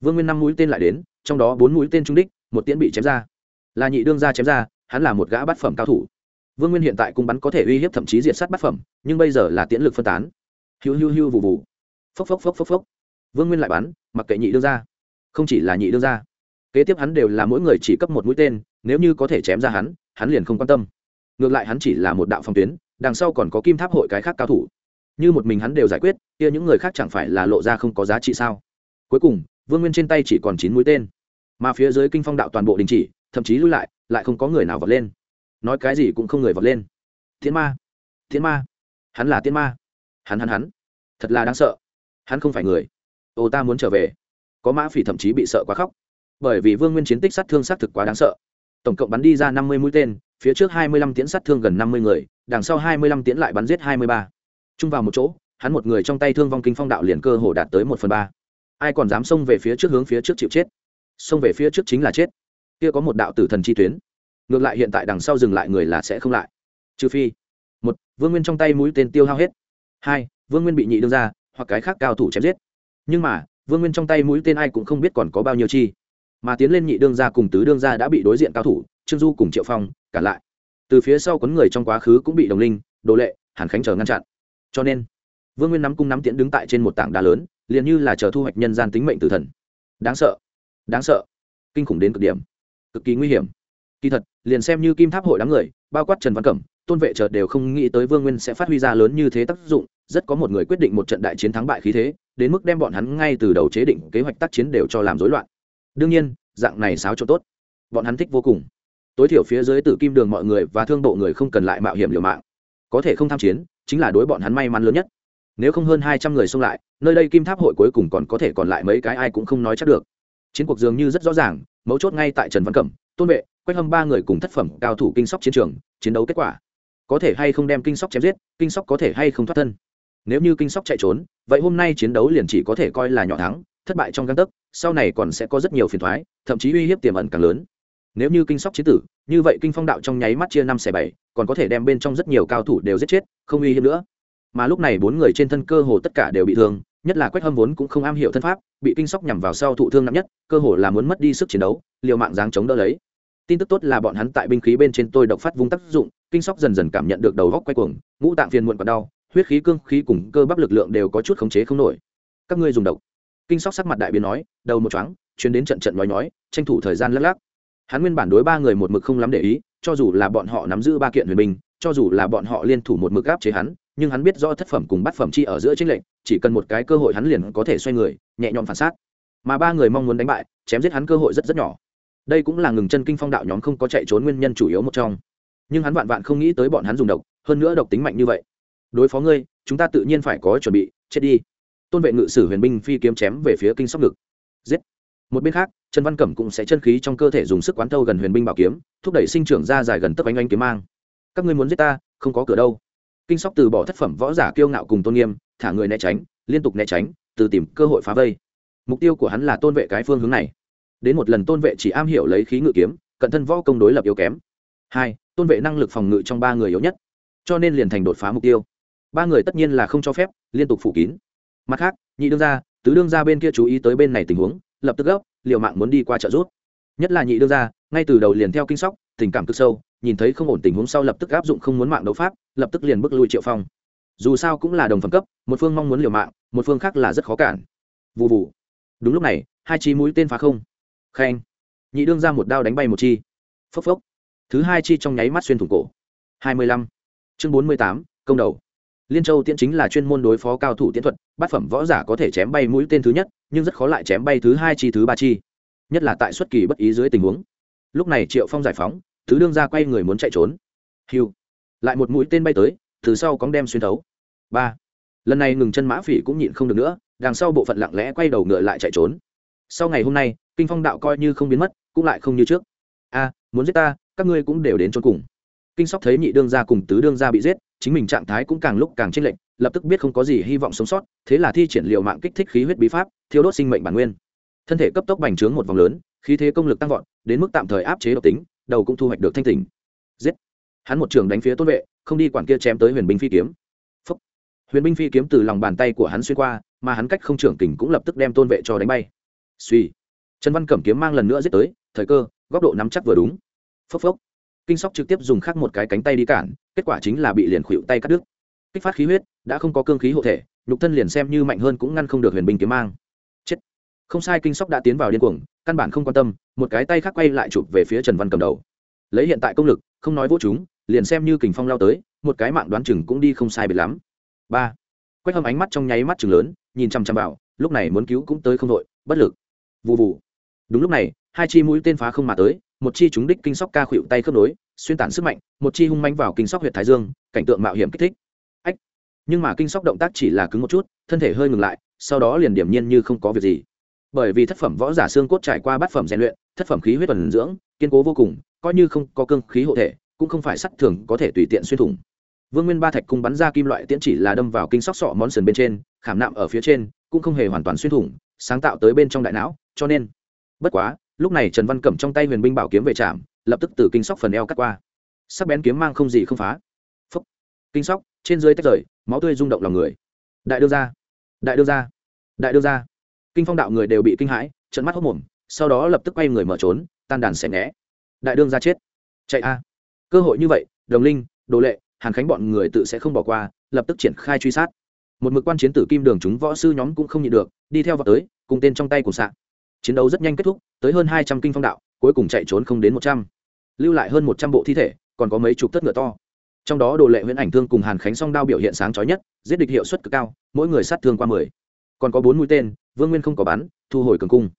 A: Vương nguyên năm mũi tên lại đến, trong đó bốn mũi tên trung đích, một tiễn bị chém ra. Là nhị đương gia chém ra, hắn là một gã bát phẩm cao thủ. Vương nguyên hiện tại cung bắn có thể uy hiếp thậm chí diệt sát bát phẩm, nhưng bây giờ là tiễn lực phân tán. Hiu hiu hiu vù vù. Phốc phốc phốc phốc phốc. Vương nguyên lại bắn, mặc kệ nhị đương gia. Không chỉ là nhị đương gia. Kế tiếp hắn đều là mỗi người chỉ cấp một mũi tên, nếu như có thể chém ra hắn hắn liền không quan tâm. Ngược lại hắn chỉ là một đạo phòng tuyến đằng sau còn có kim tháp hội cái khác cao thủ. Như một mình hắn đều giải quyết, kia những người khác chẳng phải là lộ ra không có giá trị sao? Cuối cùng, vương nguyên trên tay chỉ còn chín mũi tên. Mà phía dưới kinh phong đạo toàn bộ đình chỉ, thậm chí lui lại lại không có người nào vọt lên. Nói cái gì cũng không người vọt lên. Thiên ma! Thiên ma! Hắn là thiên ma. Hắn hắn hắn. Thật là đáng sợ. Hắn không phải người. Ô, ta muốn trở về. Có mã phỉ thậm chí bị sợ quá khóc. Bởi vì vương nguyên chiến tích sát thương sát thực quá đáng sợ. Tổng cộng bắn đi ra năm mươi mũi tên phía trước hai mươi lăm tiễn sát thương gần năm mươi người, đằng sau hai mươi lăm tiễn lại bắn giết hai mươi ba. Chung vào một chỗ, hắn một người trong tay thương vong kinh phong đạo liền cơ hồ đạt tới một phần ba. Ai còn dám xông về phía trước hướng phía trước chịu chết? Xông về phía trước chính là chết. Kia có một đạo tử thần chi tuyến. Ngược lại hiện tại đằng sau dừng lại người là sẽ không lại. Trừ phi, một, vương nguyên trong tay mũi tên tiêu hao hết. Hai, vương nguyên bị nhị đương ra, hoặc cái khác cao thủ chém giết. Nhưng mà, vương nguyên trong tay mũi tên ai cũng không biết còn có bao nhiêu chi. Mà tiến lên nhị đương gia cùng tứ đương gia đã bị đối diện cao thủ, trương du cùng triệu phong cả lại. Từ phía sau quấn người trong quá khứ cũng bị đồng linh, đồ lệ, hàn khánh chờ ngăn chặn. Cho nên, vương nguyên nắm cung nắm tiễn đứng tại trên một tảng đá lớn, liền như là chờ thu hoạch nhân gian tính mệnh tử thần. Đáng sợ đáng sợ. Kinh khủng đến cực điểm, cực kỳ nguy hiểm. Kỳ thật, liền xem như kim tháp hội đám người, bao quát trần văn cẩm, tôn vệ chợt đều không nghĩ tới vương nguyên sẽ phát huy ra lớn như thế tác dụng, rất có một người quyết định một trận đại chiến thắng bại khí thế, đến mức đem bọn hắn ngay từ đầu chế định kế hoạch tác chiến đều cho làm rối loạn. Đương nhiên, dạng này xáo cho tốt. Bọn hắn thích vô cùng tối thiểu phía dưới tử kim đường mọi người và thương bộ người không cần lại mạo hiểm liều mạng. Có thể không tham chiến, chính là đối bọn hắn may mắn lớn nhất. Nếu không hơn hai trăm người xông lại, nơi đây kim tháp hội cuối cùng còn có thể còn lại mấy cái ai cũng không nói chắc được. Chiến cuộc dường như rất rõ ràng, mấu chốt ngay tại trần văn cẩm, tôn vệ, quách hâm ba người cùng thất phẩm cao thủ kinh sóc chiến trường, chiến đấu kết quả. Có thể hay không đem kinh sóc chém giết, kinh sóc có thể hay không thoát thân. Nếu như kinh sóc chạy trốn, vậy hôm nay chiến đấu liền chỉ có thể coi là nhỏ thắng, thất bại trong găng tấc, sau này còn sẽ có rất nhiều phiền thoái, thậm chí uy hiếp tiềm ẩn càng lớn nếu như kinh sóc chế tử, như vậy kinh phong đạo trong nháy mắt chia năm xẻ bảy, còn có thể đem bên trong rất nhiều cao thủ đều giết chết, không uy hiếp nữa. Mà lúc này bốn người trên thân cơ hồ tất cả đều bị thương, nhất là quách hâm vốn cũng không am hiểu thân pháp, bị kinh sóc nhằm vào sau thụ thương nặng nhất, cơ hồ là muốn mất đi sức chiến đấu, liều mạng dáng chống đỡ lấy. Tin tức tốt là bọn hắn tại binh khí bên trên tôi độc phát vung tác dụng, kinh sóc dần dần cảm nhận được đầu góc quay cuồng, ngũ tạng phiền muộn còn đau, huyết khí, cương khí cùng cơ bắp lực lượng đều có chút khống chế không nổi. Các ngươi dùng độc. Kinh sóc sắc mặt đại biến nói, đầu một chóng chuyến đến trận trận nói nói tranh thủ thời gian lắc lắc hắn nguyên bản đối ba người một mực không lắm để ý, cho dù là bọn họ nắm giữ ba kiện huyền binh, cho dù là bọn họ liên thủ một mực áp chế hắn, nhưng hắn biết rõ thất phẩm cùng bát phẩm chi ở giữa chính lệnh chỉ cần một cái cơ hội hắn liền có thể xoay người, nhẹ nhõm phản sát. Mà ba người mong muốn đánh bại, chém giết hắn cơ hội rất rất nhỏ. Đây cũng là ngừng chân kinh phong đạo nhóm không có chạy trốn nguyên nhân chủ yếu một trong. Nhưng hắn vạn vạn không nghĩ tới bọn hắn dùng độc, hơn nữa độc tính mạnh như vậy. Đối phó ngươi, chúng ta tự nhiên phải có chuẩn bị, chết đi. Tôn vệ ngự sử huyền binh phi kiếm chém về phía kinh sóc ngực. Giết một bên khác, trần văn cẩm cũng sẽ chân khí trong cơ thể dùng sức quán thâu gần huyền binh bảo kiếm, thúc đẩy sinh trưởng ra dài gần tấp anh anh kiếm mang. Các ngươi muốn giết ta, không có cửa đâu. Kinh sóc từ bỏ thất phẩm võ giả kiêu ngạo cùng tôn nghiêm, thả người né tránh, liên tục né tránh, từ tìm cơ hội phá vây. Mục tiêu của hắn là tôn vệ cái phương hướng này. Đến một lần tôn vệ chỉ am hiểu lấy khí ngự kiếm, cận thân võ công đối lập yếu kém. Hai, tôn vệ năng lực phòng ngự trong ba người yếu nhất. Cho nên liền thành đột phá mục tiêu. Ba người tất nhiên là không cho phép, liên tục phủ kín. Mặt khác, nhị đương gia, tứ đương gia bên kia chú ý tới bên này tình huống lập tức gấp, liều mạng muốn đi qua trợ rút. Nhất là nhị đương gia, ngay từ đầu liền theo kinh sóc, tình cảm cực sâu, nhìn thấy không ổn tình huống sau lập tức áp dụng không muốn mạng đấu pháp, lập tức liền bước lui triệu phong. Dù sao cũng là đồng phẩm cấp, một phương mong muốn liều mạng, một phương khác là rất khó cản. Vụ vụ đúng lúc này, hai chi mũi tên phá không. Khen. Nhị đương ra một đao đánh bay một chi. Phốc phốc. Thứ hai chi trong nháy mắt xuyên thủng cổ. Hai mươi lăm. Chương bốn mươi tám, công đầu liên châu tiễn chính là chuyên môn đối phó cao thủ tiễn thuật, bát phẩm võ giả có thể chém bay mũi tên thứ nhất, nhưng rất khó lại chém bay thứ hai chi thứ ba chi. Nhất là tại xuất kỳ bất ý dưới tình huống. Lúc này triệu phong giải phóng thứ đương ra quay người muốn chạy trốn. Hiu lại một mũi tên bay tới, từ sau cóng đem xuyên thấu. Ba. Lần này ngừng chân mã phỉ cũng nhịn không được nữa, đằng sau bộ phận lặng lẽ quay đầu ngựa lại chạy trốn. Sau ngày hôm nay, kinh phong đạo coi như không biến mất, cũng lại không như trước. A, muốn giết ta, các ngươi cũng đều đến trốn cùng. Kinh sóc thấy nhị đương gia cùng tứ đương gia bị giết chính mình trạng thái cũng càng lúc càng chênh lệch, lập tức biết không có gì hy vọng sống sót, thế là thi triển liệu mạng kích thích khí huyết bí pháp, thiêu đốt sinh mệnh bản nguyên. Thân thể cấp tốc bành trướng một vòng lớn, khí thế công lực tăng vọt, đến mức tạm thời áp chế độc tính, đầu cũng thu hoạch được thanh tỉnh. Giết! Hắn một trường đánh phía tôn vệ, không đi quản kia chém tới huyền binh phi kiếm. Phốc! huyền binh phi kiếm từ lòng bàn tay của hắn xuyên qua, mà hắn cách không trưởng kình cũng lập tức đem tôn vệ cho đánh bay. Suy trần văn cẩm kiếm mang lần nữa giết tới, thời cơ, góc độ nắm chắc vừa đúng. Phốc phốc! Kinh sóc trực tiếp dùng khác một cái cánh tay đi cản, kết quả chính là bị liền khuỵu tay cắt đứt. Kích phát khí huyết, đã không có cương khí hộ thể, nhục thân liền xem như mạnh hơn cũng ngăn không được huyền binh kiếm mang. Chết. Không sai, kinh sóc đã tiến vào điên cuồng, căn bản không quan tâm, một cái tay khác quay lại chụp về phía trần văn cầm đầu. Lấy hiện tại công lực, không nói vô chúng, liền xem như kình phong lao tới, một cái mạng đoán chừng cũng đi không sai biệt lắm. Ba. Quách hâm ánh mắt trong nháy mắt chừng lớn, nhìn chăm chăm vào, lúc này muốn cứu cũng tới không đội, bất lực. Vụ vụ đúng lúc này, hai chi mũi tên phá không mà tới một chi chúng đích kinh sóc ca khuỵu tay khớp nối, xuyên tản sức mạnh, một chi hung manh vào kinh sóc huyện thái dương, cảnh tượng mạo hiểm kích thích. Ách! Nhưng mà kinh sóc động tác chỉ là cứng một chút, thân thể hơi ngừng lại, sau đó liền điểm nhiên như không có việc gì. Bởi vì thất phẩm võ giả xương cốt trải qua bát phẩm rèn luyện, thất phẩm khí huyết tuần dưỡng, kiên cố vô cùng, coi như không có cương khí hộ thể, cũng không phải sắt thường có thể tùy tiện xuyên thủng. Vương nguyên ba thạch cung bắn ra kim loại tiễn chỉ là đâm vào kinh sóc sọ món sườn bên trên, khảm nạm ở phía trên, cũng không hề hoàn toàn xuyên thủng, sáng tạo tới bên trong đại não, cho nên, bất quá lúc này trần văn cẩm trong tay huyền binh bảo kiếm về trạm lập tức từ kinh sóc phần eo cắt qua. Sắc bén kiếm mang không gì không phá. Phấp kinh sóc, trên dưới tách rời, máu tươi rung động lòng người. Đại đương ra đại đương ra đại đương ra kinh phong đạo người đều bị kinh hãi trận mắt hốc mồm, sau đó lập tức quay người mở trốn, tan đàn xẻ né đại đương ra chết. Chạy a. Cơ hội như vậy, đồng linh, đồ lệ, hàn khánh bọn người tự sẽ không bỏ qua, lập tức triển khai truy sát. Một mực quan chiến tử kim đường chúng võ sư nhóm cũng không nhịn được, đi theo vào tới, cùng tên trong tay cùng sạn chiến đấu rất nhanh kết thúc, tới hơn hai trăm kinh phong đạo, cuối cùng chạy trốn không đến một trăm. Lưu lại hơn một trăm bộ thi thể, còn có mấy chục tất ngựa to. Trong đó đồ lệ huyễn ảnh thương cùng hàn khánh song đao biểu hiện sáng chói nhất, giết địch hiệu suất cực cao, mỗi người sát thương qua mười. Còn có bốn mũi tên, vương nguyên không có bắn, thu hồi cường cung.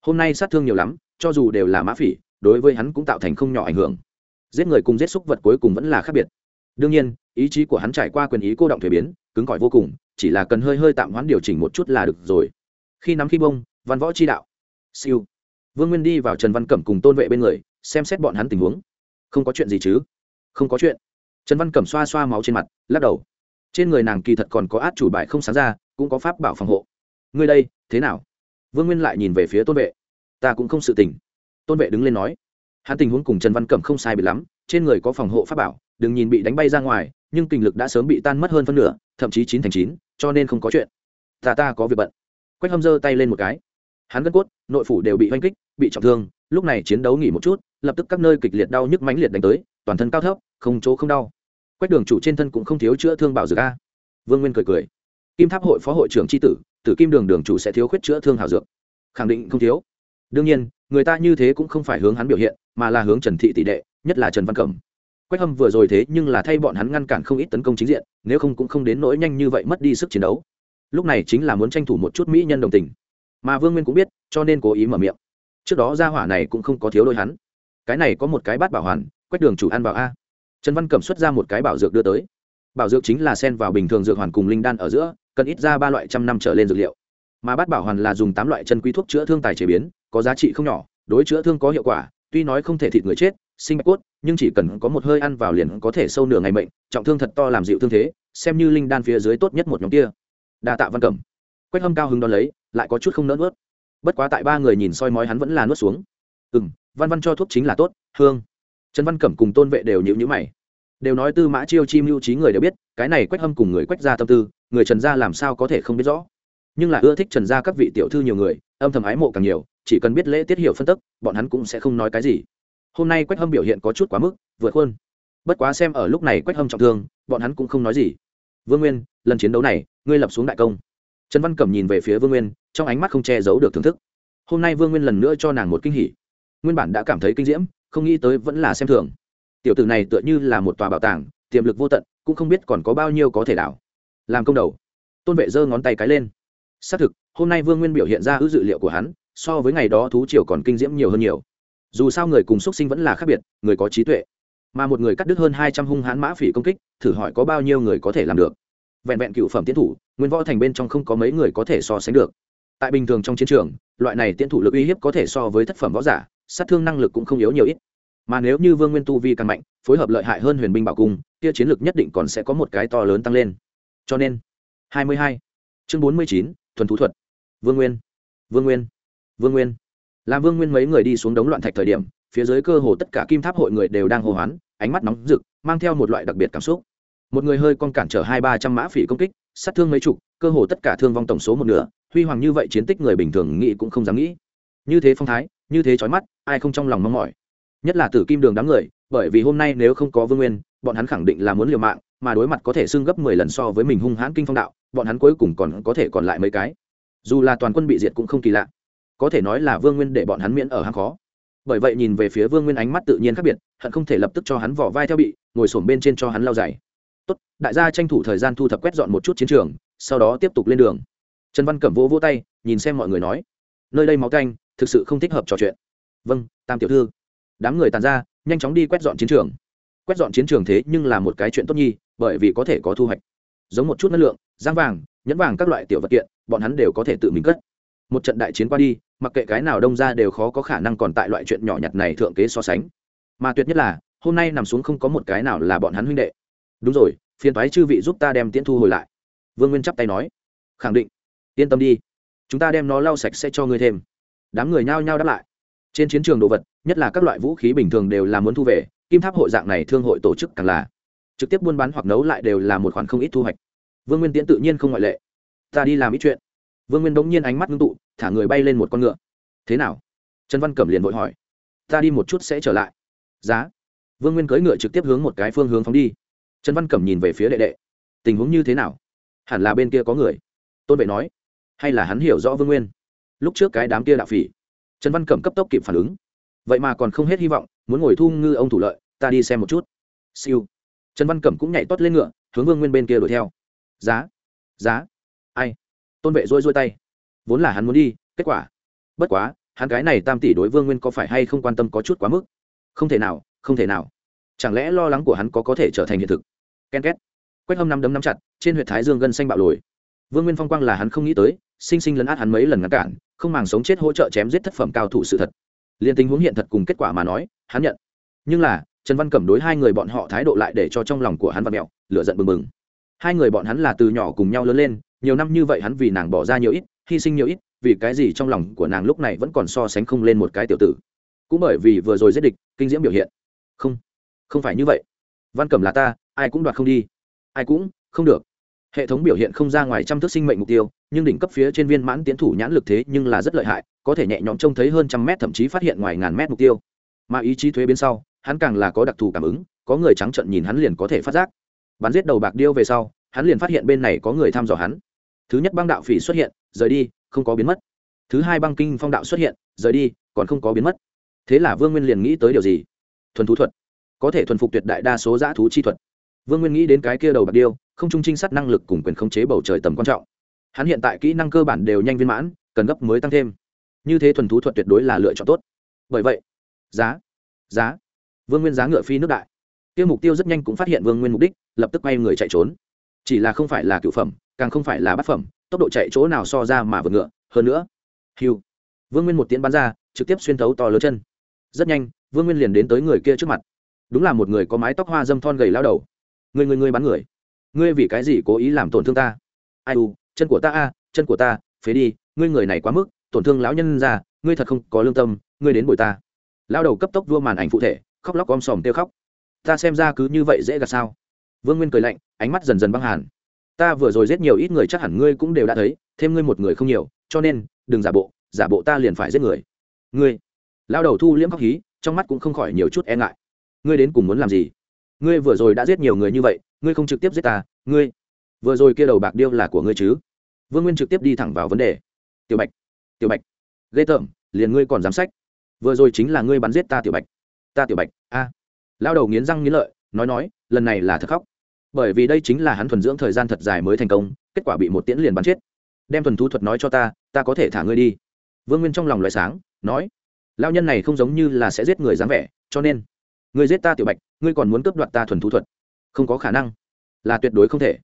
A: Hôm nay sát thương nhiều lắm, cho dù đều là mã phỉ, đối với hắn cũng tạo thành không nhỏ ảnh hưởng. Giết người cùng giết xúc vật cuối cùng vẫn là khác biệt. Đương nhiên, ý chí của hắn trải qua quyền ý cô động thuế biến, cứng cỏi vô cùng, chỉ là cần hơi hơi tạm hoãn điều chỉnh một chút là được rồi. Khi nắm khi bông, văn võ chi đạo siêu. Vương nguyên đi vào trần văn cẩm cùng tôn vệ bên người, xem xét bọn hắn tình huống. Không có chuyện gì chứ? Không có chuyện. Trần văn cẩm xoa xoa máu trên mặt, lắc đầu. Trên người nàng kỳ thật còn có át chủ bài không sáng ra, cũng có pháp bảo phòng hộ. Ngươi đây, thế nào? Vương nguyên lại nhìn về phía tôn vệ. Ta cũng không sự tình. Tôn vệ đứng lên nói. Hắn tình huống cùng trần văn cẩm không sai bị lắm, trên người có phòng hộ pháp bảo, đừng nhìn bị đánh bay ra ngoài, nhưng kinh lực đã sớm bị tan mất hơn phân nửa, thậm chí chín thành chín, cho nên không có chuyện. Ta ta có việc bận. Quách hâm giơ tay lên một cái hắn gân cốt, nội phủ đều bị oanh kích, bị trọng thương, lúc này chiến đấu nghỉ một chút, lập tức các nơi kịch liệt đau nhức mãnh liệt đánh tới, toàn thân cao thấp, không chỗ không đau. Quách đường chủ trên thân cũng không thiếu chữa thương bảo dược a. Vương nguyên cười cười. Kim tháp hội phó hội trưởng tri tử tử kim đường đường chủ sẽ thiếu khuyết chữa thương hảo dược. Khẳng định không thiếu. Đương nhiên, người ta như thế cũng không phải hướng hắn biểu hiện, mà là hướng trần thị tỷ đệ, nhất là trần văn cẩm. Quách hâm vừa rồi thế nhưng là thay bọn hắn ngăn cản không ít tấn công chính diện, nếu không cũng không đến nỗi nhanh như vậy mất đi sức chiến đấu. Lúc này chính là muốn tranh thủ một chút mỹ nhân đồng tình mà vương nguyên cũng biết cho nên cố ý mở miệng trước đó gia hỏa này cũng không có thiếu đôi hắn cái này có một cái bát bảo hoàn quách đường chủ ăn vào a trần văn cẩm xuất ra một cái bảo dược đưa tới bảo dược chính là sen vào bình thường dược hoàn cùng linh đan ở giữa cần ít ra ba loại trăm năm trở lên dược liệu mà bát bảo hoàn là dùng tám loại chân quý thuốc chữa thương tài chế biến có giá trị không nhỏ đối chữa thương có hiệu quả tuy nói không thể thịt người chết sinh bạch cốt nhưng chỉ cần có một hơi ăn vào liền có thể sâu nửa ngày mệnh trọng thương thật to làm dịu thương thế xem như linh đan phía dưới tốt nhất một nhóm kia đa tạ văn cẩm quách hâm cao hứng đón lấy, lại có chút không nỡ nuốt. Bất quá tại ba người nhìn soi mói hắn vẫn là nuốt xuống. Ừ m văn văn cho thuốc chính là tốt, hương. Trần văn cẩm cùng tôn vệ đều nhịu nhữ mày. Đều nói tư mã chiêu chi mưu trí người đều biết, cái này quách hâm cùng người quách ra tâm tư, người trần gia làm sao có thể không biết rõ. Nhưng là ưa thích trần gia các vị tiểu thư nhiều người, âm thầm ái mộ càng nhiều, chỉ cần biết lễ tiết hiểu phân tức, bọn hắn cũng sẽ không nói cái gì. Hôm nay quách hâm biểu hiện có chút quá mức, vượt hơn bất quá xem ở lúc này quách hâm trọng thương, bọn hắn cũng không nói gì. Vương nguyên, lần chiến đấu này, ngươi lập xuống đại công trần văn cẩm nhìn về phía vương nguyên, trong ánh mắt không che giấu được thưởng thức. Hôm nay vương nguyên lần nữa cho nàng một kinh hỉ. Nguyên bản đã cảm thấy kinh diễm, không nghĩ tới vẫn là xem thường. Tiểu tử này tựa như là một tòa bảo tàng, tiềm lực vô tận, cũng không biết còn có bao nhiêu có thể đảo. Làm công đầu. Tôn vệ giơ ngón tay cái lên. Xác thực, hôm nay vương nguyên biểu hiện ra ư dự liệu của hắn, so với ngày đó thú triều còn kinh diễm nhiều hơn nhiều. Dù sao người cùng xuất sinh vẫn là khác biệt, người có trí tuệ. Mà một người cắt đứt hơn hai trăm hung hãn mã phỉ công kích, thử hỏi có bao nhiêu người có thể làm được vẹn vẹn cựu phẩm tiến thủ nguyên võ thành bên trong không có mấy người có thể so sánh được. Tại bình thường trong chiến trường loại này tiến thủ lực uy hiếp có thể so với thất phẩm võ giả sát thương năng lực cũng không yếu nhiều ít. Mà nếu như vương nguyên tu vi càng mạnh phối hợp lợi hại hơn huyền binh bảo cung kia chiến lược nhất định còn sẽ có một cái to lớn tăng lên. Cho nên 22. chương 49, thuần thú thuật. Vương nguyên vương nguyên vương nguyên. Làm vương nguyên mấy người đi xuống đống loạn thạch thời điểm phía dưới cơ hồ tất cả kim tháp hội người đều đang hô hoán ánh mắt nóng rực mang theo một loại đặc biệt cảm xúc một người hơi con cản trở hai ba trăm mã phỉ công kích, sát thương mấy chục, cơ hồ tất cả thương vong tổng số một nửa, huy hoàng như vậy chiến tích người bình thường nghĩ cũng không dám nghĩ. Như thế phong thái, như thế trói mắt, ai không trong lòng mong mỏi? Nhất là tử kim đường đám người, bởi vì hôm nay nếu không có vương nguyên, bọn hắn khẳng định là muốn liều mạng, mà đối mặt có thể xưng gấp mười lần so với mình hung hãn kinh phong đạo, bọn hắn cuối cùng còn có thể còn lại mấy cái. Dù là toàn quân bị diệt cũng không kỳ lạ. Có thể nói là vương nguyên để bọn hắn miễn ở hang khó. Bởi vậy nhìn về phía vương nguyên ánh mắt tự nhiên khác biệt, hận không thể lập tức cho hắn vỏ vai theo bị, ngồi sổm bên trên cho hắn lao dày tốt, đại gia tranh thủ thời gian thu thập quét dọn một chút chiến trường, sau đó tiếp tục lên đường. Trần văn cẩm vỗ vỗ tay, nhìn xem mọi người nói, nơi đây máu canh, thực sự không thích hợp trò chuyện. Vâng tam tiểu thư. Đám người tàn ra, nhanh chóng đi quét dọn chiến trường. Quét dọn chiến trường thế nhưng là một cái chuyện tốt nhi, bởi vì có thể có thu hoạch. Giống một chút năng lượng, giang vàng, nhẫn vàng các loại tiểu vật kiện, bọn hắn đều có thể tự mình cất. Một trận đại chiến qua đi, mặc kệ cái nào đông ra đều khó có khả năng còn tại loại chuyện nhỏ nhặt này thượng kế so sánh. Mà tuyệt nhất là, hôm nay nằm xuống không có một cái nào là bọn hắn huynh đệ đúng rồi, phiền thoái chư vị giúp ta đem tiễn thu hồi lại. Vương nguyên chắp tay nói. Khẳng định. Yên tâm đi. Chúng ta đem nó lau sạch sẽ cho ngươi thêm. Đám người nhao nhao đáp lại. Trên chiến trường đồ vật, nhất là các loại vũ khí bình thường đều là muốn thu về, kim tháp hội dạng này thương hội tổ chức càng là. Trực tiếp buôn bán hoặc nấu lại đều là một khoản không ít thu hoạch. Vương nguyên tiễn tự nhiên không ngoại lệ. Ta đi làm ít chuyện. Vương nguyên bỗng nhiên ánh mắt ngưng tụ, thả người bay lên một con ngựa. Thế nào? Trần văn cẩm liền vội hỏi. Ta đi một chút sẽ trở lại. Giá. Vương nguyên cưỡi ngựa trực tiếp hướng một cái phương hướng phóng đi trần văn cẩm nhìn về phía đệ đệ. Tình huống như thế nào? Hẳn là bên kia có người. Tôn vệ nói. Hay là hắn hiểu rõ vương nguyên? Lúc trước cái đám kia đạo phỉ. Trần văn cẩm cấp tốc kịp phản ứng. Vậy mà còn không hết hy vọng, muốn ngồi thu ngư ông thủ lợi, ta đi xem một chút. Siêu. Trần văn cẩm cũng nhảy tót lên ngựa, hướng vương nguyên bên kia đuổi theo. Giá. Giá. Ai? Tôn vệ rôi rôi tay. Vốn là hắn muốn đi, kết quả. Bất quá, hắn cái này tam tỷ đối vương nguyên có phải hay không quan tâm có chút quá mức? Không thể nào, không thể nào chẳng lẽ lo lắng của hắn có có thể trở thành hiện thực? Ken két. Quách hâm năm đấm nắm chặt, trên huyện thái dương gân xanh bạo lồi. Vương nguyên phong quang là hắn không nghĩ tới, sinh sinh lấn át hắn mấy lần ngăn cản, không màng sống chết hỗ trợ chém giết thất phẩm cao thủ sự thật. Liền tình huống hiện thật cùng kết quả mà nói, hắn nhận. Nhưng là, trần văn cẩm đối hai người bọn họ thái độ lại để cho trong lòng của hắn và mẹo, lửa giận bừng bừng. Hai người bọn hắn là từ nhỏ cùng nhau lớn lên, nhiều năm như vậy hắn vì nàng bỏ ra nhiều ít, hy sinh nhiều ít, vì cái gì trong lòng của nàng lúc này vẫn còn so sánh không lên một cái tiểu tử. Cũng bởi vì vừa rồi giết địch, kinh diễm biểu hiện. Không không phải như vậy. Văn cẩm là ta, ai cũng đoạt không đi. Ai cũng, không được. Hệ thống biểu hiện không ra ngoài trăm thước sinh mệnh mục tiêu, nhưng đỉnh cấp phía trên viên mãn tiến thủ nhãn lực thế nhưng là rất lợi hại, có thể nhẹ nhõm trông thấy hơn trăm mét, thậm chí phát hiện ngoài ngàn mét mục tiêu. Mà ý chí thuế biến sau, hắn càng là có đặc thù cảm ứng, có người trắng trận nhìn hắn liền có thể phát giác. Bắn giết đầu bạc điêu về sau, hắn liền phát hiện bên này có người thăm dò hắn. Thứ nhất băng đạo phỉ xuất hiện, rời đi, không có biến mất. Thứ hai băng kinh phong đạo xuất hiện, rời đi, còn không có biến mất. Thế là vương nguyên liền nghĩ tới điều gì? Thuần thú thuật có thể thuần phục tuyệt đại đa số giã thú chi thuật. Vương nguyên nghĩ đến cái kia đầu bạc điêu, không trung trinh sát năng lực cùng quyền khống chế bầu trời tầm quan trọng. Hắn hiện tại kỹ năng cơ bản đều nhanh viên mãn, cần gấp mới tăng thêm. Như thế thuần thú thuật tuyệt đối là lựa chọn tốt. Bởi vậy, giá giá. Vương nguyên giá ngựa phi nước đại. Tiêu mục tiêu rất nhanh cũng phát hiện vương nguyên mục đích, lập tức quay người chạy trốn. Chỉ là không phải là cựu phẩm, càng không phải là bát phẩm, tốc độ chạy chỗ nào so ra mà vượt ngựa. Hơn nữa, hiu. Vương nguyên một tiến bắn ra, trực tiếp xuyên thấu to lớn chân. Rất nhanh, vương nguyên liền đến tới người kia trước mặt đúng là một người có mái tóc hoa dâm thon gầy lao đầu. Người người người bắn người. Ngươi vì cái gì cố ý làm tổn thương ta? Ai u, chân của ta a, chân của ta, phế đi, ngươi người này quá mức, tổn thương lão nhân ra, ngươi thật không có lương tâm, ngươi đến bồi ta. Lao đầu cấp tốc vua màn ảnh phụ thể, khóc lóc om sòm tiêu khóc. Ta xem ra cứ như vậy dễ gạt sao? Vương nguyên cười lạnh, ánh mắt dần dần băng hàn. Ta vừa rồi giết nhiều ít người chắc hẳn ngươi cũng đều đã thấy, thêm ngươi một người không nhiều, cho nên, đừng giả bộ giả bộ ta liền phải giết người. Ngươi. Lao đầu thu liễm khóc hí, trong mắt cũng không khỏi nhiều chút e ngại ngươi đến cùng muốn làm gì? Ngươi vừa rồi đã giết nhiều người như vậy, ngươi không trực tiếp giết ta, ngươi? Vừa rồi kia đầu bạc điêu là của ngươi chứ? Vương nguyên trực tiếp đi thẳng vào vấn đề. Tiểu bạch tiểu bạch, ghê tởm, liền ngươi còn dám sách. Vừa rồi chính là ngươi bắn giết ta tiểu bạch. Ta tiểu bạch, a. Lao đầu nghiến răng nghiến lợi, nói nói, lần này là thật khóc. Bởi vì đây chính là hắn thuần dưỡng thời gian thật dài mới thành công, kết quả bị một tiễn liền bắn chết. Đem thuần thú thuật nói cho ta ta có thể thả ngươi đi. Vương nguyên trong lòng loại sáng, nói lao nhân này không giống như là sẽ giết người dám vẻ, cho nên ngươi giết ta tiểu bạch, ngươi còn muốn cướp đoạt ta thuần thú thuật. Không có khả năng. Là tuyệt đối không thể.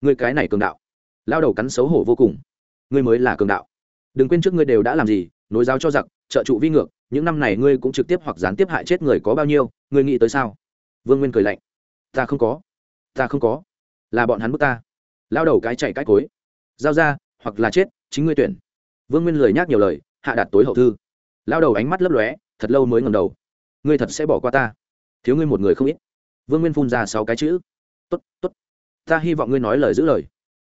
A: Ngươi cái này cường đạo. Lao đầu cắn xấu hổ vô cùng. Ngươi mới là cường đạo. Đừng quên trước ngươi đều đã làm gì, nối giáo cho giặc, trợ trụ vi ngược, những năm này ngươi cũng trực tiếp hoặc gián tiếp hại chết người có bao nhiêu, ngươi nghĩ tới sao? Vương nguyên cười lạnh. Ta không có. Ta không có. Là bọn hắn bức ta. Lao đầu cái chạy cái cối. Giao ra, hoặc là chết, chính ngươi tuyển. Vương nguyên lời nhắc nhiều lời, hạ đặt tối hậu thư. Lao đầu ánh mắt lấp lóe, thật lâu mới ngầm đầu. Ngươi thật sẽ bỏ qua ta thiếu ngươi một người không ít. Vương nguyên phun ra sáu cái chữ. Tốt tốt. Ta hy vọng ngươi nói lời giữ lời.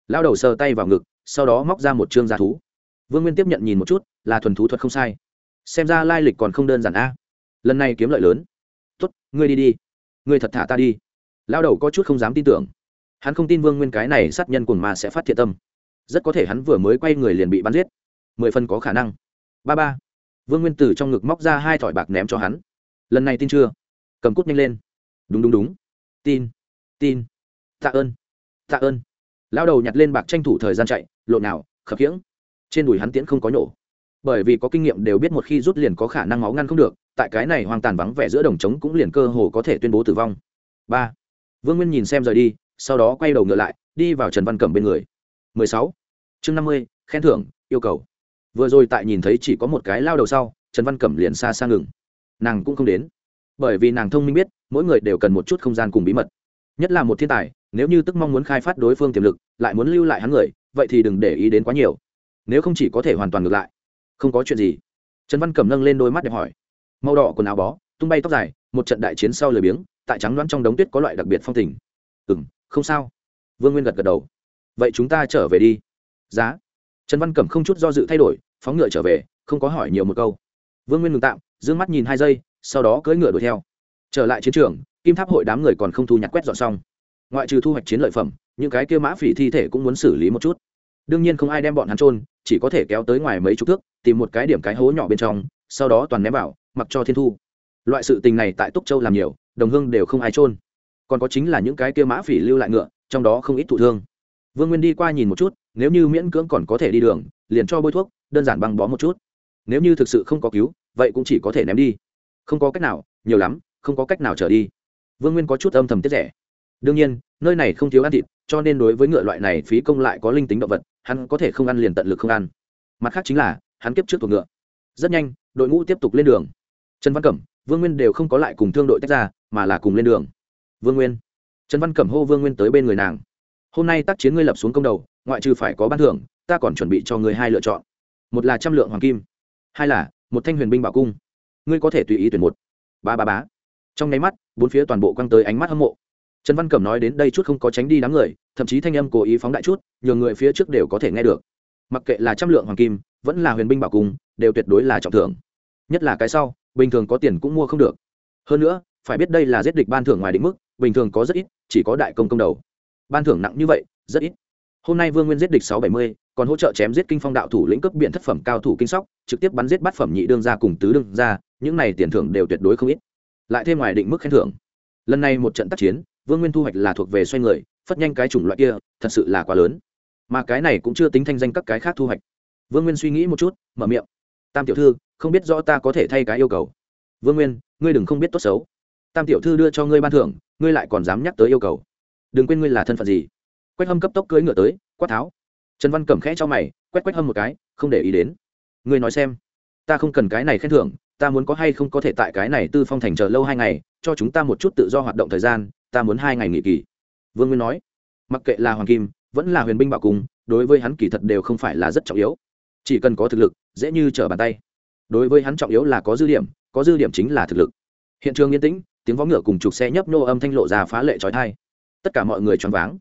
A: Lao đầu sờ tay vào ngực, sau đó móc ra một chương giả thú. Vương nguyên tiếp nhận nhìn một chút, là thuần thú thuật không sai. Xem ra lai lịch còn không đơn giản a. Lần này kiếm lợi lớn. Tốt, ngươi đi đi. Ngươi thật thả ta đi. Lao đầu có chút không dám tin tưởng. Hắn không tin vương nguyên cái này sát nhân cùng mà sẽ phát thiện tâm. Rất có thể hắn vừa mới quay người liền bị bắn giết. Mười phần có khả năng. Ba ba. Vương nguyên từ trong ngực móc ra hai thỏi bạc ném cho hắn. Lần này tin chưa? Cầm cút nhanh lên. Đúng đúng đúng. Tin tin. Tạ ơn tạ ơn. Lao đầu nhặt lên bạc tranh thủ thời gian chạy lộn nào khập khiễng. Trên đùi hắn tiễn không có nhổ. Bởi vì có kinh nghiệm đều biết một khi rút liền có khả năng máu ngăn không được tại cái này hoang tàn vắng vẻ giữa đồng trống cũng liền cơ hồ có thể tuyên bố tử vong. Ba. Vương nguyên nhìn xem rời đi sau đó quay đầu ngựa lại đi vào trần văn cẩm bên người. 16. chương 50, khen thưởng yêu cầu. Vừa rồi tại nhìn thấy chỉ có một cái lao đầu sau trần văn cẩm liền xa xa ngừng. Nàng cũng không đến bởi vì nàng thông minh biết, mỗi người đều cần một chút không gian cùng bí mật. Nhất là một thiên tài, nếu như tức mong muốn khai phát đối phương tiềm lực, lại muốn lưu lại hắn người, vậy thì đừng để ý đến quá nhiều. Nếu không chỉ có thể hoàn toàn ngược lại. Không có chuyện gì. Trần văn cẩm nâng lên đôi mắt đẹp hỏi. Màu đỏ quần áo bó, tung bay tóc dài, một trận đại chiến sau lười biếng, tại trắng đoán trong đống tuyết có loại đặc biệt phong tình. Ừ m không sao. Vương nguyên gật gật đầu. Vậy chúng ta trở về đi. Giá. Trần văn cẩm không chút do dự thay đổi, phóng ngựa trở về, không có hỏi nhiều một câu. Vương nguyên ngừng tạm d ư ơ n g mắt nhìn hai giây sau đó cưỡi ngựa đuổi theo. Trở lại chiến trường, kim tháp hội đám người còn không thu nhặt quét dọn xong. Ngoại trừ thu hoạch chiến lợi phẩm, những cái kia mã phỉ thi thể cũng muốn xử lý một chút. Đương nhiên không ai đem bọn hắn trôn chỉ có thể kéo tới ngoài mấy chục thước, tìm một cái điểm cái hố nhỏ bên trong, sau đó toàn ném vào, mặc cho thiên thu. Loại sự tình này tại túc châu làm nhiều, đồng hương đều không ai trôn còn có chính là những cái kia mã phỉ lưu lại ngựa, trong đó không ít thụ thương. Vương nguyên đi qua nhìn một chút, nếu như miễn cưỡng còn có thể đi đường, liền cho bôi thuốc, đơn giản băng bó một chút. Nếu như thực sự không có cứu, vậy cũng chỉ có thể ném đi không có cách nào, nhiều lắm, không có cách nào trở đi. Vương nguyên có chút âm thầm tiết rẻ. Đương nhiên, nơi này không thiếu ăn thịt, cho nên đối với ngựa loại này phí công lại có linh tính động vật, hắn có thể không ăn liền tận lực không ăn. Mặt khác chính là, hắn kiếp trước thuộc ngựa. Rất nhanh, đội ngũ tiếp tục lên đường. Trần văn cẩm, vương nguyên đều không có lại cùng thương đội tách ra, mà là cùng lên đường. Vương nguyên. Trần văn cẩm hô vương nguyên tới bên người nàng. Hôm nay tác chiến ngươi lập xuống công đầu, ngoại trừ phải có ban thưởng, ta còn chuẩn bị cho ngươi hai lựa chọn. Một là trăm lượng hoàng kim, hai là một thanh huyền binh bảo cung ngươi có thể tùy ý tuyển một. Ba ba bá trong nháy mắt, bốn phía toàn bộ quăng tới ánh mắt hâm mộ. Trần văn cẩm nói đến đây chút không có tránh đi đám người, thậm chí thanh âm cố ý phóng đại chút nhiều người phía trước đều có thể nghe được. Mặc kệ là trăm lượng hoàng kim, vẫn là huyền binh bảo cung, đều tuyệt đối là trọng thưởng. Nhất là cái sau, bình thường có tiền cũng mua không được. Hơn nữa, phải biết đây là giết địch ban thưởng ngoài định mức, bình thường có rất ít, chỉ có đại công công đầu. Ban thưởng nặng như vậy, rất ít. Hôm nay vương nguyên giết địch sáu bảy mươi còn hỗ trợ chém giết kinh phong đạo thủ lĩnh cấp biện thất phẩm cao thủ kinh sóc, trực tiếp bắn giết bát phẩm nhị đương ra cùng tứ đương ra những này tiền thưởng đều tuyệt đối không ít. Lại thêm ngoài định mức khen thưởng. Lần này một trận tác chiến, vương nguyên thu hoạch là thuộc về xoay người, phất nhanh cái chủng loại kia, thật sự là quá lớn. Mà cái này cũng chưa tính thanh danh các cái khác thu hoạch. Vương nguyên suy nghĩ một chút, mở miệng. Tam tiểu thư, không biết rõ ta có thể thay cái yêu cầu. Vương nguyên, ngươi đừng không biết tốt xấu. Tam tiểu thư đưa cho ngươi ban thưởng, ngươi lại còn dám nhắc tới yêu cầu. Đừng quên ngươi là thân phận gì. Quách hâm cấp tốc cưỡi ngựa tới, quát tháo trần văn cầm khẽ cho mày, quét quét hâm một cái, không để ý đến. Ngươi nói xem, ta không cần cái này khen thưởng, ta muốn có hay không có thể tại cái này tư phong thành chờ lâu hai ngày, cho chúng ta một chút tự do hoạt động thời gian, ta muốn hai ngày nghỉ kỳ. Vương nguyên nói, mặc kệ là hoàng kim, vẫn là huyền binh bảo cung, đối với hắn kỳ thật đều không phải là rất trọng yếu. Chỉ cần có thực lực, dễ như trở bàn tay. Đối với hắn trọng yếu là có dư điểm, có dư điểm chính là thực lực. Hiện trường yên tĩnh, tiếng vó ngựa cùng chục xe nhấp nô âm thanh lộ ra phá lệ trói thai tất cả mọi người choáng váng.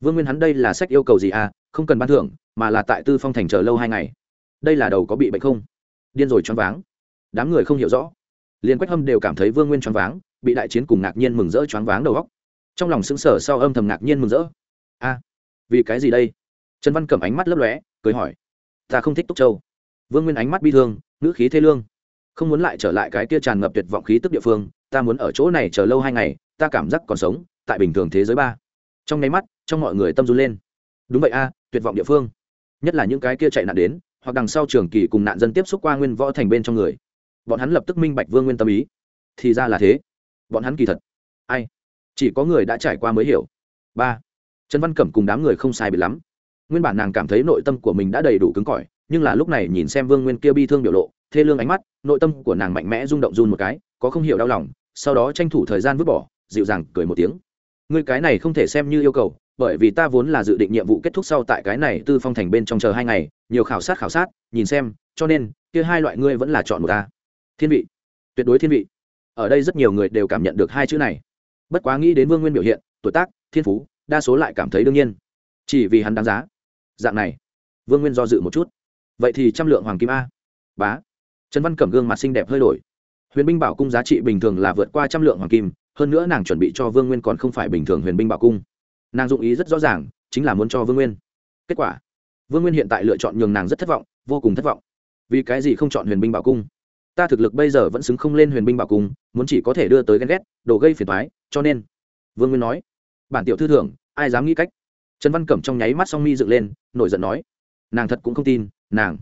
A: Vương nguyên hắn đây là sách yêu cầu gì à? Không cần ban thưởng, mà là tại tư phong thành chờ lâu hai ngày. Đây là đầu có bị bệnh không? Điên rồi choáng váng. Đám người không hiểu rõ. Liền quách hâm đều cảm thấy vương nguyên choáng váng, bị đại chiến cùng ngạc nhiên mừng rỡ choáng váng đầu góc trong lòng xứng sở sau âm thầm ngạc nhiên mừng rỡ. A, vì cái gì đây? Trần văn cẩm ánh mắt lấp lóe, cười hỏi. Ta không thích túc châu. Vương nguyên ánh mắt bi thương, ngữ khí thê lương. Không muốn lại trở lại cái kia tràn ngập tuyệt vọng khí tức địa phương, ta muốn ở chỗ này chờ lâu hai ngày, ta cảm giác còn sống, tại bình thường thế giới ba. Trong nháy mắt, trong mọi người tâm run lên. Đúng vậy a tuyệt vọng địa phương. Nhất là những cái kia chạy nạn đến, hoặc đằng sau trường kỳ cùng nạn dân tiếp xúc qua nguyên võ thành bên trong người. Bọn hắn lập tức minh bạch vương nguyên tâm ý. Thì ra là thế. Bọn hắn kỳ thật. Ai? Chỉ có người đã trải qua mới hiểu. Ba. Trần văn cẩm cùng đám người không sai biệt lắm. Nguyên bản nàng cảm thấy nội tâm của mình đã đầy đủ cứng cỏi, nhưng là lúc này nhìn xem vương nguyên kia bi thương biểu lộ, thê lương ánh mắt, nội tâm của nàng mạnh mẽ rung động run một cái, có không hiểu đau lòng, sau đó tranh thủ thời gian vứt bỏ, dịu dàng cười một tiếng ngươi cái này không thể xem như yêu cầu, bởi vì ta vốn là dự định nhiệm vụ kết thúc sau tại cái này tư phong thành bên trong chờ hai ngày, nhiều khảo sát khảo sát, nhìn xem, cho nên, kia hai loại ngươi vẫn là chọn một ta. Thiên vị. Tuyệt đối thiên vị. Ở đây rất nhiều người đều cảm nhận được hai chữ này. Bất quá nghĩ đến vương nguyên biểu hiện, tuổi tác, thiên phú, đa số lại cảm thấy đương nhiên. Chỉ vì hắn đáng giá. Dạng này, vương nguyên do dự một chút. Vậy thì trăm lượng hoàng kim a. Bá. Trần văn cẩm gương mặt xinh đẹp hơi đổi. Huyền binh bảo cung giá trị bình thường là vượt qua trăm lượng hoàng kim hơn nữa nàng chuẩn bị cho vương nguyên còn không phải bình thường huyền binh bảo cung nàng dụng ý rất rõ ràng chính là muốn cho vương nguyên kết quả vương nguyên hiện tại lựa chọn nhường nàng rất thất vọng vô cùng thất vọng vì cái gì không chọn huyền binh bảo cung ta thực lực bây giờ vẫn xứng không lên huyền binh bảo cung muốn chỉ có thể đưa tới ghen ghét đồ gây phiền thoái cho nên vương nguyên nói bản tiểu thư thưởng ai dám nghĩ cách trần văn cẩm trong nháy mắt song mi dựng lên nổi giận nói nàng thật cũng không tin nàng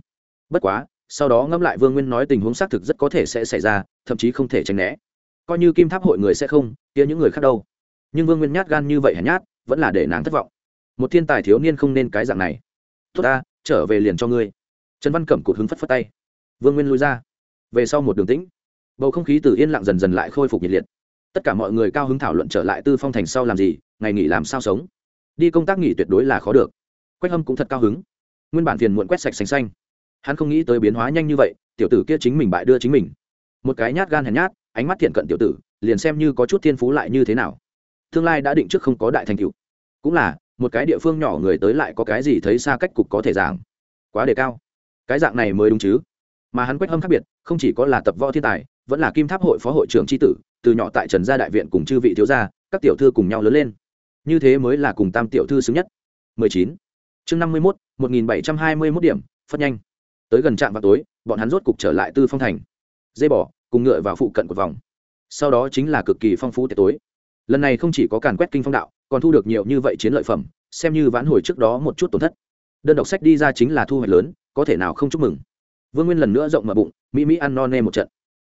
A: bất quá sau đó ngẫm lại vương nguyên nói tình huống xác thực rất có thể sẽ xảy ra thậm chí không thể tránh né coi như kim tháp hội người sẽ không, kia những người khác đâu. Nhưng vương nguyên nhát gan như vậy hèn nhát, vẫn là để nàng thất vọng. Một thiên tài thiếu niên không nên cái dạng này. Tốt ta, trở về liền cho ngươi. Trần văn cẩm cụt hứng phất phất tay. Vương nguyên lui ra. Về sau một đường tĩnh, bầu không khí từ yên lặng dần dần lại khôi phục nhiệt liệt. Tất cả mọi người cao hứng thảo luận trở lại tư phong thành sau làm gì, ngày nghỉ làm sao sống. Đi công tác nghỉ tuyệt đối là khó được. Quách hâm cũng thật cao hứng. Nguyên bản phiền muộn quét sạch xanh xanh. Hắn không nghĩ tới biến hóa nhanh như vậy, tiểu tử kia chính mình bại đưa chính mình. Một cái nhát gan hèn nhát ánh mắt thiện cận tiểu tử liền xem như có chút thiên phú lại như thế nào. Tương lai đã định trước không có đại thành cựu cũng là một cái địa phương nhỏ người tới lại có cái gì thấy xa cách cục có thể giảng. Quá đề cao. Cái dạng này mới đúng chứ. Mà hắn quách hâm khác biệt không chỉ có là tập võ thiên tài vẫn là kim tháp hội phó hội trưởng tri tử từ nhỏ tại trần gia đại viện cùng chư vị thiếu gia các tiểu thư cùng nhau lớn lên. Như thế mới là cùng tam tiểu thư xứng nhất. 19. chương 51, 1721 điểm phất nhanh. Tới gần trạm vào tối bọn hắn rốt cục trở lại tư phong thành. Dây bỏ cùng ngựa vào phụ cận của vòng. Sau đó chính là cực kỳ phong phú tiệc tối. Lần này không chỉ có càn quét kinh phong đạo, còn thu được nhiều như vậy chiến lợi phẩm, xem như vãn hồi trước đó một chút tổn thất. Đơn độc sách đi ra chính là thu hoạch lớn, có thể nào không chúc mừng. Vương nguyên lần nữa rộng mở bụng, mỹ mỹ ăn no nê một trận.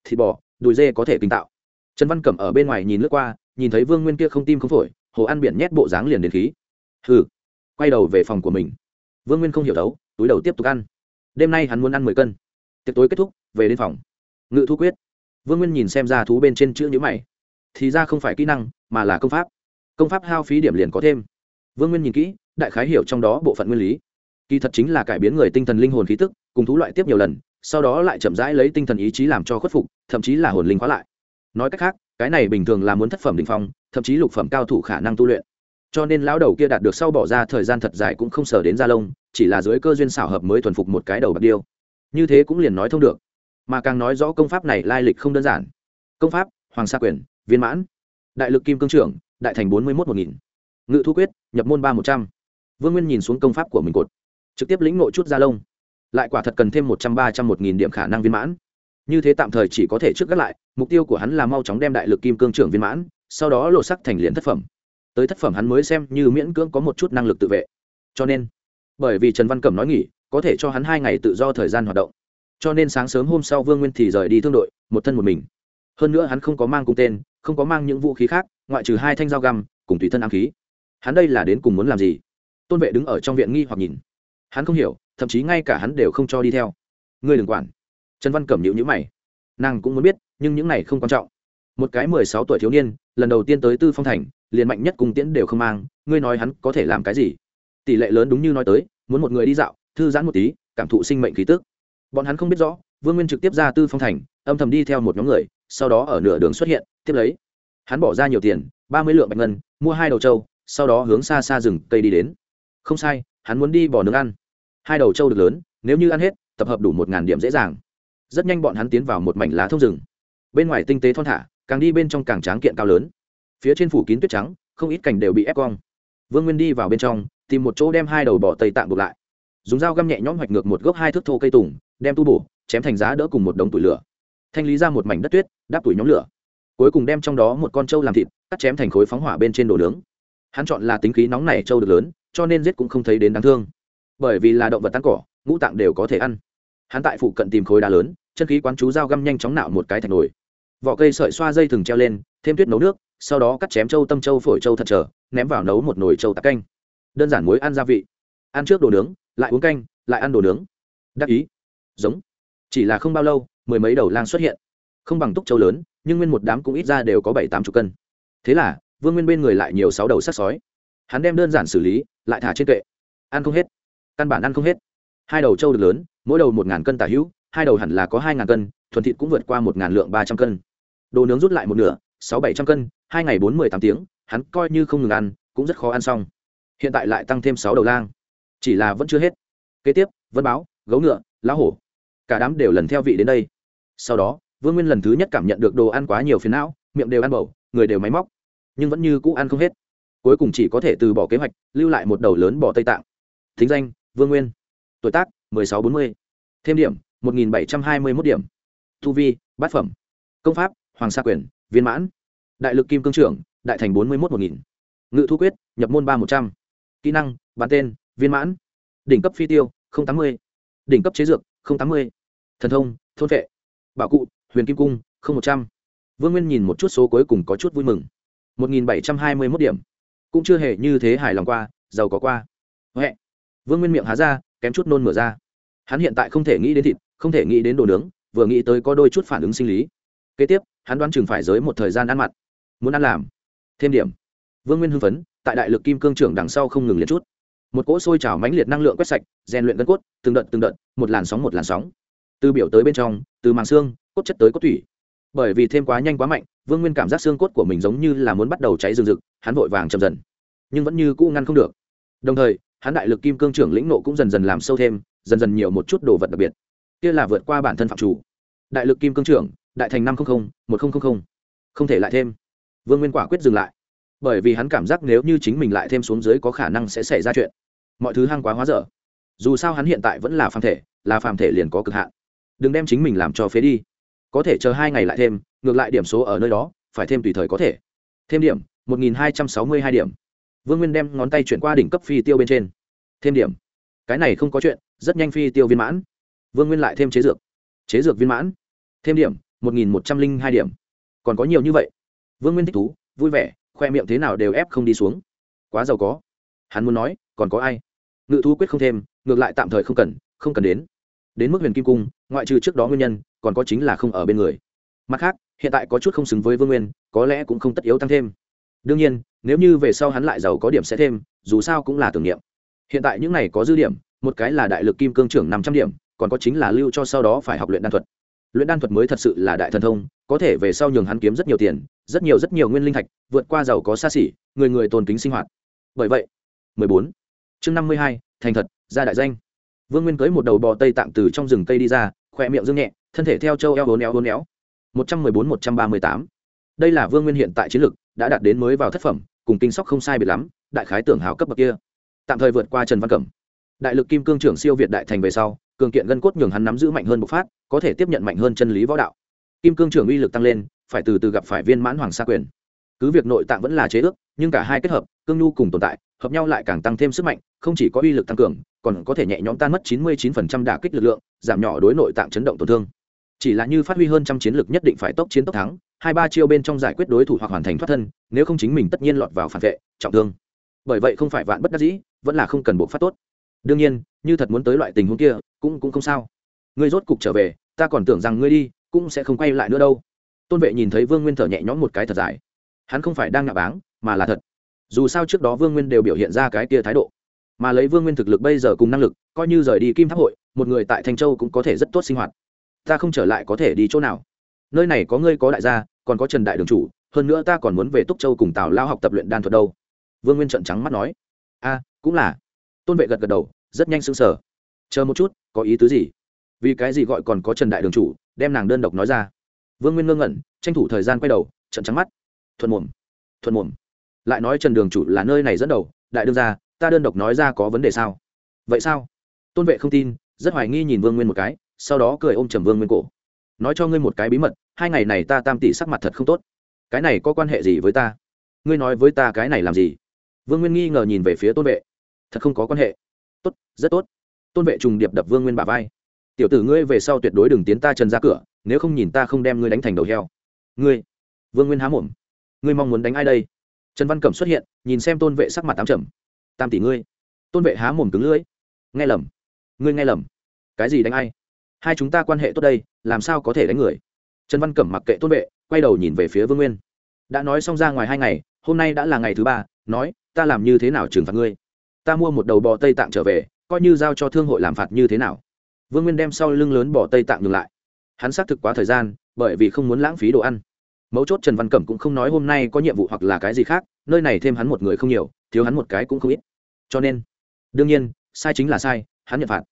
A: Thịt bò, đùi dê có thể kinh tạo. Trần văn cẩm ở bên ngoài nhìn lướt qua, nhìn thấy vương nguyên kia không tim không phổi, hồ ăn biển nhét bộ dáng liền đến khí. Hừ, quay đầu về phòng của mình. Vương nguyên không hiểu đấu, túi đầu tiếp tục ăn. Đêm nay hắn muốn ăn mười cân. Tiệc tối kết thúc, về đến phòng. Ngự thu quyết vương nguyên nhìn xem ra thú bên trên chữ nhữ mày. Thì ra không phải kỹ năng, mà là công pháp. Công pháp hao phí điểm liền có thêm. Vương nguyên nhìn kỹ, đại khái hiểu trong đó bộ phận nguyên lý. Kỳ thật chính là cải biến người tinh thần linh hồn khí tức, cùng thú loại tiếp nhiều lần, sau đó lại chậm rãi lấy tinh thần ý chí làm cho khuất phục, thậm chí là hồn linh khóa lại. Nói cách khác, cái này bình thường là muốn thất phẩm đ ỉ n h phong, thậm chí lục phẩm cao thủ khả năng tu luyện. Cho nên lão đầu kia đạt được sau bỏ ra thời gian thật dài cũng không sờ đến gia lông, chỉ là dưới cơ duyên xảo hợp mới thuần phục một cái đầu bạc điêu. Như thế cũng liền nói thông được mà càng nói rõ công pháp này lai lịch không đơn giản. Công pháp, hoàng sa quyền, viên mãn, đại lực kim cương trưởng, đại thành bốn mươi một một nghìn, ngự thu quyết, nhập môn ba một trăm. Vương nguyên nhìn xuống công pháp của mình cột, trực tiếp lĩnh nội chút da lông. Lại quả thật cần thêm một trăm ba trăm một nghìn điểm khả năng viên mãn. Như thế tạm thời chỉ có thể trước gác lại, mục tiêu của hắn là mau chóng đem đại lực kim cương trưởng viên mãn, sau đó lộ sắc thành liền thất phẩm. Tới thất phẩm hắn mới xem như miễn cưỡng có một chút năng lực tự vệ. Cho nên, bởi vì trần văn cẩm nói nghỉ, có thể cho hắn hai ngày tự do thời gian hoạt động cho nên sáng sớm hôm sau vương nguyên thì rời đi thương đội, một thân một mình. Hơn nữa hắn không có mang cung tên, không có mang những vũ khí khác, ngoại trừ hai thanh dao găm, cùng tùy thân ám khí. Hắn đây là đến cùng muốn làm gì? Tôn vệ đứng ở trong viện nghi hoặc nhìn. Hắn không hiểu, thậm chí ngay cả hắn đều không cho đi theo. Ngươi đừng quản. Trần văn cẩm nhịu nhữ mày. Nàng cũng muốn biết, nhưng những này không quan trọng. Một cái mười sáu tuổi thiếu niên, lần đầu tiên tới tư phong thành, liền mạnh nhất cùng tiễn đều không mang, ngươi nói hắn có thể làm cái gì? Tỷ lệ lớn đúng như nói tới, muốn một người đi dạo, thư giãn một tí, cảm thụ sinh mệnh khí tức bọn hắn không biết rõ, vương nguyên trực tiếp ra tư phong thành, âm thầm đi theo một nhóm người, sau đó ở nửa đường xuất hiện, tiếp lấy. Hắn bỏ ra nhiều tiền, ba mươi lượng bạch ngân, mua hai đầu trâu, sau đó hướng xa xa rừng cây đi đến. Không sai, hắn muốn đi bỏ nướng ăn. Hai đầu trâu được lớn, nếu như ăn hết, tập hợp đủ một ngàn điểm dễ dàng. Rất nhanh bọn hắn tiến vào một mảnh lá thông rừng. Bên ngoài tinh tế thon thả, càng đi bên trong càng tráng kiện cao lớn. Phía trên phủ kín tuyết trắng, không ít cảnh đều bị ép cong. Vương nguyên đi vào bên trong, tìm một chỗ đem hai đầu bỏ tây tạng buộc lại. Dùng dao găm nhẹ nhõm hoạch ngược một gốc hai thước thô cây tùng đem tu bổ, chém thành giá đỡ cùng một đống tủi lửa. Thanh lý ra một mảnh đất tuyết đáp tuổi nhóm lửa. Cuối cùng đem trong đó một con trâu làm thịt, cắt chém thành khối phóng hỏa bên trên đồ nướng. Hắn chọn là tính khí nóng này trâu được lớn, cho nên giết cũng không thấy đến đáng thương. Bởi vì là động vật tan cỏ, ngũ tạng đều có thể ăn. Hắn tại phụ cận tìm khối đá lớn, chân khí quán chú dao găm nhanh chóng nạo một cái thạch nồi. Vỏ cây sợi xoa dây thừng treo lên, thêm tuyết nấu nước, sau đó cắt chém trâu tâm trâu phổi trâu thật trở, ném vào nấu một nồi trâu tạc canh. Đơn giản muối ăn gia vị. Ăn trước đồ nướng, lại uống canh, lại ăn đồ nướng. Đắc ý giống. Chỉ là không bao lâu, mười mấy đầu lang xuất hiện. Không bằng túc châu lớn, nhưng nguyên một đám cũng ít ra đều có bảy tám chục cân. Thế là, vương nguyên bên người lại nhiều sáu đầu sắc sói. Hắn đem đơn giản xử lý, lại thả trên kệ. Ăn không hết. Căn bản ăn không hết. Hai đầu trâu được lớn, mỗi đầu một ngàn cân tả hữu, hai đầu hẳn là có hai ngàn cân, thuần thịt cũng vượt qua một ngàn lượng ba trăm cân. Đồ nướng rút lại một nửa, sáu bảy trăm cân, hai ngày bốn mươi tám tiếng, hắn coi như không ngừng ăn, cũng rất khó ăn xong. Hiện tại lại tăng thêm sáu đầu lang. Chỉ là vẫn chưa hết. Kế tiếp, vân báo, gấu ngựa, lá hổ cả đám đều lần theo vị đến đây. Sau đó, vương nguyên lần thứ nhất cảm nhận được đồ ăn quá nhiều phiền não, miệng đều ăn bầu, người đều máy móc, nhưng vẫn như cũ ăn không hết. Cuối cùng chỉ có thể từ bỏ kế hoạch, lưu lại một đầu lớn bỏ tây tạng. Thính danh, vương nguyên. Tuổi tác, mười sáu bốn mươi. Thêm điểm, một nghìn bảy trăm hai mươi mốt điểm. Thu vi, bát phẩm. Công pháp, hoàng sa quyền, viên mãn. Đại lực kim cương trưởng, đại thành bốn mươi một một nghìn. Ngự thu quyết, nhập môn ba một trăm. Kỹ năng bán tên, viên mãn. Đỉnh cấp phi tiêu tám mươi. Đỉnh cấp chế dược tám mươi thần thông, thôn vệ, bảo cụ, huyền kim cung, không một trăm. Vương nguyên nhìn một chút số cuối cùng có chút vui mừng. Một nghìn bảy trăm hai mươi mốt điểm. Cũng chưa hề như thế hài lòng qua, giàu có qua. Huệ. Vương nguyên miệng há ra, kém chút nôn mửa ra. Hắn hiện tại không thể nghĩ đến thịt, không thể nghĩ đến đồ nướng, vừa nghĩ tới có đôi chút phản ứng sinh lý. Kế tiếp, hắn đoán chừng phải giới một thời gian ăn mặn. Muốn ăn làm. Thêm điểm. Vương nguyên hưng phấn, tại đại lực kim cương trưởng đằng sau không ngừng liệt chút. Một cỗ sôi trào mãnh liệt năng lượng quét sạch, rèn luyện gân cốt, từng đợt từng đợt, một làn sóng, một làn sóng từ biểu tới bên trong, từ màng xương, cốt chất tới cốt thủy. Bởi vì thêm quá nhanh quá mạnh, vương nguyên cảm giác xương cốt của mình giống như là muốn bắt đầu cháy rừng rực, hắn vội vàng chậm dần, nhưng vẫn như cũ ngăn không được. Đồng thời, hắn đại lực kim cương trưởng lĩnh nộ cũng dần dần làm sâu thêm, dần dần nhiều một chút đồ vật đặc biệt. Kia là vượt qua bản thân phạm chủ. Đại lực kim cương trưởng, đại thành năm trăm linh một nghìn không thể lại thêm. Vương nguyên quả quyết dừng lại. Bởi vì hắn cảm giác nếu như chính mình lại thêm xuống dưới có khả năng sẽ xảy ra chuyện. Mọi thứ hăng quá hóa dở. Dù sao hắn hiện tại vẫn là phàm thể, là phàm thể liền có cực hạn đừng đem chính mình làm cho phế đi. Có thể chờ hai ngày lại thêm, ngược lại điểm số ở nơi đó, phải thêm tùy thời có thể. Thêm điểm, một nghìn hai trăm sáu mươi hai điểm. Vương nguyên đem ngón tay chuyển qua đỉnh cấp phi tiêu bên trên. Thêm điểm. Cái này không có chuyện, rất nhanh phi tiêu viên mãn. Vương nguyên lại thêm chế dược. Chế dược viên mãn. Thêm điểm, một nghìn một trăm linh hai điểm. Còn có nhiều như vậy. Vương nguyên thích thú, vui vẻ, khoe miệng thế nào đều ép không đi xuống. Quá giàu có. Hắn muốn nói, còn có ai? Ngự thu quyết không thêm, ngược lại tạm thời không cần không cần đến đến mức huyền kim cung ngoại trừ trước đó nguyên nhân còn có chính là không ở bên người. Mặt khác hiện tại có chút không xứng với vương nguyên có lẽ cũng không tất yếu tăng thêm. Đương nhiên nếu như về sau hắn lại giàu có điểm sẽ thêm dù sao cũng là tưởng niệm. Hiện tại những này có dư điểm một cái là đại lực kim cương trưởng năm trăm điểm còn có chính là lưu cho sau đó phải học luyện đan thuật. Luyện đan thuật mới thật sự là đại thần thông có thể về sau nhường hắn kiếm rất nhiều tiền rất nhiều rất nhiều nguyên linh thạch vượt qua giàu có xa xỉ người người tồn kính sinh hoạt. Bởi vậy 14. chương 52, thành thật ra đại danh vương nguyên cưới một đầu bò tây tạm từ trong rừng cây đi ra, khỏe miệng dương nhẹ, thân thể theo châu eo hốn éo hốn éo. 114-138. đây là vương nguyên hiện tại chiến lực, đã đạt đến mới vào thất phẩm, cùng kinh sóc không sai biệt lắm, đại khái tưởng hào cấp bậc kia. Tạm thời vượt qua trần văn cẩm. Đại lực kim cương trưởng siêu việt đại thành về sau, cường kiện gân cốt nhường hắn nắm giữ mạnh hơn bộc phát, có thể tiếp nhận mạnh hơn chân lý võ đạo. Kim cương trưởng uy lực tăng lên, phải từ từ gặp phải viên mãn hoàng sa quyền. Cứ việc nội tạng vẫn là chế ước, nhưng cả hai kết hợp, cương nhu cùng tồn tại, hợp nhau lại càng tăng thêm sức mạnh, không chỉ có uy lực tăng cường còn có thể nhẹ nhõm tan mất 99% đả kích lực lượng, giảm nhỏ đối nội tạng chấn động tổn thương. Chỉ là như phát huy hơn trăm chiến lực nhất định phải tốc chiến tốc thắng, hai ba chiêu bên trong giải quyết đối thủ hoặc hoàn thành thoát thân, nếu không chính mình tất nhiên lọt vào phản vệ, trọng thương. Bởi vậy không phải vạn bất đắc dĩ, vẫn là không cần bộ phát tốt. Đương nhiên, như thật muốn tới loại tình huống kia, cũng cũng không sao. Ngươi rốt cục trở về, ta còn tưởng rằng ngươi đi, cũng sẽ không quay lại nữa đâu. Tôn vệ nhìn thấy vương nguyên thở nhẹ nhõm một cái thật dài. Hắn không phải đang ngạ báng, mà là thật. Dù sao trước đó vương nguyên đều biểu hiện ra cái kia thái độ mà lấy vương nguyên thực lực bây giờ cùng năng lực, coi như rời đi kim tháp hội, một người tại thanh châu cũng có thể rất tốt sinh hoạt. Ta không trở lại có thể đi chỗ nào? Nơi này có ngươi có đại gia, còn có trần đại đường chủ, hơn nữa ta còn muốn về túc châu cùng tào lao học tập luyện đan thuật đâu. Vương nguyên trận trắng mắt nói. A, cũng là. Tôn vệ gật gật đầu, rất nhanh sững sờ. Chờ một chút, có ý tứ gì? Vì cái gì gọi còn có trần đại đường chủ, đem nàng đơn độc nói ra. Vương nguyên ngơ ngẩn, tranh thủ thời gian quay đầu trận trắng mắt. Thuận mồm. Thuận mồm. Lại nói trần đường chủ là nơi này dẫn đầu, đại đương ra ta đơn độc nói ra có vấn đề sao? Vậy sao? Tôn vệ không tin, rất hoài nghi nhìn vương nguyên một cái, sau đó cười ôm trầm vương nguyên cổ. Nói cho ngươi một cái bí mật, hai ngày này ta tam tỷ sắc mặt thật không tốt. Cái này có quan hệ gì với ta? Ngươi nói với ta cái này làm gì? Vương nguyên nghi ngờ nhìn về phía tôn vệ. Thật không có quan hệ. Tốt, rất tốt. Tôn vệ trùng điệp đập vương nguyên bà vai. Tiểu tử ngươi về sau tuyệt đối đừng tiến ta trần ra cửa, nếu không nhìn ta không đem ngươi đánh thành đầu heo. Ngươi. Vương nguyên há mồm. Ngươi mong muốn đánh ai đây? Trần văn cẩm xuất hiện, nhìn xem tôn vệ sắc mặt tám trầm tam tỷ ngươi. Tôn vệ há mồm cứng lưỡi. Nghe lầm. Ngươi nghe lầm. Cái gì đánh ai? Hai chúng ta quan hệ tốt đây, làm sao có thể đánh người? Trần văn cẩm mặc kệ tôn vệ, quay đầu nhìn về phía vương nguyên. Đã nói xong ra ngoài hai ngày, hôm nay đã là ngày thứ ba, nói, ta làm như thế nào trừng phạt ngươi? Ta mua một đầu bò tây tạng trở về, coi như giao cho thương hội làm phạt như thế nào? Vương nguyên đem sau lưng lớn bò tây tạng ngừng lại. Hắn xác thực quá thời gian, bởi vì không muốn lãng phí đồ ăn. Mấu chốt trần văn cẩm cũng không nói hôm nay có nhiệm vụ hoặc là cái gì khác, nơi này thêm hắn một người không nhiều, thiếu hắn một cái cũng không ít cho nên, đương nhiên, sai chính là sai, hắn nhận phạt.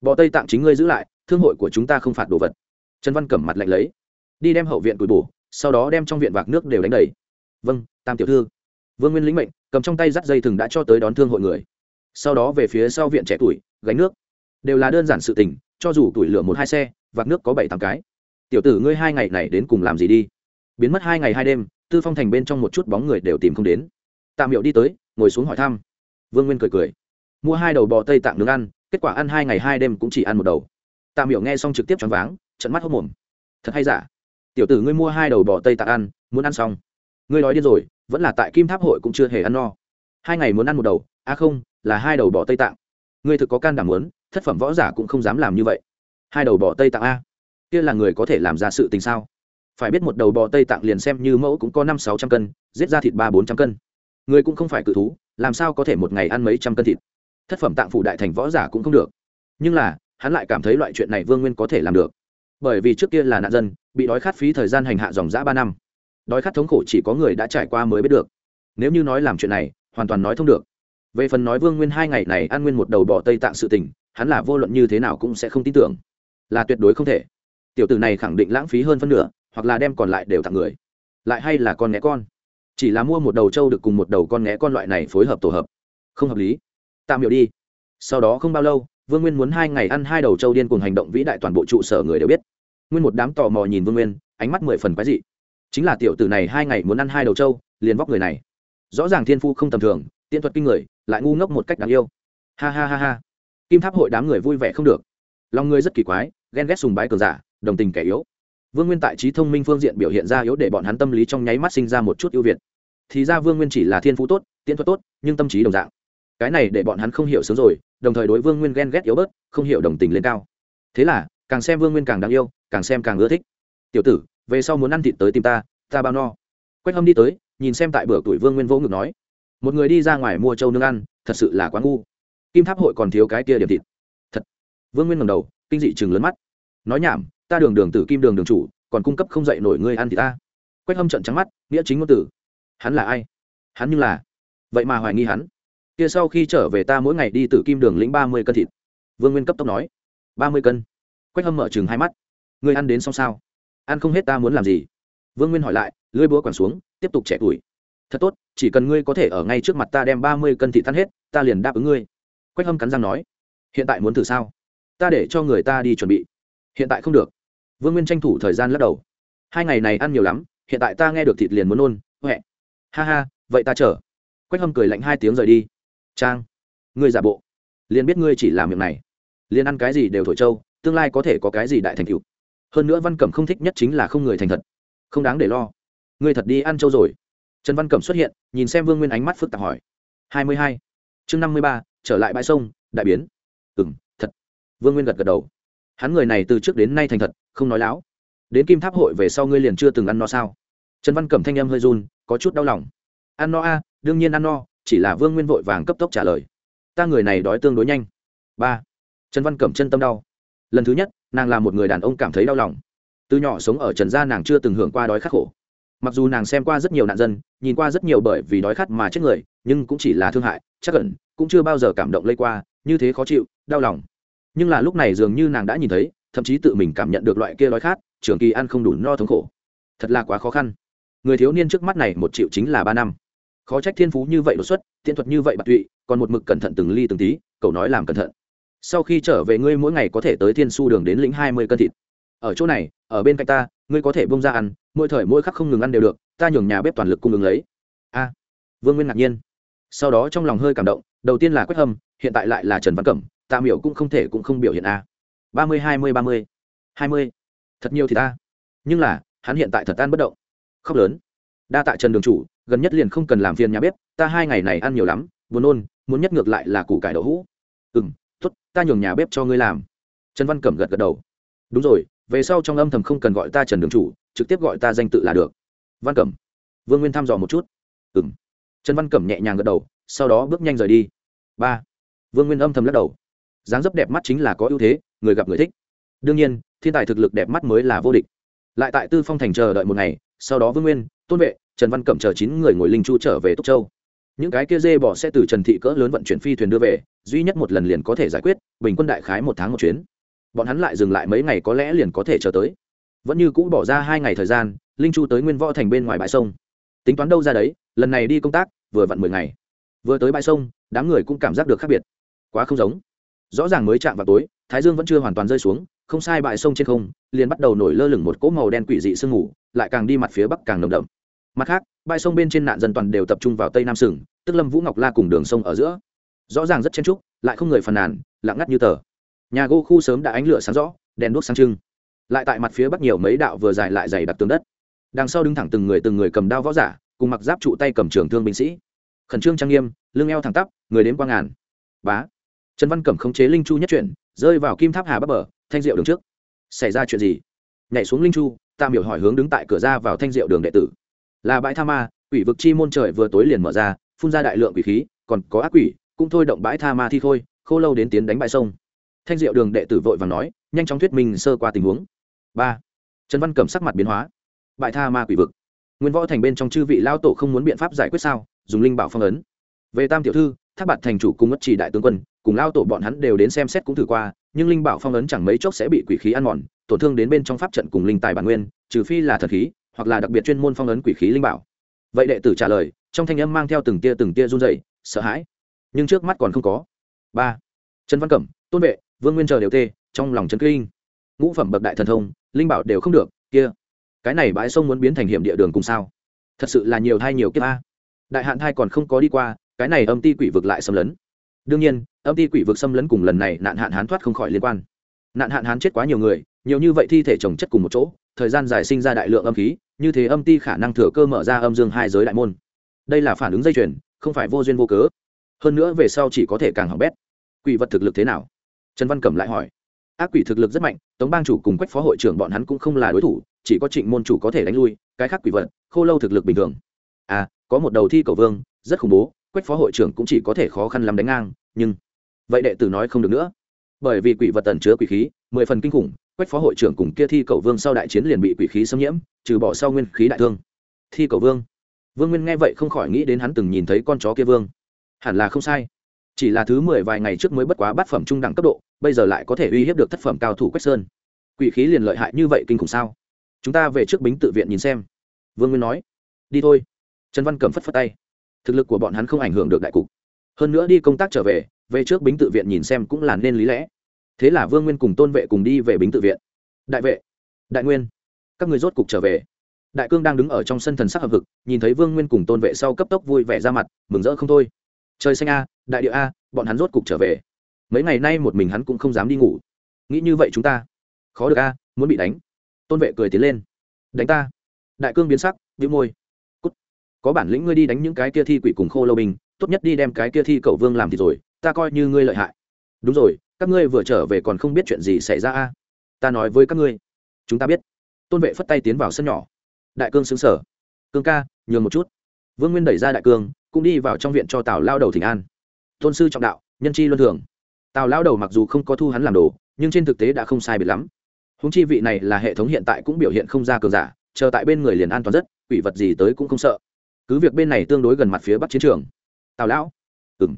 A: Bọ tây tạm chính ngươi giữ lại, thương hội của chúng ta không phạt đồ vật. Trần văn cẩm mặt lạnh lấy. Đi đem hậu viện cùi bổ, sau đó đem trong viện vạc nước đều đánh đầy. Vâng tam tiểu thư. Vương nguyên lĩnh mệnh, cầm trong tay dắt dây thừng đã cho tới đón thương hội người. Sau đó về phía sau viện trẻ tuổi, gánh nước. Đều là đơn giản sự tình, cho dù tuổi lửa một hai xe, vạc nước có bảy tám cái. Tiểu tử ngươi hai ngày này đến cùng làm gì đi? Biến mất hai ngày hai đêm, tư phong thành bên trong một chút bóng người đều tìm không đến. Tạm hiệu đi tới, ngồi xuống hỏi thăm vương nguyên cười cười. Mua hai đầu bò tây tạng nướng ăn, kết quả ăn hai ngày hai đêm cũng chỉ ăn một đầu. Tạ Miểu nghe xong trực tiếp choáng váng trận mắt hốc mồm. Thật hay giả? Tiểu tử ngươi mua hai đầu bò tây tạng ăn, muốn ăn xong. Ngươi nói điên rồi, vẫn là tại kim tháp hội cũng chưa hề ăn no. Hai ngày muốn ăn một đầu à không, là hai đầu bò tây tạng. Ngươi thực có can đảm muốn, thất phẩm võ giả cũng không dám làm như vậy. Hai đầu bò tây tạng a? Kia là người có thể làm ra sự tình sao? Phải biết một đầu bò tây tạng liền xem như mẫu cũng có năm sáu trăm cân, giết ra thịt ba bốn trăm cân. Người cũng không phải cự thú làm sao có thể một ngày ăn mấy trăm cân thịt? Thất phẩm tạng phủ đại thành võ giả cũng không được. Nhưng là, hắn lại cảm thấy loại chuyện này vương nguyên có thể làm được. Bởi vì trước kia là nạn dân, bị đói khát phí thời gian hành hạ dòng g ba năm. Đói khát thống khổ chỉ có người đã trải qua mới biết được. Nếu như nói làm chuyện này, hoàn toàn nói thông được. Về phần nói vương nguyên hai ngày này ăn nguyên một đầu bò tây tạng sự tình, hắn là vô luận như thế nào cũng sẽ không tin tưởng. Là tuyệt đối không thể. Tiểu tử này khẳng định lãng phí hơn phân nửa, hoặc là đem còn lại đều tặng người. Lại hay là con né con chỉ là mua một đầu trâu được cùng một đầu con nghé con loại này phối hợp tổ hợp. Không hợp lý. Tạm hiểu đi. Sau đó không bao lâu, vương nguyên muốn hai ngày ăn hai đầu trâu điên cùng hành động vĩ đại toàn bộ trụ sở người đều biết. Nguyên một đám tò mò nhìn vương nguyên, ánh mắt mười phần quái dị. Chính là tiểu tử này hai ngày muốn ăn hai đầu trâu, liền vóc người này. Rõ ràng thiên phu không tầm thường, tiện thuật kinh người, lại ngu ngốc một cách đáng yêu. Ha ha ha ha. Kim tháp hội đám người vui vẻ không được. Lòng người rất kỳ quái, ghen ghét sùng bái cờ giả, đồng tình kẻ yếu vương nguyên tại trí thông minh phương diện biểu hiện ra yếu để bọn hắn tâm lý trong nháy mắt sinh ra một chút ưu việt. Thì ra vương nguyên chỉ là thiên phú tốt, tiễn thuật tốt, nhưng tâm trí đồng dạng. Cái này để bọn hắn không hiểu sớm rồi, đồng thời đối vương nguyên ghen ghét yếu bớt, không hiểu đồng tình lên cao. Thế là, càng xem vương nguyên càng đáng yêu, càng xem càng ưa thích. Tiểu tử, về sau muốn ăn thịt tới tìm ta ta bao no. Quách hâm đi tới, nhìn xem tại bữa tuổi vương nguyên vỗ ngực nói, một người đi ra ngoài mua trâu nương ăn, thật sự là quá ngu. Kim tháp hội còn thiếu cái kia điểm thịt. Thật. Vương nguyên ngầm đầu, kinh dị chừng lớn mắt. Nói nhảm ta đường đường tử kim đường đường chủ, còn cung cấp không dạy nổi ngươi ăn thì ta. Quách hâm trận trắng mắt, nghĩa chính ngôn tử. Hắn là ai? Hắn như là? Vậy mà hoài nghi hắn. Kia sau khi trở về ta mỗi ngày đi tử kim đường lĩnh ba mươi cân thịt. Vương nguyên cấp tốc nói. ba mươi cân. Quách hâm mở chừng hai mắt. Ngươi ăn đến xong sao? Ăn không hết ta muốn làm gì? Vương nguyên hỏi lại, lưỡi búa quẳng xuống, tiếp tục trẻ tuổi. Thật tốt, chỉ cần ngươi có thể ở ngay trước mặt ta đem ba mươi cân thịt ăn hết, ta liền đáp ứng ngươi. Quách hâm cắn răng nói. Hiện tại muốn thử sao? Ta để cho người ta đi chuẩn bị. Hiện tại không được vương nguyên tranh thủ thời gian lắc đầu. Hai ngày này ăn nhiều lắm, hiện tại ta nghe được thịt liền muốn nôn huệ ha ha, vậy ta chờ. Quách hâm cười lạnh hai tiếng rời đi. Trang, ngươi giả bộ. Liền biết ngươi chỉ làm việc này. Liền ăn cái gì đều thổi trâu, tương lai có thể có cái gì đại thành cựu hơn nữa văn cẩm không thích nhất chính là không người thành thật. Không đáng để lo. Ngươi thật đi ăn trâu rồi. Trần văn cẩm xuất hiện, nhìn xem vương nguyên ánh mắt phức tạp hỏi. Hai mươi hai. Chương năm mươi ba, trở lại bãi sông, đại biến. Ừ m thật. Vương nguyên gật gật đầu. Hắn người này từ trước đến nay thành thật không nói láo. Đến kim tháp hội về sau ngươi liền chưa từng ăn no sao? Trần văn cẩm thanh em hơi run, có chút đau lòng. Ăn no a, đương nhiên ăn no, chỉ là vương nguyên vội vàng cấp tốc trả lời. Ta người này đói tương đối nhanh. Ba. Trần văn cẩm chân tâm đau. Lần thứ nhất, nàng là một người đàn ông cảm thấy đau lòng. Từ nhỏ sống ở trần gia nàng chưa từng hưởng qua đói khắc khổ. Mặc dù nàng xem qua rất nhiều nạn dân, nhìn qua rất nhiều bởi vì đói khát mà chết người, nhưng cũng chỉ là thương hại, chắc ẩn, cũng chưa bao giờ cảm động lây qua, như thế khó chịu, đau lòng. Nhưng là lúc này dường như nàng đã nhìn thấy thậm chí tự mình cảm nhận được loại kia đói khát, trường kỳ ăn không đủ no thống khổ. Thật là quá khó khăn. Người thiếu niên trước mắt này một triệu chính là ba năm. Khó trách thiên phú như vậy đột xuất tiện thuật như vậy bạc tụy, còn một mực cẩn thận từng ly từng tí, cậu nói làm cẩn thận. Sau khi trở về ngươi mỗi ngày có thể tới thiên su đường đến lĩnh hai mươi cân thịt. Ở chỗ này, ở bên cạnh ta, ngươi có thể bông ra ăn, mỗi thời mỗi khắc không ngừng ăn đều được, ta nhường nhà bếp toàn lực cung ứng lấy. A. Vương nguyên ngạc nhiên. Sau đó trong lòng hơi cảm động, đầu tiên là quách hâm, hiện tại lại là trần văn cẩm, tạ miểu cũng không thể cũng không biểu hiện a ba mươi, hai mươi, ba mươi. Hai mươi. Thật nhiều thì ta. Nhưng là, hắn hiện tại thật tan bất động. Khóc lớn. Đa tạ trần đường chủ, gần nhất liền không cần làm phiền nhà bếp, ta hai ngày này ăn nhiều lắm, buồn nôn, muốn nhất ngược lại là củ cải đậu hũ. Ừ m t ố t ta nhường nhà bếp cho ngươi làm. Trần văn cẩm gật gật đầu. Đúng rồi, về sau trong âm thầm không cần gọi ta trần đường chủ, trực tiếp gọi ta danh tự là được. Văn cẩm. Vương nguyên thăm dò một chút. Ừ m trần văn cẩm nhẹ nhàng gật đầu, sau đó bước nhanh rời đi. Ba. Vương nguyên âm thầm lắc đầu. Dáng dấp đẹp mắt chính là có ưu thế người gặp người thích. Đương nhiên, thiên tài thực lực đẹp mắt mới là vô địch. Lại tại tư phong thành chờ đợi một ngày, sau đó vương nguyên, tôn vệ, trần văn cẩm chờ chín người ngồi linh chu trở về túc châu. Những cái kia dê bỏ sẽ từ trần thị cỡ lớn vận chuyển phi thuyền đưa về, duy nhất một lần liền có thể giải quyết, bình quân đại khái một tháng một chuyến. Bọn hắn lại dừng lại mấy ngày có lẽ liền có thể chờ tới. Vẫn như cũ bỏ ra hai ngày thời gian, linh chu tới nguyên võ thành bên ngoài bãi sông. Tính toán đâu ra đấy, lần này đi công tác, vừa vặn mười ngày. Vừa tới bãi sông, đám người cũng cảm giác được khác biệt. Quá không giống. Rõ ràng mới chạm vào tối thái dương vẫn chưa hoàn toàn rơi xuống, không sai bãi sông trên không, liền bắt đầu nổi lơ lửng một cỗ màu đen quỷ dị sương mù, lại càng đi mặt phía bắc càng nồng đậm. Mặt khác, bãi sông bên trên nạn dân toàn đều tập trung vào tây nam sừng, tức lâm vũ ngọc la cùng đường sông ở giữa. Rõ ràng rất chen trúc lại không người phàn nàn, lặng ngắt như tờ. Nhà gỗ khu sớm đã ánh lửa sáng rõ, đèn đuốc sáng trưng. Lại tại mặt phía bắc nhiều mấy đạo vừa dài lại dày đặc tường đất. Đằng sau đứng thẳng từng người từng người cầm đao võ giả, cùng mặc giáp trụ tay cầm trường thương binh sĩ. Khẩn trương trang nghiêm, lưng eo thẳng tắp, người đến quang ngàn. Bá. Trần văn cẩm khống chế linh chu nhất chuyển rơi vào kim tháp hà bắc bờ, thanh diệu đường trước. Xảy ra chuyện gì? Nhảy xuống linh chu ta miểu hỏi hướng đứng tại cửa ra vào thanh diệu đường đệ tử. Là bãi tha ma, quỷ vực chi môn trời vừa tối liền mở ra, phun ra đại lượng quỷ khí, còn có ác quỷ, cũng thôi động bãi tha ma thi khôi khô lâu đến tiến đánh bãi sông. Thanh diệu đường đệ tử vội và nói, nhanh chóng thuyết minh sơ qua tình huống. Ba. Trần văn cẩm sắc mặt biến hóa. Bãi tha ma quỷ vực. Nguyên võ thành bên trong chư vị lao tổ không muốn biện pháp giải quyết sao, dùng linh bảo phong ấn. Về tam tiểu thư tháp bạt thành chủ cùng mất chỉ đại tướng quân, cùng lao tổ bọn hắn đều đến xem xét cũng thử qua, nhưng linh bảo phong ấn chẳng mấy chốc sẽ bị quỷ khí ăn mòn, tổn thương đến bên trong pháp trận cùng linh tài bản nguyên, trừ phi là thật khí, hoặc là đặc biệt chuyên môn phong ấn quỷ khí linh bảo. Vậy đệ tử trả lời, trong thanh âm mang theo từng tia từng tia run rẩy, sợ hãi. Nhưng trước mắt còn không có. Ba. Trần văn cẩm, tôn vệ, vương nguyên chờ đều tê, trong lòng trấn kinh. Ngũ phẩm bậc đại thần thông, linh bảo đều không được, kia. Cái này bãi sông muốn biến thành hiểm địa đường cùng sao? Thật sự là nhiều thai nhiều kiếp a. Đại hạn thai còn không có đi qua cái này âm ti quỷ vực lại xâm lấn. Đương nhiên, âm ti quỷ vực xâm lấn cùng lần này nạn hạn hán thoát không khỏi liên quan. Nạn hạn hán chết quá nhiều người, nhiều như vậy thi thể trồng chất cùng một chỗ, thời gian dài sinh ra đại lượng âm khí, như thế âm ti khả năng thừa cơ mở ra âm dương hai giới đại môn. Đây là phản ứng dây chuyền, không phải vô duyên vô cớ. Hơn nữa về sau chỉ có thể càng hỏng bét. Quỷ vật thực lực thế nào? Trần văn cẩm lại hỏi. Ác quỷ thực lực rất mạnh, tống bang chủ cùng quách phó hội trưởng bọn hắn cũng không là đối thủ, chỉ có trịnh môn chủ có thể đánh lui, cái khác quỷ vật, khô lâu thực lực bình thường. À có một đầu thi cầu vương, rất khủng bố quách phó hội trưởng cũng chỉ có thể khó khăn lắm đánh ngang, nhưng vậy đệ tử nói không được nữa. Bởi vì quỷ vật tần chứa quỷ khí, mười phần kinh khủng, quách phó hội trưởng cùng kia thi cầu vương sau đại chiến liền bị quỷ khí xâm nhiễm, trừ bỏ sau nguyên khí đại thương. Thi cầu vương? Vương nguyên nghe vậy không khỏi nghĩ đến hắn từng nhìn thấy con chó kia vương. Hẳn là không sai. Chỉ là thứ mười vài ngày trước mới bất quá bát phẩm trung đẳng cấp độ, bây giờ lại có thể uy hiếp được thất phẩm cao thủ quách sơn. Quỷ khí liền lợi hại như vậy kinh khủng sao? Chúng ta về trước bính tự viện nhìn xem. Vương nguyên nói. Đi thôi. Trần văn cẩm phất phất tay thực lực của bọn hắn không ảnh hưởng được đại cục. Hơn nữa đi công tác trở về về trước bính tự viện nhìn xem cũng là nên lý lẽ. Thế là vương nguyên cùng tôn vệ cùng đi về bính tự viện. Đại vệ, đại nguyên, các người rốt cục trở về. Đại cương đang đứng ở trong sân thần sắc hợp vực nhìn thấy vương nguyên cùng tôn vệ sau cấp tốc vui vẻ ra mặt, mừng rỡ không thôi. Trời xanh a, đại địa a, bọn hắn rốt cục trở về. Mấy ngày nay một mình hắn cũng không dám đi ngủ. Nghĩ như vậy chúng ta, khó được a, muốn bị đánh. Tôn vệ cười tiến lên. Đánh ta. Đại cương biến sắc, bĩu môi có bản lĩnh ngươi đi đánh những cái kia thi quỷ cùng khô lâu bình tốt nhất đi đem cái kia thi cậu vương làm thì rồi, ta coi như ngươi lợi hại. Đúng rồi, các ngươi vừa trở về còn không biết chuyện gì xảy ra a? Ta nói với các ngươi. Chúng ta biết. Tôn vệ phất tay tiến vào sân nhỏ. Đại cương xứng sở. Cương ca, nhường một chút. Vương nguyên đẩy ra đại cương, cũng đi vào trong viện cho tào lao đầu thỉnh an. Tôn sư trọng đạo, nhân chi luân thường. Tào lao đầu mặc dù không có thu hắn làm đồ, nhưng trên thực tế đã không sai biệt lắm. Húng chi vị này là hệ thống hiện tại cũng biểu hiện không ra cường giả, chờ tại bên người liền an toàn rất, quỷ vật gì tới cũng không sợ cứ việc bên này tương đối gần mặt phía bắc chiến trường. Tào lão. Ừng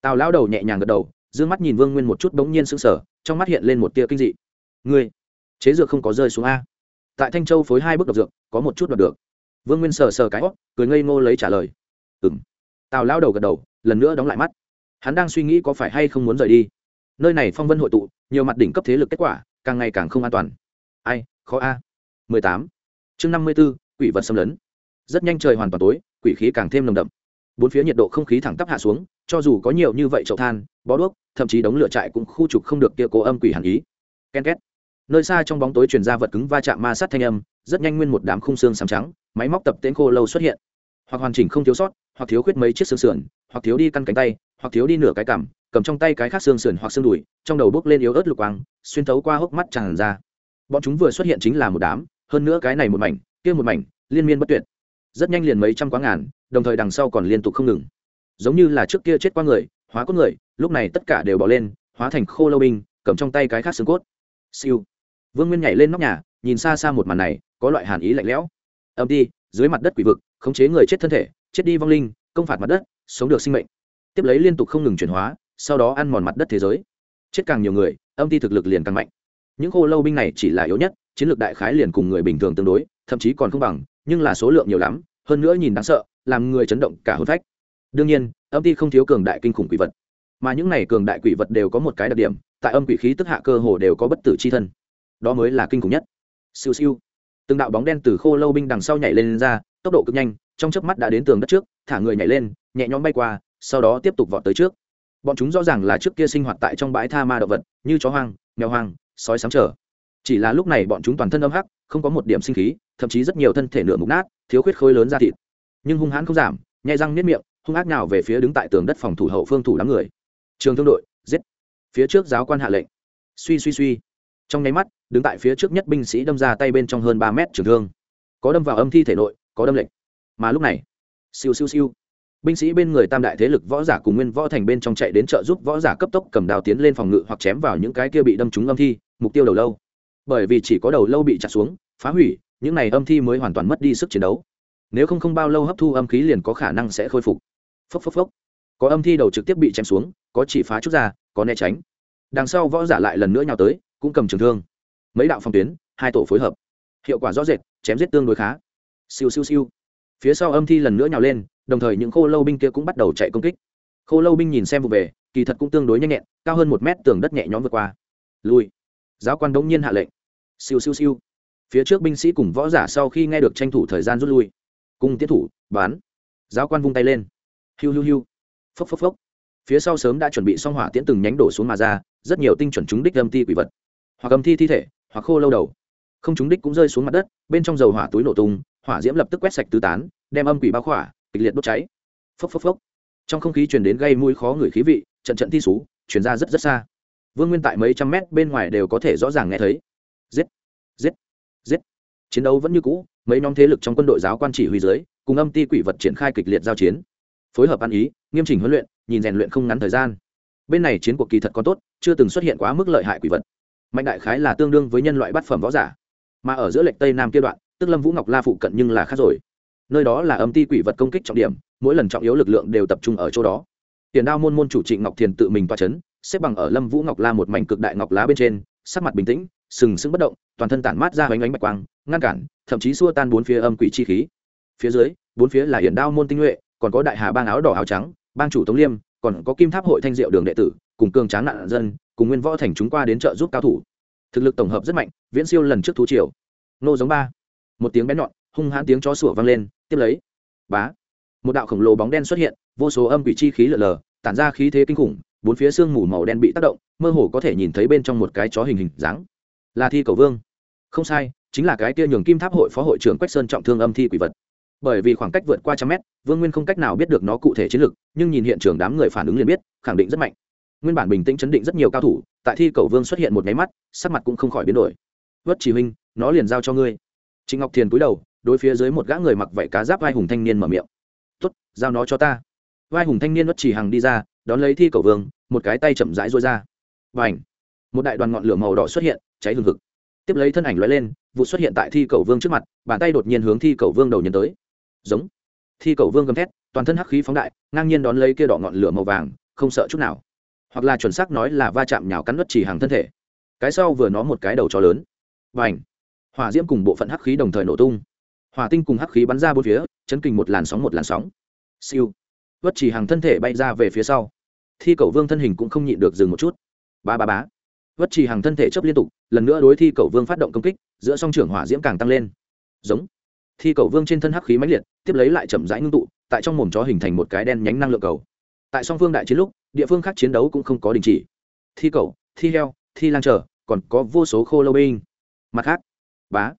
A: tào lão đầu nhẹ nhàng gật đầu d ư ơ n g mắt nhìn vương nguyên một chút bỗng nhiên sự sở trong mắt hiện lên một tia kinh dị. Ngươi, chế dược không có rơi xuống a. Tại thanh châu phối hai bước độc dược, có một chút đọc được. Vương nguyên sờ sờ cái ó cười ngây ngô lấy trả lời. Ừng tào lão đầu gật đầu, lần nữa đóng lại mắt. Hắn đang suy nghĩ có phải hay không muốn rời đi. Nơi này phong vân hội tụ, nhiều mặt đỉnh cấp thế lực kết quả, càng ngày càng không an toàn. Ai, khó a. Mười tám. Chương năm mươi b ố quỷ vật xâm lấn. Rất nhanh trời hoàn toàn tối quỷ khí càng thêm nồng đậm. Bốn phía nhiệt độ không khí thẳng tắp hạ xuống, cho dù có nhiều như vậy chậu than, bó đuốc, thậm chí đống lửa trại cũng khu trục không được kia cố âm quỷ hàn ý. Ken két. Nơi xa trong bóng tối truyền ra vật cứng va chạm ma sát thanh âm, rất nhanh nguyên một đám khung xương sàm trắng, máy móc tập tiến khô lâu xuất hiện. Hoặc hoàn chỉnh không thiếu sót, hoặc thiếu khuyết mấy chiếc xương sườn, hoặc thiếu đi căn cánh tay, hoặc thiếu đi nửa cái cằm, cầm trong tay cái khác xương sườn hoặc xương đùi, trong đầu bốc lên yếu ớt lục quang, xuyên thấu qua hốc mắt tràn ra. Bọn chúng vừa xuất hiện chính là một đám, hơn nữa cái này một mảnh, kia một mảnh, liên miên bất tuyệt rất nhanh liền mấy trăm quá ngàn, đồng thời đằng sau còn liên tục không ngừng. Giống như là trước kia chết qua người, hóa cốt người, lúc này tất cả đều bỏ lên, hóa thành khô lâu binh, cầm trong tay cái khác xương cốt. Siêu. Vương nguyên nhảy lên nóc nhà, nhìn xa xa một màn này, có loại hàn ý lạnh lẽo. Âm đi, dưới mặt đất quỷ vực, khống chế người chết thân thể, chết đi vong linh, công phạt mặt đất, sống được sinh mệnh. Tiếp lấy liên tục không ngừng chuyển hóa, sau đó ăn mòn mặt đất thế giới. Chết càng nhiều người, âm ti thực lực liền càng mạnh. Những khô lâu binh này chỉ là yếu nhất, chiến lược đại khái liền cùng người bình thường tương đối, thậm chí còn không bằng nhưng là số lượng nhiều lắm hơn nữa nhìn đáng sợ làm người chấn động cả hôn phách. Đương nhiên âm ti không thiếu cường đại kinh khủng quỷ vật. Mà những này cường đại quỷ vật đều có một cái đặc điểm tại âm quỷ khí tức hạ cơ hồ đều có bất tử c h i thân. Đó mới là kinh khủng nhất. Siêu siêu. Từng đạo bóng đen từ khô lâu binh đằng sau nhảy lên, lên ra tốc độ cực nhanh trong chớp mắt đã đến tường đất trước thả người nhảy lên nhẹ nhõm bay qua sau đó tiếp tục vọt tới trước. Bọn chúng rõ ràng là trước kia sinh hoạt tại trong bãi tha ma động vật như chó hoang mèo hoang sói sáng trở chỉ là lúc này bọn chúng toàn thân âm hắc, không có một điểm sinh khí, thậm chí rất nhiều thân thể nửa mục nát, thiếu khuyết khối lớn ra thịt. Nhưng hung hãn không giảm, nhai răng nếp miệng, hung ác nào về phía đứng tại tường đất phòng thủ hậu phương thủ đám người. Trường thương đội, giết. Phía trước giáo quan hạ lệnh. Suy suy suy. Trong nháy mắt, đứng tại phía trước nhất binh sĩ đâm ra tay bên trong hơn ba mét trường thương. Có đâm vào âm thi thể nội, có đâm lệnh mà lúc này, siêu siêu siêu. Binh sĩ bên người tam đại thế lực võ giả cùng nguyên võ thành bên trong chạy đến trợ giúp võ giả cấp tốc cầm đào tiến lên phòng ngự hoặc chém vào những cái kia bị đâm trúng âm thi, mục tiêu đầu lâu bởi vì chỉ có đầu lâu bị chặt xuống, phá hủy, những này âm thi mới hoàn toàn mất đi sức chiến đấu. Nếu không không bao lâu hấp thu âm khí liền có khả năng sẽ khôi phục. Phốc phốc phốc. Có âm thi đầu trực tiếp bị chém xuống, có chỉ phá chút ra, có né tránh. Đằng sau võ giả lại lần nữa nhào tới, cũng cầm trường thương. Mấy đạo phòng tuyến, hai tổ phối hợp. Hiệu quả rõ rệt, chém giết tương đối khá. Siêu siêu siêu. Phía sau âm thi lần nữa nhào lên, đồng thời những khô lâu binh kia cũng bắt đầu chạy công kích. Khô lâu binh nhìn xem vụ về, kỳ thật cũng tương đối nhanh nhẹn, cao hơn một mét tường đất nhẹ nhõm vượt qua. Lui giáo quan đống nhiên hạ lệnh. Siêu siêu siêu. Phía trước binh sĩ cùng võ giả sau khi nghe được tranh thủ thời gian rút lui cung tiến thủ bán giáo quan vung tay lên. Hiu hiu hiu. Phốc phốc phốc. Phía sau sớm đã chuẩn bị xong hỏa tiễn từng nhánh đổ xuống mà ra, rất nhiều tinh chuẩn chúng đích âm ti quỷ vật. Hoặc âm thi thi thể, hoặc khô lâu đầu. Không chúng đích cũng rơi xuống mặt đất, bên trong dầu hỏa túi nổ tung, hỏa diễm lập tức quét sạch tứ tán, đem âm quỷ bao khỏa, kịch liệt đốt cháy. Phốc phốc phốc. Trong không khí truyền đến gây mũi khó người khí vị, trận trận thi xú, truyền ra rất rất xa vương nguyên tại mấy trăm mét bên ngoài đều có thể rõ ràng nghe thấy. Giết giết giết. Chiến đấu vẫn như cũ, mấy nhóm thế lực trong quân đội giáo quan chỉ huy dưới, cùng âm ti quỷ vật triển khai kịch liệt giao chiến. Phối hợp ăn ý, nghiêm chỉnh huấn luyện, nhìn rèn luyện không ngắn thời gian. Bên này chiến cuộc kỳ thật có tốt, chưa từng xuất hiện quá mức lợi hại quỷ vật. Mạnh đại khái là tương đương với nhân loại bát phẩm võ giả. Mà ở giữa lệch tây nam kia đoạn, tức lâm vũ ngọc la phụ cận nhưng là khác rồi. Nơi đó là âm ti quỷ vật công kích trọng điểm, mỗi lần trọng yếu lực lượng đều tập trung ở chỗ đó. Tiền đao môn môn chủ trịnh ngọc thiền tự mình toa c h ấ n xếp bằng ở lâm vũ ngọc la một mảnh cực đại ngọc lá bên trên, sắc mặt bình tĩnh, sừng sững bất động, toàn thân tản mát ra bánh bánh bạch quang, ngăn cản, thậm chí xua tan bốn phía âm quỷ chi khí. Phía dưới, bốn phía là hiển đao môn tinh nhuệ, còn có đại hà bang áo đỏ áo trắng, bang chủ tống liêm, còn có kim tháp hội thanh diệu đường đệ tử, cùng cường tráng nạn dân, cùng nguyên võ thành chúng qua đến trợ giúp cao thủ. Thực lực tổng hợp rất mạnh, viễn siêu lần trước thú triều. Nô giống ba. Một tiếng bén nhọn, hung hãn tiếng chó sủa vang lên, tiếp lấy. Bá. Một đạo khổng lồ bóng đen xuất hiện, vô số âm quỷ chi khí lở lờ, tản ra khí thế kinh khủng bốn phía sương mù màu đen bị tác động, mơ hồ có thể nhìn thấy bên trong một cái chó hình hình dáng. Là thi cầu vương. Không sai, chính là cái kia nhường kim tháp hội phó hội trưởng quách sơn trọng thương âm thi quỷ vật. Bởi vì khoảng cách vượt qua trăm mét, vương nguyên không cách nào biết được nó cụ thể chiến lược, nhưng nhìn hiện trường đám người phản ứng liền biết, khẳng định rất mạnh. Nguyên bản bình tĩnh chấn định rất nhiều cao thủ, tại thi cầu vương xuất hiện một nháy mắt, sắc mặt cũng không khỏi biến đổi. Vất chỉ huynh, nó liền giao cho ngươi. Trịnh ngọc thiền cúi đầu, đối phía dưới một gã người mặc vảy cá giáp vai hùng thanh niên mở miệng. Tuất giao nó cho ta. Vai hùng thanh niên vất chỉ hằng đi ra đón lấy thi cầu vương, một cái tay chậm rãi rối ra. Và ảnh một đại đoàn ngọn lửa màu đỏ xuất hiện, cháy hừng hực. Tiếp lấy thân ảnh lóe lên, vụ xuất hiện tại thi cầu vương trước mặt, bàn tay đột nhiên hướng thi cầu vương đầu nhân tới. Giống! Thi cầu vương gầm thét, toàn thân hắc khí phóng đại, ngang nhiên đón lấy kia đỏ ngọn lửa màu vàng, không sợ chút nào. Hoặc là chuẩn xác nói là va chạm nhào cắn đất chỉ hàng thân thể. Cái sau vừa nó một cái đầu cho lớn. Và ảnh hỏa diễm cùng bộ phận hắc khí đồng thời nổ tung. Hỏa tinh cùng hắc khí bắn ra bốn phía, chấn kinh một làn sóng một làn sóng. Siêu! Vất chỉ hàng thân thể bay ra về phía sau. Thi cầu vương thân hình cũng không nhịn được dừng một chút. Ba ba bá vất chỉ hàng thân thể chấp liên tục, lần nữa đối thi cầu vương phát động công kích, giữa song trưởng hỏa diễm càng tăng lên. Giống. Thi cầu vương trên thân hắc khí mãnh liệt, tiếp lấy lại chậm rãi ngưng tụ, tại trong mồm chó hình thành một cái đen nhánh năng lượng cầu. Tại song phương đại chiến lúc, địa phương khác chiến đấu cũng không có đình chỉ. Thi cầu, thi heo, thi lang trở, còn có vô số khô lâu binh. Mặt khác, bá.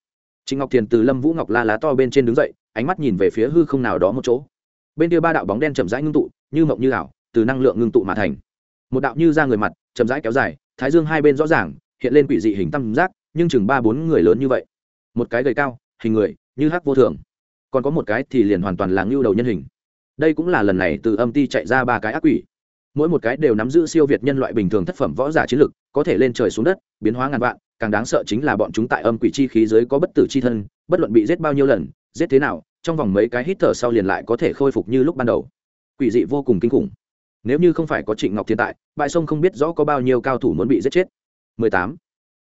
A: Trịnh ngọc thiền từ lâm vũ ngọc la lá to bên trên đứng dậy, ánh mắt nhìn về phía hư không nào đó một chỗ bên kia ba đạo bóng đen chậm rãi ngưng tụ, như mộng như ảo, từ năng lượng ngưng tụ mà thành. Một đạo như ra người mặt, chậm rãi kéo dài, thái dương hai bên rõ ràng, hiện lên quỷ dị hình tam giác, nhưng chừng ba bốn người lớn như vậy. Một cái gầy cao, hình người, như hắc vô thường. Còn có một cái thì liền hoàn toàn là ngưu đầu nhân hình. Đây cũng là lần này từ âm ti chạy ra ba cái ác quỷ. Mỗi một cái đều nắm giữ siêu việt nhân loại bình thường thất phẩm võ giả chiến lực, có thể lên trời xuống đất, biến hóa ngàn vạn, càng đáng sợ chính là bọn chúng tại âm quỷ chi khí giới có bất tử chi thân, bất luận bị giết bao nhiêu lần, giết thế nào trong vòng mấy cái hít thở sau liền lại có thể khôi phục như lúc ban đầu. Quỷ dị vô cùng kinh khủng. Nếu như không phải có trịnh ngọc thiên tại, bãi sông không biết rõ có bao nhiêu cao thủ muốn bị giết chết. 18.